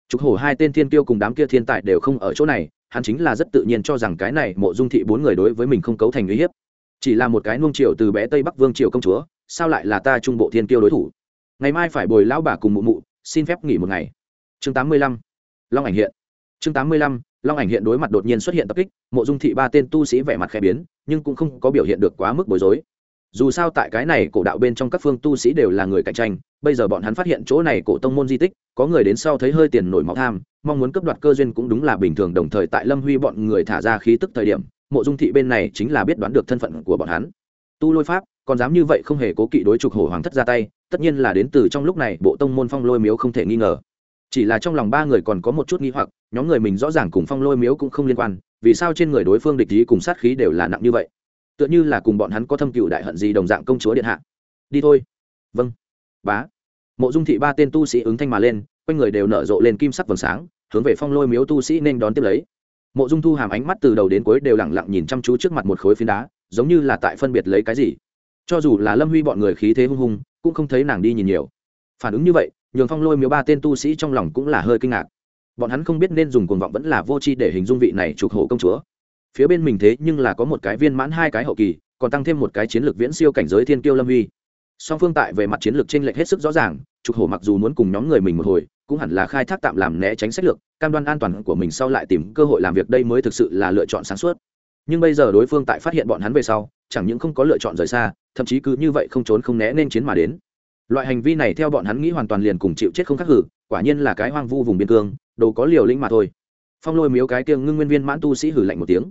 trục hổ hai tên thiên tiêu cùng đám kia thiên tài đều không ở chỗ này, hắn chính là rất tự nhiên cho rằng cái này mộ dung thị bốn người đối với mình không cấu thành uy hiếp. Chỉ là một cái nuông triều từ bé tây bắc vương triều công chúa, sao lại là ta trung bộ thiên tiêu đối thủ? Ngày mai phải bồi lão bà cùng mụ mụ, xin phép nghỉ một ngày. Chương tám mươi lăm, long ảnh hiện. Chương tám mươi lăm, long ảnh hiện đối mặt đột nhiên xuất hiện tập kích, mộ dung thị ba tên tu sĩ vẻ mặt khẽ biến, nhưng cũng không có biểu hiện được quá mức bối rối dù sao tại cái này cổ đạo bên trong các phương tu sĩ đều là người cạnh tranh, bây giờ bọn hắn phát hiện chỗ này cổ tông môn di tích, có người đến sau thấy hơi tiền nổi máu tham, mong muốn cấp đoạt cơ duyên cũng đúng là bình thường đồng thời tại lâm huy bọn người thả ra khí tức thời điểm, mộ dung thị bên này chính là biết đoán được thân phận của bọn hắn. Tu lôi pháp, còn dám như vậy không hề cố kỵ đối trục hổ hoàng thất ra tay, tất nhiên là đến từ trong lúc này bộ tông môn phong lôi miếu không thể nghi ngờ. Chỉ là trong lòng ba người còn có một chút nghi hoặc, nhóm người mình rõ ràng cùng phong lôi miếu cũng không liên quan, vì sao trên người đối phương địch ý cùng sát khí đều là nặng như vậy? Tựa như là cùng bọn hắn có thâm cựu đại hận gì đồng dạng công chúa điện hạ. Đi thôi. Vâng. Bá. Mộ dung thị ba tên tu sĩ ứng thanh mà lên, quanh người đều nở rộ lên kim sắc vầng sáng, hướng về phong lôi miếu tu sĩ nên đón tiếp lấy. Mộ dung thu hàm ánh mắt từ đầu đến cuối đều lẳng lặng nhìn chăm chú trước mặt một khối phiến đá, giống như là tại phân biệt lấy cái gì. Cho dù là lâm huy bọn người khí thế hung hung, cũng không thấy nàng đi nhìn nhiều. Phản ứng như vậy, nhường phong lôi miếu ba tên tu sĩ trong lòng cũng là hơi kinh ngạc. Bọn hắn không biết nên dùng cuồng vọng vẫn là vô tri để hình dung vị này trục hộ công chúa phía bên mình thế nhưng là có một cái viên mãn hai cái hậu kỳ, còn tăng thêm một cái chiến lược viễn siêu cảnh giới thiên kiêu lâm huy. Song phương tại về mặt chiến lược t r ê n lệch hết sức rõ ràng, trục hổ mặc dù muốn cùng nhóm người mình một hồi, cũng hẳn là khai thác tạm làm né tránh sách lược, cam đoan an toàn của mình sau lại tìm cơ hội làm việc đây mới thực sự là lựa chọn sáng suốt. Nhưng bây giờ đối phương tại phát hiện bọn hắn về sau, chẳng những không có lựa chọn rời xa, thậm chí cứ như vậy không trốn không né nên chiến mà đến. Loại hành vi này theo bọn hắn nghĩ hoàn toàn liền cùng chịu chết không khắc hử, quả nhiên là cái hoang vu vùng biên cương, đồ có liều lĩnh mà thôi. Phong lôi miếu cái kiêng ngưng nguyên viên mãn tu sĩ hử lạnh một tiếng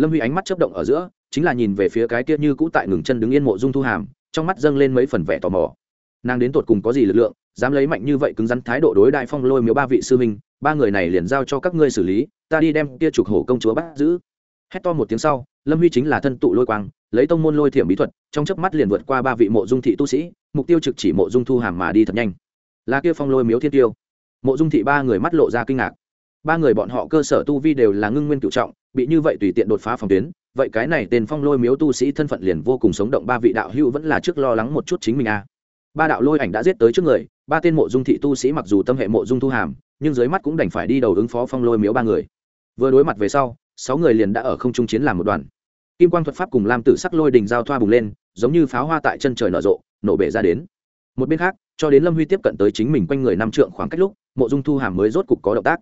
lâm huy ánh mắt chấp động ở giữa, chính là nhìn về phía cái kia như cũ tại ngừng chân đứng yên mộ dung thu hàm, trong mắt dâng lên mấy phần vẻ tò mò. Nàng đến tột cùng có gì lực lượng, dám lấy mạnh như vậy cứng rắn thái độ đối đại phong lôi miếu ba vị sư minh ba người này liền giao cho các ngươi xử lý, ta đi đem kia trục hổ công chúa bắt giữ. Hét to một tiếng sau, lâm huy chính là thân tụ lôi quang, lấy tông môn lôi thiểm bí thuật, trong chớp mắt liền vượt qua ba vị mộ dung thị tu sĩ, mục tiêu trực chỉ mộ dung thu hàm mà đi thật nhanh. Là kia phong lôi miếu thiên tiêu. Mộ dung thị ba người mắt lộ ra kinh ngạc. Ba người bọn họ cơ sở tu vi đều là ngưng nguyên cựu trọng bị như vậy tùy tiện đột phá phòng tuyến, vậy cái này tên phong lôi miếu tu sĩ thân phận liền vô cùng sống động, ba vị đạo hữu vẫn là trước lo lắng một chút chính mình a. À. ba đạo lôi ảnh đã giết tới trước người, ba tên mộ dung thị tu sĩ mặc dù tâm hệ mộ dung thu hàm, nhưng dưới mắt cũng đành phải đi đầu ứng phó phong lôi miếu ba người. Vừa đối mặt về sau, sáu người liền đã ở không trung chiến làm một đoàn. Kim quang thuật pháp cùng lam tử sắc lôi đình giao thoa bùng lên, giống như pháo hoa tại chân trời nở rộ, nổ bể ra đến. Một bên khác, cho đến lâm huy tiếp cận tới chính mình quanh người năm trượng khoảng cách lúc, mộ dung thu hàm mới rốt cục có động tác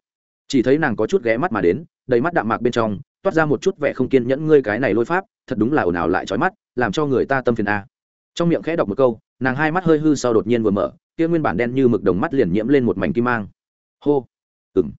chỉ thấy nàng có chút ghé mắt mà đến, đầy mắt đạm mạc bên trong, toát ra một chút vẻ không kiên nhẫn ngươi cái này lôi pháp, thật đúng là ồn ào lại trói mắt, làm cho người ta tâm phiền a. Trong miệng khẽ đọc một câu, nàng hai mắt hơi hư sau đột nhiên vừa mở, kia nguyên bản đen như mực đồng mắt liền nhiễm lên một mảnh kim mang. Hô ừng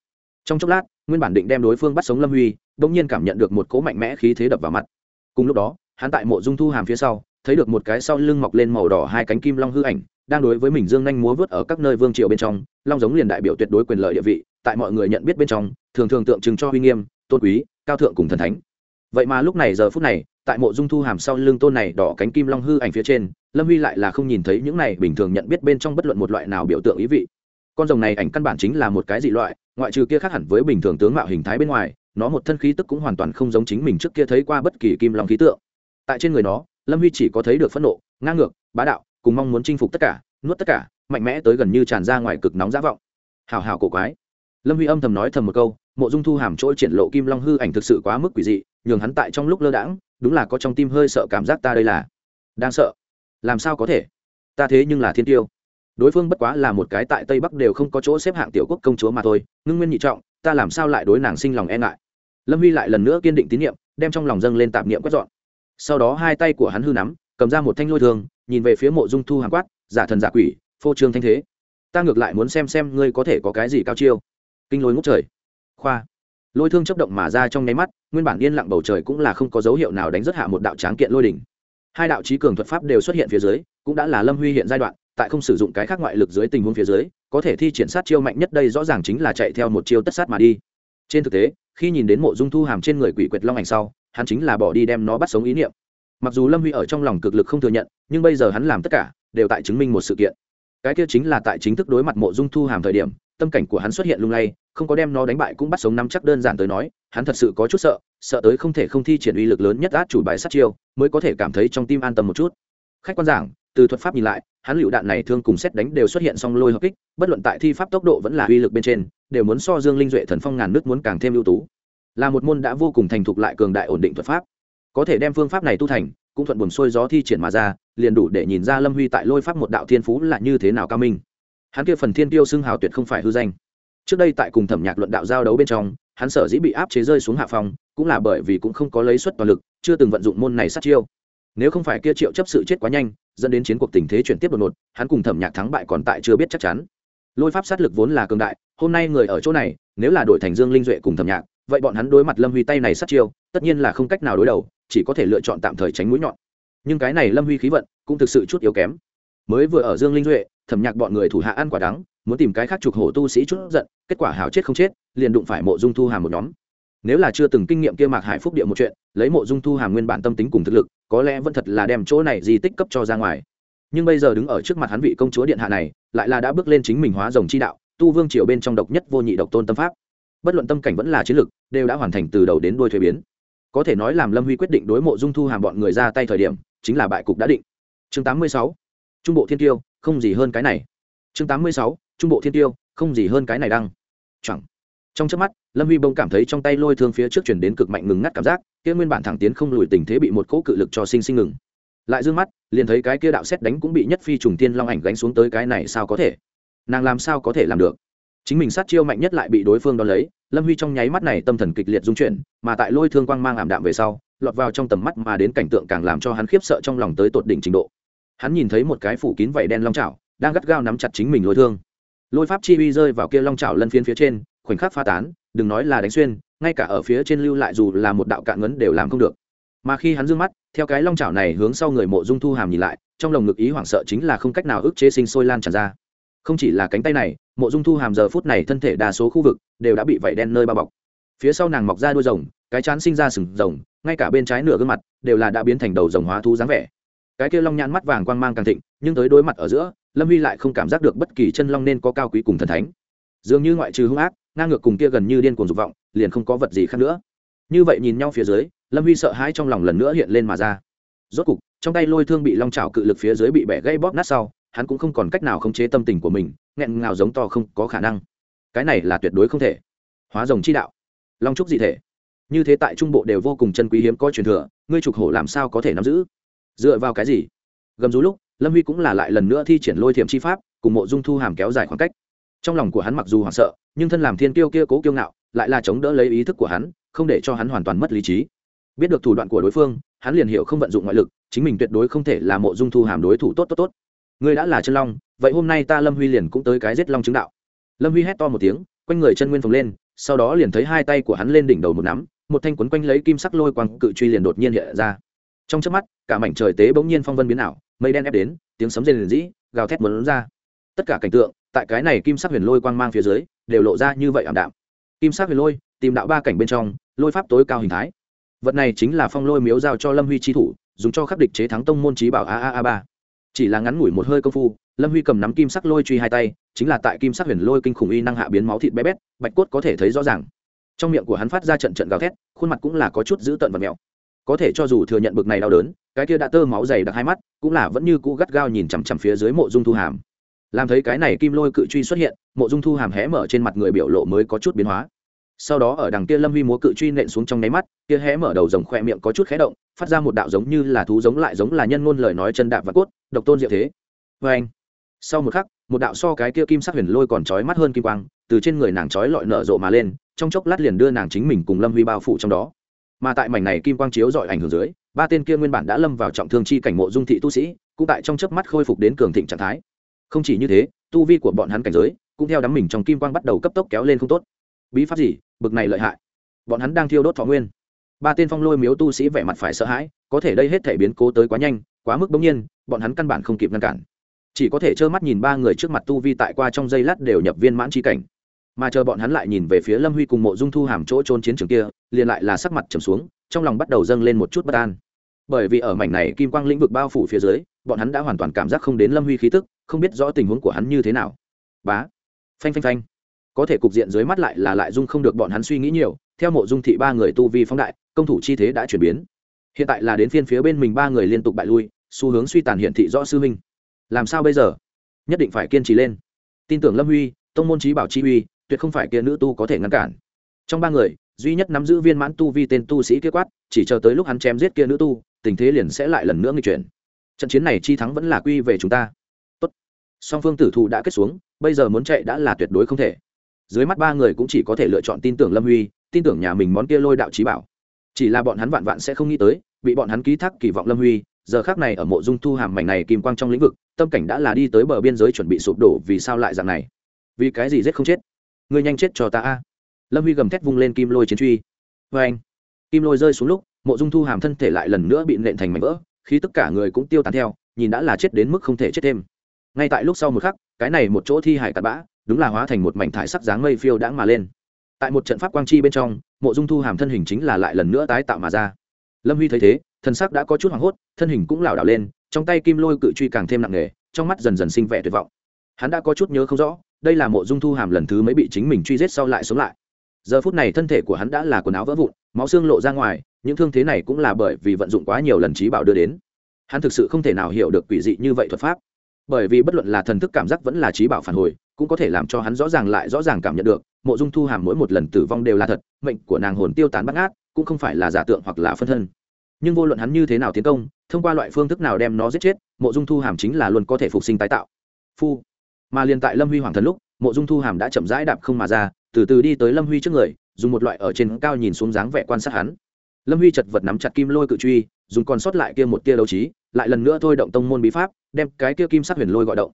trong chốc lát, nguyên bản định đem đối phương bắt sống lâm huy, bỗng nhiên cảm nhận được một cỗ mạnh mẽ khí thế đập vào mặt. Cùng lúc đó, hắn tại mộ dung thu hàm phía sau, thấy được một cái sau lưng mọc lên màu đỏ hai cánh kim long hư ảnh, đang đối với mình dương nhanh múa vớt ở các nơi vương triều bên trong, long giống liền đại biểu tuyệt đối quyền lợi địa vị tại mọi người nhận biết bên trong, thường thường tượng trưng cho uy nghiêm, tôn quý, cao thượng cùng thần thánh. Vậy mà lúc này giờ phút này, tại mộ dung thu hàm sau lưng tôn này đỏ cánh kim long hư ảnh phía trên, lâm huy lại là không nhìn thấy những này bình thường nhận biết bên trong bất luận một loại nào biểu tượng ý vị. Con rồng này ảnh căn bản chính là một cái dị loại, ngoại trừ kia khác hẳn với bình thường tướng mạo hình thái bên ngoài, nó một thân khí tức cũng hoàn toàn không giống chính mình trước kia thấy qua bất kỳ kim long khí tượng. Tại trên người nó, lâm huy chỉ có thấy được phẫn nộ, ngang ngược, bá đạo, cùng mong muốn chinh phục tất cả, nuốt tất cả, mạnh mẽ tới gần như tràn ra ngoài cực nóng giả vọng. Hào hào cổ quái lâm huy âm thầm nói thầm một câu, mộ dung thu hàm trỗi triển lộ kim long hư ảnh thực sự quá mức quỷ dị, nhường hắn tại trong lúc lơ đãng, đúng là có trong tim hơi sợ cảm giác ta đây là đang sợ. Làm sao có thể? Ta thế nhưng là thiên tiêu. Đối phương bất quá là một cái tại tây bắc đều không có chỗ xếp hạng tiểu quốc công chúa mà thôi, ngưng nguyên nhị trọng, ta làm sao lại đối nàng sinh lòng e ngại? Lâm huy lại lần nữa kiên định tín nhiệm, đem trong lòng dâng lên tạp niệm quét dọn. Sau đó hai tay của hắn hư nắm, cầm ra một thanh lôi thường nhìn về phía mộ dung thu hàng quát, giả thần giả quỷ, phô trương thanh thế. Ta ngược lại muốn xem xem ngươi có thể có cái gì cao chiêu kinh lôi ngốc trời. Khoa. Lôi thương chấp động mà ra trong nháy mắt, nguyên bản yên lặng bầu trời cũng là không có dấu hiệu nào đánh rất hạ một đạo tráng kiện lôi đỉnh. Hai đạo trí cường thuật pháp đều xuất hiện phía dưới, cũng đã là lâm huy hiện giai đoạn, tại không sử dụng cái khác ngoại lực dưới tình huống phía dưới, có thể thi triển sát chiêu mạnh nhất đây rõ ràng chính là chạy theo một chiêu tất sát mà đi. Trên thực tế, khi nhìn đến mộ dung thu hàm trên người quỷ quyệt long ảnh sau, hắn chính là bỏ đi đem nó bắt sống ý niệm. Mặc dù lâm huy ở trong lòng cực lực không thừa nhận, nhưng bây giờ hắn làm tất cả, đều tại chứng minh một sự kiện. Cái kia chính là tại chính thức đối mặt mộ dung thu hàm thời điểm tâm cảnh của hắn xuất hiện lung lay, không có đem nó đánh bại cũng bắt sống nắm chắc đơn giản tới nói, hắn thật sự có chút sợ sợ tới không thể không thi triển uy lực lớn nhất át chủ bài sát chiêu, mới có thể cảm thấy trong tim an tâm một chút. Khách quan giảng, từ thuật pháp nhìn lại, hắn lựu đạn này thương cùng xét đánh đều xuất hiện song lôi hợp kích, bất luận tại thi pháp tốc độ vẫn là uy lực bên trên, đều muốn so dương linh duệ thần phong ngàn nước muốn càng thêm ưu tú. Là một môn đã vô cùng thành thục lại cường đại ổn định thuật pháp. Có thể đem phương pháp này tu thành, cũng thuận buồn xuôi gió thi triển mà ra, liền đủ để nhìn ra lâm huy tại lôi pháp một đạo thiên phú là như thế nào cao minh hắn kia phần thiên tiêu xưng hào tuyệt không phải hư danh. Trước đây tại cùng thẩm nhạc luận đạo giao đấu bên trong, hắn sở dĩ bị áp chế rơi xuống hạ phòng, cũng là bởi vì cũng không có lấy suất toàn lực, chưa từng vận dụng môn này sát chiêu. Nếu không phải kia triệu chấp sự chết quá nhanh, dẫn đến chiến cuộc tình thế chuyển tiếp đột ngột, hắn cùng thẩm nhạc thắng bại còn tại chưa biết chắc chắn. Lôi pháp sát lực vốn là cường đại, hôm nay người ở chỗ này, nếu là đổi thành dương linh duệ cùng thẩm nhạc, vậy bọn hắn đối mặt lâm huy tay này sát chiêu, tất nhiên là không cách nào đối đầu, chỉ có thể lựa chọn tạm thời tránh mũi nhọn. Nhưng cái này lâm huy khí vận cũng thực sự chút yếu kém. Mới vừa ở dương linh duệ thẩm nhạc bọn người thủ hạ ăn quả đắng, muốn tìm cái khác trục hổ tu sĩ chút giận, kết quả hảo chết không chết, liền đụng phải mộ dung thu hàm một nhóm. Nếu là chưa từng kinh nghiệm kia mạc hải phúc địa một chuyện, lấy mộ dung thu hàm nguyên bản tâm tính cùng thực lực, có lẽ vẫn thật là đem chỗ này di tích cấp cho ra ngoài. Nhưng bây giờ đứng ở trước mặt hắn vị công chúa điện hạ này, lại là đã bước lên chính mình hóa rồng chi đạo, tu vương triều bên trong độc nhất vô nhị độc tôn tâm pháp. Bất luận tâm cảnh vẫn là chiến lược đều đã hoàn thành từ đầu đến đuôi thuế biến. Có thể nói làm lâm huy quyết định đối mộ dung thu hàm bọn người ra tay thời điểm, chính là bại cục đã định. Chương 86. trung bộ thiên tiêu không gì hơn cái này. Chương 86. trung bộ thiên tiêu, không gì hơn cái này đăng. Chẳng. Trong trước mắt, lâm huy bỗng cảm thấy trong tay lôi thương phía trước chuyển đến cực mạnh ngừng ngắt cảm giác, kia nguyên bản thẳng tiến không lùi tình thế bị một cỗ cự lực cho sinh sinh ngừng. Lại d ư ơ n g mắt, liền thấy cái kia đạo xét đánh cũng bị nhất phi trùng tiên long ảnh gánh xuống tới cái này sao có thể? Nàng làm sao có thể làm được? Chính mình sát chiêu mạnh nhất lại bị đối phương đo lấy, lâm huy trong nháy mắt này tâm thần kịch liệt dung chuyển, mà tại lôi thương quang mang ảm đạm về sau, lọt vào trong tầm mắt mà đến cảnh tượng càng làm cho hắn khiếp sợ trong lòng tới tột đỉnh trình độ hắn nhìn thấy một cái phủ kín vảy đen long trảo đang gắt gao nắm chặt chính mình lôi thương. Lôi pháp chi uy rơi vào kia long trảo lân phiến phía trên, khoảnh khắc pha tán, đừng nói là đánh xuyên, ngay cả ở phía trên lưu lại dù là một đạo cạn ngấn đều làm không được. Mà khi hắn d ư ơ n g mắt, theo cái long chảo này hướng sau người mộ dung thu hàm nhìn lại, trong lồng ngực ý hoảng sợ chính là không cách nào ức chế sinh sôi lan tràn ra. Không chỉ là cánh tay này, mộ dung thu hàm giờ phút này thân thể đa số khu vực đều đã bị vẩy đen nơi bao bọc. Phía sau nàng mọc ra đuôi rồng, cái chán sinh ra sừng rồng, ngay cả bên trái nửa gương mặt đều là đã biến thành đầu rồng hóa thu dáng vẻ cái kia long nhãn mắt vàng quang mang càng thịnh, nhưng tới đối mặt ở giữa, lâm huy lại không cảm giác được bất kỳ chân long nên có cao quý cùng thần thánh. Dường như ngoại trừ hung ác, ngang ngược cùng kia gần như điên cuồng dục vọng, liền không có vật gì khác nữa. Như vậy nhìn nhau phía dưới, lâm huy sợ hãi trong lòng lần nữa hiện lên mà ra. Rốt cục, trong tay lôi thương bị long trào cự lực phía dưới bị bẻ gây bóp nát sau, hắn cũng không còn cách nào khống chế tâm tình của mình, nghẹn ngào giống to không có khả năng. Cái này là tuyệt đối không thể. Hóa rồng chi đạo. Long trúc dị thể. Như thế tại trung bộ đều vô cùng chân quý hiếm có truyền thừa, ngươi trục hổ làm sao có thể nắm giữ? Dựa vào cái gì? Gầm rú lúc, lâm huy cũng là lại lần nữa thi triển lôi thiểm chi pháp, cùng mộ dung thu hàm kéo dài khoảng cách. Trong lòng của hắn mặc dù hoảng sợ, nhưng thân làm thiên kiêu kia cố kiêu ngạo, lại là chống đỡ lấy ý thức của hắn, không để cho hắn hoàn toàn mất lý trí. Biết được thủ đoạn của đối phương, hắn liền hiểu không vận dụng ngoại lực, chính mình tuyệt đối không thể là mộ dung thu hàm đối thủ tốt tốt tốt. Ngươi đã là chân long, vậy hôm nay ta lâm huy liền cũng tới cái giết long chứng đạo. Lâm huy hét to một tiếng, quanh người chân nguyên phồng lên, sau đó liền thấy hai tay của hắn lên đỉnh đầu một nắm, một thanh quấn quanh lấy kim sắc lôi quang cự truy liền đột nhiên hiện ra trong chớp mắt, cả mảnh trời tế bỗng nhiên phong vân biến ảo, mây đen ép đến, tiếng sấm rền rĩ, gào thét muốn ra. Tất cả cảnh tượng, tại cái này kim sắc huyền lôi quang mang phía dưới, đều lộ ra như vậy ảm đạm. Kim sắc huyền lôi, tìm đạo ba cảnh bên trong, lôi pháp tối cao hình thái. Vật này chính là phong lôi miếu giao cho lâm huy chi thủ, dùng cho khắc địch chế thắng tông môn trí bảo a a a ba. Chỉ là ngắn ngủi một hơi công phu, lâm huy cầm nắm kim sắc lôi truy hai tay, chính là tại kim sắc huyền lôi kinh khủng y năng hạ biến máu thịt bé bét, bạch cốt có thể thấy rõ ràng. Trong miệng của hắn phát ra trận trận gào thét, khuôn mặt cũng là có chút dữ tợn và mèo có thể cho dù thừa nhận bực này đau đớn, cái kia đã tơ máu dày đặc hai mắt, cũng là vẫn như cũ gắt gao nhìn chằm chằm phía dưới mộ dung thu hàm. Làm thấy cái này kim lôi cự truy xuất hiện, mộ dung thu hàm hé mở trên mặt người biểu lộ mới có chút biến hóa. Sau đó ở đằng kia lâm huy múa cự truy nện xuống trong nháy mắt, kia hé mở đầu rồng khoe miệng có chút khé động, phát ra một đạo giống như là thú giống lại giống là nhân ngôn lời nói chân đạp và cốt, độc tôn diệu thế. Vê anh, sau một khắc, một đạo so cái kia kim sắc huyền lôi còn trói mắt hơn kim quang, từ trên người nàng trói lọi nở rộ mà lên, trong chốc lát liền đưa nàng chính mình cùng lâm huy bao phủ trong đó mà tại mảnh này kim quang chiếu dọi ảnh hưởng dưới, ba tên kia nguyên bản đã lâm vào trọng thương chi cảnh mộ dung thị tu sĩ, cũng tại trong chớp mắt khôi phục đến cường thịnh trạng thái. Không chỉ như thế, tu vi của bọn hắn cảnh giới cũng theo đám mình trong kim quang bắt đầu cấp tốc kéo lên không tốt. Bí pháp gì? Bực này lợi hại. Bọn hắn đang thiêu đốt thọ nguyên. Ba tên phong lôi miếu tu sĩ vẻ mặt phải sợ hãi, có thể đây hết thể biến cố tới quá nhanh, quá mức bỗng nhiên, bọn hắn căn bản không kịp ngăn cản. Chỉ có thể trơ mắt nhìn ba người trước mặt tu vi tại qua trong giây lát đều nhập viên mãn chi cảnh mà chờ bọn hắn lại nhìn về phía lâm huy cùng mộ dung thu hàm chỗ trôn chiến trường kia, liền lại là sắc mặt trầm xuống, trong lòng bắt đầu dâng lên một chút bất an. Bởi vì ở mảnh này kim quang lĩnh vực bao phủ phía dưới, bọn hắn đã hoàn toàn cảm giác không đến lâm huy khí tức, không biết rõ tình huống của hắn như thế nào. Bá, phanh phanh phanh. Có thể cục diện dưới mắt lại là lại dung không được bọn hắn suy nghĩ nhiều, theo mộ dung thị ba người tu vi phóng đại, công thủ chi thế đã chuyển biến. Hiện tại là đến phiên phía bên mình ba người liên tục bại lui, xu hướng suy tàn hiện thị rõ sư huynh. Làm sao bây giờ? Nhất định phải kiên trì lên. Tin tưởng lâm huy, tông môn trí bảo chi uy tuyệt không phải kia nữ tu có thể ngăn cản. Trong ba người, duy nhất nắm giữ viên mãn tu vi tên tu sĩ kia quát, chỉ chờ tới lúc hắn chém giết kia nữ tu, tình thế liền sẽ lại lần nữa nghịch chuyển. Trận chiến này chi thắng vẫn là quy về chúng ta. Tốt. song phương tử thù đã kết xuống, bây giờ muốn chạy đã là tuyệt đối không thể. Dưới mắt ba người cũng chỉ có thể lựa chọn tin tưởng lâm huy, tin tưởng nhà mình món kia lôi đạo trí bảo. Chỉ là bọn hắn vạn vạn sẽ không nghĩ tới, bị bọn hắn ký thác kỳ vọng lâm huy, giờ khác này ở mộ dung thu hàm mảnh này kim quang trong lĩnh vực, tâm cảnh đã là đi tới bờ biên giới chuẩn bị sụp đổ vì sao lại dạng này? Vì cái gì giết không chết? Ngươi nhanh chết cho ta a. Lâm huy gầm thét vung lên kim lôi chiến truy. Vê anh, kim lôi rơi xuống lúc, mộ dung thu hàm thân thể lại lần nữa bị nện thành mảnh vỡ khi tất cả người cũng tiêu tán theo, nhìn đã là chết đến mức không thể chết thêm. Ngay tại lúc sau một khắc, cái này một chỗ thi hải cặn bã, đúng là hóa thành một mảnh thải sắc dáng mây phiêu đãng mà lên. Tại một trận pháp quang chi bên trong, mộ dung thu hàm thân hình chính là lại lần nữa tái tạo mà ra. Lâm huy thấy thế thân sắc đã có chút hoảng hốt, thân hình cũng lảo đảo lên, trong tay kim lôi cự truy càng thêm nặng nề, trong mắt dần dần sinh vẻ tuyệt vọng. Hắn đã có chút nhớ không rõ đây là mộ dung thu hàm lần thứ mới bị chính mình truy giết sau lại sống lại. Giờ phút này thân thể của hắn đã là quần áo vỡ vụn, máu xương lộ ra ngoài, những thương thế này cũng là bởi vì vận dụng quá nhiều lần trí bảo đưa đến. Hắn thực sự không thể nào hiểu được quỷ dị như vậy thuật pháp. Bởi vì bất luận là thần thức cảm giác vẫn là trí bảo phản hồi, cũng có thể làm cho hắn rõ ràng lại rõ ràng cảm nhận được, mộ dung thu hàm mỗi một lần tử vong đều là thật, mệnh của nàng hồn tiêu tán bắt ngát cũng không phải là giả tượng hoặc là phân thân. Nhưng vô luận hắn như thế nào tiến công, thông qua loại phương thức nào đem nó giết chết, mộ dung thu hàm chính là luôn có thể phục sinh tái tạo. Phu mà liền tại lâm huy hoàng thần lúc, mộ dung thu hàm đã chậm rãi đạp không mà ra, từ từ đi tới lâm huy trước người, dùng một loại ở trên cao nhìn xuống dáng vẻ quan sát hắn. Lâm huy chật vật nắm chặt kim lôi cự truy, dùng còn sót lại kia một tia đấu trí, lại lần nữa thôi động tông môn bí pháp, đem cái kia kim sắc huyền lôi gọi động.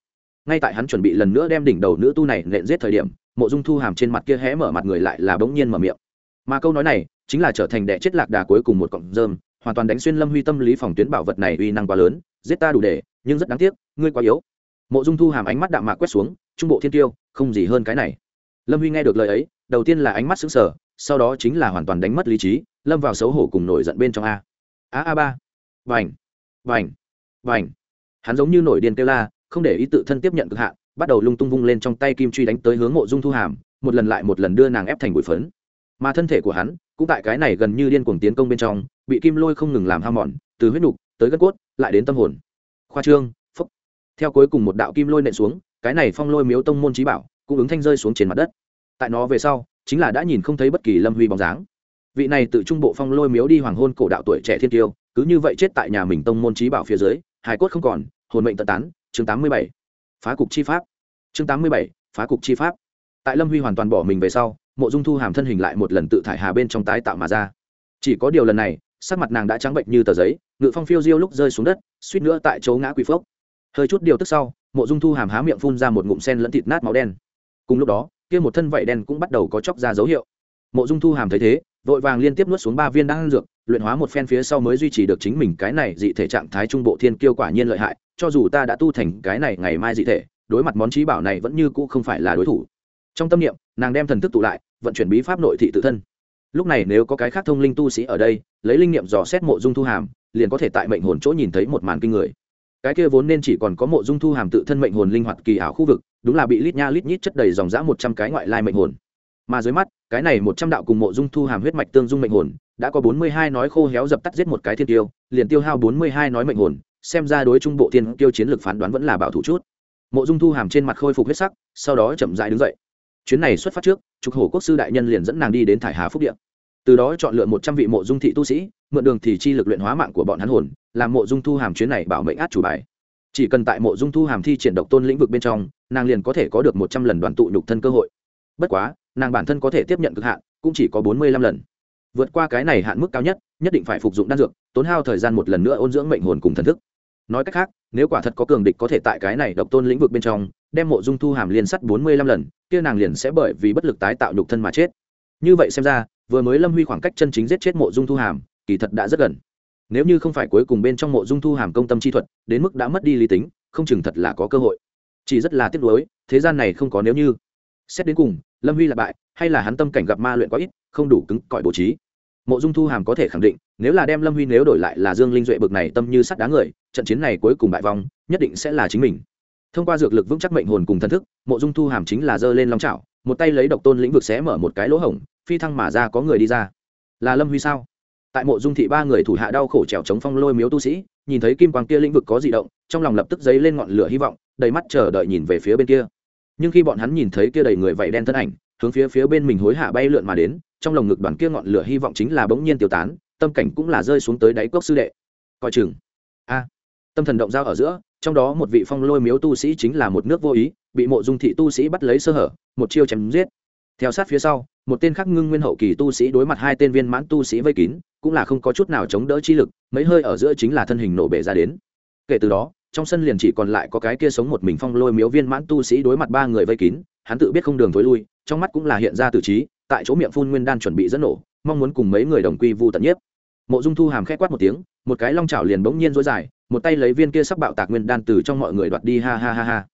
Ngay tại hắn chuẩn bị lần nữa đem đỉnh đầu nữ tu này nện giết thời điểm, mộ dung thu hàm trên mặt kia hé mở mặt người lại là bỗng nhiên mở miệng. Mà câu nói này, chính là trở thành đệ chết lạc đà cuối cùng một cọng rơm, hoàn toàn đánh xuyên lâm huy tâm lý phòng tuyến bảo vật này uy năng quá lớn, giết ta đủ để, nhưng rất đáng tiếc, ngươi quá yếu mộ dung thu hàm ánh mắt đạm mạc quét xuống, trung bộ thiên tiêu, không gì hơn cái này. Lâm huy nghe được lời ấy, đầu tiên là ánh mắt xứng sở sau đó chính là hoàn toàn đánh mất lý trí, lâm vào xấu hổ cùng nổi giận bên trong a. A a, ba. Vành vành vành. Hắn giống như nổi điên kêu la, không để ý tự thân tiếp nhận cực hạn, bắt đầu lung tung vung lên trong tay kim truy đánh tới hướng mộ dung thu hàm, một lần lại một lần đưa nàng ép thành bụi phấn. Mà thân thể của hắn, cũng tại cái này gần như điên cuồng tiến công bên trong, bị kim lôi không ngừng làm ham mòn, từ huyết nục tới gân cốt, lại đến tâm hồn. Khoa trương theo cuối cùng một đạo kim lôi nện xuống, cái này phong lôi miếu tông môn trí bảo cũng ứng thanh rơi xuống trên mặt đất. Tại nó về sau, chính là đã nhìn không thấy bất kỳ lâm huy bóng dáng. Vị này tự trung bộ phong lôi miếu đi hoàng hôn cổ đạo tuổi trẻ thiên tiêu, cứ như vậy chết tại nhà mình tông môn trí bảo phía dưới hải cốt không còn, hồn mệnh tận tán, chương tám mươi bảy. Phá cục chi pháp. Chương tám mươi bảy, phá cục chi pháp. Tại lâm huy hoàn toàn bỏ mình về sau, mộ dung thu hàm thân hình lại một lần tự thải hà bên trong tái tạo mà ra. Chỉ có điều lần này, sắc mặt nàng đã trắng bệnh như tờ giấy, ngự phong phiêu diêu lúc rơi xuống đất, suýt nữa tại chỗ ngã quỷ phốc hơi chút điều tức sau, mộ dung thu hàm há miệng phun ra một ngụm sen lẫn thịt nát máu đen. Cùng lúc đó, kia một thân vảy đen cũng bắt đầu có chóc ra dấu hiệu. Mộ dung thu hàm thấy thế, vội vàng liên tiếp nuốt xuống ba viên đan dược, luyện hóa một phen phía sau mới duy trì được chính mình cái này dị thể trạng thái trung bộ thiên kiêu quả nhiên lợi hại, cho dù ta đã tu thành cái này ngày mai dị thể, đối mặt món trí bảo này vẫn như cũ không phải là đối thủ. Trong tâm niệm, nàng đem thần thức tụ lại, vận chuyển bí pháp nội thị tự thân. Lúc này nếu có cái khác thông linh tu sĩ ở đây, lấy linh nghiệm dò xét mộ dung thu hàm, liền có thể tại mệnh hồn chỗ nhìn thấy một màn kinh người cái kia vốn nên chỉ còn có mộ dung thu hàm tự thân mệnh hồn linh hoạt kỳ ảo khu vực, đúng là bị lít nha lít nhít chất đầy dòng dã một trăm cái ngoại lai mệnh hồn. Mà dưới mắt, cái này một trăm đạo cùng mộ dung thu hàm huyết mạch tương dung mệnh hồn, đã có bốn mươi hai nói khô héo dập tắt giết một cái thiên tiêu, liền tiêu hao bốn mươi hai nói mệnh hồn, xem ra đối trung bộ thiên tiêu chiến lược phán đoán vẫn là bảo thủ chút. Mộ dung thu hàm trên mặt khôi phục huyết sắc, sau đó chậm dãi đứng dậy. Chuyến này xuất phát trước, trục hổ quốc sư đại nhân liền dẫn nàng đi đến thải hà phúc điện từ đó chọn lựa một trăm vị mộ dung thị tu sĩ, mượn đường thì chi lực luyện hóa mạng của bọn hắn hồn, làm mộ dung thu hàm chuyến này bảo mệnh át chủ bài. Chỉ cần tại mộ dung thu hàm thi triển độc tôn lĩnh vực bên trong, nàng liền có thể có được một trăm lần đoàn tụ nhục thân cơ hội. Bất quá, nàng bản thân có thể tiếp nhận cực hạn, cũng chỉ có bốn mươi lăm lần. Vượt qua cái này hạn mức cao nhất nhất định phải phục dụng đan dược, tốn hao thời gian một lần nữa ôn dưỡng mệnh hồn cùng thần thức. Nói cách khác, nếu quả thật có cường địch có thể tại cái này độc tôn lĩnh vực bên trong, đem mộ dung thu hàm liên sắt bốn mươi lăm lần, kia nàng liền sẽ bởi vì bất lực tái tạo nhục thân mà chết. Như vậy xem ra vừa mới lâm huy khoảng cách chân chính giết chết mộ dung thu hàm, kỳ thật đã rất gần. Nếu như không phải cuối cùng bên trong mộ dung thu hàm công tâm chi thuật, đến mức đã mất đi lý tính, không chừng thật là có cơ hội. Chỉ rất là tiếc nuối, thế gian này không có nếu như. Xét đến cùng, lâm huy là bại, hay là hắn tâm cảnh gặp ma luyện quá ít, không đủ cứng cỏi bố trí. Mộ dung thu hàm có thể khẳng định, nếu là đem lâm huy nếu đổi lại là dương linh duệ bực này tâm như sắt đá người, trận chiến này cuối cùng bại vong, nhất định sẽ là chính mình. Thông qua dược lực vững chắc mệnh hồn cùng thần thức, mộ dung thu hàm chính là dơ lên long trào một tay lấy độc tôn lĩnh vực sẽ mở một cái lỗ hổng phi thăng mà ra có người đi ra. Là lâm huy sao? Tại mộ dung thị ba người thủ hạ đau khổ trèo chống phong lôi miếu tu sĩ, nhìn thấy kim quang kia lĩnh vực có di động, trong lòng lập tức dấy lên ngọn lửa hy vọng, đầy mắt chờ đợi nhìn về phía bên kia. Nhưng khi bọn hắn nhìn thấy kia đầy người vẫy đen thân ảnh, hướng phía phía bên mình hối hạ bay lượn mà đến, trong lồng ngực đoàn kia ngọn lửa hy vọng chính là bỗng nhiên tiêu tán, tâm cảnh cũng là rơi xuống tới đáy cốc sư đệ. Coi chừng. A. Tâm thần động giao ở giữa, trong đó một vị phong lôi miếu tu sĩ chính là một nước vô ý, bị mộ dung thị tu sĩ bắt lấy sơ hở, một chiêu chém giết theo sát phía sau, một tên khác ngưng nguyên hậu kỳ tu sĩ đối mặt hai tên viên mãn tu sĩ vây kín, cũng là không có chút nào chống đỡ chi lực, mấy hơi ở giữa chính là thân hình nổ bể ra đến. Kể từ đó, trong sân liền chỉ còn lại có cái kia sống một mình phong lôi miếu viên mãn tu sĩ đối mặt ba người vây kín, hắn tự biết không đường thối lui, trong mắt cũng là hiện ra tử trí, tại chỗ miệng phun nguyên đan chuẩn bị dẫn nổ, mong muốn cùng mấy người đồng quy vu tận nhiếp mộ dung thu hàm khẽ quát một tiếng, một cái long chảo liền bỗng nhiên dối dài, một tay lấy viên kia sắp bạo tạc nguyên đan từ trong mọi người đoạt đi, ha ha ha ha.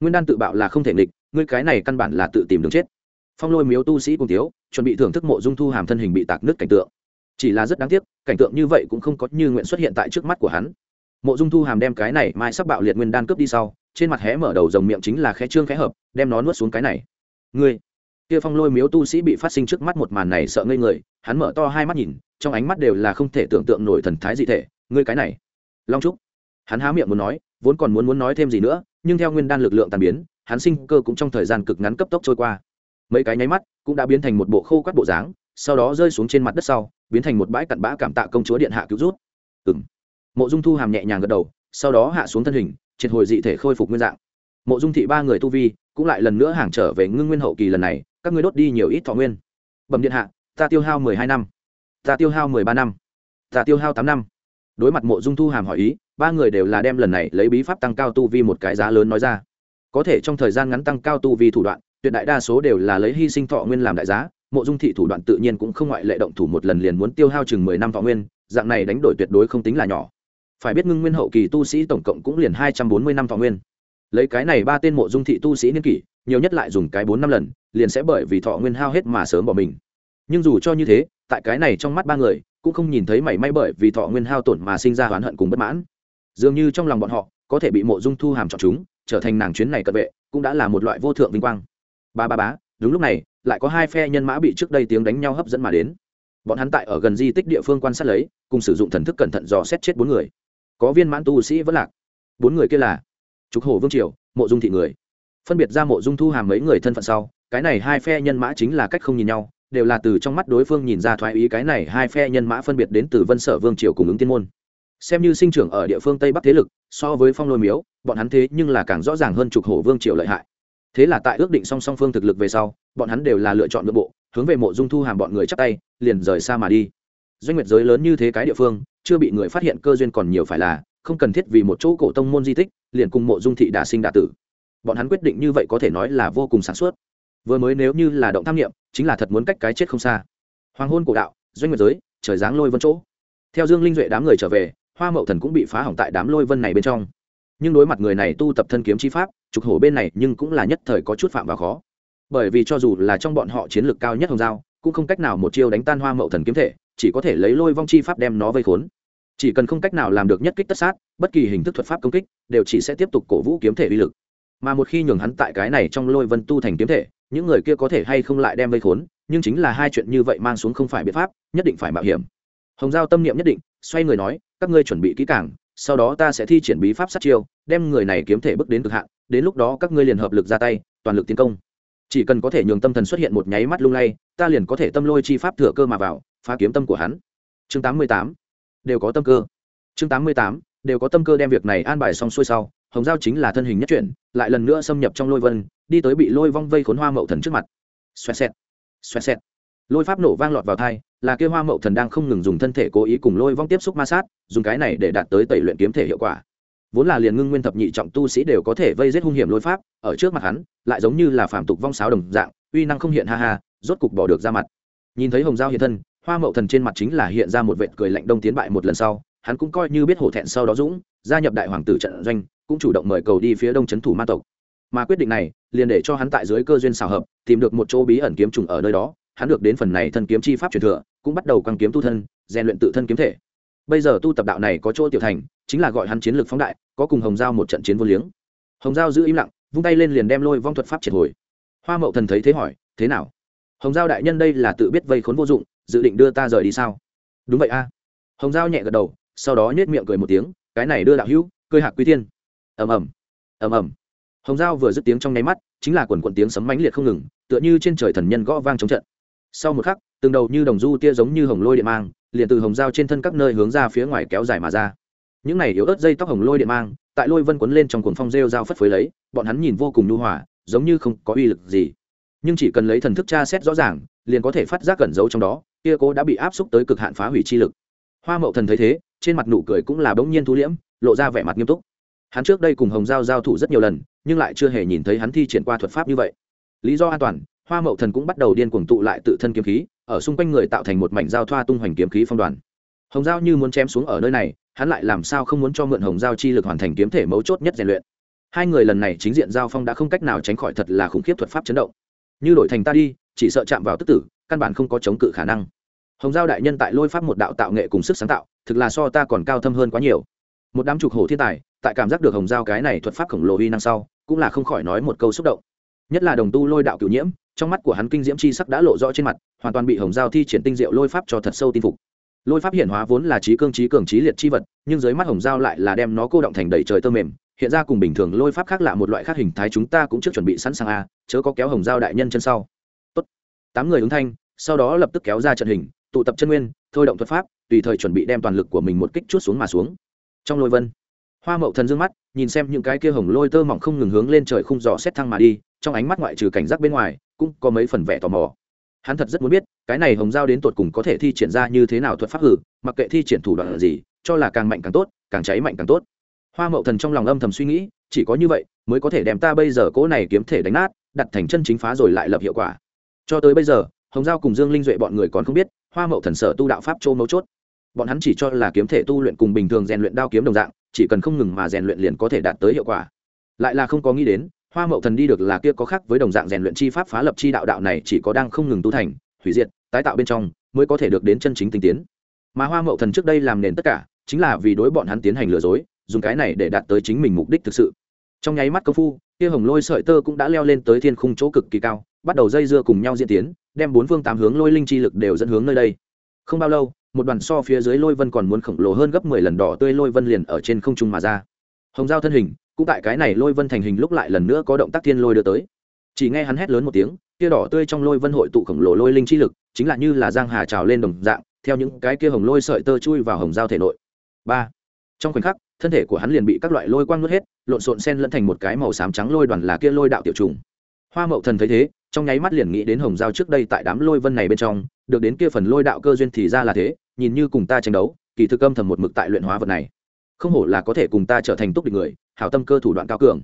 Nguyên đan tự bạo là không thể nghịch, ngươi cái này căn bản là tự tìm đường chết phong lôi miếu tu sĩ cùng tiếu chuẩn bị thưởng thức mộ dung thu hàm thân hình bị tạc nước cảnh tượng. Chỉ là rất đáng tiếc, cảnh tượng như vậy cũng không có như nguyện xuất hiện tại trước mắt của hắn. Mộ dung thu hàm đem cái này mai sắp bạo liệt nguyên đan cướp đi sau, trên mặt hé mở đầu dòng miệng chính là khe trương khẽ hợp, đem nó nuốt xuống cái này. Ngươi, kia phong lôi miếu tu sĩ bị phát sinh trước mắt một màn này sợ ngây người, hắn mở to hai mắt nhìn, trong ánh mắt đều là không thể tưởng tượng nổi thần thái dị thể. Ngươi cái này, long trúc. Hắn há miệng muốn nói, vốn còn muốn muốn nói thêm gì nữa, nhưng theo nguyên đan lực lượng tàn biến, hắn sinh cơ cũng trong thời gian cực ngắn cấp tốc trôi qua mấy cái nháy mắt cũng đã biến thành một bộ khô quát bộ dáng, sau đó rơi xuống trên mặt đất sau, biến thành một bãi cặn bã cảm tạ công chúa điện hạ cứu rút ừ m mộ dung thu hàm nhẹ nhàng gật đầu, sau đó hạ xuống thân hình, triệt hồi dị thể khôi phục nguyên dạng. Mộ dung thị ba người tu vi cũng lại lần nữa hàng trở về ngưng nguyên hậu kỳ lần này, các ngươi đốt đi nhiều ít thọ nguyên. Bẩm điện hạ, ta tiêu hao mười hai năm. Ta tiêu hao mười ba năm. Ta tiêu hao tám năm. Đối mặt mộ dung thu hàm hỏi ý, ba người đều là đem lần này lấy bí pháp tăng cao tu vi một cái giá lớn nói ra. Có thể trong thời gian ngắn tăng cao tu vi thủ đoạn tuyệt đại đa số đều là lấy hy sinh thọ nguyên làm đại giá, mộ dung thị thủ đoạn tự nhiên cũng không ngoại lệ động thủ một lần liền muốn tiêu hao chừng mười năm thọ nguyên, dạng này đánh đổi tuyệt đối không tính là nhỏ. Phải biết ngưng nguyên hậu kỳ tu sĩ tổng cộng cũng liền hai trăm bốn mươi năm thọ nguyên. Lấy cái này ba tên mộ dung thị tu sĩ niên kỷ, nhiều nhất lại dùng cái bốn năm lần, liền sẽ bởi vì thọ nguyên hao hết mà sớm bỏ mình. Nhưng dù cho như thế, tại cái này trong mắt ba người, cũng không nhìn thấy mảy may bởi vì thọ nguyên hao tổn mà sinh ra oán hận cùng bất mãn. Dường như trong lòng bọn họ, có thể bị mộ dung thu hàm chọn chúng, trở thành nàng chuyến này cận vệ, cũng đã là một loại vô thượng vinh quang ba ba bá đúng lúc này, lại có hai phe nhân mã bị trước đây tiếng đánh nhau hấp dẫn mà đến. Bọn hắn tại ở gần di tích địa phương quan sát lấy, cùng sử dụng thần thức cẩn thận dò xét chết bốn người. Có viên mãn tu sĩ vẫn lạc. Bốn người kia là trục hổ vương triều, mộ dung thị người. Phân biệt ra mộ dung thu hàm mấy người thân phận sau, cái này hai phe nhân mã chính là cách không nhìn nhau, đều là từ trong mắt đối phương nhìn ra thoái ý cái này hai phe nhân mã phân biệt đến từ vân sở vương triều cùng ứng tiên môn. Xem như sinh trưởng ở địa phương tây bắc thế lực, so với phong lôi miếu, bọn hắn thế nhưng là càng rõ ràng hơn trục hổ vương triều lợi hại thế là tại ước định song song phương thực lực về sau, bọn hắn đều là lựa chọn nội bộ, hướng về mộ dung thu hàm bọn người chắc tay, liền rời xa mà đi. Doanh nguyệt giới lớn như thế cái địa phương, chưa bị người phát hiện cơ duyên còn nhiều phải là, không cần thiết vì một chỗ cổ tông môn di tích, liền cùng mộ dung thị đà sinh đà tử. Bọn hắn quyết định như vậy có thể nói là vô cùng sáng suốt. Vừa mới nếu như là động tham nghiệm chính là thật muốn cách cái chết không xa. Hoàng hôn cổ đạo, doanh nguyệt giới, trời giáng lôi vân chỗ. Theo dương linh duệ đám người trở về, hoa mậu thần cũng bị phá hỏng tại đám lôi vân này bên trong. Nhưng đối mặt người này tu tập thân kiếm chi pháp trục hổ bên này nhưng cũng là nhất thời có chút phạm và khó. Bởi vì cho dù là trong bọn họ chiến lược cao nhất hồng giao, cũng không cách nào một chiêu đánh tan hoa mậu thần kiếm thể, chỉ có thể lấy lôi vong chi pháp đem nó vây khốn. Chỉ cần không cách nào làm được nhất kích tất sát, bất kỳ hình thức thuật pháp công kích, đều chỉ sẽ tiếp tục cổ vũ kiếm thể uy lực. Mà một khi nhường hắn tại cái này trong lôi vân tu thành kiếm thể, những người kia có thể hay không lại đem vây khốn, nhưng chính là hai chuyện như vậy mang xuống không phải biện pháp, nhất định phải mạo hiểm. Hồng giao tâm niệm nhất định, xoay người nói, các ngươi chuẩn bị kỹ càng sau đó ta sẽ thi triển bí pháp sát chiêu, đem người này kiếm thể bước đến cực hạn, đến lúc đó các ngươi liền hợp lực ra tay, toàn lực tiến công. Chỉ cần có thể nhường tâm thần xuất hiện một nháy mắt lung lay, ta liền có thể tâm lôi chi pháp thừa cơ mà vào, phá kiếm tâm của hắn. Chương tám mươi tám. Đều có tâm cơ. Chương tám mươi tám. Đều có tâm cơ đem việc này an bài xong xuôi sau, hồng giao chính là thân hình nhất chuyển, lại lần nữa xâm nhập trong lôi vân, đi tới bị lôi vong vây khốn hoa mậu thần trước mặt. Xoẹt xẹt. Xoẹt xẹt. Lôi pháp nổ vang lọt vào thai là kia hoa mậu thần đang không ngừng dùng thân thể cố ý cùng lôi vong tiếp xúc ma sát, dùng cái này để đạt tới tẩy luyện kiếm thể hiệu quả. Vốn là liền ngưng nguyên thập nhị trọng tu sĩ đều có thể vây giết hung hiểm lôi pháp, ở trước mặt hắn, lại giống như là phàm tục vong sáo đồng dạng, uy năng không hiện, ha ha, rốt cục bỏ được ra mặt. Nhìn thấy hồng giao hiện thân, hoa mậu thần trên mặt chính là hiện ra một vệt cười lạnh đông tiến bại một lần sau, hắn cũng coi như biết hổ thẹn sau đó dũng, gia nhập đại hoàng tử trận doanh, cũng chủ động mời cầu đi phía đông trấn thủ ma tộc. Mà quyết định này, liền để cho hắn tại dưới cơ duyên xào hợp, tìm được một chỗ bí ẩn kiếm trùng ở nơi đó hắn được đến phần này thân kiếm chi pháp truyền thừa, cũng bắt đầu quăng kiếm tu thân, rèn luyện tự thân kiếm thể. Bây giờ tu tập đạo này có chỗ tiểu thành, chính là gọi hắn chiến lược phóng đại, có cùng hồng giao một trận chiến vô liếng. Hồng giao giữ im lặng, vung tay lên liền đem lôi vong thuật pháp triệt hồi. Hoa mậu thần thấy thế hỏi, thế nào? Hồng giao đại nhân đây là tự biết vây khốn vô dụng, dự định đưa ta rời đi sao? Đúng vậy a. Hồng giao nhẹ gật đầu, sau đó nhét miệng cười một tiếng, cái này đưa đạo hữu, cười hạc quý tiên ầm ầm ầm ầm. Hồng giao vừa dứt tiếng trong nháy mắt, chính là quần quần tiếng sấm mãnh liệt không ngừng, tựa như trên trời thần nhân gõ vang chống trận sau một khắc, từng đầu như đồng du tia giống như hồng lôi điện mang, liền từ hồng giao trên thân các nơi hướng ra phía ngoài kéo dài mà ra. Những này yếu ớt dây tóc hồng lôi điện mang, tại lôi vân quấn lên trong cuồng phong rêu dao phất phới lấy, bọn hắn nhìn vô cùng nhu hòa, giống như không có uy lực gì. Nhưng chỉ cần lấy thần thức tra xét rõ ràng, liền có thể phát giác cẩn giấu trong đó, kia cố đã bị áp xúc tới cực hạn phá hủy chi lực. Hoa mậu thần thấy thế, trên mặt nụ cười cũng là bỗng nhiên thu liễm, lộ ra vẻ mặt nghiêm túc. Hắn trước đây cùng hồng giao giao thủ rất nhiều lần, nhưng lại chưa hề nhìn thấy hắn thi triển qua thuật pháp như vậy. Lý do an toàn hoa mậu thần cũng bắt đầu điên cuồng tụ lại tự thân kiếm khí, ở xung quanh người tạo thành một mảnh giao thoa tung hoành kiếm khí phong đoàn. Hồng giao như muốn chém xuống ở nơi này, hắn lại làm sao không muốn cho mượn hồng giao chi lực hoàn thành kiếm thể mấu chốt nhất rèn luyện. Hai người lần này chính diện giao phong đã không cách nào tránh khỏi thật là khủng khiếp thuật pháp chấn động. Như đổi thành ta đi, chỉ sợ chạm vào tức tử, căn bản không có chống cự khả năng. Hồng giao đại nhân tại lôi pháp một đạo tạo nghệ cùng sức sáng tạo, thực là so ta còn cao thâm hơn quá nhiều. Một đám trục hổ thiên tài, tại cảm giác được hồng giao cái này thuật pháp khổng lồ uy năng sau, cũng là không khỏi nói một câu xúc động. Nhất là đồng tu lôi đạo cửu nhiễm trong mắt của hắn kinh diễm chi sắc đã lộ rõ trên mặt, hoàn toàn bị hồng giao thi triển tinh diệu lôi pháp cho thật sâu tin phục. Lôi pháp hiện hóa vốn là trí cương trí cường trí liệt chi vật, nhưng dưới mắt hồng giao lại là đem nó cô động thành đầy trời tơ mềm, hiện ra cùng bình thường lôi pháp khác lạ một loại khác hình thái chúng ta cũng trước chuẩn bị sẵn sàng a, chớ có kéo hồng giao đại nhân chân sau. Tốt. tám người ứng thanh, sau đó lập tức kéo ra trận hình, tụ tập chân nguyên, thôi động thuật pháp, tùy thời chuẩn bị đem toàn lực của mình một kích chút xuống mà xuống. Trong lôi vân, hoa mậu thần dương mắt, nhìn xem những cái kia hồng lôi tơ mỏng không ngừng hướng lên trời khung gió xét thăng mà đi, trong ánh mắt ngoại trừ cảnh giác bên ngoài cũng có mấy phần vẻ tò mò. Hắn thật rất muốn biết, cái này hồng giao đến tột cùng có thể thi triển ra như thế nào thuật pháp hử mặc kệ thi triển thủ đoạn là gì, cho là càng mạnh càng tốt, càng cháy mạnh càng tốt. Hoa mậu thần trong lòng âm thầm suy nghĩ, chỉ có như vậy mới có thể đem ta bây giờ cỗ này kiếm thể đánh nát, đặt thành chân chính phá rồi lại lập hiệu quả. Cho tới bây giờ, hồng giao cùng dương linh duệ bọn người còn không biết, hoa mậu thần sở tu đạo pháp châu mấu chốt. Bọn hắn chỉ cho là kiếm thể tu luyện cùng bình thường rèn luyện đao kiếm đồng dạng, chỉ cần không ngừng mà rèn luyện liền có thể đạt tới hiệu quả. Lại là không có nghĩ đến hoa mậu thần đi được là kia có khác với đồng dạng rèn luyện chi pháp phá lập chi đạo đạo này chỉ có đang không ngừng tu thành, hủy diệt, tái tạo bên trong, mới có thể được đến chân chính tinh tiến. Mà hoa mậu thần trước đây làm nền tất cả, chính là vì đối bọn hắn tiến hành lừa dối, dùng cái này để đạt tới chính mình mục đích thực sự. Trong nháy mắt công phu, kia hồng lôi sợi tơ cũng đã leo lên tới thiên khung chỗ cực kỳ cao, bắt đầu dây dưa cùng nhau diễn tiến, đem bốn phương tám hướng lôi linh chi lực đều dẫn hướng nơi đây. Không bao lâu, một đoàn so phía dưới lôi vân còn muốn khổng lồ hơn gấp mười lần đỏ tươi lôi vân liền ở trên không trung mà ra. Hồng giao thân hình cũng tại cái này lôi vân thành hình lúc lại lần nữa có động tác thiên lôi đưa tới. Chỉ nghe hắn hét lớn một tiếng, kia đỏ tươi trong lôi vân hội tụ khổng lồ lôi linh chi lực, chính là như là giang hà trào lên đồng dạng, theo những cái kia hồng lôi sợi tơ chui vào hồng giao thể nội. Ba. Trong khoảnh khắc, thân thể của hắn liền bị các loại lôi quang nuốt hết, lộn xộn xen lẫn thành một cái màu xám trắng lôi đoàn là kia lôi đạo tiểu trùng. Hoa mậu thần thấy thế, trong nháy mắt liền nghĩ đến hồng giao trước đây tại đám lôi vân này bên trong, được đến kia phần lôi đạo cơ duyên thì ra là thế, nhìn như cùng ta tranh đấu, kỳ thực âm thầm một mực tại luyện hóa vật này. Không hổ là có thể cùng ta trở thành túc địch người hảo tâm cơ thủ đoạn cao cường.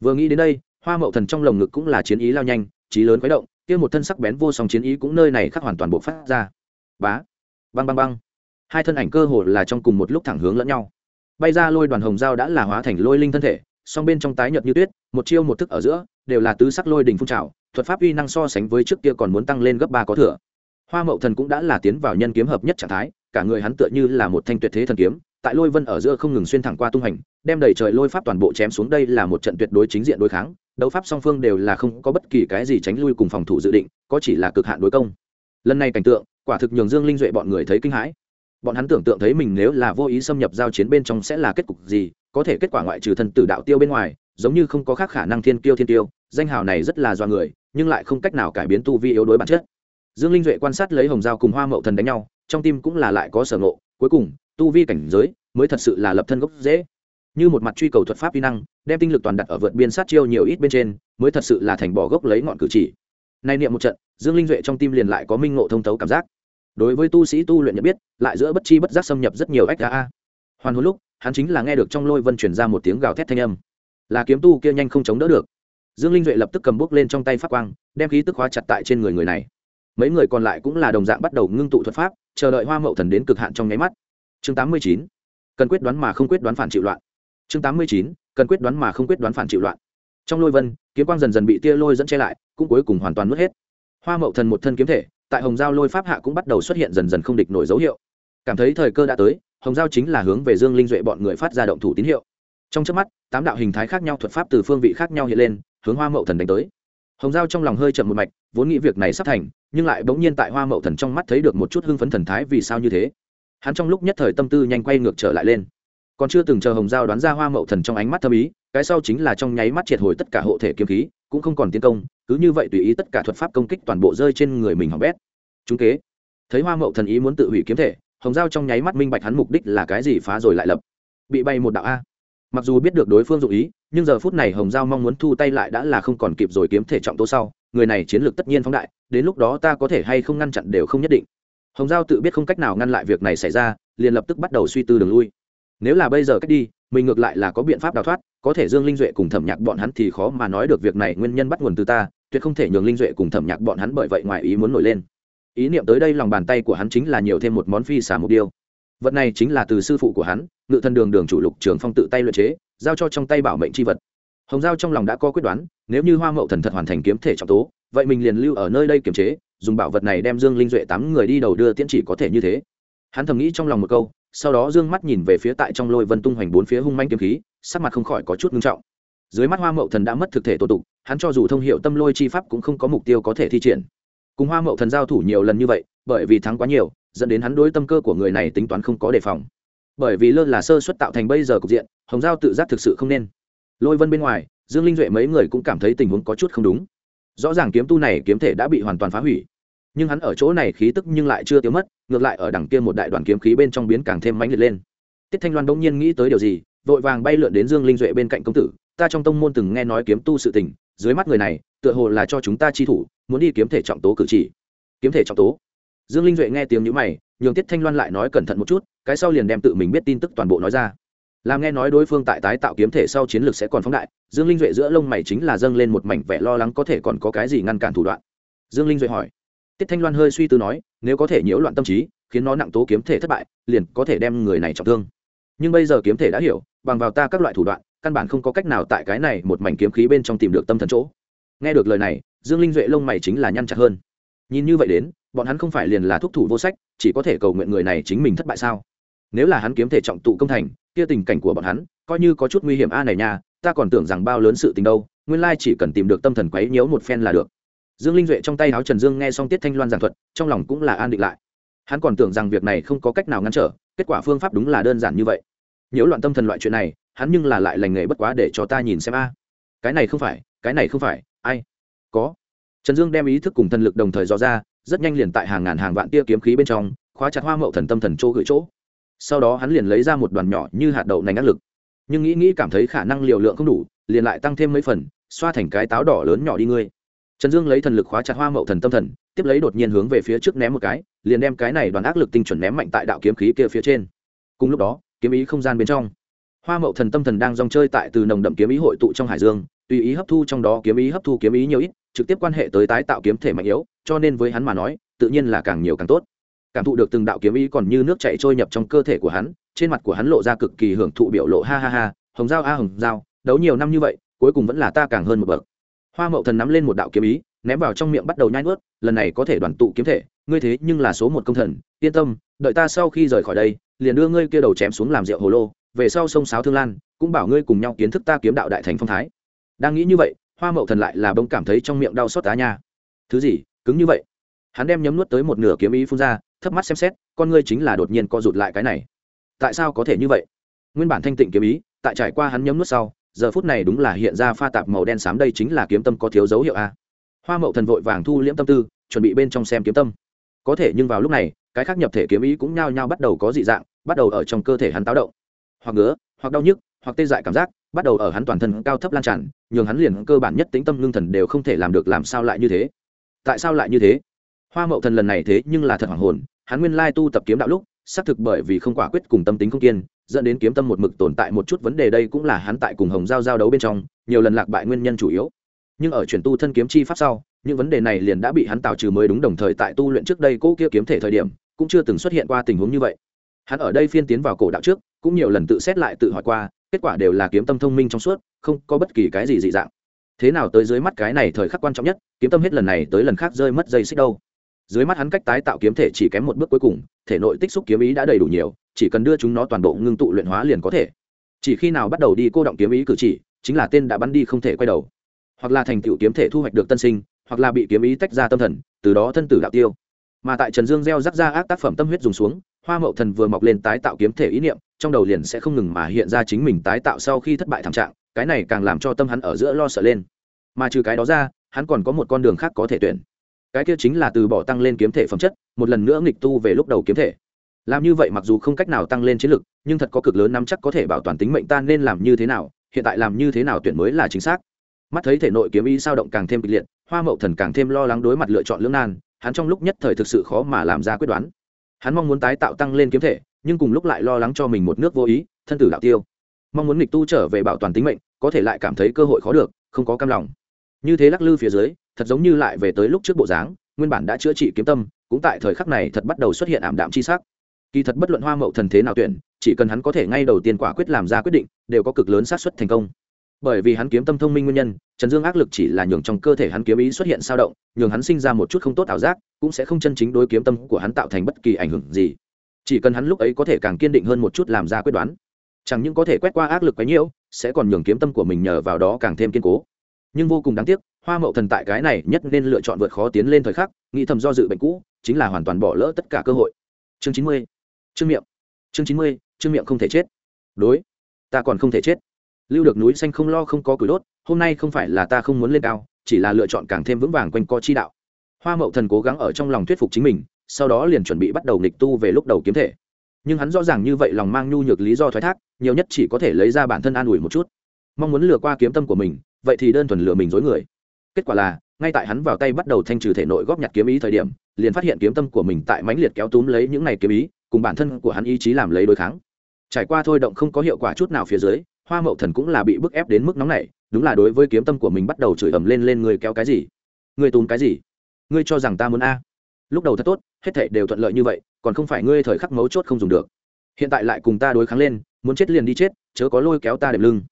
Vừa nghĩ đến đây, hoa mậu thần trong lồng ngực cũng là chiến ý lao nhanh, trí lớn khuấy động, kia một thân sắc bén vô song chiến ý cũng nơi này khắc hoàn toàn bộ phát ra. Bá! Băng băng băng! Hai thân ảnh cơ hồ là trong cùng một lúc thẳng hướng lẫn nhau. Bay ra lôi đoàn hồng dao đã là hóa thành lôi linh thân thể, song bên trong tái nhợt như tuyết, một chiêu một thức ở giữa, đều là tứ sắc lôi đình phun trào, thuật pháp uy năng so sánh với trước kia còn muốn tăng lên gấp ba có thừa. Hoa mậu thần cũng đã là tiến vào nhân kiếm hợp nhất trạng thái, cả người hắn tựa như là một thanh tuyệt thế thần kiếm, tại lôi vân ở giữa không ngừng xuyên thẳng qua tung hành đem đầy trời lôi pháp toàn bộ chém xuống đây là một trận tuyệt đối chính diện đối kháng, đấu pháp song phương đều là không có bất kỳ cái gì tránh lui cùng phòng thủ dự định, có chỉ là cực hạn đối công. Lần này cảnh tượng, quả thực nhường dương linh duệ bọn người thấy kinh hãi. Bọn hắn tưởng tượng thấy mình nếu là vô ý xâm nhập giao chiến bên trong sẽ là kết cục gì, có thể kết quả ngoại trừ thần tử đạo tiêu bên ngoài, giống như không có khác khả năng thiên tiêu thiên tiêu, danh hào này rất là do người, nhưng lại không cách nào cải biến tu vi yếu đối bản chất. Dương linh duệ quan sát lấy hồng giao cùng hoa mậu thần đánh nhau, trong tim cũng là lại có sở ngộ, cuối cùng, tu vi cảnh giới mới thật sự là lập thân gốc dễ như một mặt truy cầu thuật pháp vi năng, đem tinh lực toàn đặt ở vượt biên sát chiêu nhiều ít bên trên, mới thật sự là thành bỏ gốc lấy ngọn cử chỉ. Nay niệm một trận, dương linh duệ trong tim liền lại có minh ngộ thông thấu cảm giác. Đối với tu sĩ tu luyện nhận biết, lại giữa bất chi bất giác xâm nhập rất nhiều ách a hoàn hồn lúc, hắn chính là nghe được trong lôi vân chuyển ra một tiếng gào thét thanh âm. Là kiếm tu kia nhanh không chống đỡ được. Dương linh duệ lập tức cầm bước lên trong tay phát quang, đem khí tức hóa chặt tại trên người người này. Mấy người còn lại cũng là đồng dạng bắt đầu ngưng tụ thuật pháp, chờ đợi hoa mậu thần đến cực hạn trong nháy mắt. Chương tám mươi chín. Cần quyết đoán mà không quyết đoán phản chịu loạn chương tám mươi chín, cần quyết đoán mà không quyết đoán phản chịu loạn. Trong lôi vân, kiếm quang dần dần bị tia lôi dẫn che lại, cũng cuối cùng hoàn toàn mất hết. Hoa mậu thần một thân kiếm thể, tại hồng giao lôi pháp hạ cũng bắt đầu xuất hiện dần dần không địch nổi dấu hiệu. Cảm thấy thời cơ đã tới, hồng giao chính là hướng về dương linh duệ bọn người phát ra động thủ tín hiệu. Trong trước mắt, tám đạo hình thái khác nhau thuật pháp từ phương vị khác nhau hiện lên, hướng hoa mậu thần đánh tới. Hồng giao trong lòng hơi chậm một mạch, vốn nghĩ việc này sắp thành, nhưng lại bỗng nhiên tại hoa mậu thần trong mắt thấy được một chút hưng phấn thần thái vì sao như thế. Hắn trong lúc nhất thời tâm tư nhanh quay ngược trở lại lên còn chưa từng chờ hồng giao đoán ra hoa mậu thần trong ánh mắt thâm ý, cái sau chính là trong nháy mắt triệt hồi tất cả hộ thể kiếm khí, cũng không còn tiến công, cứ như vậy tùy ý tất cả thuật pháp công kích toàn bộ rơi trên người mình hỏng bét. Chúng kế. Thấy hoa mậu thần ý muốn tự hủy kiếm thể, hồng giao trong nháy mắt minh bạch hắn mục đích là cái gì phá rồi lại lập. Bị bay một đạo a. Mặc dù biết được đối phương dụ ý, nhưng giờ phút này hồng giao mong muốn thu tay lại đã là không còn kịp rồi kiếm thể trọng tố sau, người này chiến lược tất nhiên phóng đại, đến lúc đó ta có thể hay không ngăn chặn đều không nhất định. Hồng giao tự biết không cách nào ngăn lại việc này xảy ra, liền lập tức bắt đầu suy tư đường lui nếu là bây giờ cách đi, mình ngược lại là có biện pháp đào thoát, có thể dương linh duệ cùng thẩm nhạc bọn hắn thì khó mà nói được việc này nguyên nhân bắt nguồn từ ta, tuyệt không thể nhường linh duệ cùng thẩm nhạc bọn hắn bởi vậy ngoài ý muốn nổi lên. Ý niệm tới đây lòng bàn tay của hắn chính là nhiều thêm một món phi xả mục điêu vật này chính là từ sư phụ của hắn, ngự thân đường đường chủ lục trường phong tự tay luyện chế, giao cho trong tay bảo mệnh c h i vật. Hồng giao trong lòng đã có quyết đoán, nếu như hoa mậu thần thật hoàn thành kiếm thể trọng tố, vậy mình liền lưu ở nơi đây kiềm chế, dùng bảo vật này đem dương linh duệ tám người đi đầu đưa tiễn chỉ có thể như thế. Hắn thầm nghĩ trong lòng một câu sau đó dương mắt nhìn về phía tại trong lôi vân tung hoành bốn phía hung manh kiếm khí, sắc mặt không khỏi có chút ngưng trọng. Dưới mắt hoa mậu thần đã mất thực thể tổ tục, hắn cho dù thông hiệu tâm lôi chi pháp cũng không có mục tiêu có thể thi triển. Cùng hoa mậu thần giao thủ nhiều lần như vậy, bởi vì thắng quá nhiều, dẫn đến hắn đối tâm cơ của người này tính toán không có đề phòng. Bởi vì lơ là sơ xuất tạo thành bây giờ cục diện, hồng giao tự giác thực sự không nên. Lôi vân bên ngoài, dương linh duệ mấy người cũng cảm thấy tình huống có chút không đúng. Rõ ràng kiếm tu này kiếm thể đã bị hoàn toàn phá hủy nhưng hắn ở chỗ này khí tức nhưng lại chưa tiêu mất, ngược lại ở đằng kia một đại đoàn kiếm khí bên trong biến càng thêm mãnh liệt lên. Tiết thanh loan bỗng nhiên nghĩ tới điều gì, vội vàng bay lượn đến dương linh duệ bên cạnh công tử, ta trong tông môn từng nghe nói kiếm tu sự tình, dưới mắt người này, tựa hồ là cho chúng ta chi thủ, muốn đi kiếm thể trọng tố cử chỉ. Kiếm thể trọng tố? Dương linh duệ nghe tiếng nhữ mày, nhường tiết thanh loan lại nói cẩn thận một chút, cái sau liền đem tự mình biết tin tức toàn bộ nói ra. Làm nghe nói đối phương tại tái tạo kiếm thể sau chiến lược sẽ còn phóng đại, dương linh duệ giữa lông mày chính là dâng lên một mảnh vẻ lo lắng có thể còn có cái gì ngăn cản thủ đoạn. Dương linh duệ hỏi tiết thanh loan hơi suy tư nói, nếu có thể nhiễu loạn tâm trí, khiến nó nặng tố kiếm thể thất bại, liền có thể đem người này trọng thương. Nhưng bây giờ kiếm thể đã hiểu, bằng vào ta các loại thủ đoạn, căn bản không có cách nào tại cái này một mảnh kiếm khí bên trong tìm được tâm thần chỗ. Nghe được lời này, dương linh duệ lông mày chính là nhăn chặt hơn. Nhìn như vậy đến, bọn hắn không phải liền là thúc thủ vô sách, chỉ có thể cầu nguyện người này chính mình thất bại sao? Nếu là hắn kiếm thể trọng tụ công thành, kia tình cảnh của bọn hắn, coi như có chút nguy hiểm a này nha, ta còn tưởng rằng bao lớn sự tình đâu, nguyên lai chỉ cần tìm được tâm thần quấy nhiễu một phen là được dương linh duệ trong tay áo trần dương nghe xong tiết thanh loan giảng thuật, trong lòng cũng là an định lại. Hắn còn tưởng rằng việc này không có cách nào ngăn trở, kết quả phương pháp đúng là đơn giản như vậy. Nhiễu loạn tâm thần loại chuyện này, hắn nhưng là lại lành nghề bất quá để cho ta nhìn xem a. Cái này không phải, cái này không phải, ai? Có. Trần dương đem ý thức cùng thần lực đồng thời dò ra, rất nhanh liền tại hàng ngàn hàng vạn tia kiếm khí bên trong, khóa chặt hoa mậu thần tâm thần chỗ gửi chỗ. Sau đó hắn liền lấy ra một đoàn nhỏ như hạt đậu nành áp lực. Nhưng nghĩ nghĩ cảm thấy khả năng liều lượng không đủ, liền lại tăng thêm mấy phần, xoa thành cái táo đỏ lớn nhỏ đi ngươi trần dương lấy thần lực khóa chặt hoa mậu thần tâm thần, tiếp lấy đột nhiên hướng về phía trước ném một cái, liền đem cái này đoàn ác lực tinh chuẩn ném mạnh tại đạo kiếm khí kia phía trên. Cùng lúc đó, kiếm ý không gian bên trong, hoa mậu thần tâm thần đang dòng chơi tại từ nồng đậm kiếm ý hội tụ trong hải dương, tùy ý hấp thu trong đó kiếm ý hấp thu kiếm ý nhiều ít, trực tiếp quan hệ tới tái tạo kiếm thể mạnh yếu, cho nên với hắn mà nói, tự nhiên là càng nhiều càng tốt. Cảm thụ được từng đạo kiếm ý còn như nước chảy trôi nhập trong cơ thể của hắn, trên mặt của hắn lộ ra cực kỳ hưởng thụ biểu lộ ha ha ha, hồng giao a hồng giao, đấu nhiều năm như vậy, cuối cùng vẫn là ta càng hơn một bậc hoa mậu thần nắm lên một đạo kiếm ý, ném vào trong miệng bắt đầu nhai nuốt, lần này có thể đoàn tụ kiếm thể, ngươi thế nhưng là số một công thần, yên tâm, đợi ta sau khi rời khỏi đây, liền đưa ngươi kia đầu chém xuống làm rượu hồ lô, về sau sông sáo thương lan, cũng bảo ngươi cùng nhau kiến thức ta kiếm đạo đại thành phong thái. Đang nghĩ như vậy, hoa mậu thần lại là bông cảm thấy trong miệng đau xót tá nha. Thứ gì, cứng như vậy. Hắn đem nhấm nuốt tới một nửa kiếm ý phun ra, thấp mắt xem xét, con ngươi chính là đột nhiên co rụt lại cái này. Tại sao có thể như vậy? Nguyên bản thanh tịnh kiếm ý, tại trải qua hắn nhấm nuốt sau giờ phút này đúng là hiện ra pha tạp màu đen xám đây chính là kiếm tâm có thiếu dấu hiệu a. Hoa mậu thần vội vàng thu liễm tâm tư, chuẩn bị bên trong xem kiếm tâm. Có thể nhưng vào lúc này, cái khác nhập thể kiếm ý cũng nhao nhao bắt đầu có dị dạng, bắt đầu ở trong cơ thể hắn táo động. Hoặc ngứa, hoặc đau nhức, hoặc tê dại cảm giác, bắt đầu ở hắn toàn thân cao thấp lan tràn, nhường hắn liền cơ bản nhất tính tâm lương thần đều không thể làm được làm sao lại như thế. Tại sao lại như thế? Hoa mậu thần lần này thế nhưng là thật hoàng hồn, hắn nguyên lai tu tập kiếm đạo lúc xác thực bởi vì không quả quyết cùng tâm tính không kiên, dẫn đến kiếm tâm một mực tồn tại một chút vấn đề đây cũng là hắn tại cùng hồng giao giao đấu bên trong, nhiều lần lạc bại nguyên nhân chủ yếu. Nhưng ở chuyển tu thân kiếm chi pháp sau, những vấn đề này liền đã bị hắn tạo trừ mới đúng đồng thời tại tu luyện trước đây cỗ kia kiếm thể thời điểm, cũng chưa từng xuất hiện qua tình huống như vậy. Hắn ở đây phiên tiến vào cổ đạo trước, cũng nhiều lần tự xét lại tự hỏi qua, kết quả đều là kiếm tâm thông minh trong suốt, không có bất kỳ cái gì dị dạng. Thế nào tới dưới mắt cái này thời khắc quan trọng nhất, kiếm tâm hết lần này tới lần khác rơi mất dây xích đâu. Dưới mắt hắn cách tái tạo kiếm thể chỉ kém một bước cuối cùng thể nội tích xúc kiếm ý đã đầy đủ nhiều, chỉ cần đưa chúng nó toàn bộ ngưng tụ luyện hóa liền có thể. Chỉ khi nào bắt đầu đi cô động kiếm ý cử chỉ, chính là tên đã bắn đi không thể quay đầu. Hoặc là thành tựu kiếm thể thu hoạch được tân sinh, hoặc là bị kiếm ý tách ra tâm thần, từ đó thân tử đạo tiêu. Mà tại trần dương gieo rắc ra ác tác phẩm tâm huyết dùng xuống, hoa mậu thần vừa mọc lên tái tạo kiếm thể ý niệm, trong đầu liền sẽ không ngừng mà hiện ra chính mình tái tạo sau khi thất bại thảm trạng, cái này càng làm cho tâm hắn ở giữa lo sợ lên. Mà trừ cái đó ra, hắn còn có một con đường khác có thể tuyển cái kia chính là từ bỏ tăng lên kiếm thể phẩm chất, một lần nữa nghịch tu về lúc đầu kiếm thể. Làm như vậy mặc dù không cách nào tăng lên chiến lực, nhưng thật có cực lớn nắm chắc có thể bảo toàn tính mệnh ta nên làm như thế nào, hiện tại làm như thế nào tuyển mới là chính xác. Mắt thấy thể nội kiếm ý sao động càng thêm kịch liệt, hoa mậu thần càng thêm lo lắng đối mặt lựa chọn lưỡng nan, hắn trong lúc nhất thời thực sự khó mà làm ra quyết đoán. Hắn mong muốn tái tạo tăng lên kiếm thể, nhưng cùng lúc lại lo lắng cho mình một nước vô ý, thân tử đạo tiêu. Mong muốn nghịch tu trở về bảo toàn tính mệnh, có thể lại cảm thấy cơ hội khó được, không có cam lòng như thế lắc lư phía dưới, thật giống như lại về tới lúc trước bộ dáng, nguyên bản đã chữa trị kiếm tâm, cũng tại thời khắc này thật bắt đầu xuất hiện ảm đạm chi sắc. Kỳ thật bất luận hoa mậu thần thế nào tuyển, chỉ cần hắn có thể ngay đầu tiên quả quyết làm ra quyết định, đều có cực lớn xác suất thành công. Bởi vì hắn kiếm tâm thông minh nguyên nhân, trần dương ác lực chỉ là nhường trong cơ thể hắn kiếm ý xuất hiện sao động, nhường hắn sinh ra một chút không tốt ảo giác, cũng sẽ không chân chính đối kiếm tâm của hắn tạo thành bất kỳ ảnh hưởng gì. Chỉ cần hắn lúc ấy có thể càng kiên định hơn một chút làm ra quyết đoán, chẳng những có thể quét qua ác lực quấy nhiễu sẽ còn nhường kiếm tâm của mình nhờ vào đó càng thêm kiên cố nhưng vô cùng đáng tiếc, hoa mậu thần tại cái này nhất nên lựa chọn vượt khó tiến lên thời khắc, nghĩ thầm do dự bệnh cũ, chính là hoàn toàn bỏ lỡ tất cả cơ hội. Chương chín mươi. Chương miệng. Chương chín mươi, chương miệng không thể chết. Đối. Ta còn không thể chết. Lưu được núi xanh không lo không có cửi đốt, hôm nay không phải là ta không muốn lên cao, chỉ là lựa chọn càng thêm vững vàng quanh co chi đạo. Hoa mậu thần cố gắng ở trong lòng thuyết phục chính mình, sau đó liền chuẩn bị bắt đầu nghịch tu về lúc đầu kiếm thể. Nhưng hắn rõ ràng như vậy lòng mang nhu nhược lý do thoái thác, nhiều nhất chỉ có thể lấy ra bản thân an ủi một chút. Mong muốn lừa qua kiếm tâm của mình vậy thì đơn thuần lừa mình dối người. Kết quả là, ngay tại hắn vào tay bắt đầu thanh trừ thể nội góp nhặt kiếm ý thời điểm, liền phát hiện kiếm tâm của mình tại mãnh liệt kéo túm lấy những này kiếm ý, cùng bản thân của hắn ý chí làm lấy đối kháng. Trải qua thôi động không có hiệu quả chút nào phía dưới, hoa mậu thần cũng là bị bức ép đến mức nóng này đúng là đối với kiếm tâm của mình bắt đầu chửi ầm lên lên người kéo cái gì? Người túm cái gì? Ngươi cho rằng ta muốn a? Lúc đầu thật tốt, hết thảy đều thuận lợi như vậy, còn không phải ngươi thời khắc mấu chốt không dùng được. Hiện tại lại cùng ta đối kháng lên, muốn chết liền đi chết, chớ có lôi kéo ta đệm lưng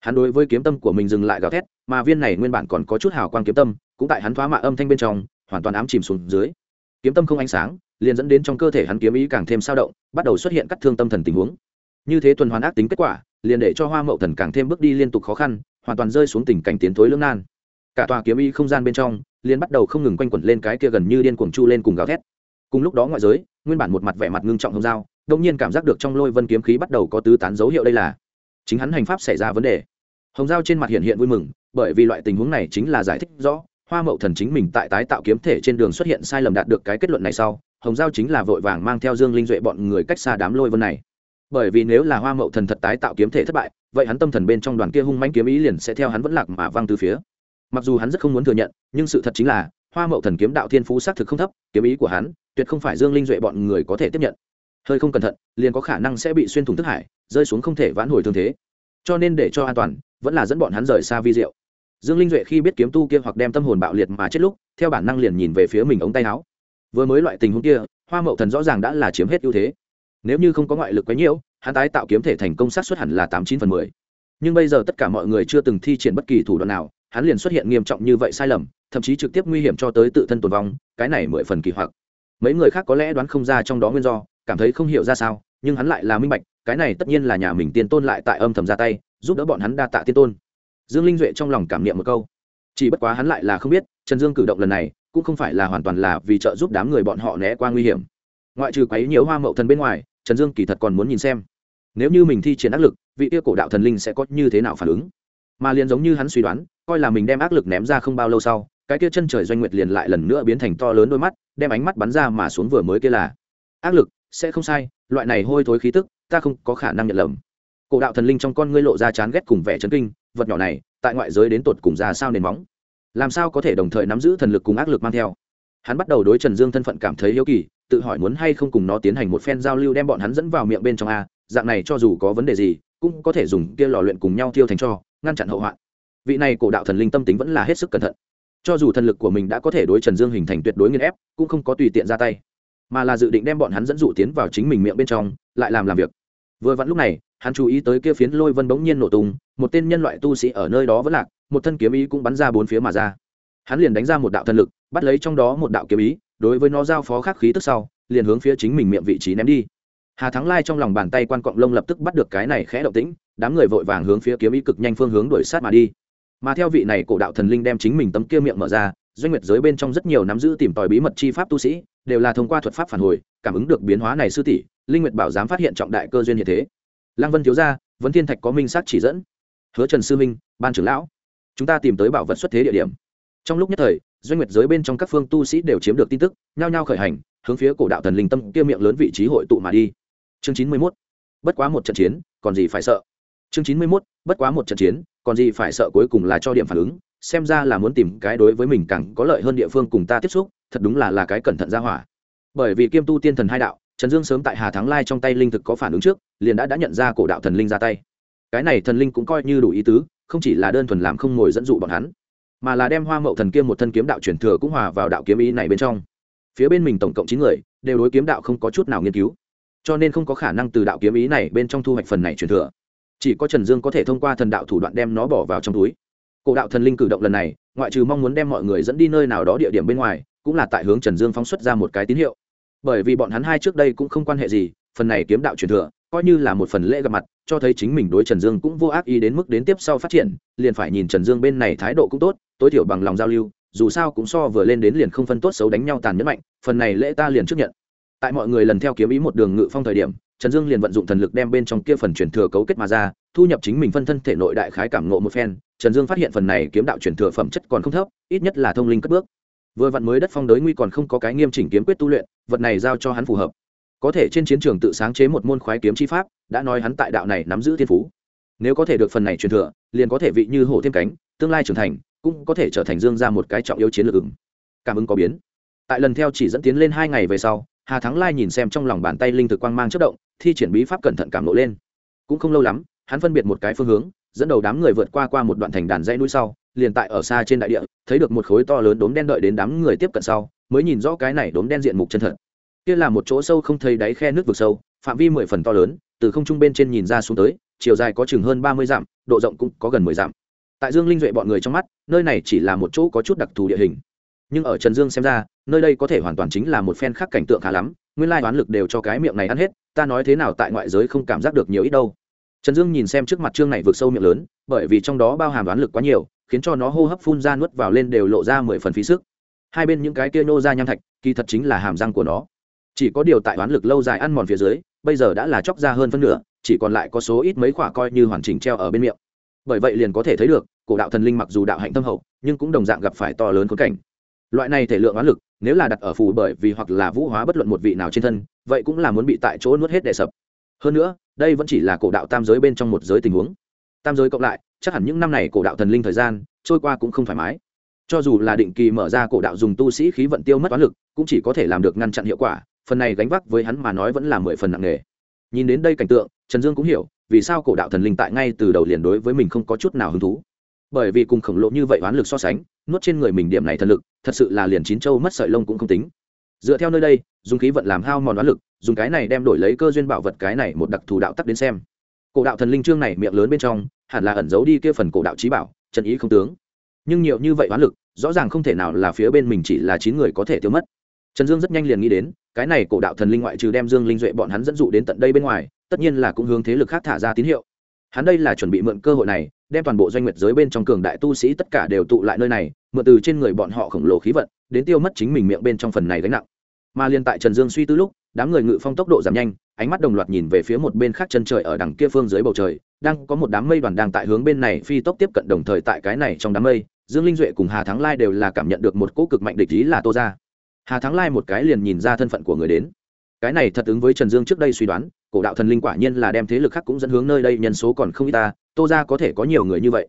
hắn đối với kiếm tâm của mình dừng lại gào thét, mà viên này nguyên bản còn có chút hào quang kiếm tâm, cũng tại hắn thoá mạ âm thanh bên trong, hoàn toàn ám chìm xuống dưới. Kiếm tâm không ánh sáng, liền dẫn đến trong cơ thể hắn kiếm ý càng thêm sao động, bắt đầu xuất hiện các thương tâm thần tình huống. Như thế tuần hoàn ác tính kết quả, liền để cho hoa mậu thần càng thêm bước đi liên tục khó khăn, hoàn toàn rơi xuống tình cảnh tiến thối lưỡng nan. Cả tòa kiếm ý không gian bên trong, liền bắt đầu không ngừng quanh quẩn lên cái kia gần như điên cuồng chu lên cùng gào thét. Cùng lúc đó ngoại giới, nguyên bản một mặt vẻ mặt ngưng trọng hồng dao đông nhiên cảm giác được trong lôi vân kiếm khí bắt đầu có tứ tán dấu hiệu đây là. Chính hắn hành pháp xảy ra vấn đề hồng dao trên mặt hiện hiện vui mừng, bởi vì loại tình huống này chính là giải thích rõ, hoa mậu thần chính mình tại tái tạo kiếm thể trên đường xuất hiện sai lầm đạt được cái kết luận này sau, hồng giao chính là vội vàng mang theo dương linh duệ bọn người cách xa đám lôi vân này. Bởi vì nếu là hoa mậu thần thật tái tạo kiếm thể thất bại, vậy hắn tâm thần bên trong đoàn kia hung manh kiếm ý liền sẽ theo hắn vẫn lạc mà văng từ phía. Mặc dù hắn rất không muốn thừa nhận, nhưng sự thật chính là, hoa mậu thần kiếm đạo thiên phú xác thực không thấp, kiếm ý của hắn, tuyệt không phải dương linh duệ bọn người có thể tiếp nhận. Hơi không cẩn thận, liền có khả năng sẽ bị xuyên thủng thức hải, rơi xuống không thể vãn hồi thương thế. Cho nên để cho an toàn vẫn là dẫn bọn hắn rời xa vi diệu. Dương linh duệ khi biết kiếm tu kia hoặc đem tâm hồn bạo liệt mà chết lúc, theo bản năng liền nhìn về phía mình ống tay áo. Vừa mới loại tình huống kia, hoa mậu thần rõ ràng đã là chiếm hết ưu thế. Nếu như không có ngoại lực quấy nhiễu hắn tái tạo kiếm thể thành công sát xuất hẳn là tám chín phần mười. Nhưng bây giờ tất cả mọi người chưa từng thi triển bất kỳ thủ đoạn nào, hắn liền xuất hiện nghiêm trọng như vậy sai lầm, thậm chí trực tiếp nguy hiểm cho tới tự thân tồn vong, cái này mười phần kỳ hoặc. Mấy người khác có lẽ đoán không ra trong đó nguyên do, cảm thấy không hiểu ra sao, nhưng hắn lại là minh bạch, cái này tất nhiên là nhà mình tiên tôn lại tại âm thầm ra tay giúp đỡ bọn hắn đa tạ tiên tôn. Dương linh duệ trong lòng cảm niệm một câu. Chỉ bất quá hắn lại là không biết, trần dương cử động lần này cũng không phải là hoàn toàn là vì trợ giúp đám người bọn họ né qua nguy hiểm. Ngoại trừ quấy nhiều hoa mậu thần bên ngoài, trần dương kỳ thật còn muốn nhìn xem. Nếu như mình thi triển ác lực, vị yêu cổ đạo thần linh sẽ có như thế nào phản ứng? Mà liền giống như hắn suy đoán, coi là mình đem ác lực ném ra không bao lâu sau, cái kia chân trời doanh nguyệt liền lại lần nữa biến thành to lớn đôi mắt, đem ánh mắt bắn ra mà xuống vừa mới kia là, ác lực, sẽ không sai, loại này hôi thối khí tức, ta không có khả năng nhận lầm cổ đạo thần linh trong con ngươi lộ ra chán ghét cùng vẻ chấn kinh, vật nhỏ này, tại ngoại giới đến tột cùng ra sao nền móng? Làm sao có thể đồng thời nắm giữ thần lực cùng ác lực mang theo? Hắn bắt đầu đối trần dương thân phận cảm thấy yêu kỳ, tự hỏi muốn hay không cùng nó tiến hành một phen giao lưu đem bọn hắn dẫn vào miệng bên trong a, dạng này cho dù có vấn đề gì, cũng có thể dùng kia lò luyện cùng nhau tiêu thành cho, ngăn chặn hậu hoạn. Vị này cổ đạo thần linh tâm tính vẫn là hết sức cẩn thận. Cho dù thần lực của mình đã có thể đối trần dương hình thành tuyệt đối nghiên ép, cũng không có tùy tiện ra tay, mà là dự định đem bọn hắn dẫn dụ tiến vào chính mình miệng bên trong, lại làm làm việc vừa vặn lúc này, hắn chú ý tới kia phiến lôi vân bỗng nhiên nổ tung, một tên nhân loại tu sĩ ở nơi đó vẫn lạc, một thân kiếm ý cũng bắn ra bốn phía mà ra. Hắn liền đánh ra một đạo thần lực, bắt lấy trong đó một đạo kiếm ý, đối với nó giao phó khắc khí tức sau, liền hướng phía chính mình miệng vị trí ném đi. Hà thắng lai trong lòng bàn tay quan cọng lông lập tức bắt được cái này khẽ động tĩnh, đám người vội vàng hướng phía kiếm ý cực nhanh phương hướng đuổi sát mà đi. Mà theo vị này cổ đạo thần linh đem chính mình tấm kia miệng mở ra, doanh nguyệt giới bên trong rất nhiều nắm giữ tìm tòi bí mật chi pháp tu sĩ đều là thông qua thuật pháp phản hồi, cảm ứng được biến hóa này sư tỷ, linh nguyệt bảo dám phát hiện trọng đại cơ duyên như thế lăng vân thiếu gia, vấn thiên thạch có minh sát chỉ dẫn hứa trần sư minh, ban trưởng lão, chúng ta tìm tới bảo vật xuất thế địa điểm trong lúc nhất thời, doanh nguyệt giới bên trong các phương tu sĩ đều chiếm được tin tức, nhao nhao khởi hành, hướng phía cổ đạo thần linh tâm kia miệng lớn vị trí hội tụ mà đi chương chín mươi 91. bất quá một trận chiến, còn gì phải sợ chương chín mươi 91. bất quá một trận chiến, còn gì phải sợ cuối cùng là cho điểm phản ứng, xem ra là muốn tìm cái đối với mình càng có lợi hơn địa phương cùng ta tiếp xúc thật đúng là là cái cẩn thận ra hỏa. Bởi vì kiêm tu tiên thần hai đạo, trần dương sớm tại hà thắng lai trong tay linh thực có phản ứng trước, liền đã đã nhận ra cổ đạo thần linh ra tay. Cái này thần linh cũng coi như đủ ý tứ, không chỉ là đơn thuần làm không ngồi dẫn dụ bọn hắn, mà là đem hoa mậu thần kiếm một thân kiếm đạo truyền thừa cũng hòa vào đạo kiếm ý này bên trong. Phía bên mình tổng cộng chín người, đều đối kiếm đạo không có chút nào nghiên cứu, cho nên không có khả năng từ đạo kiếm ý này bên trong thu hoạch phần này truyền thừa. Chỉ có trần dương có thể thông qua thần đạo thủ đoạn đem nó bỏ vào trong túi. Cổ đạo thần linh cử động lần này, ngoại trừ mong muốn đem mọi người dẫn đi nơi nào đó địa điểm bên ngoài cũng là tại hướng trần dương phóng xuất ra một cái tín hiệu. Bởi vì bọn hắn hai trước đây cũng không quan hệ gì, phần này kiếm đạo truyền thừa, coi như là một phần lễ gặp mặt, cho thấy chính mình đối trần dương cũng vô ác ý đến mức đến tiếp sau phát triển, liền phải nhìn trần dương bên này thái độ cũng tốt, tối thiểu bằng lòng giao lưu, dù sao cũng so vừa lên đến liền không phân tốt xấu đánh nhau tàn nhẫn mạnh, phần này lễ ta liền trước nhận. Tại mọi người lần theo kiếm ý một đường ngự phong thời điểm, trần dương liền vận dụng thần lực đem bên trong kia phần truyền thừa cấu kết mà ra, thu nhập chính mình phân thân thể nội đại khái cảm ngộ một phen, trần dương phát hiện phần này kiếm đạo truyền thừa phẩm chất còn không thấp, ít nhất là thông linh cất bước vừa vặn mới đất phong đới nguy còn không có cái nghiêm chỉnh kiếm quyết tu luyện, vật này giao cho hắn phù hợp. Có thể trên chiến trường tự sáng chế một môn khoái kiếm chi pháp, đã nói hắn tại đạo này nắm giữ thiên phú. Nếu có thể được phần này truyền thừa, liền có thể vị như hổ thêm cánh, tương lai trưởng thành, cũng có thể trở thành dương ra một cái trọng yếu chiến lược ứng. Cảm ứng có biến. Tại lần theo chỉ dẫn tiến lên hai ngày về sau, hà thắng lai nhìn xem trong lòng bàn tay linh thực quang mang chất động, thi triển bí pháp cẩn thận cảm lộ lên. Cũng không lâu lắm, hắn phân biệt một cái phương hướng, dẫn đầu đám người vượt qua qua một đoạn thành đàn dãy núi sau liền tại ở xa trên đại địa, thấy được một khối to lớn đốm đen đợi đến đám người tiếp cận sau, mới nhìn rõ cái này đốm đen diện mục chân thật. Kia là một chỗ sâu không thấy đáy khe nước vực sâu, phạm vi mười phần to lớn, từ không trung bên trên nhìn ra xuống tới, chiều dài có chừng hơn ba mươi dặm, độ rộng cũng có gần mười dặm. Tại dương linh duệ bọn người trong mắt, nơi này chỉ là một chỗ có chút đặc thù địa hình. Nhưng ở trần dương xem ra, nơi đây có thể hoàn toàn chính là một phen khác cảnh tượng khá lắm, nguyên lai đoán lực đều cho cái miệng này ăn hết, ta nói thế nào tại ngoại giới không cảm giác được nhiều ít đâu. Trần dương nhìn xem trước mặt trương này vượt sâu miệng lớn, bởi vì trong đó bao hàm đoán lực quá nhiều khiến cho nó hô hấp phun ra nuốt vào lên đều lộ ra mười phần phí sức. Hai bên những cái kia nô ra nham thạch, kỳ thật chính là hàm răng của nó. Chỉ có điều tại đoán lực lâu dài ăn mòn phía dưới, bây giờ đã là chóc ra hơn phân nửa, chỉ còn lại có số ít mấy khoả coi như hoàn chỉnh treo ở bên miệng. Bởi vậy liền có thể thấy được, cổ đạo thần linh mặc dù đạo hạnh tâm hậu, nhưng cũng đồng dạng gặp phải to lớn khốn cảnh. Loại này thể lượng oán lực, nếu là đặt ở phù bởi vì hoặc là vũ hóa bất luận một vị nào trên thân, vậy cũng là muốn bị tại chỗ nuốt hết đệ sập. Hơn nữa, đây vẫn chỉ là cổ đạo tam giới bên trong một giới tình huống. Tam giới cộng lại chắc hẳn những năm này cổ đạo thần linh thời gian, trôi qua cũng không thoải mái. Cho dù là định kỳ mở ra cổ đạo dùng tu sĩ khí vận tiêu mất toán lực, cũng chỉ có thể làm được ngăn chặn hiệu quả, phần này gánh vác với hắn mà nói vẫn là mười phần nặng nề. Nhìn đến đây cảnh tượng, trần dương cũng hiểu, vì sao cổ đạo thần linh tại ngay từ đầu liền đối với mình không có chút nào hứng thú. Bởi vì cùng khổng lồ như vậy oán lực so sánh, nuốt trên người mình điểm này thần lực, thật sự là liền chín châu mất sợi lông cũng không tính. Dựa theo nơi đây, dùng khí vận làm hao mòn oán lực, dùng cái này đem đổi lấy cơ duyên bảo vật cái này một đặc thù đạo tắc đến xem cổ đạo thần linh trương này miệng lớn bên trong, hẳn là ẩn giấu đi kia phần cổ đạo trí bảo trần ý không tướng. Nhưng nhiều như vậy oán lực, rõ ràng không thể nào là phía bên mình chỉ là chín người có thể tiêu mất. Trần dương rất nhanh liền nghĩ đến, cái này cổ đạo thần linh ngoại trừ đem dương linh duệ bọn hắn dẫn dụ đến tận đây bên ngoài, tất nhiên là cũng hướng thế lực khác thả ra tín hiệu. Hắn đây là chuẩn bị mượn cơ hội này, đem toàn bộ doanh nguyệt giới bên trong cường đại tu sĩ tất cả đều tụ lại nơi này, mượn từ trên người bọn họ khổng lồ khí vận, đến tiêu mất chính mình miệng bên trong phần này gánh nặng. Mà liên tại trần dương suy tư lúc, đám người ngự phong tốc độ giảm nhanh ánh mắt đồng loạt nhìn về phía một bên khác chân trời ở đằng kia phương dưới bầu trời, đang có một đám mây đoàn đang tại hướng bên này phi tốc tiếp cận đồng thời tại cái này trong đám mây, dương linh duệ cùng hà thắng lai đều là cảm nhận được một cỗ cực mạnh địch ý là tô ra hà thắng lai một cái liền nhìn ra thân phận của người đến. Cái này thật ứng với trần dương trước đây suy đoán, cổ đạo thần linh quả nhiên là đem thế lực khác cũng dẫn hướng nơi đây, nhân số còn không ít ta, tô ra có thể có nhiều người như vậy.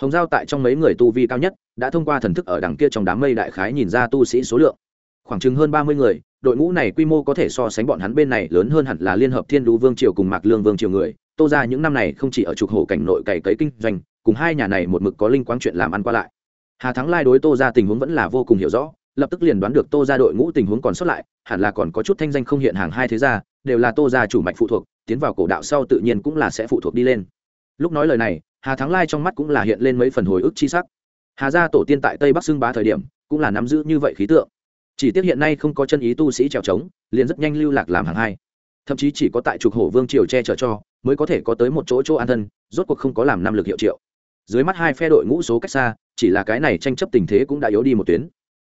Hồng giao tại trong mấy người tu vi cao nhất, đã thông qua thần thức ở đằng kia trong đám mây đại khái nhìn ra tu sĩ số lượng khoảng chừng hơn ba mươi người, đội ngũ này quy mô có thể so sánh bọn hắn bên này lớn hơn hẳn là liên hợp thiên đu vương triều cùng mạc lương vương triều người. Tô ra những năm này không chỉ ở trục hổ cảnh nội cày cấy kinh doanh, cùng hai nhà này một mực có linh quang chuyện làm ăn qua lại. Hà thắng lai đối tô ra tình huống vẫn là vô cùng hiểu rõ, lập tức liền đoán được tô ra đội ngũ tình huống còn sót lại, hẳn là còn có chút thanh danh không hiện hàng hai thế gia, đều là tô ra chủ mạch phụ thuộc, tiến vào cổ đạo sau tự nhiên cũng là sẽ phụ thuộc đi lên. Lúc nói lời này, hà thắng lai trong mắt cũng là hiện lên mấy phần hồi ức chi sắc. Hà gia tổ tiên tại tây bắc xưng bá thời điểm, cũng là nắm giữ như vậy khí tượng chỉ tiếc hiện nay không có chân ý tu sĩ trèo trống, liền rất nhanh lưu lạc làm hàng hai. Thậm chí chỉ có tại trục hổ vương triều che chở cho, mới có thể có tới một chỗ chỗ an thân, rốt cuộc không có làm năm lực hiệu triệu. Dưới mắt hai phe đội ngũ số cách xa, chỉ là cái này tranh chấp tình thế cũng đã yếu đi một tuyến.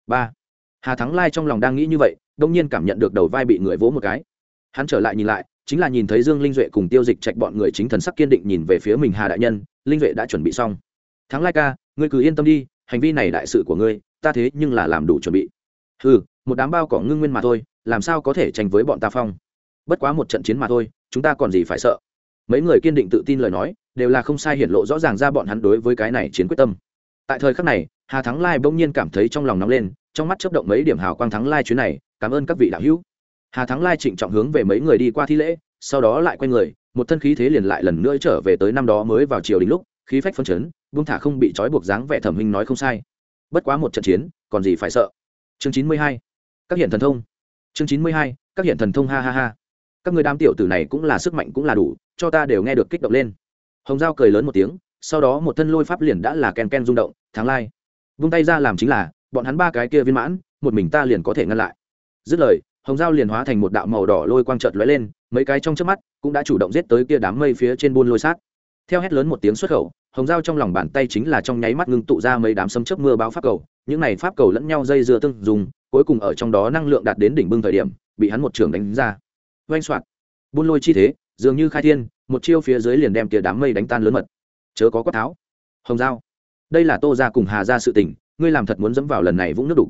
Ba. Hà thắng lai trong lòng đang nghĩ như vậy, đông nhiên cảm nhận được đầu vai bị người vỗ một cái. Hắn trở lại nhìn lại, chính là nhìn thấy dương linh duệ cùng tiêu dịch trạch bọn người chính thần sắc kiên định nhìn về phía mình hà đại nhân, linh duệ đã chuẩn bị xong. Thắng lai ca, ngươi cứ yên tâm đi, hành vi này đại sự của ngươi, ta thế nhưng là làm đủ chuẩn bị ừ một đám bao cỏ ngưng nguyên mà thôi, làm sao có thể tranh với bọn ta phong? Bất quá một trận chiến mà thôi, chúng ta còn gì phải sợ? Mấy người kiên định tự tin lời nói, đều là không sai hiển lộ rõ ràng ra bọn hắn đối với cái này chiến quyết tâm. Tại thời khắc này, hà thắng lai bỗng nhiên cảm thấy trong lòng nóng lên, trong mắt chấp động mấy điểm hào quang thắng lai chuyến này, cảm ơn các vị đạo hữu. Hà thắng lai trịnh trọng hướng về mấy người đi qua thi lễ, sau đó lại quay người, một thân khí thế liền lại lần nữa trở về tới năm đó mới vào chiều đình lúc, khí phách phân chấn, buông thả không bị trói buộc dáng vẻ thẩm hình nói không sai. Bất quá một trận chiến, còn gì phải sợ? Chương chín mươi hai, các hiện thần thông. Chương chín mươi hai, các hiện thần thông, ha ha ha. Các người đám tiểu tử này cũng là sức mạnh cũng là đủ, cho ta đều nghe được kích động lên. Hồng giao cười lớn một tiếng, sau đó một thân lôi pháp liền đã là ken ken rung động, thắng lai. Vung tay ra làm chính là, bọn hắn ba cái kia viên mãn, một mình ta liền có thể ngăn lại. Dứt lời, hồng giao liền hóa thành một đạo màu đỏ lôi quang trợt lóe lên, mấy cái trong trước mắt cũng đã chủ động giết tới kia đám mây phía trên buôn lôi sát. Theo hét lớn một tiếng xuất khẩu hồng dao trong lòng bàn tay chính là trong nháy mắt ngưng tụ ra mấy đám sấm chớp mưa báo pháp cầu, những này pháp cầu lẫn nhau dây dưa tương dùng, cuối cùng ở trong đó năng lượng đạt đến đỉnh bưng thời điểm, bị hắn một trường đánh ra. Oanh soạt. Buôn lôi chi thế, dường như khai thiên, một chiêu phía dưới liền đem tia đám mây đánh tan lớn mật. Chớ có quát tháo. Hồng giao. Đây là tô ra cùng hà ra sự tình, ngươi làm thật muốn dẫm vào lần này vũng nước đục.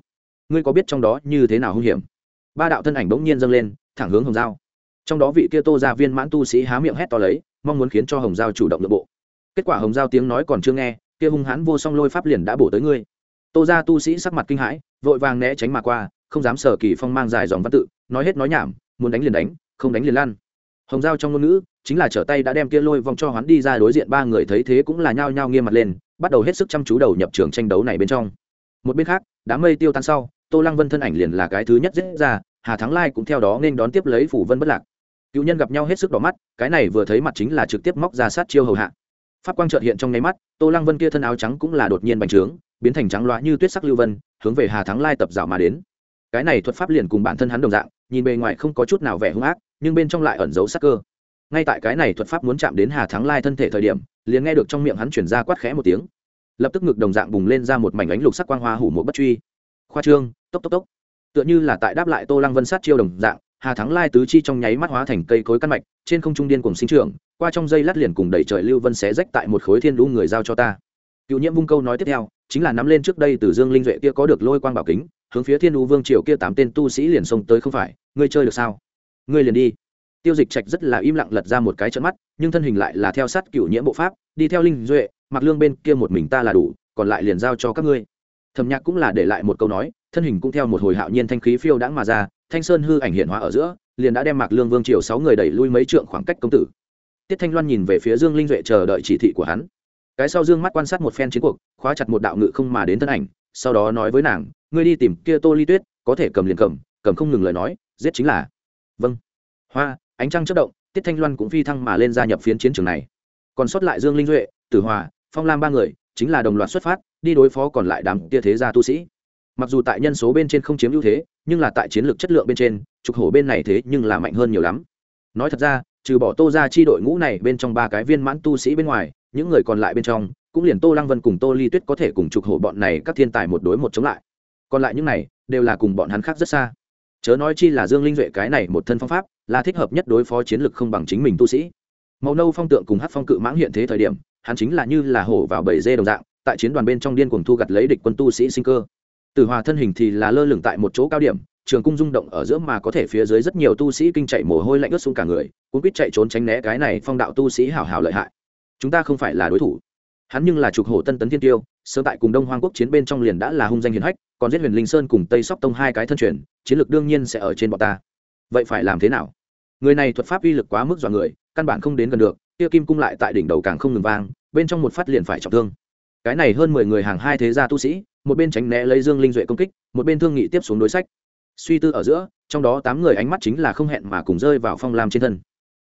Ngươi có biết trong đó như thế nào hung hiểm? Ba đạo thân ảnh bỗng nhiên dâng lên, thẳng hướng hồng giao. Trong đó vị kia tô ra viên mãn tu sĩ há miệng hét to lấy, mong muốn khiến cho hồng giao chủ động nội bộ kết quả hồng giao tiếng nói còn chưa nghe, kia hung hãn vô song lôi pháp liền đã bổ tới ngươi. Tô ra tu sĩ sắc mặt kinh hãi, vội vàng né tránh mà qua, không dám sở kỳ phong mang dài dòng văn tự, nói hết nói nhảm, muốn đánh liền đánh, không đánh liền lan hồng giao trong ngôn ngữ, chính là trở tay đã đem kia lôi vòng cho hoán đi ra đối diện ba người thấy thế cũng là nhao nhao nghiêm mặt lên, bắt đầu hết sức chăm chú đầu nhập trường tranh đấu này bên trong. Một bên khác, đám mây tiêu tan sau, tô lăng vân thân ảnh liền là cái thứ nhất dễ ra, hà thắng lai cũng theo đó nên đón tiếp lấy phủ vân bất lạc. Cựu nhân gặp nhau hết sức đỏ mắt, cái này vừa thấy mặt chính là trực tiếp móc ra sát chiêu hầu hạ pháp quang trợt hiện trong nháy mắt, tô lăng vân kia thân áo trắng cũng là đột nhiên bành trướng, biến thành trắng loá như tuyết sắc lưu vân, hướng về hà thắng lai tập dạo mà đến. Cái này thuật pháp liền cùng bản thân hắn đồng dạng, nhìn bề ngoài không có chút nào vẻ hung ác, nhưng bên trong lại ẩn giấu sắc cơ. Ngay tại cái này thuật pháp muốn chạm đến hà thắng lai thân thể thời điểm, liền nghe được trong miệng hắn chuyển ra quát khẽ một tiếng. Lập tức ngực đồng dạng bùng lên ra một mảnh ánh lục sắc quang hoa hủ một bất truy. Khoa trương, tốc tốc tốc. Tựa như là tại đáp lại tô lăng vân sát chiêu đồng dạng, hà thắng lai tứ chi trong nháy mắt hóa thành cây cối căn mạch trên không trung điên cùng sinh trưởng, qua trong dây lát liền cùng đẩy trời lưu vân xé rách tại một khối thiên lũ người giao cho ta. Cựu nhiễm vung câu nói tiếp theo, chính là nắm lên trước đây từ dương linh duệ kia có được lôi quang bảo kính, hướng phía thiên lũ vương triều kia tám tên tu sĩ liền xông tới không phải, ngươi chơi được sao? Ngươi liền đi. Tiêu dịch trạch rất là im lặng lật ra một cái trận mắt, nhưng thân hình lại là theo sát cựu nhiễm bộ pháp, đi theo linh duệ, mặc lương bên kia một mình ta là đủ, còn lại liền giao cho các ngươi. Thẩm nhạc cũng là để lại một câu nói, thân hình cũng theo một hồi hạo nhiên thanh khí phiêu đãng mà ra, thanh sơn hư ảnh hiện hóa ở giữa liền đã đem mạc lương vương triều sáu người đẩy lui mấy trượng khoảng cách công tử. Tiết thanh loan nhìn về phía dương linh duệ chờ đợi chỉ thị của hắn. Cái sau dương mắt quan sát một phen chiến cuộc, khóa chặt một đạo ngự không mà đến thân ảnh, sau đó nói với nàng, ngươi đi tìm kia tô ly tuyết, có thể cầm liền cầm cầm không ngừng lời nói, giết chính là vâng. Hoa, ánh trăng chất động, tiết thanh loan cũng phi thăng mà lên gia nhập phiến chiến trường này. Còn sót lại dương linh duệ, tử hòa, phong lam ba người, chính là đồng loạt xuất phát, đi đối phó còn lại đám tia thế gia tu sĩ mặc dù tại nhân số bên trên không chiếm ưu thế, nhưng là tại chiến lược chất lượng bên trên, trục hổ bên này thế nhưng là mạnh hơn nhiều lắm. Nói thật ra, trừ bỏ tô ra chi đội ngũ này bên trong ba cái viên mãn tu sĩ bên ngoài, những người còn lại bên trong, cũng liền tô lăng vân cùng tô ly tuyết có thể cùng trục hổ bọn này các thiên tài một đối một chống lại. Còn lại những này, đều là cùng bọn hắn khác rất xa. Chớ nói chi là dương linh duệ cái này một thân phong pháp, là thích hợp nhất đối phó chiến lược không bằng chính mình tu sĩ. Màu nâu phong tượng cùng hát phong cự mãng hiện thế thời điểm, hắn chính là như là hổ vào bầy dê đồng dạng, tại chiến đoàn bên trong điên cuồng thu gặt lấy địch quân tu sĩ sinh cơ từ hòa thân hình thì là lơ lửng tại một chỗ cao điểm, trường cung rung động ở giữa mà có thể phía dưới rất nhiều tu sĩ kinh chạy mồ hôi lạnh ướt xuống cả người cũng biết chạy trốn tránh né cái này phong đạo tu sĩ hảo hảo lợi hại. Chúng ta không phải là đối thủ. Hắn nhưng là trục hổ tân tấn thiên tiêu, sớm tại cùng đông hoang quốc chiến bên trong liền đã là hung danh hiền hách, còn giết huyền linh sơn cùng tây sóc tông hai cái thân truyền, chiến lược đương nhiên sẽ ở trên bọn ta. Vậy phải làm thế nào? Người này thuật pháp uy lực quá mức dọa người, căn bản không đến gần được, kia kim cung lại tại đỉnh đầu càng không ngừng vang, bên trong một phát liền phải trọng thương. Cái này hơn mười người hàng hai thế gia tu sĩ một bên tránh né lấy dương linh duệ công kích, một bên thương nghị tiếp xuống đối sách. Suy tư ở giữa, trong đó tám người ánh mắt chính là không hẹn mà cùng rơi vào phong lam trên thân.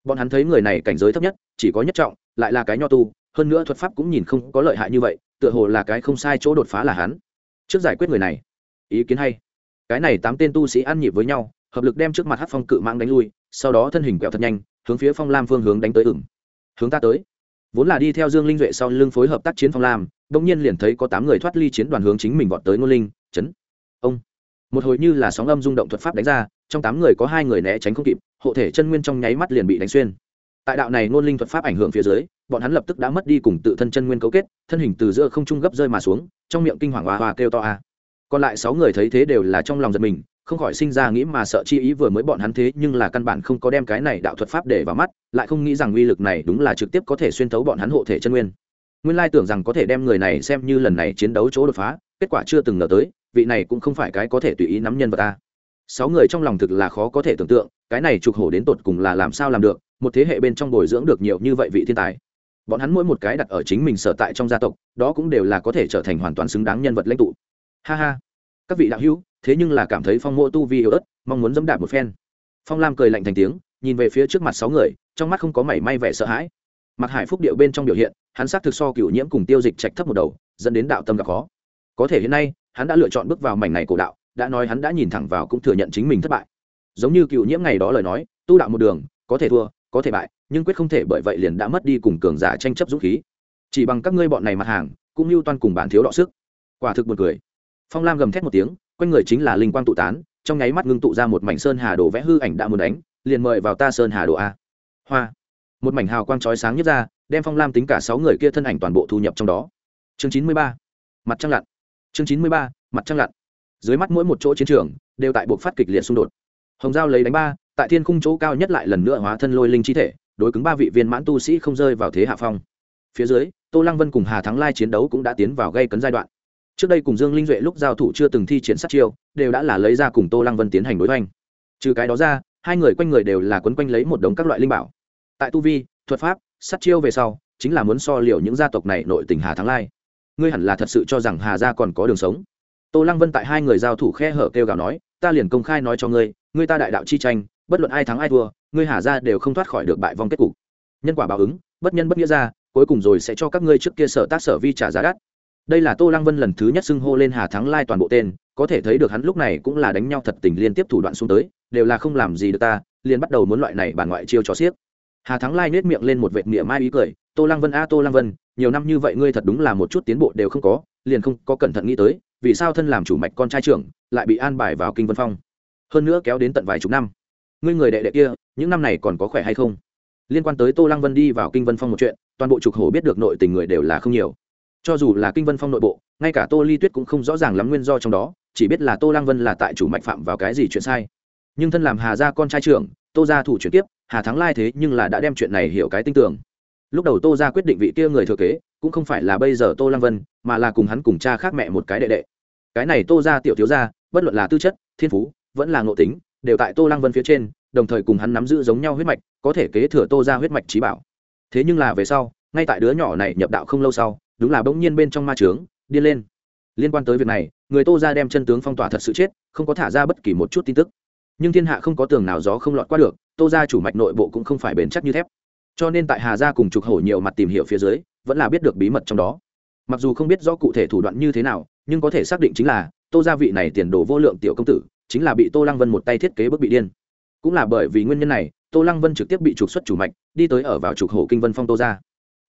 Bọn hắn thấy người này cảnh giới thấp nhất, chỉ có nhất trọng, lại là cái nho tu, hơn nữa thuật pháp cũng nhìn không có lợi hại như vậy, tựa hồ là cái không sai chỗ đột phá là hắn. Trước giải quyết người này, ý kiến hay. Cái này tám tên tu sĩ ăn nhịp với nhau, hợp lực đem trước mặt hát phong cự mạng đánh lui, sau đó thân hình quẹo thật nhanh, hướng phía phong lam phương hướng đánh tới ửng. Hướng ta tới vốn là đi theo dương linh duệ sau lưng phối hợp tác chiến phong lam đông nhiên liền thấy có tám người thoát ly chiến đoàn hướng chính mình vọt tới ngô linh, chấn, ông. Một hồi như là sóng âm rung động thuật pháp đánh ra, trong tám người có hai người né tránh không kịp, hộ thể chân nguyên trong nháy mắt liền bị đánh xuyên. Tại đạo này ngôn linh thuật pháp ảnh hưởng phía dưới, bọn hắn lập tức đã mất đi cùng tự thân chân nguyên cấu kết, thân hình từ giữa không trung gấp rơi mà xuống, trong miệng kinh hoàng hoa hoa kêu to a. Còn lại sáu người thấy thế đều là trong lòng giật mình không khỏi sinh ra nghĩ mà sợ chi ý vừa mới bọn hắn thế, nhưng là căn bản không có đem cái này đạo thuật pháp để vào mắt, lại không nghĩ rằng uy lực này đúng là trực tiếp có thể xuyên thấu bọn hắn hộ thể chân nguyên. Nguyên lai tưởng rằng có thể đem người này xem như lần này chiến đấu chỗ đột phá, kết quả chưa từng ngờ tới, vị này cũng không phải cái có thể tùy ý nắm nhân vật ta. Sáu người trong lòng thực là khó có thể tưởng tượng, cái này trục hổ đến tột cùng là làm sao làm được, một thế hệ bên trong bồi dưỡng được nhiều như vậy vị thiên tài. Bọn hắn mỗi một cái đặt ở chính mình sở tại trong gia tộc, đó cũng đều là có thể trở thành hoàn toàn xứng đáng nhân vật lãnh tụ. Ha ha. Các vị đạo hữu thế nhưng là cảm thấy phong mộ tu vi yếu ớt, mong muốn dẫm đạp một phen. Phong lam cười lạnh thành tiếng, nhìn về phía trước mặt sáu người, trong mắt không có mảy may vẻ sợ hãi. Mặc hải phúc điệu bên trong biểu hiện, hắn xác thực so cựu nhiễm cùng tiêu dịch trạch thấp một đầu, dẫn đến đạo tâm gặp khó. Có thể hiện nay, hắn đã lựa chọn bước vào mảnh này cổ đạo, đã nói hắn đã nhìn thẳng vào cũng thừa nhận chính mình thất bại. Giống như cựu nhiễm ngày đó lời nói, tu đạo một đường, có thể thua, có thể bại, nhưng quyết không thể bởi vậy liền đã mất đi cùng cường giả tranh chấp dũng khí. Chỉ bằng các ngươi bọn này mặt hàng, cũng lưu toan cùng bản thiếu đọ sức. Quả thực một cười. Phong lam gầm thét một tiếng quanh người chính là linh quang tụ tán, trong nháy mắt ngưng tụ ra một mảnh sơn hà đồ vẽ hư ảnh đã muốn đánh, liền mời vào ta sơn hà đồ a. Hoa. Một mảnh hào quang chói sáng nhất ra, đem phong lam tính cả sáu người kia thân ảnh toàn bộ thu nhập trong đó. Chương chín mươi ba. Mặt trăng lặn. Chương chín mươi ba, mặt trăng lặn. Dưới mắt mỗi một chỗ chiến trường, đều tại buộc phát kịch liệt xung đột. Hồng giao lấy đánh ba, tại thiên khung chỗ cao nhất lại lần nữa hóa thân lôi linh chi thể, đối cứng ba vị viên mãn tu sĩ không rơi vào thế hạ phong. Phía dưới, tô lăng vân cùng hà thắng lai chiến đấu cũng đã tiến vào gây cấn giai đoạn trước đây cùng dương linh duệ lúc giao thủ chưa từng thi triển sát chiêu, đều đã là lấy ra cùng tô lăng vân tiến hành đối hoành trừ cái đó ra, hai người quanh người đều là quấn quanh lấy một đống các loại linh bảo. Tại tu vi, thuật pháp, sát chiêu về sau, chính là muốn so liệu những gia tộc này nội tình hà thắng lai. Ngươi hẳn là thật sự cho rằng hà gia còn có đường sống. Tô lăng vân tại hai người giao thủ khe hở kêu gào nói, ta liền công khai nói cho ngươi ngươi ta đại đạo chi tranh, bất luận ai thắng ai thua, ngươi hà gia đều không thoát khỏi được bại vong kết cục. Nhân quả báo ứng, bất nhân bất nghĩa ra, cuối cùng rồi sẽ cho các ngươi trước kia sở tác sở vi trả giá đắt đây là tô lăng vân lần thứ nhất xưng hô lên hà thắng lai toàn bộ tên, có thể thấy được hắn lúc này cũng là đánh nhau thật tình liên tiếp thủ đoạn xuống tới, đều là không làm gì được ta, liền bắt đầu muốn loại này bản ngoại chiêu cho xiếc. Hà thắng lai nết miệng lên một vệt miệng mai ý cười, tô lăng vân a, tô lăng vân, nhiều năm như vậy ngươi thật đúng là một chút tiến bộ đều không có, liền không có cẩn thận nghĩ tới, vì sao thân làm chủ mạch con trai trưởng, lại bị an bài vào kinh vân phong? Hơn nữa kéo đến tận vài chục năm. Ngươi người đệ đệ kia, những năm này còn có khỏe hay không? Liên quan tới tô lăng vân đi vào kinh vân phong một chuyện, toàn bộ trục hổ biết được nội tình người đều là không nhiều cho dù là kinh vân phong nội bộ, ngay cả tô ly tuyết cũng không rõ ràng lắm nguyên do trong đó, chỉ biết là tô lăng vân là tại chủ mạch phạm vào cái gì chuyện sai. Nhưng thân làm hà gia con trai trưởng, tô gia thủ chuyển tiếp, hà thắng lai thế nhưng là đã đem chuyện này hiểu cái tinh tưởng lúc đầu tô gia quyết định vị kia người thừa kế, cũng không phải là bây giờ tô lăng vân, mà là cùng hắn cùng cha khác mẹ một cái đệ đệ. Cái này tô gia tiểu thiếu gia, bất luận là tư chất, thiên phú, vẫn là ngộ tính, đều tại tô lăng vân phía trên, đồng thời cùng hắn nắm giữ giống nhau huyết mạch, có thể kế thừa tô gia huyết mạch trí bảo. Thế nhưng là về sau, ngay tại đứa nhỏ này nhập đạo không lâu sau đúng là bỗng nhiên bên trong ma trướng, điên lên. Liên quan tới việc này, người tô ra đem chân tướng phong tỏa thật sự chết, không có thả ra bất kỳ một chút tin tức. Nhưng thiên hạ không có tường nào gió không lọt qua được, tô ra chủ mạch nội bộ cũng không phải bền chắc như thép. Cho nên tại hà gia cùng trục hổ nhiều mặt tìm hiểu phía dưới, vẫn là biết được bí mật trong đó. Mặc dù không biết rõ cụ thể thủ đoạn như thế nào, nhưng có thể xác định chính là, tô gia vị này tiền đồ vô lượng tiểu công tử, chính là bị tô lăng vân một tay thiết kế bức bị điên. Cũng là bởi vì nguyên nhân này, tô lăng vân trực tiếp bị trục xuất chủ mạch, đi tới ở vào trục hổ kinh vân phong tô gia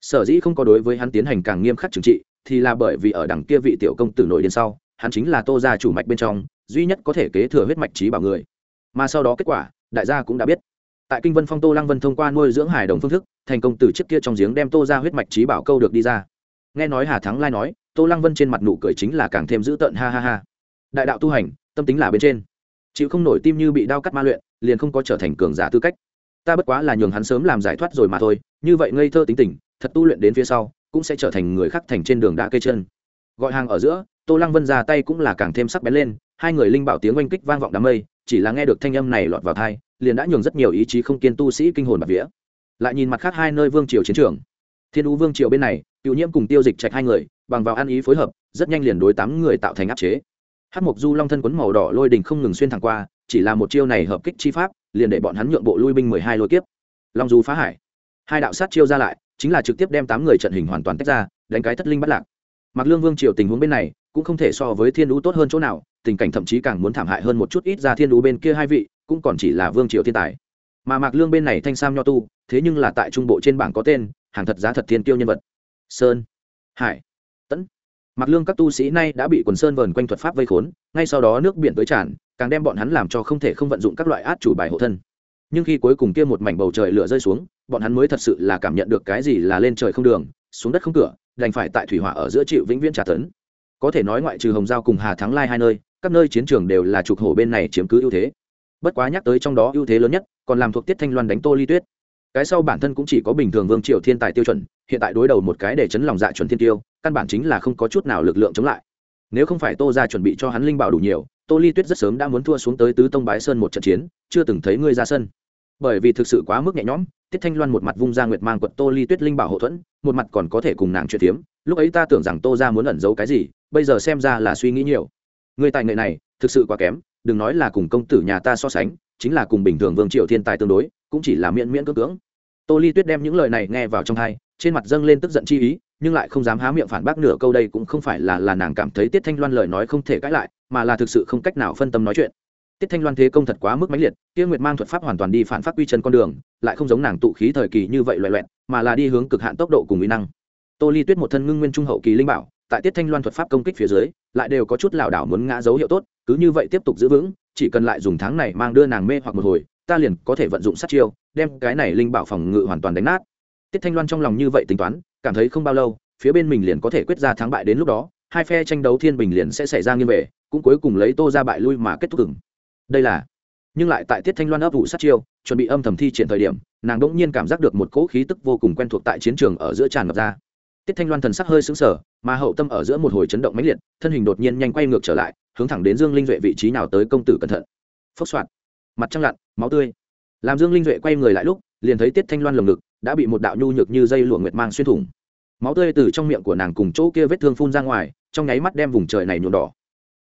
sở dĩ không có đối với hắn tiến hành càng nghiêm khắc trừng trị, thì là bởi vì ở đằng kia vị tiểu công tử nội điên sau, hắn chính là tô gia chủ mạch bên trong, duy nhất có thể kế thừa huyết mạch trí bảo người. Mà sau đó kết quả, đại gia cũng đã biết. Tại kinh vân phong tô lăng vân thông qua nuôi dưỡng hài đồng phương thức, thành công từ trước kia trong giếng đem tô ra huyết mạch trí bảo câu được đi ra. Nghe nói hà thắng lai nói, tô lăng vân trên mặt nụ cười chính là càng thêm dữ tợn, ha ha ha. Đại đạo tu hành, tâm tính là bên trên. Chịu không nổi tim như bị đau cắt ma luyện, liền không có trở thành cường giả tư cách. Ta bất quá là nhường hắn sớm làm giải thoát rồi mà thôi, như vậy ngây thơ tính tình thật tu luyện đến phía sau, cũng sẽ trở thành người khác thành trên đường đã cây chân. Gọi hàng ở giữa, tô lăng vân ra tay cũng là càng thêm sắc bén lên, hai người linh bảo tiếng oanh kích vang vọng đám mây, chỉ là nghe được thanh âm này lọt vào thai liền đã nhường rất nhiều ý chí không kiên tu sĩ kinh hồn bạc vía. Lại nhìn mặt khác hai nơi vương triều chiến trường. Thiên ú vương triều bên này cựu nhiễm cùng tiêu dịch trạch hai người, bằng vào ăn ý phối hợp, rất nhanh liền đối tám người tạo thành áp chế. Hát mộc du long thân quấn màu đỏ lôi đình không ngừng xuyên thẳng qua, chỉ là một chiêu này hợp kích chi pháp, liền để bọn hắn nhượng bộ lui binh mười hai lôi kiếp. Long du phá hải. Hai đạo sát chiêu ra lại chính là trực tiếp đem tám người trận hình hoàn toàn tách ra, đánh cái thất linh bắt lạc. Mặc lương vương triều tình huống bên này, cũng không thể so với thiên đũ tốt hơn chỗ nào, tình cảnh thậm chí càng muốn thảm hại hơn một chút ít ra thiên đũ bên kia hai vị, cũng còn chỉ là vương triều thiên tài. Mà mạc lương bên này thanh sam nho tu, thế nhưng là tại trung bộ trên bảng có tên, hàng thật giá thật thiên tiêu nhân vật. Sơn, hải tẫn mạc lương các tu sĩ nay đã bị quần sơn vờn quanh thuật pháp vây khốn, ngay sau đó nước biển tới tràn, càng đem bọn hắn làm cho không thể không vận dụng các loại át chủ bài hộ thân. Nhưng khi cuối cùng kia một mảnh bầu trời lửa rơi xuống bọn hắn mới thật sự là cảm nhận được cái gì là lên trời không đường, xuống đất không cửa, đành phải tại thủy hỏa ở giữa chịu vĩnh viễn trả tấn. Có thể nói ngoại trừ hồng giao cùng hà thắng lai hai nơi, các nơi chiến trường đều là trục hổ bên này chiếm cứ ưu thế. Bất quá nhắc tới trong đó ưu thế lớn nhất, còn làm thuộc tiết thanh loan đánh tô ly tuyết. Cái sau bản thân cũng chỉ có bình thường vương triều thiên tài tiêu chuẩn, hiện tại đối đầu một cái để chấn lòng dạ chuẩn thiên tiêu, căn bản chính là không có chút nào lực lượng chống lại. Nếu không phải tô ra chuẩn bị cho hắn linh bảo đủ nhiều, tô ly tuyết rất sớm đã muốn thua xuống tới tứ tông bái sơn một trận chiến, chưa từng thấy ngươi ra sân bởi vì thực sự quá mức nhẹ nhõm, tiết thanh loan một mặt vung ra nguyệt mang quật tô ly tuyết linh bảo hậu thuẫn, một mặt còn có thể cùng nàng chuyện tiếm lúc ấy ta tưởng rằng tô ra muốn ẩn giấu cái gì, bây giờ xem ra là suy nghĩ nhiều. Người tài nghệ này, thực sự quá kém, đừng nói là cùng công tử nhà ta so sánh, chính là cùng bình thường vương Triệu thiên tài tương đối, cũng chỉ là miễn miễn cưỡng cưỡng. Tô ly tuyết đem những lời này nghe vào trong thai trên mặt dâng lên tức giận chi ý, nhưng lại không dám há miệng phản bác nửa câu đây cũng không phải là là nàng cảm thấy tiết thanh loan lời nói không thể cãi lại, mà là thực sự không cách nào phân tâm nói chuyện tiết thanh loan thế công thật quá mức mãnh liệt tiêu nguyệt mang thuật pháp hoàn toàn đi phản phát quy chân con đường, lại không giống nàng tụ khí thời kỳ như vậy loại loẹn mà là đi hướng cực hạn tốc độ cùng mỹ năng tô ly tuyết một thân ngưng nguyên trung hậu kỳ linh bảo, tại tiết thanh loan thuật pháp công kích phía dưới, lại đều có chút lảo đảo muốn ngã dấu hiệu tốt, cứ như vậy tiếp tục giữ vững, chỉ cần lại dùng tháng này mang đưa nàng mê hoặc một hồi, ta liền có thể vận dụng sát chiêu, đem cái này linh bảo phòng ngự hoàn toàn đánh nát tiết thanh loan trong lòng như vậy tính toán, cảm thấy không bao lâu, phía bên mình liền có thể quyết ra thắng bại đến lúc đó, hai phe tranh đấu thiên bình liền sẽ xảy ra nghiêng về, cũng cuối cùng lấy tô ra bại lui mà kết thúc cứng đây là. Nhưng lại tại tiết thanh loan ấp ủ sát chiêu, chuẩn bị âm thầm thi triển thời điểm, nàng đ ỗ n g nhiên cảm giác được một cỗ khí tức vô cùng quen thuộc tại chiến trường ở giữa tràn ngập ra. Tiết thanh loan thần sắc hơi xứng sở mà hậu tâm ở giữa một hồi chấn động mãnh liệt, thân hình đột nhiên nhanh quay ngược trở lại, hướng thẳng đến dương linh duệ vị trí nào tới công tử cẩn thận. Phốc soạt mặt trăng lặn, máu tươi. Làm dương linh duệ quay người lại lúc, liền thấy tiết thanh loan lồng ngực đã bị một đạo nhu nhược như dây lụa nguyệt mang xuyên thủng. Máu tươi từ trong miệng của nàng cùng chỗ kia vết thương phun ra ngoài, trong nháy mắt đem vùng trời này nhuộm đỏ.